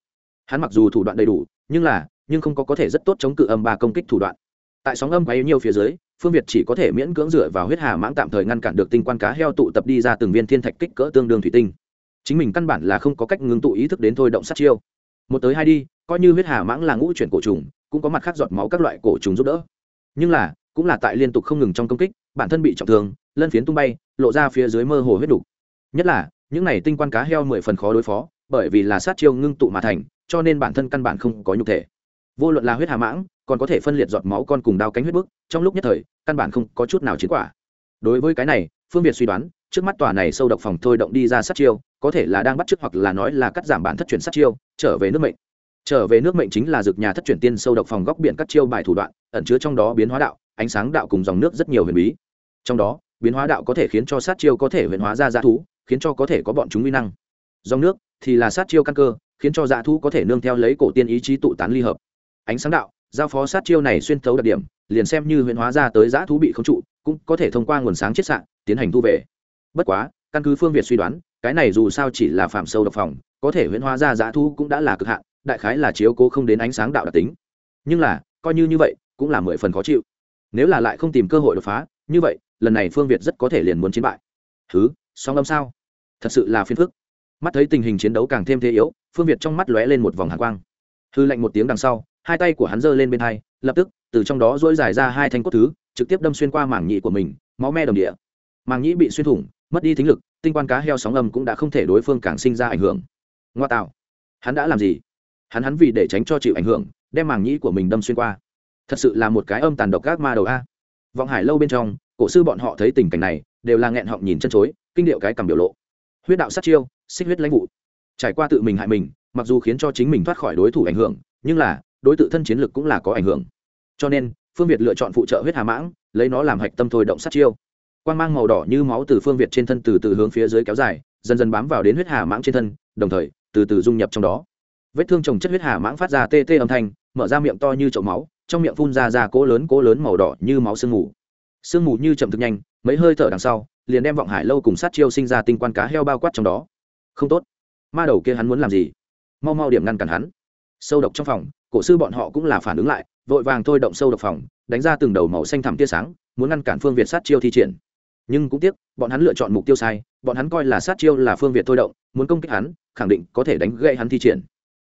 Hắn mặc dù thủ đoạn đầy đủ, nhưng là nhưng không có có thể rất tốt chống cự âm ba công kích thủ đoạn. Tại sóng âm quấy nhiều phía dưới, phương việt chỉ có thể miễn cưỡng dựa vào huyết hà mãng tạm thời ngăn cản được tinh quan cá heo tụ tập đi ra từng viên thiên thạch kích cỡ tương đương thủy tinh. Chính mình căn bản là không có cách ngưng tụ ý thức đến thôi động sát chiêu. Một tới hai đi, coi như huyết hà mãng là ngũ chuyển cổ trùng, cũng có mặt khác giọt máu các loại cổ trùng giúp đỡ. Nhưng là, cũng là tại liên tục không ngừng trong công kích, bản thân bị trọng thương, lân phiến tung bay, lộ ra phía dưới mơ hồ huyết đục nhất là, những này tinh quan cá heo mười phần khó đối phó, bởi vì là sát chiêu ngưng tụ mà thành, cho nên bản thân căn bản không có nhục thể vô luận là huyết hà mãng, còn có thể phân liệt giọt máu con cùng đao cánh huyết bức, trong lúc nhất thời, căn bản không có chút nào chiến quả. Đối với cái này, phương việt suy đoán, trước mắt tòa này sâu độc phòng thôi động đi ra sát chiêu, có thể là đang bắt chước hoặc là nói là cắt giảm bản thất chuyển sát chiêu, trở về nước mệnh. Trở về nước mệnh chính là dược nhà thất chuyển tiên sâu độc phòng góc biển các chiêu bài thủ đoạn, ẩn chứa trong đó biến hóa đạo, ánh sáng đạo cùng dòng nước rất nhiều huyền bí. Trong đó, biến hóa đạo có thể khiến cho sát chiêu có thể huyền hóa ra dã thú, khiến cho có thể có bọn chúng uy năng. Dòng nước thì là sát chiêu căn cơ, khiến cho dã thú có thể nương theo lấy cổ tiên ý chí tụ tán ly hợp ánh sáng đạo, giao phó sát chiêu này xuyên thấu đặc điểm, liền xem như huyền hóa ra tới giã thú bị khống trụ, cũng có thể thông qua nguồn sáng chiết sạn tiến hành thu về. Bất quá, căn cứ phương việt suy đoán, cái này dù sao chỉ là phạm sâu độc phòng, có thể huyễn hóa ra giã thú cũng đã là cực hạn, đại khái là chiếu cố không đến ánh sáng đạo đặc tính. Nhưng là, coi như như vậy, cũng là mười phần khó chịu. Nếu là lại không tìm cơ hội đột phá, như vậy, lần này phương việt rất có thể liền muốn chiến bại. Thứ song âm sao? Thật sự là phiền phức. Mắt thấy tình hình chiến đấu càng thêm thế yếu, phương việt trong mắt lóe lên một vòng hàng quang. Hư lạnh một tiếng đằng sau hai tay của hắn giơ lên bên hai, lập tức, từ trong đó dỗi dài ra hai thanh cốt thứ, trực tiếp đâm xuyên qua mảng nhị của mình, máu me đồng địa. Màng nhĩ bị xuyên thủng, mất đi thính lực, tinh quan cá heo sóng âm cũng đã không thể đối phương càng sinh ra ảnh hưởng. Ngoa tạo. Hắn đã làm gì? Hắn hắn vì để tránh cho chịu ảnh hưởng, đem màng nhĩ của mình đâm xuyên qua. Thật sự là một cái âm tàn độc gác ma đầu a. Vọng hải lâu bên trong, cổ sư bọn họ thấy tình cảnh này, đều là nghẹn họng nhìn chân chối, kinh điệu cái cầm biểu lộ. Huyết đạo sát chiêu, xích huyết lãnh vụ. Trải qua tự mình hại mình, mặc dù khiến cho chính mình thoát khỏi đối thủ ảnh hưởng, nhưng là đối tự thân chiến lực cũng là có ảnh hưởng. Cho nên, phương việt lựa chọn phụ trợ huyết hà mãng, lấy nó làm hạch tâm thôi động sát chiêu. Quan g mang màu đỏ như máu từ phương việt trên thân từ từ hướng phía dưới kéo dài, dần dần bám vào đến huyết hà mãng trên thân, đồng thời, từ từ dung nhập trong đó. Vết thương trồng chất huyết hà mãng phát ra tê tê âm thanh, mở ra miệng to như chậu máu, trong miệng phun ra ra cỗ lớn cỗ lớn màu đỏ như máu sương mù. Sương mù như chậm thực nhanh, mấy hơi thở đằng sau, liền đem vọng hải lâu cùng sát chiêu sinh ra tinh quan cá heo bao quát trong đó. Không tốt. Ma đầu kia hắn muốn làm gì? Mau mau điểm ngăn cản hắn sâu độc trong phòng, cổ sư bọn họ cũng là phản ứng lại, vội vàng thôi động sâu độc phòng, đánh ra từng đầu màu xanh thẳm tia sáng, muốn ngăn cản phương việt sát chiêu thi triển. Nhưng cũng tiếc, bọn hắn lựa chọn mục tiêu sai, bọn hắn coi là sát chiêu là phương việt thôi động, muốn công kích hắn, khẳng định có thể đánh gậy hắn thi triển.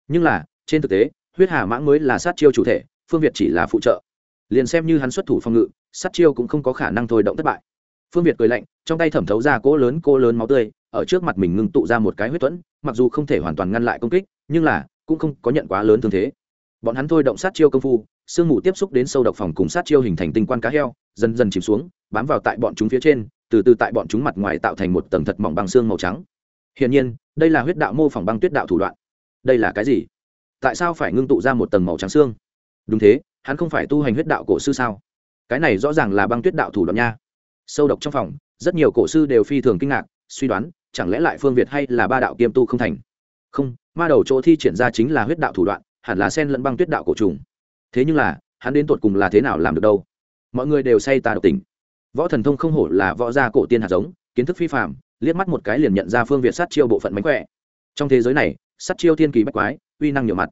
Nhưng là, trên thực tế, huyết hà mãng mới là sát chiêu chủ thể, phương việt chỉ là phụ trợ. Liền xem như hắn xuất thủ phòng ngự, sát chiêu cũng không có khả năng thôi động thất bại. Phương việt cười lạnh, trong tay thẩm thấu ra cỗ lớn cỗ lớn máu tươi, ở trước mặt mình ngưng tụ ra một cái huyết thuẫn mặc dù không thể hoàn toàn ngăn lại công kích, nhưng là cũng không có nhận quá lớn thương thế. Bọn hắn thôi động sát chiêu công phu, sương mù tiếp xúc đến sâu độc phòng cùng sát chiêu hình thành tinh quan cá heo, dần dần chìm xuống, bám vào tại bọn chúng phía trên, từ từ tại bọn chúng mặt ngoài tạo thành một tầng thật mỏng băng xương màu trắng. Hiển nhiên, đây là huyết đạo mô phỏng băng tuyết đạo thủ đoạn. Đây là cái gì? Tại sao phải ngưng tụ ra một tầng màu trắng xương? Đúng thế, hắn không phải tu hành huyết đạo cổ sư sao? Cái này rõ ràng là băng tuyết đạo thủ đoạn nha. Sâu độc trong phòng, rất nhiều cổ sư đều phi thường kinh ngạc, suy đoán, chẳng lẽ lại phương việt hay là ba đạo kiêm tu không thành? Không ma đầu chỗ thi triển ra chính là huyết đạo thủ đoạn, hẳn là sen lẫn băng tuyết đạo cổ trùng. Thế nhưng là, hắn đến tột cùng là thế nào làm được đâu? Mọi người đều say ta độc tình. Võ thần thông không hổ là võ gia cổ tiên hạt giống, kiến thức phi phạm liếc mắt một cái liền nhận ra phương việt sát chiêu bộ phận mánh khỏe. Trong thế giới này, sát chiêu thiên kỳ bách quái, uy năng nhiều mặt.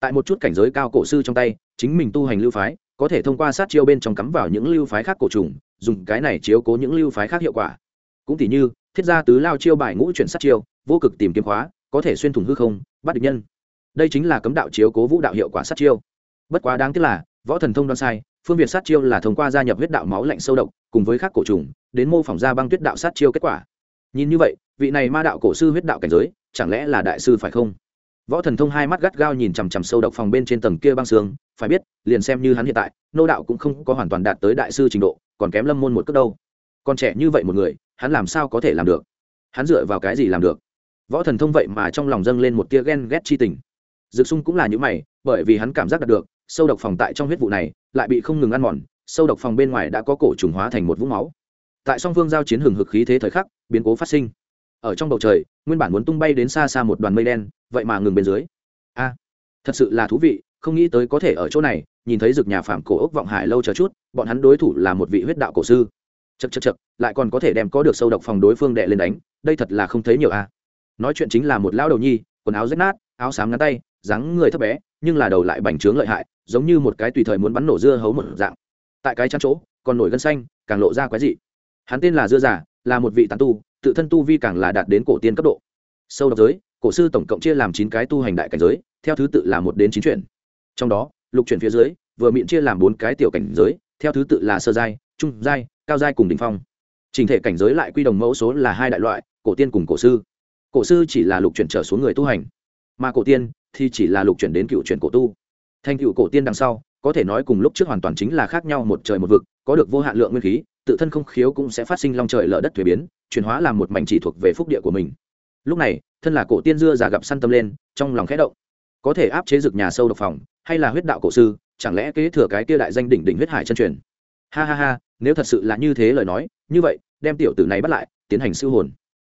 Tại một chút cảnh giới cao cổ sư trong tay, chính mình tu hành lưu phái, có thể thông qua sát chiêu bên trong cắm vào những lưu phái khác cổ trùng, dùng cái này chiếu cố những lưu phái khác hiệu quả. Cũng tỷ như, thiết gia tứ lao chiêu bài ngũ chuyển sát chiêu, vô cực tìm kiếm khóa có thể xuyên thủng hư không, bắt địch nhân. Đây chính là cấm đạo chiếu cố vũ đạo hiệu quả sát chiêu. Bất quá đáng tiếc là, võ thần thông đoan sai, phương việt sát chiêu là thông qua gia nhập huyết đạo máu lạnh sâu độc, cùng với các cổ trùng, đến mô phỏng ra băng tuyết đạo sát chiêu kết quả. Nhìn như vậy, vị này ma đạo cổ sư huyết đạo cảnh giới, chẳng lẽ là đại sư phải không? Võ thần thông hai mắt gắt gao nhìn chằm chằm sâu độc phòng bên trên tầng kia băng xương, phải biết, liền xem như hắn hiện tại, nô đạo cũng không có hoàn toàn đạt tới đại sư trình độ, còn kém lâm môn một cước đâu. Còn trẻ như vậy một người, hắn làm sao có thể làm được? Hắn dựa vào cái gì làm được? Võ thần thông vậy mà trong lòng dâng lên một tia ghen ghét chi tình. Dược sung cũng là những mày, bởi vì hắn cảm giác đạt được, sâu độc phòng tại trong huyết vụ này lại bị không ngừng ăn mòn, sâu độc phòng bên ngoài đã có cổ trùng hóa thành một vũng máu. Tại song phương giao chiến hừng hực khí thế thời khắc, biến cố phát sinh. Ở trong bầu trời, nguyên bản muốn tung bay đến xa xa một đoàn mây đen, vậy mà ngừng bên dưới. A, thật sự là thú vị, không nghĩ tới có thể ở chỗ này, nhìn thấy rực nhà phạm cổ ốc vọng hải lâu chờ chút, bọn hắn đối thủ là một vị huyết đạo cổ sư. Chật chật chật lại còn có thể đem có được sâu độc phòng đối phương đệ lên đánh, đây thật là không thấy nhiều a nói chuyện chính là một lão đầu nhi, quần áo rách nát, áo xám ngắn tay, dáng người thấp bé, nhưng là đầu lại bành trướng lợi hại, giống như một cái tùy thời muốn bắn nổ dưa hấu một dạng. Tại cái chăn chỗ, còn nổi gân xanh, càng lộ ra quái dị. Hắn tên là dưa giả là một vị tán tu, tự thân tu vi càng là đạt đến cổ tiên cấp độ. Sâu độc giới, cổ sư tổng cộng chia làm chín cái tu hành đại cảnh giới, theo thứ tự là một đến chín chuyển. Trong đó, lục chuyển phía dưới, vừa miệng chia làm bốn cái tiểu cảnh giới, theo thứ tự là sơ giai, trung giai, cao giai cùng đ ỉ n h phong. Trình thể cảnh giới lại quy đồng mẫu số là hai đại loại, cổ tiên cùng cổ sư cổ sư chỉ là lục chuyển trở xuống người tu hành, mà cổ tiên thì chỉ là lục chuyển đến cựu chuyển cổ tu. Thành cựu cổ tiên đằng sau, có thể nói cùng lúc trước hoàn toàn chính là khác nhau, một trời một vực, có được vô hạn lượng nguyên khí, tự thân không khiếu cũng sẽ phát sinh long trời lở đất thuế biến, chuyển hóa làm một mảnh chỉ thuộc về phúc địa của mình. Lúc này, thân là cổ tiên dưa già gặp săn tâm lên, trong lòng khẽ động. Có thể áp chế rực nhà sâu độc phòng, hay là huyết đạo cổ sư, chẳng lẽ kế thừa cái kia đại danh đỉnh đỉnh huyết hải chân truyền? Ha ha ha, nếu thật sự là như thế lời nói, như vậy, đem tiểu tử này bắt lại, tiến hành siêu hồn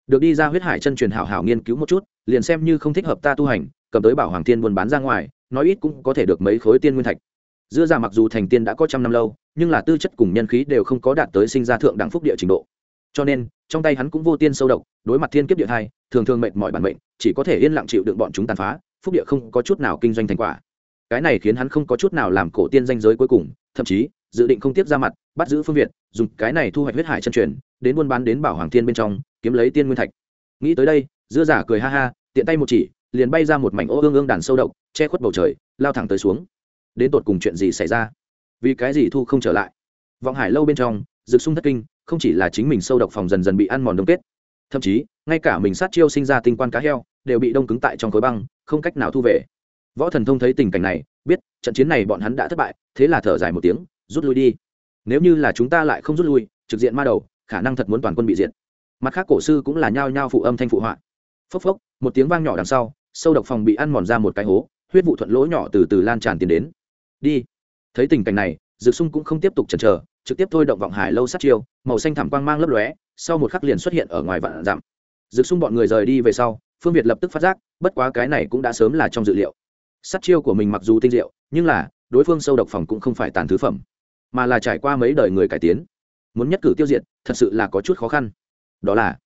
được đi ra huyết hải chân truyền hảo hảo nghiên cứu một chút, liền xem như không thích hợp ta tu hành, cầm tới bảo hoàng tiên buôn bán ra ngoài, nói ít cũng có thể được mấy khối tiên nguyên thạch. Dưa ra mặc dù thành tiên đã có trăm năm lâu, nhưng là tư chất cùng nhân khí đều không có đạt tới sinh ra thượng đẳng phúc địa trình độ. Cho nên, trong tay hắn cũng vô tiên sâu độc, đối mặt thiên kiếp địa thai, thường thường mệt mỏi bản mệnh, chỉ có thể yên lặng chịu đựng bọn chúng tàn phá, phúc địa không có chút nào kinh doanh thành quả. Cái này khiến hắn không có chút nào làm cổ tiên danh giới cuối cùng, thậm chí, dự định không tiếp ra mặt, bắt giữ phương việt, dùng cái này thu hoạch huyết hải chân truyền đến buôn bán đến bảo hoàng thiên bên trong, kiếm lấy tiên nguyên thạch. Nghĩ tới đây, dưa giả cười ha ha, tiện tay một chỉ, liền bay ra một mảnh ô ương ương đàn sâu độc, che khuất bầu trời, lao thẳng tới xuống. Đến tột cùng chuyện gì xảy ra? Vì cái gì thu không trở lại? Vọng hải lâu bên trong rực sung thất kinh, không chỉ là chính mình sâu độc phòng dần dần bị ăn mòn đông kết, thậm chí, ngay cả mình sát chiêu sinh ra tinh quan cá heo, đều bị đông cứng tại trong khối băng, không cách nào thu về. Võ thần thông thấy tình cảnh này, biết, trận chiến này bọn hắn đã thất bại, thế là thở dài một tiếng, rút lui đi. Nếu như là chúng ta lại không rút lui, trực diện ma đầu khả năng thật muốn toàn quân bị diệt. Mặt khác cổ sư cũng là nhao nhao phụ âm thanh phụ họa. Phốc phốc, một tiếng vang nhỏ đằng sau, sâu độc phòng bị ăn mòn ra một cái hố, huyết vụ thuận lỗ nhỏ từ từ lan tràn tiến đến. Đi. Thấy tình cảnh này dược sung cũng không tiếp tục chần chờ, trực tiếp thôi động vọng hải lâu sát chiêu, màu xanh thảm quang mang lấp lóe, sau một khắc liền xuất hiện ở ngoài vạn dặm. Dược sung bọn người rời đi về sau, phương việt lập tức phát giác, bất quá cái này cũng đã sớm là trong dự liệu. Sát chiêu của mình mặc dù tinh diệu, nhưng là, đối phương sâu độc phòng cũng không phải tàn thứ phẩm, mà là trải qua mấy đời người cải tiến muốn nhất cử tiêu diệt, thật sự là có chút khó khăn. Đó là,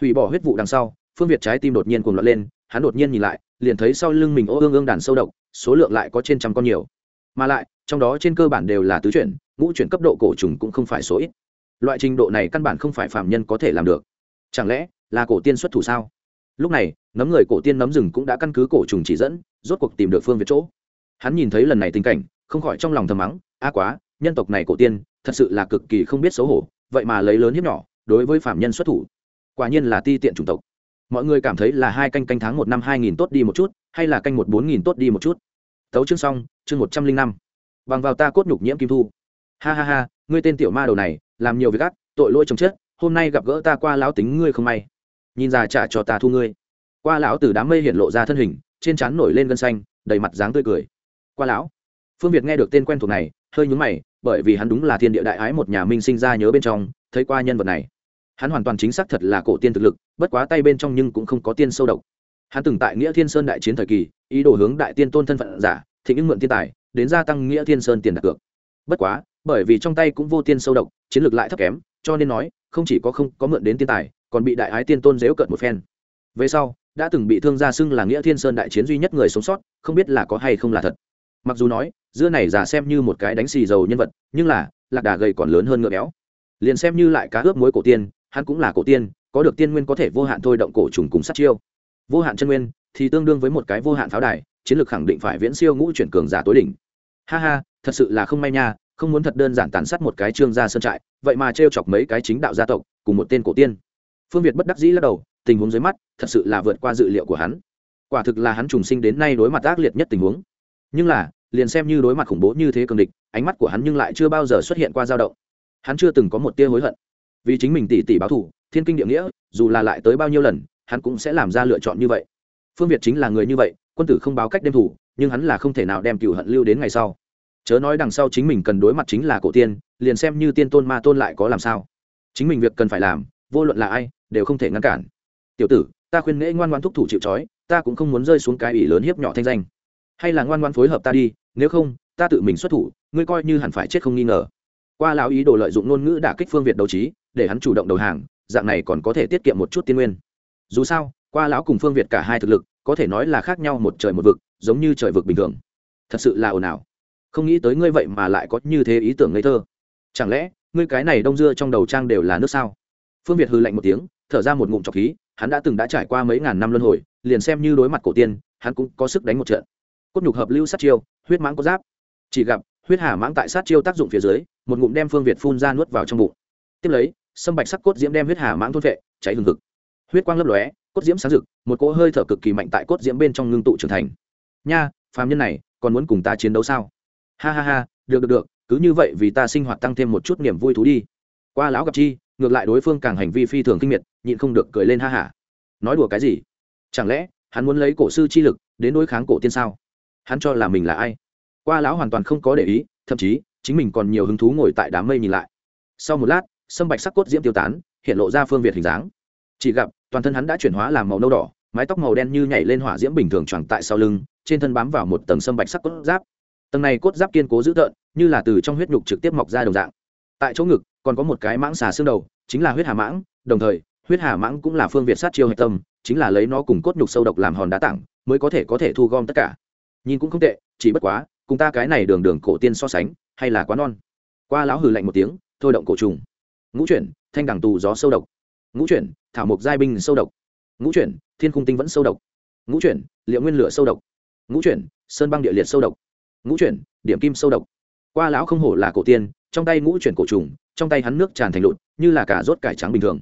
hủy bỏ huyết vụ đằng sau, phương việt trái tim đột nhiên cuồng loạn lên, hắn đột nhiên nhìn lại, liền thấy sau lưng mình ô ương ương đàn sâu độc, số lượng lại có trên trăm con nhiều. Mà lại, trong đó trên cơ bản đều là tứ chuyển, ngũ chuyển cấp độ cổ trùng cũng không phải số ít. Loại trình độ này căn bản không phải phạm nhân có thể làm được. Chẳng lẽ là cổ tiên xuất thủ sao? Lúc này, nấm người cổ tiên nấm rừng cũng đã căn cứ cổ trùng chỉ dẫn, rốt cuộc tìm được phương việt chỗ. Hắn nhìn thấy lần này tình cảnh, không khỏi trong lòng thầm mắng, a quá, nhân tộc này cổ tiên thật sự là cực kỳ không biết xấu hổ, vậy mà lấy lớn hiếp nhỏ, đối với phạm nhân xuất thủ. Quả nhiên là ti tiện chủng tộc. Mọi người cảm thấy là hai canh canh tháng một năm hai nghìn tốt đi một chút, hay là canh một bốn nghìn tốt đi một chút. Tấu chương xong, chương một trăm linh năm. Bằng vào ta cốt nhục nhiễm kim thu. Ha ha ha, ngươi tên tiểu ma đầu này, làm nhiều việc ác, tội lỗi chồng chết, hôm nay gặp gỡ ta qua lão tính ngươi không may. Nhìn ra trả cho ta thu ngươi. Qua lão từ đám mây hiện lộ ra thân hình, trên trán nổi lên gân xanh, đầy mặt dáng tươi cười. Qua lão. Phương việt nghe được tên quen thuộc này, hơi nhúng mày bởi vì hắn đúng là thiên địa đại ái một nhà minh sinh ra nhớ bên trong, thấy qua nhân vật này. Hắn hoàn toàn chính xác thật là cổ tiên thực lực, bất quá tay bên trong nhưng cũng không có tiên sâu độc. Hắn từng tại nghĩa thiên sơn đại chiến thời kỳ, ý đồ hướng đại tiên tôn thân phận giả thì những mượn tiên tài, đến gia tăng nghĩa thiên sơn tiền đặt cược. Bất quá, bởi vì trong tay cũng vô tiên sâu độc, chiến lược lại thấp kém, cho nên nói, không chỉ có không có mượn đến tiên tài, còn bị đại ái tiên tôn dếu cận một phen. Về sau, đã từng bị thương gia xưng là nghĩa thiên sơn đại chiến duy nhất người sống sót, không biết là có hay không là thật. Mặc dù nói dưa này giả xem như một cái đánh xì dầu nhân vật, nhưng là, lạc đà gầy còn lớn hơn ngựa béo. Liền xem như lại cá ướp muối cổ tiên, hắn cũng là cổ tiên, có được tiên nguyên có thể vô hạn thôi động cổ trùng cùng sát chiêu. Vô hạn chân nguyên thì tương đương với một cái vô hạn pháo đài, chiến lược khẳng định phải viễn siêu ngũ chuyển cường giả tối đỉnh. Ha ha, thật sự là không may nha, không muốn thật đơn giản tàn sát một cái trương gia sơn trại, vậy mà t chọc mấy cái chính đạo gia tộc, cùng một tên cổ tiên. Phương việt bất đắc dĩ lắc đầu, tình huống dưới mắt, thật sự là vượt qua dự liệu của hắn. Quả thực là hắn trùng sinh đến nay đối mặt ác liệt nhất tình huống. Nhưng là liền xem như đối mặt khủng bố như thế cường địch, ánh mắt của hắn nhưng lại chưa bao giờ xuất hiện qua dao động. Hắn chưa từng có một tia hối hận. Vì chính mình tỷ tỷ báo thủ thiên kinh địa nghĩa, dù là lại tới bao nhiêu lần, hắn cũng sẽ làm ra lựa chọn như vậy. Phương việt chính là người như vậy, quân tử không báo cách đêm thủ nhưng hắn là không thể nào đem cựu hận lưu đến ngày sau. Chớ nói đằng sau chính mình cần đối mặt chính là cổ tiên, liền xem như tiên tôn ma tôn lại có làm sao. Chính mình việc cần phải làm, vô luận là ai, đều không thể ngăn cản. Tiểu tử, ta khuyên nghễ ngoan ngoan thúc thủ chịu trói, ta cũng không muốn rơi xuống cái ủy lớn hiếp nhỏ thanh danh. Hay là ngoan ngoan phối hợp ta đi nếu không, ta tự mình xuất thủ, ngươi coi như hẳn phải chết không nghi ngờ. Qua lão ý đồ lợi dụng ngôn ngữ đả kích phương việt đấu trí, để hắn chủ động đầu hàng, dạng này còn có thể tiết kiệm một chút tiên nguyên. Dù sao, qua lão cùng phương việt cả hai thực lực, có thể nói là khác nhau một trời một vực, giống như trời vực bình thường. Thật sự là ồn ào. Không nghĩ tới ngươi vậy mà lại có như thế ý tưởng ngây thơ. Chẳng lẽ, ngươi cái này đông dưa trong đầu trang đều là nước sao? Phương việt hư lạnh một tiếng, thở ra một ngụm trọc khí, hắn đã từng đã trải qua mấy ngàn năm luân hồi, liền xem như đối mặt cổ tiên, hắn cũng có sức đánh một trận cốt nhục hợp lưu sát chiêu, huyết mãng có giáp. Chỉ gặp, huyết hà mãng tại sát chiêu tác dụng phía dưới, một ngụm đem phương việt phun ra nuốt vào trong bụng. Tiếp lấy, sâm bạch sắc cốt diễm đem huyết hà mãng thôn vệ, cháy hừng hực. Huyết quang lấp lóe, cốt diễm sáng rực, một cỗ hơi thở cực kỳ mạnh tại cốt diễm bên trong ngưng tụ trưởng thành. Nha, phàm nhân này, còn muốn cùng ta chiến đấu sao? Ha ha ha, được được được, cứ như vậy vì ta sinh hoạt tăng thêm một chút niềm vui thú đi. Qua lão gặp chi, ngược lại đối phương càng hành vi phi thường kinh miệt, nhịn không được cười lên ha hả. Nói đùa cái gì? Chẳng lẽ, hắn muốn lấy cổ sư chi lực đến đối kháng cổ tiên sao? Hắn cho là mình là ai? Qua lão hoàn toàn không có để ý, thậm chí, chính mình còn nhiều hứng thú ngồi tại đám mây nhìn lại. Sau một lát, sâm bạch sắc cốt diễm tiêu tán, hiện lộ ra phương việt hình dáng. Chỉ gặp, toàn thân hắn đã chuyển hóa làm màu nâu đỏ, mái tóc màu đen như nhảy lên hỏa diễm bình thường tròn tại sau lưng, trên thân bám vào một tầng sâm bạch sắc cốt giáp. Tầng này cốt giáp kiên cố dữ tợn, như là từ trong huyết nhục trực tiếp mọc ra đồng dạng. Tại chỗ ngực, còn có một cái mãng xà xương đầu, chính là huyết hà mãng, đồng thời, huyết hà mãng cũng là phương việt sát chiêu hạch tâm, chính là lấy nó cùng cốt nhục sâu độc làm hòn đá tặng mới có thể có thể thu gom tất cả nhìn cũng không tệ, chỉ bất quá, cùng ta cái này đường đường cổ tiên so sánh, hay là quá non. Qua lão hừ lạnh một tiếng, thôi động cổ trùng. Ngũ chuyển, thanh đẳng tù gió sâu độc. Ngũ chuyển, thảo mộc giai binh sâu độc. Ngũ chuyển, thiên khung tinh vẫn sâu độc. Ngũ chuyển, liệu nguyên lửa sâu độc. Ngũ chuyển, sơn băng địa liệt sâu độc. Ngũ chuyển, điểm kim sâu độc. Qua lão không hổ là cổ tiên, trong tay ngũ chuyển cổ trùng, trong tay hắn nước tràn thành lụt, như là cả rốt cải trắng bình thường.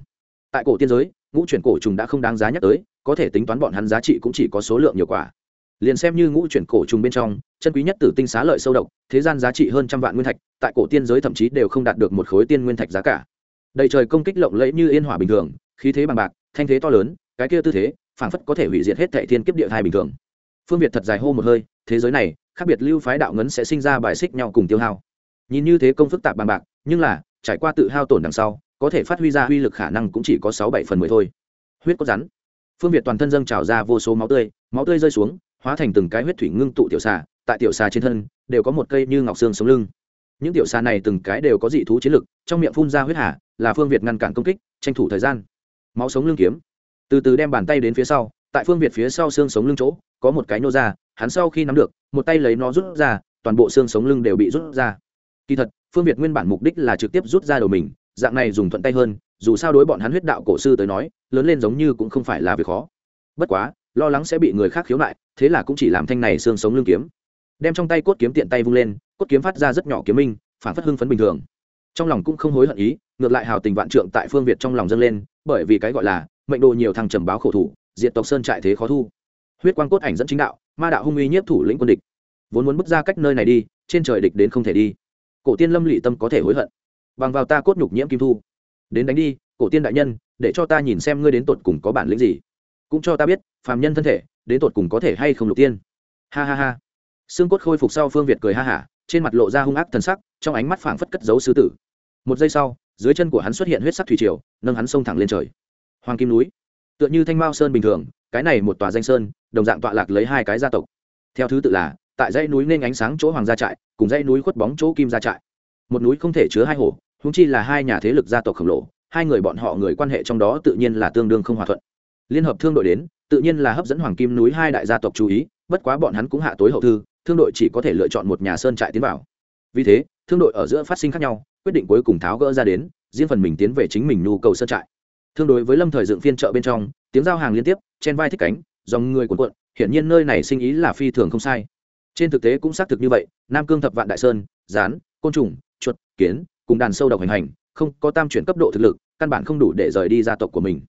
Tại cổ tiên giới, ngũ chuyển cổ trùng đã không đáng giá nhắc tới, có thể tính toán bọn hắn giá trị cũng chỉ có số lượng nhiều quả liền xem như ngũ chuyển cổ trùng bên trong, chân quý nhất tử tinh xá lợi sâu độc, thế gian giá trị hơn trăm vạn nguyên thạch, tại cổ tiên giới thậm chí đều không đạt được một khối tiên nguyên thạch giá cả. Đầy trời công kích lộng lẫy như yên hỏa bình thường, khí thế bằng bạc, thanh thế to lớn, cái kia tư thế, phảng phất có thể hủy diệt hết thệ thiên kiếp địa thai bình thường. Phương việt thật dài hô một hơi, thế giới này, khác biệt lưu phái đạo ngấn sẽ sinh ra bài xích nhau cùng tiêu hao. Nhìn như thế công phức tạp bằng bạc, nhưng là, trải qua tự hao tổn đằng sau, có thể phát huy ra uy lực khả năng cũng chỉ có sáu bảy phần mười thôi. Huyết cốt rắn. Phương việt toàn thân dâng trào ra vô số máu tươi máu tươi rơi xuống hóa thành từng cái huyết thủy ngưng tụ tiểu xà, tại tiểu xà trên thân, đều có một cây như ngọc xương sống lưng. Những tiểu xà này từng cái đều có dị thú chiến lực, trong miệng phun ra huyết hà, là phương việt ngăn cản công kích, tranh thủ thời gian. Máu sống lưng kiếm. Từ từ đem bàn tay đến phía sau, tại phương việt phía sau xương sống lưng chỗ, có một cái nô ra, hắn sau khi nắm được, một tay lấy nó rút ra, toàn bộ xương sống lưng đều bị rút ra. Kỳ thật, phương việt nguyên bản mục đích là trực tiếp rút ra đầu mình, dạng này dùng thuận tay hơn, dù sao đối bọn hắn huyết đạo cổ sư tới nói, lớn lên giống như cũng không phải là việc khó. Bất quá lo lắng sẽ bị người khác khiếu nại, thế là cũng chỉ làm thanh này xương sống lưng kiếm. Đem trong tay cốt kiếm tiện tay vung lên, cốt kiếm phát ra rất nhỏ kiếm minh, phản phất hưng phấn bình thường. Trong lòng cũng không hối hận ý, ngược lại hào tình vạn trượng tại phương việt trong lòng dâng lên, bởi vì cái gọi là mệnh đồ nhiều thằng trầm báo khổ thủ diện tộc sơn trại thế khó thu. Huyết quang cốt ảnh dẫn chính đạo, ma đạo hung uy nhiếp thủ lĩnh quân địch. Vốn muốn bước ra cách nơi này đi, trên trời địch đến không thể đi. Cổ tiên lâm lị tâm có thể hối hận. Bằng vào ta cốt nhục nhiễm kim thu. Đến đánh đi, cổ tiên đại nhân, để cho ta nhìn xem ngươi đến tột cùng có bản lĩnh gì cũng cho ta biết, phàm nhân thân thể, đến tột cùng có thể hay không lục tiên. Ha ha ha. Xương cốt khôi phục sau phương việt cười ha hả, trên mặt lộ ra hung ác thần sắc, trong ánh mắt phảng phất cất giấu sư tử. Một giây sau, dưới chân của hắn xuất hiện huyết sắc thủy triều, nâng hắn xông thẳng lên trời. Hoàng kim núi. Tựa như thanh mao sơn bình thường, cái này một tòa danh sơn, đồng dạng tọa lạc lấy hai cái gia tộc. Theo thứ tự là, tại dãy núi nên ánh sáng chỗ hoàng gia trại, cùng dãy núi khuất bóng chỗ kim gia trại. Một núi không thể chứa hai hồ húng chi là hai nhà thế lực gia tộc khổng lồ, hai người bọn họ người quan hệ trong đó tự nhiên là tương đương không hòa thuận liên hợp thương đội đến, tự nhiên là hấp dẫn hoàng kim núi hai đại gia tộc chú ý, bất quá bọn hắn cũng hạ tối hậu thư, thương đội chỉ có thể lựa chọn một nhà sơn trại tiến vào. Vì thế, thương đội ở giữa phát sinh khác nhau, quyết định cuối cùng tháo gỡ ra đến, riêng phần mình tiến về chính mình nhu cầu sơn trại. Thương đối với lâm thời dựng phiên chợ bên trong, tiếng giao hàng liên tiếp chen vai thích cánh, dòng người cuộn cuộn, hiển nhiên nơi này sinh ý là phi thường không sai. Trên thực tế cũng xác thực như vậy, nam cương thập vạn đại sơn rán côn trùng, chuột, kiến, cùng đàn sâu độc hành hành, không có tam chuyển cấp độ thực lực, căn bản không đủ để rời đi gia tộc của mình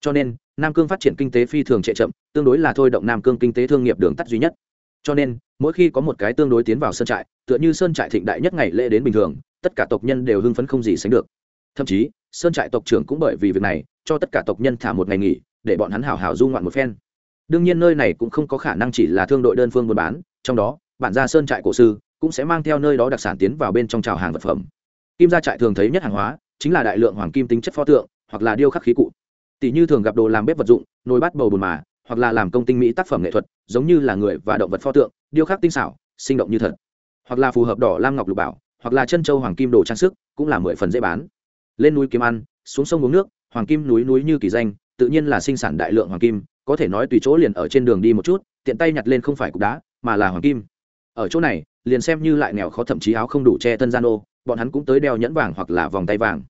cho nên, nam cương phát triển kinh tế phi thường trệ chậm, tương đối là thôi động nam cương kinh tế thương nghiệp đường tắt duy nhất. Cho nên, mỗi khi có một cái tương đối tiến vào sơn trại, tựa như sơn trại thịnh đại nhất ngày lễ đến bình thường, tất cả tộc nhân đều hưng phấn không gì sánh được. Thậm chí, sơn trại tộc trưởng cũng bởi vì việc này, cho tất cả tộc nhân thả một ngày nghỉ, để bọn hắn hào hào du ngoạn một phen. Đương nhiên nơi này cũng không có khả năng chỉ là thương đội đơn phương buôn bán, trong đó, bản gia sơn trại cổ sư cũng sẽ mang theo nơi đó đặc sản tiến vào bên trong trào hàng vật phẩm. Kim gia trại thường thấy nhất hàng hóa, chính là đại lượng hoàng kim tính chất pho tượng, hoặc là điêu khắc khí cụ tỷ như thường gặp đồ làm bếp vật dụng, nồi bát bầu bùn mà, hoặc là làm công tinh mỹ tác phẩm nghệ thuật, giống như là người và động vật pho tượng, điêu khắc tinh xảo, sinh động như thật. Hoặc là phù hợp đỏ lam ngọc lục bảo, hoặc là chân châu hoàng kim đồ trang sức, cũng là mười phần dễ bán. Lên núi kiếm ăn, xuống sông uống nước, hoàng kim núi núi như kỳ danh, tự nhiên là sinh sản đại lượng hoàng kim, có thể nói tùy chỗ liền ở trên đường đi một chút, tiện tay nhặt lên không phải cục đá, mà là hoàng kim. Ở chỗ này, liền xem như lại nghèo khó thậm chí áo không đủ che thân gian ô, bọn hắn cũng tới đeo nhẫn vàng hoặc là vòng tay vàng.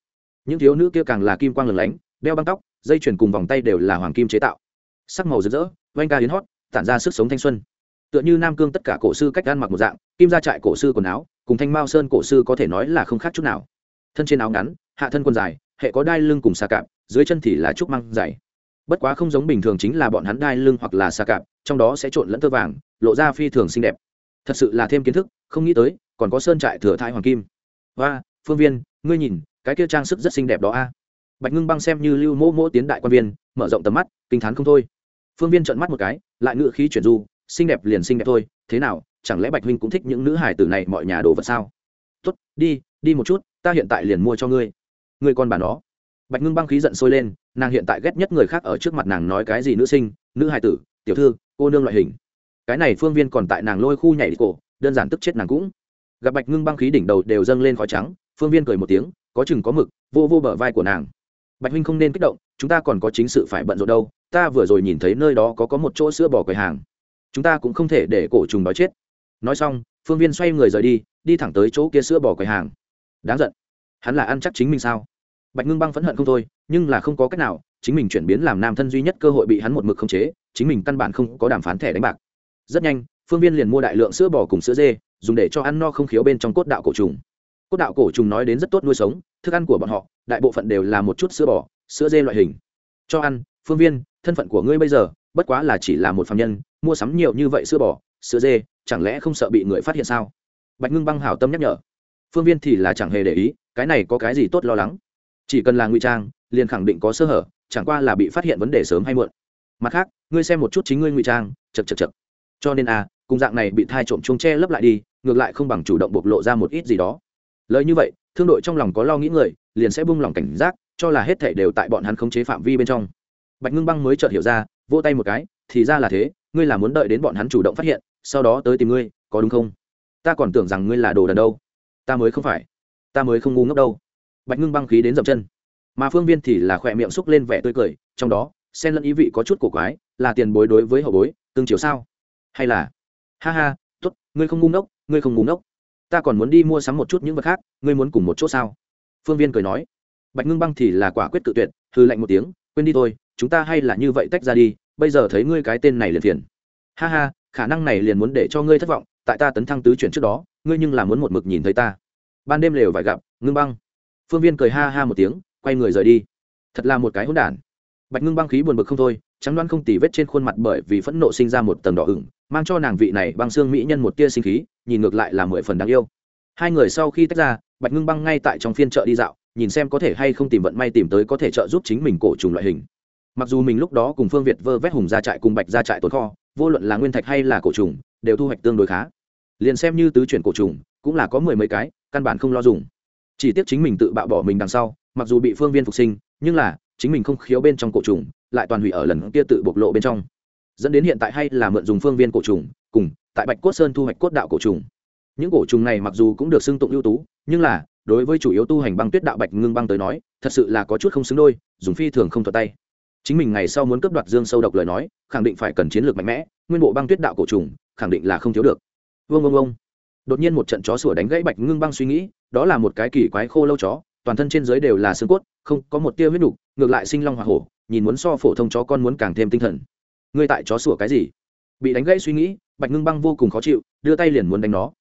Những thiếu nữ kia càng là kim quang lửng lánh, đeo băng tóc dây chuyền cùng vòng tay đều là hoàng kim chế tạo. Sắc màu rực rỡ, oanh ca hiến hót, tản ra sức sống thanh xuân. Tựa như nam cương tất cả cổ sư cách ăn mặc một dạng, kim ra trại cổ sư quần áo, cùng thanh mao sơn cổ sư có thể nói là không khác chút nào. Thân trên áo ngắn, hạ thân quần dài, hệ có đai lưng cùng xà cạp, dưới chân thì là trúc măng dày. Bất quá không giống bình thường chính là bọn hắn đai lưng hoặc là xà cạp, trong đó sẽ trộn lẫn tơ vàng, lộ ra phi thường xinh đẹp. Thật sự là thêm kiến thức, không nghĩ tới, còn có sơn trại thừa thai hoàng kim. Và phương viên, ngươi nhìn, cái kia trang sức rất xinh đẹp đó a bạch ngưng băng xem như lưu mô mô tiến đại quan viên, mở rộng tầm mắt, kinh t h á n không thôi. Phương viên trợn mắt một cái, lại ngự khí chuyển du, xinh đẹp liền xinh đẹp thôi, thế nào, chẳng lẽ bạch huynh cũng thích những nữ hải tử này mọi nhà đồ vật sao? Tuất đi đi một chút, ta hiện tại liền mua cho ngươi. Ngươi con bà nó. Bạch ngưng băng khí giận sôi lên, nàng hiện tại ghét nhất người khác ở trước mặt nàng nói cái gì nữ sinh, nữ hải tử, tiểu thư, cô nương loại hình. Cái này phương viên còn tại nàng lôi khu nhảy đi cổ, đơn giản tức chết nàng cũng. Gặp bạch ngưng băng khí đỉnh đầu đều dâng lên khói trắng, phương viên cười một tiếng, có chừng có mực, vô vô bờ vai của nàng bạch huynh không nên kích động, chúng ta còn có chính sự phải bận rộn đâu, ta vừa rồi nhìn thấy nơi đó có có một chỗ sữa bò quầy hàng. Chúng ta cũng không thể để cổ trùng đói chết. Nói xong, phương viên xoay người rời đi đi thẳng tới chỗ kia sữa bò quầy hàng. Đáng giận. Hắn là ăn chắc chính mình sao? Bạch ngưng băng phẫn hận không thôi, nhưng là không có cách nào, chính mình chuyển biến làm nam thân duy nhất cơ hội bị hắn một mực khống chế, chính mình căn bản không có đàm phán thẻ đánh bạc. Rất nhanh, phương viên liền mua đại lượng sữa bò cùng sữa dê, dùng để cho ăn no không khiếu bên trong cốt đạo cổ trùng. Cốt đạo cổ trùng nói đến rất tốt nuôi sống thức ăn của bọn họ, đại bộ phận đều là một chút sữa bò, sữa dê loại hình. Cho ăn, phương viên, thân phận của ngươi bây giờ, bất quá là chỉ là một phạm nhân, mua sắm nhiều như vậy sữa bò, sữa dê, chẳng lẽ không sợ bị người phát hiện sao? Bạch ngưng băng hảo tâm nhắc nhở. Phương viên thì là chẳng hề để ý, cái này có cái gì tốt lo lắng? Chỉ cần là ngụy trang, liền khẳng định có sơ hở, chẳng qua là bị phát hiện vấn đề sớm hay muộn. Mặt khác, ngươi xem một chút chính ngươi ngụy trang, chật chật chật. Cho nên a cùng dạng này bị thai trộm chuông che lấp lại đi, ngược lại không bằng chủ động bộc lộ ra một ít gì đó. Lời như vậy thương đội trong lòng có lo nghĩ người, liền sẽ buông lòng cảnh giác, cho là hết thể đều tại bọn hắn khống chế phạm vi bên trong. Bạch ngưng băng mới chợt hiểu ra, vỗ tay một cái, thì ra là thế, ngươi là muốn đợi đến bọn hắn chủ động phát hiện, sau đó tới tìm ngươi, có đúng không? Ta còn tưởng rằng ngươi là đồ đần đâu. Ta mới không phải. Ta mới không ngu ngốc đâu. Bạch ngưng băng khí đến dậm chân. Mà phương viên thì là khỏe miệng xúc lên vẻ tươi cười, trong đó, xen lẫn ý vị có chút cổ quái, là tiền bối đối với hậu bối, tương chiều sao? Hay là, ha ha t ố t ngươi không ngu ngốc, ngươi không ngu ngốc ta còn muốn đi mua sắm một chút những vật khác, ngươi muốn cùng một chỗ sao? Phương viên cười nói. Bạch ngưng băng thì là quả quyết tự tuyệt hư lạnh một tiếng, quên đi thôi, chúng ta hay là như vậy tách ra đi, bây giờ thấy ngươi cái tên này liền phiền. Ha ha, khả năng này liền muốn để cho ngươi thất vọng, tại ta tấn thăng tứ chuyển trước đó, ngươi nhưng là muốn một mực nhìn thấy ta. Ban đêm lều vải gặp, ngưng băng. Phương viên cười ha ha một tiếng, quay người rời đi. Thật là một cái hỗn đản. Bạch ngưng băng khí buồn bực không thôi, trắng đoan không tì vết trên khuôn mặt bởi vì phẫn nộ sinh ra một tầng đỏ ửng mang cho nàng vị này băng xương mỹ nhân một tia sinh khí, nhìn ngược lại là mười phần đáng yêu. Hai người sau khi tách ra, bạch ngưng băng ngay tại trong phiên chợ đi dạo, nhìn xem có thể hay không tìm vận may tìm tới có thể trợ giúp chính mình cổ trùng loại hình. Mặc dù mình lúc đó cùng phương việt vơ vét hùng ra trại cùng bạch ra trại tồn kho, vô luận là nguyên thạch hay là cổ trùng, đều thu hoạch tương đối khá. Liền xem như tứ chuyển cổ trùng, cũng là có mười mấy cái, căn bản không lo dùng. Chỉ tiếc chính mình tự bạo bỏ mình đằng sau, mặc dù bị phương viên phục sinh, nhưng là, chính mình không khiếu bên trong cổ trùng, lại toàn hủy ở lần kia tự bộc lộ bên trong dẫn đến hiện tại hay là mượn dùng phương viên cổ trùng, cùng tại bạch cốt sơn thu hoạch cốt đạo cổ trùng. Những cổ trùng này mặc dù cũng được xưng tụng ưu tú, nhưng là, đối với chủ yếu tu hành băng tuyết đạo bạch ngưng băng tới nói, thật sự là có chút không xứng đôi, dùng phi thường không thuật tay. Chính mình ngày sau muốn cướp đoạt dương sâu độc lời nói, khẳng định phải cần chiến lược mạnh mẽ, nguyên bộ băng tuyết đạo cổ trùng, khẳng định là không thiếu được. Vương vương vương đột nhiên một trận chó sủa đánh gãy bạch ngưng băng suy nghĩ, đó là một cái kỳ quái khô lâu chó, toàn thân trên dưới đều là xương cốt, không có một tia huyết đục ngược lại sinh long hoa hổ, nhìn muốn so phổ thông chó con muốn càng thêm tinh thần ngươi tại chó sủa cái gì? Bị đánh gãy suy nghĩ, bạch ngưng băng vô cùng khó chịu, đưa tay liền muốn đánh nó.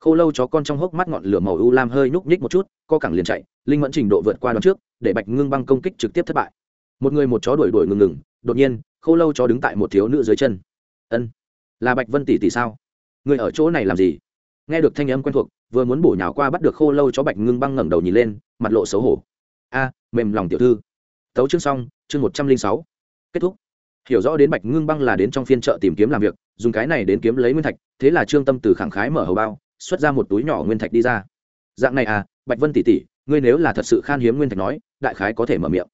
Khô lâu chó con trong hốc mắt ngọn lửa màu u lam hơi nhúc nhích một chút, co cẳng liền chạy, linh mẫn trình độ vượt qua đón trước, để bạch ngưng băng công kích trực tiếp thất bại. Một người một chó đuổi đuổi ngừng ngừng, đột nhiên, khô lâu chó đứng tại một thiếu nữ dưới chân. Ân, là bạch vân tỷ tỷ sao? Người ở chỗ này làm gì? Nghe được thanh âm quen thuộc, vừa muốn bổ nhào qua bắt được khô lâu chó, bạch ngưng băng ngẩng đầu nhìn lên, mặt lộ xấu hổ. A, mềm lòng tiểu thư. Tấu chương xong, chương một trăm linh sáu. Kết thúc hiểu rõ đến bạch ngưng băng là đến trong phiên chợ tìm kiếm làm việc, dùng cái này đến kiếm lấy nguyên thạch, thế là trương tâm từ khẳng khái mở hầu bao, xuất ra một túi nhỏ nguyên thạch đi ra. Dạng này à bạch vân tỷ tỷ, ngươi nếu là thật sự khan hiếm nguyên thạch nói, đại khái có thể mở miệng.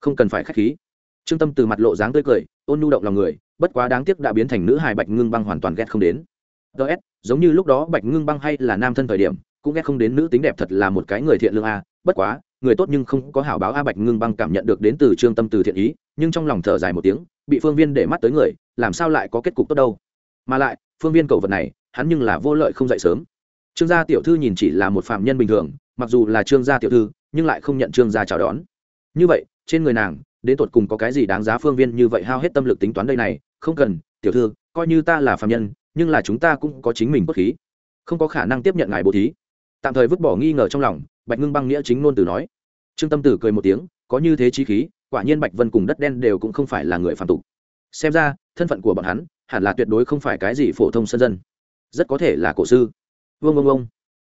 Không cần phải k h á c h khí. Trương tâm từ mặt lộ dáng tươi cười, ôn nhu động lòng người, bất quá đáng tiếc đã biến thành nữ hài bạch ngưng băng hoàn toàn ghét không đến. Ts giống như lúc đó bạch ngưng băng hay là nam thân thời điểm, cũng ghét không đến nữ tính đẹp thật là một cái người thiện lương a bất quá người tốt nhưng không có hảo báo a bạch ngưng băng cảm nhận được đến từ trương tâm từ thiện ý, nhưng trong lòng thở dài một tiếng, bị phương viên để mắt tới người, làm sao lại có kết cục tốt đâu? Mà lại, phương viên cầu vật này, hắn nhưng là vô lợi không dậy sớm. Trương gia tiểu thư nhìn chỉ là một phạm nhân bình thường, mặc dù là trương gia tiểu thư, nhưng lại không nhận trương gia chào đón. Như vậy, trên người nàng, đến tột cùng có cái gì đáng giá phương viên như vậy hao hết tâm lực tính toán đây này? Không cần, tiểu thư, coi như ta là phạm nhân, nhưng là chúng ta cũng có chính mình bất khí. Không có khả năng tiếp nhận ngài bố thí. Tạm thời vứt bỏ nghi ngờ trong lòng bạch ngưng băng nghĩa chính ngôn từ nói. Trương tâm tử cười một tiếng, có như thế trí khí, quả nhiên bạch vân cùng đất đen đều cũng không phải là người phản tục. Xem ra, thân phận của bọn hắn, hẳn là tuyệt đối không phải cái gì phổ thông sân dân. Rất có thể là cổ sư. Vương vương vương.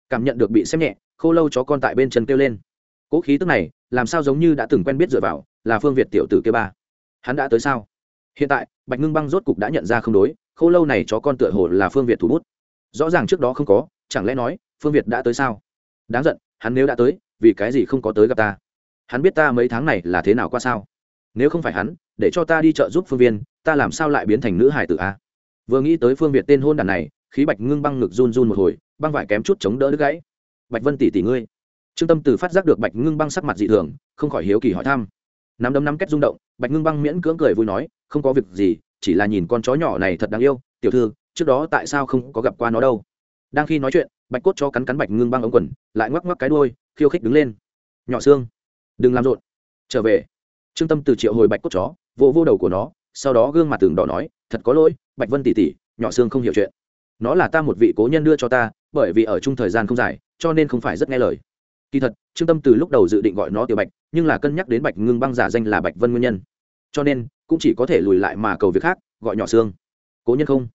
Cảm nhận được bị xem nhẹ, khô lâu chó con tại bên chân kêu lên. Cỗ khí tức này, làm sao giống như đã từng quen biết dựa vào, là phương việt tiểu tử kêu ba. Hắn đã tới sao? Hiện tại, bạch ngưng băng rốt cục đã nhận ra không đối, khô lâu này chó con tựa hồ là phương việt thủ bút. Rõ ràng trước đó không có, chẳng lẽ nói, phương việt đã tới sao? Đáng giận hắn nếu đã tới, vì cái gì không có tới gặp ta? Hắn biết ta mấy tháng này là thế nào qua sao? Nếu không phải hắn, để cho ta đi chợ giúp phương viên, ta làm sao lại biến thành nữ hải tử a? Vừa nghĩ tới phương việt tên hôn đàn này, khí bạch ngưng băng ngực run run một hồi, băng vải kém chút chống đỡ đứt gãy. Bạch vân tỷ tỷ ngươi. Trương tâm từ phát giác được bạch ngưng băng sắc mặt dị thường, không khỏi hiếu kỳ hỏi thăm. Nắm đấm nắm kết rung động, bạch ngưng băng miễn cưỡng cười vui nói, không có việc gì, chỉ là nhìn con chó nhỏ này thật đáng yêu. Tiểu thư, trước đó tại sao không có gặp qua nó đâu? Đang khi nói chuyện bạch cốt cho cắn cắn bạch ngưng băng ống quần, lại ngoắc ngoắc cái đuôi, khiêu khích đứng lên. Nhỏ xương đừng làm rộn. Trở về. Trương tâm từ triệu hồi bạch cốt chó, vô vô đầu của nó, sau đó gương mặt tường đỏ nói, thật có lỗi, bạch vân tỉ tỉ nhỏ xương không hiểu chuyện. Nó là ta một vị cố nhân đưa cho ta, bởi vì ở chung thời gian không dài, cho nên không phải rất nghe lời. Kỳ thật, trương tâm từ lúc đầu dự định gọi nó tiểu bạch, nhưng là cân nhắc đến bạch ngưng băng giả danh là bạch vân nguyên nhân. Cho nên, cũng chỉ có thể lùi lại mà cầu việc khác, gọi nhỏ xương cố nhân không?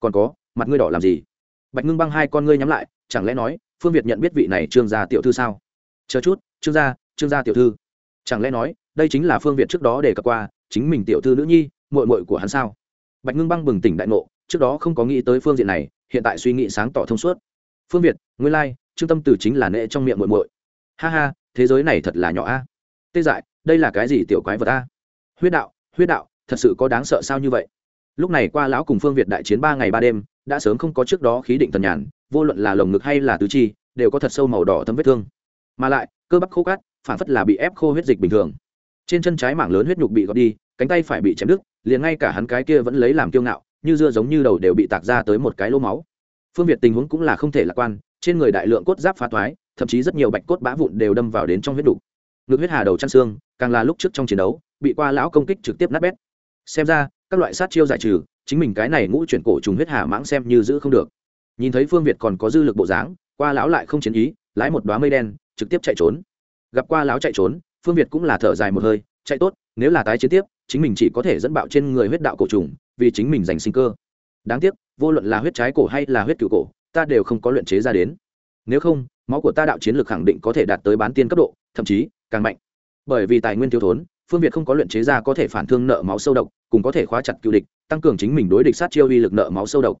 Còn có, mặt ngươi đỏ làm gì? Bạch ngưng băng hai con ngươi nhắm lại chẳng lẽ nói, phương việt nhận biết vị này trương gia tiểu thư sao? Chờ chút, trương gia trương gia tiểu thư. Chẳng lẽ nói, đây chính là phương việt trước đó để cập qua, chính mình tiểu thư nữ nhi mội mội của hắn sao? Bạch ngưng băng bừng tỉnh đại ngộ, trước đó không có nghĩ tới phương diện này, hiện tại suy nghĩ sáng tỏ thông suốt. Phương việt nguyên lai, trương tâm tử chính là nệ trong miệng muội muội. Ha ha, thế giới này thật là nhỏ a. Tê dại, đây là cái gì tiểu quái vật a? Huyết đạo huyết đạo, thật sự có đáng sợ sao như vậy? Lúc này qua lão cùng phương việt đại chiến ba ngày ba đêm, đã sớm không có trước đó khí định tần nhàn vô luận là lồng ngực hay là tứ chi, đều có thật sâu màu đỏ thấm vết thương. Mà lại, cơ bắp khô cát, phản phất là bị ép khô huyết dịch bình thường. Trên chân trái mảng lớn huyết nhục bị gọt đi, cánh tay phải bị chém đứt, liền ngay cả hắn cái kia vẫn lấy làm kiêu ngạo, như dưa giống như đầu đều bị tạc ra tới một cái lỗ máu. Phương việt tình huống cũng là không thể lạc quan, trên người đại lượng cốt giáp phá thoái thậm chí rất nhiều bạch cốt bã vụn đều đâm vào đến trong huyết đục ngực huyết hà đầu chăn xương, càng là lúc trước trong chiến đấu, bị qua lão công kích trực tiếp nát bét. Xem ra, các loại sát chiêu giải trừ, chính mình cái này ngũ chuyển cổ trùng huyết hà mãng xem như giữ không được nhìn thấy phương việt còn có dư lực bộ dáng, qua lão lại không chiến ý, lái một đoá mây đen, trực tiếp chạy trốn. Gặp qua lão chạy trốn, phương việt cũng là thở dài một hơi, chạy tốt, nếu là tái chiến tiếp, chính mình chỉ có thể dẫn bạo trên người huyết đạo cổ trùng, vì chính mình giành sinh cơ. Đáng tiếc, vô luận là huyết trái cổ hay là huyết cựu cổ, ta đều không có luyện chế ra đến. Nếu không, máu của ta đạo chiến lược khẳng định có thể đạt tới bán tiên cấp độ, thậm chí càng mạnh. Bởi vì tài nguyên thiếu thốn, phương việt không có luyện chế ra có thể phản thương nợ máu sâu độc, cùng có thể khóa chặt cựu địch, tăng cường chính mình đối địch sát chiêu uy lực nợ máu sâu độc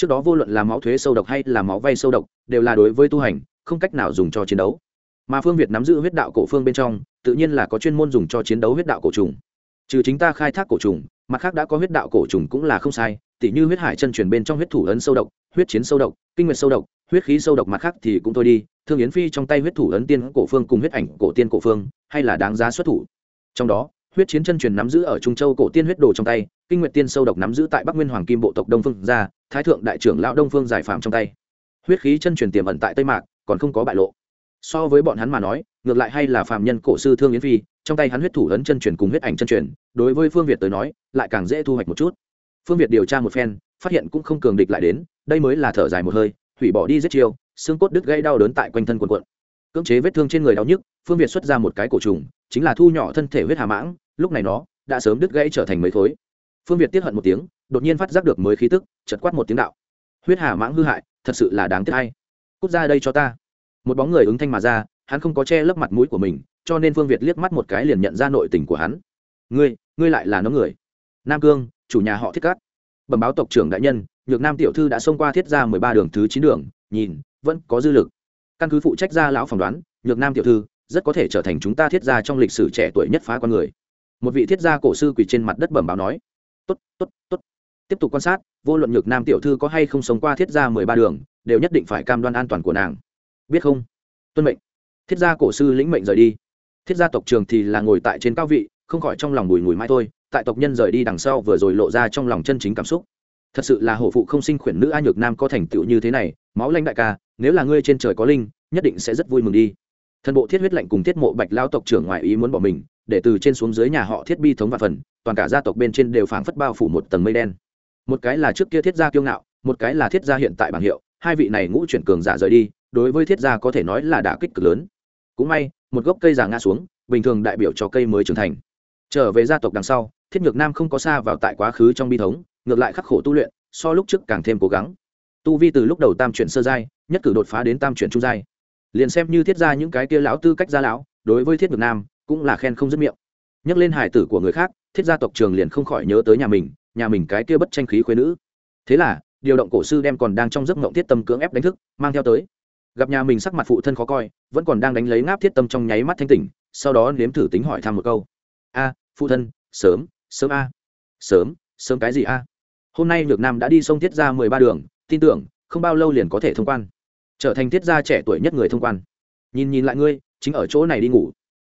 trước đó vô luận là máu thuế sâu độc hay là máu vay sâu độc, đều là đối với tu hành, không cách nào dùng cho chiến đấu. Mà phương việt nắm giữ huyết đạo cổ phương bên trong, tự nhiên là có chuyên môn dùng cho chiến đấu huyết đạo cổ trùng. Trừ chính ta khai thác cổ trùng, mặt khác đã có huyết đạo cổ trùng cũng là không sai, tỉ như huyết hải chân truyền bên trong huyết thủ ấn sâu độc, huyết chiến sâu độc, kinh nguyệt sâu độc, huyết khí sâu độc mặt khác thì cũng thôi đi, thương yến phi trong tay huyết thủ ấn tiên cổ phương cùng huyết ảnh cổ tiên cổ phương, hay là đáng giá xuất thủ. Trong đó, huyết chiến chân truyền nắm giữ ở trung châu cổ tiên huyết đồ trong tay, kinh nguyệt tiên sâu độc nắm giữ tại bắc nguyên hoàng kim bộ tộc đông phương gia thái thượng đại trưởng lão đông phương giải phạm trong tay. Huyết khí chân truyền tiềm ẩn tại tây mạc, còn không có bại lộ. So với bọn hắn mà nói, ngược lại hay là phạm nhân cổ sư thương yến phi, trong tay hắn huyết thủ ấn chân truyền cùng huyết ảnh chân truyền, đối với phương việt tới nói, lại càng dễ thu hoạch một chút. Phương việt điều tra một phen, phát hiện cũng không cường địch lại đến, đây mới là thở dài một hơi, hủy bỏ đi rất chiêu, xương cốt đứt gây đau đớn tại quanh thân quần quận cưỡng chế vết thương trên người đau nhức, phương việt xuất ra một cái cổ trùng, chính là thu nhỏ thân thể huyết hà mãng, lúc này nó đã sớm đứt gãy trở thành mấy thối phương việt tiếp hận một tiếng đột nhiên phát giác được mới khí tức chật quát một tiếng đạo. Huyết hà mãng hư hại, thật sự là đáng tiếc hay. Cút ra đây cho ta. Một bóng người ứng thanh mà ra, hắn không có che lấp mặt mũi của mình, cho nên phương việt liếc mắt một cái liền nhận ra nội tình của hắn. Ngươi ngươi lại là nó người. Nam cương, chủ nhà họ thiết cát. Bẩm báo tộc trưởng đại nhân, nhược nam tiểu thư đã xông qua thiết ra mười ba đường thứ chín đường, nhìn, vẫn có dư lực. Căn cứ phụ trách gia lão phỏng đoán, nhược nam tiểu thư rất có thể trở thành chúng ta thiết gia trong lịch sử trẻ tuổi nhất phá con người. Một vị thiết gia cổ sư quỳ trên mặt đất bẩm báo nói, tốt tốt tốt tiếp tục quan sát, vô luận nhược nam tiểu thư có hay không sống qua thiết gia mười ba đường, đều nhất định phải cam đoan an toàn của nàng. Biết không? Tuân mệnh. Thiết gia cổ sư lĩnh mệnh rời đi. Thiết gia tộc trường thì là ngồi tại trên cao vị, không khỏi trong lòng bùi ngùi mai thôi, tại tộc nhân rời đi đằng sau vừa rồi lộ ra trong lòng chân chính cảm xúc. Thật sự là hổ phụ không sinh khuyển nữ a nhược nam có thành tựu như thế này, máu lanh đại ca, nếu là ngươi trên trời có linh, nhất định sẽ rất vui mừng đi. Thần bộ thiết huyết lệnh cùng thiết mộ bạch lao tộc trưởng ngoại ý muốn bỏ mình, để từ trên xuống dưới nhà họ thiết bi thống và phần, toàn cả gia tộc bên trên đều phảng phất bao phủ một tầng mây đen một cái là trước kia thiết gia kiêu ngạo, một cái là thiết gia hiện tại bảng hiệu, hai vị này ngũ chuyển cường giả rời đi, đối với thiết gia có thể nói là đả kích cực lớn. Cũng may, một gốc cây già ngã xuống, bình thường đại biểu cho cây mới trưởng thành. Trở về gia tộc đằng sau, thiết nhược nam không có xa vào tại quá khứ trong bi thống, ngược lại khắc khổ tu luyện, so lúc trước càng thêm cố gắng. Tu vi từ lúc đầu tam chuyển sơ giai, nhất cử đột phá đến tam chuyển trung giai. Liền xem như thiết ra những cái kia lão tư cách gia lão, đối với thiết nhược nam cũng là khen không dứt miệng. Nhắc lên hải tử của người khác, thiết gia tộc trường liền không khỏi nhớ tới nhà mình nhà mình cái kia bất tranh khí khuyên nữ. Thế là, điều động cổ sư đem còn đang trong giấc mộng thiết tâm cưỡng ép đánh thức, mang theo tới. Gặp nhà mình sắc mặt phụ thân khó coi, vẫn còn đang đánh lấy ngáp thiết tâm trong nháy mắt thanh tỉnh, sau đó nếm thử tính hỏi thăm một câu. A, phụ thân, sớm sớm a. Sớm sớm cái gì a? Hôm nay nhược nam đã đi sông thiết ra mười ba đường, tin tưởng, không bao lâu liền có thể thông quan. Trở thành thiết gia trẻ tuổi nhất người thông quan. Nhìn nhìn lại ngươi, chính ở chỗ này đi ngủ.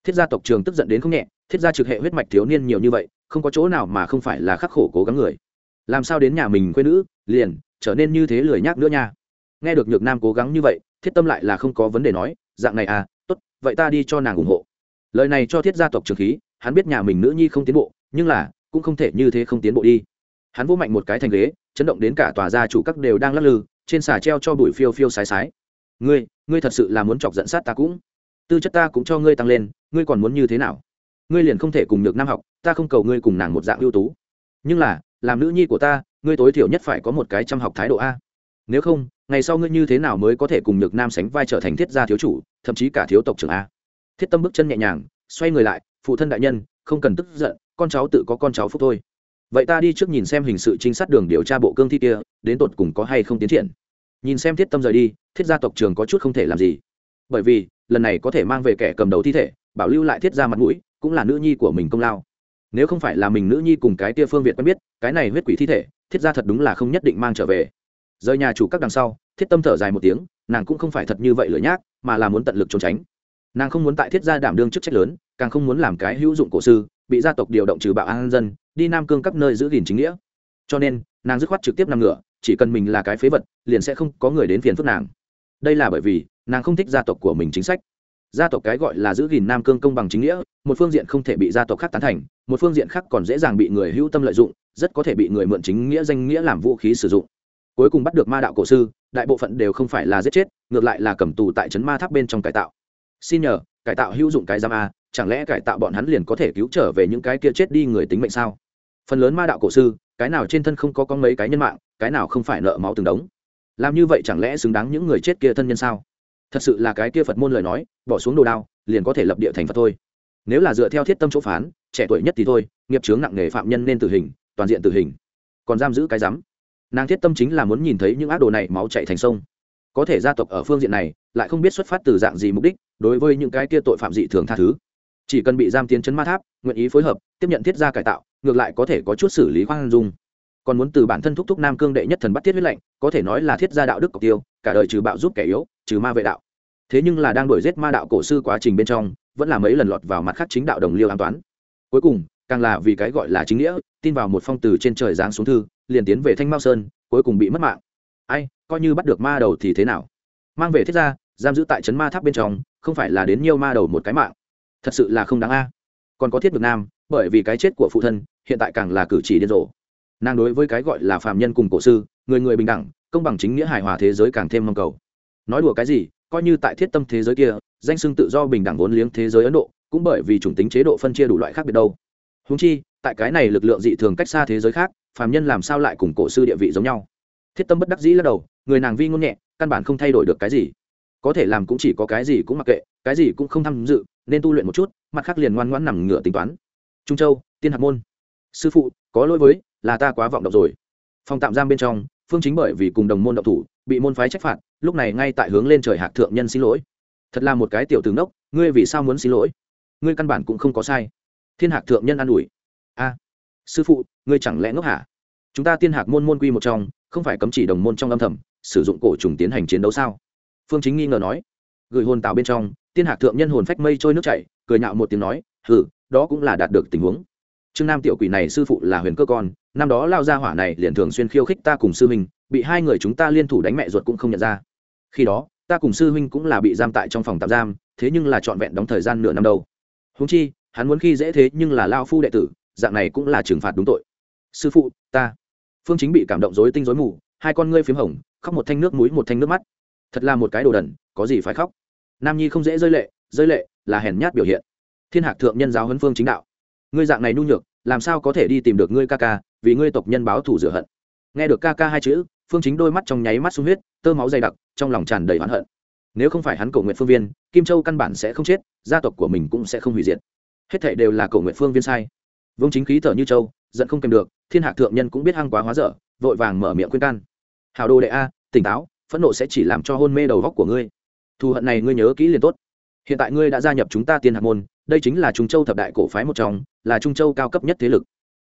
Thiết gia tộc trường tức giận đến không nhẹ, thiết gia trực hệ huyết mạch thiếu niên nhiều như vậy không có chỗ nào mà không phải là khắc khổ cố gắng người. Làm sao đến nhà mình quê nữ, liền, trở nên như thế lười nhác nữa nha. Nghe được nhược nam cố gắng như vậy, thiết tâm lại là không có vấn đề nói, dạng này à tốt, vậy ta đi cho nàng ủng hộ. Lời này cho thiết gia tộc trường khí, hắn biết nhà mình nữ nhi không tiến bộ, nhưng là, cũng không thể như thế không tiến bộ đi. Hắn vô mạnh một cái thành ghế, chấn động đến cả tòa gia chủ các đều đang lắc lư, trên xà treo cho bụi phiêu phiêu sái sái. Ngươi ngươi thật sự là muốn chọc giận sát ta cũng. Tư chất ta cũng cho ngươi tăng lên, ngươi còn muốn như thế nào? Ngươi liền không thể cùng nhược nam học ta không cầu ngươi cùng nàng một dạng ưu tú. Nhưng là, làm nữ nhi của ta, ngươi tối thiểu nhất phải có một cái chăm học thái độ a. Nếu không, ngày sau ngươi như thế nào mới có thể cùng nhược nam sánh vai trở thành thiết gia thiếu chủ, thậm chí cả thiếu tộc trưởng a? Thiết tâm bước chân nhẹ nhàng, xoay người lại, phụ thân đại nhân, không cần tức giận, con cháu tự có con cháu phúc thôi. Vậy ta đi trước nhìn xem hình sự trinh sát đường điều tra bộ cương thi kia, đến tột cùng có hay không tiến triển. Nhìn xem thiết tâm rời đi, thiết gia tộc trường có chút không thể làm gì. Bởi vì, lần này có thể mang về kẻ cầm đầu thi thể, bảo lưu lại thiết gia mặt mũi, cũng là nữ nhi của mình công lao nếu không phải là mình nữ nhi cùng cái tia phương việt quen biết, cái này huyết quỷ thi thể, thiết gia thật đúng là không nhất định mang trở về. Rời nhà chủ các đằng sau, thiết tâm thở dài một tiếng, nàng cũng không phải thật như vậy lửa nhác, mà là muốn tận lực trốn tránh. Nàng không muốn tại thiết gia đảm đương chức trách lớn, càng không muốn làm cái hữu dụng cổ sư, bị gia tộc điều động trừ bạo an dân, đi nam cương các nơi giữ gìn chính nghĩa. Cho nên, nàng dứt khoát trực tiếp nằm ngửa, chỉ cần mình là cái phế vật, liền sẽ không có người đến phiền phức nàng. Đây là bởi vì, nàng không thích gia tộc của mình chính sách. Gia tộc cái gọi là giữ gìn nam cương công bằng chính nghĩa, một phương diện không thể bị gia tộc khác tán thành một phương diện khác còn dễ dàng bị người hữu tâm lợi dụng, rất có thể bị người mượn chính nghĩa danh nghĩa làm vũ khí sử dụng. Cuối cùng bắt được ma đạo cổ sư, đại bộ phận đều không phải là giết chết, ngược lại là cầm tù tại trấn ma tháp bên trong cải tạo. Xin nhờ, cải tạo hữu dụng cái giam a, chẳng lẽ cải tạo bọn hắn liền có thể cứu trở về những cái kia chết đi người tính mệnh sao? Phần lớn ma đạo cổ sư, cái nào trên thân không có có mấy cái nhân mạng, cái nào không phải nợ máu từng đống. Làm như vậy chẳng lẽ xứng đáng những người chết kia thân nhân sao? Thật sự là cái kia phật môn lời nói, bỏ xuống đồ đao, liền có thể lập địa thành phật thôi nếu là dựa theo thiết tâm chỗ phán, trẻ tuổi nhất thì thôi, nghiệp chướng nặng nề phạm nhân nên tử hình, toàn diện tử hình. Còn giam giữ cái rắm. Nàng thiết tâm chính là muốn nhìn thấy những ác đồ này máu chạy thành sông. Có thể gia tộc ở phương diện này, lại không biết xuất phát từ dạng gì mục đích, đối với những cái kia tội phạm dị thường tha thứ. Chỉ cần bị giam tiến chấn ma tháp, nguyện ý phối hợp, tiếp nhận thiết gia cải tạo, ngược lại có thể có chút xử lý khoan dung. Còn muốn từ bản thân thúc thúc nam cương đệ nhất thần bắt thiết huyết lệnh, có thể nói là thiết gia đạo đức cọc tiêu, cả đời trừ bạo giúp kẻ yếu, trừ ma vệ đạo. Thế nhưng là đang đổi giết ma đạo cổ sư quá trình bên trong vẫn là mấy lần lọt vào mặt khác chính đạo đồng liêu an toán. Cuối cùng, càng là vì cái gọi là chính nghĩa, tin vào một phong từ trên trời giáng xuống thư, liền tiến về thanh mao sơn, cuối cùng bị mất mạng. Ai, coi như bắt được ma đầu thì thế nào? Mang về thiết gia, giam giữ tại trấn ma tháp bên trong, không phải là đến nhiều ma đầu một cái mạng. Thật sự là không đáng a. Còn có thiết vực nam, bởi vì cái chết của phụ thân, hiện tại càng là cử chỉ điên rồ. Nàng đối với cái gọi là phàm nhân cùng cổ sư, người người bình đẳng, công bằng chính nghĩa hài hòa thế giới càng thêm mong cầu. Nói đùa cái gì, coi như tại thiết tâm thế giới kia danh xưng tự do bình đẳng vốn liếng thế giới ấn độ, cũng bởi vì chủng tính chế độ phân chia đủ loại khác biệt đâu. Húng chi, tại cái này lực lượng dị thường cách xa thế giới khác, phàm nhân làm sao lại cùng cổ sư địa vị giống nhau? Thiết tâm bất đắc dĩ lắc đầu, người nàng vi ngôn nhẹ, căn bản không thay đổi được cái gì. Có thể làm cũng chỉ có cái gì cũng mặc kệ, cái gì cũng không tham dự, nên tu luyện một chút, mặt khác liền ngoan ngoãn nằm ngửa tính toán. Trung châu, tiên hạc môn. Sư phụ, có lỗi với, là ta quá vọng động rồi. Phòng tạm giam bên trong, phương chính bởi vì cùng đồng môn độc thủ, bị môn phái trách phạt, lúc này ngay tại hướng lên trời hạc thượng nhân xin lỗi thật là một cái tiểu tướng đốc ngươi vì sao muốn xin lỗi? Ngươi căn bản cũng không có sai. Thiên hạc thượng nhân an ủi. A, sư phụ, ngươi chẳng lẽ ngốc hả? Chúng ta tiên hạc môn môn quy một trong, không phải cấm chỉ đồng môn trong âm thầm, sử dụng cổ trùng tiến hành chiến đấu sao? Phương chính nghi ngờ nói. Gửi hồn tạo bên trong, tiên hạc thượng nhân hồn phách mây trôi nước chảy, cười nhạo một tiếng nói, hừ, đó cũng là đạt được tình huống. Trương nam tiểu quỷ này sư phụ là huyền cơ con, năm đó lao ra hỏa này liền thường xuyên khiêu khích ta cùng sư mình bị hai người chúng ta liên thủ đánh mẹ ruột cũng không nhận ra. Khi đó ta cùng sư huynh cũng là bị giam tại trong phòng tạm giam, thế nhưng là trọn vẹn đóng thời gian nửa năm đâu. Húng chi, hắn muốn khi dễ thế nhưng là lao phu đệ tử, dạng này cũng là trừng phạt đúng tội. Sư phụ, ta. Phương chính bị cảm động dối tinh dối mù, hai con ngươi p h í m hồng, khóc một thanh nước mũi một thanh nước mắt. Thật là một cái đồ đần, có gì phải khóc. Nam nhi không dễ rơi lệ rơi lệ là hèn nhát biểu hiện. Thiên hạc thượng nhân giáo huấn phương chính đạo. Ngươi dạng này nhu nhược, làm sao có thể đi tìm được ngươi ca ca, vì ngươi tộc nhân báo thủ rửa hận. Nghe được ca ca hai chữ phương chính đôi mắt trong nháy mắt sung huyết, tơ máu dày đặc, trong lòng tràn đầy oán hận. Nếu không phải hắn cầu nguyện phương viên, kim châu căn bản sẽ không chết, gia tộc của mình cũng sẽ không hủy diệt. Hết thệ đều là cầu nguyện phương viên sai. Vương chính khí thở như châu giận không kèm được, thiên Hạ thượng nhân cũng biết hăng quá hóa dở, vội vàng mở miệng khuyên can. Hào đồ đệ a, tỉnh táo, phẫn nộ sẽ chỉ làm cho hôn mê đầu góc của ngươi. Thù hận này ngươi nhớ kỹ liền tốt. Hiện tại ngươi đã gia nhập chúng ta tiên hạc môn, đây chính là trung châu thập đại cổ phái một trong, là trung châu cao cấp nhất thế lực.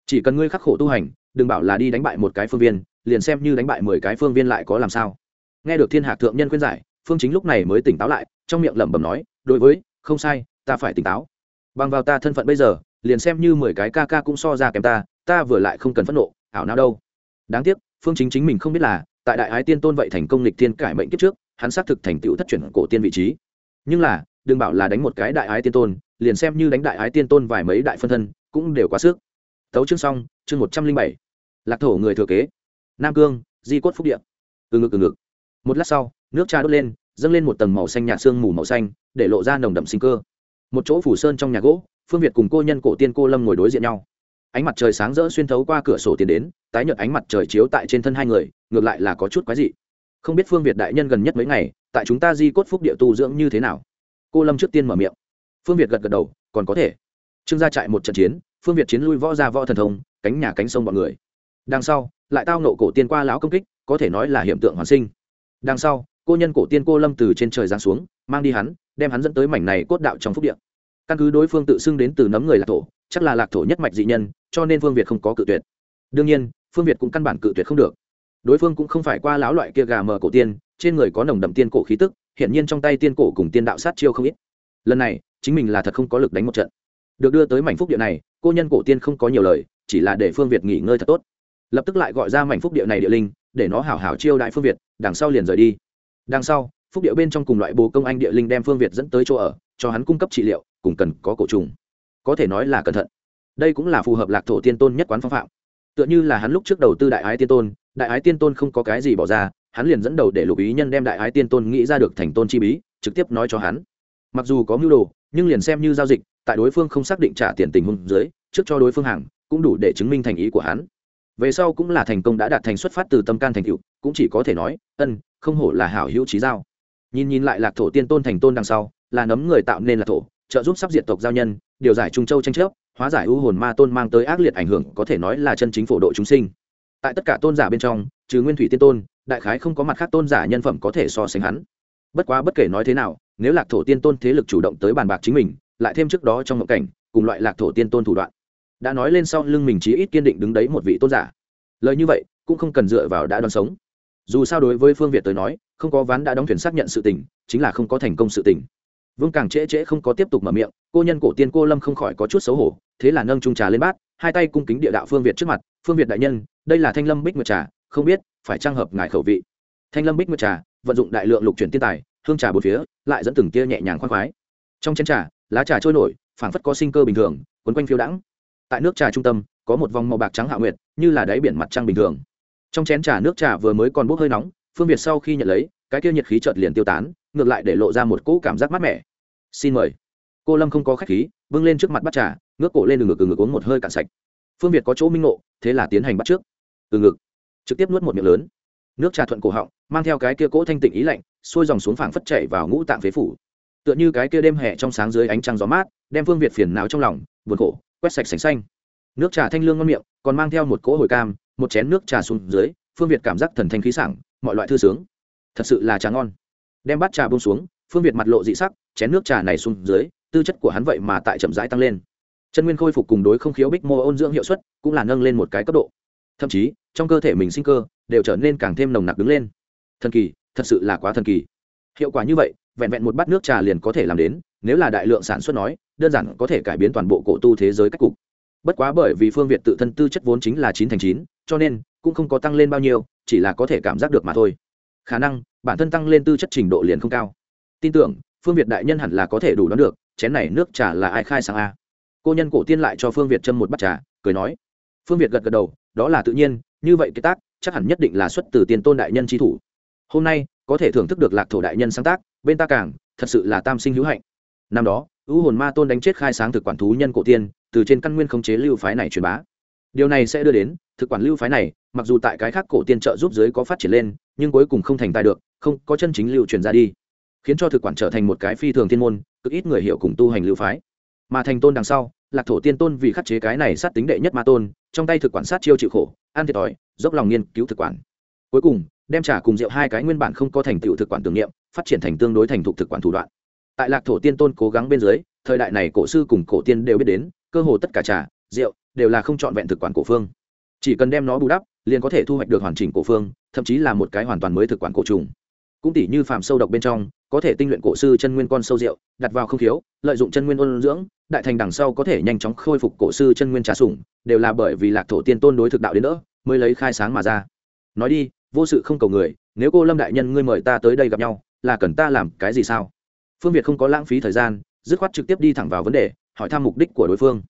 Chỉ cần ngươi khắc khổ tu hành, đừng bảo là đi đánh bại một cái phương viên liền xem như đánh bại mười cái phương viên lại có làm sao. Nghe được thiên hạc thượng nhân khuyên giải, phương chính lúc này mới tỉnh táo lại, trong miệng lẩm bẩm nói, đối với, không sai, ta phải tỉnh táo. Bằng vào ta thân phận bây giờ, liền xem như mười cái ca ca cũng so ra kém ta ta vừa lại không cần phẫn nộ, ảo nào đâu. Đáng tiếc, phương chính chính mình không biết là, tại đại ái tiên tôn vậy thành công lịch thiên cải mệnh kiếp trước, hắn xác thực thành tựu thất chuyển cổ tiên vị trí. Nhưng là, đừng bảo là đánh một cái đại ái tiên tôn, liền xem như đánh đại ái tiên tôn vài mấy đại phân thân, cũng đều quá sức. Tấu chương xong, chương một trăm linh bảy. Lạc thổ người thừa kế nam cương, di cốt phúc điện từ ngực từ ngực. Một lát sau, nước trà đốt lên, dâng lên một tầng màu xanh nhạt xương mù màu xanh, để lộ ra nồng đậm sinh cơ. Một chỗ phủ sơn trong nhà gỗ, phương việt cùng cô nhân cổ tiên cô lâm ngồi đối diện nhau. Ánh mặt trời sáng rỡ xuyên thấu qua cửa sổ tiến đến, tái nhợt ánh mặt trời chiếu tại trên thân hai người, ngược lại là có chút quái dị. Không biết phương việt đại nhân gần nhất mấy ngày, tại chúng ta di cốt phúc địa tu dưỡng như thế nào? Cô lâm trước tiên mở miệng. Phương việt gật gật đầu, còn có thể. Trương gia trại một trận chiến, phương việt chiến lui võ ra võ thần thông, cánh nhà cánh sông bọn người đằng sau, lại tao nộ cổ tiên qua lão công kích, có thể nói là hiện tượng hoàn sinh. Đằng sau, cô nhân cổ tiên cô lâm từ trên trời giáng xuống, mang đi hắn, đem hắn dẫn tới mảnh này cốt đạo trong phúc điện căn cứ đối phương tự xưng đến từ nấm người lạc thổ, chắc là lạc thổ nhất mạch dị nhân, cho nên phương việt không có cự tuyệt. Đương nhiên, phương việt cũng căn bản cự tuyệt không được. Đối phương cũng không phải qua lão loại kia gà mờ cổ tiên, trên người có nồng đậm tiên cổ khí tức hiện nhiên trong tay tiên cổ cùng tiên đạo sát chiêu không ít. Lần này, chính mình là thật không có lực đánh một trận. Được đưa tới mảnh phúc địa này, cô nhân cổ tiên không có nhiều lời, chỉ là để phương việt nghỉ ngơi thật tốt lập tức lại gọi ra mảnh phúc địa này địa linh, để nó hảo hảo chiêu đại phương việt, đằng sau liền rời đi. Đằng sau, phúc địa bên trong cùng loại bồ công anh địa linh đem phương việt dẫn tới chỗ ở, cho hắn cung cấp trị liệu, cùng cần có cổ trùng. Có thể nói là cẩn thận. Đây cũng là phù hợp lạc thổ tiên tôn nhất quán phong phạm. Tựa như là hắn lúc trước đầu tư đại ái tiên tôn, đại ái tiên tôn không có cái gì bỏ ra, hắn liền dẫn đầu để lục ý nhân đem đại ái tiên tôn nghĩ ra được thành tôn chi bí, trực tiếp nói cho hắn. Mặc dù có mưu đồ, nhưng liền xem như giao dịch, tại đối phương không xác định trả tiền tình hôn dưới, trước cho đối phương hàng, cũng đủ để chứng minh thành ý của hắn về sau cũng là thành công đã đạt thành xuất phát từ tâm can thành tựu, cũng chỉ có thể nói, ân, không hổ là hảo hữu trí giao. Nhìn nhìn lại lạc thổ tiên tôn thành tôn đằng sau, là nấm người tạo nên là thổ, trợ giúp sắp diệt tộc giao nhân, điều giải trung châu tranh chấp, hóa giải ưu hồn ma tôn mang tới ác liệt ảnh hưởng, có thể nói là chân chính phổ độ chúng sinh. Tại tất cả tôn giả bên trong, trừ nguyên thủy tiên tôn, đại khái không có mặt khác tôn giả nhân phẩm có thể so sánh hắn. Bất quá bất kể nói thế nào, nếu lạc thổ tiên tôn thế lực chủ động tới bàn bạc chính mình, lại thêm trước đó trong ngộ cảnh, cùng loại lạc thổ tiên tôn thủ đoạn đã nói lên sau lưng mình chí ít kiên định đứng đấy một vị tôn giả. Lời như vậy, cũng không cần dựa vào đã đoán sống. Dù sao đối với phương việt tới nói, không có ván đã đóng thuyền xác nhận sự tình, chính là không có thành công sự tình. Vương càng trễ trễ không có tiếp tục mở miệng, cô nhân cổ tiên cô lâm không khỏi có chút xấu hổ, thế là nâng trung trà lên bát, hai tay cung kính địa đạo phương việt trước mặt, phương việt đại nhân, đây là thanh lâm bích nguyệt trà, không biết, phải trang hợp ngài khẩu vị. Thanh lâm bích nguyệt trà, vận dụng đại lượng lục chuyển tiên tài, hương trà bột phía, lại dẫn từng tia nhẹ nhàng khoan khoái. Trong chén trà, lá trà trôi nổi, phảng phất có sinh cơ bình thường, quấn quanh phiêu đãng tại nước trà trung tâm, có một vòng màu bạc trắng hạ nguyệt, như là đáy biển mặt trăng bình thường. Trong chén trà nước trà vừa mới còn bốc hơi nóng, phương việt sau khi nhận lấy, cái kia nhiệt khí chợt liền tiêu tán, ngược lại để lộ ra một cỗ cảm giác mát mẻ. Xin mời. Cô lâm không có khách khí vâng lên trước mặt bắt trà, ngước cổ lên từ ngực từ ngực uống một hơi cạn sạch. Phương việt có chỗ minh ngộ, thế là tiến hành bắt trước. Từ ngực, trực tiếp nuốt một miệng lớn. Nước trà thuận cổ họng, mang theo cái kia cỗ thanh tịnh ý lạnh, xuôi dòng xuống phảng phất chảy vào ngũ tạng phế phủ. Tựa như cái kia đêm hè trong sáng dưới ánh trăng gió mát, đem phương việt phiền não trong lòng, buồn khổ quét sạch sành xanh. Nước trà thanh lương ngon miệng, còn mang theo một cỗ hồi cam, một chén nước trà xuống dưới, phương việt cảm giác thần thanh khí sảng, mọi loại thư sướng. Thật sự là trà ngon. Đem bát trà bông xuống, phương việt mặt lộ dị sắc, chén nước trà này xuống dưới, tư chất của hắn vậy mà tại chậm rãi tăng lên. Chân nguyên khôi phục cùng đối không khiếu bích mô ôn dưỡng hiệu suất cũng là nâng lên một cái cấp độ. Thậm chí, trong cơ thể mình sinh cơ đều trở nên càng thêm nồng nặc đứng lên. Thần kỳ, thật sự là quá thần kỳ. Hiệu quả như vậy, vẹn vẹn một bát nước trà liền có thể làm đến nếu là đại lượng sản xuất nói, đơn giản có thể cải biến toàn bộ cổ tu thế giới cách cục. Bất quá bởi vì phương việt tự thân tư chất vốn chính là chín thành chín, cho nên cũng không có tăng lên bao nhiêu, chỉ là có thể cảm giác được mà thôi. Khả năng, bản thân tăng lên tư chất trình độ liền không cao. Tin tưởng, phương việt đại nhân hẳn là có thể đủ đoán được, chén này nước trà là ai khai sang a? Cô nhân cổ tiên lại cho phương việt châm một bát trà, cười nói. Phương việt gật gật đầu, đó là tự nhiên, như vậy cái tác, chắc hẳn nhất định là xuất từ tiền tôn đại nhân tri thủ. Hôm nay, có thể thưởng thức được lạc thổ đại nhân sáng tác, bên ta càng, thật sự là tam sinh hữu hạnh năm đó, ưu hồn ma tôn đánh chết khai sáng thực quản thú nhân cổ tiên, từ trên căn nguyên khống chế lưu phái này truyền bá. Điều này sẽ đưa đến, thực quản lưu phái này, mặc dù tại cái khác cổ tiên trợ giúp giới có phát triển lên, nhưng cuối cùng không thành tài được, không có chân chính lưu truyền ra đi. Khiến cho thực quản trở thành một cái phi thường thiên môn, cực ít người hiểu cùng tu hành lưu phái. Mà thành tôn đằng sau, lạc thổ tiên tôn vì khắc chế cái này sát tính đệ nhất ma tôn, trong tay thực quản sát chiêu chịu khổ, ăn thiệt thòi, dốc lòng nghiên cứu thực quản. Cuối cùng, đem trả cùng rượu hai cái nguyên bản không có thành tựu thực quản tưởng niệm, phát triển thành tương đối thành thục thực quản thủ đoạn tại lạc thổ tiên tôn cố gắng bên dưới, thời đại này cổ sư cùng cổ tiên đều biết đến, cơ hồ tất cả trà, rượu đều là không trọn vẹn thực quản cổ phương. Chỉ cần đem nó bù đắp, liền có thể thu hoạch được hoàn chỉnh cổ phương, thậm chí là một cái hoàn toàn mới thực quản cổ trùng. Cũng tỷ như phạm sâu độc bên trong, có thể tinh luyện cổ sư chân nguyên con sâu rượu, đặt vào không khiếu, lợi dụng chân nguyên ôn dưỡng, đại thành đằng sau có thể nhanh chóng khôi phục cổ sư chân nguyên trà sủng, đều là bởi vì lạc thổ tiên tôn đối thực đạo đến nữa mới lấy khai sáng mà ra. Nói đi, vô sự không cầu người, nếu cô lâm đại nhân ngươi mời ta tới đây gặp nhau, là cần ta làm cái gì sao? Phương việt không có lãng phí thời gian, dứt khoát trực tiếp đi thẳng vào vấn đề, hỏi thăm mục đích của đối phương.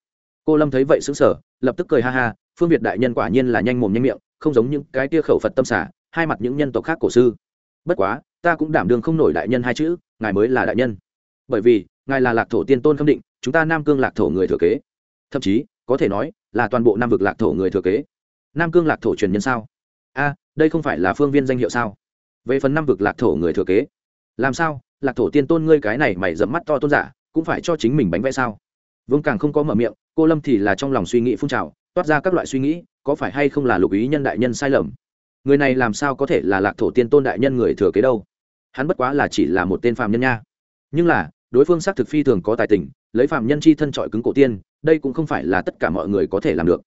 Cô lâm thấy vậy xứng sở lập tức cười ha ha, phương việt đại nhân quả nhiên là nhanh mồm nhanh miệng, không giống những cái tia khẩu phật tâm xả, hai mặt những nhân tộc khác cổ sư. Bất quá, ta cũng đảm đương không nổi đại nhân hai chữ, ngài mới là đại nhân. Bởi vì, ngài là lạc thổ tiên tôn khâm định, chúng ta nam cương lạc thổ người thừa kế. Thậm chí, có thể nói, là toàn bộ nam vực lạc thổ người thừa kế. Nam cương lạc thổ truyền nhân sao? A, đây không phải là phương viên danh hiệu sao? Về phần Nam vực lạc thổ người thừa kế, làm sao? Lạc thổ tiên tôn ngươi cái này mày dẫm mắt to tôn giả, cũng phải cho chính mình bánh vẽ sao? Vương càng không có mở miệng, cô lâm thì là trong lòng suy nghĩ phun trào, toát ra các loại suy nghĩ, có phải hay không là lục ý nhân đại nhân sai lầm? Người này làm sao có thể là lạc thổ tiên tôn đại nhân người thừa kế đâu? Hắn bất quá là chỉ là một tên phàm nhân nha. Nhưng là, đối phương xác thực phi thường có tài tình, lấy phàm nhân chi thân trọi cứng cổ tiên, đây cũng không phải là tất cả mọi người có thể làm được.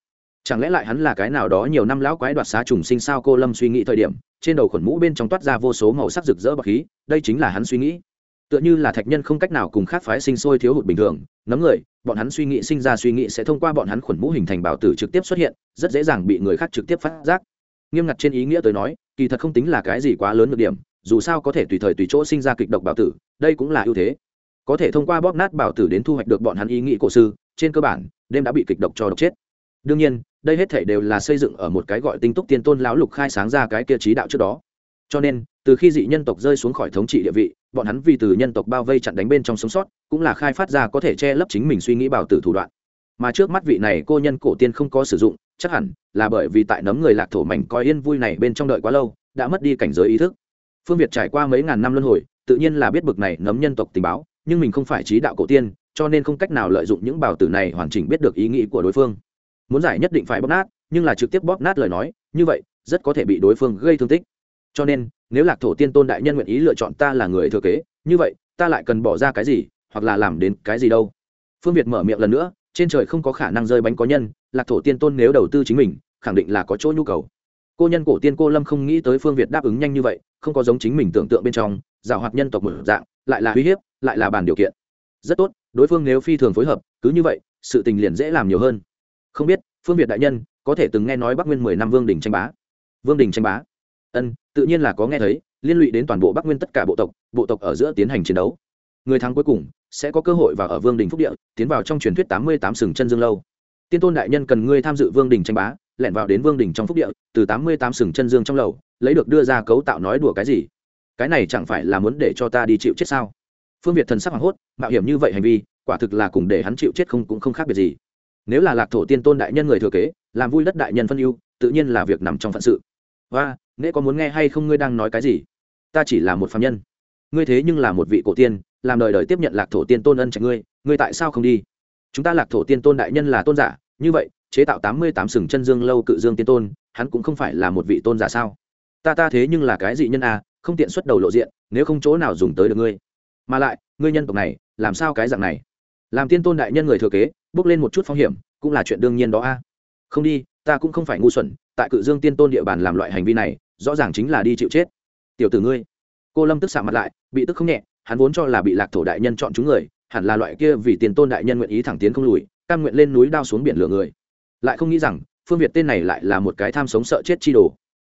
Chẳng lẽ lại hắn là cái nào đó nhiều năm lão quái đoạt xá trùng sinh sao cô lâm suy nghĩ thời điểm, trên đầu khuẩn mũ bên trong toát ra vô số màu sắc rực rỡ bậc khí, đây chính là hắn suy nghĩ tựa như là thạch nhân không cách nào cùng khác phái sinh sôi thiếu hụt bình thường nấm người, bọn hắn suy nghĩ sinh ra suy nghĩ sẽ thông qua bọn hắn khuẩn mũ hình thành bảo tử trực tiếp xuất hiện, rất dễ dàng bị người khác trực tiếp phát giác. Nghiêm ngặt trên ý nghĩa tới nói, kỳ thật không tính là cái gì quá lớn được điểm, dù sao có thể tùy thời tùy chỗ sinh ra kịch độc bảo tử, đây cũng là ưu thế. Có thể thông qua bóp nát bảo tử đến thu hoạch được bọn hắn ý nghĩ cổ sư trên cơ bản, đêm đã bị kịch độc cho độc chết. Đương nhiên, đây hết thể đều là xây dựng ở một cái gọi tinh túc tiên tôn lão lục khai sáng ra cái kia trí đạo trước đó. Cho nên, từ khi dị nhân tộc rơi xuống khỏi thống trị địa vị bọn hắn vì từ nhân tộc bao vây chặn đánh bên trong sống sót, cũng là khai phát ra có thể che lấp chính mình suy nghĩ bảo tử thủ đoạn. Mà trước mắt vị này cô nhân cổ tiên không có sử dụng, chắc hẳn là bởi vì tại nấm người lạc thổ mảnh coi yên vui này bên trong đợi quá lâu, đã mất đi cảnh giới ý thức. Phương việt trải qua mấy ngàn năm luân hồi, tự nhiên là biết bực này nấm nhân tộc tình báo, nhưng mình không phải trí đạo cổ tiên, cho nên không cách nào lợi dụng những bảo tử này hoàn chỉnh biết được ý nghĩ của đối phương. Muốn giải nhất định phải bóp nát, nhưng là trực tiếp bóp nát lời nói, như vậy, rất có thể bị đối phương gây thương tích cho nên, nếu lạc thổ tiên tôn đại nhân nguyện ý lựa chọn ta là người thừa kế, như vậy, ta lại cần bỏ ra cái gì, hoặc là làm đến cái gì đâu? Phương việt mở miệng lần nữa, trên trời không có khả năng rơi bánh có nhân, lạc thổ tiên tôn nếu đầu tư chính mình, khẳng định là có chỗ nhu cầu. Cô nhân cổ tiên cô lâm không nghĩ tới phương việt đáp ứng nhanh như vậy, không có giống chính mình tưởng tượng bên trong, giảo hoạt nhân tộc một dạng, lại là uy hiếp, lại là bàn điều kiện. Rất tốt, đối phương nếu phi thường phối hợp, cứ như vậy, sự tình liền dễ làm nhiều hơn. Không biết, phương việt đại nhân, có thể từng nghe nói bắc nguyên mười năm vương đình tranh bá? Vương đình tranh bá? Ân, tự nhiên là có nghe thấy, liên lụy đến toàn bộ bắc nguyên tất cả bộ tộc bộ tộc ở giữa tiến hành chiến đấu. Người thắng cuối cùng sẽ có cơ hội vào ở vương đình phúc địa, tiến vào trong truyền thuyết tám mươi tám sừng chân dương lâu. Tiên tôn đại nhân cần ngươi tham dự vương đình tranh bá, lẻn vào đến vương đình trong phúc địa, từ tám mươi tám sừng chân dương trong lầu, lấy được đưa ra cấu tạo nói đùa cái gì? Cái này chẳng phải là muốn để cho ta đi chịu chết sao? Phương việt thần sắc hoảng hốt, mạo hiểm như vậy hành vi, quả thực là cùng để hắn chịu chết không cũng không khác biệt gì. Nếu là lạc thổ tiên tôn đại nhân người thừa kế, làm vui đất đại nhân phân ưu, tự nhiên là việc nằm trong phận sự. Và nễ có muốn nghe hay không ngươi đang nói cái gì? Ta chỉ là một phạm nhân. Ngươi thế nhưng là một vị cổ tiên, làm đời đời tiếp nhận lạc thổ tiên tôn ân trạch ngươi ngươi tại sao không đi? Chúng ta lạc thổ tiên tôn đại nhân là tôn giả, như vậy, chế tạo tám mươi tám sừng chân dương lâu cự dương tiên tôn, hắn cũng không phải là một vị tôn giả sao? Ta ta thế nhưng là cái gì nhân à không tiện xuất đầu lộ diện, nếu không chỗ nào dùng tới được ngươi. Mà lại, ngươi nhân tộc này, làm sao cái dạng này? Làm tiên tôn đại nhân người thừa kế, bước lên một chút phong hiểm, cũng là chuyện đương nhiên đó a. Không đi, ta cũng không phải ngu xuẩn, tại cự dương tiên tôn địa bàn làm loại hành vi này rõ ràng chính là đi chịu chết. Tiểu tử ngươi. Cô lâm tức xạ mặt lại, bị tức không nhẹ, hắn vốn cho là bị lạc thổ đại nhân chọn chúng người, hẳn là loại kia vì tiền tôn đại nhân nguyện ý thẳng tiến không lùi, cam nguyện lên núi đao xuống biển lửa người. Lại không nghĩ rằng, phương việt tên này lại là một cái tham sống sợ chết chi đồ.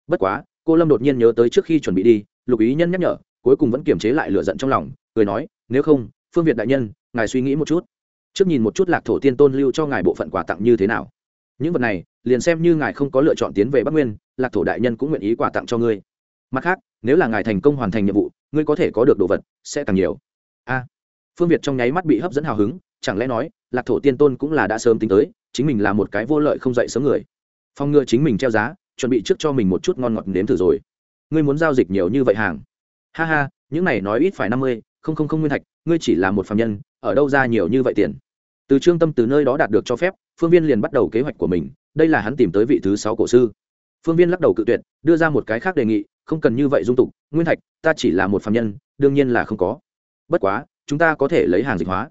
Bất quá, cô lâm đột nhiên nhớ tới trước khi chuẩn bị đi, lục ý nhân nhắc nhở, cuối cùng vẫn kiềm chế lại lửa giận trong lòng, cười nói, nếu không, phương việt đại nhân, ngài suy nghĩ một chút. Trước nhìn một chút lạc thổ tiên tôn lưu cho ngài bộ phận quà tặng như thế nào những vật này, liền xem như ngài không có lựa chọn tiến về bắc nguyên, lạc thổ đại nhân cũng nguyện ý quà tặng cho ngươi. Mặt khác, nếu là ngài thành công hoàn thành nhiệm vụ, ngươi có thể có được đồ vật, sẽ càng nhiều. A. Phương việt trong nháy mắt bị hấp dẫn hào hứng, chẳng lẽ nói, lạc thổ tiên tôn cũng là đã sớm tính tới, chính mình là một cái vô lợi không dậy sớm người. Phong ngừa chính mình treo giá, chuẩn bị trước cho mình một chút ngon ngọt nếm thử rồi. Ngươi muốn giao dịch nhiều như vậy hàng? Ha ha, những này nói ít phải năm mươi, không không không nguyên thạch, ngươi chỉ là một phạm nhân, ở đâu ra nhiều như vậy tiền? Từ trương tâm từ nơi đó đạt được cho phép phương viên liền bắt đầu kế hoạch của mình, đây là hắn tìm tới vị thứ sáu cổ sư. Phương viên lắc đầu cự tuyệt, đưa ra một cái khác đề nghị, không cần như vậy dung tục, nguyên thạch, ta chỉ là một phạm nhân, đương nhiên là không có. Bất quá, chúng ta có thể lấy hàng dịch hóa.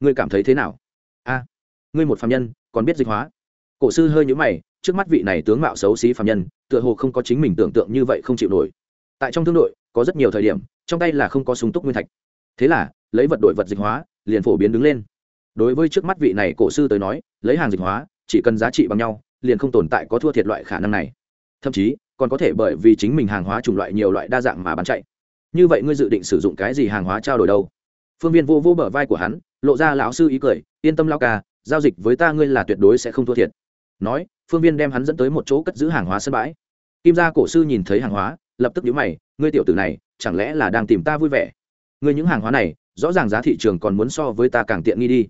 Ngươi cảm thấy thế nào? A, ngươi một phạm nhân, còn biết dịch hóa? Cổ sư hơi nhũ mày, trước mắt vị này tướng mạo xấu xí phạm nhân, tựa hồ không có chính mình tưởng tượng như vậy không chịu nổi. Tại trong thương đội, có rất nhiều thời điểm, trong tay là không có súng túc nguyên thạch. Thế là, lấy vật đổi vật dịch hóa, liền phổ biến đứng lên đối với trước mắt vị này cổ sư tới nói, lấy hàng dịch hóa, chỉ cần giá trị bằng nhau, liền không tồn tại có thua thiệt loại khả năng này. Thậm chí, còn có thể bởi vì chính mình hàng hóa chủng loại nhiều loại đa dạng mà bán chạy. Như vậy ngươi dự định sử dụng cái gì hàng hóa trao đổi đâu? Phương viên vô vô bờ vai của hắn, lộ ra lão sư ý cười, yên tâm lao ca, giao dịch với ta ngươi là tuyệt đối sẽ không thua thiệt. Nói, phương viên đem hắn dẫn tới một chỗ cất giữ hàng hóa sân bãi. Kim gia cổ sư nhìn thấy hàng hóa, lập tức nhíu mày, ngươi tiểu tử này, chẳng lẽ là đang tìm ta vui vẻ? Ngươi những hàng hóa này, rõ ràng giá thị trường còn muốn so với ta càng tiện nghi đi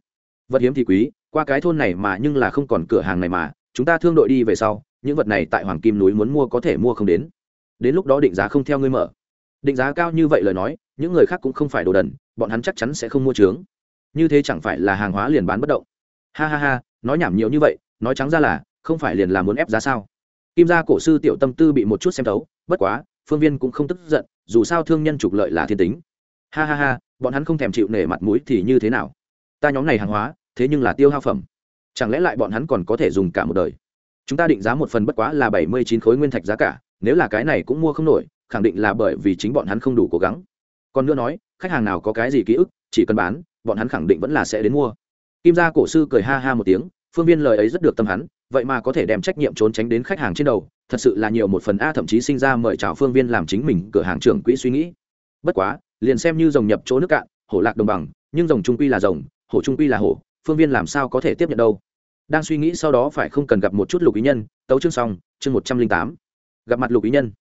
vật hiếm thì quý, qua cái thôn này mà nhưng là không còn cửa hàng này mà, chúng ta thương đội đi về sau, những vật này tại hoàng kim núi muốn mua có thể mua không đến. Đến lúc đó định giá không theo ngươi mở. Định giá cao như vậy lời nói, những người khác cũng không phải đồ đần, bọn hắn chắc chắn sẽ không mua trướng. Như thế chẳng phải là hàng hóa liền bán bất động. Ha ha ha, nói nhảm nhiều như vậy, nói trắng ra là, không phải liền là muốn ép giá sao? Kim gia cổ sư tiểu tâm tư bị một chút xem thấu, bất quá, phương viên cũng không tức giận, dù sao thương nhân trục lợi là thiên tính. Ha ha ha, bọn hắn không thèm chịu nể mặt mũi thì như thế nào? Ta nhóm này hàng hóa, thế nhưng là tiêu hao phẩm. Chẳng lẽ lại bọn hắn còn có thể dùng cả một đời? Chúng ta định giá một phần bất quá là bảy mươi chín khối nguyên thạch giá cả, nếu là cái này cũng mua không nổi, khẳng định là bởi vì chính bọn hắn không đủ cố gắng. Còn nữa nói, khách hàng nào có cái gì ký ức, chỉ cần bán, bọn hắn khẳng định vẫn là sẽ đến mua. Kim gia cổ sư cười ha ha một tiếng, phương viên lời ấy rất được tâm hắn, vậy mà có thể đem trách nhiệm trốn tránh đến khách hàng trên đầu, thật sự là nhiều một phần a thậm chí sinh ra mời chào phương viên làm chính mình, cửa hàng trưởng quỹ suy nghĩ. Bất quá, liền xem như rồng nhập chỗ nước cạn, hổ lạc đồng bằng, nhưng rồng trung quy là rồng hổ trung quy là hổ, phương viên làm sao có thể tiếp nhận đâu. Đang suy nghĩ sau đó phải không cần gặp một chút lục ý nhân, tấu chương xong, chương một trăm linh tám. Gặp mặt lục ý nhân.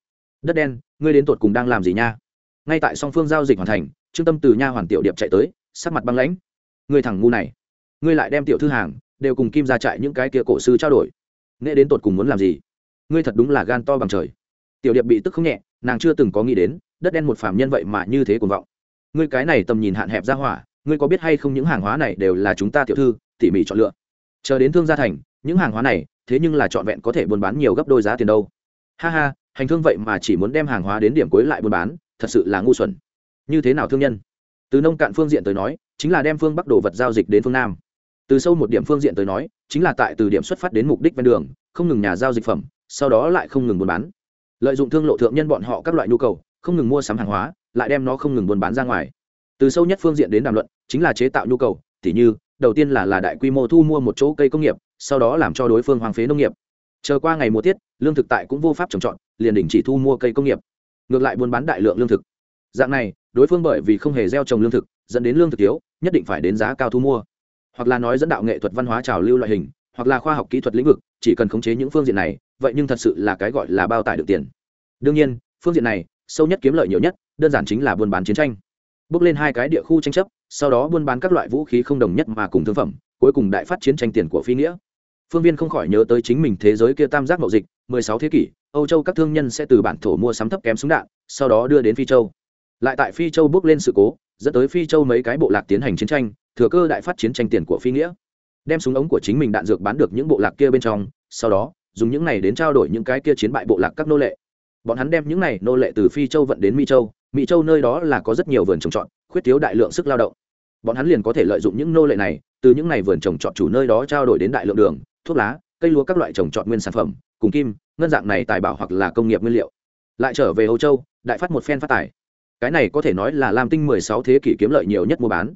Đất đen, ngươi đến tột cùng đang làm gì nha? Ngay tại song phương giao dịch hoàn thành, trương tâm từ nha hoàn tiểu điệp chạy tới, sắc mặt băng lãnh. Ngươi thằng ngu này. Ngươi lại đem tiểu thư hàng, đều cùng kim ra chạy những cái kia cổ sư trao đổi. Nghệ đến tột cùng muốn làm gì? Ngươi thật đúng là gan to bằng trời. Tiểu điệp bị tức không nhẹ, nàng chưa từng có nghĩ đến, đất đen một phàm nhân vậy mà như thế cuồng vọng. Ngươi cái này tầm nhìn hạn hẹp ra hỏa ngươi có biết hay không những hàng hóa này đều là chúng ta tiểu thư, tỉ mỉ chọn lựa? Chờ đến thương gia thành, những hàng hóa này, thế nhưng là trọn vẹn có thể buôn bán nhiều gấp đôi giá tiền đâu. Ha ha, hành thương vậy mà chỉ muốn đem hàng hóa đến điểm cuối lại buôn bán, thật sự là ngu xuẩn. Như thế nào thương nhân? Từ nông cạn phương diện tới nói, chính là đem phương bắc đồ vật giao dịch đến phương nam. Từ sâu một điểm phương diện tới nói, chính là tại từ điểm xuất phát đến mục đích ven đường, không ngừng nhà giao dịch phẩm, sau đó lại không ngừng buôn bán. Lợi dụng thương lộ thượng nhân bọn họ các loại nhu cầu, không ngừng mua sắm hàng hóa, lại đem nó không ngừng buôn bán ra ngoài từ sâu nhất phương diện đến đàm luận, chính là chế tạo nhu cầu, tỉ như, đầu tiên là là đại quy mô thu mua một chỗ cây công nghiệp, sau đó làm cho đối phương hoang phế nông nghiệp. Chờ qua ngày mùa tiết, lương thực tại cũng vô pháp trồng trọt, liền đình chỉ thu mua cây công nghiệp. Ngược lại buôn bán đại lượng lương thực. Dạng này, đối phương bởi vì không hề gieo trồng lương thực, dẫn đến lương thực thiếu, nhất định phải đến giá cao thu mua. Hoặc là nói dẫn đạo nghệ thuật văn hóa trào lưu loại hình, hoặc là khoa học kỹ thuật lĩnh vực, chỉ cần khống chế những phương diện này, vậy nhưng thật sự là cái gọi là bao tải được tiền. Đương nhiên, phương diện này, sâu nhất kiếm lợi nhiều nhất, đơn giản chính là buôn bán chiến tranh bước lên hai cái địa khu tranh chấp, sau đó buôn bán các loại vũ khí không đồng nhất mà cùng thương phẩm, cuối cùng đại phát chiến tranh tiền của phi nghĩa. Phương viên không khỏi nhớ tới chính mình thế giới kia tam giác mậu dịch 16 thế kỷ, âu châu các thương nhân sẽ từ bản thổ mua sắm thấp kém súng đạn, sau đó đưa đến phi châu. Lại tại phi châu bước lên sự cố, dẫn tới phi châu mấy cái bộ lạc tiến hành chiến tranh, thừa cơ đại phát chiến tranh tiền của phi nghĩa. Đem súng ống của chính mình đạn dược bán được những bộ lạc kia bên trong, sau đó, dùng những này đến trao đổi những cái kia chiến bại bộ lạc các nô lệ. Bọn hắn đem những này nô lệ từ phi châu vận đến mỹ châu mỹ châu nơi đó là có rất nhiều vườn trồng trọt, khuyết thiếu đại lượng sức lao động. Bọn hắn liền có thể lợi dụng những nô lệ này, từ những này vườn trồng trọt chủ nơi đó trao đổi đến đại lượng đường, thuốc lá, cây lúa các loại trồng trọt nguyên sản phẩm, cùng kim, ngân dạng này tài bảo hoặc là công nghiệp nguyên liệu. Lại trở về âu châu, đại phát một phen phát tài. Cái này có thể nói là làm tinh mười sáu thế kỷ kiếm lợi nhiều nhất mua bán.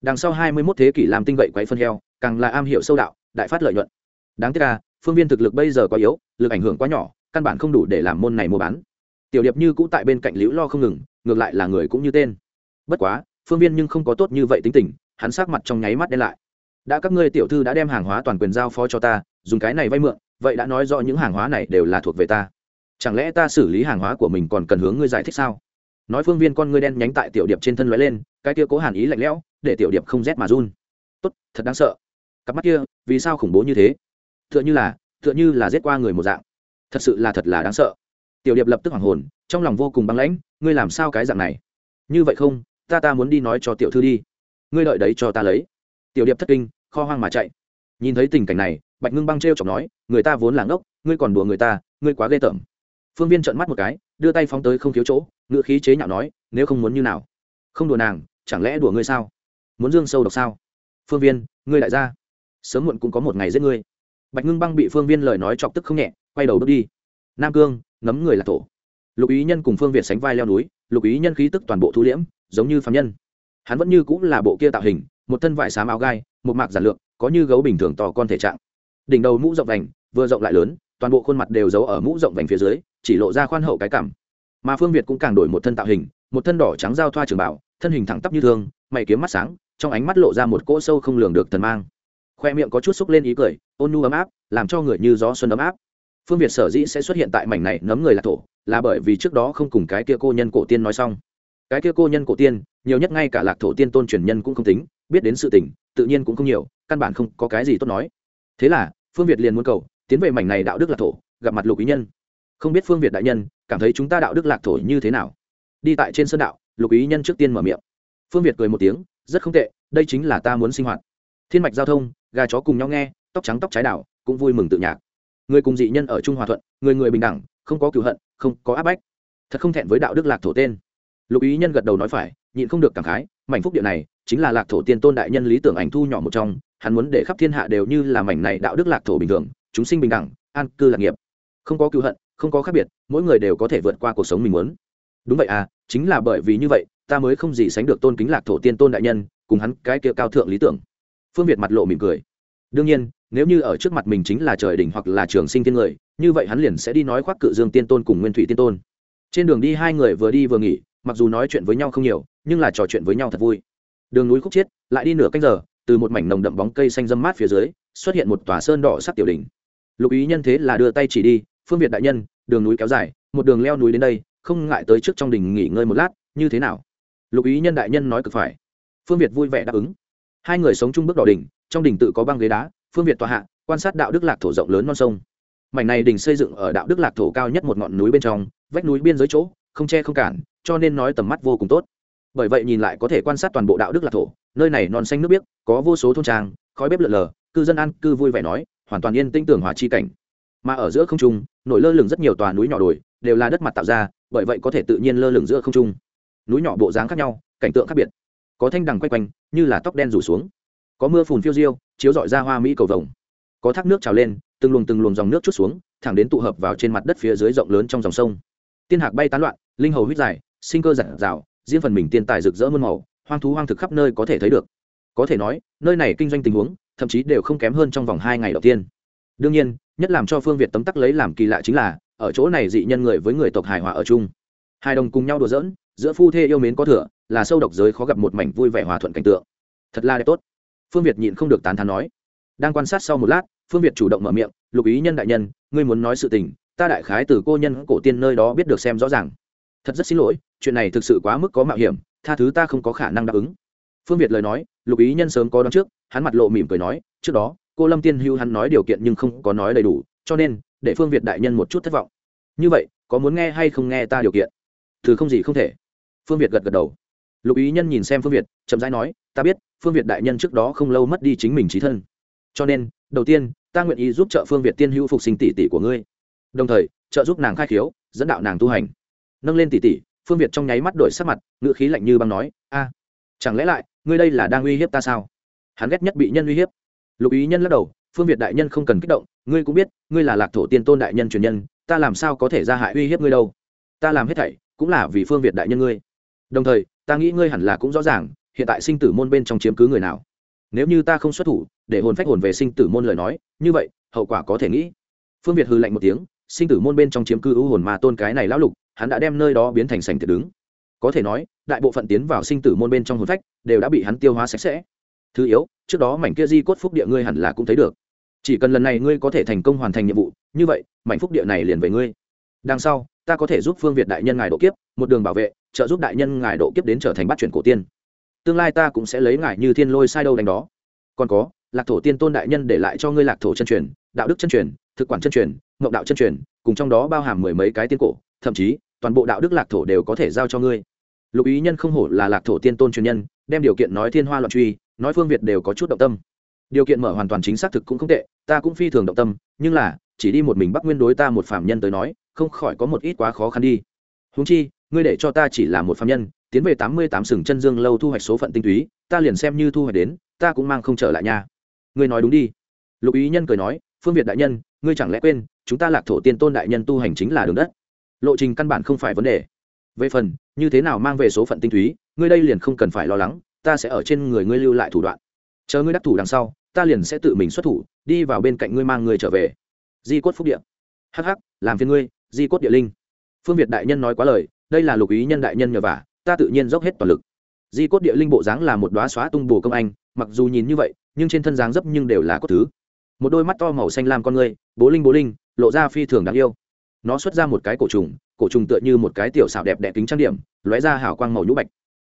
Đằng sau hai mươi mốt thế kỷ làm tinh vậy quấy phân heo, càng là am hiểu sâu đạo, đại phát lợi nhuận. Đáng tiếc là, phương viên thực lực bây giờ quá yếu, lực ảnh hưởng quá nhỏ, căn bản không đủ để làm môn này mua bán. Tiểu điệp như cũ tại bên cạnh liễu lo không ngừng ngược lại là người cũng như tên. Bất quá, phương viên nhưng không có tốt như vậy tính tình, hắn sát mặt trong nháy mắt đen lại. Đã các ngươi tiểu thư đã đem hàng hóa toàn quyền giao phó cho ta, dùng cái này vay mượn, vậy đã nói rõ những hàng hóa này đều là thuộc về ta. Chẳng lẽ ta xử lý hàng hóa của mình còn cần hướng ngươi giải thích sao? Nói phương viên con ngươi đen nhánh tại tiểu điệp trên thân lóe lên, cái kia cố hàn ý lạnh lẽo, để tiểu điệp không rét mà run. Tốt, thật đáng sợ. Cặp mắt kia, vì sao khủng bố như thế? T h ư ợ n h ư là t h ư ợ n h ư là giết qua người một dạng. Thật sự là thật là đáng sợ. Tiểu điệp lập tức hoảng hồn, trong lòng vô cùng băng lãnh ngươi làm sao cái dạng này? Như vậy không, ta ta muốn đi nói cho tiểu thư đi. Ngươi đợi đấy cho ta lấy. Tiểu điệp thất kinh, kho hoang mà chạy. Nhìn thấy tình cảnh này, bạch ngưng băng t r e o chọc nói, người ta vốn là ngốc, ngươi còn đùa người ta, ngươi quá ghê tởm. Phương viên trợn mắt một cái, đưa tay phóng tới không thiếu chỗ ngựa khí chế nhạo nói, nếu không muốn như nào? Không đùa nàng, chẳng lẽ đùa ngươi sao? Muốn dương sâu độc sao? Phương viên, ngươi lại ra sớm muộn cũng có một ngày giết ngươi. Bạch ngưng băng bị phương viên lời nói chọc tức không nhẹ, quay đầu bước đi. Nam cương nấm người là tổ lục ý nhân cùng phương việt sánh vai leo núi, lục ý nhân khí tức toàn bộ thu liễm, giống như phạm nhân. Hắn vẫn như cũng là bộ kia tạo hình, một thân vải xám áo gai, một mạc giản lượng có như gấu bình thường to con thể trạng. Đỉnh đầu mũ rộng vành, vừa rộng lại lớn, toàn bộ khuôn mặt đều giấu ở mũ rộng vành phía dưới, chỉ lộ ra khoan hậu cái cảm. Mà phương việt cũng càng đổi một thân tạo hình, một thân đỏ trắng giao thoa trường bảo, thân hình thẳng tắp như thương, mày kiếm mắt sáng, trong ánh mắt lộ ra một cỗ sâu không lường được thần mang. Khoe miệng có chút xúc lên ý cười, ôn nu ấm áp, làm cho người như gió xuân ấm áp phương việt sở dĩ sẽ xuất hiện tại mảnh này nấm người là thổ, là bởi vì trước đó không cùng cái kia cô nhân cổ tiên nói xong. Cái kia cô nhân cổ tiên, nhiều nhất ngay cả lạc thổ tiên tôn truyền nhân cũng không tính, biết đến sự tình, tự nhiên cũng không nhiều, căn bản không có cái gì tốt nói. Thế là, phương việt liền muốn cầu, tiến về mảnh này đạo đức lạc thổ, gặp mặt lục ý nhân. Không biết phương việt đại nhân, cảm thấy chúng ta đạo đức lạc thổ như thế nào? Đi tại trên sơn đạo, lục ý nhân trước tiên mở miệng. Phương việt cười một tiếng, rất không tệ, đây chính là ta muốn sinh hoạt. Thiên mạch giao thông, gà chó cùng nhau nghe, tóc trắng tóc trái đảo, cũng vui mừng tự nhạc người cùng dị nhân ở trung hòa thuận, người người bình đẳng, không có cựu hận, không có áp bách. Thật không thẹn với đạo đức lạc thổ tên. Lục ý nhân gật đầu nói phải, nhịn không được cảm khái, mảnh phúc địa này chính là lạc thổ tiên tôn đại nhân lý tưởng ảnh thu nhỏ một trong, hắn muốn để khắp thiên hạ đều như là mảnh này đạo đức lạc thổ bình thường, chúng sinh bình đẳng, an cư lạc nghiệp. Không có cựu hận, không có khác biệt, mỗi người đều có thể vượt qua cuộc sống mình muốn. Đúng vậy à chính là bởi vì như vậy, ta mới không gì sánh được tôn kính lạc thổ tiên tôn đại nhân, cùng hắn cái kia cao thượng lý tưởng. Phương việt mặt lộ mỉm cười. Đương nhiên nếu như ở trước mặt mình chính là trời đỉnh hoặc là trường sinh thiên người, như vậy hắn liền sẽ đi nói khoác cự dương tiên tôn cùng nguyên thủy tiên tôn. Trên đường đi hai người vừa đi vừa nghỉ, mặc dù nói chuyện với nhau không nhiều, nhưng là trò chuyện với nhau thật vui. Đường núi khúc chiết, lại đi nửa canh giờ, từ một mảnh nồng đậm bóng cây xanh dâm mát phía dưới, xuất hiện một tòa sơn đỏ sắc tiểu đỉnh. Lục ý nhân thế là đưa tay chỉ đi, phương việt đại nhân, đường núi kéo dài, một đường leo núi đến đây, không ngại tới trước trong đỉnh nghỉ ngơi một lát, như thế nào? Lục ý nhân đại nhân nói cực phải. Phương việt vui vẻ đáp ứng. Hai người sống chung bước đỏ đỉnh, trong đỉnh tự có băng ghế đá phương việt tòa hạ, quan sát đạo đức lạc thổ rộng lớn non sông. Mảnh này đỉnh xây dựng ở đạo đức lạc thổ cao nhất một ngọn núi bên trong, vách núi biên giới chỗ, không che không cản, cho nên nói tầm mắt vô cùng tốt. Bởi vậy nhìn lại có thể quan sát toàn bộ đạo đức lạc thổ, nơi này non xanh nước biếc, có vô số thôn trang, khói bếp lợn lờ, cư dân ăn, cư vui vẻ nói, hoàn toàn yên tĩnh tưởng hòa chi cảnh. Mà ở giữa không trung, nổi lơ lửng rất nhiều tòa núi nhỏ đồi, đều là đất mặt tạo ra, bởi vậy có thể tự nhiên lơ lửng giữa không trung. Núi nhỏ bộ dáng khác nhau, cảnh tượng khác biệt. Có thanh đằng quay quanh, như là tóc đen rủ xuống có mưa phùn phiêu diêu, chiếu dọi ra hoa mỹ cầu vồng. Có thác nước trào lên, từng luồng từng luồng dòng nước chút xuống, thẳng đến tụ hợp vào trên mặt đất phía dưới rộng lớn trong dòng sông. Tiên hạc bay tán loạn, linh hầu huyết dài, sinh cơ giản rào riêng phần mình tiên tài rực rỡ muôn màu, hoang thú hoang thực khắp nơi có thể thấy được. Có thể nói, nơi này kinh doanh tình huống, thậm chí đều không kém hơn trong vòng hai ngày đầu tiên. Đương nhiên, nhất làm cho phương việt tấm tắc lấy làm kỳ lạ chính là, ở chỗ này dị nhân người với người tộc hài hòa ở chung. Hai đồng cùng nhau đùa giỡn, giữa phu thê yêu mến có thừa, là sâu độc giới khó gặp một mảnh vui vẻ hòa thuận cảnh tượng. Thật là đẹp tốt phương việt nhịn không được tán thán nói. Đang quan sát sau một lát, phương việt chủ động mở miệng, lục ý nhân đại nhân, ngươi muốn nói sự tình, ta đại khái từ cô nhân cổ tiên nơi đó biết được xem rõ ràng. Thật rất xin lỗi, chuyện này thực sự quá mức có mạo hiểm, tha thứ ta không có khả năng đáp ứng. Phương việt lời nói, lục ý nhân sớm có đón trước, hắn mặt lộ mỉm cười nói, trước đó, cô lâm tiên hưu hắn nói điều kiện nhưng không có nói đầy đủ, cho nên, để phương việt đại nhân một chút thất vọng. Như vậy, có muốn nghe hay không nghe ta điều kiện? Thứ không gì không thể. Phương việt gật gật đầu. Lục ý nhân nhìn xem phương việt, chậm rãi nói, ta biết phương việt đại nhân trước đó không lâu mất đi chính mình trí thân. Cho nên, đầu tiên, ta nguyện ý giúp trợ phương việt tiên hữu phục sinh tỷ tỷ của ngươi. Đồng thời, trợ giúp nàng khai khiếu, dẫn đạo nàng tu hành. Nâng lên tỷ tỷ, phương việt trong nháy mắt đổi sắc mặt ngựa khí lạnh như băng nói, a, chẳng lẽ lại, ngươi đây là đang uy hiếp ta sao? Hắn ghét nhất bị nhân uy hiếp. Lục ý nhân lắc đầu, phương việt đại nhân không cần kích động, ngươi cũng biết, ngươi là lạc thổ tiên tôn đại nhân truyền nhân, ta làm sao có thể ra hại uy hiếp ngươi đâu? Ta làm hết thảy, cũng là vì phương việt đại nhân ngươi. Đồng thời, ta nghĩ ngươi hẳn là cũng rõ ràng hiện tại sinh tử môn bên trong chiếm cứ người nào? Nếu như ta không xuất thủ, để hồn phách hồn về sinh tử môn lời nói, như vậy, hậu quả có thể nghĩ. Phương việt hư lạnh một tiếng, sinh tử môn bên trong chiếm cứ ưu hồn mà tôn cái này lão lục, hắn đã đem nơi đó biến thành sành tiệc đứng. Có thể nói, đại bộ phận tiến vào sinh tử môn bên trong hồn phách, đều đã bị hắn tiêu hóa sạch sẽ. Thứ yếu, trước đó mảnh kia di cốt phúc địa ngươi hẳn là cũng thấy được. Chỉ cần lần này ngươi có thể thành công hoàn thành nhiệm vụ, như vậy, mảnh phúc địa này liền về ngươi. Đằng sau, ta có thể giúp phương việt đại nhân ngài độ kiếp, một đường bảo vệ, trợ giúp đại nhân ngài độ kiếp đến trở thành bắt chuyển cổ tiên tương lai ta cũng sẽ lấy ngài như thiên lôi sai đâu đánh đó. Còn có, lạc thổ tiên tôn đại nhân để lại cho ngươi lạc thổ chân truyền, đạo đức chân truyền, thực quản chân truyền, ngộng đạo chân truyền, cùng trong đó bao hàm mười mấy cái tiên cổ, thậm chí, toàn bộ đạo đức lạc thổ đều có thể giao cho ngươi. Lục ý nhân không hổ là lạc thổ tiên tôn truyền nhân, đem điều kiện nói thiên hoa loạn truy, nói phương việt đều có chút động tâm. Điều kiện mở hoàn toàn chính xác thực cũng không tệ, ta cũng phi thường động tâm, nhưng là, chỉ đi một mình bắc nguyên đối ta một phạm nhân tới nói, không khỏi có một ít quá khó khăn đi. Húng chi, ngươi để cho ta chỉ là một phạm nhân tiến về tám mươi tám sừng chân dương lâu thu hoạch số phận tinh túy, ta liền xem như thu hoạch đến, ta cũng mang không trở lại nha. Ngươi nói đúng đi. Lục ý nhân cười nói, phương việt đại nhân, ngươi chẳng lẽ quên, chúng ta lạc thổ tiên tôn đại nhân tu hành chính là đường đất. Lộ trình căn bản không phải vấn đề. Về phần, như thế nào mang về số phận tinh túy, ngươi đây liền không cần phải lo lắng, ta sẽ ở trên người ngươi lưu lại thủ đoạn. Chờ ngươi đắc thủ đằng sau, ta liền sẽ tự mình xuất thủ, đi vào bên cạnh ngươi mang người trở về. Di cốt phúc địa. Hh làm phiên ngươi, di cốt địa linh. Phương việt đại nhân nói quá lời, đây là lục ý nhân đại nhân nhờ vả ta tự nhiên dốc hết toàn lực. Di cốt địa linh bộ dáng là một đoá xóa tung bồ công anh, mặc dù nhìn như vậy, nhưng trên thân dáng dấp nhưng đều là cốt thứ. Một đôi mắt to màu xanh lam con ngươi, bố linh bố linh, lộ ra phi thường đáng yêu. Nó xuất ra một cái cổ trùng cổ trùng tựa như một cái tiểu xảo đẹp đẽ kính trang điểm, lóe ra hào quang màu nhũ bạch.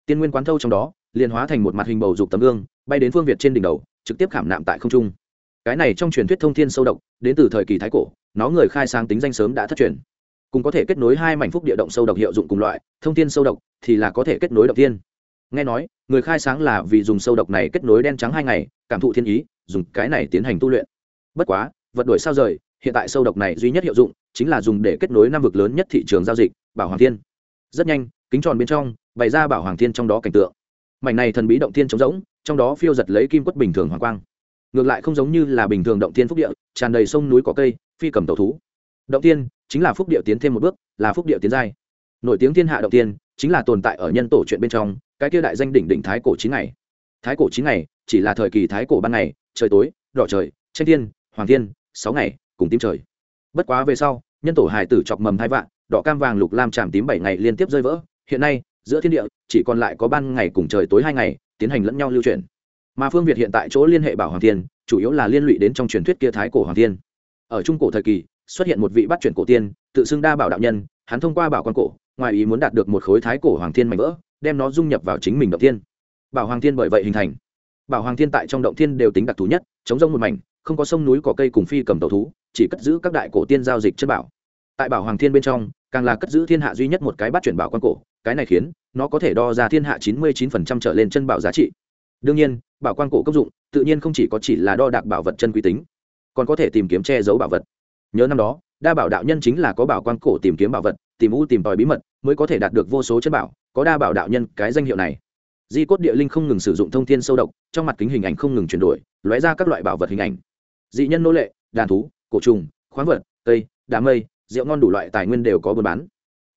Tiên nguyên quán thâu trong đó, liền hóa thành một mặt hình bầu dục tấm gương, bay đến phương việt trên đỉnh đầu, trực tiếp khảm nạm tại không trung. Cái này trong truyền thuyết thông thiên sâu độc, đến từ thời kỳ thái cổ, nó người khai sáng tính danh sớm đã thất truyền cùng có thể kết nối hai mảnh phúc địa động sâu độc hiệu dụng cùng loại, thông thiên sâu độc thì là có thể kết nối động tiên. Nghe nói, người khai sáng là vì dùng sâu độc này kết nối đen trắng hai ngày, cảm thụ thiên ý, dùng cái này tiến hành tu luyện. Bất quá, vật đổi sao rời, hiện tại sâu độc này duy nhất hiệu dụng chính là dùng để kết nối năm vực lớn nhất thị trường giao dịch, bảo hoàng thiên. Rất nhanh, kính tròn bên trong, bày ra bảo hoàng thiên trong đó cảnh tượng. Mảnh này thần bí động thiên trống rỗng, trong đó phiêu giật lấy kim quất bình thường hoàng quang. Ngược lại không giống như là bình thường động thiên phúc địa, tràn đầy sông núi có cây, phi cầm tàu thú động tiên chính là phúc địa tiến thêm một bước, là phúc địa tiến giai. Nổi tiếng thiên hạ động tiên chính là tồn tại ở nhân tổ chuyện bên trong, cái kia đại danh đỉnh đỉnh thái cổ chín ngày. Thái cổ chín ngày chỉ là thời kỳ thái cổ ban ngày, trời tối, đỏ trời, tranh thiên, hoàng thiên, sáu ngày, cùng tím trời. Bất quá về sau, nhân tổ hài tử chọc mầm hai vạn, đỏ cam vàng lục lam tràm tím bảy ngày liên tiếp rơi vỡ. Hiện nay, giữa thiên địa, chỉ còn lại có ban ngày cùng trời tối hai ngày tiến hành lẫn nhau lưu truyền mà phương việt hiện tại chỗ liên hệ bảo hoàng thiên, chủ yếu là liên lụy đến trong truyền thuyết kia thái cổ hoàng thiên. Ở trung cổ thời kỳ xuất hiện một vị bắt chuyển cổ tiên, tự xưng đa bảo đạo nhân, hắn thông qua bảo quan cổ, ngoài ý muốn đạt được một khối thái cổ hoàng thiên mạnh vỡ, đem nó dung nhập vào chính mình động thiên. Bảo hoàng thiên bởi vậy hình thành. Bảo hoàng thiên tại trong động thiên đều tính đặc thù nhất, chống rông một mảnh, không có sông núi có cây cùng phi cầm tàu thú, chỉ cất giữ các đại cổ tiên giao dịch chất bảo. Tại bảo hoàng thiên bên trong, càng là cất giữ thiên hạ duy nhất một cái bắt chuyển bảo quan cổ, cái này khiến nó có thể đo ra thiên hạ chín mươi chín phần trăm trở lên chân bảo giá trị. Đương nhiên, bảo quan cổ công dụng, tự nhiên không chỉ có chỉ là đo đạc bảo vật chân quý tính, còn có thể tìm kiếm che giấu bảo vật nhớ năm đó, đa bảo đạo nhân chính là có bảo quan cổ tìm kiếm bảo vật, tìm u tìm tòi bí mật mới có thể đạt được vô số chân bảo, có đa bảo đạo nhân cái danh hiệu này. Di cốt địa linh không ngừng sử dụng thông thiên sâu độc, trong mặt kính hình ảnh không ngừng chuyển đổi, lóe ra các loại bảo vật hình ảnh. Dị nhân nô lệ, đàn thú, cổ trùng, khoáng vật, cây đá mây, rượu ngon đủ loại tài nguyên đều có buôn bán.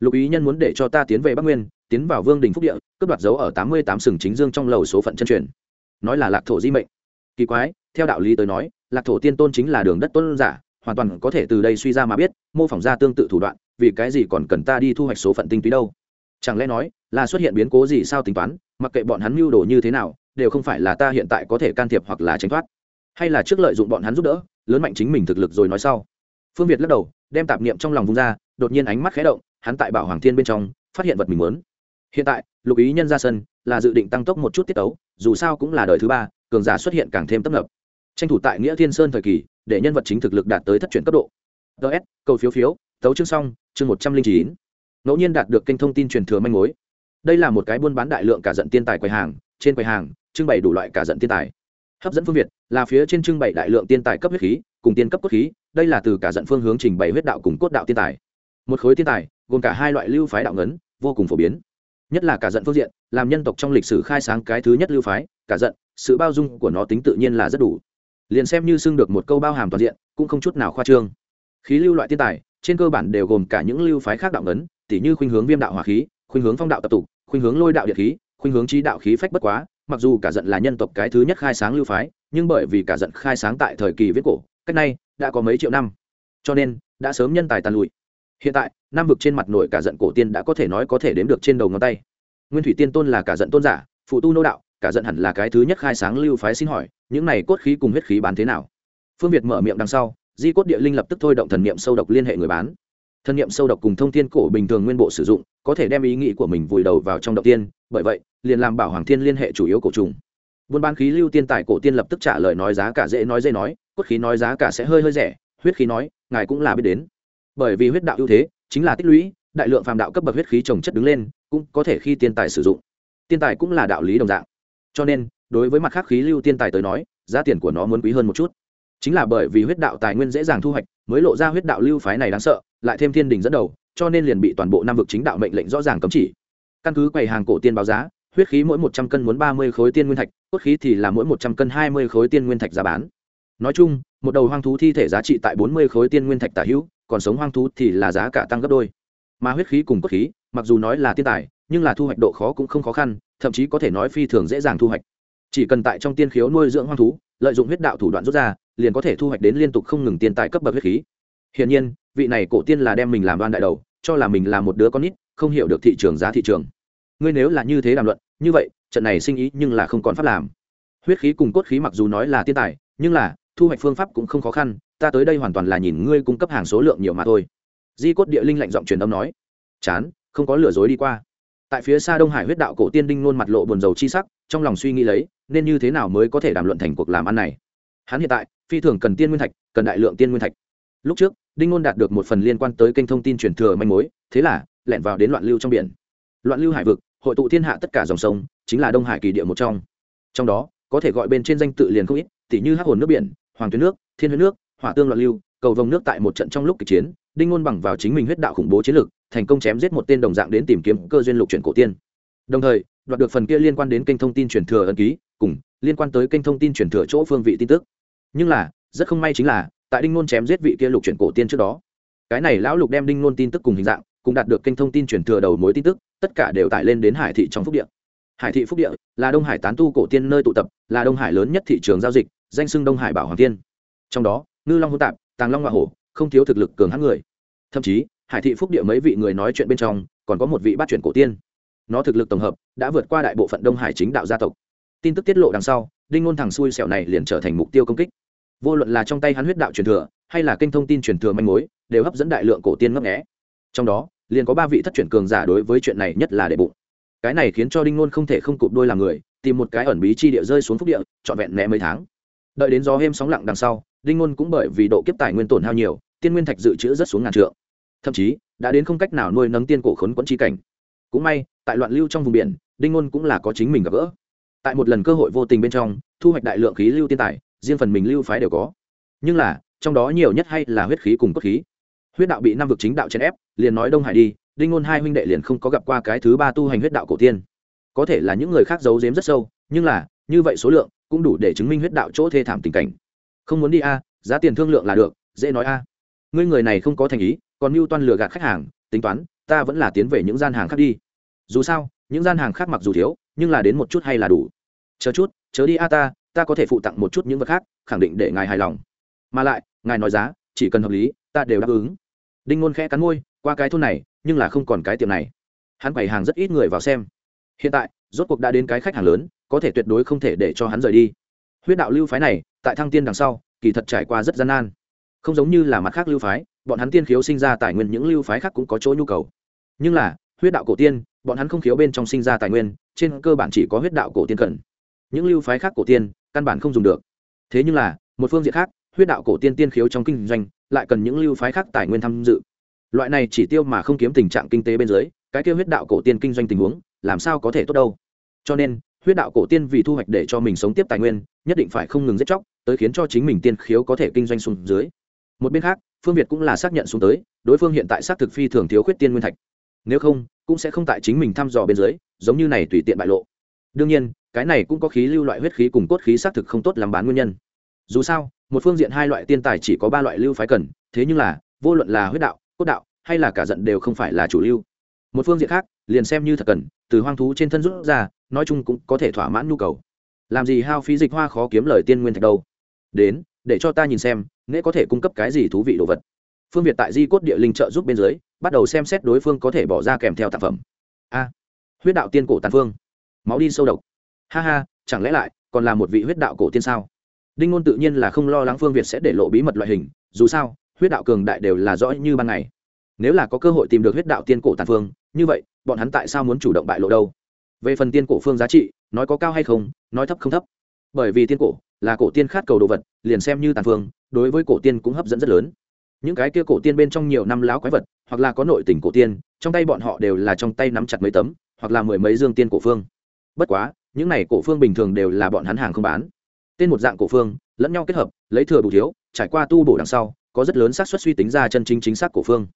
Lục ý nhân muốn để cho ta tiến về bắc nguyên, tiến vào vương đình phúc địa, cướp đoạt dấu ở tám mươi tám sừng chính dương trong lầu số phận chân truyền. Nói là lạc thổ di mệnh. Kỳ quái, theo đạo lý tới nói, lạc thổ tiên tôn chính là đường đất tôn giả hoàn toàn có thể từ đây suy ra mà biết, mô phỏng ra tương tự thủ đoạn, vì cái gì còn cần ta đi thu hoạch số phận tinh túy đâu? Chẳng lẽ nói, là xuất hiện biến cố gì sao tính toán, mặc kệ bọn hắn mưu đồ như thế nào, đều không phải là ta hiện tại có thể can thiệp hoặc là tránh thoát. Hay là trước lợi dụng bọn hắn giúp đỡ, lớn mạnh chính mình thực lực rồi nói sau. Phương việt lắc đầu, đem tạp niệm trong lòng vung ra, đột nhiên ánh mắt khé động, hắn tại bảo hoàng thiên bên trong, phát hiện vật mình muốn. Hiện tại, lục ý nhân ra sân, là dự định tăng tốc một chút tiết tấu, dù sao cũng là đời thứ ba, cường giả xuất hiện càng thêm tấp nập. Tranh thủ tại nghĩa thiên sơn thời kỳ để nhân vật chính thực lực đạt tới thất chuyển cấp độ. Ts cầu phiếu phiếu tấu chương xong, chương một trăm linh chín. Ngẫu nhiên đạt được kênh thông tin truyền thừa manh mối. Đây là một cái buôn bán đại lượng cả dận tiên tài quầy hàng, trên quầy hàng, trưng bày đủ loại cả dận tiên tài. Hấp dẫn phương việt, là phía trên trưng bày đại lượng tiên tài cấp huyết khí, cùng tiên cấp cốt khí, đây là từ cả dận phương hướng trình bày huyết đạo cùng cốt đạo tiên tài. Một khối tiên tài, gồm cả hai loại lưu phái đạo ngấn, vô cùng phổ biến. Nhất là cả giận phương diện, làm nhân tộc trong lịch sử khai sáng cái thứ nhất lưu phái, cả giận, sự bao dung của nó tính tự nhiên là rất đủ liền xem như xưng được một câu bao hàm toàn diện, cũng không chút nào khoa trương. Khí lưu loại tiên tài, trên cơ bản đều gồm cả những lưu phái khác đạo ngấn, tỉ như khuynh hướng viêm đạo hỏa khí, khuynh hướng phong đạo tập tục, khuynh hướng lôi đạo địa khí, khuynh hướng trí đạo khí phách bất quá, mặc dù cả giận là nhân tộc cái thứ nhất khai sáng lưu phái, nhưng bởi vì cả giận khai sáng tại thời kỳ viết cổ, cách nay đã có mấy triệu năm. Cho nên, đã sớm nhân tài tàn lụi. Hiện tại nam vực trên mặt nội cả giận cổ tiên đã có thể nói có thể đếm được trên đầu ngón tay. Nguyên thủy tiên tôn là cả giận tôn giả, phụ tu nô đạo cả giận hẳn là cái thứ nhất khai sáng lưu phái xin hỏi, những này cốt khí cùng huyết khí bán thế nào? Phương việt mở miệng đằng sau, di cốt địa linh lập tức thôi động thần niệm sâu độc liên hệ người bán. Thần niệm sâu độc cùng thông thiên cổ bình thường nguyên bộ sử dụng, có thể đem ý nghĩ của mình vùi đầu vào trong động tiên, bởi vậy, liền làm bảo hoàng thiên liên hệ chủ yếu cổ trùng. Buôn bán khí lưu tiên tài cổ tiên lập tức trả lời nói giá cả dễ nói dễ nói, cốt khí nói giá cả sẽ hơi hơi rẻ, huyết khí nói, ngài cũng là biết đến. Bởi vì huyết đạo ưu thế, chính là tích lũy, đại lượng phàm đạo cấp bậc huyết khí trồng chất đứng lên, cũng có thể khi tiên tài sử dụng. Tiên tài cũng là đạo lý đồng dạng cho nên, đối với mặt khác khí lưu tiên tài tới nói, giá tiền của nó muốn quý hơn một chút. Chính là bởi vì huyết đạo tài nguyên dễ dàng thu hoạch, mới lộ ra huyết đạo lưu phái này đáng sợ, lại thêm thiên đình dẫn đầu, cho nên liền bị toàn bộ năm vực chính đạo mệnh lệnh rõ ràng cấm chỉ. Căn cứ quầy hàng cổ tiên báo giá, huyết khí mỗi một trăm cân muốn ba mươi khối tiên nguyên thạch, cốt khí thì là mỗi một trăm cân hai mươi khối tiên nguyên thạch giá bán. Nói chung, một đầu hoang thú thi thể giá trị tại bốn mươi khối tiên nguyên thạch tả hữu, còn sống hoang thú thì là giá cả tăng gấp đôi. Mà huyết khí cùng cốt khí, mặc dù nói là tiên tài nhưng là thu hoạch độ khó cũng không khó khăn, thậm chí có thể nói phi thường dễ dàng thu hoạch. Chỉ cần tại trong tiên khiếu nuôi dưỡng hoang thú, lợi dụng huyết đạo thủ đoạn rút ra, liền có thể thu hoạch đến liên tục không ngừng tiên tài cấp bậc huyết khí. Hiển nhiên, vị này cổ tiên là đem mình làm đoan đại đầu, cho là mình là một đứa con nít, không hiểu được thị trường giá thị trường. Ngươi nếu là như thế đàm luận, như vậy, trận này sinh ý nhưng là không còn pháp làm. Huyết khí cùng cốt khí mặc dù nói là tiên tài, nhưng là, thu hoạch phương pháp cũng không khó khăn, ta tới đây hoàn toàn là nhìn ngươi cung cấp hàng số lượng nhiều mà thôi. Di cốt địa linh lạnh giọng truyền âm nói. Chán, không có lừa dối đi qua tại phía xa đông hải huyết đạo cổ tiên đinh nôn mặt lộ buồn dầu chi sắc, trong lòng suy nghĩ lấy, nên như thế nào mới có thể đàm luận thành cuộc làm ăn này? Hắn hiện tại, phi thường cần tiên nguyên thạch, cần đại lượng tiên nguyên thạch. Lúc trước, đinh nôn đạt được một phần liên quan tới kênh thông tin truyền thừa manh mối, thế là, lẻn vào đến loạn lưu trong biển. Loạn lưu hải vực, hội tụ thiên hạ tất cả dòng sông, chính là đông hải kỳ địa một trong. Trong đó, có thể gọi bên trên danh tự liền không ít, tỉ như hắc hồn nước biển, hoàng tuyến nước, thiên huyết nước, hỏa tương loạn lưu, cầu vồng nước tại một trận trong lúc kịch chiến, đinh ngôn bằng vào chính mình huyết đạo khủng bố chiến lược thành công chém giết một tên đồng dạng đến tìm kiếm cơ duyên lục chuyển cổ tiên. Đồng thời, đoạt được phần kia liên quan đến kênh thông tin truyền thừa ấn ký, cùng liên quan tới kênh thông tin truyền thừa chỗ phương vị tin tức. Nhưng là, rất không may chính là, tại đinh nôn chém giết vị kia lục chuyển cổ tiên trước đó, cái này lão lục đem đinh nôn tin tức cùng hình dạng cùng đạt được kênh thông tin truyền thừa đầu mối tin tức, tất cả đều tải lên đến hải thị trong phúc địa. Hải thị phúc địa là đông hải tán tu cổ tiên nơi tụ tập, là đông hải lớn nhất thị trường giao dịch, danh sưng đông hải bảo hoàng tiên. Trong đó, ngư long hỗn tạp, tàng long hoa hổ, không thiếu thực lực cường hãn người. Thậm chí hải thị phúc địa mấy vị người nói chuyện bên trong, còn có một vị bát chuyển cổ tiên. Nó thực lực tổng hợp đã vượt qua đại bộ phận đông hải chính đạo gia tộc. Tin tức tiết lộ đằng sau, đinh ngôn thằng xui xẻo này liền trở thành mục tiêu công kích. Vô luận là trong tay hắn huyết đạo truyền thừa, hay là kênh thông tin truyền thừa manh mối, đều hấp dẫn đại lượng cổ tiên ngấp nghé. Trong đó, liền có ba vị thất truyền cường giả đối với chuyện này nhất là đệ bụng. Cái này khiến cho đinh ngôn không thể không cụp đôi làm người, tìm một cái ẩn bí chi địa rơi xuống phúc địa, trọn vẹn né mấy tháng. Đợi đến gió êm sóng lặng đằng sau, đinh ngôn cũng bởi vì độ kiếp tài nguyên tổn hao nhiều, tiên nguyên thạch dự trữ rất xuống ngàn trượng thậm chí đã đến không cách nào nuôi nấng tiên cổ khốn quẫn chi cảnh. Cũng may, tại loạn lưu trong vùng biển, đinh ngôn cũng là có chính mình gặp gỡ. Tại một lần cơ hội vô tình bên trong, thu hoạch đại lượng khí lưu tiên tài, riêng phần mình lưu phái đều có. Nhưng là, trong đó nhiều nhất hay là huyết khí cùng cốt khí. Huyết đạo bị năm vực chính đạo chèn ép, liền nói đông hải đi, đinh ngôn hai huynh đệ liền không có gặp qua cái thứ ba tu hành huyết đạo cổ tiên. Có thể là những người khác giấu giếm rất sâu, nhưng là, như vậy số lượng cũng đủ để chứng minh huyết đạo chỗ thê thảm tình cảnh. Không muốn đi a, giá tiền thương lượng là được, dễ nói a. Ngươi người này không có thành ý còn mưu toan lừa gạt khách hàng, tính toán, ta vẫn là tiến về những gian hàng khác đi. Dù sao, những gian hàng khác mặc dù thiếu, nhưng là đến một chút hay là đủ. Chờ chút, chớ đi a ta ta có thể phụ tặng một chút những vật khác, khẳng định để ngài hài lòng. Mà lại, ngài nói giá, chỉ cần hợp lý, ta đều đáp ứng. Đinh ngôn khẽ cắn môi, qua cái thôn này, nhưng là không còn cái tiệm này. Hắn bày hàng rất ít người vào xem. Hiện tại, rốt cuộc đã đến cái khách hàng lớn, có thể tuyệt đối không thể để cho hắn rời đi. Huyết đạo lưu phái này, tại thăng tiên đằng sau, kỳ thật trải qua rất gian nan. Không giống như là mặt khác lưu phái bọn hắn tiên khiếu sinh ra tài nguyên những lưu phái khác cũng có chỗ nhu cầu. Nhưng là, huyết đạo cổ tiên, bọn hắn không khiếu bên trong sinh ra tài nguyên, trên cơ bản chỉ có huyết đạo cổ tiên cần. Những lưu phái khác cổ tiên, căn bản không dùng được. Thế nhưng là, một phương diện khác, huyết đạo cổ tiên tiên khiếu trong kinh doanh, lại cần những lưu phái khác tài nguyên tham dự. Loại này chỉ tiêu mà không kiếm tình trạng kinh tế bên dưới, cái kêu huyết đạo cổ tiên kinh doanh tình huống, làm sao có thể tốt đâu? Cho nên, huyết đạo cổ tiên vì thu hoạch để cho mình sống tiếp tài nguyên, nhất định phải không ngừng giết chóc, tới khiến cho chính mình tiên khiếu có thể kinh doanh xuống dưới một bên khác, phương việt cũng là xác nhận xuống tới, đối phương hiện tại xác thực phi thường thiếu khuyết tiên nguyên thạch. Nếu không, cũng sẽ không tại chính mình thăm dò bên dưới, giống như này tùy tiện bại lộ. Đương nhiên, cái này cũng có khí lưu loại huyết khí cùng cốt khí xác thực không tốt làm bán nguyên nhân. Dù sao, một phương diện hai loại tiên tài chỉ có ba loại lưu phái cần, thế nhưng là, vô luận là huyết đạo, cốt đạo, hay là cả giận đều không phải là chủ lưu. Một phương diện khác, liền xem như thật cần, từ hoang thú trên thân rút ra, nói chung cũng có thể thỏa mãn nhu cầu. Làm gì hao phí dịch hoa khó kiếm lời tiên nguyên thạch đâu? Đến, để cho ta nhìn xem nễ có thể cung cấp cái gì thú vị đồ vật? Phương việt tại di cốt địa linh trợ giúp bên dưới, bắt đầu xem xét đối phương có thể bỏ ra kèm theo tác phẩm. A. Huyết đạo tiên cổ tàn phương. Máu đi sâu độc. Ha ha, chẳng lẽ lại còn là một vị huyết đạo cổ tiên sao? Đinh ngôn tự nhiên là không lo lắng phương việt sẽ để lộ bí mật loại hình, dù sao, huyết đạo cường đại đều là rõ như ban ngày. Nếu là có cơ hội tìm được huyết đạo tiên cổ tàn phương, như vậy, bọn hắn tại sao muốn chủ động bại lộ đâu? Về phần tiên cổ phương giá trị, nói có cao hay không, nói thấp không thấp. Bởi vì tiên cổ là cổ tiên khát cầu đồ vật, liền xem như tàn phương đối với cổ tiên cũng hấp dẫn rất lớn. Những cái kia cổ tiên bên trong nhiều năm láo quái vật, hoặc là có nội tình cổ tiên, trong tay bọn họ đều là trong tay nắm chặt mấy tấm, hoặc là mười mấy dương tiên cổ phương. Bất quá, những này cổ phương bình thường đều là bọn hắn hàng không bán. Tên một dạng cổ phương, lẫn nhau kết hợp, lấy thừa bù thiếu, trải qua tu bổ đằng sau, có rất lớn xác suất suy tính ra chân chính chính xác cổ phương.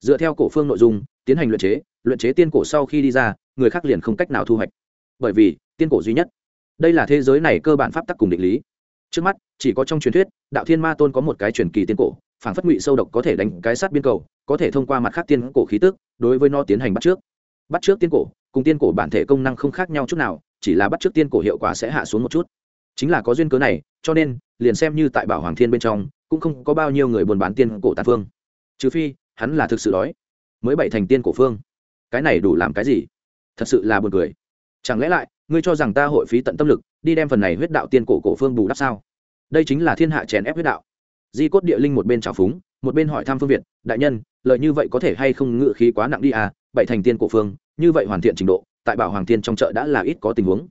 Dựa theo cổ phương nội dung, tiến hành luyện chế luyện chế tiên cổ sau khi đi ra, người khác liền không cách nào thu hoạch. Bởi vì, tiên cổ duy nhất. Đây là thế giới này cơ bản pháp tắc cùng định lý trước mắt, chỉ có trong truyền thuyết, đạo thiên ma tôn có một cái truyền kỳ tiên cổ phản phất ngụy sâu độc có thể đánh cái sát biên cầu, có thể thông qua mặt khác tiên cổ khí tức, đối với nó tiến hành bắt trước. Bắt trước tiên cổ, cùng tiên cổ bản thể công năng không khác nhau chút nào, chỉ là bắt trước tiên cổ hiệu quả sẽ hạ xuống một chút. Chính là có duyên cớ này, cho nên, liền xem như tại bảo hoàng thiên bên trong, cũng không có bao nhiêu người buôn bán tiên cổ tàn phương. Trừ phi, hắn là thực sự đói, mới bảy thành tiên cổ phương. Cái này đủ làm cái gì? Thật sự là buồn cười. Chẳng lẽ lại ngươi cho rằng ta hội phí tận tâm lực, đi đem phần này huyết đạo tiên cổ cổ phương bù đắp sao? Đây chính là thiên hạ chèn ép huyết đạo. Di cốt địa linh một bên trào phúng, một bên hỏi thăm phương việt, đại nhân, lợi như vậy có thể hay không ngự khí quá nặng đi à? Bảy thành tiên cổ phương, như vậy hoàn thiện trình độ, tại bảo hoàng tiên trong chợ đã là ít có tình huống.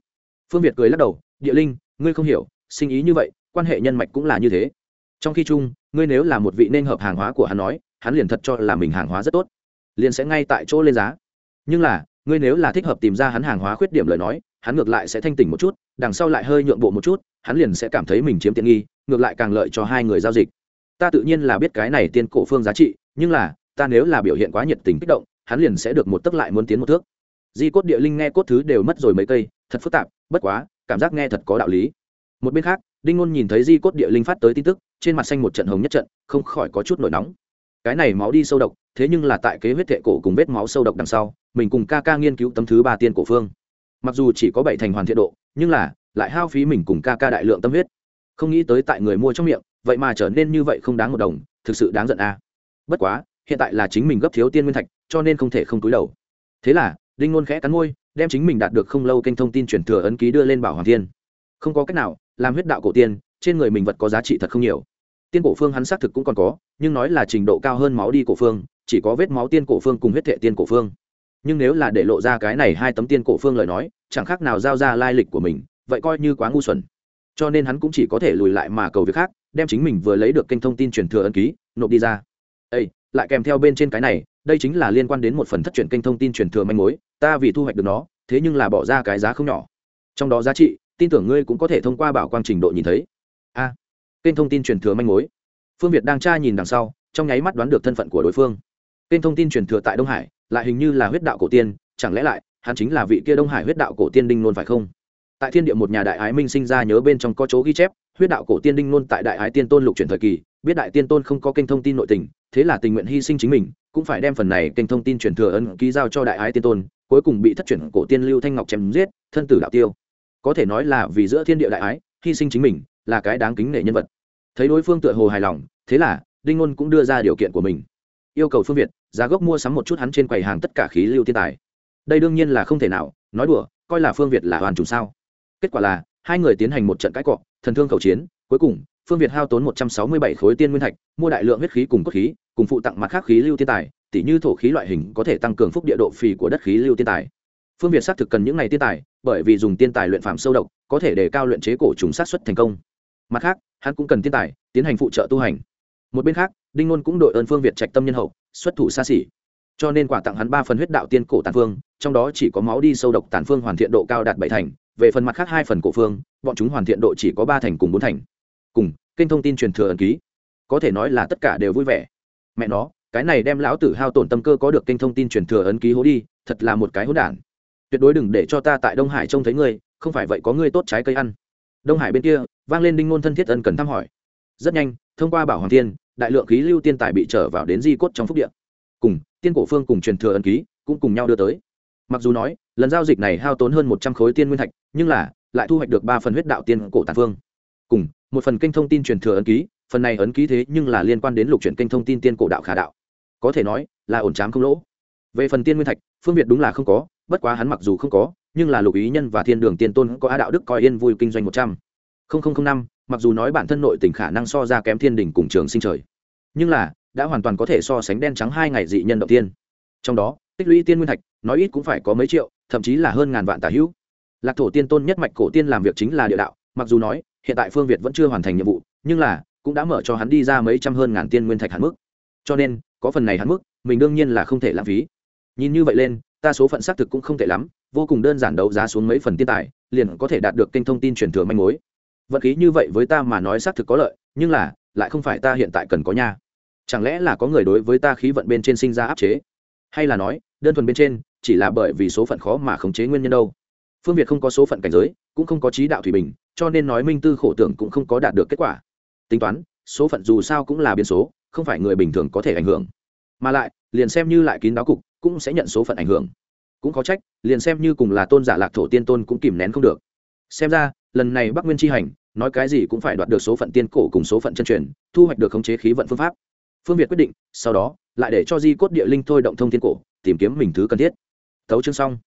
Phương việt cười lắc đầu, địa linh, ngươi không hiểu, sinh ý như vậy, quan hệ nhân mạch cũng là như thế. Trong khi chung, ngươi nếu là một vị nên hợp hàng hóa của hắn nói, hắn liền thật cho là mình hàng hóa rất tốt, liền sẽ ngay tại chỗ lên giá. Nhưng là ngươi nếu là thích hợp tìm ra hắn hàng hóa khuyết điểm lời nói, hắn ngược lại sẽ thanh tỉnh một chút, đằng sau lại hơi nhượng bộ một chút, hắn liền sẽ cảm thấy mình chiếm tiện nghi, ngược lại càng lợi cho hai người giao dịch. Ta tự nhiên là biết cái này tiên cổ phương giá trị, nhưng là, ta nếu là biểu hiện quá nhiệt tình kích động, hắn liền sẽ được một tấc lại muốn tiến một thước. Di cốt địa linh nghe cốt thứ đều mất rồi mấy cây, thật phức tạp, bất quá, cảm giác nghe thật có đạo lý. Một bên khác, đinh ngôn nhìn thấy di cốt địa linh phát tới tin tức, trên mặt xanh một trận hồng nhất trận, không khỏi có chút nổi nóng. Cái này máu đi sâu độc thế nhưng là tại kế huyết thệ cổ cùng vết máu sâu độc đằng sau, mình cùng ca ca nghiên cứu tấm thứ ba tiên cổ phương. Mặc dù chỉ có bảy thành hoàn thiện độ, nhưng là, lại hao phí mình cùng ca ca đại lượng tâm huyết. Không nghĩ tới tại người mua trong miệng, vậy mà trở nên như vậy không đáng một đồng, thực sự đáng giận a. Bất quá, hiện tại là chính mình gấp thiếu tiên nguyên thạch, cho nên không thể không túi đầu. Thế là, đinh ngôn khẽ cắn môi, đem chính mình đạt được không lâu kênh thông tin truyền thừa ấn ký đưa lên bảo hoàng thiên. Không có cách nào, làm huyết đạo cổ tiên, trên người mình vật có giá trị thật không nhiều. Tiên cổ phương hắn xác thực cũng còn có, nhưng nói là trình độ cao hơn máu đi cổ phương chỉ có vết máu tiên cổ phương cùng huyết thệ tiên cổ phương. Nhưng nếu là để lộ ra cái này hai tấm tiên cổ phương lời nói, chẳng khác nào giao ra lai lịch của mình, vậy coi như quá ngu xuẩn. Cho nên hắn cũng chỉ có thể lùi lại mà cầu việc khác, đem chính mình vừa lấy được kênh thông tin truyền thừa ấn ký, nộp đi ra. Ây lại kèm theo bên trên cái này, đây chính là liên quan đến một phần thất truyền kênh thông tin truyền thừa manh mối, ta vì thu hoạch được nó, thế nhưng là bỏ ra cái giá không nhỏ. Trong đó giá trị, tin tưởng ngươi cũng có thể thông qua bảo quang trình độ nhìn thấy. A, kênh thông tin truyền thừa manh mối. Phương việt đang tra nhìn đằng sau, trong nháy mắt đoán được thân phận của đối phương kênh thông tin truyền thừa tại đông hải, lại hình như là huyết đạo cổ tiên, chẳng lẽ lại, hắn chính là vị kia đông hải huyết đạo cổ tiên đinh nôn phải không? Tại thiên địa một nhà đại ái minh sinh ra nhớ bên trong có chỗ ghi chép, huyết đạo cổ tiên đinh nôn tại đại ái tiên tôn lục truyền thời kỳ, biết đại tiên tôn không có kênh thông tin nội tình, thế là tình nguyện hy sinh chính mình, cũng phải đem phần này kênh thông tin truyền thừa ân ký giao cho đại ái tiên tôn, cuối cùng bị thất truyền cổ tiên lưu thanh ngọc chém giết, thân tử đạo tiêu. Có thể nói là vì giữa thiên địa đại ái, hy sinh chính mình, là cái đáng kính nể nhân vật. Thấy đối phương tựa hồ hài lòng, thế là đinh ngôn cũng đưa ra điều kiện của mình yêu cầu phương việt, giá gốc mua sắm một chút hắn trên quầy hàng tất cả khí lưu thiên tài. Đây đương nhiên là không thể nào, nói đùa, coi là phương việt là hoàn trùng sao. Kết quả là, hai người tiến hành một trận cãi cọ, thần thương khẩu chiến, cuối cùng, phương việt hao tốn một trăm sáu mươi bảy khối tiên nguyên thạch, mua đại lượng huyết khí cùng cốt khí, cùng phụ tặng mặt khác khí lưu thiên tài, tỉ như thổ khí loại hình có thể tăng cường phúc địa độ phì của đất khí lưu thiên tài. Phương việt xác thực cần những ngày thiên tài, bởi vì dùng tiên tài luyện phạm sâu độc, có thể đề cao luyện chế cổ trùng sát xuất thành công. Mặt khác, hắn cũng cần thiên tài, tiến hành phụ trợ tu hành một bên khác, đinh ngôn cũng đội ơn phương việt trạch tâm nhân hậu, xuất thủ xa xỉ. Cho nên quà tặng hắn ba phần huyết đạo tiên cổ tàn phương, trong đó chỉ có máu đi sâu độc tàn phương hoàn thiện độ cao đạt bảy thành, về phần mặt khác hai phần cổ phương, bọn chúng hoàn thiện độ chỉ có ba thành cùng bốn thành. Cùng, kênh thông tin truyền thừa ẩn ký. Có thể nói là tất cả đều vui vẻ. Mẹ nó, cái này đem lão tử hao tổn tâm cơ có được kênh thông tin truyền thừa ấn ký hố đi, thật là một cái hố đản. Tuyệt đối đừng để cho ta tại đông hải trông thấy ngươi, không phải vậy có ngươi tốt trái cây ăn. Đông hải bên kia, vang lên đinh ngôn thân thiết ân cần thăm hỏi. Rất nhanh, thông qua bảo hoàng thiên đại lượng khí lưu tiên tài bị trở vào đến di cốt trong phúc địa. cùng, tiên cổ phương cùng truyền thừa ấn ký cũng cùng nhau đưa tới. Mặc dù nói, lần giao dịch này hao tốn hơn một trăm khối tiên nguyên thạch, nhưng là, lại thu hoạch được ba phần huyết đạo tiên cổ tàn phương. Cùng, một phần kênh thông tin truyền thừa ấn ký, phần này ấn ký thế nhưng là liên quan đến lục chuyển kênh thông tin tiên cổ đạo khả đạo. Có thể nói, là ổn chám không lỗ. Về phần tiên nguyên thạch, phương việt đúng là không có, bất quá hắn mặc dù không có, nhưng là lục ý nhân và thiên đường tiên tôn có a đạo đức coi yên vui kinh doanh một trăm. Linh năm mặc dù nói bản thân nội tình khả năng so ra kém thiên đình cùng trường sinh trời, nhưng là, đã hoàn toàn có thể so sánh đen trắng hai ngày dị nhân đầu tiên. Trong đó, tích lũy tiên nguyên thạch, nói ít cũng phải có mấy triệu, thậm chí là hơn ngàn vạn tà hữu. Lạc thổ tiên tôn nhất mạch cổ tiên làm việc chính là địa đạo, mặc dù nói, hiện tại phương việt vẫn chưa hoàn thành nhiệm vụ, nhưng là, cũng đã mở cho hắn đi ra mấy trăm hơn ngàn tiên nguyên thạch hạn mức. Cho nên, có phần này hạn mức, mình đương nhiên là không thể lãng phí. Nhìn như vậy lên, ta số phận xác thực cũng không tệ lắm, vô cùng đơn giản đấu giá xuống mấy phần tiên tài, liền có thể đạt được kênh thông tin truyền thừa manh mối vận khí như vậy với ta mà nói xác thực có lợi, nhưng là, lại không phải ta hiện tại cần có nha. Chẳng lẽ là có người đối với ta khí vận bên trên sinh ra áp chế? Hay là nói, đơn thuần bên trên, chỉ là bởi vì số phận khó mà khống chế nguyên nhân đâu? Phương việt không có số phận cảnh giới, cũng không có trí đạo thủy bình, cho nên nói minh tư khổ tưởng cũng không có đạt được kết quả. Tính toán, số phận dù sao cũng là biến số, không phải người bình thường có thể ảnh hưởng. Mà lại, liền xem như lại kín đáo cục, cũng sẽ nhận số phận ảnh hưởng. Cũng có trách, liền xem như cùng là tôn giả lạc thổ tiên tôn cũng kìm nén không được. Xem ra, lần này bắc nguyên tri hành nói cái gì cũng phải đoạt được số phận tiên cổ cùng số phận chân truyền, thu hoạch được khống chế khí vận phương pháp. Phương việt quyết định, sau đó, lại để cho di cốt địa linh thôi động thông thiên cổ, tìm kiếm mình thứ cần thiết. Tấu chương xong.